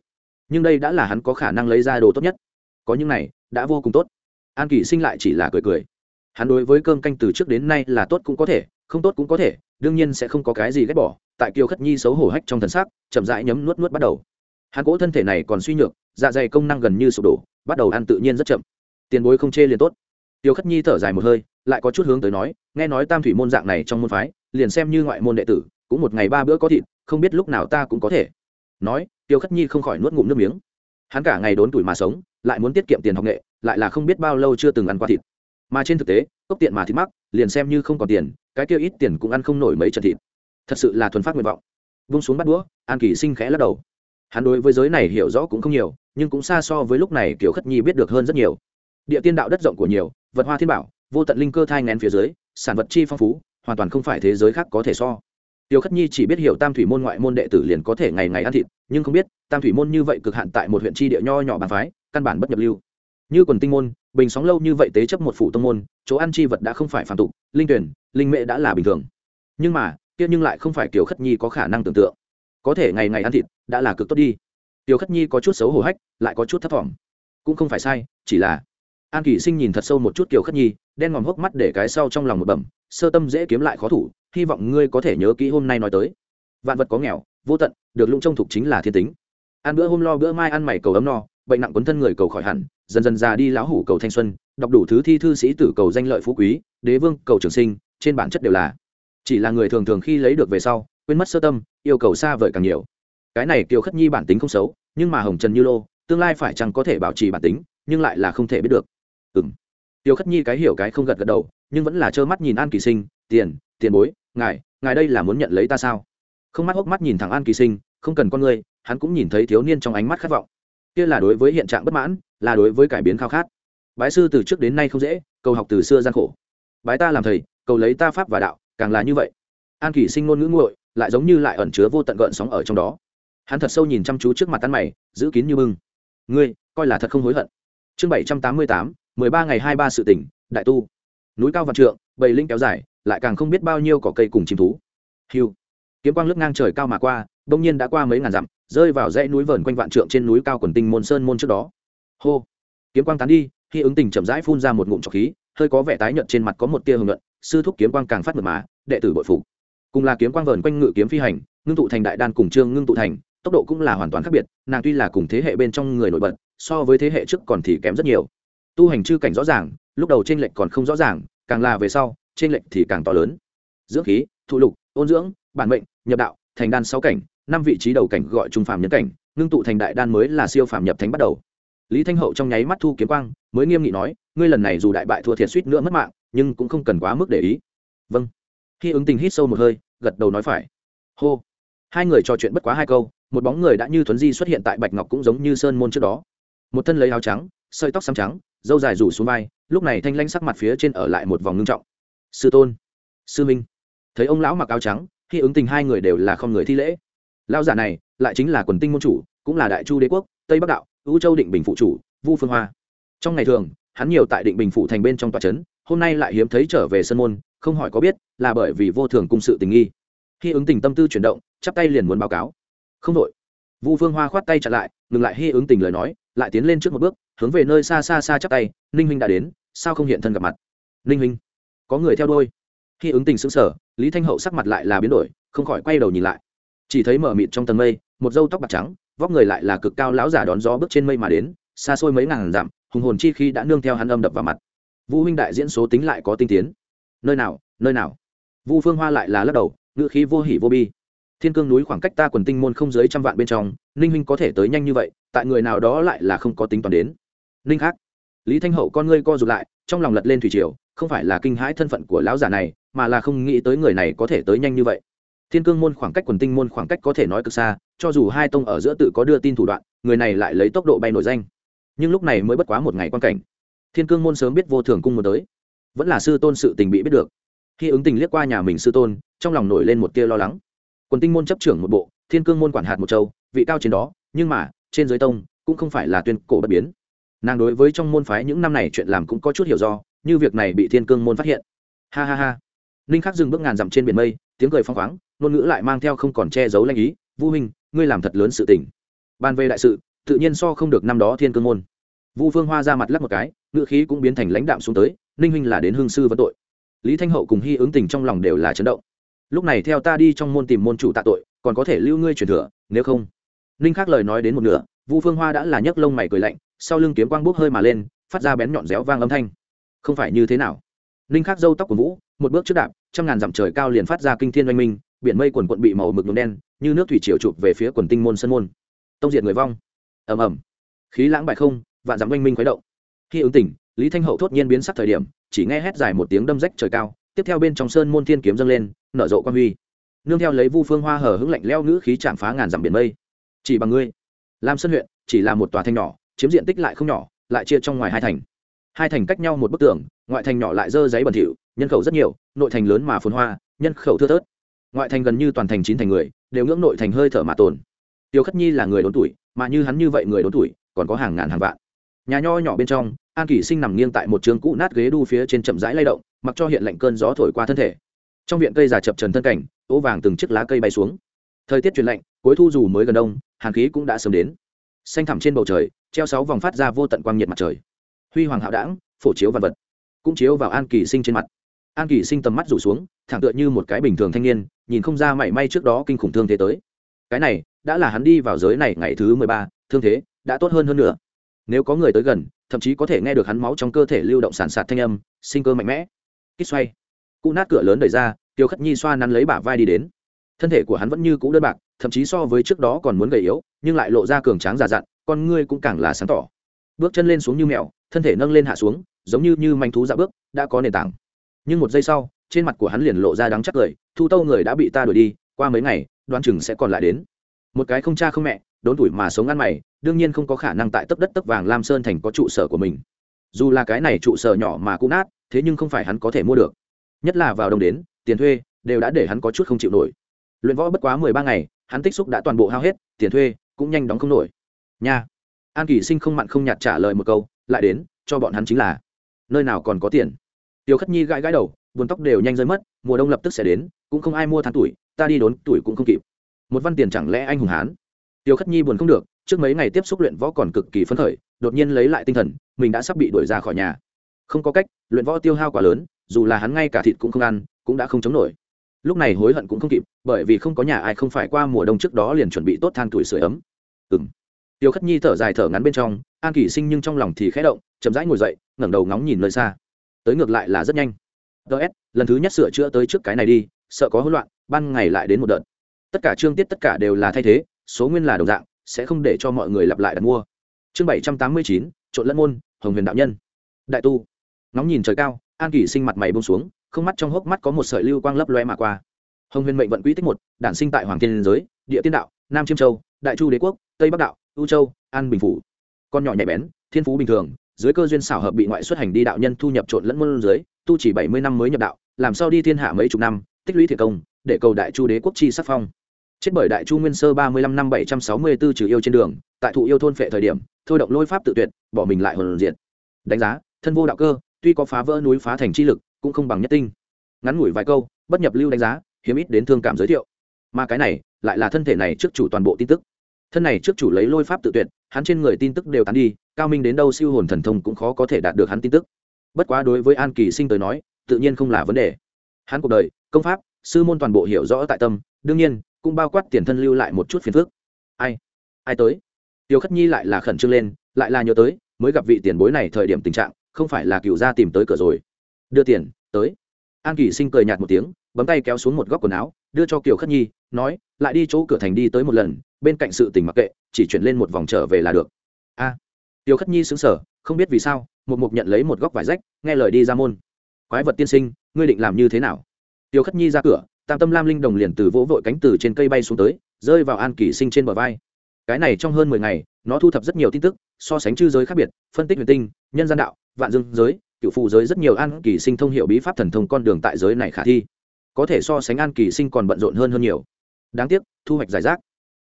Nhưng đây đã là hắn có khả năng lấy ra đồ tốt nhất. Có những này, đã vô cùng tốt. An kỳ sinh lại chỉ là cười cười. Hắn đối với cơm canh từ trước đến nay là tốt cũng có thể, không tốt cũng có thể, đương nhiên sẽ không có cái gì ghét bỏ. Tại kiều khất nhi xấu hổ hách trong thần sắc, chậm rãi nhấm nuốt nuốt bắt đầu. Hắn cỗ thân thể này còn suy nhược dạ dày công năng gần như sụp đổ, bắt đầu ăn tự nhiên rất chậm. Tiền bối không chê liền tốt. Tiêu khất nhi thở dài một hơi, lại có chút hướng tới nói, nghe nói tam thủy môn dạng này trong môn phái, liền xem như ngoại môn đệ tử, cũng một ngày ba bữa có thịt, không biết lúc nào ta cũng có thể. Nói, tiêu khất nhi không khỏi nuốt ngụm nước miếng. Hắn cả ngày đốn tuổi mà sống, lại muốn tiết kiệm tiền học nghệ, lại là không biết bao lâu chưa từng ăn qua thịt. Mà trên thực tế, cốc tiện mà thịt mắc, liền xem như không còn tiền, cái kia ít tiền cũng ăn không nổi mấy trận thịt. Thật sự là thuần phát nguyện vọng. Vung xuống bắt đũa, an kỳ sinh khẽ lắc đầu hắn đối với giới này hiểu rõ cũng không nhiều nhưng cũng xa so với lúc này kiểu khất nhi biết được hơn rất nhiều địa tiên đạo đất rộng của nhiều vật hoa thiên bảo vô tận linh cơ thai ngén phía dưới sản vật chi phong phú hoàn toàn không phải thế giới khác có thể so Tiêu Khất Nhi chỉ biết hiểu Tam thủy môn ngoại môn đệ tử liền có thể ngày ngày ăn thịt, nhưng không biết, Tam thủy môn như vậy cực hạn tại một huyện chi địa nho nhỏ bàn phái, căn bản bất nhập lưu. Như quần tinh môn, bình sóng lâu như vậy tế chấp một phủ tông môn, chỗ ăn chi vật đã không phải phàm tục, linh tuyển, linh mệ đã là bình thường. Nhưng mà, kia nhưng lại không phải kiểu Khất Nhi có khả năng tưởng tượng. Có thể ngày ngày ăn thịt, đã là cực tốt đi. Tiêu Khất Nhi có chút xấu hổ hách, lại có chút thấp thỏm, Cũng không phải sai, chỉ là An Kỳ Sinh nhìn thật sâu một chút Kiều Khất Nhi, đen ngòm hốc mắt để cái sau trong lòng một bẩm, sơ tâm dễ kiếm lại khó thủ, hy vọng ngươi có thể nhớ kỹ hôm nay nói tới. Vạn vật có nghèo vô tận được lũng trông thục chính là thiên tính. Ăn bữa hôm lo bữa mai ăn mày cầu ấm no bệnh nặng quấn thân người cầu khỏi hẳn dần dần già đi lão hủ cầu thanh xuân đọc đủ thứ thi thư sĩ tử cầu danh lợi phú quý đế vương cầu trường sinh trên bản chất đều là. Chỉ là người thường thường khi lấy được về sau quên mất sơ tâm, yêu cầu xa vời càng nhiều. Cái này kiều khất nhi bản tính không xấu, nhưng mà hồng trần như lô, tương lai phải chăng có thể bảo trì bản tính, nhưng lại là không thể biết được. Ừ m tiêu khất nhi cái hiểu cái không gật gật đầu, nhưng vẫn là trơ mắt nhìn an kỳ sinh, tiền tiền bối, ngài ngài đây là muốn nhận lấy ta sao? Không mắt hốc mắt nhìn thẳng an kỳ sinh, không cần con người hắn cũng nhìn thấy thiếu niên trong ánh mắt khát vọng. Kia là đối với hiện trạng bất mãn, là đối với cải biến khao khát. Bái sư từ trước đến nay không dễ, cầu học từ xưa gian khổ. Bái ta làm thầy, cầu lấy ta pháp và đạo, càng là như vậy. An kỳ sinh ngôn ngữ nguội lại giống như lại ẩn chứa vô tận gợn sóng ở trong đó. Hắn thật sâu nhìn chăm chú trước mặt ăn mày, giữ kín như bưng. Ngươi, coi là thật không hối hận. Chương bảy trăm tám mươi tám, mười ba ngày hai ba sự tỉnh đại tu. Núi cao vạn trượng, bầy linh kéo dài, lại càng không biết bao nhiêu cỏ cây cùng chim thú. Hiu. Kiếm quang lướt ngang trời cao mà qua, bỗng nhiên đã qua mấy ngàn dặm, rơi vào dãy núi vờn quanh vạn trượng trên núi cao quần tinh môn sơn môn trước đó. Hô. Kiếm quang tán đi, khi ứng tình chậm rãi phun ra một ngụm trọc khí, hơi có vẻ tái nhợt trên mặt có một tia hưởng luận sư thúc kiếm quang càng phát mật má đệ tử bội phục cùng là kiếm quang vờn quanh ngự kiếm phi hành, ngưng tụ thành đại đan cùng trương ngưng tụ thành, tốc độ cũng là hoàn toàn khác biệt, nàng tuy là cùng thế hệ bên trong người nổi bật, so với thế hệ trước còn thì kém rất nhiều. Tu hành chư cảnh rõ ràng, lúc đầu trên lệnh còn không rõ ràng, càng là về sau trên lệnh thì càng to lớn. Dưỡng khí, thụ lục, ôn dưỡng, bản mệnh, nhập đạo, thành đan sáu cảnh, năm vị trí đầu cảnh gọi trung phàm nhân cảnh, ngưng tụ thành đại đan mới là siêu phàm nhập thánh bắt đầu. Lý thanh hậu trong nháy mắt thu kiếm quang, mới nghiêm nghị nói, ngươi lần này dù đại bại thua thiệt suýt nữa mất mạng, nhưng cũng không cần quá mức để ý. Vâng. Khi ứng tình hít sâu một hơi gật đầu nói phải. Hô. Hai người trò chuyện bất quá hai câu, một bóng người đã như thuấn di xuất hiện tại bạch ngọc cũng giống như sơn môn trước đó. Một thân lấy áo trắng, sợi tóc xám trắng dâu dài rủ xuống vai, lúc này thanh lanh sắc mặt phía trên ở lại một vòng ngưng trọng. Sư tôn. Sư minh. Thấy ông lão mặc áo trắng, khi ứng tình hai người đều là không người thi lễ. Lão giả này, lại chính là quần tinh môn chủ, cũng là đại chu đế quốc, tây bắc đạo ưu châu định bình phụ chủ, vu phương hoa. Trong ngày thường, hắn nhiều tại định bình phụ thành bên trong tòa trấn hôm nay lại hiếm thấy trở về sân môn, không hỏi có biết, là bởi vì vô thường cung sự tình nghi. Khi ứng tình tâm tư chuyển động, chắp tay liền muốn báo cáo. Không đội vu phương hoa khoát tay chặn lại, ngừng lại hy ứng tình lời nói, lại tiến lên trước một bước, hướng về nơi xa xa xa chắp tay, ninh huynh đã đến, sao không hiện thân gặp mặt? Ninh huynh. Có người theo đôi khi ứng tình xứng sở lý thanh hậu sắc mặt lại là biến đổi, không khỏi quay đầu nhìn lại. Chỉ thấy mở mịt trong tầng mây, một dâu tóc bạc trắng, vóc người lại là cực cao lão giả đón gió bước trên mây mà đến, xa xôi mấy ngàn dặm, hùng hồn chi khi đã nương theo hắn âm đập vào mặt vũ huynh đại diễn số tính lại có tinh tiến. Nơi nào nơi nào? Vu phương hoa lại là lắc đầu, ngữ khí vô hỉ vô bi. Thiên cương núi khoảng cách ta quần tinh môn không dưới trăm vạn bên trong, ninh huynh có thể tới nhanh như vậy, tại người nào đó lại là không có tính toán đến. Ninh khác. Lý thanh hậu con ngươi co rụt lại, trong lòng lật lên thủy triều, không phải là kinh hãi thân phận của lão giả này, mà là không nghĩ tới người này có thể tới nhanh như vậy. Thiên cương môn khoảng cách quần tinh môn khoảng cách có thể nói cực xa, cho dù hai tông ở giữa tự có đưa tin thủ đoạn, người này lại lấy tốc độ bay nổi danh. Nhưng lúc này mới bất quá một ngày quan cảnh thiên cương môn sớm biết vô thường cung muốn tới. Vẫn là sư tôn sự tình bị biết được. Khi ứng tình liếc qua nhà mình sư tôn, trong lòng nổi lên một tia lo lắng. Quần tinh môn chấp trưởng một bộ, thiên cương môn quản hạt một châu, vị cao trên đó, nhưng mà, trên giới tông, cũng không phải là tuyên cổ bất biến. Nàng đối với trong môn phái những năm này chuyện làm cũng có chút hiểu do, như việc này bị thiên cương môn phát hiện. Ha ha ha. Ninh khắc dừng bước ngàn dặm trên biển mây, tiếng cười phong khoáng, ngôn ngữ lại mang theo không còn che giấu lanh ý, vu huynh, ngươi làm thật lớn sự tình. Ban về đại sự, tự nhiên so không được năm đó thiên cương môn vu phương hoa ra mặt lắc một cái ngựa khí cũng biến thành lãnh đạm xuống tới, ninh huynh là đến hương sư vấn tội. Lý thanh hậu cùng hy ứng tình trong lòng đều là chấn động. Lúc này theo ta đi trong môn tìm môn chủ tạ tội, còn có thể lưu ngươi truyền thừa, nếu không. Ninh khắc lời nói đến một nửa, vu phương hoa đã là nhấc lông mày cười lạnh, sau lưng kiếm quang bốc hơi mà lên, phát ra bén nhọn réo vang âm thanh. Không phải như thế nào? Ninh khắc dâu tóc của vũ, một bước trước đạp, trăm ngàn dặm trời cao liền phát ra kinh thiên oanh minh, biển mây quần quận bị màu mực nhuộm đen, như nước thủy triều chụp về phía quần tinh môn sân môn. Tông diệt người vong. Ầm ầm. Khí lãng bại không vạn dặm oanh minh khuấy động. Khi ứng tỉnh, lý thanh hậu thốt nhiên biến sắc thời điểm, chỉ nghe hét dài một tiếng đâm rách trời cao, tiếp theo bên trong sơn môn thiên kiếm dâng lên, nở rộ quan huy. Nương theo lấy vu phương hoa hở hững lạnh leo ngữ khí chạm phá ngàn dặm biển mây. Chỉ bằng ngươi, lam sơn huyện, chỉ là một tòa thanh nhỏ, chiếm diện tích lại không nhỏ, lại chia trong ngoài hai thành. Hai thành cách nhau một bức tường, ngoại thành nhỏ lại dơ giấy bẩn thỉu, nhân khẩu rất nhiều, nội thành lớn mà phồn hoa, nhân khẩu thưa thớt. Ngoại thành gần như toàn thành chín thành người, đều ngưỡng nội thành hơi thở mà tồn. Tiêu khất nhi là người đốn tuổi, mà như hắn như vậy người đốn tuổi, còn có hàng ngàn hàng vạn nhà nho nhỏ bên trong, an kỷ sinh nằm nghiêng tại một trường cũ nát ghế đu phía trên chậm rãi lay động, mặc cho hiện lạnh cơn gió thổi qua thân thể. Trong viện cây già chập trần thân cảnh ố vàng từng chiếc lá cây bay xuống. Thời tiết chuyển lạnh, cuối thu dù mới gần đông, hàn khí cũng đã sớm đến. Xanh thẳm trên bầu trời, treo sáu vòng phát ra vô tận quang nhiệt mặt trời. Huy hoàng hạo đảng phổ chiếu vật vật, cũng chiếu vào an kỳ sinh trên mặt. An kỳ sinh tầm mắt rủ xuống, thẳng tựa như một cái bình thường thanh niên, nhìn không ra mảy may trước đó kinh khủng thương thế tới. Cái này, đã là hắn đi vào giới này ngày thứ mười ba, thương thế đã tốt hơn hơn nữa nếu có người tới gần, thậm chí có thể nghe được hắn máu trong cơ thể lưu động sản sạt thanh âm, sinh cơ mạnh mẽ. Kích xoay. Cụ nát cửa lớn đẩy ra, tiêu khất nhi xoa nắn lấy bả vai đi đến. Thân thể của hắn vẫn như cũ đơn bạc, thậm chí so với trước đó còn muốn gầy yếu, nhưng lại lộ ra cường tráng già dặn, con ngươi cũng càng là sáng tỏ. Bước chân lên xuống như mèo, thân thể nâng lên hạ xuống, giống như như manh thú dạ bước, đã có nền tảng. Nhưng một giây sau, trên mặt của hắn liền lộ ra đắng chắc cười, thu tâu người đã bị ta đuổi đi, qua mấy ngày đoan chừng sẽ còn lại đến. Một cái không cha không mẹ đốn tuổi mà sống ăn mày, đương nhiên không có khả năng tại tấp đất tấp vàng lam sơn thành có trụ sở của mình. Dù là cái này trụ sở nhỏ mà cũng nát, thế nhưng không phải hắn có thể mua được. Nhất là vào đông đến, tiền thuê đều đã để hắn có chút không chịu nổi. Luyện võ bất quá mười ba ngày, hắn tích xúc đã toàn bộ hao hết, tiền thuê cũng nhanh đóng không nổi. Nha. An kỳ sinh không mặn không nhạt trả lời một câu, lại đến, cho bọn hắn chính là, nơi nào còn có tiền. Tiêu khất nhi gãi gãi đầu, buồn tóc đều nhanh rơi mất, mùa đông lập tức sẽ đến, cũng không ai mua than tuổi, ta đi đốn tuổi cũng không kịp. Một văn tiền chẳng lẽ anh hùng hán? Tiêu khất nhi buồn không được, trước mấy ngày tiếp xúc luyện võ còn cực kỳ phấn khởi, đột nhiên lấy lại tinh thần, mình đã sắp bị đuổi ra khỏi nhà. Không có cách, luyện võ tiêu hao quá lớn, dù là hắn ngay cả thịt cũng không ăn, cũng đã không chống nổi. Lúc này hối hận cũng không kịp, bởi vì không có nhà ai không phải qua mùa đông trước đó liền chuẩn bị tốt than tuổi sửa ấm. Ừ m tiêu khất nhi thở dài thở ngắn bên trong, an kỷ sinh nhưng trong lòng thì khẽ động, chậm rãi ngồi dậy, ngẩng đầu ngóng nhìn nơi xa. Tới ngược lại là rất nhanh. Ts lần thứ nhất sửa chữa tới trước cái này đi, sợ có hỗn loạn, ban ngày lại đến một đợt. Tất cả chương tiết tất cả đều là thay thế số nguyên là đồng dạng, sẽ không để cho mọi người lặp lại đặt mua. Chương bảy trăm tám mươi chín, trộn lẫn môn, hồng huyền đạo nhân. Đại tu. Ngóng nhìn trời cao, an kỷ sinh mặt mày bông xuống, không mắt trong hốc mắt có một sợi lưu quang lấp loe mà qua. Hồng huyền mệnh vận quỹ tích một, đản sinh tại hoàng thiên giới, địa tiên đạo, nam chiêm châu, đại chu đế quốc, tây bắc đạo, u châu, an bình phủ. Con nhỏ nhạy bén, thiên phú bình thường, dưới cơ duyên xảo hợp bị ngoại xuất hành đi đạo nhân thu nhập trộn lẫn môn dưới tu chỉ bảy mươi năm mới nhập đạo, làm sao đi thiên hạ mấy chục năm, tích lũy thiệt công, để cầu đại chu đế quốc chi sắc phong chết bởi đại chu nguyên sơ ba mươi lăm năm bảy trăm sáu mươi 764 trừ yêu trên đường, tại thụ yêu thôn phệ thời điểm, thôi động lôi pháp tự tuyệt, bỏ mình lại hồn diện đánh giá, thân vô đạo cơ, tuy có phá vỡ núi phá thành chi lực, cũng không bằng nhất tinh. Ngắn ngủi vài câu, bất nhập lưu đánh giá, hiếm ít đến thương cảm giới thiệu. Mà cái này, lại là thân thể này trước chủ toàn bộ tin tức. Thân này trước chủ lấy lôi pháp tự tuyệt, hắn trên người tin tức đều tán đi, cao minh đến đâu siêu hồn thần thông cũng khó có thể đạt được hắn tin tức. Bất quá đối với an kỳ sinh tới nói, tự nhiên không là vấn đề. Hắn cuộc đời, công pháp, sư môn toàn bộ hiểu rõ tại tâm, đương nhiên cũng bao quát tiền thân lưu lại một chút phiền phức. Ai? Ai tới? Tiêu khất nhi lại là khẩn trương lên lại là nhớ tới mới gặp vị tiền bối này thời điểm tình trạng không phải là cựu gia tìm tới cửa rồi. Đưa tiền tới. An kỳ sinh cười nhạt một tiếng bấm tay kéo xuống một góc quần áo đưa cho kiều khất nhi nói lại đi chỗ cửa thành đi tới một lần bên cạnh sự tình mặc kệ chỉ chuyển lên một vòng trở về là được. A. À, kiều khất nhi xứng sở không biết vì sao một mục nhận lấy một góc vải rách nghe lời đi ra môn. Quái vật tiên sinh ngươi định làm như thế nào? Tiêu khất nhi ra cửa tam tâm lam linh đồng liền từ vỗ vội cánh từ trên cây bay xuống tới, rơi vào an kỳ sinh trên bờ vai. Cái này trong hơn mười ngày, nó thu thập rất nhiều tin tức, so sánh chư giới khác biệt, phân tích huyền tinh, nhân gian đạo, vạn dương giới, cựu phụ giới rất nhiều an kỳ sinh thông hiệu bí pháp thần thông con đường tại giới này khả thi. Có thể so sánh an kỳ sinh còn bận rộn hơn hơn nhiều. Đáng tiếc, thu hoạch giải rác.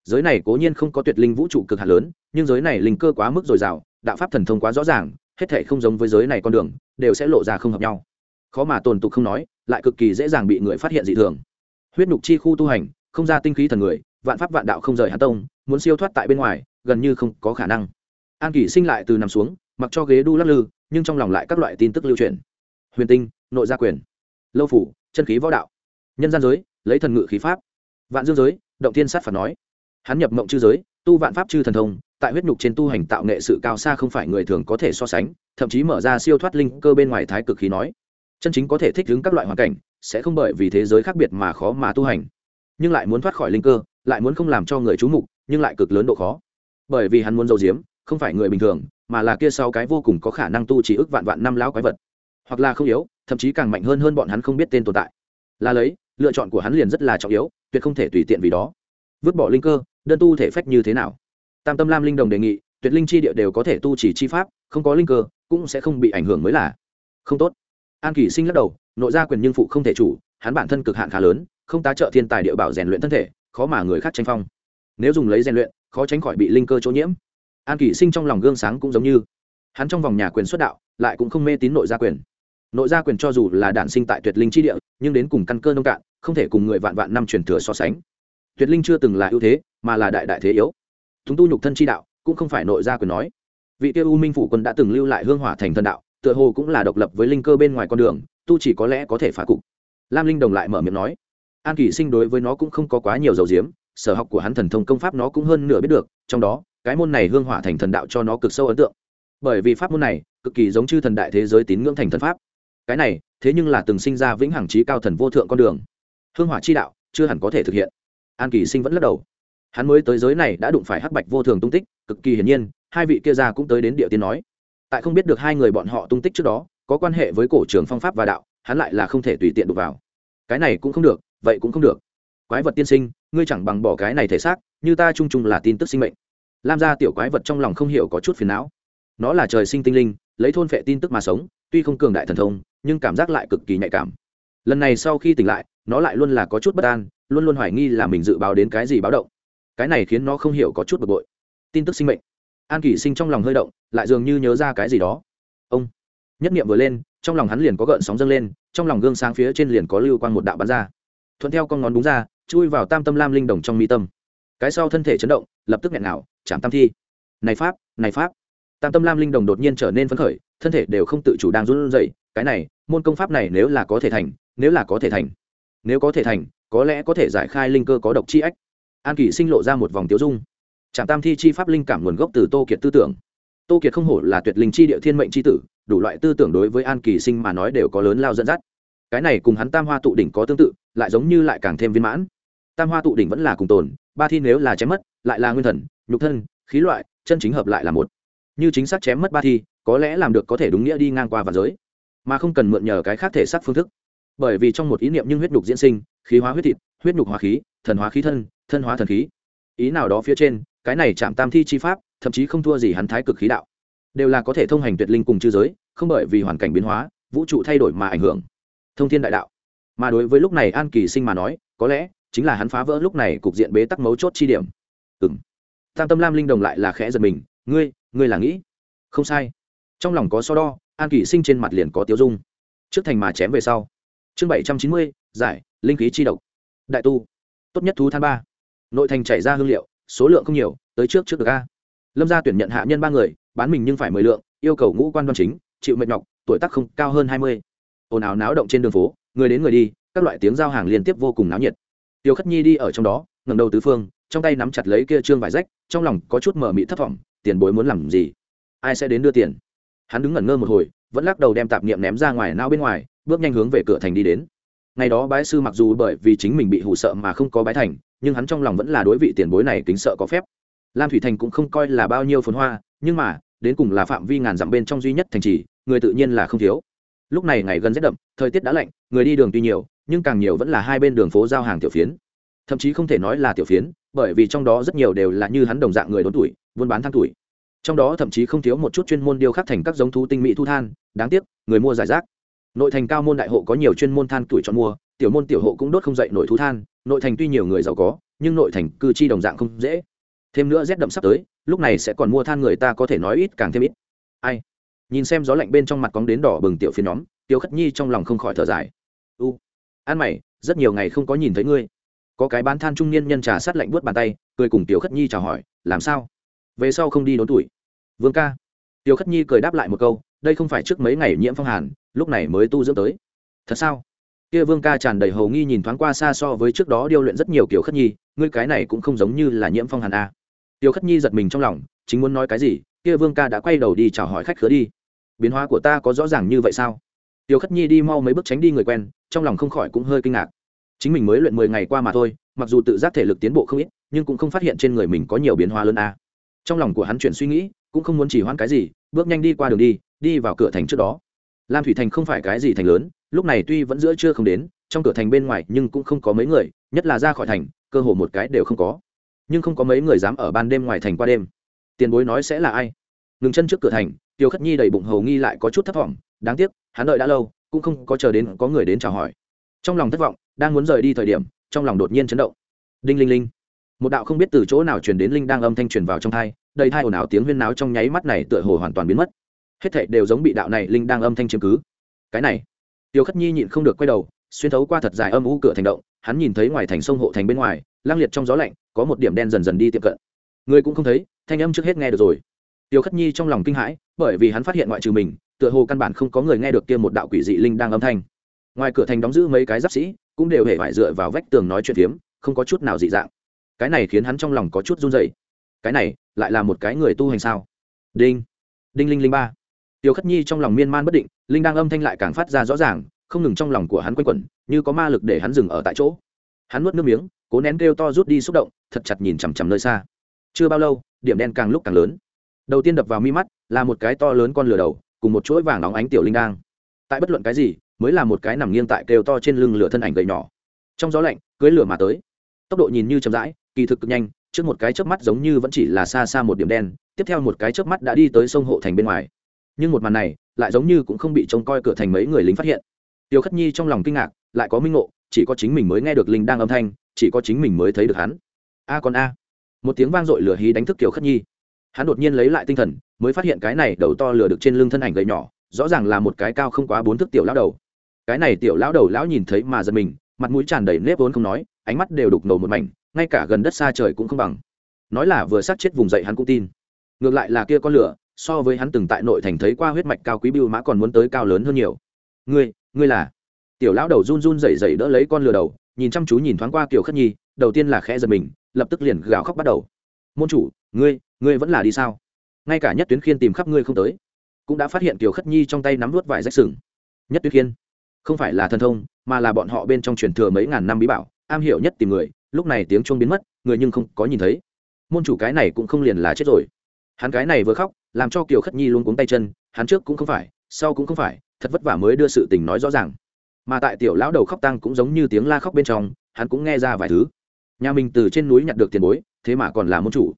Giới này cố nhiên không có tuyệt linh vũ trụ cực hạt lớn, nhưng giới này linh cơ quá mức dồi dào, đạo pháp thần thông quá rõ ràng, hết thể không giống với giới này con đường, đều sẽ lộ ra không hợp nhau. Khó mà tồn tục không nói, lại cực kỳ dễ dàng bị người phát hiện dị thường huyết nhục chi khu tu hành, không ra tinh khí thần người, vạn pháp vạn đạo không rời hà tông, muốn siêu thoát tại bên ngoài, gần như không có khả năng. An kỷ sinh lại từ nằm xuống, mặc cho ghế đu lắc lư, nhưng trong lòng lại các loại tin tức lưu truyền. Huyền tinh, nội gia quyền. Lâu phủ, chân khí võ đạo. Nhân gian giới, lấy thần ngự khí pháp. Vạn dương giới, động thiên sát phạt nói. Hắn nhập mộng chư giới, tu vạn pháp chư thần thông, tại huyết nhục trên tu hành tạo nghệ sự cao xa không phải người thường có thể so sánh, thậm chí mở ra siêu thoát linh cơ bên ngoài thái cực khí nói chân chính có thể thích ứng các loại hoàn cảnh, sẽ không bởi vì thế giới khác biệt mà khó mà tu hành. Nhưng lại muốn thoát khỏi linh cơ, lại muốn không làm cho người trú mục, nhưng lại cực lớn độ khó. Bởi vì hắn muốn giấu diếm không phải người bình thường, mà là kia sau cái vô cùng có khả năng tu chỉ ức vạn vạn năm lão quái vật. Hoặc là không yếu, thậm chí càng mạnh hơn hơn bọn hắn không biết tên tồn tại. Là lấy, lựa chọn của hắn liền rất là trọng yếu, tuyệt không thể tùy tiện vì đó. Vứt bỏ linh cơ, đơn tu thể phách như thế nào? Tam tâm lam linh đồng đề nghị, tuyệt linh chi địa đều có thể tu chỉ chi pháp, không có linh cơ, cũng sẽ không bị ảnh hưởng mới là. Không tốt an kỳ sinh lắc đầu, nội gia quyền nhưng phụ không thể chủ, hắn bản thân cực hạn khá lớn, không tá trợ thiên tài địa bảo rèn luyện thân thể, khó mà người khác tranh phong. Nếu dùng lấy rèn luyện, khó tránh khỏi bị linh cơ chỗ nhiễm. An kỳ sinh trong lòng gương sáng cũng giống như, hắn trong vòng nhà quyền xuất đạo, lại cũng không mê tín nội gia quyền. Nội gia quyền cho dù là đản sinh tại tuyệt linh chi địa, nhưng đến cùng căn cơ nông cạn, không thể cùng người vạn vạn năm truyền thừa so sánh. Tuyệt linh chưa từng là ưu thế, mà là đại đại thế yếu. Chúng tu nhục thân chi đạo, cũng không phải nội gia quyền nói. Vị tiêu u minh phủ quân đã từng lưu lại hương hỏa thành thần đạo tựa hồ cũng là độc lập với linh cơ bên ngoài con đường, tu chỉ có lẽ có thể phá cục. Lam linh đồng lại mở miệng nói, an kỷ sinh đối với nó cũng không có quá nhiều dầu diếm sở học của hắn thần thông công pháp nó cũng hơn nửa biết được, trong đó, cái môn này hương hỏa thành thần đạo cho nó cực sâu ấn tượng. Bởi vì pháp môn này, cực kỳ giống chư thần đại thế giới tín ngưỡng thành thần pháp. Cái này, thế nhưng là từng sinh ra vĩnh hằng trí cao thần vô thượng con đường. Hương hỏa chi đạo, chưa hẳn có thể thực hiện. An kỳ sinh vẫn lắc đầu. Hắn mới tới giới này đã đụng phải hắc bạch vô thường tung tích, cực kỳ hiển nhiên, hai vị kia ra cũng tới đến địa tiên nói tại không biết được hai người bọn họ tung tích trước đó, có quan hệ với cổ trường phong pháp và đạo, hắn lại là không thể tùy tiện đụng vào. Cái này cũng không được, vậy cũng không được. Quái vật tiên sinh, ngươi chẳng bằng bỏ cái này thể xác, như ta chung chung là tin tức sinh mệnh. Lam gia tiểu quái vật trong lòng không hiểu có chút phiền não. Nó là trời sinh tinh linh, lấy thôn phệ tin tức mà sống, tuy không cường đại thần thông, nhưng cảm giác lại cực kỳ nhạy cảm. Lần này sau khi tỉnh lại, nó lại luôn là có chút bất an, luôn luôn hoài nghi là mình dự báo đến cái gì báo động. Cái này khiến nó không hiểu có chút bực bội. Tin tức sinh mệnh an kỷ sinh trong lòng hơi động, lại dường như nhớ ra cái gì đó. Ông nhất nghiệm vừa lên, trong lòng hắn liền có gợn sóng dâng lên, trong lòng gương sáng phía trên liền có lưu quan một đạo bắn ra. Thuận theo con ngón búng ra, chui vào tam tâm lam linh đồng trong mi tâm. Cái sau thân thể chấn động, lập tức nghẹn nào chạm tam thi. Này pháp này pháp. Tam tâm lam linh đồng đột nhiên trở nên phấn khởi, thân thể đều không tự chủ đang run rẩy, cái này, môn công pháp này nếu là có thể thành, nếu là có thể thành, nếu có thể thành, có lẽ có thể giải khai linh cơ có độc chi ách. An kỷ sinh lộ ra một vòng tiếu dung trạm tam thi chi pháp linh cảm nguồn gốc từ tô kiệt tư tưởng. Tô kiệt không hổ là tuyệt linh chi địa thiên mệnh chi tử, đủ loại tư tưởng đối với an kỳ sinh mà nói đều có lớn lao dẫn dắt. Cái này cùng hắn tam hoa tụ đỉnh có tương tự, lại giống như lại càng thêm viên mãn. Tam hoa tụ đỉnh vẫn là cùng tồn, ba thi nếu là chém mất, lại là nguyên thần, nhục thân, khí loại, chân chính hợp lại là một. Như chính xác chém mất ba thi, có lẽ làm được có thể đúng nghĩa đi ngang qua và giới, mà không cần mượn nhờ cái khác thể xác phương thức. Bởi vì trong một ý niệm nhưng huyết nhục diễn sinh, khí hóa huyết thịt, huyết nhục hóa khí, thần hóa khí thân thân hóa thần khí. Ý nào đó phía trên cái này chạm tam thi chi pháp, thậm chí không thua gì hắn thái cực khí đạo. Đều là có thể thông hành tuyệt linh cùng chư giới, không bởi vì hoàn cảnh biến hóa, vũ trụ thay đổi mà ảnh hưởng. Thông thiên đại đạo. Mà đối với lúc này an kỳ sinh mà nói, có lẽ chính là hắn phá vỡ lúc này cục diện bế tắc mấu chốt chi điểm. Ừng tam tâm lam linh đồng lại là khẽ giật mình, ngươi ngươi là nghĩ? Không sai. Trong lòng có so đo, an kỳ sinh trên mặt liền có tiêu dung. Trước thành mà chém về sau. Chương bảy trăm chín mươi, giải, linh khí chi độc. Đại tu. Tốt nhất thú than ba. Nội thành chảy ra hương liệu số lượng không nhiều, tới trước trước được a. Lâm gia tuyển nhận hạ nhân ba người, bán mình nhưng phải mười lượng, yêu cầu ngũ quan đoan chính, chịu mệt nhọc, tuổi tác không cao hơn hai mươi. Ồn ào náo động trên đường phố, người đến người đi, các loại tiếng giao hàng liên tiếp vô cùng náo nhiệt. Tiêu khất nhi đi ở trong đó ngầm đầu tứ phương, trong tay nắm chặt lấy kia trương vải rách, trong lòng có chút mở mị thất vọng, tiền bối muốn làm gì? Ai sẽ đến đưa tiền? Hắn đứng ngẩn ngơ một hồi, vẫn lắc đầu đem tạp niệm ném ra ngoài nao bên ngoài, bước nhanh hướng về cửa thành đi đến ngày đó bái sư mặc dù bởi vì chính mình bị hụ sợ mà không có bái thành, nhưng hắn trong lòng vẫn là đối vị tiền bối này kính sợ có phép. Lam thủy thành cũng không coi là bao nhiêu phồn hoa, nhưng mà, đến cùng là phạm vi ngàn dặm bên trong duy nhất thành trì, người tự nhiên là không thiếu. Lúc này ngày gần rét đậm, thời tiết đã lạnh, người đi đường tuy nhiều, nhưng càng nhiều vẫn là hai bên đường phố giao hàng tiểu phiến. Thậm chí không thể nói là tiểu phiến, bởi vì trong đó rất nhiều đều là như hắn đồng dạng người đốn tuổi, buôn bán than tuổi. Trong đó thậm chí không thiếu một chút chuyên môn điêu khắc thành các giống thú tinh mỹ thu than, đáng tiếc, người mua giải rác nội thành cao môn đại hộ có nhiều chuyên môn than tuổi chọn mua, tiểu môn tiểu hộ cũng đốt không dậy nổi thú than, nội thành tuy nhiều người giàu có, nhưng nội thành cư chi đồng dạng không dễ. Thêm nữa rét đậm sắp tới, lúc này sẽ còn mua than người ta có thể nói ít càng thêm ít. Ai? Nhìn xem gió lạnh bên trong mặt cóng đến đỏ bừng tiểu phiến nhóm tiêu khất nhi trong lòng không khỏi thở dài. U, an mày, rất nhiều ngày không có nhìn thấy ngươi. Có cái bán than trung niên nhân trà sát lạnh buốt bàn tay, cười cùng tiểu khất nhi chào hỏi, làm sao? Về sau không đi đốn tuổi. Vương ca. Tiểu khất nhi cười đáp lại một câu đây không phải trước mấy ngày nhiễm phong hàn, lúc này mới tu dưỡng tới. Thật sao? Kia vương ca tràn đầy hầu nghi nhìn thoáng qua xa so với trước đó điêu luyện rất nhiều kiểu khất nhi, ngươi cái này cũng không giống như là nhiễm phong hàn à. a tiểu khất nhi giật mình trong lòng, chính muốn nói cái gì, kia vương ca đã quay đầu đi chào hỏi khách khứa đi. Biến hóa của ta có rõ ràng như vậy sao? Tiểu khất nhi đi mau mấy bước tránh đi người quen, trong lòng không khỏi cũng hơi kinh ngạc. Chính mình mới luyện mười ngày qua mà thôi, mặc dù tự giác thể lực tiến bộ không ít, nhưng cũng không phát hiện trên người mình có nhiều biến hóa lớn a trong lòng của hắn chuyển suy nghĩ, cũng không muốn chỉ hoãn cái gì, bước nhanh đi qua đường đi đi vào cửa thành trước đó. Lam thủy thành không phải cái gì thành lớn, lúc này tuy vẫn giữa chưa không đến, trong cửa thành bên ngoài nhưng cũng không có mấy người, nhất là ra khỏi thành, cơ hồ một cái đều không có. Nhưng không có mấy người dám ở ban đêm ngoài thành qua đêm. Tiền bối nói sẽ là ai? Ngừng chân trước cửa thành, tiêu khất nhi đầy bụng hầu nghi lại có chút thất vọng, đáng tiếc, hắn đợi đã lâu, cũng không có chờ đến có người đến chào hỏi. Trong lòng thất vọng, đang muốn rời đi thời điểm, trong lòng đột nhiên chấn động. Đinh linh linh. Một đạo không biết từ chỗ nào truyền đến linh đang âm thanh truyền vào trong thai, đầy thai ồn ào tiếng huyên náo trong nháy mắt này tựa hồ hoàn toàn biến mất hết thảy đều giống bị đạo này linh đang âm thanh chiếm cứ. Cái này, tiêu khất nhi nhịn không được quay đầu, xuyên thấu qua thật dài âm u cửa thành động, hắn nhìn thấy ngoài thành sông hộ thành bên ngoài, lang liệt trong gió lạnh, có một điểm đen dần dần đi tiệm cận. Người cũng không thấy, thanh âm trước hết nghe được rồi. Tiêu khất nhi trong lòng kinh hãi, bởi vì hắn phát hiện ngoại trừ mình, tựa hồ căn bản không có người nghe được kia một đạo quỷ dị linh đang âm thanh. Ngoài cửa thành đóng giữ mấy cái giáp sĩ, cũng đều hề phải dựa vào vách tường nói chuyện phiếm, không có chút nào dị dạng. Cái này khiến hắn trong lòng có chút run rẩy. Cái này, lại là một cái người tu hành sao? Đinh. Đinh linh linh ba tiêu khất nhi trong lòng miên man bất định, linh đang âm thanh lại càng phát ra rõ ràng, không ngừng trong lòng của hắn quanh quẩn, như có ma lực để hắn dừng ở tại chỗ. Hắn nuốt nước miếng, cố nén kêu to rút đi xúc động, thật chặt nhìn chằm chằm nơi xa. Chưa bao lâu, điểm đen càng lúc càng lớn. Đầu tiên đập vào mi mắt, là một cái to lớn con lửa đầu, cùng một chuỗi vàng óng ánh tiểu linh đang tại bất luận cái gì, mới là một cái nằm nghiêng tại kêu to trên lưng lửa thân ảnh gầy nhỏ. Trong gió lạnh cưới lửa mà tới. Tốc độ nhìn như chậm rãi, kỳ thực cực nhanh, trước một cái chớp mắt giống như vẫn chỉ là xa xa một điểm đen, tiếp theo một cái chớp mắt đã đi tới sông hộ thành bên ngoài nhưng một màn này lại giống như cũng không bị trông coi cửa thành mấy người lính phát hiện. Tiêu khất nhi trong lòng kinh ngạc, lại có minh ngộ, chỉ có chính mình mới nghe được linh đang âm thanh, chỉ có chính mình mới thấy được hắn. A còn a. Một tiếng vang dội lửa hí đánh thức tiểu khất nhi. Hắn đột nhiên lấy lại tinh thần, mới phát hiện cái này đầu to lửa được trên lưng thân ảnh gầy nhỏ, rõ ràng là một cái cao không quá bốn thước tiểu lão đầu. Cái này tiểu lão đầu lão nhìn thấy mà giật mình, mặt mũi tràn đầy nếp vốn không nói, ánh mắt đều đục ngầu một mảnh, ngay cả gần đất xa trời cũng không bằng. Nói là vừa sát chết vùng dậy hắn cũng tin. Ngược lại là kia con lửa so với hắn từng tại nội thành thấy qua huyết mạch cao quý bưu mã còn muốn tới cao lớn hơn nhiều. Ngươi ngươi là? Tiểu lão đầu run run rẩy rẩy đỡ lấy con lừa đầu, nhìn chăm chú nhìn thoáng qua kiều khất nhi, đầu tiên là khẽ giật mình, lập tức liền gào khóc bắt đầu. Môn chủ, ngươi ngươi vẫn là đi sao? Ngay cả nhất tuyến khiên tìm khắp ngươi không tới, cũng đã phát hiện kiều khất nhi trong tay nắm luốt vải rách sừng. Nhất tuyến khiên, không phải là thần thông, mà là bọn họ bên trong truyền thừa mấy ngàn năm bí bảo, am hiểu nhất tìm người, lúc này tiếng chuông biến mất, người nhưng không có nhìn thấy. Môn chủ cái này cũng không liền là chết rồi hắn cái này vừa khóc, làm cho kiều khất nhi luôn cuống tay chân, hắn trước cũng không phải, sau cũng không phải, thật vất vả mới đưa sự tình nói rõ ràng. Mà tại tiểu lão đầu khóc tăng cũng giống như tiếng la khóc bên trong, hắn cũng nghe ra vài thứ. Nhà mình từ trên núi nhặt được tiền bối, thế mà còn là môn chủ.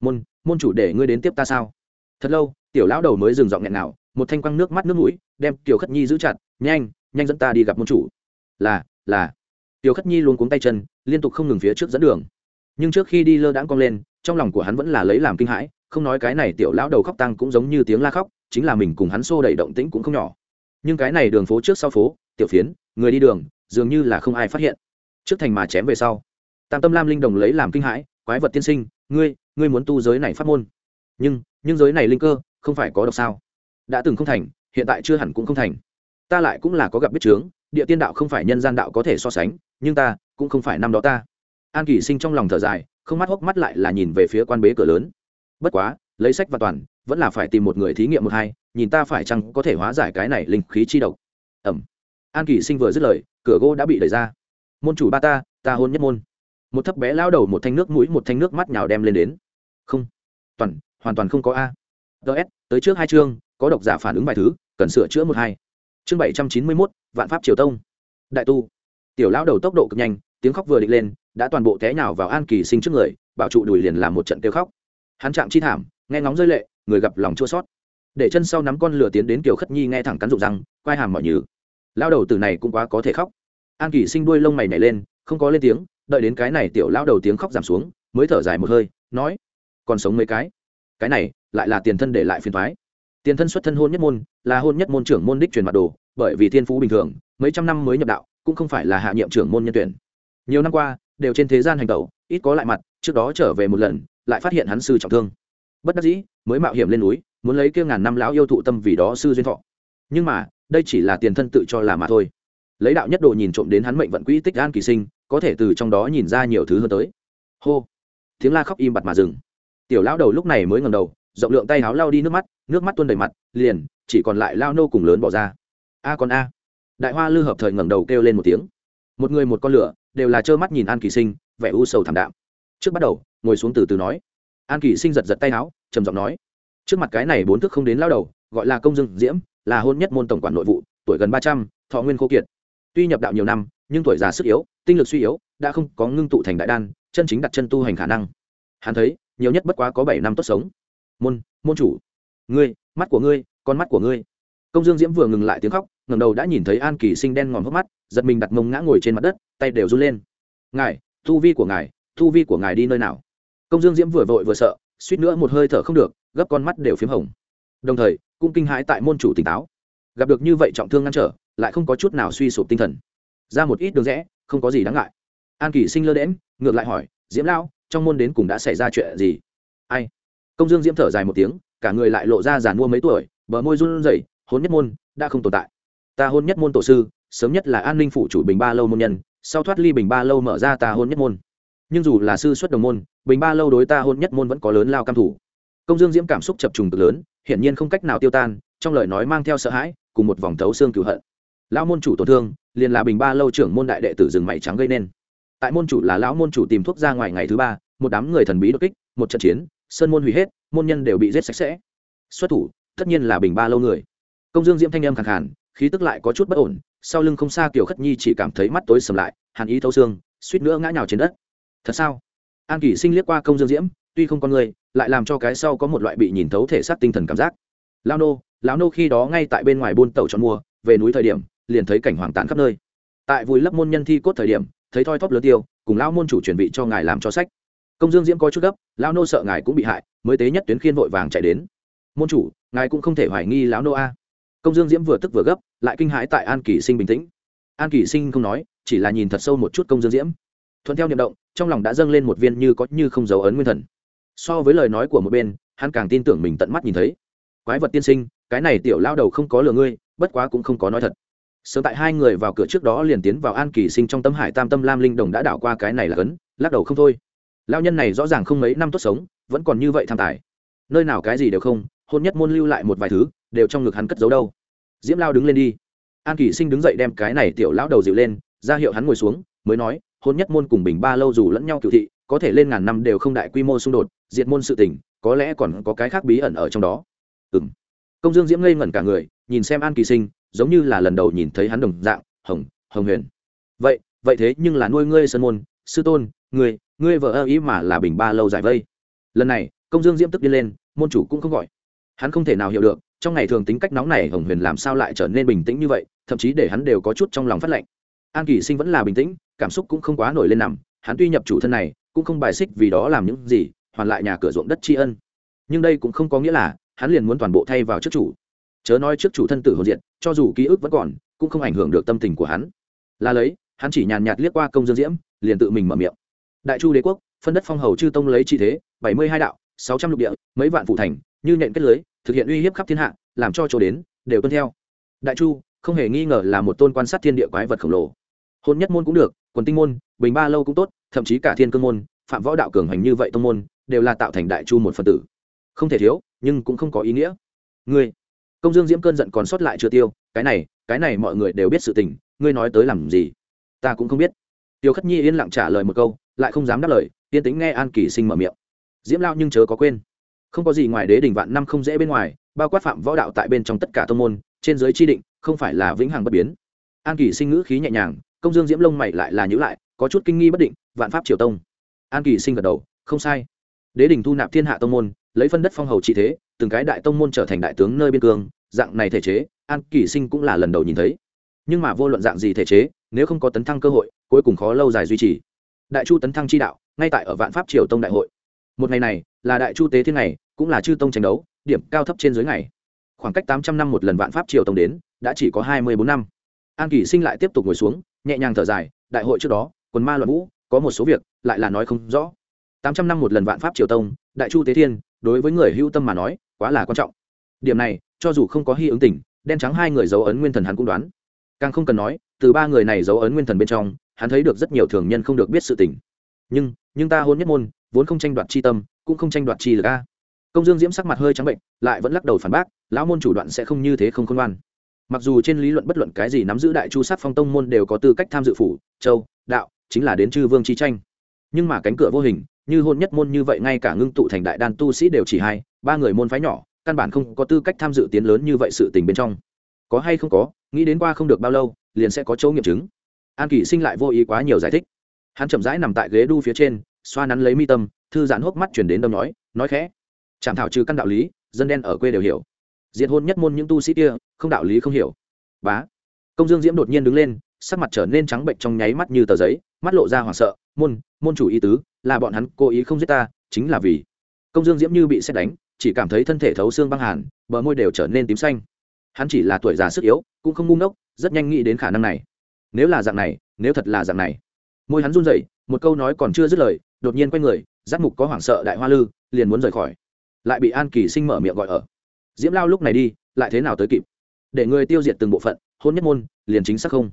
Môn môn chủ để ngươi đến tiếp ta sao? Thật lâu, tiểu lão đầu mới dừng giọng nghẹn nào một thanh quăng nước mắt nước mũi, đem tiểu khất nhi giữ chặt, nhanh nhanh dẫn ta đi gặp môn chủ. Là là. Tiểu khất nhi luôn cuống tay chân, liên tục không ngừng phía trước dẫn đường. Nhưng trước khi đi lơ đãng cong lên, trong lòng của hắn vẫn là lấy làm kinh hãi không nói cái này tiểu lão đầu khóc tăng cũng giống như tiếng la khóc, chính là mình cùng hắn xô đẩy động tĩnh cũng không nhỏ. Nhưng cái này đường phố trước sau phố, tiểu phiến, người đi đường, dường như là không ai phát hiện. Trước thành mà chém về sau, tam tâm lam linh đồng lấy làm kinh hãi, quái vật tiên sinh, ngươi ngươi muốn tu giới này phát môn. Nhưng nhưng giới này linh cơ, không phải có độc sao? Đã từng không thành, hiện tại chưa hẳn cũng không thành. Ta lại cũng là có gặp biết chướng, địa tiên đạo không phải nhân gian đạo có thể so sánh, nhưng ta cũng không phải năm đó ta. An kỳ sinh trong lòng thở dài, không mắt hốc mắt lại là nhìn về phía quan bế cửa lớn bất quá, lấy sách và toàn, vẫn là phải tìm một người thí nghiệm một hai, nhìn ta phải chăng có thể hóa giải cái này linh khí chi độc. Ẩm. An kỳ sinh vừa dứt lời, cửa gỗ đã bị đẩy ra. Môn chủ ba ta ta hôn nhất môn. Một thấp bé lao đầu một thanh nước mũi, một thanh nước mắt nhào đem lên đến. Không. Toàn, hoàn toàn không có a. Ts tới trước hai chương, có độc giả phản ứng vài thứ, cần sửa chữa một hai. Chương bảy trăm chín mươi mốt, vạn pháp triều tông. Đại tu. Tiểu lao đầu tốc độ cực nhanh, tiếng khóc vừa định lên, đã toàn bộ té nhào vào an kỳ sinh trước người, bảo trụ đùi liền làm một trận kêu khóc hắn chạm chi thảm, nghe ngóng rơi lệ, người gặp lòng chua sót. Để chân sau nắm con lửa tiến đến kiều khất nhi nghe thẳng cắn rụng răng, quai hàm mọi nhừ. Lao đầu từ này cũng quá có thể khóc. An kỳ sinh đuôi lông mày nhảy lên, không có lên tiếng, đợi đến cái này tiểu lao đầu tiếng khóc giảm xuống, mới thở dài một hơi, nói, còn sống mấy cái? Cái này, lại là tiền thân để lại phiền thoái tiền thân xuất thân hôn nhất môn, là hôn nhất môn trưởng môn đích truyền mặt đồ, bởi vì thiên phú bình thường, mấy trăm năm mới nhập đạo, cũng không phải là hạ nhiệm trưởng môn nhân tuyển. Nhiều năm qua, đều trên thế gian hành tẩu, ít có lại mặt, trước đó trở về một lần lại phát hiện hắn sư trọng thương. Bất đắc dĩ, mới mạo hiểm lên núi, muốn lấy kia ngàn năm lão yêu thụ tâm vì đó sư duyên thọ. Nhưng mà, đây chỉ là tiền thân tự cho là mà thôi. Lấy đạo nhất độ nhìn trộm đến hắn mệnh vận quỹ tích an kỳ sinh, có thể từ trong đó nhìn ra nhiều thứ hơn tới. Hô! Tiếng la khóc im bặt mà dừng. Tiểu lão đầu lúc này mới ngầm đầu, rộng lượng tay háo lao đi nước mắt nước mắt tuôn đầy mặt, liền, chỉ còn lại lao nô cùng lớn bỏ ra. A còn a! Đại hoa lư hợp thời ngẩng đầu kêu lên một tiếng. Một người một con lửa, đều là trơ mắt nhìn an kỳ sinh, vẻ u sầu thảm đạm. Trước bắt đầu ngồi xuống từ từ nói. An kỳ sinh giật giật tay áo, trầm giọng nói. Trước mặt cái này bốn thức không đến lao đầu, gọi là công dương diễm, là hôn nhất môn tổng quản nội vụ, tuổi gần ba trăm, thọ nguyên khô kiệt. Tuy nhập đạo nhiều năm, nhưng tuổi già sức yếu, tinh lực suy yếu, đã không có ngưng tụ thành đại đan, chân chính đặt chân tu hành khả năng. Hắn thấy, nhiều nhất bất quá có bảy năm tốt sống. Môn môn chủ. Ngươi, mắt của ngươi, con mắt của ngươi. Công dương diễm vừa ngừng lại tiếng khóc ngầm đầu đã nhìn thấy an kỳ sinh đen ngòm hốc mắt, giật mình đặt mông ngã ngồi trên mặt đất, tay đều run lên. Ngài thu vi của ngài thu vi của ngài đi nơi nào? Công dương diễm vừa vội vừa sợ, suýt nữa một hơi thở không được, gấp con mắt đều p h í m hồng. Đồng thời, cũng kinh hãi tại môn chủ tỉnh táo. Gặp được như vậy trọng thương ngăn trở, lại không có chút nào suy sụp tinh thần. Ra một ít đường rẽ, không có gì đáng ngại. An kỷ sinh lơ đễm ngược lại hỏi, diễm lão, trong môn đến cùng đã xảy ra chuyện gì? Ai? Công dương diễm thở dài một tiếng, cả người lại lộ ra giàn mua mấy tuổi, bờ môi run rẩy, hôn nhất môn, đã không tồn tại. Ta hôn nhất môn tổ sư, sớm nhất là an ninh phụ chủ bình ba lâu môn nhân, sau thoát ly bình ba lâu mở ra ta hôn nhất môn nhưng dù là sư xuất đồng môn, bình ba lâu đối ta hôn nhất môn vẫn có lớn lao cam thủ. Công dương diễm cảm xúc chập trùng cực lớn, hiển nhiên không cách nào tiêu tan, trong lời nói mang theo sợ hãi, cùng một vòng thấu xương cửu hận. Lão môn chủ tổn thương, liền là bình ba lâu trưởng môn đại đệ tử rừng mày trắng gây nên. Tại môn chủ là lão môn chủ tìm thuốc ra ngoài ngày thứ ba, một đám người thần bí đột kích, một trận chiến, sơn môn hủy hết, môn nhân đều bị giết sạch sẽ. Xuất thủ, tất nhiên là bình ba lâu người. Công dương diễm thanh âm khẳng hẳn khí tức lại có chút bất ổn, sau lưng không xa kiều khất nhi chỉ cảm thấy mắt tối sầm lại, hàn ý thâu xương, suýt nữa ngã nhào trên đất thật sao? An kỷ sinh liếc qua công dương diễm, tuy không con người, lại làm cho cái sau có một loại bị nhìn thấu thể xác tinh thần cảm giác. Lao nô, lão nô khi đó ngay tại bên ngoài buôn tàu chọn mua, về núi thời điểm, liền thấy cảnh hoàng tàn khắp nơi. Tại vùi lấp môn nhân thi cốt thời điểm, thấy thoi thóp lớn tiêu, cùng lão môn chủ chuẩn bị cho ngài làm cho sách. Công dương diễm có chút gấp, lão nô sợ ngài cũng bị hại, mới tế nhất tuyến khiên vội vàng chạy đến. Môn chủ, ngài cũng không thể hoài nghi lão nô a. Công dương diễm vừa tức vừa gấp, lại kinh hãi tại an kỳ sinh bình tĩnh. An kỳ sinh không nói, chỉ là nhìn thật sâu một chút công dương diễm thuận theo niệm động, trong lòng đã dâng lên một viên như có như không dấu ấn nguyên thần. So với lời nói của một bên, hắn càng tin tưởng mình tận mắt nhìn thấy. Quái vật tiên sinh, cái này tiểu lao đầu không có lừa ngươi, bất quá cũng không có nói thật. Sớm tại hai người vào cửa trước đó liền tiến vào an kỳ sinh trong tâm hải tam tâm lam linh đồng đã đảo qua cái này là cấn, lắc đầu không thôi. Lao nhân này rõ ràng không mấy năm tốt sống, vẫn còn như vậy tham tài. Nơi nào cái gì đều không, hôn nhất môn lưu lại một vài thứ, đều trong ngực hắn cất giấu đâu. Diễm lao đứng lên đi. An kỳ sinh đứng dậy đem cái này tiểu lão đầu dịu lên, ra hiệu hắn ngồi xuống, mới nói hôn nhất môn cùng bình ba lâu dù lẫn nhau cựu thị, có thể lên ngàn năm đều không đại quy mô xung đột, diệt môn sự tình, có lẽ còn có cái khác bí ẩn ở trong đó. Ừ m công dương diễm ngây ngẩn cả người, nhìn xem an kỳ sinh, giống như là lần đầu nhìn thấy hắn đồng dạng, hồng hồng huyền. Vậy vậy thế nhưng là nuôi ngươi sơn môn, sư tôn, ngươi ngươi vợ ơ ý mà là bình ba lâu giải vây. Lần này, công dương diễm tức đi lên, môn chủ cũng không gọi. Hắn không thể nào hiểu được, trong ngày thường tính cách nóng này hồng huyền làm sao lại trở nên bình tĩnh như vậy, thậm chí để hắn đều có chút trong lòng phát lệnh. An kỳ sinh vẫn là bình tĩnh cảm xúc cũng không quá nổi lên nằm, hắn tuy nhập chủ thân này, cũng không bài xích vì đó làm những gì, hoàn lại nhà cửa ruộng đất tri ân. Nhưng đây cũng không có nghĩa là hắn liền muốn toàn bộ thay vào trước chủ. Chớ nói trước chủ thân tử hồn diện cho dù ký ức vẫn còn, cũng không ảnh hưởng được tâm tình của hắn. Là lấy, hắn chỉ nhàn nhạt liếc qua công dương diễm, liền tự mình mở miệng. Đại chu đế quốc, phân đất phong hầu chư tông lấy chi thế, bảy mươi hai đạo, sáu trăm lục địa, mấy vạn phụ thành, như nhện kết lưới, thực hiện uy hiếp khắp thiên hạ, làm cho chỗ đến, đều tuân theo. Đại chu, không hề nghi ngờ là một tôn quan sát thiên địa quái vật khổng lồ. Hôn nhất môn cũng được quần tinh môn, bình ba lâu cũng tốt, thậm chí cả thiên cương môn, phạm võ đạo cường hành như vậy tông môn, đều là tạo thành đại chu một phần tử. Không thể thiếu, nhưng cũng không có ý nghĩa. Ngươi, công dương diễm cơn giận còn sót lại chưa tiêu, cái này cái này mọi người đều biết sự tình, ngươi nói tới làm gì? Ta cũng không biết. Tiêu khất nhi yên lặng trả lời một câu, lại không dám đáp lời, yên tính nghe an kỳ sinh mở miệng. Diễm lao nhưng chớ có quên. Không có gì ngoài đế đình vạn năm không dễ bên ngoài, bao quát phạm võ đạo tại bên trong tất cả tông môn, trên giới chi định, không phải là vĩnh hằng bất biến. An kỳ sinh ngữ khí nhẹ nhàng công dương diễm lông mày lại là nhữ lại có chút kinh nghi bất định vạn pháp triều tông. An kỳ sinh gật đầu không sai. Đế đình thu nạp thiên hạ tông môn lấy phân đất phong hầu trị thế từng cái đại tông môn trở thành đại tướng nơi biên cương dạng này thể chế an kỳ sinh cũng là lần đầu nhìn thấy. Nhưng mà vô luận dạng gì thể chế nếu không có tấn thăng cơ hội cuối cùng khó lâu dài duy trì. Đại chu tấn thăng chi đạo ngay tại ở vạn pháp triều tông đại hội. Một ngày này là đại chu tế thiên này, cũng là chư tông tranh đấu điểm cao thấp trên dưới ngày. Khoảng cách tám trăm năm một lần vạn pháp triều tông đến đã chỉ có hai mươi bốn năm. An kỷ sinh lại tiếp tục ngồi xuống nhẹ nhàng thở dài đại hội trước đó quần ma luận vũ có một số việc lại là nói không rõ. Tám trăm năm một lần vạn pháp triều tông đại chu tế thiên đối với người hưu tâm mà nói quá là quan trọng. Điểm này cho dù không có hy ứng tỉnh, đen trắng hai người dấu ấn nguyên thần hắn cũng đoán. Càng không cần nói từ ba người này dấu ấn nguyên thần bên trong hắn thấy được rất nhiều thường nhân không được biết sự tình. Nhưng nhưng ta hôn nhất môn vốn không tranh đoạt chi tâm cũng không tranh đoạt chi lực a. Công dương diễm sắc mặt hơi trắng bệnh lại vẫn lắc đầu phản bác lão môn chủ đoạn sẽ không như thế không khôn ngoan mặc dù trên lý luận bất luận cái gì nắm giữ đại chu sát phong tông môn đều có tư cách tham dự phủ, châu, đạo, chính là đến chư vương chi tranh. Nhưng mà cánh cửa vô hình, như hôn nhất môn như vậy ngay cả ngưng tụ thành đại đan tu sĩ đều chỉ hai, ba người môn phái nhỏ, căn bản không có tư cách tham dự tiến lớn như vậy sự tình bên trong. Có hay không có, nghĩ đến qua không được bao lâu, liền sẽ có chỗ nghiệm chứng. An kỷ sinh lại vô ý quá nhiều giải thích. Hắn chậm rãi nằm tại ghế đu phía trên, xoa nắn lấy mi tâm, thư giãn hốc mắt chuyển đến đâm nói nói khẽ. Chạm thảo trừ căn đạo lý, dân đen ở quê đều hiểu diệt hôn nhất môn những tu sĩ kia, không đạo lý, không hiểu. Bá. Công dương diễm đột nhiên đứng lên, sắc mặt trở nên trắng bệnh trong nháy mắt như tờ giấy, mắt lộ ra hoảng sợ, môn môn chủ ý tứ, là bọn hắn cố ý không giết ta, chính là vì. Công dương diễm như bị xét đánh, chỉ cảm thấy thân thể thấu xương băng hàn, bờ môi đều trở nên tím xanh. Hắn chỉ là tuổi già sức yếu, cũng không ngu ngốc, rất nhanh nghĩ đến khả năng này. Nếu là dạng này, nếu thật là dạng này. Môi hắn run rẩy, một câu nói còn chưa dứt lời, đột nhiên quay người giác mục có hoảng sợ đại hoa lư, liền muốn rời khỏi. Lại bị an kỳ sinh mở miệng gọi ở diễm lao lúc này đi, lại thế nào tới kịp? Để người tiêu diệt từng bộ phận, hôn nhất môn, liền chính xác không?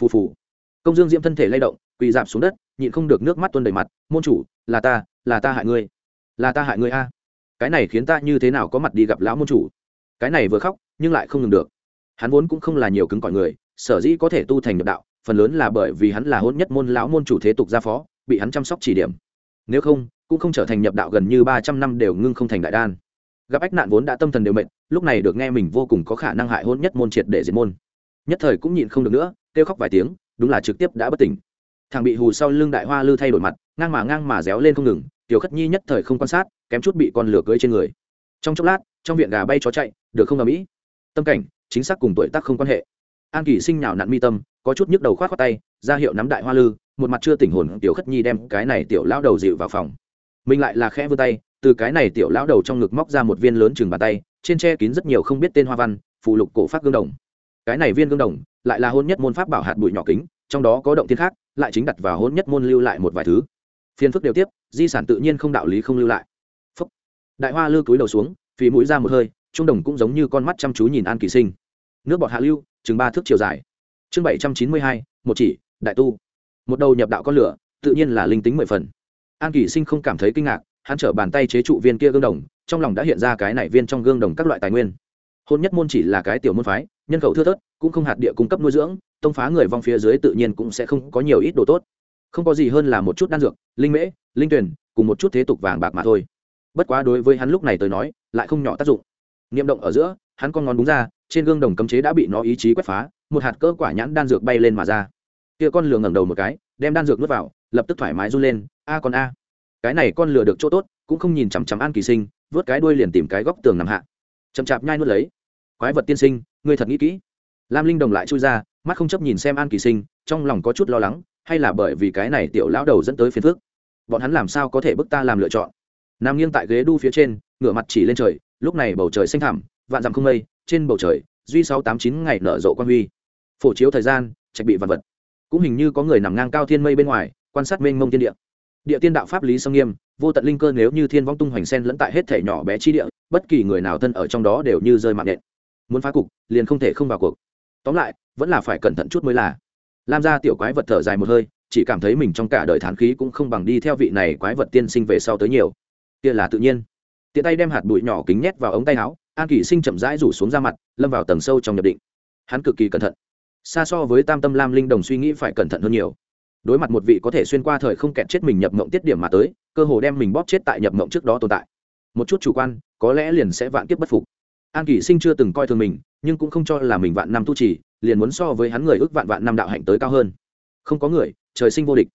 Phù phù. Công dương diễm thân thể lay động, quỳ dạp xuống đất, nhịn không được nước mắt tuôn đầy mặt, môn chủ, là ta là ta hại ngươi, là ta hại ngươi a. Cái này khiến ta như thế nào có mặt đi gặp lão môn chủ? Cái này vừa khóc, nhưng lại không ngừng được. Hắn vốn cũng không là nhiều cứng cỏi người, sở dĩ có thể tu thành nhập đạo, phần lớn là bởi vì hắn là hôn nhất môn lão môn chủ thế tục gia phó, bị hắn chăm sóc chỉ điểm. Nếu không, cũng không trở thành nhập đạo gần như ba trăm năm đều ngưng không thành đại đan gặp ách nạn vốn đã tâm thần đều mệnh lúc này được nghe mình vô cùng có khả năng hại hôn nhất môn triệt để diệt môn. Nhất thời cũng nhịn không được nữa, kêu khóc vài tiếng, đúng là trực tiếp đã bất tỉnh. Thằng bị hù sau lưng đại hoa lư thay đổi mặt, ngang mà ngang mà réo lên không ngừng, tiểu khất nhi nhất thời không quan sát, kém chút bị con lửa cưới trên người. Trong chốc lát, trong viện gà bay chó chạy, được không ở mỹ? Tâm cảnh, chính xác cùng tuổi tác không quan hệ. An kỳ sinh nhào nặn mi tâm, có chút nhức đầu khoát khoát tay, ra hiệu nắm đại hoa lư, một mặt chưa tỉnh hồn tiểu khất nhi đem cái này tiểu lão đầu dịu vào phòng. Mình lại là khẽ vươn tay từ cái này tiểu lão đầu trong ngực móc ra một viên lớn chừng bàn tay, trên che kín rất nhiều không biết tên hoa văn phụ lục cổ phát gương đồng. Cái này viên gương đồng lại là hôn nhất môn pháp bảo hạt bụi nhỏ kính, trong đó có động thiên khác, lại chính đặt vào hôn nhất môn lưu lại một vài thứ. Phiên phức đều tiếp, di sản tự nhiên không đạo lý không lưu lại. Phúc. đại hoa lư cúi đầu xuống phí mũi ra một hơi, trung đồng cũng giống như con mắt chăm chú nhìn an kỳ sinh. Nước bọt hạ lưu, chừng ba thước chiều dài. Chương bảy trăm chín mươi hai, một chỉ, đại tu. Một đầu nhập đạo con lửa, tự nhiên là linh tính mười phần. An kỳ sinh không cảm thấy kinh ngạc hắn trở bàn tay chế trụ viên kia gương đồng, trong lòng đã hiện ra cái này viên trong gương đồng các loại tài nguyên. Hôn nhất môn chỉ là cái tiểu môn phái, nhân khẩu thưa thớt, cũng không hạt địa cung cấp nuôi dưỡng, tông phá người vong phía dưới tự nhiên cũng sẽ không có nhiều ít đồ tốt. Không có gì hơn là một chút đan dược, linh mễ, linh tuyển, cùng một chút thế tục vàng bạc mà thôi. Bất quá đối với hắn lúc này tới nói, lại không nhỏ tác dụng. Niệm động ở giữa, hắn con ngón đúng ra, trên gương đồng cấm chế đã bị nó ý chí quét phá, một hạt cỡ quả nhãn đan dược bay lên mà ra. Kia con lừa ngẩng đầu một cái, đem đan dược nuốt vào, lập tức thoải mái run lên, a con a cái này con lừa được chỗ tốt, cũng không nhìn chằm chằm an kỳ sinh, vớt cái đuôi liền tìm cái góc tường nằm hạ. Chậm chạp nhai nuốt lấy. Quái vật tiên sinh, ngươi thật nghĩ kỹ. Lam linh đồng lại chui ra, mắt không chấp nhìn xem an kỳ sinh, trong lòng có chút lo lắng, hay là bởi vì cái này tiểu lão đầu dẫn tới phiền phức? Bọn hắn làm sao có thể bức ta làm lựa chọn? Nằm nghiêng tại ghế đu phía trên, ngửa mặt chỉ lên trời, lúc này bầu trời xanh thẳm, vạn dặm không mây, trên bầu trời, duy sáu tám chín ngày nở rộ quan huy. Phổ chiếu thời gian, trạch bị vật vật. Cũng hình như có người nằm ngang cao thiên mây bên ngoài, quan sát mênh mông thiên địa địa tiên đạo pháp lý sông nghiêm, vô tận linh cơ nếu như thiên vong tung hoành sen lẫn tại hết thể nhỏ bé chi địa, bất kỳ người nào thân ở trong đó đều như rơi mạng nện. Muốn phá cục, liền không thể không vào cuộc. Tóm lại, vẫn là phải cẩn thận chút mới là. Lam gia tiểu quái vật thở dài một hơi, chỉ cảm thấy mình trong cả đời thán khí cũng không bằng đi theo vị này quái vật tiên sinh về sau tới nhiều. Kia là tự nhiên. Tiện tay đem hạt bụi nhỏ kính nhét vào ống tay áo, an kỷ sinh chậm rãi rủ xuống ra mặt, lâm vào tầng sâu trong nhập định. Hắn cực kỳ cẩn thận. Xa so với tam tâm lam linh đồng suy nghĩ phải cẩn thận hơn nhiều đối mặt một vị có thể xuyên qua thời không kẹt chết mình nhập mộng tiết điểm mà tới, cơ hồ đem mình bóp chết tại nhập mộng trước đó tồn tại. Một chút chủ quan, có lẽ liền sẽ vạn kiếp bất phục. An kỷ sinh chưa từng coi thường mình, nhưng cũng không cho là mình vạn năm tu trì, liền muốn so với hắn người ước vạn vạn năm đạo hạnh tới cao hơn. Không có người, trời sinh vô địch.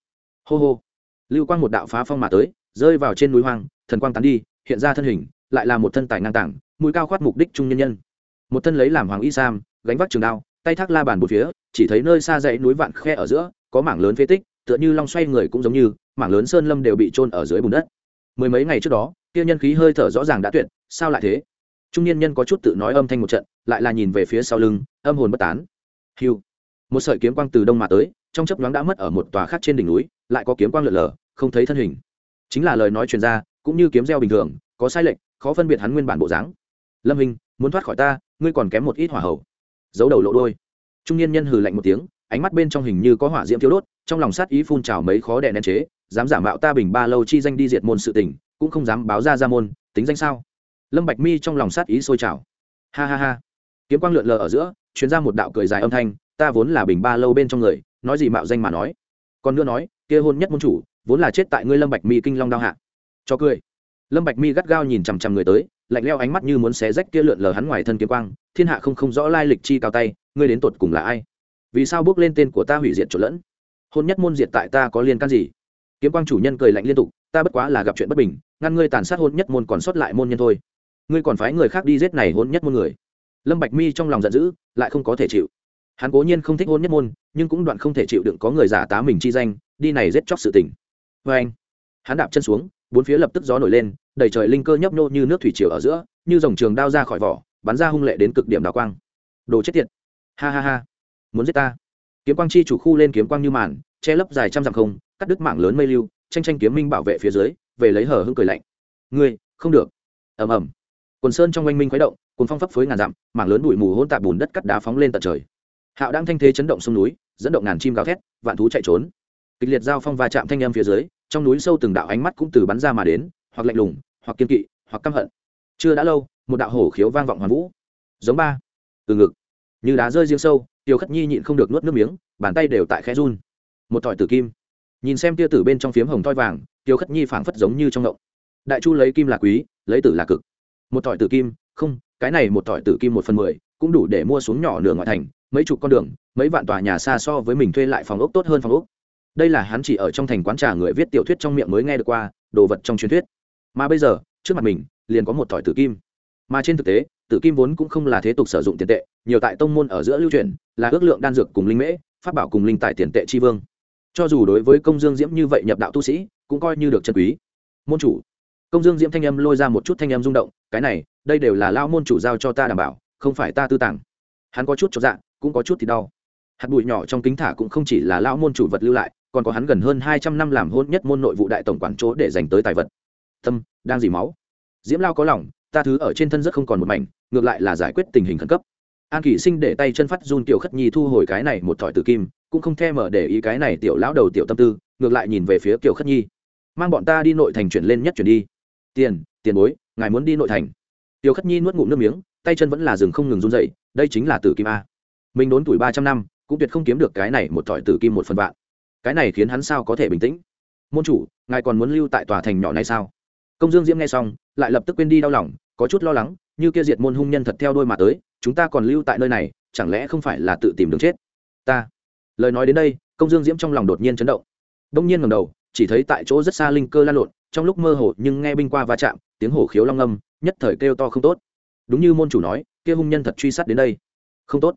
Hô hô. Lưu quang một đạo phá phong mà tới, rơi vào trên núi hoang, thần quang tán đi, hiện ra thân hình, lại là một thân tài ngang tảng, mũi cao khoát mục đích trung nhân nhân. Một thân lấy làm hoàng y sam, gánh vác trường đao, tay thác la bàn một phía, chỉ thấy nơi xa dãy núi vạn khe ở giữa có mảng lớn phế tích, tựa như long xoay người cũng giống như, mảng lớn sơn lâm đều bị trôn ở dưới bùn đất. Mười mấy ngày trước đó, kia nhân khí hơi thở rõ ràng đã tuyệt, sao lại thế? Trung niên nhân có chút tự nói âm thanh một trận, lại là nhìn về phía sau lưng, âm hồn bất tán. Hiu. Một sợi kiếm quang từ đông mà tới, trong chấp nhoáng đã mất ở một tòa khác trên đỉnh núi, lại có kiếm quang lượn lờ, không thấy thân hình. Chính là lời nói truyền ra, cũng như kiếm gieo bình thường, có sai lệch, khó phân biệt hắn nguyên bản bộ dáng. Lâm hình muốn thoát khỏi ta, ngươi còn kém một ít hỏa hậu giấu đầu lộ đôi trung niên nhân hừ lạnh một tiếng ánh mắt bên trong hình như có hỏa diễm thiếu đốt, trong lòng sát ý phun trào mấy khó đè nén chế, dám giả mạo ta bình ba lâu chi danh đi diệt môn sự tình, cũng không dám báo ra ra môn, tính danh sao? Lâm bạch mi trong lòng sát ý sôi trào. Ha ha ha. Kiếm quang lượn lờ ở giữa, truyền ra một đạo cười dài âm thanh, ta vốn là bình ba lâu bên trong người, nói gì mạo danh mà nói. Còn nữa nói, kia hôn nhất môn chủ, vốn là chết tại ngươi lâm bạch mi kinh long đao hạ. Cho cười. Lâm bạch mi gắt gao nhìn chằm chằm người tới, lạnh lẽo ánh mắt như muốn xé rách kia lượn lờ hắn ngoài thân kiếm quang, thiên hạ không không rõ lai lịch chi cao tay, ngươi đến tột cùng là ai? Vì sao bước lên tên của ta hủy diệt trộn lẫn? Hôn nhất môn diệt tại ta có liên can gì? Kiếm quang chủ nhân cười lạnh liên tục, ta bất quá là gặp chuyện bất bình, ngăn ngươi tàn sát hôn nhất môn còn sót lại môn nhân thôi. Ngươi còn phái người khác đi giết này hôn nhất môn người. Lâm bạch mi trong lòng giận dữ, lại không có thể chịu. Hắn cố nhiên không thích hôn nhất môn, nhưng cũng đoạn không thể chịu đựng có người giả tá mình chi danh, đi này giết chóc sự tình. Vê anh. Hắn đạp chân xuống, bốn phía lập tức gió nổi lên, đầy trời linh cơ nhấp nô như nước thủy triều ở giữa, như dòng trường đao ra khỏi vỏ, bắn ra hung lệ đến cực điểm đào quang. Đồ chết tiệt. Ha ha ha muốn giết ta. Kiếm quang chi chủ khu lên kiếm quang như màn, che lấp dài trăm dặm không, cắt đứt mảng lớn mây lưu, tranh tranh kiếm minh bảo vệ phía dưới, về lấy hở hưng cười lạnh. Ngươi, không được. Ầm ầm. Quần sơn trong oanh minh khuấy động cuốn phong phấp phới ngàn dặm, mảng lớn bụi mù hỗn tạp bùn đất cắt đá phóng lên tận trời. Hạo đang thanh thế chấn động sông núi, dẫn động ngàn chim gào thét, vạn thú chạy trốn. Kịch liệt giao phong va chạm thanh âm phía dưới, trong núi sâu từng đạo ánh mắt cũng từ bắn ra mà đến, hoặc lạnh lùng, hoặc kiên kỵ, hoặc căm hận. Chưa đã lâu, một đạo hổ khiếu vang vọng hoàn vũ. Giống ba. Từ ngực. Như đá rơi riêng sâu tiêu khất nhi nhịn không được nuốt nước miếng, bàn tay đều tại khẽ run. Một thỏi tử kim. Nhìn xem tia tử bên trong phiếm hồng thoi vàng, tiêu khất nhi phảng phất giống như trong ngộng. Đại chu lấy kim là quý, lấy tử là cực. Một thỏi tử kim, không, cái này một thỏi tử kim một phần mười, cũng đủ để mua xuống nhỏ nửa ngoại thành, mấy chục con đường, mấy vạn tòa nhà xa so với mình thuê lại phòng ốc tốt hơn phòng ốc. Đây là hắn chỉ ở trong thành quán trà người viết tiểu thuyết trong miệng mới nghe được qua, đồ vật trong truyền thuyết. Mà bây giờ, trước mặt mình, liền có một thỏi tử kim. Mà trên thực tế tử kim vốn cũng không là thế tục sử dụng tiền tệ, nhiều tại tông môn ở giữa lưu truyền, là ước lượng đan dược cùng linh mễ phát bảo cùng linh tài tiền tệ tri vương. Cho dù đối với công dương diễm như vậy nhập đạo tu sĩ, cũng coi như được chân quý. Môn chủ. Công dương diễm thanh âm lôi ra một chút thanh âm rung động, cái này, đây đều là lao môn chủ giao cho ta đảm bảo, không phải ta tư tàng. Hắn có chút cho dạng cũng có chút thì đau. Hạt bụi nhỏ trong kính thả cũng không chỉ là lao môn chủ vật lưu lại, còn có hắn gần hơn hai trăm năm làm hôn nhất môn nội vụ đại tổng quản chỗ để dành tới tài vật. Tâm, đang dì máu. Diễm lao có lòng ta thứ ở trên thân rất không còn một mảnh, ngược lại là giải quyết tình hình khẩn cấp. An kỷ sinh để tay chân phát run tiểu khất nhi thu hồi cái này một thỏi tử kim, cũng không thèm mở để ý cái này tiểu lão đầu tiểu tâm tư, ngược lại nhìn về phía tiểu khất nhi. Mang bọn ta đi nội thành chuyển lên nhất chuyển đi. Tiền tiền bối, ngài muốn đi nội thành? Tiểu khất nhi nuốt ngụm nước miếng, tay chân vẫn là rừng không ngừng run dậy đây chính là tử kim a. Mình đốn tuổi ba trăm năm, cũng tuyệt không kiếm được cái này một thỏi tử kim một phần vạn. Cái này khiến hắn sao có thể bình tĩnh? Môn chủ, ngài còn muốn lưu tại tòa thành nhỏ này sao? Công dương diễm nghe xong, lại lập tức quên đi đau lòng có chút lo lắng, như kia diệt môn hung nhân thật theo đôi mà tới, chúng ta còn lưu tại nơi này, chẳng lẽ không phải là tự tìm đường chết? Ta. Lời nói đến đây, công dương diễm trong lòng đột nhiên chấn động. Đông nhiên ngầm đầu, chỉ thấy tại chỗ rất xa linh cơ lan lộn, trong lúc mơ hồ nhưng nghe binh qua va chạm, tiếng hổ khiếu long âm, nhất thời kêu to không tốt. Đúng như môn chủ nói, kia hung nhân thật truy sát đến đây. Không tốt.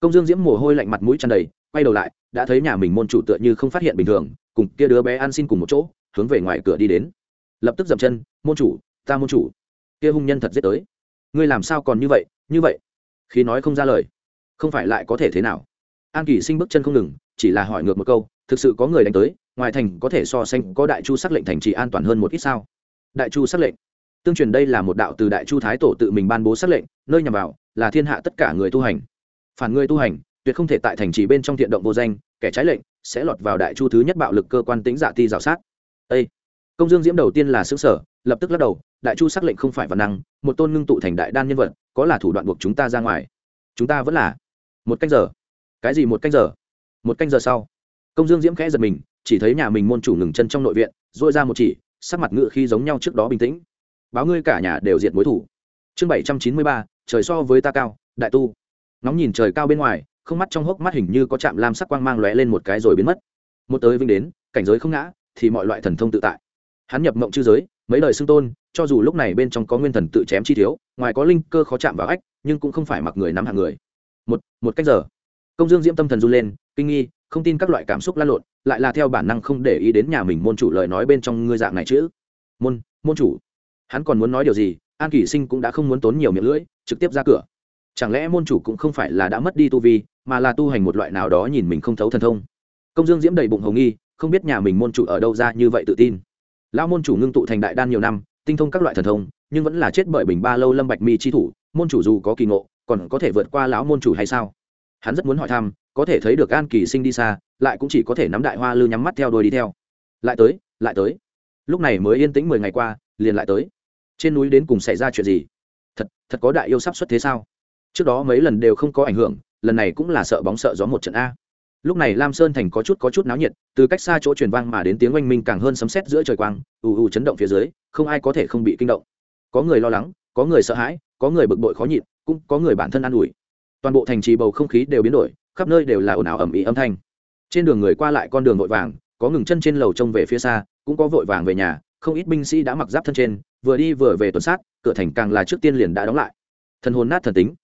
Công dương diễm mồ hôi lạnh mặt mũi tràn đầy, quay đầu lại, đã thấy nhà mình môn chủ tựa như không phát hiện bình thường, cùng kia đứa bé ăn xin cùng một chỗ, hướng về ngoài cửa đi đến. Lập tức dậm chân, môn chủ, ta môn chủ kia hung nhân thật giết tới. Ngươi làm sao còn như vậy như vậy? Khi nói không ra lời, không phải lại có thể thế nào? An kỳ sinh bước chân không ngừng, chỉ là hỏi ngược một câu, thực sự có người đánh tới, ngoài thành có thể so sánh có đại chu sắc lệnh thành trì an toàn hơn một ít sao? Đại chu sắc lệnh. Tương truyền đây là một đạo từ đại chu thái tổ tự mình ban bố sắc lệnh, nơi nhằm vào là thiên hạ tất cả người tu hành. Phản người tu hành, tuyệt không thể tại thành trì bên trong thiện động vô danh, kẻ trái lệnh sẽ lọt vào đại chu thứ nhất bạo lực cơ quan tính dạ ti rào sát. Ê! Công dương diễm đầu tiên là xứ sở lập tức lắc đầu, đại chu sắc lệnh không phải văn năng, một tôn ngưng tụ thành đại đan nhân vật, có là thủ đoạn buộc chúng ta ra ngoài? Chúng ta vẫn là. Một canh giờ. Cái gì một canh giờ? Một canh giờ sau. Công dương diễm khẽ giật mình, chỉ thấy nhà mình môn chủ ngừng chân trong nội viện dội ra một chỉ, sắc mặt ngựa khi giống nhau trước đó bình tĩnh. Báo ngươi cả nhà đều diệt mối thủ. Chương bảy trăm chín mươi ba, trời so với ta cao, đại tu. Ngóng nhìn trời cao bên ngoài, không mắt trong hốc mắt hình như có chạm lam sắc quang mang lóe lên một cái rồi biến mất. Một tới vinh đến, cảnh giới không ngã, thì mọi loại thần thông tự tại hắn nhập mộng chư giới, mấy lời xưng tôn, cho dù lúc này bên trong có nguyên thần tự chém chi thiếu, ngoài có linh cơ khó chạm vào ách, nhưng cũng không phải mặc người nắm hàng người. Một một cách giờ. Công dương diễm tâm thần run lên, kinh nghi, không tin các loại cảm xúc lan lộn, lại là theo bản năng không để ý đến nhà mình môn chủ lời nói bên trong ngươi dạng này chứ. Môn môn chủ. Hắn còn muốn nói điều gì, an kỷ sinh cũng đã không muốn tốn nhiều miệng lưỡi, trực tiếp ra cửa. Chẳng lẽ môn chủ cũng không phải là đã mất đi tu vi, mà là tu hành một loại nào đó nhìn mình không thấu thần thông? Công dương diễm đầy bụng hồng nghi, không biết nhà mình môn chủ ở đâu ra như vậy tự tin lão môn chủ ngưng tụ thành đại đan nhiều năm, tinh thông các loại thần thông, nhưng vẫn là chết bởi bình ba lâu lâm bạch mi chi thủ, môn chủ dù có kỳ ngộ, còn có thể vượt qua lão môn chủ hay sao? Hắn rất muốn hỏi thăm, có thể thấy được an kỳ sinh đi xa, lại cũng chỉ có thể nắm đại hoa lư nhắm mắt theo đuôi đi theo. Lại tới lại tới. Lúc này mới yên tĩnh mười ngày qua, liền lại tới. Trên núi đến cùng xảy ra chuyện gì? Thật thật có đại yêu sắp xuất thế sao? Trước đó mấy lần đều không có ảnh hưởng, lần này cũng là sợ bóng sợ gió một trận a lúc này lam sơn thành có chút có chút náo nhiệt, từ cách xa chỗ truyền vang mà đến tiếng oanh minh càng hơn sấm sét giữa trời quang, ù ù chấn động phía dưới, không ai có thể không bị kinh động. Có người lo lắng, có người sợ hãi, có người bực bội khó nhịn, cũng có người bản thân an ủi. Toàn bộ thành trì bầu không khí đều biến đổi, khắp nơi đều là ồn ào ầm ĩ âm thanh. Trên đường người qua lại con đường vội vàng, có ngừng chân trên lầu trông về phía xa, cũng có vội vàng về nhà, không ít binh sĩ đã mặc giáp thân trên, vừa đi vừa về tuần sát, cửa thành càng là trước tiên liền đã đóng lại. Thần hồn nát thần tính.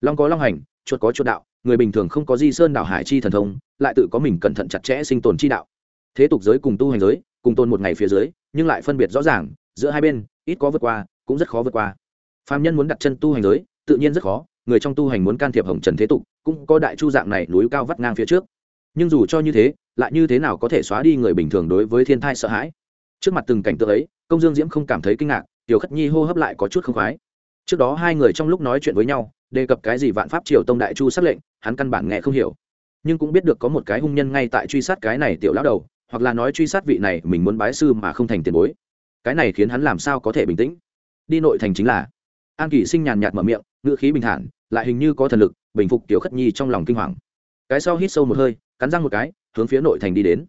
Long có long hành, chuột có chuột đạo người bình thường không có di sơn đảo hải chi thần thông, lại tự có mình cẩn thận chặt chẽ sinh tồn chi đạo. Thế tục giới cùng tu hành giới, cùng tồn một ngày phía dưới, nhưng lại phân biệt rõ ràng, giữa hai bên, ít có vượt qua, cũng rất khó vượt qua. Phạm nhân muốn đặt chân tu hành giới, tự nhiên rất khó, người trong tu hành muốn can thiệp hồng trần thế tục, cũng có đại chu dạng này núi cao vắt ngang phía trước. Nhưng dù cho như thế, lại như thế nào có thể xóa đi người bình thường đối với thiên thai sợ hãi? Trước mặt từng cảnh tượng ấy, công dương diễm không cảm thấy kinh ngạc, tiểu khất nhi hô hấp lại có chút không khoái. Trước đó hai người trong lúc nói chuyện với nhau đề cập cái gì vạn pháp triều tông đại chu xác lệnh, hắn căn bản nghe không hiểu. Nhưng cũng biết được có một cái hung nhân ngay tại truy sát cái này tiểu lão đầu, hoặc là nói truy sát vị này mình muốn bái sư mà không thành tiền bối. Cái này khiến hắn làm sao có thể bình tĩnh? Đi nội thành chính là. An kỷ sinh nhàn nhạt mở miệng, ngữ khí bình thản, lại hình như có thần lực, bình phục tiểu khất nhi trong lòng kinh hoàng. Cái sau hít sâu một hơi, cắn răng một cái, hướng phía nội thành đi đến.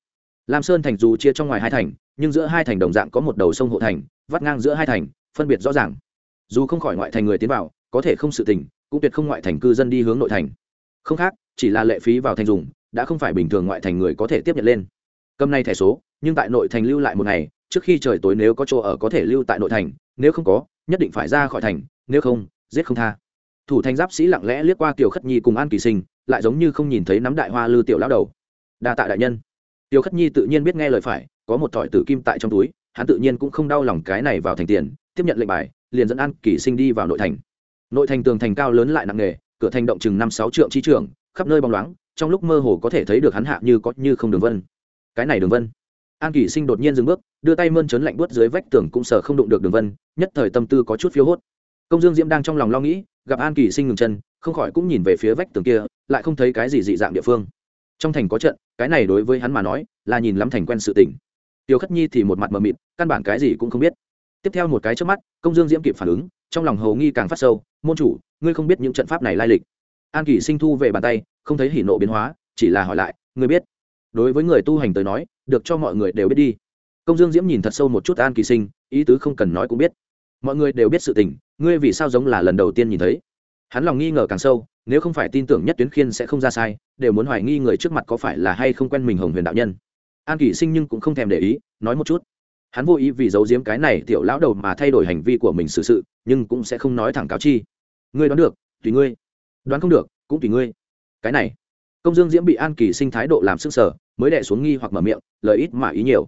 Lam sơn thành dù chia trong ngoài hai thành, nhưng giữa hai thành đồng dạng có một đầu sông hộ thành, vắt ngang giữa hai thành, phân biệt rõ ràng. Dù không khỏi ngoại thành người tiến vào, có thể không sự tình cũng tuyệt không ngoại thành cư dân đi hướng nội thành. Không khác, chỉ là lệ phí vào thành dùng, đã không phải bình thường ngoại thành người có thể tiếp nhận lên. Cầm này thẻ số, nhưng tại nội thành lưu lại một ngày, trước khi trời tối nếu có chỗ ở có thể lưu tại nội thành, nếu không có, nhất định phải ra khỏi thành, nếu không, giết không tha. Thủ thành giáp sĩ lặng lẽ liếc qua kiều khất nhi cùng an kỳ sinh, lại giống như không nhìn thấy nắm đại hoa lư tiểu lão đầu. Đa tạ đại nhân. Tiểu khất nhi tự nhiên biết nghe lời phải, có một thỏi tử kim tại trong túi, hắn tự nhiên cũng không đau lòng cái này vào thành tiền, tiếp nhận lệnh bài, liền dẫn an kỳ sinh đi vào nội thành nội thành tường thành cao lớn lại nặng nề, cửa thành động chừng năm sáu trượng chi trường, khắp nơi bóng loáng, trong lúc mơ hồ có thể thấy được hắn hạ như có như không đường vân. Cái này đường vân. An kỳ sinh đột nhiên dừng bước, đưa tay mơn trớn lạnh buốt dưới vách tường cũng sờ không đụng được đường vân, nhất thời tâm tư có chút phiếu hốt. Công dương diễm đang trong lòng lo nghĩ, gặp an kỳ sinh ngừng chân, không khỏi cũng nhìn về phía vách tường kia, lại không thấy cái gì dị dạng địa phương. Trong thành có trận, cái này đối với hắn mà nói, là nhìn lắm thành quen sự tình. Tiêu khất nhi thì một mặt mờ mịt, căn bản cái gì cũng không biết. Tiếp theo một cái trước mắt, công dương diễm kịp phản ứng, trong lòng hầu nghi càng phát sâu môn chủ, ngươi không biết những trận pháp này lai lịch. An kỳ sinh thu về bàn tay, không thấy hỉ nộ biến hóa, chỉ là hỏi lại, ngươi biết? Đối với người tu hành tới nói, được cho mọi người đều biết đi. Công dương diễm nhìn thật sâu một chút an kỳ sinh, ý tứ không cần nói cũng biết. Mọi người đều biết sự tình, ngươi vì sao giống là lần đầu tiên nhìn thấy? Hắn lòng nghi ngờ càng sâu, nếu không phải tin tưởng nhất tuyến khiên sẽ không ra sai, đều muốn hoài nghi người trước mặt có phải là hay không quen mình hồng huyền đạo nhân. An kỷ sinh nhưng cũng không thèm để ý, nói một chút hắn vô ý vì giấu giếm cái này tiểu lão đầu mà thay đổi hành vi của mình xử sự, nhưng cũng sẽ không nói thẳng cáo chi. Ngươi đoán được, tùy ngươi. Đoán không được, cũng tùy ngươi. Cái này, công dương diễm bị an kỳ sinh thái độ làm sức sở mới đẻ xuống nghi hoặc mở miệng, lời ít mà ý nhiều.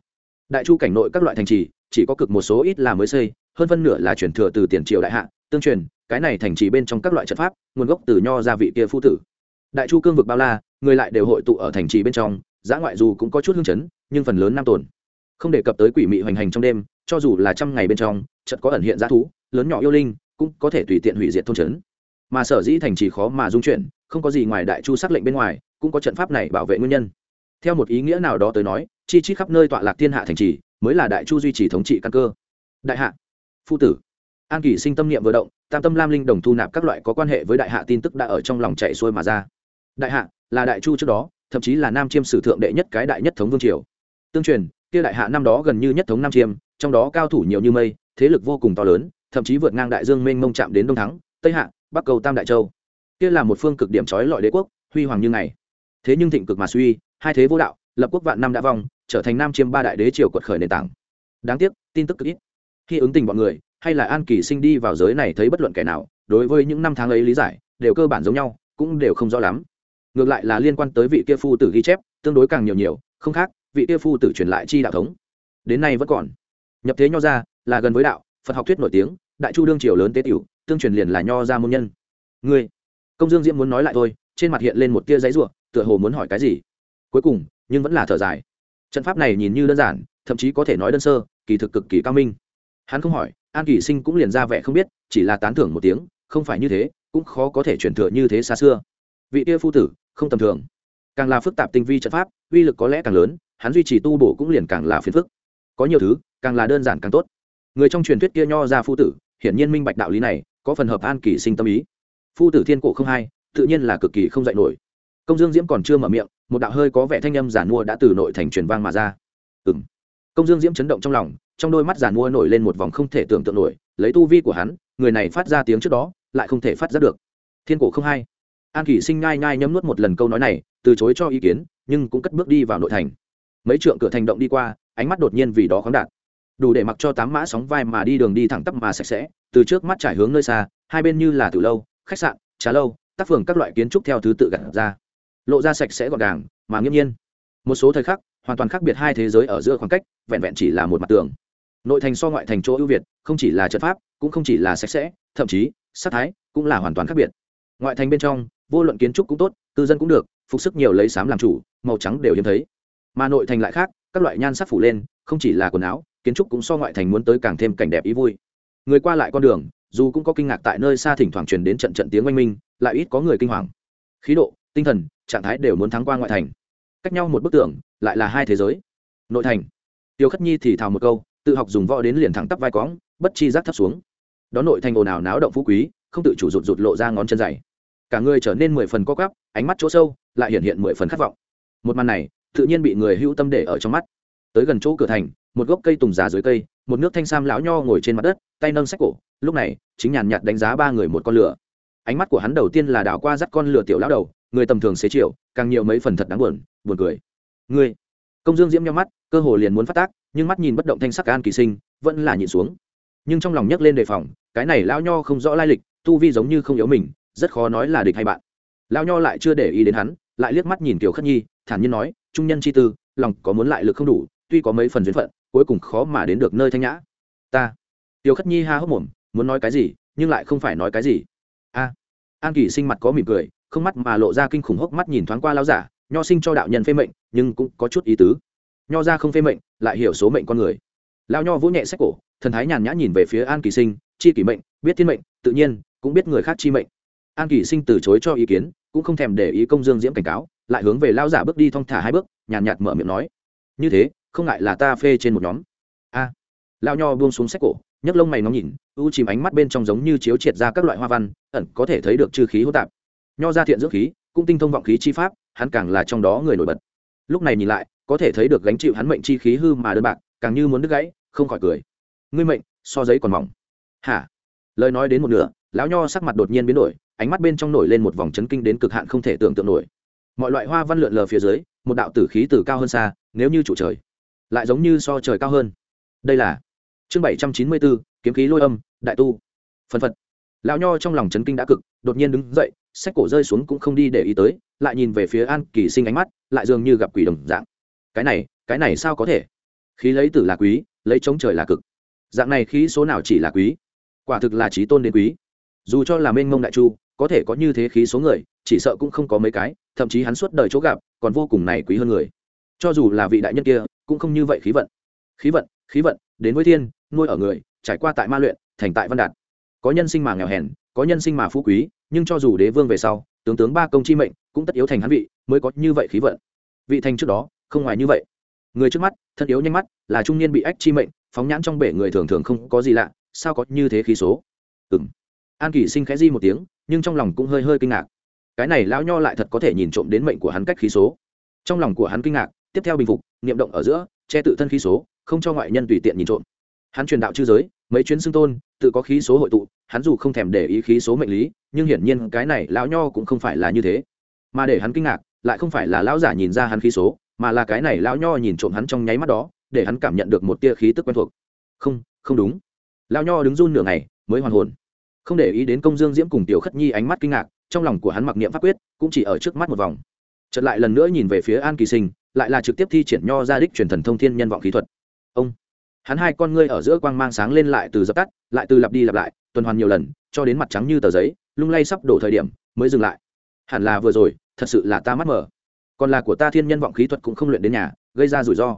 Đại chu cảnh nội các loại thành trì, chỉ có cực một số ít là mới xây, hơn phân nửa là chuyển thừa từ tiền triều đại hạ, tương truyền, cái này thành trì bên trong các loại trận pháp, nguồn gốc từ nho gia vị kia phu tử. Đại chu cương vực bao la, người lại đều hội tụ ở thành trì bên trong, giã ngoại dù cũng có chút hương chấn, nhưng phần lớn nam tồn không đề cập tới quỷ mị hoành hành trong đêm, cho dù là trăm ngày bên trong, chợt có ẩn hiện g thú, lớn nhỏ yêu linh, cũng có thể tùy tiện hủy diệt thôn trấn. Mà sở dĩ thành trì khó mà dung chuyển, không có gì ngoài đại chu xác lệnh bên ngoài, cũng có trận pháp này bảo vệ nguyên nhân. Theo một ý nghĩa nào đó tới nói, chi chi khắp nơi tọa lạc thiên hạ thành trì, mới là đại chu duy trì thống trị căn cơ. Đại hạ, phu tử. An kỷ sinh tâm niệm vừa động, tam tâm lam linh đồng thu nạp các loại có quan hệ với đại hạ tin tức đã ở trong lòng chạy xuôi mà ra. Đại hạ, là đại chu trước đó, thậm chí là nam chiêm sử thượng đệ nhất cái đại nhất thống vương triều. Tương truyền kia đại hạ năm đó gần như nhất thống nam chiêm, trong đó cao thủ nhiều như mây, thế lực vô cùng to lớn, thậm chí vượt ngang đại dương mênh mông chạm đến đông thắng, tây hạ, bắc cầu, tam đại châu. Kia là một phương cực điểm trói lọi đế quốc, huy hoàng như ngày. Thế nhưng thịnh cực mà suy, hai thế vô đạo, lập quốc vạn năm đã vong, trở thành nam chiêm ba đại đế triều quật khởi nền tảng. Đáng tiếc, tin tức cực ít. Khi ứng tình bọn người, hay là an kỳ sinh đi vào giới này thấy bất luận kẻ nào, đối với những năm tháng ấy lý giải, đều cơ bản giống nhau, cũng đều không rõ lắm. Ngược lại là liên quan tới vị kia phu tử ghi chép, tương đối càng nhiều nhiều, không khác vị kia phu tử truyền lại chi đạo thống. Đến nay vẫn còn. Nhập thế nho ra là gần với đạo, phật học thuyết nổi tiếng, đại chu đương triều lớn tế tiểu, tương truyền liền là nho ra môn nhân. Ngươi, công dương diễm muốn nói lại thôi, trên mặt hiện lên một tia giấy ruộng tựa hồ muốn hỏi cái gì. Cuối cùng, nhưng vẫn là thở dài. Trận pháp này nhìn như đơn giản, thậm chí có thể nói đơn sơ, kỳ thực cực kỳ cao minh. Hắn không hỏi, an kỳ sinh cũng liền ra vẻ không biết, chỉ là tán thưởng một tiếng, không phải như thế, cũng khó có thể chuyển thừa như thế xa xưa. Vị tia phu tử, không tầm thường. Càng là phức tạp tinh vi trận pháp, uy lực có lẽ càng lớn hắn duy trì tu bổ cũng liền càng là phiền phức. Có nhiều thứ càng là đơn giản càng tốt. Người trong truyền thuyết kia nho ra phu tử hiển nhiên minh bạch đạo lý này có phần hợp an kỳ sinh tâm ý. Phu tử thiên cổ không hai tự nhiên là cực kỳ không dạy nổi. Công dương diễm còn chưa mở miệng một đạo hơi có vẻ thanh âm giản mua đã từ nội thành truyền vang mà ra. Ừ m công dương diễm chấn động trong lòng trong đôi mắt giản mua nổi lên một vòng không thể tưởng tượng nổi lấy tu vi của hắn người này phát ra tiếng trước đó lại không thể phát ra được. Thiên cổ không hai, an kỷ sinh ngai ngai nhấm nuốt một lần câu nói này từ chối cho ý kiến nhưng cũng cất bước đi vào nội thành mấy trượng cửa thành động đi qua, ánh mắt đột nhiên vì đó khoáng đạt. Đủ để mặc cho tám mã sóng vai mà đi đường đi thẳng tắp mà sạch sẽ, từ trước mắt trải hướng nơi xa, hai bên như là từ lâu, khách sạn, trà lâu tác phường các loại kiến trúc theo thứ tự gặt ra. Lộ ra sạch sẽ gọn gàng, mà nghiêm nhiên. Một số thời khắc, hoàn toàn khác biệt hai thế giới ở giữa khoảng cách, vẹn vẹn chỉ là một mặt tường. Nội thành so ngoại thành chỗ ưu việt, không chỉ là trận pháp, cũng không chỉ là sạch sẽ, thậm chí, sắc thái cũng là hoàn toàn khác biệt. Ngoại thành bên trong, vô luận kiến trúc cũng tốt, cư dân cũng được, phục sức nhiều lấy sám làm chủ, màu trắng đều hiếm thấy mà nội thành lại khác, các loại nhan sắc phủ lên, không chỉ là quần áo, kiến trúc cũng so ngoại thành muốn tới càng thêm cảnh đẹp ý vui. Người qua lại con đường, dù cũng có kinh ngạc tại nơi xa thỉnh thoảng truyền đến trận trận tiếng oanh minh, lại ít có người kinh hoàng. Khí độ, tinh thần, trạng thái đều muốn thắng qua ngoại thành. Cách nhau một bức tượng lại là hai thế giới. Nội thành. Tiêu khất nhi thì thào một câu, tự học dùng võ đến liền thẳng tắp vai cõng bất chi giác thấp xuống. Đó nội thành ồn ào náo động phú quý, không tự chủ rụt rụt lộ ra ngón chân dày. Cả người trở nên mười phần co cắp ánh mắt chỗ sâu, lại hiện hiện mười phần khát vọng. Một màn này tự nhiên bị người hữu tâm để ở trong mắt. Tới gần chỗ cửa thành, một gốc cây tùng già dưới cây, một nước thanh sam lão nho ngồi trên mặt đất, tay nâng sách cổ, lúc này, chính nhàn nhạt đánh giá ba người một con lửa. Ánh mắt của hắn đầu tiên là đảo qua dắt con lửa tiểu lão đầu, người tầm thường xế chiều, càng nhiều mấy phần thật đáng buồn buồn cười. Ngươi. Công dương diễm nhau mắt, cơ hồ liền muốn phát tác, nhưng mắt nhìn bất động thanh sắc an kỳ sinh, vẫn là nhìn xuống. Nhưng trong lòng nhấc lên đề phòng, cái này lão nho không rõ lai lịch, tu vi giống như không yếu mình, rất khó nói là địch hay bạn. Lão nho lại chưa để ý đến hắn, lại liếc mắt nhìn tiểu khất nhi, thản nhiên nói trung nhân chi tư, lòng có muốn lại lực không đủ, tuy có mấy phần duyên phận, cuối cùng khó mà đến được nơi thanh nhã. Ta. Tiêu khất nhi ha hốc mồm, muốn nói cái gì, nhưng lại không phải nói cái gì. A. An kỳ sinh mặt có mỉm cười, không mắt mà lộ ra kinh khủng hốc mắt nhìn thoáng qua lão giả, nho sinh cho đạo nhân phê mệnh, nhưng cũng có chút ý tứ. Nho ra không phê mệnh, lại hiểu số mệnh con người. Lão nho vỗ nhẹ sách cổ, thần thái nhàn nhã nhìn về phía an kỳ sinh, chi kỷ mệnh, biết thiên mệnh, tự nhiên, cũng biết người khác chi mệnh. An kỳ sinh từ chối cho ý kiến, cũng không thèm để ý công dương diễm cảnh cáo lại hướng về lao giả bước đi thong thả hai bước nhàn nhạt mở miệng nói như thế không ngại là ta phê trên một nhóm. A. À, lao nho buông xuống sách cổ nhấc lông mày nó nhìn u chìm ánh mắt bên trong giống như chiếu triệt ra các loại hoa văn ẩn có thể thấy được chư khí hỗn tạp. Nho ra thiện dưỡng khí cũng tinh thông vọng khí chi pháp hắn càng là trong đó người nổi bật. Lúc này nhìn lại có thể thấy được gánh chịu hắn mệnh chi khí hư mà đơn bạc càng như muốn đứt gãy không khỏi cười. Ngươi mệnh so giấy còn mỏng. Hả? Lời nói đến một nửa lão nho sắc mặt đột nhiên biến đổi ánh mắt bên trong nổi lên một vòng chấn kinh đến cực hạn không thể tưởng tượng nổi mọi loại hoa văn lượn lờ phía dưới, một đạo tử khí từ cao hơn xa, nếu như trụ trời, lại giống như so trời cao hơn. Đây là chương bảy trăm chín mươi bốn, kiếm khí lôi âm, đại tu. Phân phật. Lão nho trong lòng chấn kinh đã cực, đột nhiên đứng dậy, sách cổ rơi xuống cũng không đi để ý tới, lại nhìn về phía an kỳ sinh ánh mắt, lại dường như gặp quỷ đồng dạng. Cái này cái này sao có thể? Khí lấy tử là quý, lấy chống trời là cực. Dạng này khí số nào chỉ là quý? Quả thực là trí tôn đến quý. Dù cho là mênh mông đại chu, có thể có như thế khí số người, chỉ sợ cũng không có mấy cái thậm chí hắn suốt đời chỗ gặp, còn vô cùng này quý hơn người. Cho dù là vị đại nhân kia, cũng không như vậy khí vận. Khí vận khí vận, đến với thiên, nuôi ở người, trải qua tại ma luyện, thành tại văn đạt. Có nhân sinh mà nghèo hèn, có nhân sinh mà phú quý, nhưng cho dù đế vương về sau, tướng tướng ba công chi mệnh, cũng tất yếu thành hắn vị, mới có như vậy khí vận. Vị thành trước đó, không ngoài như vậy. Người trước mắt, thân yếu nhanh mắt, là trung niên bị ách chi mệnh, phóng nhãn trong bể người thường thường không có gì lạ, sao có như thế khí số? Ừng an kỷ sinh khẽ di một tiếng, nhưng trong lòng cũng hơi hơi kinh ngạc cái này lão nho lại thật có thể nhìn trộm đến mệnh của hắn cách khí số. Trong lòng của hắn kinh ngạc, tiếp theo bình phục, niệm động ở giữa, che tự thân khí số, không cho ngoại nhân tùy tiện nhìn trộm. Hắn truyền đạo chư giới, mấy chuyến xưng tôn, tự có khí số hội tụ, hắn dù không thèm để ý khí số mệnh lý, nhưng hiển nhiên cái này lão nho cũng không phải là như thế. Mà để hắn kinh ngạc, lại không phải là lão giả nhìn ra hắn khí số, mà là cái này lão nho nhìn trộm hắn trong nháy mắt đó, để hắn cảm nhận được một tia khí tức quen thuộc. Không không đúng. Lão nho đứng run nửa ngày, mới hoàn hồn. Không để ý đến công dương diễm cùng tiểu khất nhi ánh mắt kinh ngạc trong lòng của hắn mặc niệm pháp quyết, cũng chỉ ở trước mắt một vòng. Chợt lại lần nữa nhìn về phía an kỳ sinh, lại là trực tiếp thi triển nho ra đích truyền thần thông thiên nhân vọng khí thuật. Ông! Hắn hai con ngươi ở giữa quang mang sáng lên lại từ dập tắt, lại từ lặp đi lặp lại, tuần hoàn nhiều lần, cho đến mặt trắng như tờ giấy, lung lay sắp đổ thời điểm, mới dừng lại. Hẳn là vừa rồi, thật sự là ta mắt mở. Còn là của ta thiên nhân vọng khí thuật cũng không luyện đến nhà, gây ra rủi ro.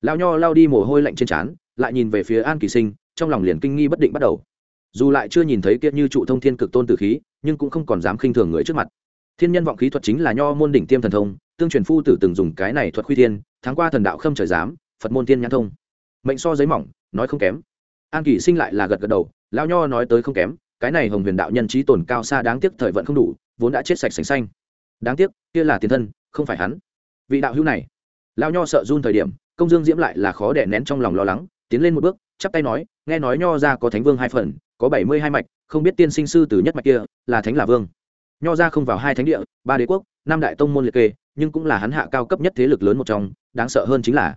Lao nho lao đi mồ hôi lạnh trên trán, lại nhìn về phía an kỳ sinh, trong lòng liền kinh nghi bất định bắt đầu dù lại chưa nhìn thấy kiệt như trụ thông thiên cực tôn tử khí, nhưng cũng không còn dám khinh thường người trước mặt. Thiên nhân vọng khí thuật chính là nho môn đỉnh tiêm thần thông, tương truyền phu tử từng dùng cái này thuật khuy thiên, tháng qua thần đạo khâm trời giám, phật môn tiên nhãn thông. Mệnh so giấy mỏng, nói không kém. An kỷ sinh lại là gật gật đầu lao nho nói tới không kém, cái này hồng huyền đạo nhân trí tồn cao xa đáng tiếc thời vận không đủ, vốn đã chết sạch sành xanh. Đáng tiếc, kia là tiền thân, không phải hắn. Vị đạo hữu này. Lao nho sợ run thời điểm, công dương diễm lại là khó đẻ nén trong lòng lo lắng, tiến lên một bước, chắp tay nói, nghe nói nho ra có thánh vương hai phần có có bảy mươi hai mạch, không biết tiên sinh sư từ nhất mạch kia là thánh là vương. Nho ra không vào hai thánh địa, ba đế quốc, năm đại tông môn liệt kê, nhưng cũng là hắn hạ cao cấp nhất thế lực lớn một trong, đáng sợ hơn chính là,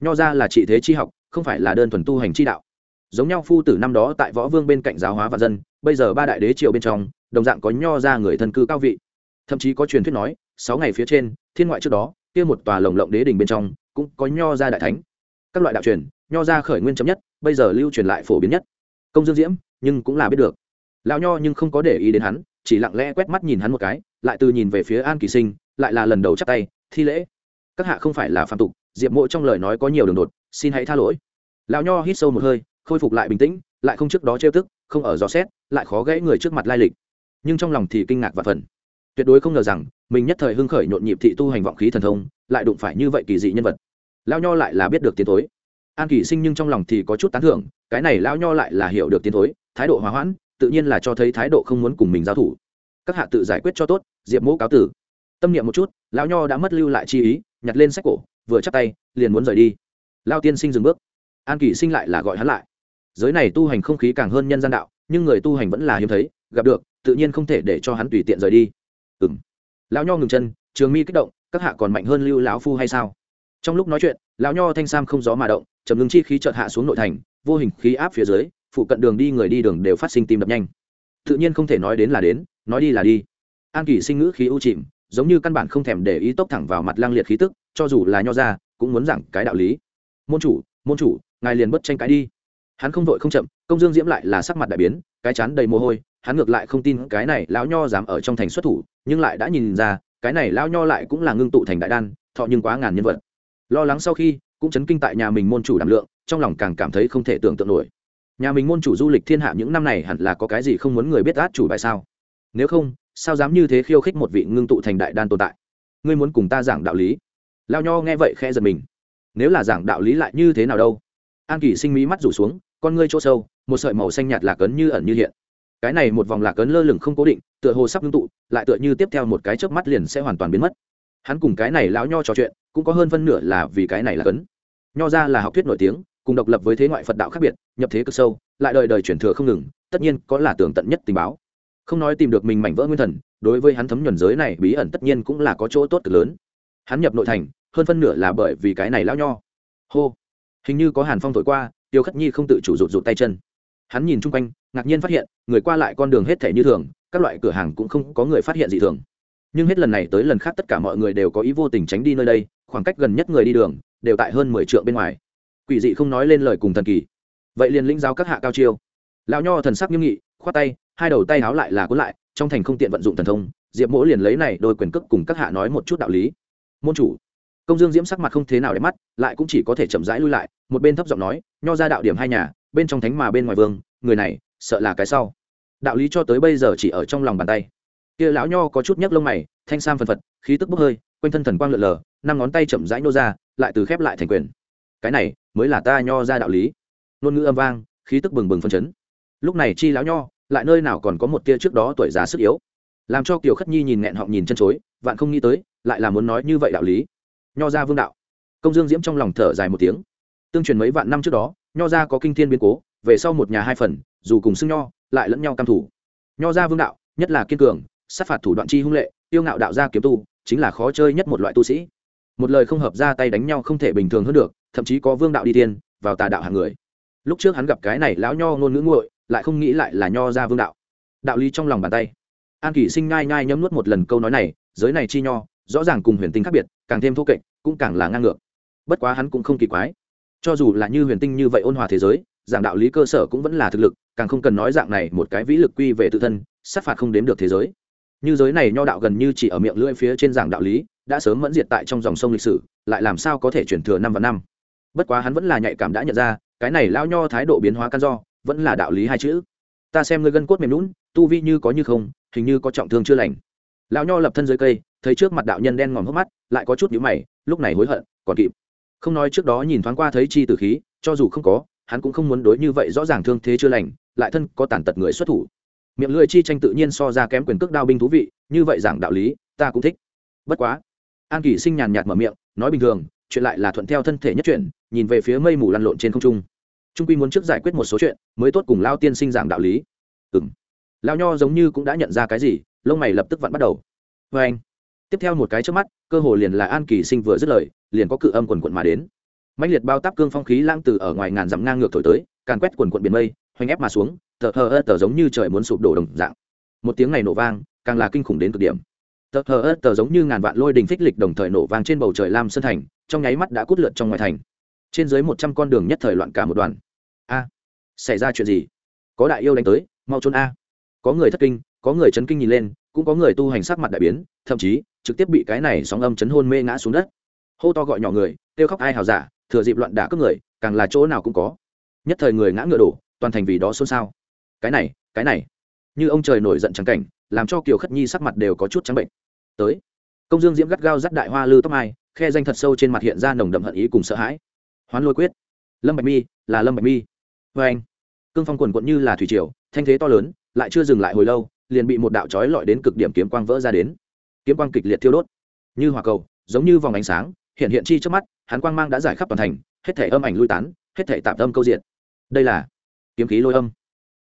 nho ra là trị thế chi học, không phải là đơn thuần tu hành chi đạo. Giống nhau phu tử năm đó tại võ vương bên cạnh giáo hóa và dân, bây giờ ba đại đế triều bên trong, đồng dạng có nho ra người thân cư cao vị. Thậm chí có truyền thuyết nói, sáu ngày phía trên, thiên ngoại trước đó, kia một tòa lồng lộng đế đình bên trong, cũng có nho ra đại thánh. Các loại đạo truyền, nho ra khởi nguyên chấm nhất, bây giờ lưu truyền lại phổ biến nhất. Công dương diễm nhưng cũng là biết được. Lão nho nhưng không có để ý đến hắn, chỉ lặng lẽ quét mắt nhìn hắn một cái, lại từ nhìn về phía an kỳ sinh, lại là lần đầu chắc tay, thi lễ. Các hạ không phải là phạm tục, diệp mộ trong lời nói có nhiều đường đột, xin hãy tha lỗi. Lão nho hít sâu một hơi, khôi phục lại bình tĩnh, lại không trước đó trêu tức, không ở dò xét, lại khó gãy người trước mặt lai lịch. Nhưng trong lòng thì kinh ngạc và phần tuyệt đối không ngờ rằng, mình nhất thời hưng khởi nhộn nhịp thị tu hành vọng khí thần thông, lại đụng phải như vậy kỳ dị nhân vật. Lao nho lại là biết được tiến thối. An kỳ sinh nhưng trong lòng thì có chút tán thưởng, cái này lao nho lại là hiểu được tiến thối thái độ hòa hoãn, tự nhiên là cho thấy thái độ không muốn cùng mình giao thủ. Các hạ tự giải quyết cho tốt, diệp mẫu cáo tử. Tâm niệm một chút, lão nho đã mất lưu lại chi ý, nhặt lên sách cổ, vừa chắp tay, liền muốn rời đi. Lao tiên sinh dừng bước. An kỷ sinh lại là gọi hắn lại. Giới này tu hành không khí càng hơn nhân gian đạo, nhưng người tu hành vẫn là hiếm thấy, gặp được, tự nhiên không thể để cho hắn tùy tiện rời đi. Ừng lão nho ngừng chân, trường mi kích động, các hạ còn mạnh hơn lưu lão phu hay sao? Trong lúc nói chuyện, lão nho thanh sam không gió mà động chầm ngưng chi khí chợt hạ xuống nội thành, vô hình khí áp phía dưới phụ cận đường đi người đi đường đều phát sinh tim đập nhanh. Tự nhiên không thể nói đến là đến, nói đi là đi. An kỳ sinh ngữ khí ưu chìm, giống như căn bản không thèm để ý tốc thẳng vào mặt lang liệt khí tức, cho dù là nho ra, cũng muốn giảng cái đạo lý. Môn chủ môn chủ, ngài liền bất tranh cãi đi. Hắn không vội không chậm, công dương diễm lại là sắc mặt đại biến, cái chán đầy mồ hôi, hắn ngược lại không tin cái này lão nho dám ở trong thành xuất thủ, nhưng lại đã nhìn ra, cái này lão nho lại cũng là ngưng tụ thành đại đan, thọ nhưng quá ngàn nhân vật. Lo lắng sau khi, cũng chấn kinh tại nhà mình môn chủ đảm lượng, trong lòng càng cảm thấy không thể tưởng tượng nổi nhà mình môn chủ du lịch thiên hạ những năm này hẳn là có cái gì không muốn người biết át chủ bài sao? Nếu không, sao dám như thế khiêu khích một vị ngưng tụ thành đại đan tồn tại? Ngươi muốn cùng ta giảng đạo lý? Lao nho nghe vậy khe giật mình. Nếu là giảng đạo lý lại như thế nào đâu? An kỳ sinh mỹ mắt rủ xuống, con ngươi chỗ sâu, một sợi màu xanh nhạt lạc ấn như ẩn như hiện. Cái này một vòng lạc ấn lơ lửng không cố định, tựa hồ sắp ngưng tụ, lại tựa như tiếp theo một cái chớp mắt liền sẽ hoàn toàn biến mất. Hắn cùng cái này lão nho trò chuyện, cũng có hơn phân nửa là vì cái này là cấn nho ra là học thuyết nổi tiếng cùng độc lập với thế ngoại phật đạo khác biệt, nhập thế cực sâu, lại đời đời chuyển thừa không ngừng, tất nhiên có là tường tận nhất tình báo. Không nói tìm được mình mảnh vỡ nguyên thần, đối với hắn thấm nhuần giới này bí ẩn tất nhiên cũng là có chỗ tốt cực lớn. Hắn nhập nội thành, hơn phân nửa là bởi vì cái này lão nho. Hô. Hình như có hàn phong thổi qua, tiêu khất nhi không tự chủ rụt rụt tay chân. Hắn nhìn chung quanh, ngạc nhiên phát hiện, người qua lại con đường hết thể như thường, các loại cửa hàng cũng không có người phát hiện gì thường. Nhưng hết lần này tới lần khác tất cả mọi người đều có ý vô tình tránh đi nơi đây, khoảng cách gần nhất người đi đường, đều tại hơn mười triệu bên ngoài quỷ dị không nói lên lời cùng thần kỳ. Vậy liền lĩnh giáo các hạ cao chiêu. Lão nho thần sắc nghiêm nghị, khoát tay, hai đầu tay háo lại là cuốn lại, trong thành không tiện vận dụng thần thông, diệp mỗ liền lấy này đôi quyền cước cùng các hạ nói một chút đạo lý. Môn chủ. Công dương diễm sắc mặt không thế nào để mắt, lại cũng chỉ có thể chậm rãi lui lại, một bên thấp giọng nói, nho ra đạo điểm hai nhà, bên trong thánh mà bên ngoài vương, người này, sợ là cái sau. Đạo lý cho tới bây giờ chỉ ở trong lòng bàn tay. Kia lão nho có chút nhấc lông mày, thanh sam phần phật, khí tức bốc hơi, quanh thân thần quang lượn lờ, năm ngón tay chậm rãi nô ra, lại từ khép lại thành quyền. Cái này mới là ta nho ra đạo lý. Ngôn ngữ âm vang, khí tức bừng bừng phân chấn. Lúc này chi lão nho, lại nơi nào còn có một tia trước đó tuổi già sức yếu. Làm cho kiều khất nhi nhìn nghẹn họng nhìn chân chối, vạn không nghĩ tới, lại là muốn nói như vậy đạo lý. Nho ra vương đạo. Công dương diễm trong lòng thở dài một tiếng. Tương truyền mấy vạn năm trước đó, nho ra có kinh thiên biến cố, về sau một nhà hai phần, dù cùng xưng nho, lại lẫn nhau cam thủ nho ra vương đạo, nhất là kiên cường, sát phạt thủ đoạn chi hung lệ tiêu ngạo đạo gia kiếm tu, chính là khó chơi nhất một loại tu sĩ. Một lời không hợp ra tay đánh nhau không thể bình thường hơn được thậm chí có vương đạo đi tiên, vào tà đạo hàng người. Lúc trước hắn gặp cái này lão nho ngôn ngữ nguội, lại không nghĩ lại là nho ra vương đạo. Đạo lý trong lòng bàn tay. An kỷ sinh ngai ngai nhấm nuốt một lần câu nói này, giới này chi nho, rõ ràng cùng huyền tinh khác biệt, càng thêm thô kệch, cũng càng là ngang ngược. Bất quá hắn cũng không kỳ quái. Cho dù là như huyền tinh như vậy ôn hòa thế giới, giảng đạo lý cơ sở cũng vẫn là thực lực, càng không cần nói dạng này một cái vĩ lực quy về tự thân, sát phạt không đếm được thế giới. Như giới này nho đạo gần như chỉ ở miệng lưỡi phía trên giảng đạo lý, đã sớm mẫn diệt tại trong dòng sông lịch sử, lại làm sao có thể chuyển thừa năm và năm? Bất quá hắn vẫn là nhạy cảm đã nhận ra, cái này lao nho thái độ biến hóa căn do, vẫn là đạo lý hai chữ. Ta xem ngươi gân cốt mềm lún tu vi như có như không, hình như có trọng thương chưa lành. Lão nho lập thân dưới cây, thấy trước mặt đạo nhân đen ngòm hốc mắt, lại có chút nhíu mày, lúc này hối hận, còn kịp. Không nói trước đó nhìn thoáng qua thấy chi tử khí, cho dù không có, hắn cũng không muốn đối như vậy rõ ràng thương thế chưa lành, lại thân có tàn tật người xuất thủ. Miệng lưỡi chi tranh tự nhiên so ra kém quyền cước đao binh thú vị, như vậy giảng đạo lý, ta cũng thích. Bất quá, an kỷ sinh nhàn nhạt mở miệng, nói bình thường chuyện lại là thuận theo thân thể nhất chuyển nhìn về phía mây mù lăn lộn trên không trung. Trung quy muốn trước giải quyết một số chuyện, mới tốt cùng lao tiên sinh giảng đạo lý. Ừ m lao nho giống như cũng đã nhận ra cái gì, lông mày lập tức vặn bắt đầu. Vê anh. Tiếp theo một cái trước mắt, cơ hồ liền là an kỳ sinh vừa dứt lời, liền có cự âm quần quận mà đến. Mạnh liệt bao táp cương phong khí lang từ ở ngoài ngàn dặm ngang ngược thổi tới, càn quét quần quận biển mây, hoành ép mà xuống, tờ hờ ơ tờ giống như trời muốn sụp đổ đồng dạng. Một tiếng này nổ vang, càng là kinh khủng đến cực điểm. Tờ hờ ơ tờ giống như ngàn vạn lôi đình phích lịch đồng thời nổ vang trên bầu trời lam sơn thành trong nháy mắt đã cút lượt trong ngoài thành. Trên dưới một trăm con đường nhất thời loạn cả một đoàn. A, xảy ra chuyện gì? Có đại yêu đánh tới, mau trốn a. Có người thất kinh, có người chấn kinh nhìn lên, cũng có người tu hành sắc mặt đại biến, thậm chí, trực tiếp bị cái này sóng âm chấn hôn mê ngã xuống đất. Hô to gọi nhỏ người, kêu khóc ai hào giả, thừa dịp loạn đả cướp người, càng là chỗ nào cũng có. Nhất thời người ngã ngựa đổ, toàn thành vì đó xôn xao. Cái này cái này. Như ông trời nổi giận trắng cảnh, làm cho kiều khất nhi sắc mặt đều có chút trắng bệnh. Tới. Công dương diễm gắt gao dắt đại hoa lư tóc mai khe danh thật sâu trên mặt hiện ra nồng đậm hận ý cùng sợ hãi. Hoán lôi quyết. Lâm bạch mi, là lâm bạch mi. Vê anh, cương phong quần quận như là thủy triều, thanh thế to lớn, lại chưa dừng lại hồi lâu, liền bị một đạo chói lọi đến cực điểm kiếm quang vỡ ra đến. Kiếm quang kịch liệt thiêu đốt. Như hỏa cầu, giống như vòng ánh sáng, hiện hiện chi trước mắt hắn quang mang đã giải khắp toàn thành, hết thể âm ảnh lui tán, hết thể tạm âm câu diện. Đây là kiếm khí lôi âm.